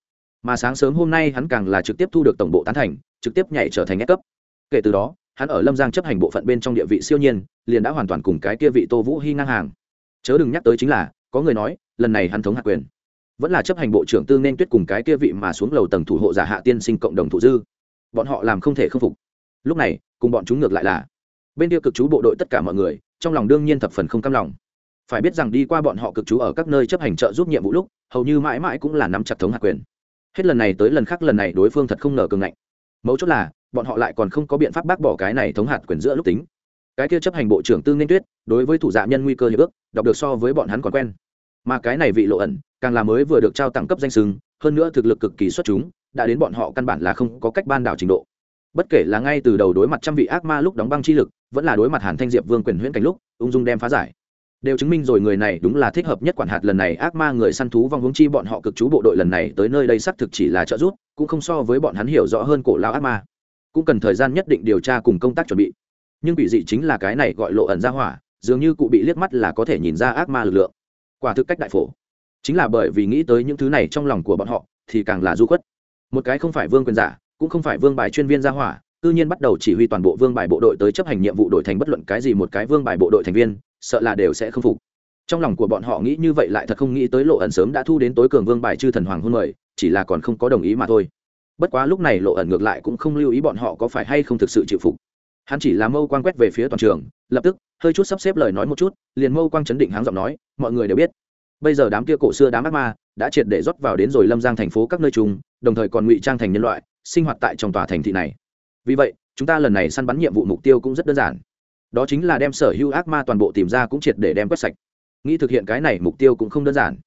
Mà sáng sớm hôm nay hắn càng là trực tiếp thu được tổng bộ tán thành, trực tiếp nhảy trở thành ép cấp kể từ đó, hắn ở lâm giang chấp hành bộ phận bên trong địa vị siêu nhiên, liền đã hoàn toàn cùng cái kia vị tô vũ hy ngang hàng. Chớ đừng nhắc tới chính là, có người nói, lần này hắn thống hạ quyền. Vẫn là chấp hành bộ trưởng tư nên tuyết cùng cái kia vị mà xuống lầu tầng thủ hộ giả hạ tiên sinh cộng đồng thủ dư. Bọn họ làm không thể khâm phục. Lúc này, cùng bọn chúng ngược lại là, bên kia cực chú bộ đội tất cả mọi người, trong lòng đương nhiên thập phần không cam lòng. Phải biết rằng đi qua bọn họ cực chú ở các nơi chấp hành trợ giúp nhiệm vụ lúc, hầu như mãi mãi cũng là nắm chặt thống hạ quyền. Hết lần này tới lần khác lần này đối phương thật không ngờ cường ngạnh. Mấu chốt là bọn họ lại còn không có biện pháp bác bỏ cái này thống hạt quyền giữa lúc tính. Cái kia chấp hành bộ trưởng tương nên tuyết, đối với thủ dạ nhân nguy cơ hiệp ước, đọc được so với bọn hắn còn quen. Mà cái này vị lộ ẩn, càng là mới vừa được trao tặng cấp danh sừng hơn nữa thực lực cực kỳ xuất chúng, đã đến bọn họ căn bản là không có cách ban đảo trình độ. Bất kể là ngay từ đầu đối mặt trăm vị ác ma lúc đóng băng chi lực, vẫn là đối mặt hàn thanh diệp vương quyền huyễn cảnh lúc, ung dung đem phá giải. Đều chứng minh rồi người này đúng là thích hợp nhất quản hạt lần này ác ma người săn thú vong hướng chi bọn họ cực chú bộ đội lần này tới nơi đây xác thực chỉ là trợ giúp, cũng không so với bọn hắn hiểu rõ hơn cổ lao ác ma cũng cần thời gian nhất định điều tra cùng công tác chuẩn bị. Nhưng bị dị chính là cái này gọi lộ ẩn ra hỏa, dường như cụ bị liếc mắt là có thể nhìn ra ác ma lực lượng. Quả thực cách đại phổ. Chính là bởi vì nghĩ tới những thứ này trong lòng của bọn họ, thì càng là du khuất. Một cái không phải vương quyền giả, cũng không phải vương bài chuyên viên ra hỏa tự nhiên bắt đầu chỉ huy toàn bộ vương bài bộ đội tới chấp hành nhiệm vụ đổi thành bất luận cái gì một cái vương bài bộ đội thành viên, sợ là đều sẽ không phục. Trong lòng của bọn họ nghĩ như vậy lại thật không nghĩ tới lộ ẩn sớm đã thu đến tối cường vương bài chư thần hoàng hôn mời, chỉ là còn không có đồng ý mà thôi bất quá lúc này lộ ẩn ngược lại cũng không lưu ý bọn họ có phải hay không thực sự chịu phục. Hắn chỉ là mâu quang quét về phía toàn trường, lập tức, hơi chút sắp xếp lời nói một chút, liền mâu quang chấn định háng giọng nói, mọi người đều biết, bây giờ đám kia cổ xưa đám ác ma đã triệt để rót vào đến rồi lâm giang thành phố các nơi chung, đồng thời còn ngụy trang thành nhân loại, sinh hoạt tại trong tòa thành thị này. Vì vậy, chúng ta lần này săn bắn nhiệm vụ mục tiêu cũng rất đơn giản. Đó chính là đem sở hữu ác ma toàn bộ tìm ra cũng triệt để đem quét sạch. Nghĩ thực hiện cái này mục tiêu cũng không đơn giản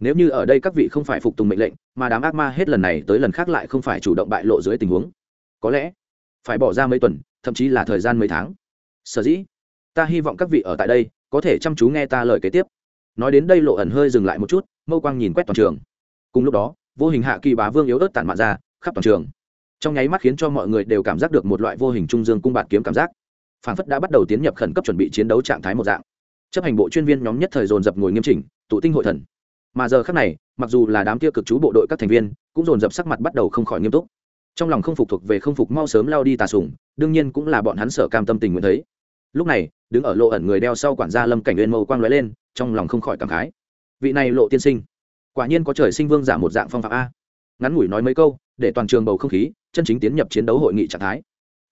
nếu như ở đây các vị không phải phục tùng mệnh lệnh, mà đám ác ma hết lần này tới lần khác lại không phải chủ động bại lộ dưới tình huống, có lẽ phải bỏ ra mấy tuần, thậm chí là thời gian mấy tháng. Sở dĩ, ta hy vọng các vị ở tại đây có thể chăm chú nghe ta lời kế tiếp. Nói đến đây lộ ẩn hơi dừng lại một chút, mâu quang nhìn quét toàn trường. Cùng lúc đó, vô hình hạ kỳ bá vương yếu ớt tản mạn ra, khắp toàn trường. Trong nháy mắt khiến cho mọi người đều cảm giác được một loại vô hình trung dương cung bạt kiếm cảm giác. Phản phất đã bắt đầu tiến nhập khẩn cấp chuẩn bị chiến đấu trạng thái một dạng. Chấp hành bộ chuyên viên nhóm nhất thời dồn dập ngồi nghiêm chỉnh, tụ tinh hội thần mà giờ khác này, mặc dù là đám kia cực chú bộ đội các thành viên, cũng dồn dập sắc mặt bắt đầu không khỏi nghiêm túc. Trong lòng không phục thuộc về không phục mau sớm lao đi tà sùng đương nhiên cũng là bọn hắn sở cam tâm tình nguyện thấy. Lúc này, đứng ở lộ ẩn người đeo sau quản gia lâm cảnh uyên mâu quang lóe lên, trong lòng không khỏi cảm khái. Vị này lộ tiên sinh, quả nhiên có trời sinh vương giả một dạng phong phạm a. Ngắn ngủi nói mấy câu, để toàn trường bầu không khí, chân chính tiến nhập chiến đấu hội nghị trạng thái.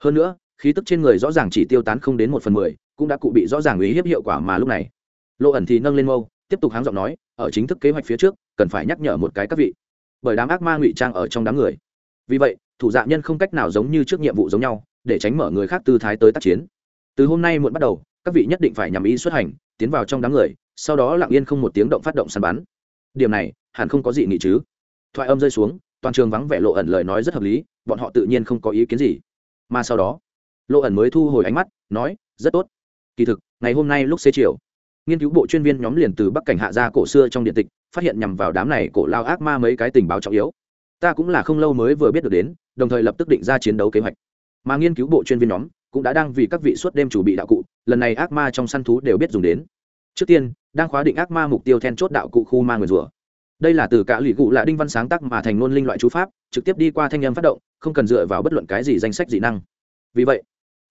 Hơn nữa, khí tức trên người rõ ràng chỉ tiêu tán không đến một phần mười, cũng đã cụ bị rõ ràng ý hiếp hiệu quả mà lúc này. Lộ ẩn thì nâng lên mâu tiếp tục háng giọng nói, ở chính thức kế hoạch phía trước, cần phải nhắc nhở một cái các vị. Bởi đám ác ma ngụy trang ở trong đám người. Vì vậy, thủ dạ nhân không cách nào giống như trước nhiệm vụ giống nhau, để tránh mở người khác tư thái tới tác chiến. Từ hôm nay muộn bắt đầu, các vị nhất định phải nhằm ý xuất hành, tiến vào trong đám người, sau đó lặng yên không một tiếng động phát động săn bắn. Điểm này, hẳn không có gì nghị chứ. Thoại âm rơi xuống, toàn trường vắng vẻ lộ ẩn lời nói rất hợp lý, bọn họ tự nhiên không có ý kiến gì. Mà sau đó, lộ ẩn mới thu hồi ánh mắt, nói, rất tốt. Kỳ thực, ngày hôm nay lúc xế chiều nghiên cứu bộ chuyên viên nhóm liền từ bắc cảnh hạ ra cổ xưa trong điện tịch, phát hiện nhằm vào đám này cổ lao ác ma mấy cái tình báo trọng yếu. Ta cũng là không lâu mới vừa biết được đến, đồng thời lập tức định ra chiến đấu kế hoạch. Mà nghiên cứu bộ chuyên viên nhóm cũng đã đang vì các vị suốt đêm chủ bị đạo cụ, lần này ác ma trong săn thú đều biết dùng đến. Trước tiên, đang khóa định ác ma mục tiêu then chốt đạo cụ khu ma người rùa. đây là từ cả lụy cụ là đinh văn sáng tác mà thành ngôn linh loại chú pháp, trực tiếp đi qua thanh âm phát động, không cần dựa vào bất luận cái gì danh sách dị năng. Vì vậy,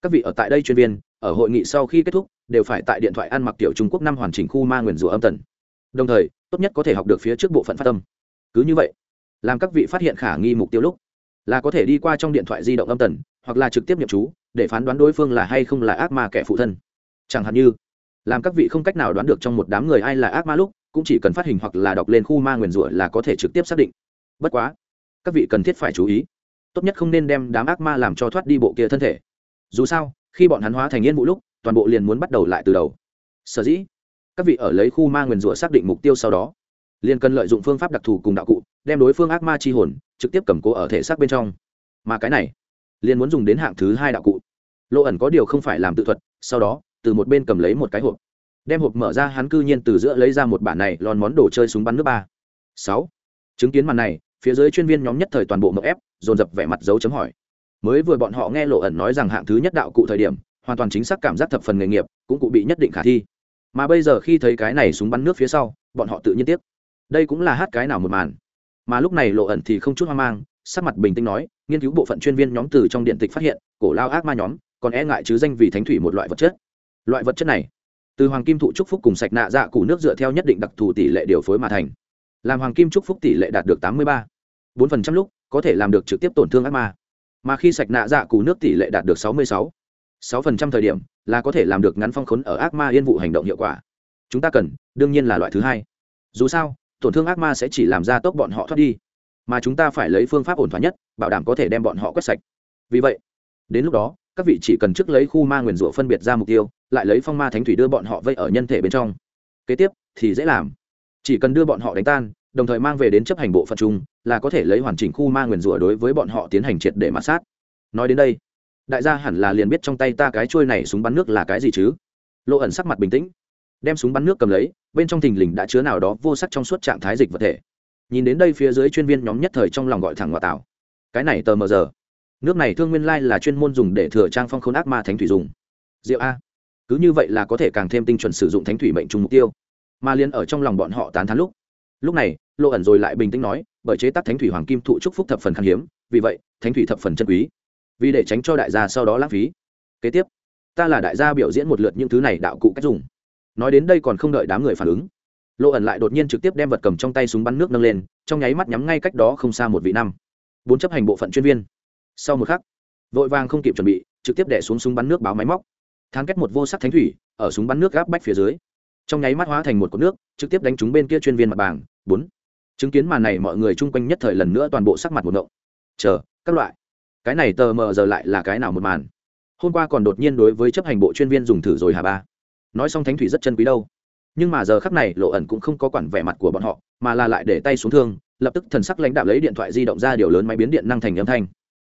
các vị ở tại đây chuyên viên ở hội nghị sau khi kết thúc, đều phải tại điện thoại ăn mặc tiểu trung quốc năm hoàn chỉnh khu ma nguyền rủa âm tần. Đồng thời, tốt nhất có thể học được phía trước bộ phận phát âm. Cứ như vậy, làm các vị phát hiện khả nghi mục tiêu lúc, là có thể đi qua trong điện thoại di động âm tần, hoặc là trực tiếp nhập chú, để phán đoán đối phương là hay không là ác ma kẻ phụ thân. Chẳng hạn như, làm các vị không cách nào đoán được trong một đám người ai là ác ma lúc, cũng chỉ cần phát hình hoặc là đọc lên khu ma nguyền rủa là có thể trực tiếp xác định. Bất quá, các vị cần thiết phải chú ý, tốt nhất không nên đem đám ác ma làm cho thoát đi bộ kia thân thể. Dù sao khi bọn hắn hóa thành yên vụ lúc, toàn bộ liền muốn bắt đầu lại từ đầu. Sở dĩ, các vị ở lấy khu ma nguyền rủa xác định mục tiêu sau đó, liền cần lợi dụng phương pháp đặc thù cùng đạo cụ, đem đối phương ác ma chi hồn, trực tiếp cầm cố ở thể xác bên trong. Mà cái này, liền muốn dùng đến hạng thứ hai đạo cụ. Lộ ẩn có điều không phải làm tự thuật, sau đó, từ một bên cầm lấy một cái hộp. Đem hộp mở ra, hắn cư nhiên từ giữa lấy ra một bản này lon món đồ chơi súng bắn nước ba. Sáu. Chứng kiến màn này, phía dưới chuyên viên nhóm nhất thời toàn bộ mậu ép, dồn dập vẻ mặt dấu chấm hỏi mới vừa bọn họ nghe lộ ẩn nói rằng hạng thứ nhất đạo cụ thời điểm, hoàn toàn chính xác cảm giác thập phần nghề nghiệp, cũng cụ bị nhất định khả thi. Mà bây giờ khi thấy cái này súng bắn nước phía sau, bọn họ tự nhiên tiếc. Đây cũng là hát cái nào một màn. Mà lúc này lộ ẩn thì không chút hoang mang, sắc mặt bình tĩnh nói, nghiên cứu bộ phận chuyên viên nhóm từ trong điện tịch phát hiện, cổ lao ác ma nhóm, còn e ngại chứ danh vì thánh thủy một loại vật chất. Loại vật chất này, từ hoàng kim thụ trúc phúc cùng sạch nạ dạ củ nước dựa theo nhất định đặc thù tỷ lệ điều phối mà thành. Làm hoàng kim trúc phúc tỷ lệ đạt được tám mươi ba. Bốn phần trăm lúc, có thể làm được trực tiếp tổn thương ác ma mà khi sạch nạ dạ củ nước tỷ lệ đạt được sáu mươi sáu sáu phần trăm thời điểm là có thể làm được ngắn phong khốn ở ác ma yên vụ hành động hiệu quả. Chúng ta cần, đương nhiên là loại thứ hai. Dù sao, tổn thương ác ma sẽ chỉ làm ra tốc bọn họ thoát đi, mà chúng ta phải lấy phương pháp ổn thỏa nhất, bảo đảm có thể đem bọn họ quét sạch. Vì vậy, đến lúc đó, các vị chỉ cần trước lấy khu ma nguyền rủa phân biệt ra mục tiêu, lại lấy phong ma thánh thủy đưa bọn họ vây ở nhân thể bên trong. Kế tiếp thì dễ làm. Chỉ cần đưa bọn họ đánh tan đồng thời mang về đến chấp hành bộ phận chung, là có thể lấy hoàn chỉnh khu ma nguyền rủa đối với bọn họ tiến hành triệt để mạt sát. Nói đến đây, đại gia hẳn là liền biết trong tay ta cái trôi này súng bắn nước là cái gì chứ? Lộ ẩn sắc mặt bình tĩnh, đem súng bắn nước cầm lấy, bên trong thình lình đã chứa nào đó vô sắc trong suốt trạng thái dịch vật thể. Nhìn đến đây phía dưới chuyên viên nhóm nhất thời trong lòng gọi thẳng ngoại tảo cái này tờ mờ giờ. Nước này thương nguyên lai là chuyên môn dùng để thừa trang phong khôn ác ma thánh thủy dùng. Rượu a. Cứ như vậy là có thể càng thêm tinh chuẩn sử dụng thánh thủy mệnh trùng mục tiêu. Mà liên ở trong lòng bọn họ tán thán lúc lúc này, lộ ẩn rồi lại bình tĩnh nói, bởi chế tác thánh thủy hoàng kim thụ trúc phúc thập phần khan hiếm, vì vậy, thánh thủy thập phần chân quý. Vì để tránh cho đại gia sau đó lãng phí. Kế tiếp, ta là đại gia biểu diễn một lượt những thứ này đạo cụ cách dùng. Nói đến đây còn không đợi đám người phản ứng, lộ ẩn lại đột nhiên trực tiếp đem vật cầm trong tay súng bắn nước nâng lên, trong nháy mắt nhắm ngay cách đó không xa một vị năm, bốn chấp hành bộ phận chuyên viên. Sau một khắc, vội vàng không kịp chuẩn bị, trực tiếp đẻ xuống súng bắn nước báo máy móc. Thán kết một vô sắc thánh thủy, ở súng bắn nước gáp bách phía dưới trong nháy mắt hóa thành một cột nước, trực tiếp đánh trúng bên kia chuyên viên mặt bảng, bốn. Chứng kiến màn này mọi người chung quanh nhất thời lần nữa toàn bộ sắc mặt một ngộng chờ, các loại. Cái này tờ mờ giờ lại là cái nào một màn? Hôm qua còn đột nhiên đối với chấp hành bộ chuyên viên dùng thử rồi hà ba? Nói xong thánh thủy rất chân quý đâu. Nhưng mà giờ khắc này, lộ ẩn cũng không có quản vẻ mặt của bọn họ, mà là lại để tay xuống thương, lập tức thần sắc lãnh đạo lấy điện thoại di động ra điều lớn máy biến điện năng thành âm thanh.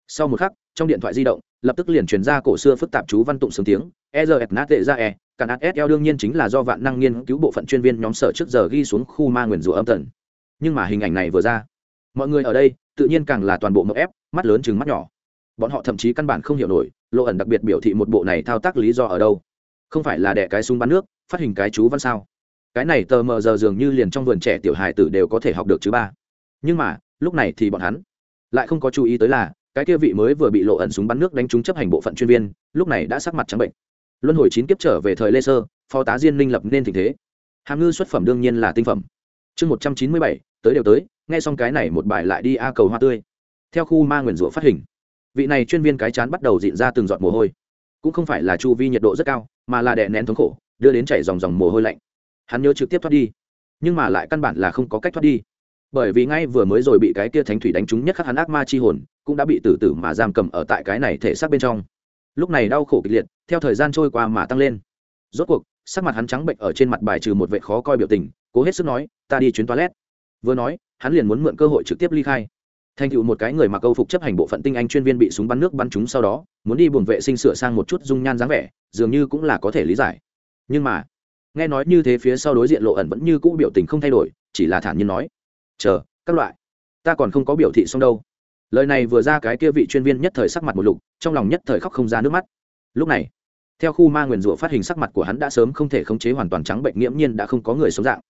Sau một khắc trong điện thoại di động, lập tức liền truyền ra cổ xưa phức tạp chú văn tụng sướng tiếng. E r f nát tệ ra e cả nat s đương nhiên chính là do vạn năng nghiên cứu bộ phận chuyên viên nhóm sở trước giờ ghi xuống khu ma nguyền rủa âm thần. Nhưng mà hình ảnh này vừa ra, mọi người ở đây, tự nhiên càng là toàn bộ mậu ép, mắt lớn chừng mắt nhỏ. Bọn họ thậm chí căn bản không hiểu nổi, lộ ẩn đặc biệt biểu thị một bộ này thao tác lý do ở đâu. Không phải là đẻ cái súng bắn nước, phát hình cái chú văn sao? Cái này tờ mờ giờ dường như liền trong vườn trẻ tiểu hài tử đều có thể học được chứ ba. Nhưng mà, lúc này thì bọn hắn lại không có chú ý tới là cái kia vị mới vừa bị lộ ẩn súng bắn nước đánh trúng chấp hành bộ phận chuyên viên, lúc này đã sắc mặt trắng bệnh. Luân hồi chín kiếp trở về thời lê sơ phó tá diên minh lập nên tình thế. Hàm ngư xuất phẩm đương nhiên là tinh phẩm. Chương một trăm chín mươi bảy, tới đều tới, nghe xong cái này một bài lại đi a cầu hoa tươi. Theo khu ma nguyền rủa phát hình, vị này chuyên viên cái chán bắt đầu dịn ra từng giọt mồ hôi. Cũng không phải là chu vi nhiệt độ rất cao, mà là đè nén thống khổ, đưa đến chảy dòng dòng mồ hôi lạnh. Hắn nhớ trực tiếp thoát đi, nhưng mà lại căn bản là không có cách thoát đi bởi vì ngay vừa mới rồi bị cái kia thánh thủy đánh trúng nhất khắc hắn ác ma chi hồn, cũng đã bị tử tử mà giam cầm ở tại cái này thể xác bên trong. Lúc này đau khổ kịch liệt, theo thời gian trôi qua mà tăng lên. Rốt cuộc, sắc mặt hắn trắng bệnh ở trên mặt bài trừ một vệ khó coi biểu tình, cố hết sức nói, ta đi chuyến toilet. Vừa nói, hắn liền muốn mượn cơ hội trực tiếp ly khai. Thành tựu một cái người mặc câu phục chấp hành bộ phận tinh anh chuyên viên bị súng bắn nước bắn chúng sau đó, muốn đi buồng vệ sinh sửa sang một chút dung nhan dáng vẻ, dường như cũng là có thể lý giải. Nhưng mà, nghe nói như thế phía sau đối diện lộ ẩn vẫn như cũ biểu tình không thay đổi, chỉ là thản nhiên nói chờ, các loại. Ta còn không có biểu thị xong đâu. Lời này vừa ra cái kia vị chuyên viên nhất thời sắc mặt một lục, trong lòng nhất thời khóc không ra nước mắt. Lúc này, theo khu ma nguyền rủa phát hình sắc mặt của hắn đã sớm không thể khống chế hoàn toàn trắng bệnh, nghiễm nhiên đã không có người sống dạng.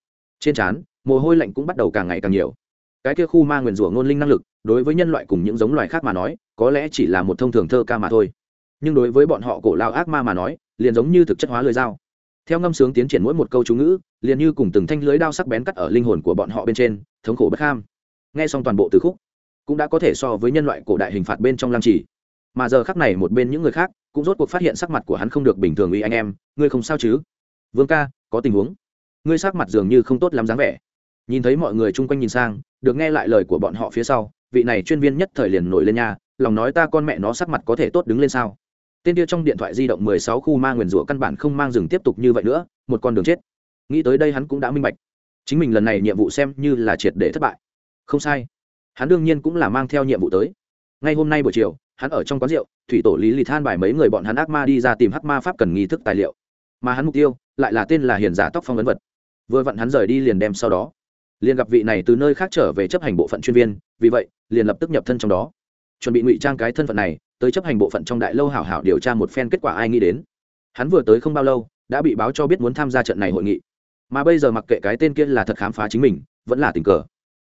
Trên trán, mồ hôi lạnh cũng bắt đầu càng ngày càng nhiều. Cái kia khu ma nguyền rủa ngôn linh năng lực, đối với nhân loại cùng những giống loài khác mà nói, có lẽ chỉ là một thông thường thơ ca mà thôi. Nhưng đối với bọn họ cổ lao ác ma mà nói, liền giống như thực chất hóa lời dao. Theo ngâm sướng tiến triển mỗi một câu chú ngữ liền như cùng từng thanh lưới đao sắc bén cắt ở linh hồn của bọn họ bên trên, thống khổ bất ham nghe xong toàn bộ từ khúc, cũng đã có thể so với nhân loại cổ đại hình phạt bên trong lam trì. mà giờ khắc này một bên những người khác cũng rốt cuộc phát hiện sắc mặt của hắn không được bình thường uy anh em, ngươi không sao chứ? Vương ca, có tình huống. Ngươi sắc mặt dường như không tốt lắm dáng vẻ. Nhìn thấy mọi người chung quanh nhìn sang, được nghe lại lời của bọn họ phía sau, vị này chuyên viên nhất thời liền nổi lên nhà lòng nói ta con mẹ nó sắc mặt có thể tốt đứng lên sao? Tên kia trong điện thoại di động mười sáu khu ma nguyền rủa căn bản không mang rừng tiếp tục như vậy nữa, một con đường chết nghĩ tới đây hắn cũng đã minh bạch. Chính mình lần này nhiệm vụ xem như là triệt để thất bại. Không sai. Hắn đương nhiên cũng là mang theo nhiệm vụ tới. Ngay hôm nay buổi chiều, hắn ở trong quán rượu, thủy tổ lý lì than bài mấy người bọn hắn ác ma đi ra tìm hắc ma pháp cần nghi thức tài liệu. Mà hắn mục tiêu lại là tên là hiền giả tóc phong ấn vật. Vừa vặn hắn rời đi liền đem sau đó. Liền gặp vị này từ nơi khác trở về chấp hành bộ phận chuyên viên, vì vậy, liền lập tức nhập thân trong đó. Chuẩn bị ngụy trang cái thân phận này, tới chấp hành bộ phận trong đại lâu hảo hảo điều tra một phen kết quả ai nghĩ đến. Hắn vừa tới không bao lâu, đã bị báo cho biết muốn tham gia trận này hội nghị mà bây giờ mặc kệ cái tên kia là thật khám phá chính mình, vẫn là tình cờ.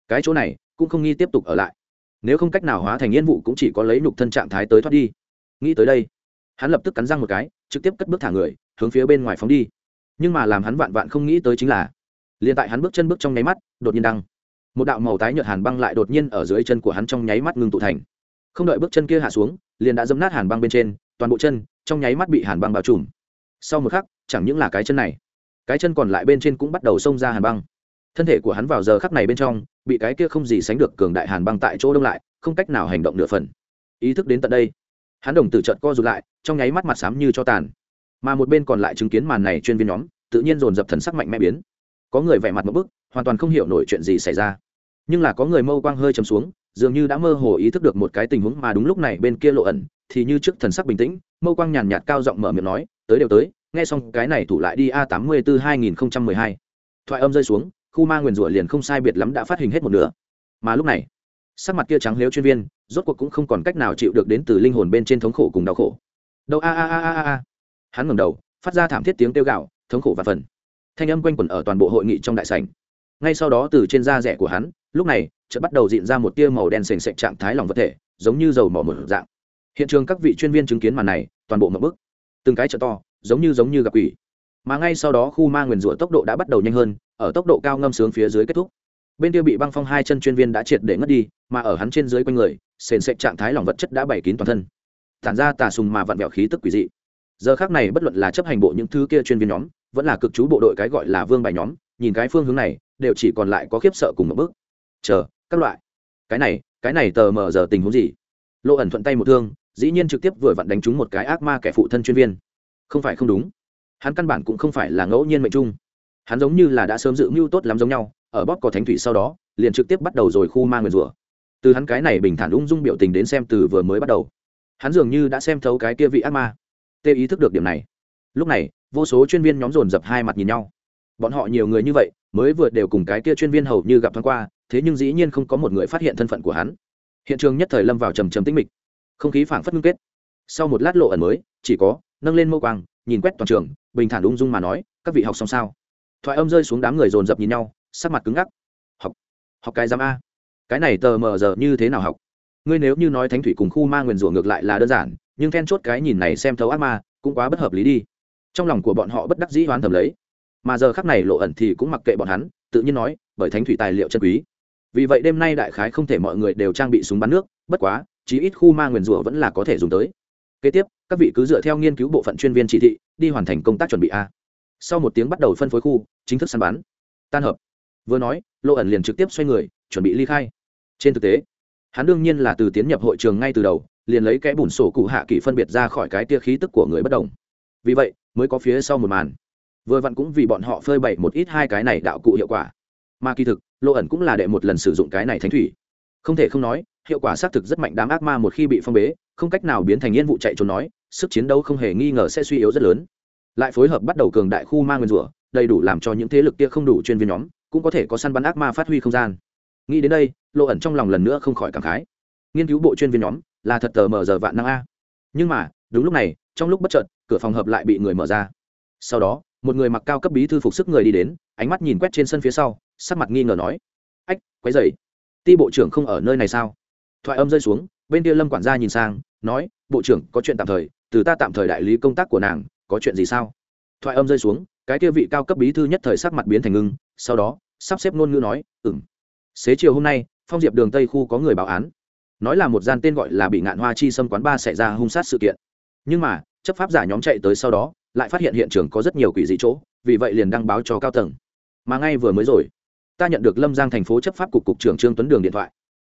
Cái chỗ này cũng không nghi tiếp tục ở lại. Nếu không cách nào hóa thành yên vụ cũng chỉ có lấy nhục thân trạng thái tới thoát đi. Nghĩ tới đây, hắn lập tức cắn răng một cái, trực tiếp cất bước thả người, hướng phía bên ngoài phóng đi. Nhưng mà làm hắn vạn vạn không nghĩ tới chính là, liền tại hắn bước chân bước trong nháy mắt, đột nhiên đăng. Một đạo màu tái nhợt hàn băng lại đột nhiên ở dưới chân của hắn trong nháy mắt ngưng tụ thành. Không đợi bước chân kia hạ xuống, liền đã dấm nát hàn băng bên trên, toàn bộ chân trong nháy mắt bị hàn băng bao trùm. Sau một khắc, chẳng những là cái chân này cái chân còn lại bên trên cũng bắt đầu xông ra hàn băng. Thân thể của hắn vào giờ khắc này bên trong, bị cái kia không gì sánh được cường đại hàn băng tại chỗ đông lại, không cách nào hành động nửa phần. Ý thức đến tận đây, hắn đồng tử trận co rụt lại, trong nháy mắt mặt xám như cho tàn. Mà một bên còn lại chứng kiến màn này chuyên viên nhóm, tự nhiên dồn dập thần sắc mạnh mẽ biến. Có người vẻ mặt một bức, hoàn toàn không hiểu nổi chuyện gì xảy ra. Nhưng là có người mâu quang hơi chấm xuống, dường như đã mơ hồ ý thức được một cái tình huống mà đúng lúc này bên kia lộ ẩn, thì như trước thần sắc bình tĩnh, mâu quang nhàn nhạt cao giọng mở miệng nói, tới đều tới nghe xong cái này thủ lại đi a tám mươi bốn hai nghìn mười hai. Thoại âm rơi xuống, khu ma nguyền rủa liền không sai biệt lắm đã phát hình hết một nửa. Mà lúc này, sắc mặt kia trắng lếu chuyên viên, rốt cuộc cũng không còn cách nào chịu được đến từ linh hồn bên trên thống khổ cùng đau khổ. Đâu, a a a a a hắn ngẩng đầu, phát ra thảm thiết tiếng kêu gạo thống khổ và phần. Thanh âm quanh quẩn ở toàn bộ hội nghị trong đại sảnh. Ngay sau đó từ trên da rẻ của hắn, lúc này, chợt bắt đầu diện ra một tia màu đen sền sệt trạng thái lòng vật thể, giống như dầu mỏ một dạng. Hiện trường các vị chuyên viên chứng kiến màn này, toàn bộ mở bức. Từng cái chợ to giống như giống như gặp quỷ. Mà ngay sau đó khu ma nguyền rủa tốc độ đã bắt đầu nhanh hơn, ở tốc độ cao ngâm sướng phía dưới kết thúc. Bên kia bị băng phong hai chân chuyên viên đã triệt để ngất đi, mà ở hắn trên dưới quanh người, sền sệt trạng thái lỏng vật chất đã bày kín toàn thân. Tản ra tà sùng mà vặn vẹo khí tức quỷ dị. Giờ khác này bất luận là chấp hành bộ những thứ kia chuyên viên nhóm, vẫn là cực chú bộ đội cái gọi là vương bài nhóm, nhìn cái phương hướng này, đều chỉ còn lại có khiếp sợ cùng một bước. Chờ, các loại. Cái này cái này tờ mờ giờ tình huống gì? Lộ ẩn thuận tay một thương, dĩ nhiên trực tiếp vừa vặn đánh trúng một cái ác ma kẻ phụ thân chuyên viên không phải không đúng. Hắn căn bản cũng không phải là ngẫu nhiên mệnh trung. Hắn giống như là đã sớm dự mưu tốt lắm giống nhau, ở bóp cỏ thánh thủy sau đó, liền trực tiếp bắt đầu rồi khu ma nguyền rủa. Từ hắn cái này bình thản ung dung biểu tình đến xem từ vừa mới bắt đầu, hắn dường như đã xem thấu cái kia vị ác ma. Tê ý thức được điểm này. Lúc này, vô số chuyên viên nhóm dồn dập hai mặt nhìn nhau. Bọn họ nhiều người như vậy, mới vừa đều cùng cái kia chuyên viên hầu như gặp thoáng qua, thế nhưng dĩ nhiên không có một người phát hiện thân phận của hắn. Hiện trường nhất thời lâm vào trầm trầm tĩnh mịch. Không khí phảng phất ngưng kết. Sau một lát lộ ẩn mới, chỉ có nâng lên mâu quang, nhìn quét toàn trường, bình thản ung dung mà nói, các vị học xong sao? Thoại âm rơi xuống đám người dồn dập nhìn nhau, sắc mặt cứng ngắc. Học học cái giám a. Cái này tờ mờ giờ như thế nào học? Ngươi nếu như nói thánh thủy cùng khu ma nguyền rủa ngược lại là đơn giản, nhưng then chốt cái nhìn này xem thấu ác ma, cũng quá bất hợp lý đi. Trong lòng của bọn họ bất đắc dĩ hoán thầm lấy. Mà giờ khắc này lộ ẩn thì cũng mặc kệ bọn hắn, tự nhiên nói, bởi thánh thủy tài liệu chân quý. Vì vậy đêm nay đại khái không thể mọi người đều trang bị súng bắn nước, bất quá, chí ít khu ma nguyền rủa vẫn là có thể dùng tới kế tiếp, các vị cứ dựa theo nghiên cứu bộ phận chuyên viên chỉ thị, đi hoàn thành công tác chuẩn bị a. Sau một tiếng bắt đầu phân phối khu, chính thức săn bắn. Tan hợp. Vừa nói, lộ ẩn liền trực tiếp xoay người, chuẩn bị ly khai. Trên thực tế, hắn đương nhiên là từ tiến nhập hội trường ngay từ đầu, liền lấy cái bùn sổ cụ hạ kỳ phân biệt ra khỏi cái tia khí tức của người bất đồng. Vì vậy, mới có phía sau một màn. Vừa vặn cũng vì bọn họ phơi bày một ít hai cái này đạo cụ hiệu quả. Mà kỳ thực, lộ ẩn cũng là đệ một lần sử dụng cái này thánh thủy. Không thể không nói, hiệu quả xác thực rất mạnh đám ác ma một khi bị phong bế không cách nào biến thành yên vụ chạy trốn nói, sức chiến đấu không hề nghi ngờ sẽ suy yếu rất lớn. Lại phối hợp bắt đầu cường đại khu ma nguyên rủa, đầy đủ làm cho những thế lực kia không đủ chuyên viên nhóm, cũng có thể có săn bắn ác ma phát huy không gian. Nghĩ đến đây, lộ ẩn trong lòng lần nữa không khỏi cảm khái. Nghiên cứu bộ chuyên viên nhóm là thật tờ mờ giờ vạn năng a. Nhưng mà, đúng lúc này, trong lúc bất chợt, cửa phòng hợp lại bị người mở ra. Sau đó, một người mặc cao cấp bí thư phục sức người đi đến, ánh mắt nhìn quét trên sân phía sau, sắc mặt nghi ngờ nói, ách quái dày ti bộ trưởng không ở nơi này sao? Thoại âm rơi xuống bên kia lâm quản gia nhìn sang, nói, bộ trưởng, có chuyện tạm thời, từ ta tạm thời đại lý công tác của nàng, có chuyện gì sao? Thoại âm rơi xuống, cái kia vị cao cấp bí thư nhất thời sắc mặt biến thành ngưng, sau đó, sắp xếp ngôn ngữ nói ừng xế chiều hôm nay, phong diệp đường tây khu có người báo án. Nói là một gian tên gọi là bị ngạn hoa chi xâm quán ba xảy ra hung sát sự kiện. Nhưng mà, chấp pháp giả nhóm chạy tới sau đó, lại phát hiện hiện trường có rất nhiều quỷ dị chỗ, vì vậy liền đăng báo cho cao tầng. Mà ngay vừa mới rồi, ta nhận được lâm giang thành phố chấp pháp cục cục trưởng trương tuấn đường điện thoại.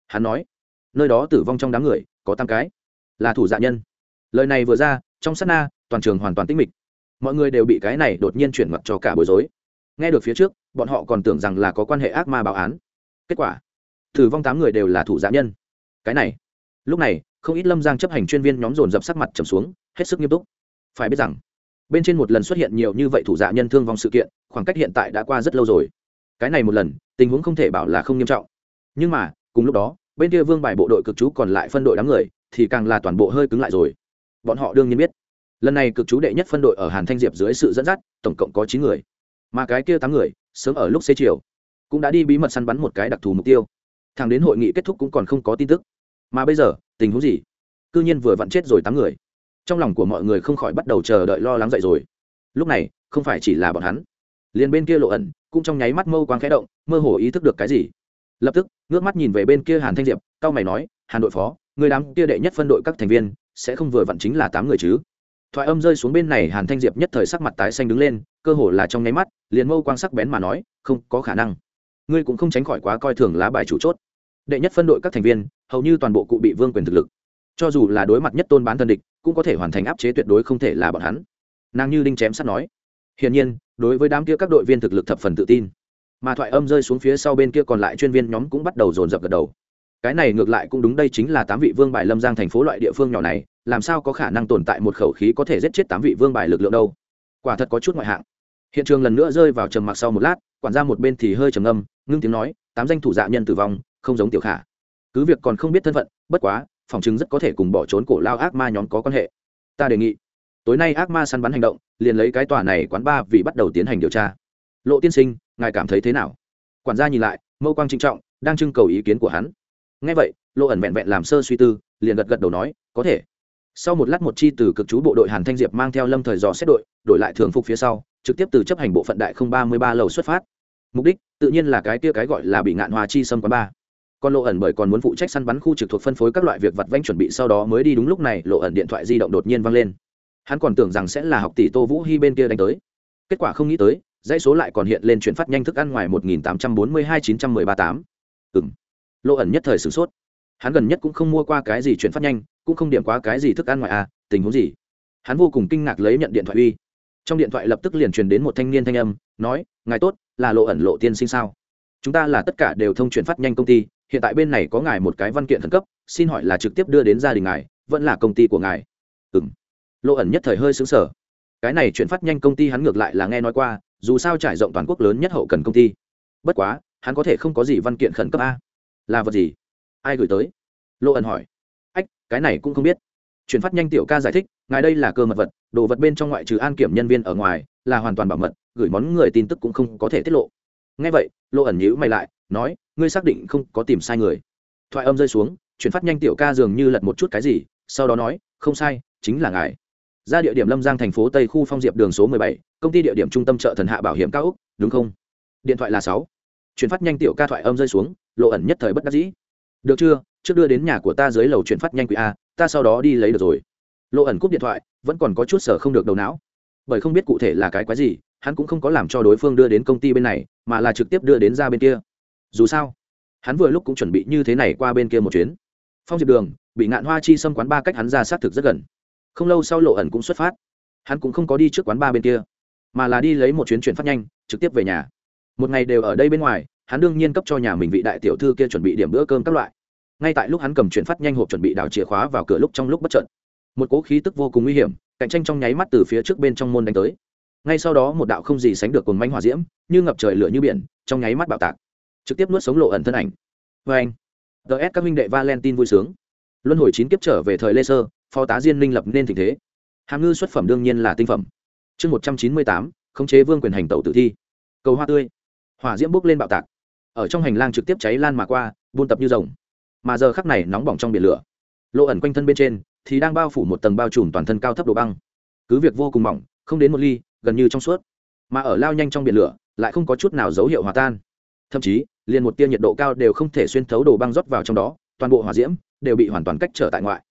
Hắn nói nơi đó tử vong trong đám người, có tám cái. Là thủ dạ nhân. Lời này vừa ra, trong sát na, toàn trường hoàn toàn tĩnh mịch. Mọi người đều bị cái này đột nhiên chuyển mặt cho cả bối rối. Nghe được phía trước, bọn họ còn tưởng rằng là có quan hệ ác ma báo án. Kết quả, tử vong tám người đều là thủ dạ nhân. Cái này, lúc này, không ít lâm giang chấp hành chuyên viên nhóm dồn dập sắc mặt trầm xuống, hết sức nghiêm túc. Phải biết rằng, bên trên một lần xuất hiện nhiều như vậy thủ dạ nhân thương vong sự kiện, khoảng cách hiện tại đã qua rất lâu rồi. Cái này một lần, tình huống không thể bảo là không nghiêm trọng. Nhưng mà, cùng lúc đó bên kia vương bài bộ đội cực chú còn lại phân đội đám người, thì càng là toàn bộ hơi cứng lại rồi. Bọn họ đương nhiên biết, lần này cực chú đệ nhất phân đội ở hàn thanh diệp dưới sự dẫn dắt, tổng cộng có chín người. Mà cái kia tám người, sớm ở lúc xế chiều, cũng đã đi bí mật săn bắn một cái đặc thù mục tiêu. Thằng đến hội nghị kết thúc cũng còn không có tin tức. Mà bây giờ, tình huống gì? C ư nhiên vừa vặn chết rồi tám người. Trong lòng của mọi người không khỏi bắt đầu chờ đợi lo lắng dậy rồi. Lúc này, không phải chỉ là bọn hắn. Liền bên kia lộ ẩn, cũng trong nháy mắt mâu quang khẽ động, mơ hồ ý thức được cái gì lập tức, ngước mắt nhìn về bên kia hàn thanh diệp cao mày nói, hàn đội phó, người đám kia đệ nhất phân đội các thành viên, sẽ không vừa vặn chính là tám người chứ? Thoại âm rơi xuống bên này, hàn thanh diệp nhất thời sắc mặt tái xanh đứng lên, cơ hồ là trong nháy mắt, liền mâu quang sắc bén mà nói, không có khả năng. Ngươi cũng không tránh khỏi quá coi thường lá bài chủ chốt. Đệ nhất phân đội các thành viên, hầu như toàn bộ cụ bị vương quyền thực lực. Cho dù là đối mặt nhất tôn bán thân địch, cũng có thể hoàn thành áp chế tuyệt đối không thể là bọn hắn. Nàng như đinh chém sắt nói. Hiển nhiên, đối với đám kia các đội viên thực lực thập phần tự tin mà thoại âm rơi xuống phía sau bên kia còn lại chuyên viên nhóm cũng bắt đầu dồn dập gật đầu. Cái này ngược lại cũng đúng, đây chính là tám vị vương bài lâm giang thành phố loại địa phương nhỏ này, làm sao có khả năng tồn tại một khẩu khí có thể giết chết tám vị vương bài lực lượng đâu? Quả thật có chút ngoại hạng. Hiện trường lần nữa rơi vào trầm mặc sau một lát, quản ra một bên thì hơi trầm ngâm, ngưng tiếng nói, tám danh thủ dạ nhân tử vong, không giống tiểu khả. Cứ việc còn không biết thân phận, bất quá, phòng chứng rất có thể cùng bỏ trốn cổ lao ác ma nhóm có quan hệ. Ta đề nghị, tối nay ác ma săn bắn hành động, liền lấy cái tòa này quán ba vì bắt đầu tiến hành điều tra lộ tiên sinh, ngài cảm thấy thế nào? Quản gia nhìn lại, mâu quang trinh trọng, đang trưng cầu ý kiến của hắn. Ngay vậy, lộ ẩn vẹn vẹn làm sơ suy tư, liền gật gật đầu nói, có thể. Sau một lát một chi từ cực chú bộ đội hàn thanh diệp mang theo lâm thời dò xét đội, đổi lại thường phục phía sau, trực tiếp từ chấp hành bộ phận đại không ba mươi ba lầu xuất phát. Mục đích, tự nhiên là cái kia cái gọi là bị ngạn hòa chi xâm quán ba. Còn lộ ẩn bởi còn muốn phụ trách săn bắn khu trực thuộc phân phối các loại việc vặt vanh chuẩn bị sau đó mới đi đúng lúc này, lộ ẩn điện thoại di động đột nhiên vang lên. Hắn còn tưởng rằng sẽ là học tỷ tô vũ hy bên kia đánh tới. Kết quả không nghĩ tới dãy số lại còn hiện lên chuyển phát nhanh thức ăn ngoài một nghìn tám trăm bốn mươi hai chín trăm mười ba tám. Ừ m lộ ẩn nhất thời sửng sốt. Hắn gần nhất cũng không mua qua cái gì chuyển phát nhanh, cũng không điểm quá cái gì thức ăn ngoài à tình huống gì? Hắn vô cùng kinh ngạc lấy nhận điện thoại uy. Trong điện thoại lập tức liền truyền đến một thanh niên thanh âm, nói, ngài tốt, là lộ ẩn lộ tiên sinh sao? Chúng ta là tất cả đều thông chuyển phát nhanh công ty, hiện tại bên này có ngài một cái văn kiện khẩn cấp, xin hỏi là trực tiếp đưa đến gia đình ngài, vẫn là công ty của ngài? Ừ m lộ ẩn nhất thời hơi xứng sở cái này chuyển phát nhanh công ty hắn ngược lại là nghe nói qua dù sao trải rộng toàn quốc lớn nhất hậu cần công ty. Bất quá, hắn có thể không có gì văn kiện khẩn cấp a. Là vật gì? Ai gửi tới? Lộ ẩn hỏi. Ách, cái này cũng không biết. Chuyển phát nhanh tiểu ca giải thích, ngài đây là cơ mật vật, đồ vật bên trong ngoại trừ an kiểm nhân viên ở ngoài, là hoàn toàn bảo mật, gửi món người tin tức cũng không có thể tiết lộ. Ngay vậy lộ ẩn nhữ mày lại, nói, ngươi xác định không có tìm sai người. Thoại âm rơi xuống, chuyển phát nhanh tiểu ca dường như lật một chút cái gì, sau đó nói, không sai, chính là ngài ra địa điểm lâm giang thành phố tây khu phong diệp đường số mười bảy, công ty địa điểm trung tâm chợ thần hạ bảo hiểm cao úc, đúng không? Điện thoại là sáu. Chuyển phát nhanh tiểu ca thoại âm rơi xuống, lộ ẩn nhất thời bất đắc dĩ. Được chưa? Trước đưa đến nhà của ta dưới lầu chuyển phát nhanh quỹ a, ta sau đó đi lấy được rồi. Lộ ẩn cúp điện thoại, vẫn còn có chút sở không được đầu não. Bởi không biết cụ thể là cái quái gì, hắn cũng không có làm cho đối phương đưa đến công ty bên này, mà là trực tiếp đưa đến ra bên kia. Dù sao, hắn vừa lúc cũng chuẩn bị như thế này qua bên kia một chuyến. Phong diệp đường, bị ngạn hoa chi xâm quán ba cách hắn ra xác thực rất gần không lâu sau lộ ẩn cũng xuất phát. Hắn cũng không có đi trước quán ba bên kia, mà là đi lấy một chuyến chuyển phát nhanh, trực tiếp về nhà. Một ngày đều ở đây bên ngoài, hắn đương nhiên cấp cho nhà mình vị đại tiểu thư kia chuẩn bị điểm bữa cơm các loại. Ngay tại lúc hắn cầm chuyển phát nhanh hộp chuẩn bị đào chìa khóa vào cửa lúc trong lúc bất trận một cố khí tức vô cùng nguy hiểm, cạnh tranh trong nháy mắt từ phía trước bên trong môn đánh tới. Ngay sau đó một đạo không gì sánh được cồn manh hỏa diễm, như ngập trời lửa như biển, trong nháy mắt bạo tạc, trực tiếp nuốt sống lộ ẩn thân ảnh. Vê anh ts các minh đệ valentine vui sướng. Luân hồi chín kiếp trở về thời lê sơ phó tá diên minh lập nên tình thế. Hàm ngư xuất phẩm đương nhiên là tinh phẩm. Chương một trăm chín mươi tám, khống chế vương quyền hành tẩu tử thi. Cầu hoa tươi. Hỏa diễm bốc lên bạo tạc. Ở trong hành lang trực tiếp cháy lan mà qua, buôn tập như rồng. Mà giờ khắc này nóng bỏng trong biển lửa. Lộ ẩn quanh thân bên trên thì đang bao phủ một tầng bao trùm toàn thân cao thấp độ băng. Cứ việc vô cùng mỏng, không đến một ly, gần như trong suốt. Mà ở lao nhanh trong biển lửa, lại không có chút nào dấu hiệu hòa tan. Thậm chí, liền một tia nhiệt độ cao đều không thể xuyên thấu đồ băng rót vào trong đó, toàn bộ hỏa diễm đều bị hoàn toàn cách trở tại ngoại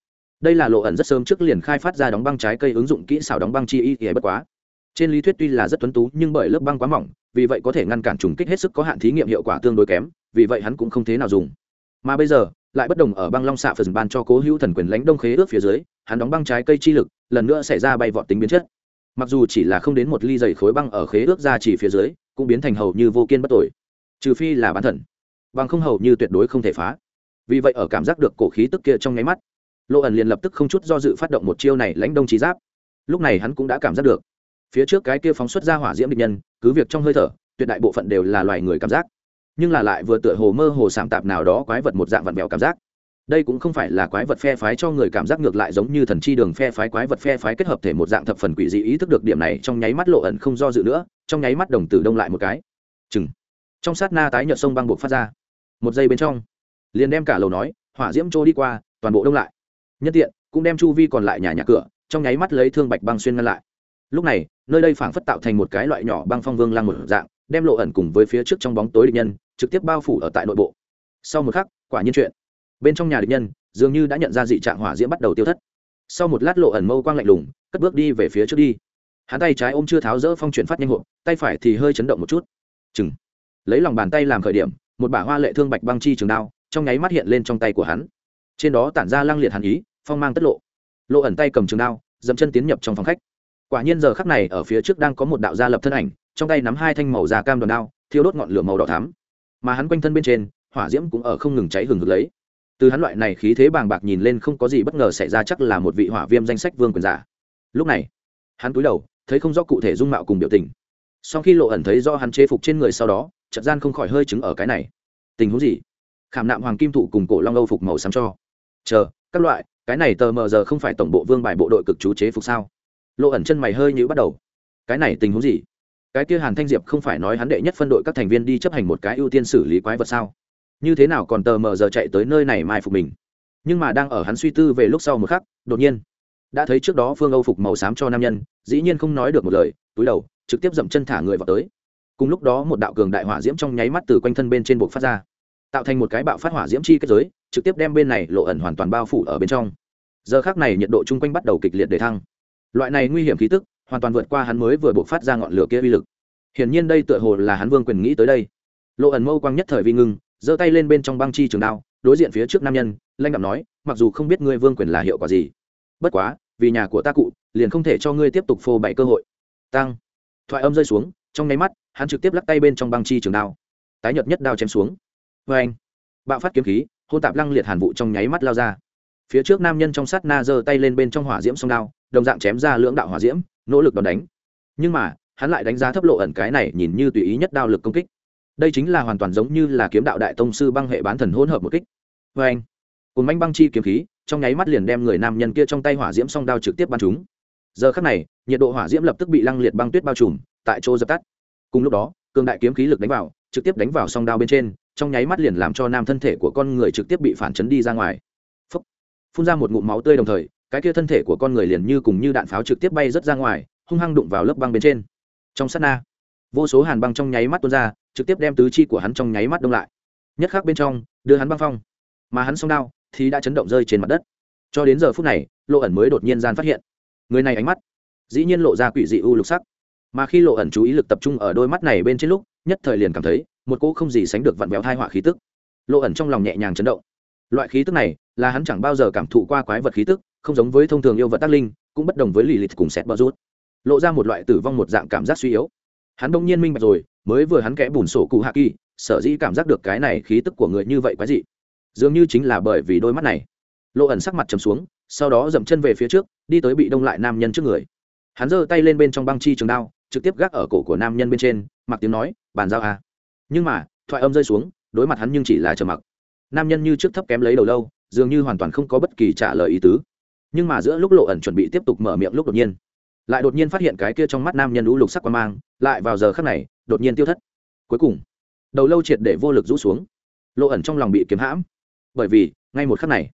đây là lộ ẩn rất sớm trước liền khai phát ra đóng băng trái cây ứng dụng kỹ xảo đóng băng chi y thì bất quá. Trên lý thuyết tuy là rất tuấn tú, nhưng bởi lớp băng quá mỏng, vì vậy có thể ngăn cản trùng kích hết sức có hạn thí nghiệm hiệu quả tương đối kém, vì vậy hắn cũng không thế nào dùng. Mà bây giờ, lại bất đồng ở băng long xạ phần ban cho cố hữu thần quyền lãnh đông khế ước phía dưới, hắn đóng băng trái cây chi lực, lần nữa xảy ra bay vọt tính biến chất. Mặc dù chỉ là không đến một ly dày khối băng ở khế ước ra chỉ phía dưới, cũng biến thành hầu như vô kiên bất tội. Trừ phi là bán thần. Băng không hầu như tuyệt đối không thể phá. Vì vậy ở cảm giác được cổ khí tức kia trong nháy mắt lộ ẩn liền lập tức không chút do dự phát động một chiêu này lãnh đông trí giáp. Lúc này hắn cũng đã cảm giác được, phía trước cái kia phóng xuất ra hỏa diễm địch nhân, cứ việc trong hơi thở, tuyệt đại bộ phận đều là loài người cảm giác, nhưng là lại vừa tựa hồ mơ hồ sảm tạp nào đó quái vật một dạng vặn vẹo cảm giác. Đây cũng không phải là quái vật phe phái cho người cảm giác ngược lại giống như thần chi đường phe phái quái vật phe phái kết hợp thể một dạng thập phần quỷ dị ý thức được điểm này, trong nháy mắt lộ ẩn không do dự nữa, trong nháy mắt đồng tử đông lại một cái. Chừng. Trong sát na tái nhợt sông băng buộc phát ra. Một giây bên trong, liền đem cả lầu nói, hỏa diễm trôi đi qua, toàn bộ đông lại nhân tiện, cũng đem chu vi còn lại nhà nhà cửa, trong nháy mắt lấy thương bạch băng xuyên ngăn lại. Lúc này, nơi đây phảng phất tạo thành một cái loại nhỏ băng phong vương lăng một dạng, đem lộ ẩn cùng với phía trước trong bóng tối địch nhân, trực tiếp bao phủ ở tại nội bộ. Sau một khắc, quả nhiên chuyện. Bên trong nhà địch nhân, dường như đã nhận ra dị trạng hỏa diễm bắt đầu tiêu thất. Sau một lát lộ ẩn mâu quang lạnh lùng, cất bước đi về phía trước đi. Hắn tay trái ôm chưa tháo rỡ phong chuyển phát nhanh hộp, tay phải thì hơi chấn động một chút. Chừng. Lấy lòng bàn tay làm khởi điểm, một bả hoa lệ thương bạch băng chi trường đao, trong nháy mắt hiện lên trong tay của hắn. Trên đó tản ra lăng liệt hàn ý phong mang tất lộ. Lộ ẩn tay cầm trường đao dẫm chân tiến nhập trong phòng khách. Quả nhiên giờ khắc này ở phía trước đang có một đạo gia lập thân ảnh, trong tay nắm hai thanh màu da cam đòn đao, thiêu đốt ngọn lửa màu đỏ thắm. Mà hắn quanh thân bên trên, hỏa diễm cũng ở không ngừng cháy hừng hực lấy. Từ hắn loại này khí thế bàng bạc nhìn lên không có gì bất ngờ xảy ra chắc là một vị hỏa viêm danh sách vương quyền giả. Lúc này, hắn cúi đầu, thấy không rõ cụ thể dung mạo cùng biểu tình. Sau khi lộ ẩn thấy do hắn chế phục trên người sau đó trận gian không khỏi hơi chứng ở cái này. Tình huống gì? Khảm nạm hoàng kim thụ cùng cổ long âu phục màu xám cho. Chờ, các loại cái này tờ mờ giờ không phải tổng bộ vương bài bộ đội cực chú chế phục sao? Lộ ẩn chân mày hơi nhữ bắt đầu. Cái này tình huống gì? Cái kia hàn thanh diệp không phải nói hắn đệ nhất phân đội các thành viên đi chấp hành một cái ưu tiên xử lý quái vật sao? Như thế nào còn tờ mờ giờ chạy tới nơi này mai phục mình? Nhưng mà đang ở hắn suy tư về lúc sau một khắc, đột nhiên, đã thấy trước đó phương âu phục màu xám cho nam nhân, dĩ nhiên không nói được một lời, túi đầu, trực tiếp dậm chân thả người vào tới. Cùng lúc đó một đạo cường đại hỏa diễm trong nháy mắt từ quanh thân bên trên buộc phát ra, tạo thành một cái bạo phát hỏa diễm chi kết giới trực tiếp đem bên này lộ ẩn hoàn toàn bao phủ ở bên trong. Giờ khác này nhiệt độ chung quanh bắt đầu kịch liệt để thăng. Loại này nguy hiểm khí tức, hoàn toàn vượt qua hắn mới vừa buộc phát ra ngọn lửa kia uy lực. Hiển nhiên đây tựa hồ là hắn vương quyền nghĩ tới đây. Lộ ẩn mâu quang nhất thời vi ngưng, giơ tay lên bên trong băng chi trường đao, đối diện phía trước nam nhân, lanh đạm nói, mặc dù không biết ngươi vương quyền là hiệu quả gì, bất quá, vì nhà của ta cụ, liền không thể cho ngươi tiếp tục phô bày cơ hội. Tăng thoại âm rơi xuống, trong nháy mắt, hắn trực tiếp lắc tay bên trong băng chi trường đao. Tái nhợt nhất đao chém xuống. Vê anh bạo phát kiếm khí hôn tạp lăng liệt hàn vụ trong nháy mắt lao ra. Phía trước nam nhân trong sát na giơ tay lên bên trong hỏa diễm song đao, đồng dạng chém ra lưỡng đạo hỏa diễm, nỗ lực đòn đánh. Nhưng mà, hắn lại đánh giá thấp lộ ẩn cái này nhìn như tùy ý nhất đao lực công kích. Đây chính là hoàn toàn giống như là kiếm đạo đại tông sư băng hệ bán thần hỗn hợp một kích. Vê anh cồn manh băng chi kiếm khí, trong nháy mắt liền đem người nam nhân kia trong tay hỏa diễm song đao trực tiếp bắn chúng giờ khắc này, nhiệt độ hỏa diễm lập tức bị lăng liệt băng tuyết bao trùm, tại chỗ dập tắt. Cùng lúc đó, cường đại kiếm khí lực đánh vào, trực tiếp đánh vào song đao bên trên trong nháy mắt liền làm cho nam thân thể của con người trực tiếp bị phản chấn đi ra ngoài. Phúc. phun ra một ngụm máu tươi đồng thời, cái kia thân thể của con người liền như cùng như đạn pháo trực tiếp bay rớt ra ngoài, hung hăng đụng vào lớp băng bên trên. Trong sát na, vô số hàn băng trong nháy mắt tuôn ra, trực tiếp đem tứ chi của hắn trong nháy mắt đông lại. Nhất khác bên trong, đưa hắn băng phong. Mà hắn song đao thì đã chấn động rơi trên mặt đất. Cho đến giờ phút này, lộ ẩn mới đột nhiên gian phát hiện. Người này ánh mắt dĩ nhiên lộ ra quỷ dị u lục sắc. Mà khi lộ ẩn chú ý lực tập trung ở đôi mắt này bên trên lúc, nhất thời liền cảm thấy một cỗ không gì sánh được vặn vẹo thai họa khí tức. Lộ ẩn trong lòng nhẹ nhàng chấn động. Loại khí tức này là hắn chẳng bao giờ cảm thụ qua quái vật khí tức, không giống với thông thường yêu vật tác linh, cũng bất đồng với lì lịch cùng xét bờ rút. Lộ ra một loại tử vong một dạng cảm giác suy yếu. Hắn đông nhiên minh bạch rồi, mới vừa hắn kẽ bùn sổ cụ hạ kỳ, sở dĩ cảm giác được cái này khí tức của người như vậy quái dị. Dường như chính là bởi vì đôi mắt này. Lộ ẩn sắc mặt trầm xuống, sau đó dậm chân về phía trước, đi tới bị đông lại nam nhân trước người. Hắn giơ tay lên bên trong băng chi trường đao, trực tiếp gác ở cổ của nam nhân bên trên, mặc tiếng nói, bàn giao à nhưng mà, thoại âm rơi xuống, đối mặt hắn nhưng chỉ là trầm mặc. Nam nhân như trước thấp kém lấy đầu lâu, dường như hoàn toàn không có bất kỳ trả lời ý tứ. Nhưng mà giữa lúc lộ ẩn chuẩn bị tiếp tục mở miệng lúc đột nhiên, lại đột nhiên phát hiện cái kia trong mắt nam nhân lũ lục sắc qua mang, lại vào giờ khắc này, đột nhiên tiêu thất. Cuối cùng, đầu lâu triệt để vô lực rũ xuống. Lộ ẩn trong lòng bị kiếm hãm. Bởi vì, ngay một khắc này,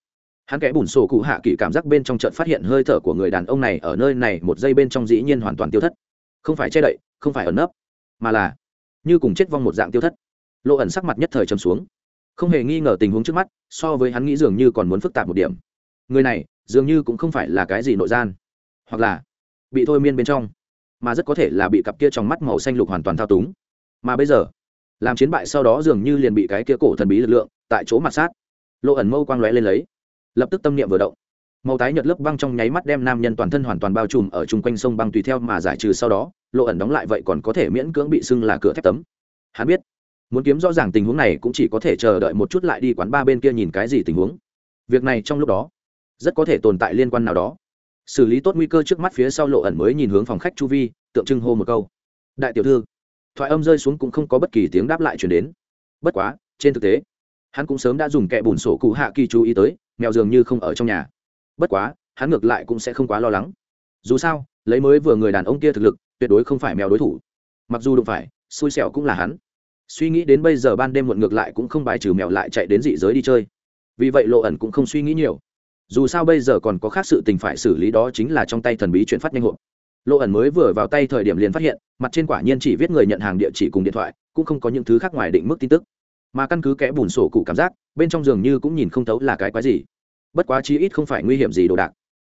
hắn kẽ bùn sổ cụ hạ kỳ cảm giác bên trong trận phát hiện hơi thở của người đàn ông này ở nơi này một giây bên trong dĩ nhiên hoàn toàn tiêu thất. Không phải che đậy, không phải ẩn nấp, mà là như cùng chết vong một dạng tiêu thất. Lộ ẩn sắc mặt nhất thời trầm xuống. Không hề nghi ngờ tình huống trước mắt, so với hắn nghĩ dường như còn muốn phức tạp một điểm. Người này, dường như cũng không phải là cái gì nội gian, hoặc là bị thôi miên bên trong, mà rất có thể là bị cặp kia trong mắt màu xanh lục hoàn toàn thao túng. Mà bây giờ, làm chiến bại sau đó dường như liền bị cái kia cổ thần bí lực lượng tại chỗ mặt sát. Lộ ẩn mâu quang lóe lên lấy, lập tức tâm niệm vừa động. Màu tái nhợt lớp băng trong nháy mắt đem nam nhân toàn thân hoàn toàn bao trùm ở chung quanh sông băng tùy theo mà giải trừ sau đó lộ ẩn đóng lại vậy còn có thể miễn cưỡng bị sưng là cửa thép tấm. Hắn biết, muốn kiếm rõ ràng tình huống này cũng chỉ có thể chờ đợi một chút lại đi quán ba bên kia nhìn cái gì tình huống. Việc này trong lúc đó, rất có thể tồn tại liên quan nào đó. Xử lý tốt nguy cơ trước mắt phía sau lộ ẩn mới nhìn hướng phòng khách chu vi, tượng trưng hô một câu. Đại tiểu thư, thoại âm rơi xuống cũng không có bất kỳ tiếng đáp lại chuyển đến. Bất quá, trên thực tế, hắn cũng sớm đã dùng kẹ bùn sổ cụ hạ kỳ chú ý tới, mèo dường như không ở trong nhà. Bất quá, hắn ngược lại cũng sẽ không quá lo lắng. Dù sao, lấy mới vừa người đàn ông kia thực lực tuyệt đối không phải mèo đối thủ. Mặc dù đụng phải, xui xẻo cũng là hắn. Suy nghĩ đến bây giờ ban đêm muộn ngược lại cũng không bài trừ mèo lại chạy đến dị giới đi chơi. Vì vậy lộ ẩn cũng không suy nghĩ nhiều. Dù sao bây giờ còn có khác sự tình phải xử lý đó chính là trong tay thần bí chuyển phát nhanh hộp. Lộ ẩn mới vừa vào tay thời điểm liền phát hiện, mặt trên quả nhiên chỉ viết người nhận hàng địa chỉ cùng điện thoại, cũng không có những thứ khác ngoài định mức tin tức. Mà căn cứ kẽ bùn sổ cụ cảm giác, bên trong giường như cũng nhìn không thấu là cái quái gì. Bất quá chi ít không phải nguy hiểm gì đồ đạc.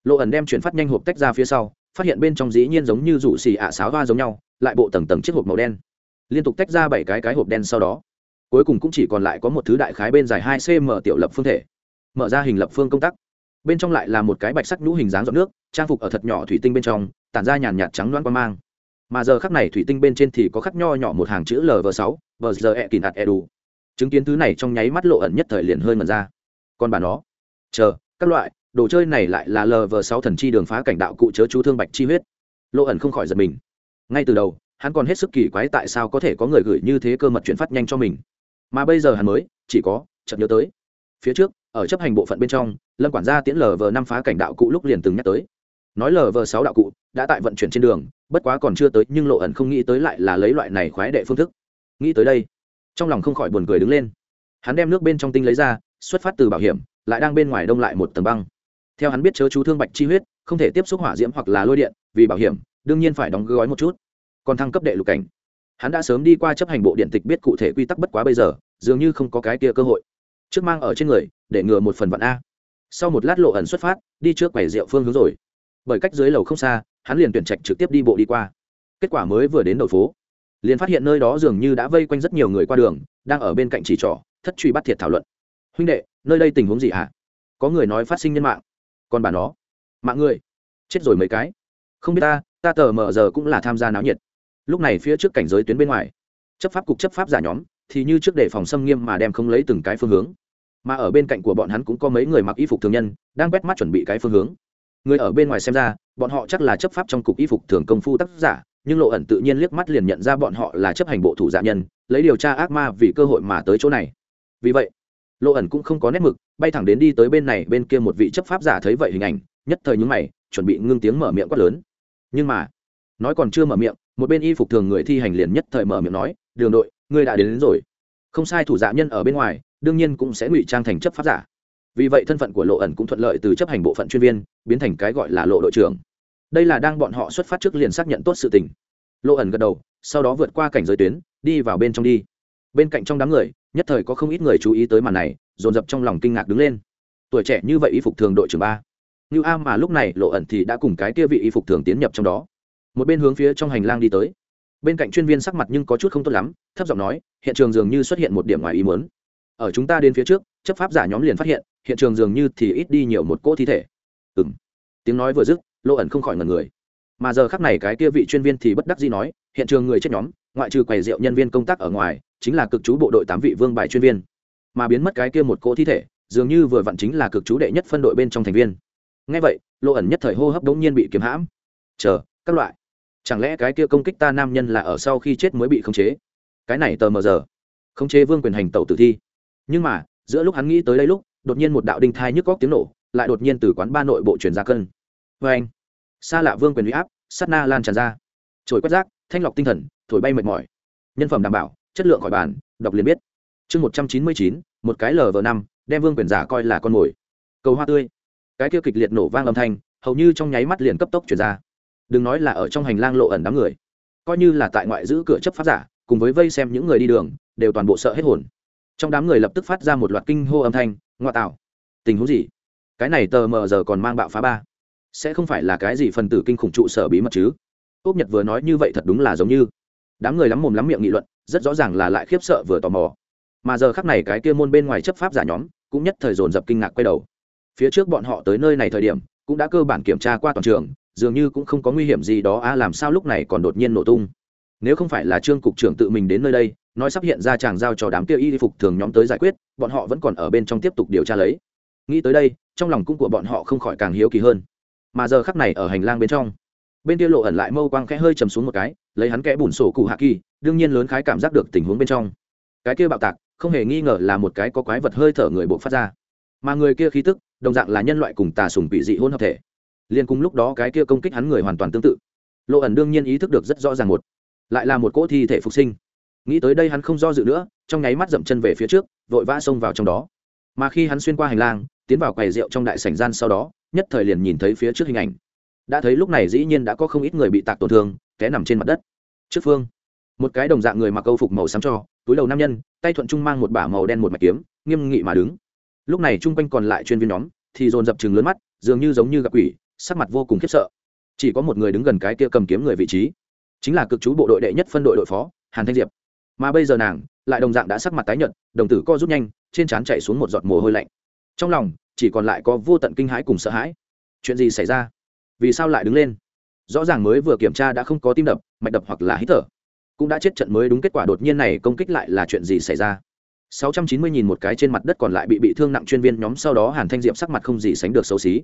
Lộ ẩn đem chuyển phát nhanh hộp tách ra phía sau phát hiện bên trong dĩ nhiên giống như rủ xì ạ sáo va giống nhau, lại bộ tầng tầng chiếc hộp màu đen. Liên tục tách ra bảy cái cái hộp đen sau đó, cuối cùng cũng chỉ còn lại có một thứ đại khái bên dài hai cm tiểu lập phương thể. Mở ra hình lập phương công tắc. Bên trong lại là một cái bạch sắc nhũ hình dáng giọt nước, trang phục ở thật nhỏ thủy tinh bên trong, tản ra nhàn nhạt trắng loan qua mang. Mà giờ khắc này thủy tinh bên trên thì có khắc nho nhỏ một hàng chữ lv sáu vờ giờ e kìn đạt e đủ. Chứng kiến thứ này trong nháy mắt lộ ẩn nhất thời liền hơi mật ra. Còn bà nó, chờ, các loại đồ chơi này lại là lv sáu thần chi đường phá cảnh đạo cụ chớ chú thương bạch chi huyết. Lộ ẩn không khỏi giật mình. Ngay từ đầu, hắn còn hết sức kỳ quái tại sao có thể có người gửi như thế cơ mật chuyển phát nhanh cho mình. Mà bây giờ hắn mới, chỉ có, chợt nhớ tới. Phía trước, ở chấp hành bộ phận bên trong, lâm quản gia tiễn lv năm phá cảnh đạo cụ lúc liền từng nhắc tới. Nói lv sáu đạo cụ đã tại vận chuyển trên đường, bất quá còn chưa tới, nhưng lộ ẩn không nghĩ tới lại là lấy loại này khoái đệ phương thức. Nghĩ tới đây, trong lòng không khỏi buồn cười đứng lên. Hắn đem nước bên trong tinh lấy ra, xuất phát từ bảo hiểm, lại đang bên ngoài đông lại một tầng băng theo hắn biết chớ chú thương bạch chi huyết, không thể tiếp xúc hỏa diễm hoặc là lôi điện, vì bảo hiểm, đương nhiên phải đóng gói một chút. Còn thăng cấp đệ lục cảnh. Hắn đã sớm đi qua chấp hành bộ điện tịch biết cụ thể quy tắc bất quá bây giờ, dường như không có cái kia cơ hội. Trước mang ở trên người, để ngừa một phần vạn a. Sau một lát lộ ẩn xuất phát, đi trước quầy rượu phương hướng rồi. Bởi cách dưới lầu không xa, hắn liền tuyển trạch trực tiếp đi bộ đi qua. Kết quả mới vừa đến đầu phố, liền phát hiện nơi đó dường như đã vây quanh rất nhiều người qua đường, đang ở bên cạnh chỉ trỏ, thất truy bắt thiệt thảo luận. Huynh đệ, nơi đây tình huống gì hả? Có người nói phát sinh nhân mạng còn bà nó. Mạng người. Chết rồi mấy cái. Không biết ta ta tờ mờ giờ cũng là tham gia náo nhiệt. Lúc này phía trước cảnh giới tuyến bên ngoài. Chấp pháp cục chấp pháp giả nhóm, thì như trước để phòng xâm nghiêm mà đem không lấy từng cái phương hướng. Mà ở bên cạnh của bọn hắn cũng có mấy người mặc y phục thường nhân, đang quét mắt chuẩn bị cái phương hướng. Người ở bên ngoài xem ra, bọn họ chắc là chấp pháp trong cục y phục thường công phu tác giả, nhưng lộ ẩn tự nhiên liếc mắt liền nhận ra bọn họ là chấp hành bộ thủ giả nhân, lấy điều tra ác ma vì cơ hội mà tới chỗ này. Vì vậy, lộ ẩn cũng không có nét mực bay thẳng đến đi tới bên này bên kia một vị chấp pháp giả thấy vậy hình ảnh nhất thời những mày chuẩn bị ngưng tiếng mở miệng quát lớn. Nhưng mà nói còn chưa mở miệng một bên y phục thường người thi hành liền nhất thời mở miệng nói đường đội ngươi đã đến, đến rồi. Không sai thủ dạ nhân ở bên ngoài đương nhiên cũng sẽ ngụy trang thành chấp pháp giả. Vì vậy thân phận của lộ ẩn cũng thuận lợi từ chấp hành bộ phận chuyên viên biến thành cái gọi là lộ đội trưởng. Đây là đang bọn họ xuất phát trước liền xác nhận tốt sự tình. Lộ ẩn gật đầu sau đó vượt qua cảnh giới tuyến đi vào bên trong đi. Bên cạnh trong đám người nhất thời có không ít người chú ý tới màn này dồn dập trong lòng kinh ngạc đứng lên. Tuổi trẻ như vậy y phục thường đội trưởng ba. Như a mà lúc này lộ ẩn thì đã cùng cái kia vị y phục thường tiến nhập trong đó. Một bên hướng phía trong hành lang đi tới. Bên cạnh chuyên viên sắc mặt nhưng có chút không tốt lắm, thấp giọng nói, hiện trường dường như xuất hiện một điểm ngoài ý muốn. Ở chúng ta đến phía trước, chấp pháp giả nhóm liền phát hiện hiện trường dường như thì ít đi nhiều một cỗ thi thể. Ừm. Tiếng nói vừa dứt, lộ ẩn không khỏi ngần người. Mà giờ khắc này cái kia vị chuyên viên thì bất đắc dĩ nói, hiện trường người chết nhóm, ngoại trừ quầy rượu nhân viên công tác ở ngoài, chính là cực chú bộ đội tám vị vương bài chuyên viên mà biến mất cái kia một cỗ thi thể, dường như vừa vặn chính là cực chú đệ nhất phân đội bên trong thành viên. Ngay vậy lộ ẩn nhất thời hô hấp đống nhiên bị kiếm hãm. Chờ, các loại. Chẳng lẽ cái kia công kích ta nam nhân là ở sau khi chết mới bị khống chế? Cái này tờ mờ giờ. Khống chế vương quyền hành tẩu tử thi. Nhưng mà, giữa lúc hắn nghĩ tới đây lúc, đột nhiên một đạo đinh thai nhức góc tiếng nổ, lại đột nhiên từ quán ba nội bộ truyền ra cân vê anh, xa lạ vương quyền huy áp sắt na lan tràn ra. Trồi quét rác, thanh lọc tinh thần, thổi bay mệt mỏi. Nhân phẩm đảm bảo, chất lượng khỏi bàn, đọc liền biết chương một trăm chín mươi chín, một cái lv năm, đem vương quyền giả coi là con mồi. Cầu hoa tươi. Cái kia kịch liệt nổ vang âm thanh, hầu như trong nháy mắt liền cấp tốc chuyển ra. Đừng nói là ở trong hành lang lộ ẩn đám người, coi như là tại ngoại giữ cửa chấp pháp giả, cùng với vây xem những người đi đường, đều toàn bộ sợ hết hồn. Trong đám người lập tức phát ra một loạt kinh hô âm thanh ngoại tạo. Tình huống gì? Cái này tờ mờ giờ còn mang bạo phá ba. Sẽ không phải là cái gì phần tử kinh khủng trụ sở bí mật chứ? Ốc nhật vừa nói như vậy thật đúng là giống như. Đám người lắm mồm lắm miệng nghị luận, rất rõ ràng là lại khiếp sợ vừa tò mò mà giờ khắc này cái kia môn bên ngoài chấp pháp giả nhóm cũng nhất thời dồn dập kinh ngạc quay đầu. Phía trước bọn họ tới nơi này thời điểm, cũng đã cơ bản kiểm tra qua toàn trường, dường như cũng không có nguy hiểm gì đó, a, làm sao lúc này còn đột nhiên nổ tung? Nếu không phải là trương cục trưởng tự mình đến nơi đây, nói sắp hiện ra chàng giao cho đám kia y phục thường nhóm tới giải quyết, bọn họ vẫn còn ở bên trong tiếp tục điều tra lấy. Nghĩ tới đây, trong lòng cũng của bọn họ không khỏi càng hiếu kỳ hơn. Mà giờ khắc này ở hành lang bên trong, bên kia lộ ẩn lại mâu quang khẽ hơi chầm xuống một cái, lấy hắn kẽ bùn sổ cụ hạ kỳ, đương nhiên lớn khái cảm giác được tình huống bên trong. Cái kia bạo tạc không hề nghi ngờ là một cái có quái vật hơi thở người bộ phát ra. Mà người kia khí tức, đồng dạng là nhân loại cùng tà sùng bị dị hôn hợp thể. Liền cùng lúc đó cái kia công kích hắn người hoàn toàn tương tự. Lộ ẩn đương nhiên ý thức được rất rõ ràng một. Lại là một cỗ thi thể phục sinh. Nghĩ tới đây hắn không do dự nữa, trong nháy mắt dậm chân về phía trước, vội vã xông vào trong đó. Mà khi hắn xuyên qua hành lang, tiến vào quầy rượu trong đại sảnh gian sau đó, nhất thời liền nhìn thấy phía trước hình ảnh. Đã thấy lúc này dĩ nhiên đã có không ít người bị tạc tổn thương, té nằm trên mặt đất. Trước phương, một cái đồng dạng người mặc câu phục màu xám cho, túi đầu nam nhân tay thuận trung mang một bả màu đen một mạch kiếm, nghiêm nghị mà đứng. Lúc này chung quanh còn lại chuyên viên nhóm thì dồn dập chừng lớn mắt, dường như giống như gặp quỷ, sắc mặt vô cùng khiếp sợ. Chỉ có một người đứng gần cái kia cầm kiếm người vị trí, chính là cực chú bộ đội đệ nhất phân đội đội phó, hàn thanh diệp. Mà bây giờ nàng lại đồng dạng đã sắc mặt tái nhợt, đồng tử co rút nhanh, trên trán chạy xuống một giọt mồ hôi lạnh. Trong lòng, chỉ còn lại có vô tận kinh hãi cùng sợ hãi. Chuyện gì xảy ra? Vì sao lại đứng lên? Rõ ràng mới vừa kiểm tra đã không có tim đập, mạch đập hoặc là hít thở cũng đã chết trận mới đúng kết quả đột nhiên này công kích lại là chuyện gì xảy ra 690 nhìn một cái trên mặt đất còn lại bị bị thương nặng chuyên viên nhóm sau đó Hàn Thanh Diệm sắc mặt không gì sánh được xấu xí.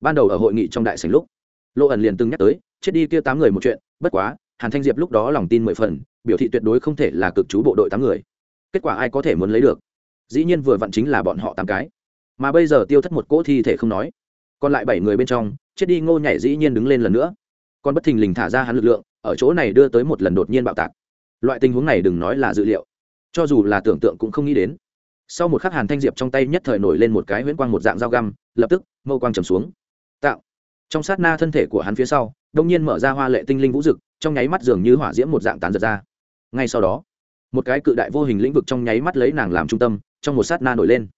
Ban đầu ở hội nghị trong đại sảnh lúc, Lô ẩn liền từng nhắc tới, chết đi kia tám người một chuyện, bất quá, Hàn Thanh Diệp lúc đó lòng tin mười phần, biểu thị tuyệt đối không thể là cực chú bộ đội tám người. Kết quả ai có thể muốn lấy được? Dĩ nhiên vừa vặn chính là bọn họ tám cái. Mà bây giờ tiêu thất một cỗ thi thể không nói, còn lại bảy người bên trong, chết đi Ngô nhảy dĩ nhiên đứng lên lần nữa. Còn bất thình lình thả ra hắn lực lượng, ở chỗ này đưa tới một lần đột nhiên bạo tạc. Loại tình huống này đừng nói là dự liệu, cho dù là tưởng tượng cũng không nghĩ đến. Sau một khắc hàn thanh diệp trong tay nhất thời nổi lên một cái huyễn quang một dạng dao găm lập tức mâu quang trầm xuống. Tạo. Trong sát na thân thể của hắn phía sau đông nhiên mở ra hoa lệ tinh linh vũ dực trong nháy mắt dường như hỏa diễm một dạng tán giật ra. Ngay sau đó một cái cự đại vô hình lĩnh vực trong nháy mắt lấy nàng làm trung tâm trong một sát na nổi lên.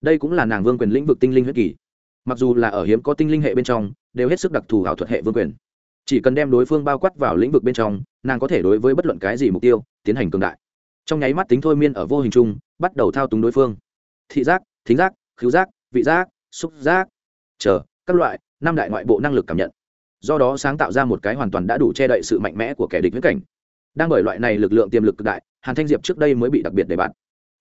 Đây cũng là nàng vương quyền lĩnh vực tinh linh huyết kỳ. Mặc dù là ở hiếm có tinh linh hệ bên trong đều hết sức đặc thù ảo thuật hệ vương quyền chỉ cần đem đối phương bao quát vào lĩnh vực bên trong, nàng có thể đối với bất luận cái gì mục tiêu tiến hành cường đại. Trong nháy mắt tính thôi miên ở vô hình chung, bắt đầu thao túng đối phương. Thị giác, thính giác, khứu giác, vị giác, xúc giác. Chờ, các loại, năm đại ngoại bộ năng lực cảm nhận. Do đó sáng tạo ra một cái hoàn toàn đã đủ che đậy sự mạnh mẽ của kẻ địch viễn cảnh. Đang bởi loại này lực lượng tiềm lực cực đại, hàn thanh diệp trước đây mới bị đặc biệt đề bạt.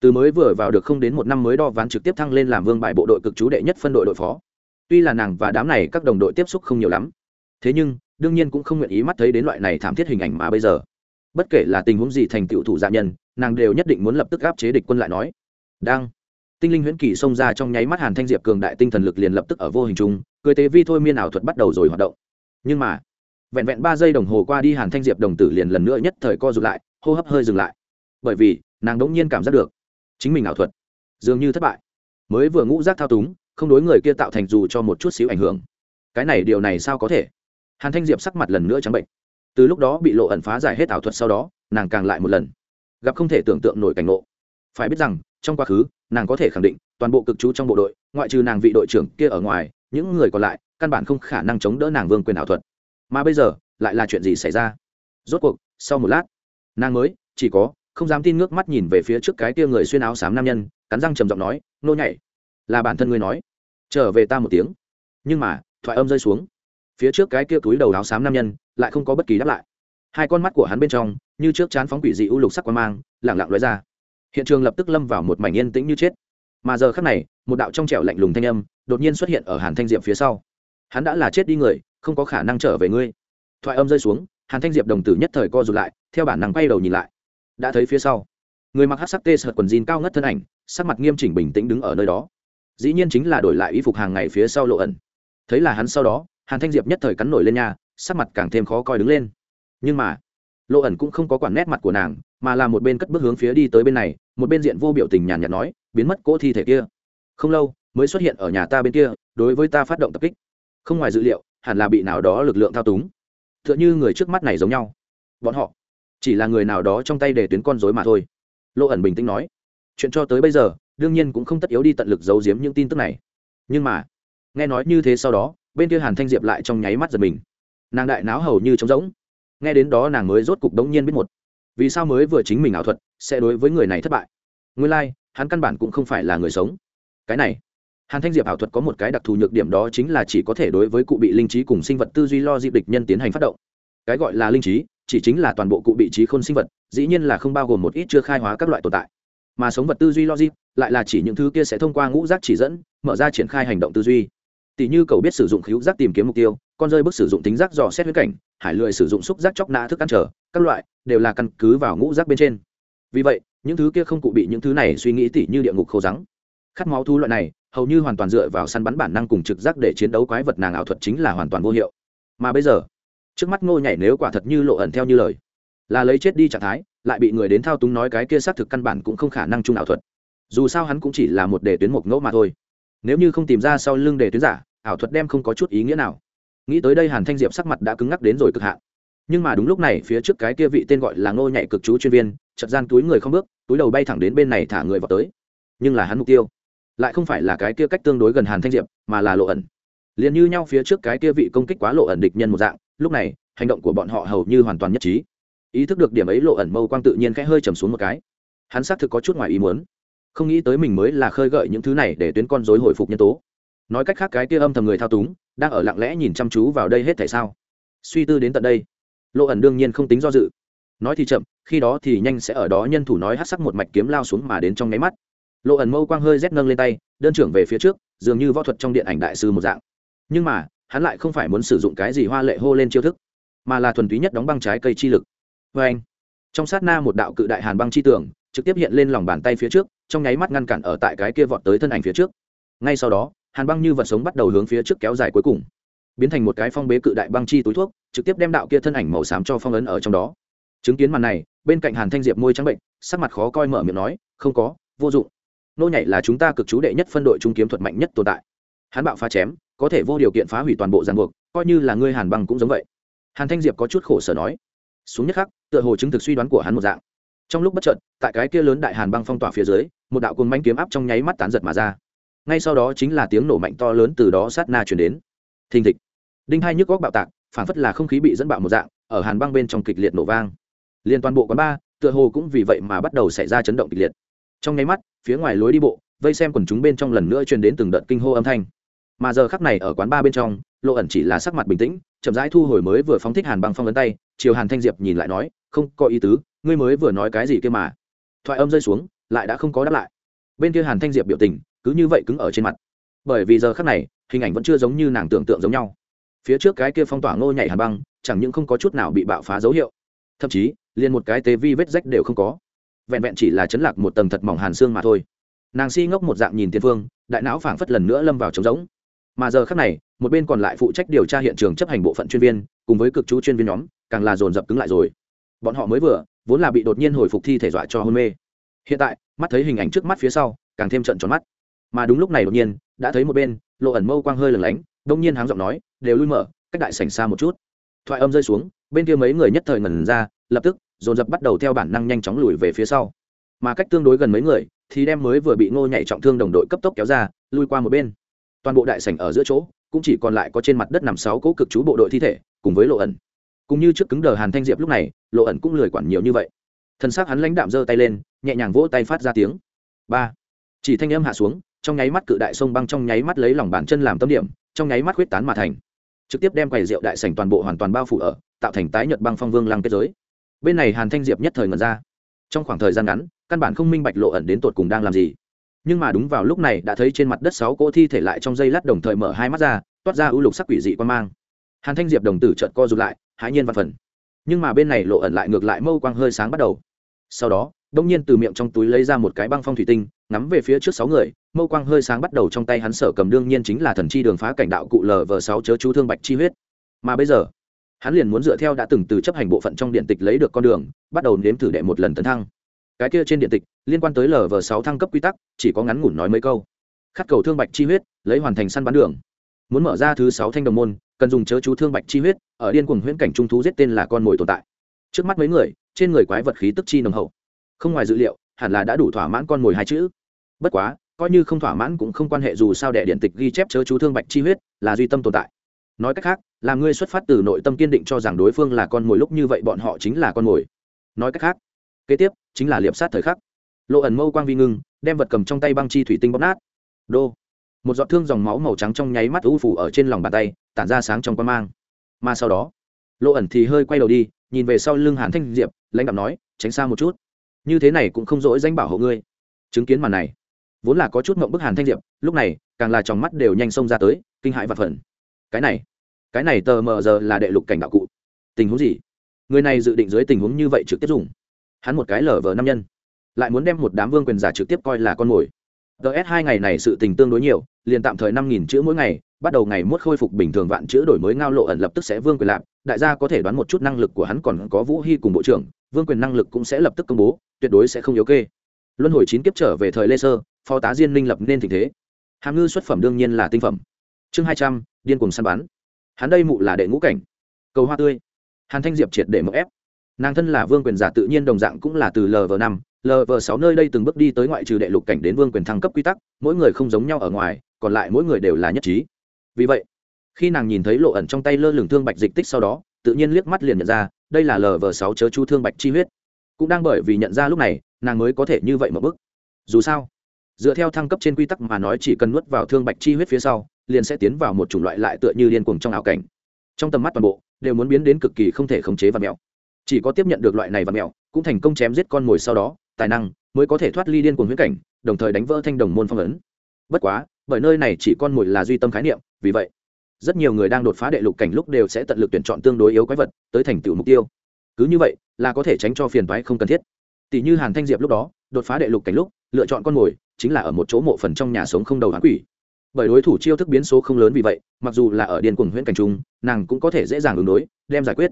Từ mới vừa vào được không đến một năm mới đo ván trực tiếp thăng lên làm vương bài bộ đội cực chú đệ nhất phân đội đội phó. Tuy là nàng và đám này các đồng đội tiếp xúc không nhiều lắm, thế nhưng đương nhiên cũng không nguyện ý mắt thấy đến loại này thảm thiết hình ảnh mà bây giờ. Bất kể là tình huống gì thành tựu thủ dạ nhân, nàng đều nhất định muốn lập tức áp chế địch quân lại nói. Đang. Tinh linh huyễn kỳ xông ra trong nháy mắt hàn thanh diệp cường đại tinh thần lực liền lập tức ở vô hình chung cười tế vi thôi miên ảo thuật bắt đầu rồi hoạt động. Nhưng mà, vẹn vẹn ba giây đồng hồ qua đi hàn thanh diệp đồng tử liền lần nữa nhất thời co rụt lại, hô hấp hơi dừng lại. Bởi vì, nàng đống nhiên cảm giác được, chính mình ảo thuật dường như thất bại. Mới vừa ngũ giác thao túng, không đối người kia tạo thành dù cho một chút xíu ảnh hưởng. Cái này điều này sao có thể? Hàn thanh diệp sắc mặt lần nữa trắng bệnh. Từ lúc đó bị lộ ẩn phá giải hết ảo thuật sau đó, nàng càng lại một lần. Gặp không thể tưởng tượng nổi cảnh ngộ. Phải biết rằng, trong quá khứ, nàng có thể khẳng định, toàn bộ cực chú trong bộ đội, ngoại trừ nàng vị đội trưởng kia ở ngoài, những người còn lại, căn bản không khả năng chống đỡ nàng vương quyền ảo thuật. Mà bây giờ, lại là chuyện gì xảy ra? Rốt cuộc, sau một lát, nàng mới, chỉ có, không dám tin ngước mắt nhìn về phía trước cái kia người xuyên áo xám nam nhân, cắn răng trầm giọng nói, nô nhảy. Là bản thân ngươi nói. Trở về ta một tiếng. Nhưng mà, thoại âm rơi xuống phía trước cái kia túi đầu áo xám nam nhân lại không có bất kỳ đáp lại. Hai con mắt của hắn bên trong, như trước chán phóng quỷ dị u lục sắc quan mang, lẳng lặng lóe ra. Hiện trường lập tức lâm vào một mảnh yên tĩnh như chết. Mà giờ khắc này, một đạo trong trẻo lạnh lùng thanh âm đột nhiên xuất hiện ở hàn thanh diệp phía sau. Hắn đã là chết đi người, không có khả năng trở về ngươi. Thoại âm rơi xuống, hàn thanh diệp đồng tử nhất thời co rụt lại, theo bản năng quay đầu nhìn lại. Đã thấy phía sau, người mặc hát sắc tê sợt quần jean cao ngất thân ảnh, sắc mặt nghiêm chỉnh bình tĩnh đứng ở nơi đó. Dĩ nhiên chính là đổi lại y phục hàng ngày phía sau lộ ẩn. Thấy là hắn sau đó hàn thanh diệp nhất thời cắn nổi lên nhà sắc mặt càng thêm khó coi đứng lên. Nhưng mà lộ ẩn cũng không có quản nét mặt của nàng, mà là một bên cất bước hướng phía đi tới bên này, một bên diện vô biểu tình nhàn nhạt nói, biến mất cỗ thi thể kia. Không lâu, mới xuất hiện ở nhà ta bên kia, đối với ta phát động tập kích. Không ngoài dự liệu, hẳn là bị nào đó lực lượng thao túng. T h ư ợ n h ư người trước mắt này giống nhau. Bọn họ, chỉ là người nào đó trong tay để tuyến con dối mà thôi. Lộ ẩn bình tĩnh nói, chuyện cho tới bây giờ, đương nhiên cũng không tất yếu đi tận lực giấu giếm những tin tức này. Nhưng mà, nghe nói như thế sau đó bên kia hàn thanh diệp lại trong nháy mắt giật mình nàng đại náo hầu như trống rỗng nghe đến đó nàng mới rốt cục đống nhiên biết một vì sao mới vừa chính mình ảo thuật sẽ đối với người này thất bại nguyên lai、like, hắn căn bản cũng không phải là người sống cái này hàn thanh diệp ảo thuật có một cái đặc thù nhược điểm đó chính là chỉ có thể đối với cụ bị linh trí cùng sinh vật tư duy lo dịp địch nhân tiến hành phát động cái gọi là linh trí chỉ chính là toàn bộ cụ bị trí khôn sinh vật dĩ nhiên là không bao gồm một ít chưa khai hóa các loại tồn tại mà sống vật tư duy logic lại là chỉ những thứ kia sẽ thông qua ngũ giác chỉ dẫn mở ra triển khai hành động tư duy tỷ như cầu biết sử dụng khíu giác tìm kiếm mục tiêu, con rơi bước sử dụng tính giác dò xét huyết cảnh, hải lười sử dụng xúc giác chóc nã thức ăn trở, các loại, đều là căn cứ vào ngũ giác bên trên. Vì vậy, những thứ kia không cụ bị những thứ này suy nghĩ tỉ như địa ngục khô rắng khát máu thu loại này, hầu như hoàn toàn dựa vào săn bắn bản năng cùng trực giác để chiến đấu quái vật nàng ảo thuật chính là hoàn toàn vô hiệu. Mà bây giờ, trước mắt ngô nhảy nếu quả thật như lộ ẩn theo như lời, là lấy chết đi trạng thái, lại bị người đến thao túng nói cái kia xác thực căn bản cũng không khả năng chung ảo thuật. Dù sao hắn cũng chỉ là một đề tuyến một ngẫu mà thôi. Nếu như không tìm ra sau lưng đề tuyến giả ảo thuật đem không có chút ý nghĩa nào. Nghĩ tới đây hàn thanh diệp sắc mặt đã cứng ngắc đến rồi cực hạn. Nhưng mà đúng lúc này, phía trước cái kia vị tên gọi là ngô nhạy cực chú chuyên viên chật gian túi người không bước, túi đầu bay thẳng đến bên này thả người vào tới. Nhưng là hắn mục tiêu lại không phải là cái kia cách tương đối gần hàn thanh diệp, mà là lộ ẩn. Liền như nhau phía trước cái kia vị công kích quá lộ ẩn địch nhân một dạng, lúc này, hành động của bọn họ hầu như hoàn toàn nhất trí. Ý thức được điểm ấy lộ ẩn mâu quang tự nhiên khẽ hơi trầm xuống một cái. Hắn xác thực có chút ngoài ý muốn. Không nghĩ tới mình mới là khơi gợi những thứ này để tuyến con dối hồi phục nhân tố nói cách khác cái kia âm thầm người thao túng, đang ở lặng lẽ nhìn chăm chú vào đây hết tại sao? Suy tư đến tận đây lộ ẩn đương nhiên không tính do dự. Nói thì chậm, khi đó thì nhanh sẽ ở đó nhân thủ nói hát sắc một mạch kiếm lao xuống mà đến trong nháy mắt. Lộ ẩn mâu quang hơi rét nâng lên tay, đơn trưởng về phía trước, dường như võ thuật trong điện ảnh đại sư một dạng. Nhưng mà, hắn lại không phải muốn sử dụng cái gì hoa lệ hô lên chiêu thức, mà là thuần túy nhất đóng băng trái cây chi lực. Vê anh, trong sát na một đạo cự đại hàn băng chi tưởng, trực tiếp hiện lên lòng bàn tay phía trước, trong nháy mắt ngăn cản ở tại cái kia vọt tới thân ảnh phía trước. Ngay sau đó hàn băng như vật sống bắt đầu hướng phía trước kéo dài cuối cùng. Biến thành một cái phong bế cự đại băng chi túi thuốc, trực tiếp đem đạo kia thân ảnh màu xám cho phong ấn ở trong đó. Chứng kiến màn này, bên cạnh hàn thanh diệp môi trắng bệnh, sắc mặt khó coi mở miệng nói, không có, vô dụng. Nô nhảy là chúng ta cực chú đệ nhất phân đội trung kiếm thuật mạnh nhất tồn tại. Hắn bạo phá chém, có thể vô điều kiện phá hủy toàn bộ ràng buộc, coi như là ngươi hàn băng cũng giống vậy. Hàn thanh diệp có chút khổ sở nói. Xuống nhất khắc, tựa hồ chứng thực suy đoán của hắn một dạng. Trong lúc bất trợt tại cái kia lớn đại hàn băng phong tỏa phía dưới, một đạo cồn manh kiếm áp trong nháy mắt tán giật mà ra ngay sau đó chính là tiếng nổ mạnh to lớn từ đó sát na chuyển đến. Thình thịch. Đinh hai nhức góc bạo tạc phản phất là không khí bị dẫn bạo một dạng, ở hàn băng bên trong kịch liệt nổ vang. Liên toàn bộ quán ba tựa hồ cũng vì vậy mà bắt đầu xảy ra chấn động kịch liệt. Trong nháy mắt, phía ngoài lối đi bộ, vây xem quần chúng bên trong lần nữa truyền đến từng đợt kinh hô âm thanh. Mà giờ khắc này ở quán ba bên trong, lộ ẩn chỉ là sắc mặt bình tĩnh, chậm rãi thu hồi mới vừa phóng thích hàn băng phong ấn tay chiều hàn thanh diệp nhìn lại nói, không có ý tứ, ngươi mới vừa nói cái gì kia mà? Thoại âm rơi xuống, lại đã không có đáp lại. Bên kia hàn thanh diệp biểu tình cứ như vậy cứng ở trên mặt. Bởi vì giờ khác này, hình ảnh vẫn chưa giống như nàng tưởng tượng giống nhau. Phía trước cái kia phong tỏa ngô nhảy hàn băng, chẳng những không có chút nào bị bạo phá dấu hiệu, thậm chí, liền một cái tế vi vết rách đều không có. Vẹn vẹn chỉ là chấn lạc một tầng thật mỏng hàn xương mà thôi. Nàng si ngốc một dạng nhìn tiên phương, đại não phảng phất lần nữa lâm vào trống rỗng. Mà giờ khác này, một bên còn lại phụ trách điều tra hiện trường chấp hành bộ phận chuyên viên, cùng với cực chú chuyên viên nhóm, càng là dồn dập cứng lại rồi. Bọn họ mới vừa, vốn là bị đột nhiên hồi phục thi thể dọa cho hôn mê. Hiện tại, mắt thấy hình ảnh trước mắt phía sau, càng thêm trận tròn mắt mà đúng lúc này đột nhiên, đã thấy một bên, lộ ẩn mâu quang hơi lửng lánh, đông nhiên háng giọng nói, đều lui mở, cách đại sảnh xa một chút. Thoại âm rơi xuống, bên kia mấy người nhất thời ngẩn ra, lập tức, dồn dập bắt đầu theo bản năng nhanh chóng lùi về phía sau. Mà cách tương đối gần mấy người, thì đem mới vừa bị ngô nhảy trọng thương đồng đội cấp tốc kéo ra, lui qua một bên. Toàn bộ đại sảnh ở giữa chỗ, cũng chỉ còn lại có trên mặt đất nằm sáu cỗ cực chú bộ đội thi thể, cùng với lộ ẩn. Cũng như trước cứng đờ hàn thanh diệp lúc này, lộ ẩn cũng lười quản nhiều như vậy. Thân xác hắn lãnh đạm giơ tay lên, nhẹ nhàng vỗ tay phát ra tiếng. Ba. Chỉ thanh âm hạ xuống trong nháy mắt cự đại sông băng trong nháy mắt lấy lòng bàn chân làm tâm điểm, trong nháy mắt huyết tán mà thành. Trực tiếp đem quầy rượu đại sảnh toàn bộ hoàn toàn bao phủ ở, tạo thành tái nhật băng phong vương lăng kết giới. Bên này hàn thanh diệp nhất thời ngần ra. Trong khoảng thời gian ngắn, căn bản không minh bạch lộ ẩn đến tột cùng đang làm gì. Nhưng mà đúng vào lúc này đã thấy trên mặt đất sáu cỗ thi thể lại trong dây lát đồng thời mở hai mắt ra, toát ra ưu lục sắc quỷ dị quan mang. Hàn thanh diệp đồng tử trợt co rụt lại, hãi nhiên văn phần. Nhưng mà bên này lộ ẩn lại ngược lại mâu quang hơi sáng bắt đầu. Sau đó đông nhiên từ miệng trong túi lấy ra một cái băng phong thủy tinh, ngắm về phía trước sáu người, mâu quang hơi sáng bắt đầu trong tay hắn sở cầm đương nhiên chính là thần chi đường phá cảnh đạo cụ lv sáu chớ chú thương bạch chi huyết. Mà bây giờ, hắn liền muốn dựa theo đã từng từ chấp hành bộ phận trong điện tịch lấy được con đường, bắt đầu nếm thử đệ một lần tấn thăng. Cái kia trên điện tịch, liên quan tới lv sáu thăng cấp quy tắc, chỉ có ngắn ngủn nói mấy câu. Khát cầu thương bạch chi huyết, lấy hoàn thành săn bắn đường. Muốn mở ra thứ sáu thanh đồng môn, cần dùng chớ chú thương bạch chi huyết, ở điên cuồng huyễn cảnh trung thú giết tên là con mồi tồn tại. Trước mắt mấy người, trên người quái vật khí tức chi nồng hậu không ngoài dự liệu, hẳn là đã đủ thỏa mãn con mồi hai chữ. Bất quá, coi như không thỏa mãn cũng không quan hệ dù sao đệ điện tịch ghi chép chớ chú thương bạch chi huyết là duy tâm tồn tại. Nói cách khác, là ngươi xuất phát từ nội tâm kiên định cho rằng đối phương là con mồi lúc như vậy bọn họ chính là con mồi. Nói cách khác, kế tiếp chính là liệp sát thời khắc. Lộ ẩn mâu quang vi ngưng, đem vật cầm trong tay băng chi thủy tinh bóp nát. Đô. Một giọt thương dòng máu màu trắng trong nháy mắt u phủ ở trên lòng bàn tay, tản ra sáng trong quan mang. Mà sau đó, lộ ẩn thì hơi quay đầu đi, nhìn về sau lưng hàn thanh diệp, lãnh đạo nói, tránh xa một chút như thế này cũng không dỗi danh bảo hộ ngươi. Chứng kiến màn này, vốn là có chút mộng bức hàn thanh diệp, lúc này, càng là tròng mắt đều nhanh xông ra tới, kinh hãi và phần. Cái này cái này tờ mờ giờ là đệ lục cảnh đạo cụ. Tình huống gì? Người này dự định dưới tình huống như vậy trực tiếp dùng. Hắn một cái lở vờ năm nhân, lại muốn đem một đám vương quyền giả trực tiếp coi là con mồi. Ts hai ngày này sự tình tương đối nhiều, liền tạm thời năm nghìn chữ mỗi ngày, bắt đầu ngày mốt khôi phục bình thường vạn chữ đổi mới ngao lộ ẩn lập tức sẽ vương quyền lạp. Đại gia có thể đoán một chút năng lực của hắn còn có vũ hy cùng bộ trưởng vương quyền năng lực cũng sẽ lập tức công bố, tuyệt đối sẽ không yếu kê. Luân hồi chín kiếp trở về thời lê sơ, phó tá diên minh lập nên tình thế. Hàm ngư xuất phẩm đương nhiên là tinh phẩm. Chương hai trăm, điên cùng săn bắn. Hắn đây mụ là đệ ngũ cảnh. Cầu hoa tươi. Hàn thanh diệp triệt để mậu ép. Nàng thân là vương quyền giả tự nhiên đồng dạng cũng là từ lv năm. Lv sáu nơi đây từng bước đi tới ngoại trừ đệ lục cảnh đến vương quyền thăng cấp quy tắc, mỗi người không giống nhau ở ngoài, còn lại mỗi người đều là nhất trí. Vì vậy, khi nàng nhìn thấy lộ ẩn trong tay lơ lửng thương bạch dịch tích sau đó tự nhiên liếc mắt liền nhận ra, đây là lv sáu chớ chu thương bạch chi huyết. Cũng đang bởi vì nhận ra lúc này, nàng mới có thể như vậy một bước dù sao, dựa theo thăng cấp trên quy tắc mà nói chỉ cần nuốt vào thương bạch chi huyết phía sau, liền sẽ tiến vào một chủng loại lại tựa như điên cuồng trong ảo cảnh. Trong tầm mắt toàn bộ, đều muốn biến đến cực kỳ không thể khống chế và mèo. Chỉ có tiếp nhận được loại này và mèo, cũng thành công chém giết con mồi sau đó, tài năng mới có thể thoát ly điên cuồng huyết cảnh, đồng thời đánh vỡ thanh đồng môn phong ấn. Bất quá, bởi nơi này chỉ con mồi là duy tâm khái niệm, vì vậy rất nhiều người đang đột phá đệ lục cảnh lúc đều sẽ tận lực tuyển chọn tương đối yếu quái vật tới thành tựu mục tiêu. Cứ như vậy, là có thể tránh cho phiền toái không cần thiết. Tỷ như hàn thanh diệp lúc đó, đột phá đệ lục cảnh lúc, lựa chọn con mồi chính là ở một chỗ mộ phần trong nhà sống không đầu hán quỷ. Bởi đối thủ chiêu thức biến số không lớn vì vậy, mặc dù là ở điên cuồng huyễn cảnh trung nàng cũng có thể dễ dàng ứng đối, đem giải quyết.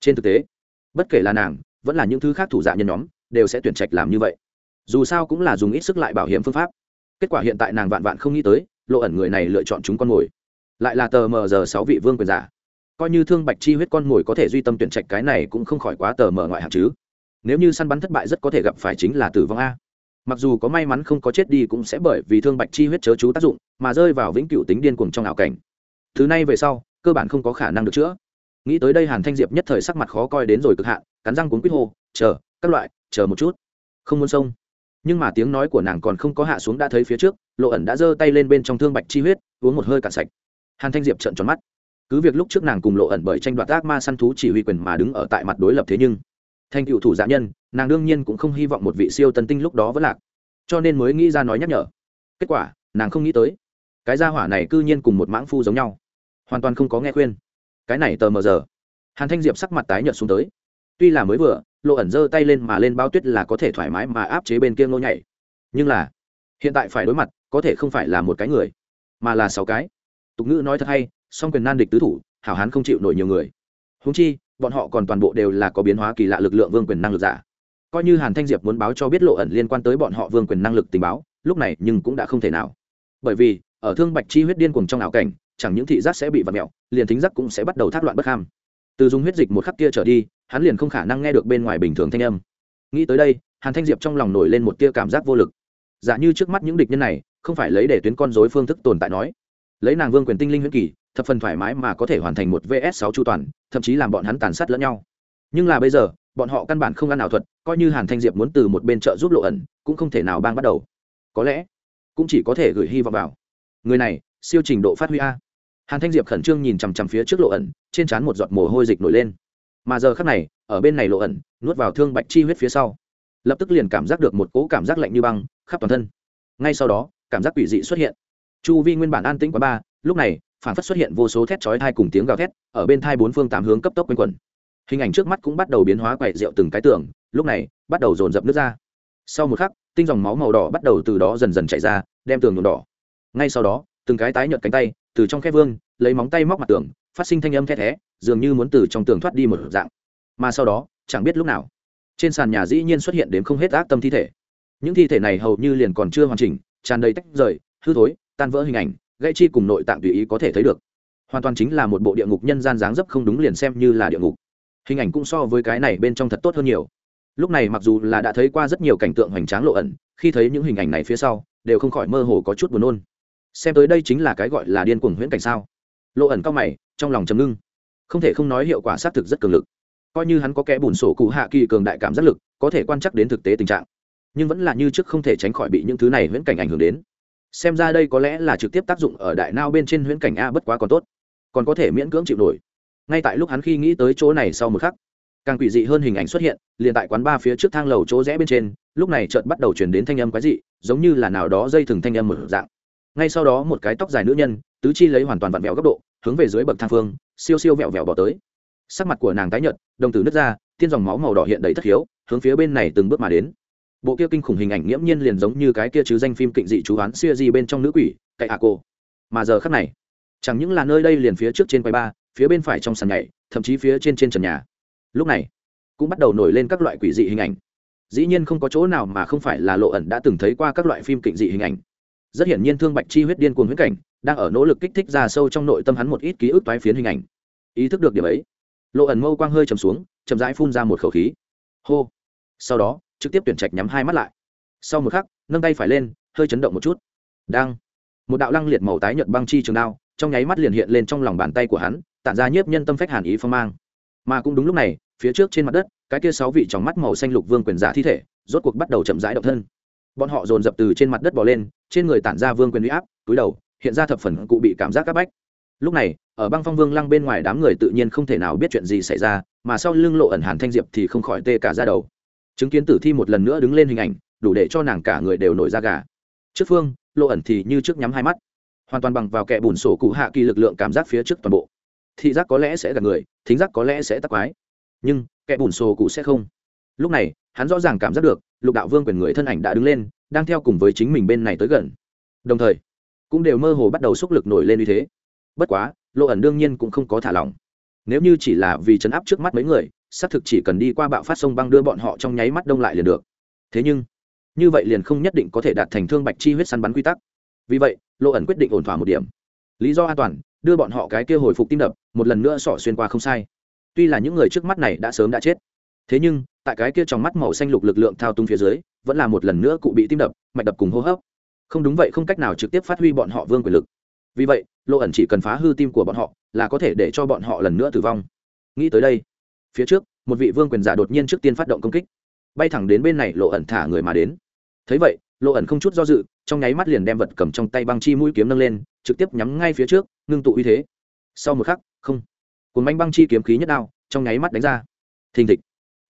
Trên thực tế, bất kể là nàng, vẫn là những thứ khác thủ dạ nhân nhóm, đều sẽ tuyển trạch làm như vậy. Dù sao cũng là dùng ít sức lại bảo hiểm phương pháp. Kết quả hiện tại nàng vạn vạn không nghĩ tới, lộ ẩn người này lựa chọn chúng con mồi lại là tờ mờ giờ sáu vị vương quyền giả. Coi như thương bạch chi huyết con mồi có thể duy tâm tuyển trạch cái này cũng không khỏi quá tờ mờ ngoại hạng chứ. Nếu như săn bắn thất bại rất có thể gặp phải chính là tử vong a. Mặc dù có may mắn không có chết đi cũng sẽ bởi vì thương bạch chi huyết chớ chú tác dụng mà rơi vào vĩnh cửu tính điên cuồng trong ảo cảnh. Thứ này về sau, cơ bản không có khả năng được chữa. Nghĩ tới đây hàn thanh diệp nhất thời sắc mặt khó coi đến rồi cực hạn, cắn răng cuốn quýt hô, chờ, các loại, chờ một chút. Không muốn sông nhưng mà tiếng nói của nàng còn không có hạ xuống đã thấy phía trước, lộ ẩn đã giơ tay lên bên trong thương bạch chi huyết, uống một hơi cạn sạch hàn thanh diệp trợn tròn mắt. Cứ việc lúc trước nàng cùng lộ ẩn bởi tranh đoạt ác ma săn thú chỉ huy quyền mà đứng ở tại mặt đối lập thế nhưng, thành cựu thủ dạ nhân, nàng đương nhiên cũng không hy vọng một vị siêu tân tinh lúc đó vẫn lạc. Cho nên mới nghĩ ra nói nhắc nhở. Kết quả, nàng không nghĩ tới, cái gia hỏa này c ư nhiên cùng một mãng phu giống nhau. Hoàn toàn không có nghe khuyên. Cái này tờ mờ giờ. Hàn thanh diệp sắc mặt tái nhợt xuống tới. Tuy là mới vừa, lộ ẩn giơ tay lên mà lên bao tuyết là có thể thoải mái mà áp chế bên kia ngô nhảy. Nhưng là, hiện tại phải đối mặt, có thể không phải là một cái người, mà là sáu cái tục ngữ nói thật hay, song quyền nan địch tứ thủ, hảo hán không chịu nổi nhiều người. Húng chi, bọn họ còn toàn bộ đều là có biến hóa kỳ lạ lực lượng vương quyền năng lực giả. Coi như hàn thanh diệp muốn báo cho biết lộ ẩn liên quan tới bọn họ vương quyền năng lực tình báo, lúc này nhưng cũng đã không thể nào. Bởi vì, ở thương bạch chi huyết điên cuồng trong ảo cảnh, chẳng những thị giác sẽ bị vặt mẹo liền thính giác cũng sẽ bắt đầu thác loạn bất ham. Từ dùng huyết dịch một khắc kia trở đi, hắn liền không khả năng nghe được bên ngoài bình thường thanh âm. Nghĩ tới đây, hàn thanh diệp trong lòng nổi lên một tia cảm giác vô lực. Giả dạ như trước mắt những địch nhân này, không phải lấy để tuyến con dối phương thức tồn tại nói lấy nàng vương quyền tinh linh huyễn kỳ, thập phần thoải mái mà có thể hoàn thành một vs sáu chu toàn, thậm chí làm bọn hắn tàn sát lẫn nhau. Nhưng là bây giờ, bọn họ căn bản không ăn ảo thuật, coi như hàn thanh diệp muốn từ một bên trợ giúp lộ ẩn, cũng không thể nào bang bắt đầu. Có lẽ, cũng chỉ có thể gửi hy vọng vào. Người này, siêu trình độ phát huy a. Hàn thanh diệp khẩn trương nhìn chằm chằm phía trước lộ ẩn, trên trán một giọt mồ hôi dịch nổi lên. Mà giờ khắc này, ở bên này lộ ẩn, nuốt vào thương bạch chi huyết phía sau, lập tức liền cảm giác được một cỗ cảm giác lạnh như băng khắp toàn thân. Ngay sau đó, cảm giác quỷ dị xuất hiện chu vi nguyên bản an tĩnh quá ba lúc này phản phất xuất hiện vô số thét chói thai cùng tiếng gào thét, ở bên thai bốn phương tám hướng cấp tốc quanh quẩn. Hình ảnh trước mắt cũng bắt đầu biến hóa quậy rượu từng cái tường, lúc này, bắt đầu dồn dập nước ra. Sau một khắc, tinh dòng máu màu đỏ bắt đầu từ đó dần dần chạy ra, đem tường nhuộm đỏ. Ngay sau đó, từng cái tái nhợt cánh tay, từ trong khe vương, lấy móng tay móc mặt tường, phát sinh thanh âm thét thé, dường như muốn từ trong tường thoát đi một dạng. Mà sau đó, chẳng biết lúc nào, trên sàn nhà dĩ nhiên xuất hiện đến không hết ác tâm thi thể. Những thi thể này hầu như liền còn chưa hoàn chỉnh, tràn đầy tách rời, hư thối tan vỡ hình ảnh gãy chi cùng nội tạng tùy ý có thể thấy được. Hoàn toàn chính là một bộ địa ngục nhân gian dáng dấp không đúng liền xem như là địa ngục. Hình ảnh cũng so với cái này bên trong thật tốt hơn nhiều. Lúc này mặc dù là đã thấy qua rất nhiều cảnh tượng hoành tráng lộ ẩn, khi thấy những hình ảnh này phía sau, đều không khỏi mơ hồ có chút buồn nôn. Xem tới đây chính là cái gọi là điên cuồng huyễn cảnh sao? Lộ ẩn cao mày, trong lòng chấm ngưng. Không thể không nói hiệu quả xác thực rất cường lực. Coi như hắn có kẽ bùn sổ cụ hạ kỳ cường đại cảm giác lực, có thể quan trắc đến thực tế tình trạng. Nhưng vẫn là như trước không thể tránh khỏi bị những thứ này huyễn cảnh ảnh hưởng đến xem ra đây có lẽ là trực tiếp tác dụng ở đại nao bên trên huyễn cảnh a bất quá còn tốt. Còn có thể miễn cưỡng chịu nổi. Ngay tại lúc hắn khi nghĩ tới chỗ này sau một khắc, càng quỷ dị hơn hình ảnh xuất hiện, liền tại quán ba phía trước thang lầu chỗ rẽ bên trên, lúc này chợt bắt đầu chuyển đến thanh âm quái dị, giống như là nào đó dây thừng thanh âm một dạng. Ngay sau đó một cái tóc dài nữ nhân, tứ chi lấy hoàn toàn vặn vẹo góc độ, hướng về dưới bậc thang phương, siêu siêu vẹo vẹo bỏ tới. Sắc mặt của nàng tái nhợt, đồng tử nứt ra, tiên dòng máu màu đỏ hiện đầy thất hiếu, hướng phía bên này từng bước mà đến bộ kia kinh khủng hình ảnh nghiễm nhiên liền giống như cái kia chứ danh phim kịnh dị chú oán xưa di bên trong nữ quỷ, cậy à cô mà giờ khắc này, chẳng những là nơi đây liền phía trước trên quầy ba, phía bên phải trong sàn nhảy, thậm chí phía trên trên trần nhà. Lúc này, cũng bắt đầu nổi lên các loại quỷ dị hình ảnh. Dĩ nhiên không có chỗ nào mà không phải là lộ ẩn đã từng thấy qua các loại phim kịnh dị hình ảnh. Rất hiển nhiên thương bạch chi huyết điên cuồng huyết cảnh, đang ở nỗ lực kích thích ra sâu trong nội tâm hắn một ít ký ức toái phiến hình ảnh. Ý thức được điểm ấy, lộ ẩn mâu quang hơi chầm xuống, chậm rãi phun ra một khẩu khí. Hô. Sau đó trực tiếp tuyển trạch nhắm hai mắt lại. Sau một khắc, nâng tay phải lên, hơi chấn động một chút. Đang một đạo lăng liệt màu tái nhợt băng chi trường đao, trong nháy mắt liền hiện lên trong lòng bàn tay của hắn, tản ra nhiếp nhân tâm phách hàn ý phong mang. Mà cũng đúng lúc này, phía trước trên mặt đất, cái kia sáu vị trong mắt màu xanh lục vương quyền giả thi thể, rốt cuộc bắt đầu chậm rãi động thân. Bọn họ dồn dập từ trên mặt đất bỏ lên, trên người tản ra vương quyền uy áp, túi đầu, hiện ra thập phần cụ bị cảm giác áp bách. Lúc này, ở băng phong vương lăng bên ngoài đám người tự nhiên không thể nào biết chuyện gì xảy ra, mà sau lưng lộ ẩn hàn thanh diệp thì không khỏi tê cả ra đầu chứng kiến tử thi một lần nữa đứng lên hình ảnh, đủ để cho nàng cả người đều nổi ra gà. Trước phương lộ ẩn thì như trước nhắm hai mắt, hoàn toàn bằng vào kẻ bùn sổ cụ hạ kỳ lực lượng cảm giác phía trước toàn bộ. Thị giác có lẽ sẽ gặp người, thính giác có lẽ sẽ tắc quái, nhưng kẻ bùn sổ cụ sẽ không. Lúc này, hắn rõ ràng cảm giác được, lục đạo vương quyền người thân ảnh đã đứng lên, đang theo cùng với chính mình bên này tới gần. Đồng thời, cũng đều mơ hồ bắt đầu xúc lực nổi lên như thế. Bất quá lộ ẩn đương nhiên cũng không có thả lỏng. Nếu như chỉ là vì chấn áp trước mắt mấy người xác thực chỉ cần đi qua bạo phát sông băng đưa bọn họ trong nháy mắt đông lại liền được. Thế nhưng, như vậy liền không nhất định có thể đạt thành thương bạch chi huyết săn bắn quy tắc. Vì vậy lộ ẩn quyết định ổn thỏa một điểm. Lý do an toàn, đưa bọn họ cái kia hồi phục tim đập, một lần nữa sỏ xuyên qua không sai. Tuy là những người trước mắt này đã sớm đã chết, thế nhưng, tại cái kia trong mắt màu xanh lục lực lượng thao túng phía dưới, vẫn là một lần nữa cụ bị tim đập, mạch đập cùng hô hấp. Không đúng vậy, không cách nào trực tiếp phát huy bọn họ vương quyền lực. Vì vậy lộ ẩn chỉ cần phá hư tim của bọn họ, là có thể để cho bọn họ lần nữa tử vong. Nghĩ tới đây phía trước, một vị vương quyền giả đột nhiên trước tiên phát động công kích. Bay thẳng đến bên này, lộ ẩn thả người mà đến. Thấy vậy, lộ ẩn không chút do dự, trong nháy mắt liền đem vật cầm trong tay băng chi mũi kiếm nâng lên, trực tiếp nhắm ngay phía trước, ngưng tụ uy thế. Sau một khắc, không. Cuốn bánh băng chi kiếm khí nhất đao, trong nháy mắt đánh ra. Thình thịch.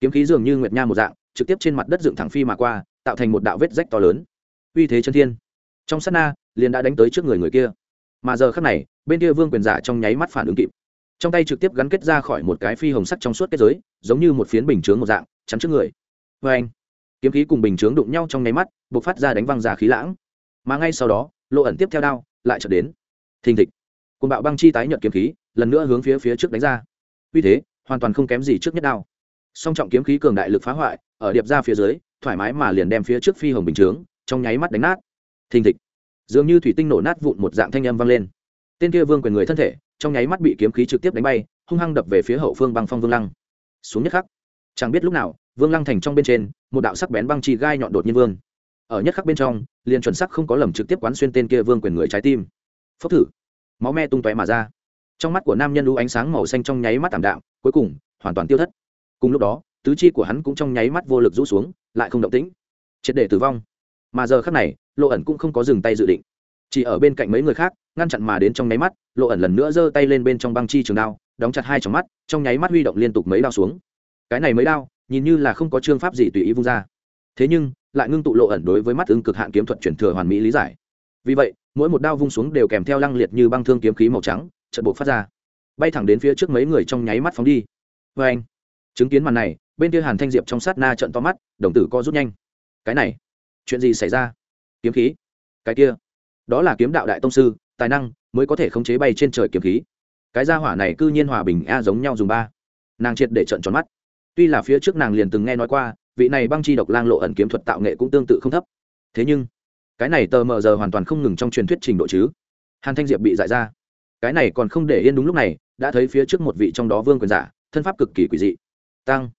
Kiếm khí dường như nguyệt nha một dạng, trực tiếp trên mặt đất dựng thẳng phi mà qua, tạo thành một đạo vết rách to lớn. Uy thế chân thiên. Trong sát na, liền đã đánh tới trước người người kia. Mà giờ khắc này, bên kia vương quyền giả trong nháy mắt phản ứng kịp trong tay trực tiếp gắn kết ra khỏi một cái phi hồng sắt trong suốt kết giới, giống như một phiến bình chướng một dạng, chắn trước người. Vê anh, kiếm khí cùng bình chướng đụng nhau trong nháy mắt b ộ c phát ra đánh văng ra khí lãng. Mà ngay sau đó, lộ ẩn tiếp theo đao, lại trở đến. Thình thịch. Cùng bạo băng chi tái nhận kiếm khí, lần nữa hướng phía phía trước đánh ra. Vì thế, hoàn toàn không kém gì trước nhất đao. Song trọng kiếm khí cường đại lực phá hoại, ở điệp ra phía dưới, thoải mái mà liền đem phía trước phi hồng bình chướng, trong nháy mắt đánh nát. Thình thịch. Dường như thủy tinh nổ nát vụn một dạng thanh âm vang lên. Tên kia vương quyền người thân thể trong nháy mắt bị kiếm khí trực tiếp đánh bay, hung hăng đập về phía hậu phương băng phong vương lăng. Xuống nhất khắc, chẳng biết lúc nào, vương lăng thành trong bên trên, một đạo sắc bén băng chi gai nhọn đột nhiên vương ở nhất khắc bên trong, liền chuẩn sắc không có lầm trực tiếp quán xuyên tên kia vương quyền người trái tim. Phốc thử, máu me tung tóe mà ra. Trong mắt của nam nhân lũ ánh sáng màu xanh trong nháy mắt tảm đạm, cuối cùng, hoàn toàn tiêu thất. Cùng lúc đó, tứ chi của hắn cũng trong nháy mắt vô lực rũ xuống, lại không động tĩnh, triệt để tử vong. Mà giờ khắc này, lộ ẩn cũng không có dừng tay dự định chỉ ở bên cạnh mấy người khác, ngăn chặn mà đến trong nháy mắt, lộ ẩn lần nữa giơ tay lên bên trong băng chi trường đao, đóng chặt hai trong mắt, trong nháy mắt huy động liên tục mấy đao xuống. Cái này mấy đao, nhìn như là không có chương pháp gì tùy ý vung ra. Thế nhưng, lại ngưng tụ lộ ẩn đối với mắt ứng cực hạn kiếm thuật chuyển thừa hoàn mỹ lý giải. Vì vậy, mỗi một đao vung xuống đều kèm theo lăng liệt như băng thương kiếm khí màu trắng trận bộ phát ra. Bay thẳng đến phía trước mấy người trong nháy mắt phóng đi. Vê anh, chứng kiến màn này, bên kia hàn thanh diệp trong sát na trận to mắt, đồng tử co rút nhanh. Cái này, chuyện gì xảy ra? Kiếm khí? Cái kia đó là kiếm đạo đại tông sư, tài năng mới có thể khống chế bay trên trời kiếm khí. Cái gia hỏa này cư nhiên hòa bình a giống nhau dùng ba. Nàng triệt để trận tròn mắt. Tuy là phía trước nàng liền từng nghe nói qua, vị này băng chi độc lang lộ ẩn kiếm thuật tạo nghệ cũng tương tự không thấp. Thế nhưng, cái này tờ mờ giờ hoàn toàn không ngừng trong truyền thuyết trình độ chứ. Hàn thanh diệp bị dại ra. Cái này còn không để yên đúng lúc này, đã thấy phía trước một vị trong đó vương quyền giả, thân pháp cực kỳ quỷ dị. Tăng.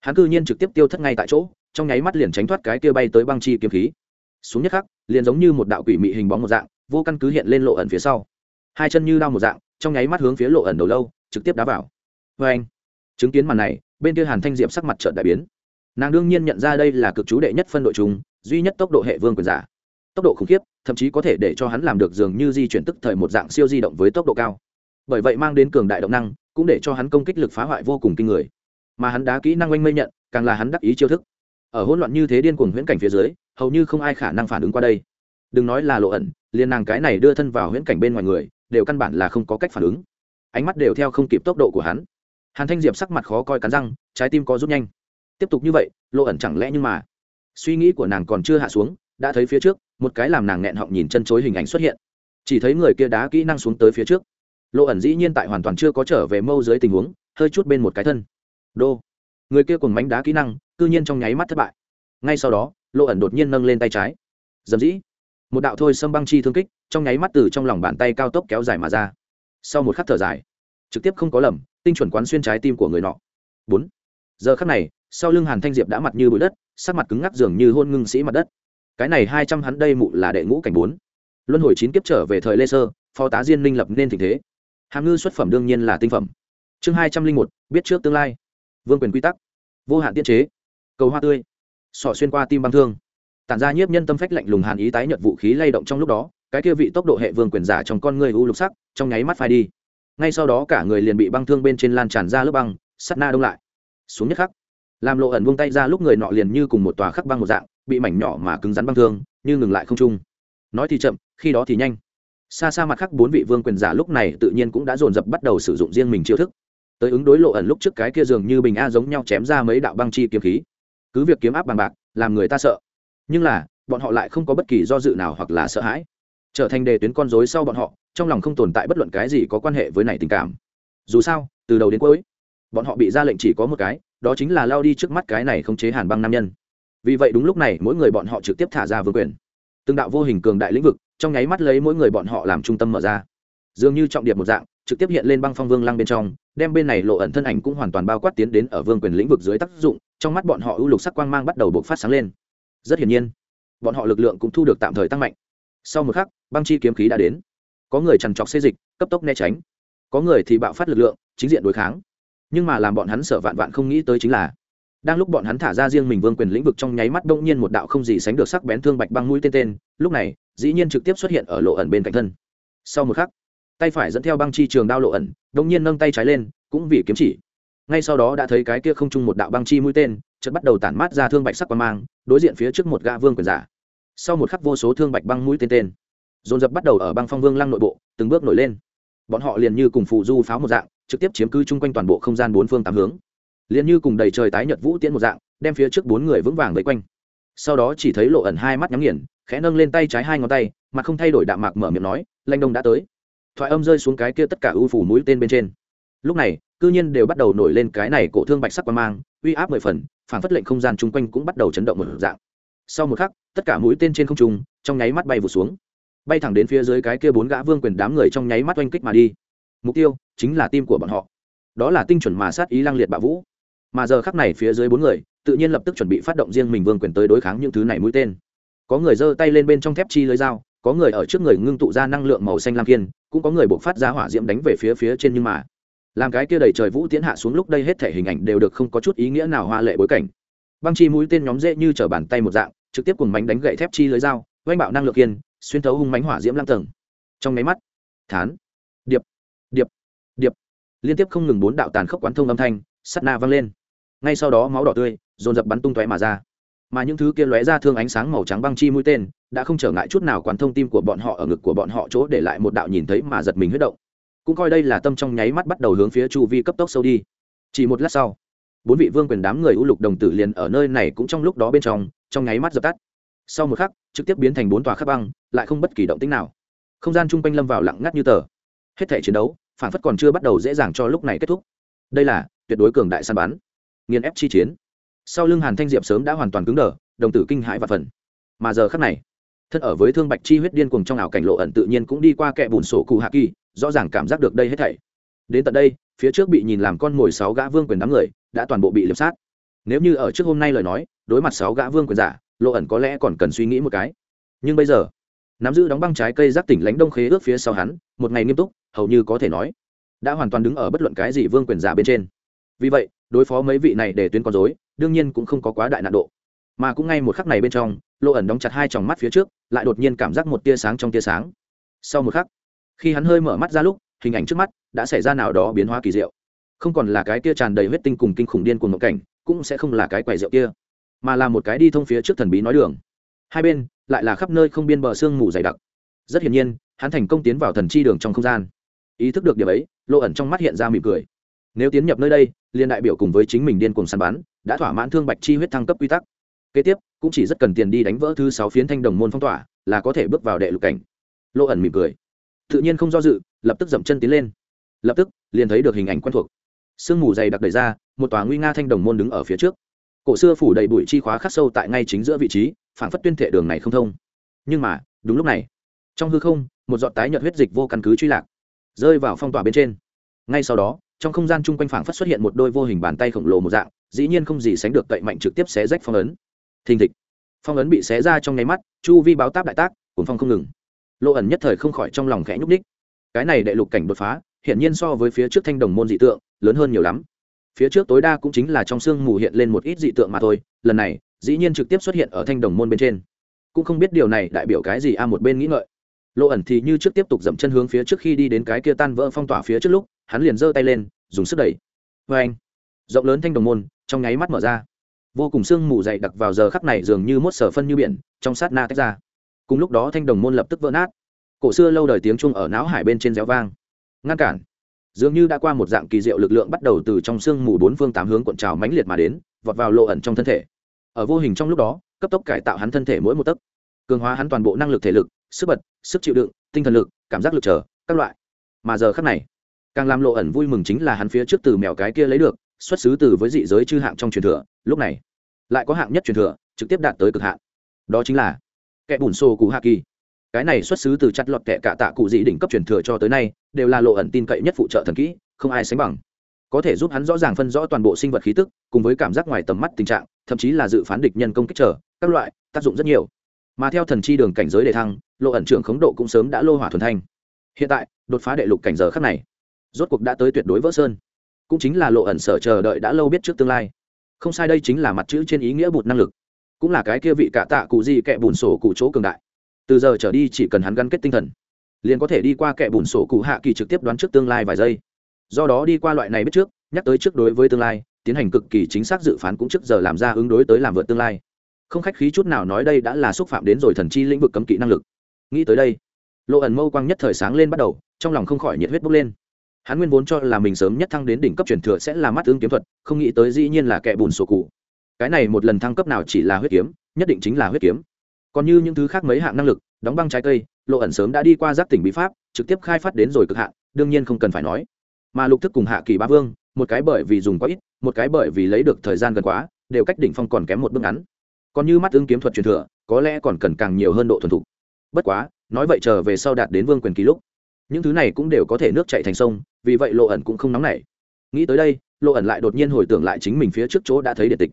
Hắn cư nhiên trực tiếp tiêu thất ngay tại chỗ, trong nháy mắt liền tránh thoát cái kia bay tới băng chi kiếm khí xuống nhất khắc, liền giống như một đạo quỷ mị hình bóng một dạng, vô căn cứ hiện lên lộ ẩn phía sau. Hai chân như đao một dạng, trong nháy mắt hướng phía lộ ẩn đầu lâu, trực tiếp đá vào. Vê anh, chứng kiến màn này, bên kia hàn thanh diệp sắc mặt trợn đại biến. Nàng đương nhiên nhận ra đây là cực chú đệ nhất phân đội chúng duy nhất tốc độ hệ vương quyền giả. Tốc độ khủng khiếp, thậm chí có thể để cho hắn làm được dường như di chuyển tức thời một dạng siêu di động với tốc độ cao. Bởi vậy mang đến cường đại động năng, cũng để cho hắn công kích lực phá hoại vô cùng kinh người. Mà hắn đá kỹ năng oanh mây nhận, càng là hắn đắc ý chiêu thức ở hỗn loạn như thế điên cuồng huyễn cảnh phía dưới, hầu như không ai khả năng phản ứng qua đây. Đừng nói là lộ ẩn liền nàng cái này đưa thân vào huyễn cảnh bên ngoài người, đều căn bản là không có cách phản ứng. Ánh mắt đều theo không kịp tốc độ của hắn. Hàn thanh diệp sắc mặt khó coi cắn răng, trái tim co rút nhanh. Tiếp tục như vậy, lộ ẩn chẳng lẽ nhưng mà, suy nghĩ của nàng còn chưa hạ xuống, đã thấy phía trước, một cái làm nàng nghẹn họng nhìn chân chối hình ảnh xuất hiện. Chỉ thấy người kia đá kỹ năng xuống tới phía trước. Lộ ẩn dĩ nhiên tại hoàn toàn chưa có trở về mâu dưới tình huống, hơi chút bên một cái thân. Đô người kia cùng mánh đá kỹ năng, cư nhiên trong nháy mắt thất bại. Ngay sau đó lộ ẩn đột nhiên nâng lên tay trái. Dầm dĩ, một đạo thôi xâm băng chi thương kích, trong nháy mắt từ trong lòng bàn tay cao tốc kéo dài mà ra. Sau một khắc thở dài, trực tiếp không có lầm, tinh chuẩn quán xuyên trái tim của người nọ. Bốn, giờ khắc này, sau lưng hàn thanh diệp đã mặt như bụi đất, sắc mặt cứng ngắc dường như hôn ngưng sĩ mặt đất. Cái này hai trăm hắn đây mụ là đệ ngũ cảnh bốn. Luân hồi chín kiếp trở về thời lê sơ, phó tá diên minh lập nên tình thế. Hàm ngư xuất phẩm đương nhiên là tinh phẩm. Chương hai trăm linh một, biết trước tương lai vương quyền quy tắc, vô hạn tiết chế, cầu hoa tươi, sỏ xuyên qua tim băng thương. Tản ra nhiếp nhân tâm phách lạnh lùng hàn ý tái nhận vũ khí lay động trong lúc đó, cái kia vị tốc độ hệ vương quyền giả trong con người u lục sắc, trong nháy mắt phai đi. Ngay sau đó cả người liền bị băng thương bên trên lan tràn ra lớp băng sắt na đông lại. Xuống nhất khắc, làm lộ ẩn vung tay ra lúc người nọ liền như cùng một tòa khắc băng một dạng, bị mảnh nhỏ mà cứng rắn băng thương, như ngừng lại không trung. Nói thì chậm, khi đó thì nhanh. Xa xa mặt khác bốn vị vương quyền giả lúc này tự nhiên cũng đã dồn dập bắt đầu sử dụng riêng mình chiêu thức tới ứng đối lộ ẩn lúc trước cái kia dường như bình a giống nhau chém ra mấy đạo băng chi kiếm khí. Cứ việc kiếm áp bằng bạc, làm người ta sợ. Nhưng là, bọn họ lại không có bất kỳ do dự nào hoặc là sợ hãi. Trở thành đề tuyến con dối sau bọn họ, trong lòng không tồn tại bất luận cái gì có quan hệ với này tình cảm. Dù sao, từ đầu đến cuối, bọn họ bị ra lệnh chỉ có một cái, đó chính là lao đi trước mắt cái này không chế hàn băng nam nhân. Vì vậy đúng lúc này, mỗi người bọn họ trực tiếp thả ra vương quyền. Từng đạo vô hình cường đại lĩnh vực, trong nháy mắt lấy mỗi người bọn họ làm trung tâm mở ra. Dường như trọng điệp một dạng trực tiếp hiện lên băng phong vương lăng bên trong, đem bên này lộ ẩn thân ảnh cũng hoàn toàn bao quát tiến đến ở vương quyền lĩnh vực dưới tác dụng, trong mắt bọn họ ưu lục sắc quang mang bắt đầu bộc phát sáng lên. Rất hiển nhiên, bọn họ lực lượng cũng thu được tạm thời tăng mạnh. Sau một khắc, băng chi kiếm khí đã đến. Có người trằn trọc xê dịch, cấp tốc né tránh. Có người thì bạo phát lực lượng, chính diện đối kháng. Nhưng mà làm bọn hắn sợ vạn vạn không nghĩ tới chính là, đang lúc bọn hắn thả ra riêng mình vương quyền lĩnh vực trong nháy mắt đông nhiên một đạo không gì sánh được sắc bén thương bạch băng mũi tên tên, lúc này, dĩ nhiên trực tiếp xuất hiện ở lộ ẩn bên cạnh thân. Sau một khắc tay phải dẫn theo băng chi trường đao lộ ẩn đông nhiên nâng tay trái lên, cũng vì kiếm chỉ. Ngay sau đó đã thấy cái kia không chung một đạo băng chi mũi tên, chợt bắt đầu tản mát ra thương bạch sắc quan mang, đối diện phía trước một gã vương quyền giả. Sau một khắc vô số thương bạch băng mũi tên tên, dồn dập bắt đầu ở băng phong vương lăng nội bộ, từng bước nổi lên. Bọn họ liền như cùng phù du pháo một dạng, trực tiếp chiếm cứ chung quanh toàn bộ không gian bốn phương tám hướng. Liền như cùng đầy trời tái nhật vũ tiễn một dạng, đem phía trước bốn người vững vàng vây quanh. Sau đó chỉ thấy lộ ẩn hai mắt nhắm nghiền, khẽ nâng lên tay trái hai ngón tay, mà không thay đổi đạm mạc mở miệng nói, lanh đông đã tới thoại âm rơi xuống cái kia tất cả ưu phủ mũi tên bên trên. Lúc này, cư nhiên đều bắt đầu nổi lên cái này cổ thương bạch sắc quan mang, uy áp mười phần, phản phất lệnh không gian chung quanh cũng bắt đầu chấn động một dạng. Sau một khắc, tất cả mũi tên trên không trung, trong nháy mắt bay vụ xuống. Bay thẳng đến phía dưới cái kia bốn gã vương quyền đám người trong nháy mắt oanh kích mà đi. Mục tiêu chính là tim của bọn họ. Đó là tinh chuẩn mà sát ý lang liệt bạo vũ. Mà giờ khắc này phía dưới bốn người, tự nhiên lập tức chuẩn bị phát động riêng mình vương quyền tới đối kháng những thứ này mũi tên. Có người giơ tay lên bên trong thép chi lưới dao có người ở trước người ngưng tụ ra năng lượng màu xanh lam kiên cũng có người buộc phát ra hỏa diễm đánh về phía phía trên nhưng mà. Làm cái kia đầy trời vũ tiến hạ xuống lúc đây hết thể hình ảnh đều được không có chút ý nghĩa nào hoa lệ bối cảnh. Băng chi mũi tên nhóm dễ như t bàn tay một dạng, trực tiếp cùng mánh đánh gậy thép chi lưới dao oanh bạo năng lượng kiên xuyên thấu hung mánh hỏa diễm lăng tầng. Trong máy mắt, thán, điệp điệp điệp. Liên tiếp không ngừng bốn đạo tàn khốc quán thông âm thanh, sắt na vang lên. Ngay sau đó máu đỏ tươi, dồn dập bắn tung tóe mà ra mà những thứ kia lóe ra thương ánh sáng màu trắng băng chi mũi tên đã không trở ngại chút nào quán thông tim của bọn họ ở ngực của bọn họ chỗ để lại một đạo nhìn thấy mà giật mình huyết động. Cũng coi đây là tâm trong nháy mắt bắt đầu hướng phía chu vi cấp tốc sâu đi. Chỉ một lát sau, bốn vị vương quyền đám người u lục đồng tử liền ở nơi này cũng trong lúc đó bên trong trong nháy mắt dập tắt. Sau một khắc, trực tiếp biến thành bốn tòa khắc băng, lại không bất kỳ động tĩnh nào. Không gian chung quanh lâm vào lặng ngắt như tờ. Hết thể chiến đấu, phản phất còn chưa bắt đầu dễ dàng cho lúc này kết thúc. Đây là tuyệt đối cường đại săn bắn, nghiền ép chi chiến sau lưng hàn thanh diệp sớm đã hoàn toàn cứng đờ, đồng tử kinh hãi và phần. Mà giờ khắc này, thân ở với thương bạch chi huyết điên cuồng trong ảo cảnh lộ ẩn tự nhiên cũng đi qua kẹ bùn sổ cụ hạ kỳ, rõ ràng cảm giác được đây hết thảy. Đến tận đây, phía trước bị nhìn làm con mồi sáu gã vương quyền đám người, đã toàn bộ bị liệp sát. Nếu như ở trước hôm nay lời nói, đối mặt sáu gã vương quyền giả, lộ ẩn có lẽ còn cần suy nghĩ một cái. Nhưng bây giờ, nắm giữ đóng băng trái cây giác tỉnh lãnh đông khế ước phía sau hắn, một ngày nghiêm túc, hầu như có thể nói, đã hoàn toàn đứng ở bất luận cái gì vương quyền giả bên trên. Vì vậy, đối phó mấy vị này để tuyến con dối đương nhiên cũng không có quá đại nạn độ. Mà cũng ngay một khắc này bên trong lộ ẩn đóng chặt hai tròng mắt phía trước, lại đột nhiên cảm giác một tia sáng trong tia sáng. Sau một khắc, khi hắn hơi mở mắt ra lúc, hình ảnh trước mắt đã xảy ra nào đó biến hóa kỳ diệu. Không còn là cái kia tràn đầy huyết tinh cùng kinh khủng điên của một cảnh, cũng sẽ không là cái quầy rượu kia, mà là một cái đi thông phía trước thần bí nói đường. Hai bên lại là khắp nơi không biên bờ sương mù dày đặc. Rất hiển nhiên, hắn thành công tiến vào thần chi đường trong không gian. Ý thức được điều ấy lộ ẩn trong mắt hiện ra mỉm cười. Nếu tiến nhập nơi đây liên đại biểu cùng với chính mình điên cuồng săn bắn đã thỏa mãn thương bạch chi huyết thăng cấp quy tắc. Kế tiếp, cũng chỉ rất cần tiền đi đánh vỡ thứ sáu phiến thanh đồng môn phong tỏa, là có thể bước vào đệ lục cảnh. Lộ ẩn mỉm cười. Tự nhiên không do dự, lập tức dậm chân tiến lên. Lập tức, liền thấy được hình ảnh quen thuộc. Sương mù dày đặc đầy ra, một tòa nguy nga thanh đồng môn đứng ở phía trước. Cổ xưa phủ đầy bụi chi khóa khắc sâu tại ngay chính giữa vị trí phản phất tuyên thệ đường này không thông. Nhưng mà, đúng lúc này, trong hư không, một giọt tái nhợt huyết dịch vô căn cứ truy lạc, rơi vào phong tỏa bên trên. Ngay sau đó, trong không gian chung quanh phảng phất xuất hiện một đôi vô hình bàn tay khổng lồ một dạng dĩ nhiên không gì sánh được cậy mạnh trực tiếp xé rách phong ấn. Thình thịch. Phong ấn bị xé ra trong nháy mắt, chu vi báo táp đại tác cuốn phong không ngừng. Lộ ẩn nhất thời không khỏi trong lòng khẽ nhúc ních cái này đệ lục cảnh đột phá hiện nhiên so với phía trước thanh đồng môn dị tượng, lớn hơn nhiều lắm. Phía trước tối đa cũng chính là trong sương mù hiện lên một ít dị tượng mà thôi, lần này, dĩ nhiên trực tiếp xuất hiện ở thanh đồng môn bên trên. Cũng không biết điều này đại biểu cái gì a, một bên nghĩ ngợi. Lộ ẩn thì như trước tiếp tục dậm chân hướng phía trước khi đi đến cái kia tan vỡ phong tỏa phía trước lúc, hắn liền giơ tay lên, dùng sức đẩy. Vê anh rộng lớn thanh đồng môn trong nháy mắt mở ra. Vô cùng sương mù dày đặc vào giờ khắc này dường như mốt sở phân như biển, trong sát na tách ra. Cùng lúc đó thanh đồng môn lập tức vỡ nát. Cổ xưa lâu đời tiếng chuông ở não hải bên trên réo vang. Ngăn cản. Dường như đã qua một dạng kỳ diệu lực lượng bắt đầu từ trong sương mù bốn phương tám hướng cuộn trào mãnh liệt mà đến, vọt vào lộ ẩn trong thân thể. Ở vô hình trong lúc đó, cấp tốc cải tạo hắn thân thể mỗi một tấc. Cường hóa hắn toàn bộ năng lực thể lực, sức bật, sức chịu đựng, tinh thần lực, cảm giác lực trở các loại. Mà giờ khắc này, càng làm lộ ẩn vui mừng chính là hắn phía trước từ mèo cái kia lấy được xuất xứ từ với dị giới chư hạng trong truyền thừa, lúc này, lại có hạng nhất truyền thừa, trực tiếp đạt tới cực hạn. Đó chính là kẻ bùn xô cụ hạ kỳ. Cái này xuất xứ từ chặt lọt kẻ cạ tạ cụ dị đỉnh cấp truyền thừa cho tới nay, đều là lộ ẩn tin cậy nhất phụ trợ thần kỹ, không ai sánh bằng. Có thể giúp hắn rõ ràng phân rõ toàn bộ sinh vật khí tức, cùng với cảm giác ngoài tầm mắt tình trạng, thậm chí là dự phán địch nhân công kích trở, các loại, tác dụng rất nhiều. Mà theo thần chi đường cảnh giới đề thăng, lộ ẩn trưởng khống độ cũng sớm đã lô hỏa thuần thanh. Hiện tại, đột phá đệ lục cảnh giờ khắc này, rốt cuộc đã tới tuyệt đối vỡ sơn cũng chính là lộ ẩn sở chờ đợi đã lâu biết trước tương lai. Không sai đây chính là mặt chữ trên ý nghĩa bụt năng lực. Cũng là cái kia vị cả tạ cụ gì kẹ bùn sổ cụ chỗ cường đại. Từ giờ trở đi chỉ cần hắn gắn kết tinh thần, liền có thể đi qua kẻ bùn sổ cụ hạ kỳ trực tiếp đoán trước tương lai vài giây. Do đó đi qua loại này biết trước, nhắc tới trước đối với tương lai, tiến hành cực kỳ chính xác dự phán cũng trước giờ làm ra ứng đối tới làm vượt tương lai. Không khách khí chút nào nói đây đã là xúc phạm đến rồi thần chi lĩnh vực cấm kỵ năng lực. Nghĩ tới đây, lộ ẩn mâu quang nhất thời sáng lên bắt đầu, trong lòng không khỏi nhiệt huyết bốc lên hắn nguyên vốn cho là mình sớm nhất thăng đến đỉnh cấp truyền thừa sẽ là mắt ứng kiếm thuật, không nghĩ tới dĩ nhiên là kẻ bùn sổ cụ. Cái này một lần thăng cấp nào chỉ là huyết kiếm, nhất định chính là huyết kiếm. Còn như những thứ khác mấy hạng năng lực, đóng băng trái cây, lộ ẩn sớm đã đi qua giác tỉnh bí pháp, trực tiếp khai phát đến rồi cực hạn, đương nhiên không cần phải nói. Mà lục thức cùng hạ kỳ ba vương, một cái bởi vì dùng quá ít, một cái bởi vì lấy được thời gian gần quá, đều cách đỉnh phong còn kém một bước ngắn. Còn như mắt ứng kiếm thuật truyền thừa, có lẽ còn cần càng nhiều hơn độ thuần thục. Bất quá, nói vậy chờ về sau đạt đến vương quyền ký lúc, những thứ này cũng đều có thể nước chạy thành sông vì vậy lộ ẩn cũng không nóng nảy. Nghĩ tới đây, lộ ẩn lại đột nhiên hồi tưởng lại chính mình phía trước chỗ đã thấy điện tịch.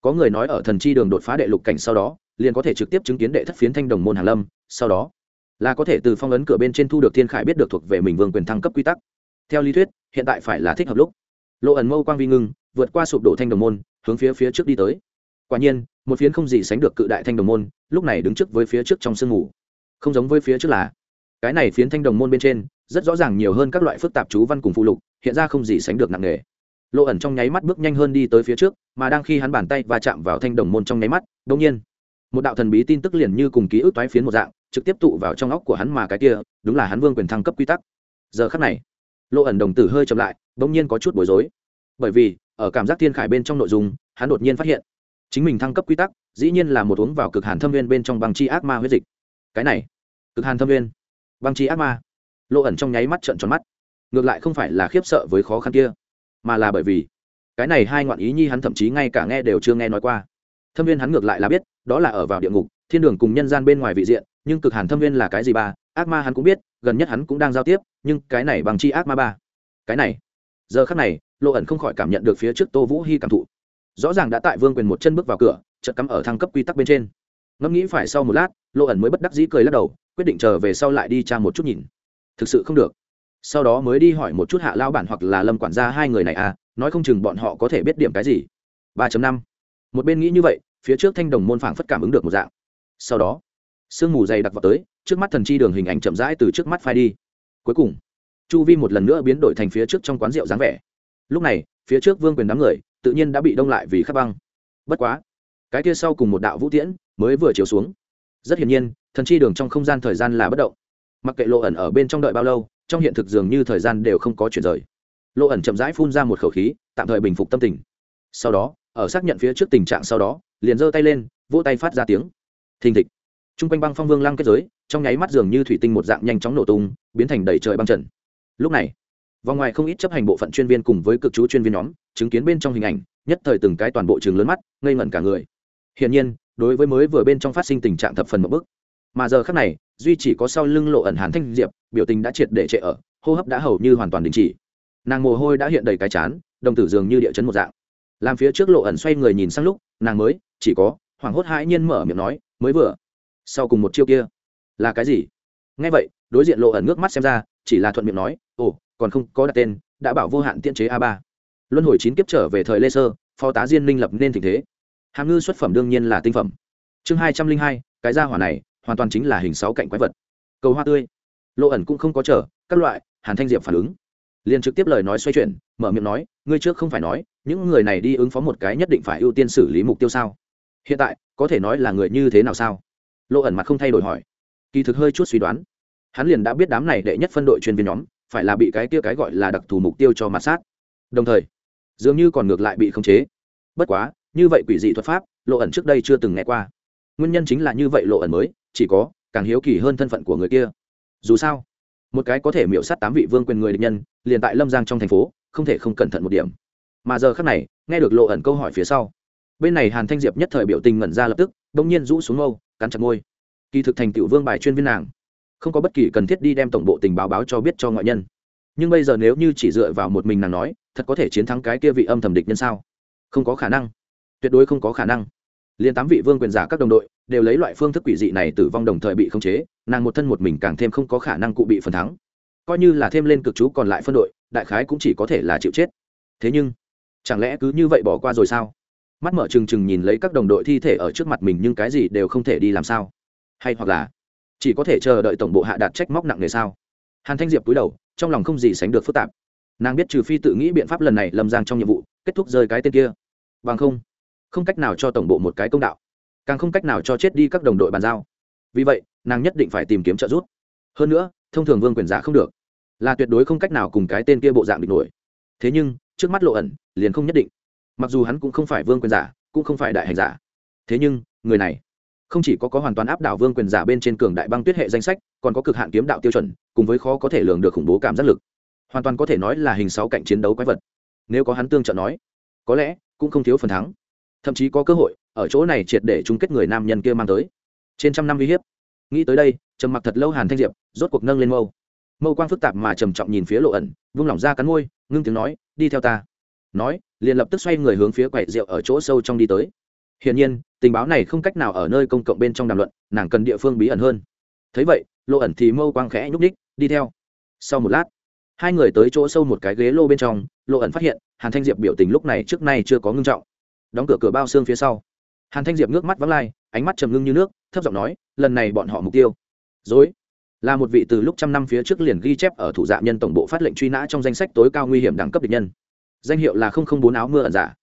Có người nói ở thần chi đường đột phá đệ lục cảnh sau đó, liền có thể trực tiếp chứng kiến đệ thất phiến thanh đồng môn hàn lâm, sau đó là có thể từ phong ấn cửa bên trên thu được thiên khải biết được thuộc về mình vương quyền thăng cấp quy tắc. Theo lý thuyết, hiện tại phải là thích hợp lúc. Lộ ẩn mâu quang vi ngưng, vượt qua sụp đổ thanh đồng môn, hướng phía phía trước đi tới. Quả nhiên, một phiến không gì sánh được cự đại thanh đồng môn, lúc này đứng trước với phía trước trong sương mù. Không giống với phía trước là cái này phiến thanh đồng môn bên trên, rất rõ ràng nhiều hơn các loại phức tạp chú văn cùng phụ lục, hiện ra không gì sánh được nặng nề. Lộ ẩn trong nháy mắt bước nhanh hơn đi tới phía trước, mà đang khi hắn bàn tay va chạm vào thanh đồng môn trong nháy mắt đông nhiên, một đạo thần bí tin tức liền như cùng ký ức toái phiến một dạng, trực tiếp tụ vào trong óc của hắn mà cái kia, đúng là hắn vương quyền thăng cấp quy tắc. Giờ khắc này, lộ ẩn đồng tử hơi chậm lại đông nhiên có chút bối rối. Bởi vì, ở cảm giác thiên khải bên trong nội dung, hắn đột nhiên phát hiện, chính mình thăng cấp quy tắc, dĩ nhiên là một uống vào cực hàn thâm viên bên trong băng chi ác ma huyết dịch. Cái này, cực hàn thâm viên băng chi ác ma. Lộ ẩn trong nháy mắt trợn tròn mắt. Ngược lại không phải là khiếp sợ với khó khăn kia, mà là bởi vì cái này hai ngoạn ý nhi hắn thậm chí ngay cả nghe đều chưa nghe nói qua. Thâm viên hắn ngược lại là biết, đó là ở vào địa ngục, thiên đường cùng nhân gian bên ngoài vị diện, nhưng cực hàn thâm viên là cái gì ba, ác ma hắn cũng biết, gần nhất hắn cũng đang giao tiếp, nhưng cái này bằng chi ác ma ba. Cái này, giờ khắc này, lộ ẩn không khỏi cảm nhận được phía trước tô vũ hy cảm thụ. Rõ ràng đã tại vương quyền một chân bước vào cửa, chợt cắm ở thăng cấp quy tắc bên trên ngẫm nghĩ phải sau một lát lộ ẩn mới bất đắc dĩ cười lắc đầu, quyết định chờ về sau lại đi tra một chút nhìn. Thực sự không được. Sau đó mới đi hỏi một chút hạ lao bản hoặc là lâm quản gia hai người này à nói không chừng bọn họ có thể biết điểm cái gì. ba năm. Một bên nghĩ như vậy, phía trước thanh đồng môn phảng phất cảm ứng được một dạng. Sau đó, sương mù dày đặc vào tới, trước mắt thần chi đường hình ảnh chậm rãi từ trước mắt phai đi. Cuối cùng, chu vi một lần nữa biến đổi thành phía trước trong quán rượu dáng vẻ. Lúc này, phía trước vương quyền đám người, tự nhiên đã bị đông lại vì khắc băng. Bất quá cái kia sau cùng một đạo vũ tiễn mới vừa chiếu xuống. Rất hiển nhiên, thần chi đường trong không gian thời gian là bất động. Mặc kệ lộ ẩn ở bên trong đợi bao lâu, trong hiện thực dường như thời gian đều không có chuyển rời. Lộ ẩn chậm rãi phun ra một khẩu khí, tạm thời bình phục tâm tình. Sau đó, ở xác nhận phía trước tình trạng sau đó, liền giơ tay lên, vỗ tay phát ra tiếng. Thình thịch. T r u n g quanh băng phong vương lăng kết giới, trong nháy mắt dường như thủy tinh một dạng nhanh chóng nổ tung, biến thành đầy trời băng trần. Lúc này, vòng ngoài không ít chấp hành bộ phận chuyên viên cùng với cực chú chuyên viên nhóm, chứng kiến bên trong hình ảnh, nhất thời từng cái toàn bộ trường lớn mắt, ngây ngẩn cả người hiển nhiên, đối với mới vừa bên trong phát sinh tình trạng thập phần một bức. Mà giờ khác này, duy chỉ có sau lưng lộ ẩn hàn thanh diệp, biểu tình đã triệt để trệ ở, hô hấp đã hầu như hoàn toàn đình chỉ. Nàng mồ hôi đã hiện đầy cái chán, đồng tử dường như địa chấn một dạng. Làm phía trước lộ ẩn xoay người nhìn sang lúc, nàng mới, chỉ có, hoảng hốt hãi nhiên mở miệng nói, mới vừa, sau cùng một chiêu kia, là cái gì? Ngay vậy, đối diện lộ ẩn ngước mắt xem ra, chỉ là thuận miệng nói, ồ, còn không có đặt tên, đã bảo vô hạn tiên chế a ba. Luân hồi chín kiếp trở về thời lê sơ, phó tá diên minh lập nên tình thế hàm ngư xuất phẩm đương nhiên là tinh phẩm. Chương hai trăm linh hai, cái gia hỏa này, hoàn toàn chính là hình sáu cạnh quái vật. Cầu hoa tươi. Lộ ẩn cũng không có chờ, các loại, hàn thanh diệp phản ứng. Liền trực tiếp lời nói xoay chuyển, mở miệng nói, ngươi trước không phải nói, những người này đi ứng phó một cái nhất định phải ưu tiên xử lý mục tiêu sao? Hiện tại, có thể nói là người như thế nào sao? Lộ ẩn mặt không thay đổi hỏi. Kỳ thực hơi chút suy đoán. Hắn liền đã biết đám này đệ nhất phân đội chuyên viên nhóm, phải là bị cái kia cái gọi là đặc thù mục tiêu cho mặt sát. Đồng thời, dường như còn ngược lại bị khống chế. Bất quá như vậy quỷ dị thuật pháp, lộ ẩn trước đây chưa từng nghe qua. Nguyên nhân chính là như vậy lộ ẩn mới, chỉ có, càng hiếu kỳ hơn thân phận của người kia. Dù sao, một cái có thể miễu sát tám vị vương quyền người địch nhân, liền tại lâm giang trong thành phố, không thể không cẩn thận một điểm. Mà giờ khác này, nghe được lộ ẩn câu hỏi phía sau, bên này hàn thanh diệp nhất thời biểu tình ngẩn ra lập tức đ ỗ n g nhiên rũ xuống mâu, cắn chặt môi. Kỳ thực thành tựu vương bài chuyên viên nàng, không có bất kỳ cần thiết đi đem tổng bộ tình báo báo cho biết cho ngoại nhân. Nhưng bây giờ nếu như chỉ dựa vào một mình nàng nói, thật có thể chiến thắng cái kia vị âm thầm địch nhân sao? Không có khả năng tuyệt đối không có khả năng. Liền tám vị vương quyền giả các đồng đội đều lấy loại phương thức quỷ dị này tử vong đồng thời bị khống chế, nàng một thân một mình càng thêm không có khả năng cụ bị phần thắng. Coi như là thêm lên cực chú còn lại phân đội, đại khái cũng chỉ có thể là chịu chết. Thế nhưng, chẳng lẽ cứ như vậy bỏ qua rồi sao? Mắt mở trừng trừng nhìn lấy các đồng đội thi thể ở trước mặt mình nhưng cái gì đều không thể đi làm sao? Hay hoặc là chỉ có thể chờ đợi tổng bộ hạ đạt trách móc nặng nề sao? Hàn thanh diệp cúi đầu, trong lòng không gì sánh được phức tạp. Nàng biết trừ phi tự nghĩ biện pháp lần này lâm giang trong nhiệm vụ, kết thúc rơi cái tên kia. Bằng không không cách nào cho tổng bộ một cái công đạo, càng không cách nào cho chết đi các đồng đội bàn giao. Vì vậy, nàng nhất định phải tìm kiếm trợ giúp. Hơn nữa, thông thường vương quyền giả không được, là tuyệt đối không cách nào cùng cái tên kia bộ dạng địch nổi. Thế nhưng, trước mắt lộ ẩn, liền không nhất định. Mặc dù hắn cũng không phải vương quyền giả, cũng không phải đại hành giả. Thế nhưng, người này, không chỉ có có hoàn toàn áp đảo vương quyền giả bên trên cường đại băng tuyết hệ danh sách, còn có cực hạn kiếm đạo tiêu chuẩn, cùng với khó có thể lường được khủng bố cảm giác lực. Hoàn toàn có thể nói là hình sáu cạnh chiến đấu quái vật. Nếu có hắn tương trợ nói, có lẽ cũng không thiếu phần thắng thậm chí có cơ hội ở chỗ này triệt để chung kết người nam nhân kia mang tới. Trên trăm năm uy hiếp. Nghĩ tới đây, trầm mặc thật lâu hàn thanh diệp rốt cuộc nâng lên mâu. Mâu quang phức tạp mà trầm trọng nhìn phía lộ ẩn, vung lỏng ra cắn môi, ngưng tiếng nói, đi theo ta. Nói, liền lập tức xoay người hướng phía quầy rượu ở chỗ sâu trong đi tới. Hiển nhiên, tình báo này không cách nào ở nơi công cộng bên trong đàm luận, nàng cần địa phương bí ẩn hơn. Thấy vậy, lộ ẩn thì mâu quang khẽ nhúc ních đi theo. Sau một lát, hai người tới chỗ sâu một cái ghế lô bên trong, lộ ẩn phát hiện hàn thanh diệp biểu tình lúc này trước nay chưa có ngưng trọng đóng cửa cửa bao xương phía sau. Hàn thanh diệp ngước mắt vắng lai, ánh mắt trầm ngưng như nước, thấp giọng nói, lần này bọn họ mục tiêu. Dối là một vị từ lúc trăm năm phía trước liền ghi chép ở thủ dạ nhân tổng bộ phát lệnh truy nã trong danh sách tối cao nguy hiểm đẳng cấp địch nhân. Danh hiệu là không không bốn áo mưa ẩn giả.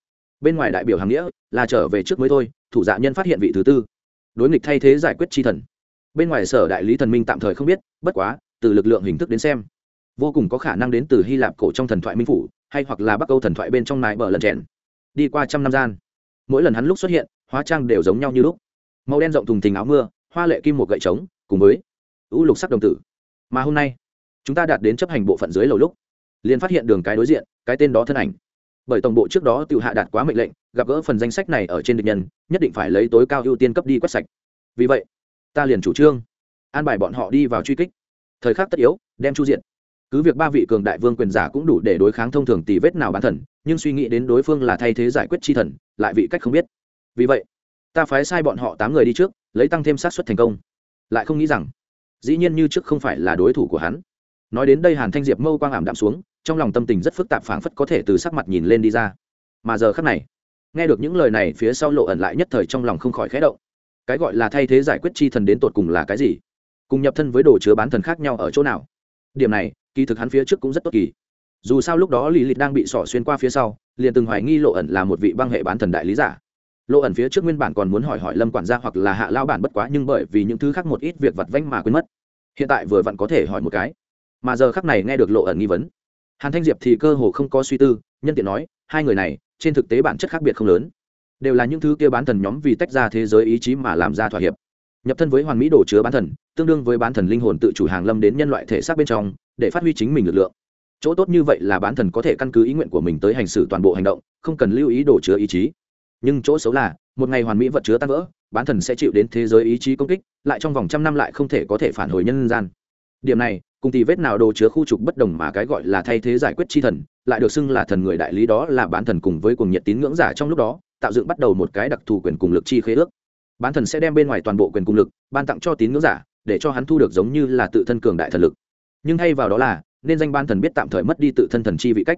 Bên ngoài đại biểu hàng nghĩa, là trở về trước mới thôi, thủ dạ nhân phát hiện vị thứ tư. Đối nghịch thay thế giải quyết chi thần. Bên ngoài sở đại lý thần minh tạm thời không biết, bất quá, từ lực lượng hình thức đến xem, vô cùng có khả năng đến từ hy lạp cổ trong thần thoại minh phủ, hay hoặc là bắc âu thần thoại bên trong nài bờ lần trẻn đi qua trăm năm gian. Mỗi lần hắn lúc xuất hiện, hóa trang đều giống nhau như lúc. Màu đen rộng thùng thình áo mưa, hoa lệ kim một gậy trống, cùng với ưu lục sắc đồng tử. Mà hôm nay, chúng ta đạt đến chấp hành bộ phận dưới lầu lúc, liền phát hiện đường cái đối diện, cái tên đó thân ảnh. Bởi tổng bộ trước đó tự hạ đạt quá mệnh lệnh, gặp gỡ phần danh sách này ở trên địch nhân, nhất định phải lấy tối cao ưu tiên cấp đi quét sạch. Vì vậy, ta liền chủ trương, an bài bọn họ đi vào truy kích. Thời khắc tất yếu, đem chu diện. Cứ việc ba vị cường đại vương quyền giả cũng đủ để đối kháng thông thường tỷ vết nào bán thần nhưng suy nghĩ đến đối phương là thay thế giải quyết chi thần, lại vị cách không biết. Vì vậy, ta phái sai bọn họ tám người đi trước, lấy tăng thêm sát xuất thành công. Lại không nghĩ rằng, dĩ nhiên như trước không phải là đối thủ của hắn. Nói đến đây hàn thanh diệp mâu quang ảm đạm xuống, trong lòng tâm tình rất phức tạp phảng phất có thể từ sắc mặt nhìn lên đi ra. Mà giờ khắc này, nghe được những lời này phía sau lộ ẩn lại nhất thời trong lòng không khỏi khẽ động. Cái gọi là thay thế giải quyết chi thần đến tột cùng là cái gì? Cùng nhập thân với đồ chứa bán thần khác nhau ở chỗ nào? Điểm này, kỳ thực hắn phía trước cũng rất tốt kỳ dù sao lúc đó lý lịch đang bị sỏ xuyên qua phía sau, liền từng hoài nghi lộ ẩn là một vị băng hệ bán thần đại lý giả. Lộ ẩn phía trước nguyên bản còn muốn hỏi hỏi lâm quản gia hoặc là hạ lao bản bất quá nhưng bởi vì những thứ khác một ít việc vặt vanh mà quên mất. Hiện tại vừa vặn có thể hỏi một cái. Mà giờ khắc này nghe được lộ ẩn nghi vấn, hàn thanh diệp thì cơ hồ không có suy tư, nhân tiện nói, hai người này, trên thực tế bản chất khác biệt không lớn. Đều là những thứ kia bán thần nhóm vì tách ra thế giới ý chí mà làm ra thỏa hiệp. Nhập thân với hoàn mỹ đồ chứa bán thần, tương đương với bán thần linh hồn tự chủ hàng lâm đến nhân loại thể xác bên trong, để phát huy chính mình lực lượng chỗ tốt như vậy là bán thần có thể căn cứ ý nguyện của mình tới hành xử toàn bộ hành động, không cần lưu ý đồ chứa ý chí. Nhưng chỗ xấu là, một ngày hoàn mỹ vật chứa tan vỡ, bán thần sẽ chịu đến thế giới ý chí công kích, lại trong vòng trăm năm lại không thể có thể phản hồi nhân gian. Điểm này, cùng tì vết nào đồ chứa khu trục bất đồng mà cái gọi là thay thế giải quyết chi thần, lại được xưng là thần người đại lý đó là bán thần cùng với cùng nhiệt tín ngưỡng giả trong lúc đó, tạo dựng bắt đầu một cái đặc thù quyền cùng lực chi khế ước. Bán thần sẽ đem bên ngoài toàn bộ quyền cùng lực, ban tặng cho tín ngưỡng giả, để cho hắn thu được giống như là tự thân cường đại thần lực. Nhưng thay vào đó là nên danh ban thần biết tạm thời mất đi tự thân thần chi vị cách.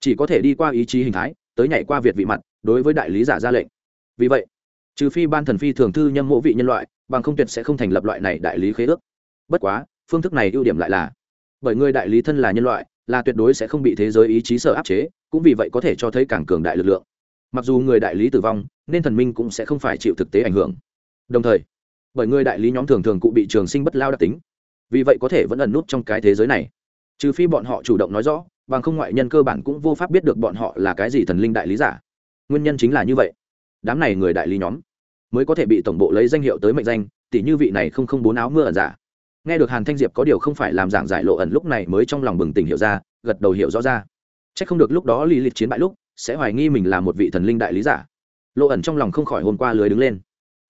Chỉ có thể đi qua ý chí hình thái, tới nhảy qua việt vị mặt, đối với đại lý giả ra lệnh. Vì vậy, trừ phi ban thần phi thường thư nhâm mộ vị nhân loại, bằng không tuyệt sẽ không thành lập loại này đại lý khế ước. Bất quá, phương thức này ưu điểm lại là, bởi người đại lý thân là nhân loại, là tuyệt đối sẽ không bị thế giới ý chí sở áp chế, cũng vì vậy có thể cho thấy càng cường đại lực lượng. Mặc dù người đại lý tử vong, nên thần minh cũng sẽ không phải chịu thực tế ảnh hưởng. Đồng thời, bởi người đại lý nhóm thường thường cụ bị trường sinh bất lao đặc tính, vì vậy có thể vẫn ẩn nút trong cái thế giới này trừ phi bọn họ chủ động nói rõ, bằng không ngoại nhân cơ bản cũng vô pháp biết được bọn họ là cái gì thần linh đại lý giả. Nguyên nhân chính là như vậy. Đám này người đại lý nhóm mới có thể bị tổng bộ lấy danh hiệu tới mệnh danh tỷ như vị này không không bốn áo mưa ẩn giả. Nghe được hàn thanh diệp có điều không phải làm giảng giải lộ ẩn lúc này mới trong lòng bừng tỉnh hiểu ra, gật đầu hiểu rõ ra. C h ắ c không được lúc đó lì lịch chiến bại lúc, sẽ hoài nghi mình là một vị thần linh đại lý giả. Lộ ẩn trong lòng không khỏi hôm qua lưới đứng lên.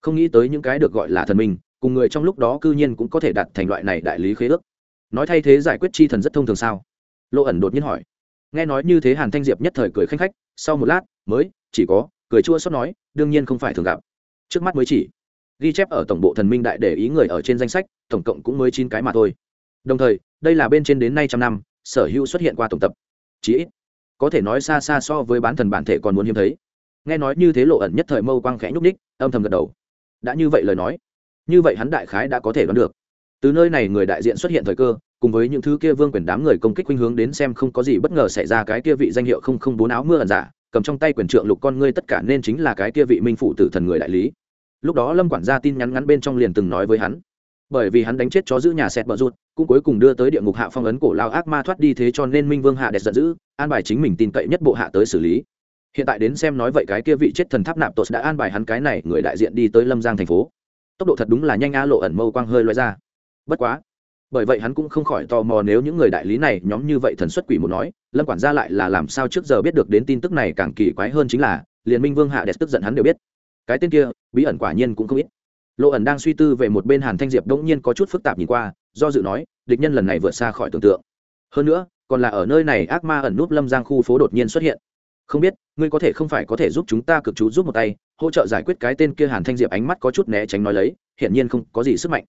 Không nghĩ tới những cái được gọi là thần minh, cùng người trong lúc đó cư nhiên cũng có thể đặt thành loại này đại lý khế ước nói thay thế giải quyết chi thần rất thông thường sao? Lộ ẩn đột nhiên hỏi. Nghe nói như thế hàn thanh diệp nhất thời cười khanh khách, sau một lát, mới, chỉ có, cười chua xót nói, đương nhiên không phải thường gặp. Trước mắt mới chỉ. Ghi chép ở tổng bộ thần minh đại để ý người ở trên danh sách, tổng cộng cũng mới chín cái mà thôi. Đồng thời, đây là bên trên đến nay trăm năm, sở hữu xuất hiện qua tổng tập. Chí ít. Có thể nói xa xa so với bán thần bản thể còn muốn hiếm thấy. Nghe nói như thế lộ ẩn nhất thời mâu quang khẽ nhúc ních âm thầm gật đầu. Đã như vậy lời nói, như vậy hắn đại khái đã có thể đoán được. Từ nơi này người đại diện xuất hiện thời cơ cùng với những thứ kia vương quyền đám người công kích khuynh hướng đến xem không có gì bất ngờ xảy ra cái kia vị danh hiệu không không bốn áo mưa ẩn giả cầm trong tay quyền trượng lục con ngươi tất cả nên chính là cái kia vị minh phụ tử thần người đại lý. Lúc đó lâm quản gia tin nhắn ngắn bên trong liền từng nói với hắn. Bởi vì hắn đánh chết chó giữ nhà sẹt bờ rụt, cũng cuối cùng đưa tới địa ngục hạ phong ấn cổ lao ác ma thoát đi thế cho nên minh vương hạ đẹp giận dữ, an bài chính mình tin cậy nhất bộ hạ tới xử lý. Hiện tại đến xem nói vậy cái kia vị chết thần tháp nạp tội đã an bài hắn cái này, người đại diện đi tới lâm giang thành phố. Tốc độ thật đúng là nhanh a lộ ẩn mâu quang hơi loại ra. Bất quá bởi vậy hắn cũng không khỏi tò mò nếu những người đại lý này nhóm như vậy thần xuất quỷ một nói, lâm quản gia lại là làm sao trước giờ biết được đến tin tức này càng kỳ quái hơn chính là, liền minh vương hạ đẹp tức giận hắn đều biết. Cái tên kia, bí ẩn quả nhiên cũng không ít. Lộ ẩn đang suy tư về một bên hàn thanh diệp đống nhiên có chút phức tạp nhìn qua, do dự nói, địch nhân lần này vượt xa khỏi tưởng tượng. Hơn nữa, còn là ở nơi này ác ma ẩn núp lâm giang khu phố đột nhiên xuất hiện. Không biết, ngươi có thể không phải có thể giúp chúng ta cực chú giúp một tay, hỗ trợ giải quyết cái tên kia hàn thanh diệp ánh mắt có chút né tránh nói lấy, hiển nhiên không có gì sức mạnh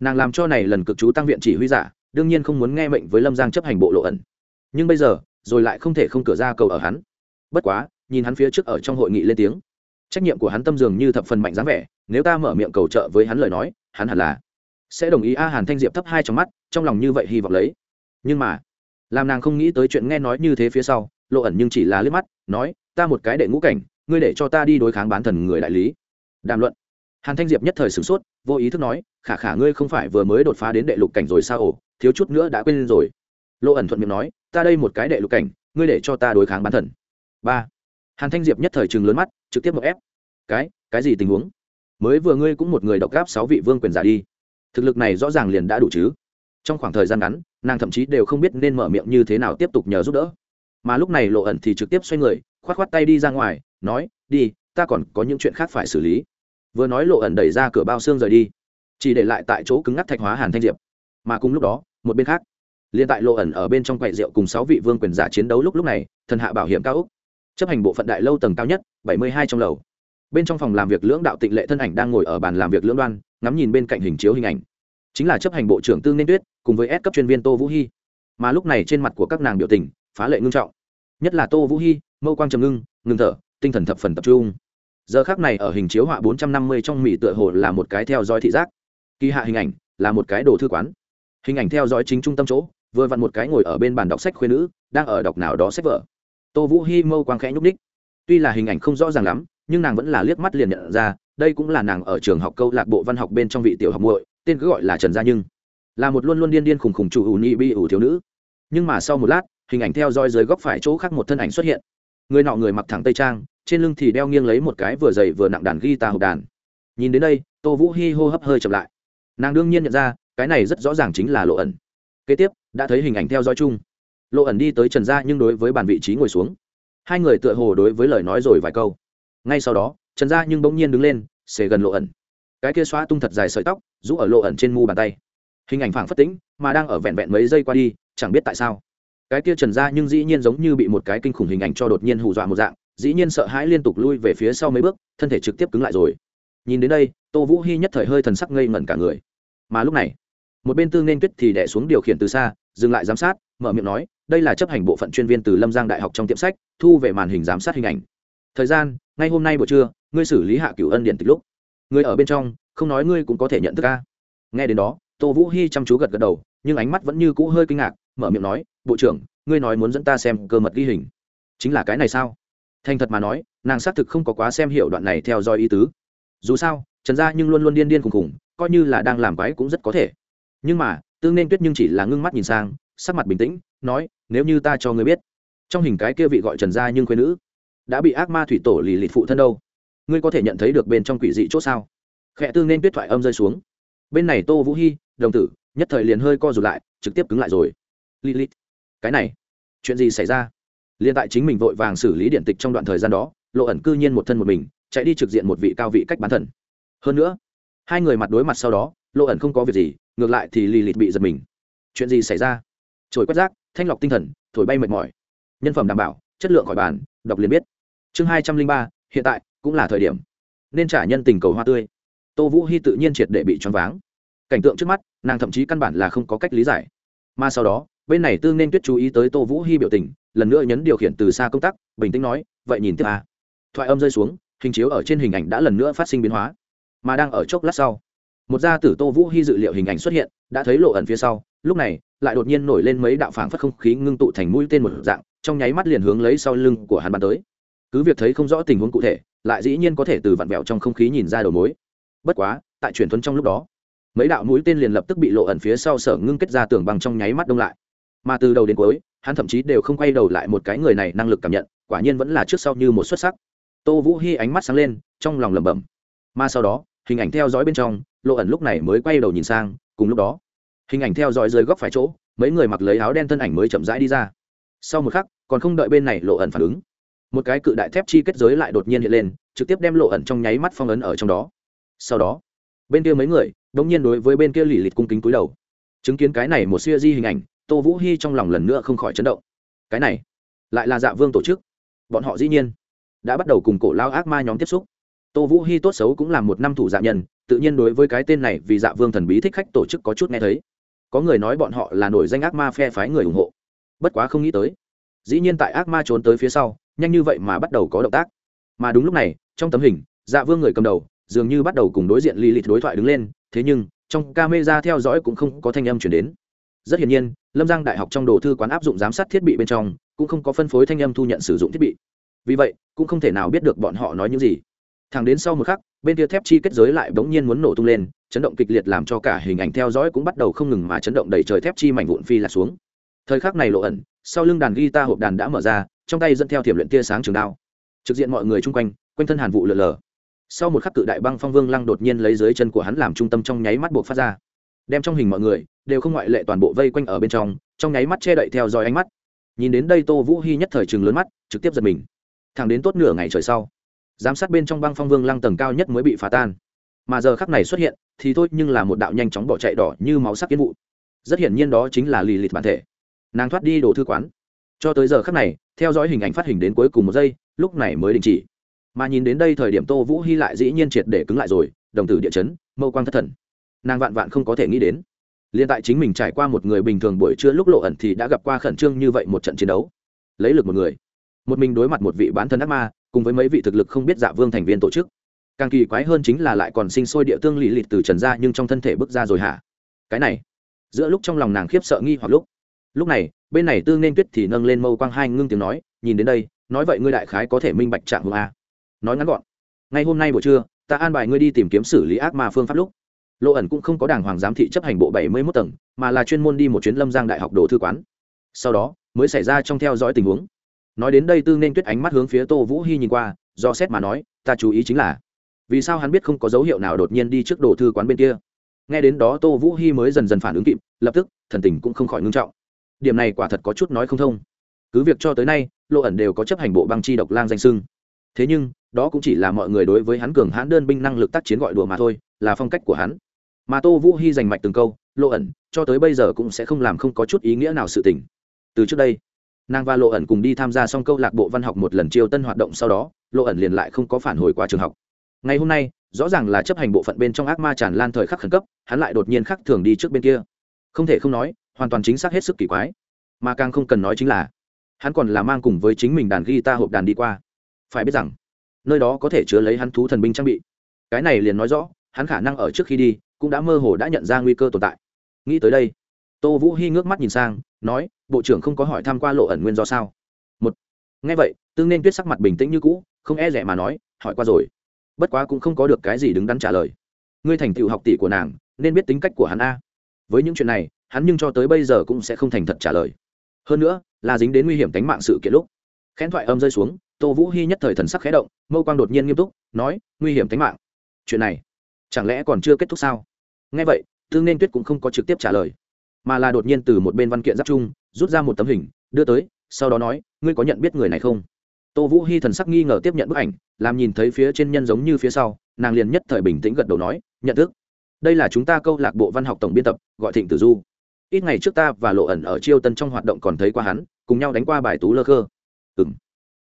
nàng làm cho này lần cực chú tăng viện chỉ huy giả, đương nhiên không muốn nghe mệnh với lâm giang chấp hành bộ lộ ẩn. Nhưng bây giờ, rồi lại không thể không cửa ra cầu ở hắn. Bất quá, nhìn hắn phía trước ở trong hội nghị lên tiếng. Trách nhiệm của hắn tâm dường như thập phần mạnh dáng vẻ, nếu ta mở miệng cầu trợ với hắn lời nói, hắn hẳn là sẽ đồng ý a hàn thanh diệp thấp hai trong mắt, trong lòng như vậy hy vọng lấy. Nhưng mà, làm nàng không nghĩ tới chuyện nghe nói như thế phía sau, lộ ẩn nhưng chỉ là liếc mắt, nói, ta một cái đệ ngũ cảnh, ngươi để cho ta đi đối kháng bán thần người đại lý. Đàm luận. Hàn thanh diệp nhất thời sửng sốt, vô ý thức nói khả khả ngươi không phải vừa mới đột phá đến đệ lục cảnh rồi sao ổ thiếu chút nữa đã quên rồi. Lộ ẩn thuận miệng nói, ta đây một cái đệ lục cảnh, ngươi để cho ta đối kháng bán thần. Ba. Hàn thanh diệp nhất thời chừng lớn mắt, trực tiếp một ép. Cái cái gì tình huống? Mới vừa ngươi cũng một người độc gáp sáu vị vương quyền giả đi. Thực lực này rõ ràng liền đã đủ chứ. Trong khoảng thời gian ngắn, nàng thậm chí đều không biết nên mở miệng như thế nào tiếp tục nhờ giúp đỡ. Mà lúc này lộ ẩn thì trực tiếp xoay người k h o á t k h o á t tay đi ra ngoài, nói, đi, ta còn có những chuyện khác phải xử lý. Vừa nói lộ ẩn đẩy ra cửa bao xương rời đi chỉ để lại tại chỗ cứng ngắc thạch hóa hàn thanh diệp. Mà cùng lúc đó, một bên khác liên tại lộ ẩn ở bên trong quầy rượu cùng sáu vị vương quyền giả chiến đấu lúc lúc này, thần hạ bảo hiểm cao úc chấp hành bộ phận đại lâu tầng cao nhất, bảy mươi hai trong lầu. Bên trong phòng làm việc lưỡng đạo tịnh lệ thân ảnh đang ngồi ở bàn làm việc lưỡng đoan, ngắm nhìn bên cạnh hình chiếu hình ảnh. Chính là chấp hành bộ trưởng tương nên tuyết, cùng với S cấp chuyên viên tô vũ hy mà lúc này trên mặt của các nàng biểu tình, phá lệ ngưng trọng. Nhất là tô vũ hy mâu quang trầm ngưng ngưng thở, tinh thần thập phần tập trung. Giờ khác này ở hình chiếu họa bốn trăm năm mươi trong mỹ tựa hồ là một cái theo dõi thị giác kỳ hạ hình ảnh là một cái đồ thư quán. Hình ảnh theo dõi chính trung tâm chỗ, vừa vặn một cái ngồi ở bên bàn đọc sách khuyên nữ, đang ở đọc nào đó sách vở. Tô vũ hy mâu quang khẽ nhúc ních tuy là hình ảnh không rõ ràng lắm, nhưng nàng vẫn là liếc mắt liền nhận ra, đây cũng là nàng ở trường học câu lạc bộ văn học bên trong vị tiểu học muội, tên cứ gọi là trần gia nhưng. Là một luôn luôn điên điên khùng khùng chủ ủ nhị bi ủ thiếu nữ. Nhưng mà sau một lát, hình ảnh theo dõi dưới góc phải chỗ khác một thân ảnh xuất hiện. Người nọ người mặc thẳng tây trang, trên lưng thì đeo nghiêng lấy một cái vừa dày vừa nặng đàn guitar hộp đàn. Nhìn đến đây, tô vũ hy hô hấp hơi chậm lại nàng đương nhiên nhận ra, cái này rất rõ ràng chính là lộ ẩn. Kế tiếp, đã thấy hình ảnh theo dõi chung. Lộ ẩn đi tới trần gia nhưng đối với bàn vị trí ngồi xuống. Hai người tựa hồ đối với lời nói rồi vài câu. Ngay sau đó, trần gia nhưng bỗng nhiên đứng lên, xề gần lộ ẩn. Cái kia xóa tung thật dài sợi tóc, rũ ở lộ ẩn trên mu bàn tay. Hình ảnh phảng phất tĩnh, mà đang ở vẹn vẹn mấy giây qua đi, chẳng biết tại sao. Cái kia trần gia nhưng dĩ nhiên giống như bị một cái kinh khủng hình ảnh cho đột nhiên hù dọa một dạng, dĩ nhiên sợ hãi liên tục lui về phía sau mấy bước, thân thể trực tiếp cứng lại rồi. Nhìn đến đây, tô vũ hy nhất thời hơi thần sắc ngây ngẩn cả người mà lúc này, một bên tương nên tuyết thì đẻ xuống điều khiển từ xa, dừng lại giám sát, mở miệng nói, đây là chấp hành bộ phận chuyên viên từ lâm giang đại học trong tiệm sách, thu về màn hình giám sát hình ảnh. Thời gian, ngay hôm nay buổi trưa, ngươi xử lý hạ cửu ân điện tịch lúc. Người ở bên trong, không nói ngươi cũng có thể nhận thức ca nghe đến đó, tô vũ hy chăm chú gật gật đầu, nhưng ánh mắt vẫn như cũ hơi kinh ngạc, mở miệng nói, bộ trưởng, ngươi nói muốn dẫn ta xem cơ mật ghi hình. Chính là cái này sao? Thành thật mà nói, nàng xác thực không có quá xem hiểu đoạn này theo dõi ý tứ. Dù sao, trần gia nhưng luôn luôn điên điên khùng khùng coi như là đang làm quái cũng rất có thể. Nhưng mà tương nên tuyết nhưng chỉ là ngưng mắt nhìn sang, sắc mặt bình tĩnh, nói, nếu như ta cho ngươi biết, trong hình cái kia vị gọi trần gia nhưng quê nữ, đã bị ác ma thủy tổ lì lịt phụ thân đâu? Ngươi có thể nhận thấy được bên trong quỷ dị c h ỗ sao? Khẽ tương nên tuyết thoại âm rơi xuống. Bên này tô vũ hy đồng tử, nhất thời liền hơi co rụt lại, trực tiếp cứng lại rồi. Lì lịt cái này, chuyện gì xảy ra? Liền tại chính mình vội vàng xử lý điện tịch trong đoạn thời gian đó, lộ ẩn cư nhiên một thân một mình, chạy đi trực diện một vị cao vị cách bán thần. Hơn nữa hai người mặt đối mặt sau đó, lộ ẩn không có việc gì, ngược lại thì lì lịt bị giật mình. Chuyện gì xảy ra? Trồi quét rác, thanh lọc tinh thần, thổi bay mệt mỏi. Nhân phẩm đảm bảo, chất lượng khỏi bàn, đọc liền biết. Chương hai trăm linh ba, hiện tại cũng là thời điểm. Nên trả nhân tình cầu hoa tươi. Tô vũ hy tự nhiên triệt để bị choáng váng. Cảnh tượng trước mắt, nàng thậm chí căn bản là không có cách lý giải. Mà sau đó, bên này tương nên tuyết chú ý tới tô vũ hy biểu tình, lần nữa nhấn điều khiển từ xa công tác bình tĩnh nói, vậy nhìn tiếp à. thoại âm rơi xuống, hình chiếu ở trên hình ảnh đã lần nữa phát sinh biến hóa mà đang ở chốc lát sau, một gia tử tô vũ hy dự liệu hình ảnh xuất hiện, đã thấy lộ ẩn phía sau. Lúc này, lại đột nhiên nổi lên mấy đạo phảng phất không khí ngưng tụ thành mũi tên một dạng, trong nháy mắt liền hướng lấy sau lưng của hắn bắn tới. Cứ việc thấy không rõ tình huống cụ thể, lại dĩ nhiên có thể từ vặn vẹo trong không khí nhìn ra đầu mối. Bất quá, tại truyền thuấn trong lúc đó, mấy đạo mũi tên liền lập tức bị lộ ẩn phía sau sở ngưng kết ra tường bằng trong nháy mắt đông lại. Mà từ đầu đến cuối, hắn thậm chí đều không quay đầu lại một cái người này năng lực cảm nhận, quả nhiên vẫn là trước sau như một xuất sắc. Tô vũ hy ánh mắt sáng lên, trong lòng lẩm bẩm. Mà sau đó hình ảnh theo dõi bên trong, lộ ẩn lúc này mới quay đầu nhìn sang, cùng lúc đó, hình ảnh theo dõi dưới góc phải chỗ, mấy người mặc lấy áo đen thân ảnh mới chậm rãi đi ra. Sau một khắc, còn không đợi bên này lộ ẩn phản ứng, một cái cự đại thép chi kết giới lại đột nhiên hiện lên, trực tiếp đem lộ ẩn trong nháy mắt phong ấn ở trong đó. Sau đó, bên kia mấy người đ nhiên đối với bên kia lì lịt cung kính cúi đầu. Chứng kiến cái này một siêu di hình ảnh, tô vũ hy trong lòng lần nữa không khỏi chấn động. Cái này, lại là dạ vương tổ chức. Bọn họ dĩ nhiên đã bắt đầu cùng cổ lao ác ma nhóm tiếp xúc tô vũ hy tốt xấu cũng là một năm thủ dạ nhân, tự nhiên đối với cái tên này vì dạ vương thần bí thích khách tổ chức có chút nghe thấy. Có người nói bọn họ là nổi danh ác ma phe phái người ủng hộ. Bất quá không nghĩ tới, dĩ nhiên tại ác ma trốn tới phía sau, nhanh như vậy mà bắt đầu có động tác. Mà đúng lúc này, trong tấm hình dạ vương người cầm đầu, dường như bắt đầu cùng đối diện li lịch đối thoại đứng lên, thế nhưng, trong ca mê ra theo dõi cũng không có thanh âm chuyển đến. Rất hiển nhiên, lâm giang đại học trong đồ thư quán áp dụng giám sát thiết bị bên trong, cũng không có phân phối thanh âm thu nhận sử dụng thiết bị. Vì vậy, cũng không thể nào biết được bọn họ nói những gì thẳng đến sau một khắc, bên kia thép chi kết giới lại bỗng nhiên muốn nổ tung lên, chấn động kịch liệt làm cho cả hình ảnh theo dõi cũng bắt đầu không ngừng mà chấn động đầy trời thép chi mảnh vụn phi lạc xuống. Thời khắc này lộ ẩn, sau lưng đàn guitar hộp đàn đã mở ra, trong tay dẫn theo thiểm luyện tia sáng trường đao. Trực diện mọi người chung quanh quanh thân hàn vụ lờ lờ. Sau một khắc cự đại băng phong vương lăng đột nhiên lấy dưới chân của hắn làm trung tâm trong nháy mắt buộc phát ra. Đem trong hình mọi người, đều không ngoại lệ toàn bộ vây quanh ở bên trong trong nháy mắt che đậy theo dõi ánh mắt. Nhìn đến đây tô vũ hy nhất thời chừng lớn mắt, trực tiếp giật mình. Thẳng đến tốt nửa ngày trời sau giám sát bên trong băng phong vương lăng tầng cao nhất mới bị phá tan. Mà giờ khắc này xuất hiện, thì thôi, nhưng là một đạo nhanh chóng bỏ chạy đỏ như máu sắc kiến vụ. Rất hiển nhiên đó chính là lì lịt bản thể. Nàng thoát đi đồ thư quán. Cho tới giờ khắc này, theo dõi hình ảnh phát hình đến cuối cùng một giây, lúc này mới đình chỉ. Mà nhìn đến đây thời điểm tô vũ hy lại dĩ nhiên triệt để cứng lại rồi, đồng tử địa chấn, mâu quang thất thần. Nàng vạn vạn không có thể nghĩ đến. Liên tại chính mình trải qua một người bình thường buổi trưa lúc lộ ẩn thì đã gặp qua khẩn trương như vậy một trận chiến đấu. Lấy lực một người. Một mình đối mặt một vị bán thân ác ma cùng với mấy vị thực lực không biết dạ vương thành viên tổ chức. Càng kỳ quái hơn chính là lại còn sinh sôi địa tương lì lịt từ trần ra nhưng trong thân thể bước ra rồi hả? Cái này, giữa lúc trong lòng nàng khiếp sợ nghi hoặc lúc. Lúc này, bên này tương nên tuyết thì nâng lên mâu quang hai ngưng tiếng nói, nhìn đến đây, nói vậy ngươi đại khái có thể minh bạch trạng vương a. Nói ngắn gọn, ngay hôm nay buổi trưa, ta an bài ngươi đi tìm kiếm xử lý ác ma phương pháp lúc. Lộ ẩn cũng không có đảng hoàng giám thị chấp hành bộ bảy mươi mốt tầng, mà là chuyên môn đi một chuyến lâm giang đại học đồ thư quán. Sau đó, mới xảy ra trong theo dõi tình huống nói đến đây tư nên tuyết ánh mắt hướng phía tô vũ hy nhìn qua, do xét mà nói, ta chú ý chính là, vì sao hắn biết không có dấu hiệu nào đột nhiên đi trước đồ thư quán bên kia? Nghe đến đó tô vũ hy mới dần dần phản ứng kịp, lập tức, thần tình cũng không khỏi ngưng trọng. Điểm này quả thật có chút nói không thông. Cứ việc cho tới nay lộ ẩn đều có chấp hành bộ băng chi độc lang danh sưng thế nhưng, đó cũng chỉ là mọi người đối với hắn cường hãn đơn binh năng lực tác chiến gọi đùa mà thôi, là phong cách của hắn. Mà tô vũ hy giành mạch từng câu lộ ẩn, cho tới bây giờ cũng sẽ không làm không có chút ý nghĩa nào sự tình. Từ trước đây nàng và lộ ẩn cùng đi tham gia xong câu lạc bộ văn học một lần chiêu tân hoạt động sau đó, lộ ẩn liền lại không có phản hồi qua trường học. Ngày hôm nay, rõ ràng là chấp hành bộ phận bên trong ác ma tràn lan thời khắc khẩn cấp, hắn lại đột nhiên khắc thường đi trước bên kia. Không thể không nói, hoàn toàn chính xác hết sức kỳ quái. Mà càng không cần nói chính là, hắn còn là mang cùng với chính mình đàn guitar hộp đàn đi qua. Phải biết rằng, nơi đó có thể chứa lấy hắn thú thần binh trang bị. Cái này liền nói rõ, hắn khả năng ở trước khi đi, cũng đã mơ hồ đã nhận ra nguy cơ tồn tại. Nghĩ tới đây tô vũ hy ngước mắt nhìn sang, nói, bộ trưởng không có hỏi tham q u a lộ ẩn nguyên do sao? Một. Nghe vậy, tương nên tuyết sắc mặt bình tĩnh như cũ, không e rẻ mà nói, hỏi qua rồi. Bất quá cũng không có được cái gì đứng đắn trả lời. Ngươi thành tựu học tỷ của nàng, nên biết tính cách của hắn a. Với những chuyện này, hắn nhưng cho tới bây giờ cũng sẽ không thành thật trả lời. Hơn nữa, là dính đến nguy hiểm tính mạng sự kiện lúc. Khén thoại âm rơi xuống, tô vũ hy nhất thời thần sắc khẽ động, mâu quang đột nhiên nghiêm túc, nói, nguy hiểm tính mạng. Chuyện này, chẳng lẽ còn chưa kết thúc sao? Nghe vậy, tương nên tuyết cũng không có trực tiếp trả lời mà là đột nhiên từ một bên văn kiện giáp chung, rút ra một tấm hình, đưa tới, sau đó nói, ngươi có nhận biết người này không? Tô vũ hy thần sắc nghi ngờ tiếp nhận bức ảnh, làm nhìn thấy phía trên nhân giống như phía sau, nàng liền nhất thời bình tĩnh gật đầu nói, nhận thức. Đây là chúng ta câu lạc bộ văn học tổng biên tập, gọi thịnh tử du. Ít ngày trước ta và lộ ẩn ở chiêu tân trong hoạt động còn thấy qua hắn, cùng nhau đánh qua bài tú lơ khơ. Ừ m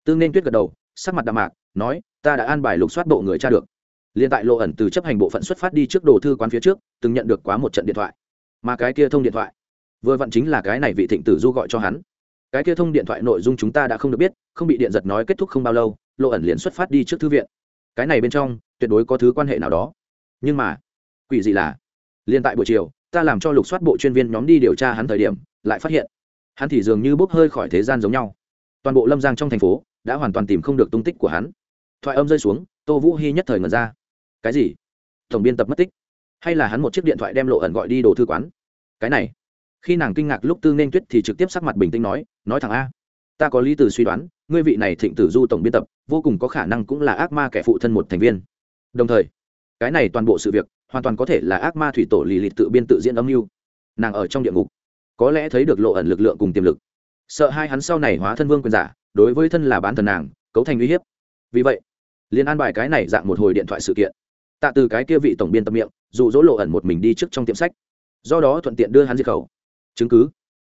tương nên tuyết gật đầu, sắc mặt đạm mạc, nói, ta đã an bài lục soát bộ người cha được. Liền tại lộ ẩn từ chấp hành bộ phận xuất phát đi trước đồ thư quán phía trước, từng nhận được quá một trận điện thoại mà cái kia thông điện thoại. Vừa vặn chính là cái này vị thịnh tử du gọi cho hắn. Cái kia thông điện thoại nội dung chúng ta đã không được biết, không bị điện giật nói kết thúc không bao lâu, lộ ẩn liền xuất phát đi trước thư viện. Cái này bên trong, tuyệt đối có thứ quan hệ nào đó. Nhưng mà, quỷ gì là, liền tại buổi chiều, ta làm cho lục soát bộ chuyên viên nhóm đi điều tra hắn thời điểm, lại phát hiện, hắn thì dường như bốc hơi khỏi thế gian giống nhau. Toàn bộ lâm giang trong thành phố, đã hoàn toàn tìm không được tung tích của hắn. Thoại âm rơi xuống, tô vũ hy nhất thời ngần ra. Cái gì? Tổng biên tập mất tích hay là hắn một chiếc điện thoại đem lộ ẩn gọi đi đồ thư quán? Cái này. Khi nàng kinh ngạc lúc tư nên tuyết thì trực tiếp sắc mặt bình tĩnh nói nói thẳng a. Ta có lý từ suy đoán, ngươi vị này thịnh tử du tổng biên tập, vô cùng có khả năng cũng là ác ma kẻ phụ thân một thành viên. Đồng thời, cái này toàn bộ sự việc, hoàn toàn có thể là ác ma thủy tổ lì lịt tự biên tự diễn âm mưu. Nàng ở trong địa ngục. Có lẽ thấy được lộ ẩn lực lượng cùng tiềm lực. Sợ hai hắn sau này hóa thân vương quyền giả, đối với thân là bán thần nàng, cấu thành uy hiếp. Vì vậy, liền an bài cái này dạng một hồi điện thoại sự kiện tạ từ cái kia vị tổng biên tập miệng, dụ dỗ lộ ẩn một mình đi trước trong tiệm sách. Do đó thuận tiện đưa hắn diệt khẩu. Chứng cứ?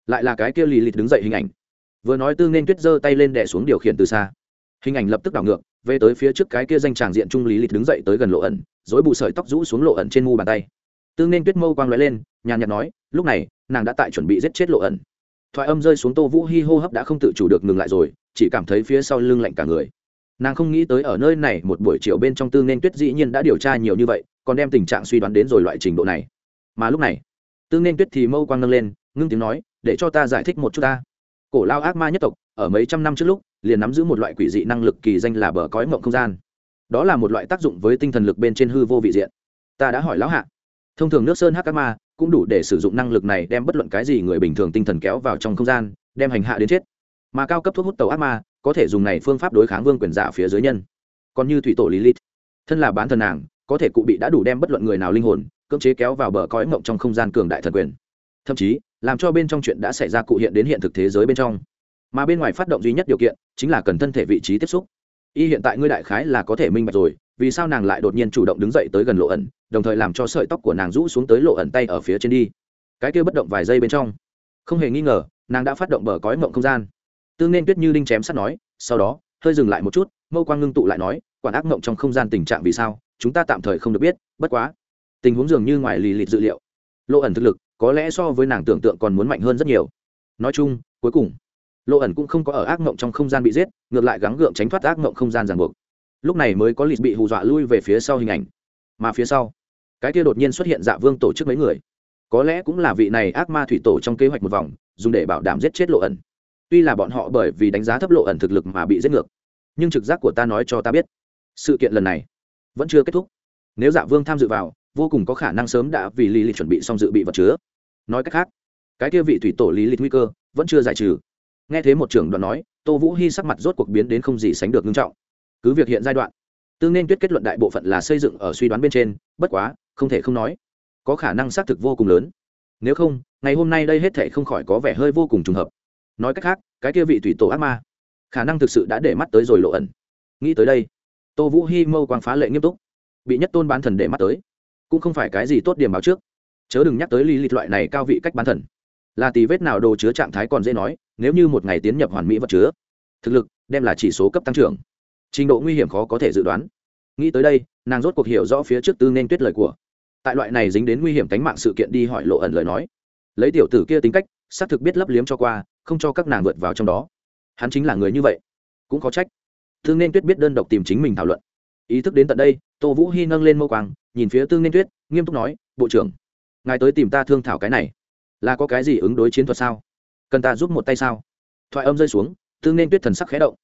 Lại là cái kia lì lịt đứng dậy hình ảnh. Vừa nói tư nên tuyết giơ tay lên đẻ xuống điều khiển từ xa. Hình ảnh lập tức đảo ngược, về tới phía trước cái kia danh tràng diện trung lý lịch đứng dậy tới gần lộ ẩn dối bù sợi tóc rũ xuống lộ ẩn trên mu bàn tay. Tương nên tuyết mâu quang lóe lên, nhàn nhạt nói, lúc này, nàng đã tại chuẩn bị giết chết lộ ẩn. Thoại âm rơi xuống tô vũ hy hô hấp đã không tự chủ được ngừng lại rồi, chỉ cảm thấy phía sau lưng lạnh cả người nàng không nghĩ tới ở nơi này một buổi chiều bên trong tương nên tuyết dĩ nhiên đã điều tra nhiều như vậy, còn đem tình trạng suy đoán đến rồi loại trình độ này. Mà lúc này tương nên tuyết thì mâu quang nâng lên, ngưng tiếng nói, để cho ta giải thích một chút ta. Cổ lao ác ma nhất tộc, ở mấy trăm năm trước lúc, liền nắm giữ một loại quỷ dị năng lực kỳ danh là bờ cõi mộng không gian. Đó là một loại tác dụng với tinh thần lực bên trên hư vô vị diện. Ta đã hỏi lão hạ. Thông thường nước sơn hắc ác ma cũng đủ để sử dụng năng lực này đem bất luận cái gì người bình thường tinh thần kéo vào trong không gian, đem hành hạ đến chết. Mà cao cấp thuốc hút tàu ác ma có thể dùng này phương pháp đối kháng vương quyền giả phía dưới nhân. Còn như thủy tổ lilith, thân là bán thần nàng, có thể cụ bị đã đủ đem bất luận người nào linh hồn, cưỡng chế kéo vào bờ cõi mộng trong không gian cường đại thần quyền. Thậm chí, làm cho bên trong chuyện đã xảy ra cụ hiện đến hiện thực thế giới bên trong. Mà bên ngoài phát động duy nhất điều kiện, chính là cần thân thể vị trí tiếp xúc. Y hiện tại ngươi đại khái là có thể minh bạch rồi, vì sao nàng lại đột nhiên chủ động đứng dậy tới gần lộ ẩn, đồng thời làm cho sợi tóc của nàng rũ xuống tới lộ ẩn tay ở phía trên đi. Cái kia bất động vài giây bên trong, không hề nghi ngờ, nàng đã phát động bờ cõi mộng không gian tương nên tuyết như đinh chém sắt nói, sau đó, hơi dừng lại một chút, mâu quang ngưng tụ lại nói, quản ác mộng trong không gian tình trạng vì sao, chúng ta tạm thời không được biết, bất quá, tình huống dường như ngoài lì lịt dự liệu. Lộ ẩn thực lực, có lẽ so với nàng tưởng tượng còn muốn mạnh hơn rất nhiều. Nói chung, cuối cùng, lộ ẩn cũng không có ở ác mộng trong không gian bị giết, ngược lại gắng gượng tránh thoát ác mộng không gian ràng buộc. Lúc này mới có lịch bị hù dọa lui về phía sau hình ảnh. Mà phía sau, cái kia đột nhiên xuất hiện dạ vương tổ chức mấy người. Có lẽ cũng là vị này ác ma thủy tổ trong kế hoạch một vòng, dùng để bảo đảm giết chết lộ ẩn tuy là bọn họ bởi vì đánh giá thấp lộ ẩn thực lực mà bị giết ngược, nhưng trực giác của ta nói cho ta biết, sự kiện lần này vẫn chưa kết thúc. Nếu dạ vương tham dự vào, vô cùng có khả năng sớm đã vì lý lịch chuẩn bị xong dự bị vật chứa. Nói cách khác, cái kia vị thủy tổ lý lịch nguy cơ vẫn chưa giải trừ. Nghe thế một trưởng đoàn nói, tô vũ hy sắc mặt rốt cuộc biến đến không gì sánh được nghiêm trọng. Cứ việc hiện giai đoạn, tương nên tuyết kết luận đại bộ phận là xây dựng ở suy đoán bên trên, bất quá, không thể không nói, có khả năng xác thực vô cùng lớn. Nếu không, ngày hôm nay đây hết thể không khỏi có vẻ hơi vô cùng trùng hợp nói cách khác, cái kia vị thủy tổ ác ma, khả năng thực sự đã để mắt tới rồi lộ ẩn. Nghĩ tới đây, tô vũ hy mâu quang phá lệ nghiêm túc. Bị nhất tôn bán thần để mắt tới, cũng không phải cái gì tốt điểm báo trước. Chớ đừng nhắc tới lý lịch loại này cao vị cách bán thần. Là tì vết nào đồ chứa trạng thái còn dễ nói, nếu như một ngày tiến nhập hoàn mỹ vật chứa, thực lực đem là chỉ số cấp tăng trưởng. Trình độ nguy hiểm khó có thể dự đoán. Nghĩ tới đây, nàng rốt cuộc hiểu rõ phía trước tư nên tuyết lời của. Tại loại này dính đến nguy hiểm cánh mạng sự kiện đi hỏi lộ ẩn lời nói. Lấy tiểu tử kia tính cách, xác thực biết lấp liếm cho qua không cho các nàng vượt vào trong đó. Hắn chính là người như vậy. Cũng có trách. Thương nên tuyết biết đơn độc tìm chính mình thảo luận. Ý thức đến tận đây, tô vũ hy nâng lên mâu quang nhìn phía tương nên tuyết, nghiêm túc nói, bộ trưởng, ngài tới tìm ta thương thảo cái này. Là có cái gì ứng đối chiến thuật sao? Cần ta giúp một tay sao? Thoại âm rơi xuống tương nên tuyết thần sắc khẽ động.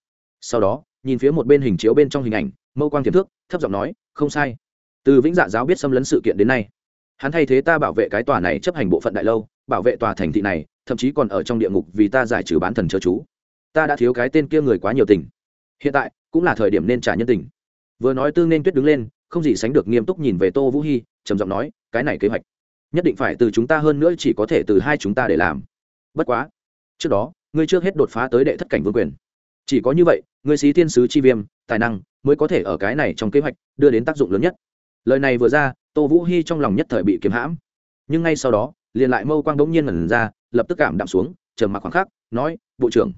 Sau đó, nhìn phía một bên hình chiếu bên trong hình ảnh, mâu quang tiềm thước, thấp giọng nói, không sai. Từ vĩnh dạ giáo biết xâm lấn sự kiện đến nay. Hắn thay thế ta bảo vệ cái tòa này chấp hành bộ phận đại lâu, bảo vệ tòa thành thị này thậm chí còn ở trong địa ngục vì ta giải trừ bán thần chớ chú. Ta đã thiếu cái tên kia người quá nhiều tình. Hiện tại, cũng là thời điểm nên trả nhân tình. Vừa nói tương nên tuyết đứng lên, không gì sánh được nghiêm túc nhìn về tô vũ hy trầm giọng nói, cái này kế hoạch, nhất định phải từ chúng ta hơn nữa chỉ có thể từ hai chúng ta để làm. Bất quá, trước đó, ngươi trước hết đột phá tới đệ thất cảnh vương quyền. Chỉ có như vậy, ngươi sĩ thiên sứ chi viêm, tài năng mới có thể ở cái này trong kế hoạch đưa đến tác dụng lớn nhất. Lời này vừa ra, tô vũ hy trong lòng nhất thời bị kiếm hãm. Nhưng ngay sau đó, liền lại mâu quang đống nhiên ngẩn ra lập tức cảm đạm xuống, trầm mặc khoảng khắc, nói, bộ trưởng,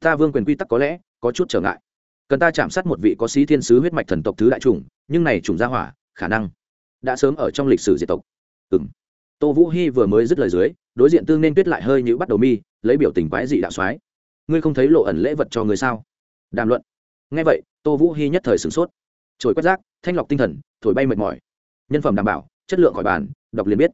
ta vương quyền quy tắc có lẽ có chút trở ngại. Cần ta chạm sát một vị có sĩ thiên sứ huyết mạch thần tộc thứ đại chủng, nhưng này chủng gia hỏa, khả năng đã sớm ở trong lịch sử diệt tộc. Ừng tô vũ hy vừa mới dứt lời dưới, đối diện tương nên tuyết lại hơi như bắt đầu mi, lấy biểu tình quái dị đạo soái. Ngươi không thấy lộ ẩn lễ vật cho người sao? Đàm luận. Ngay vậy, tô vũ hy nhất thời sửng sốt. Trồi quét rác, thanh lọc tinh thần, thổi bay mệt mỏi. Nhân phẩm đảm bảo, chất lượng khỏi bàn, đọc liền biết.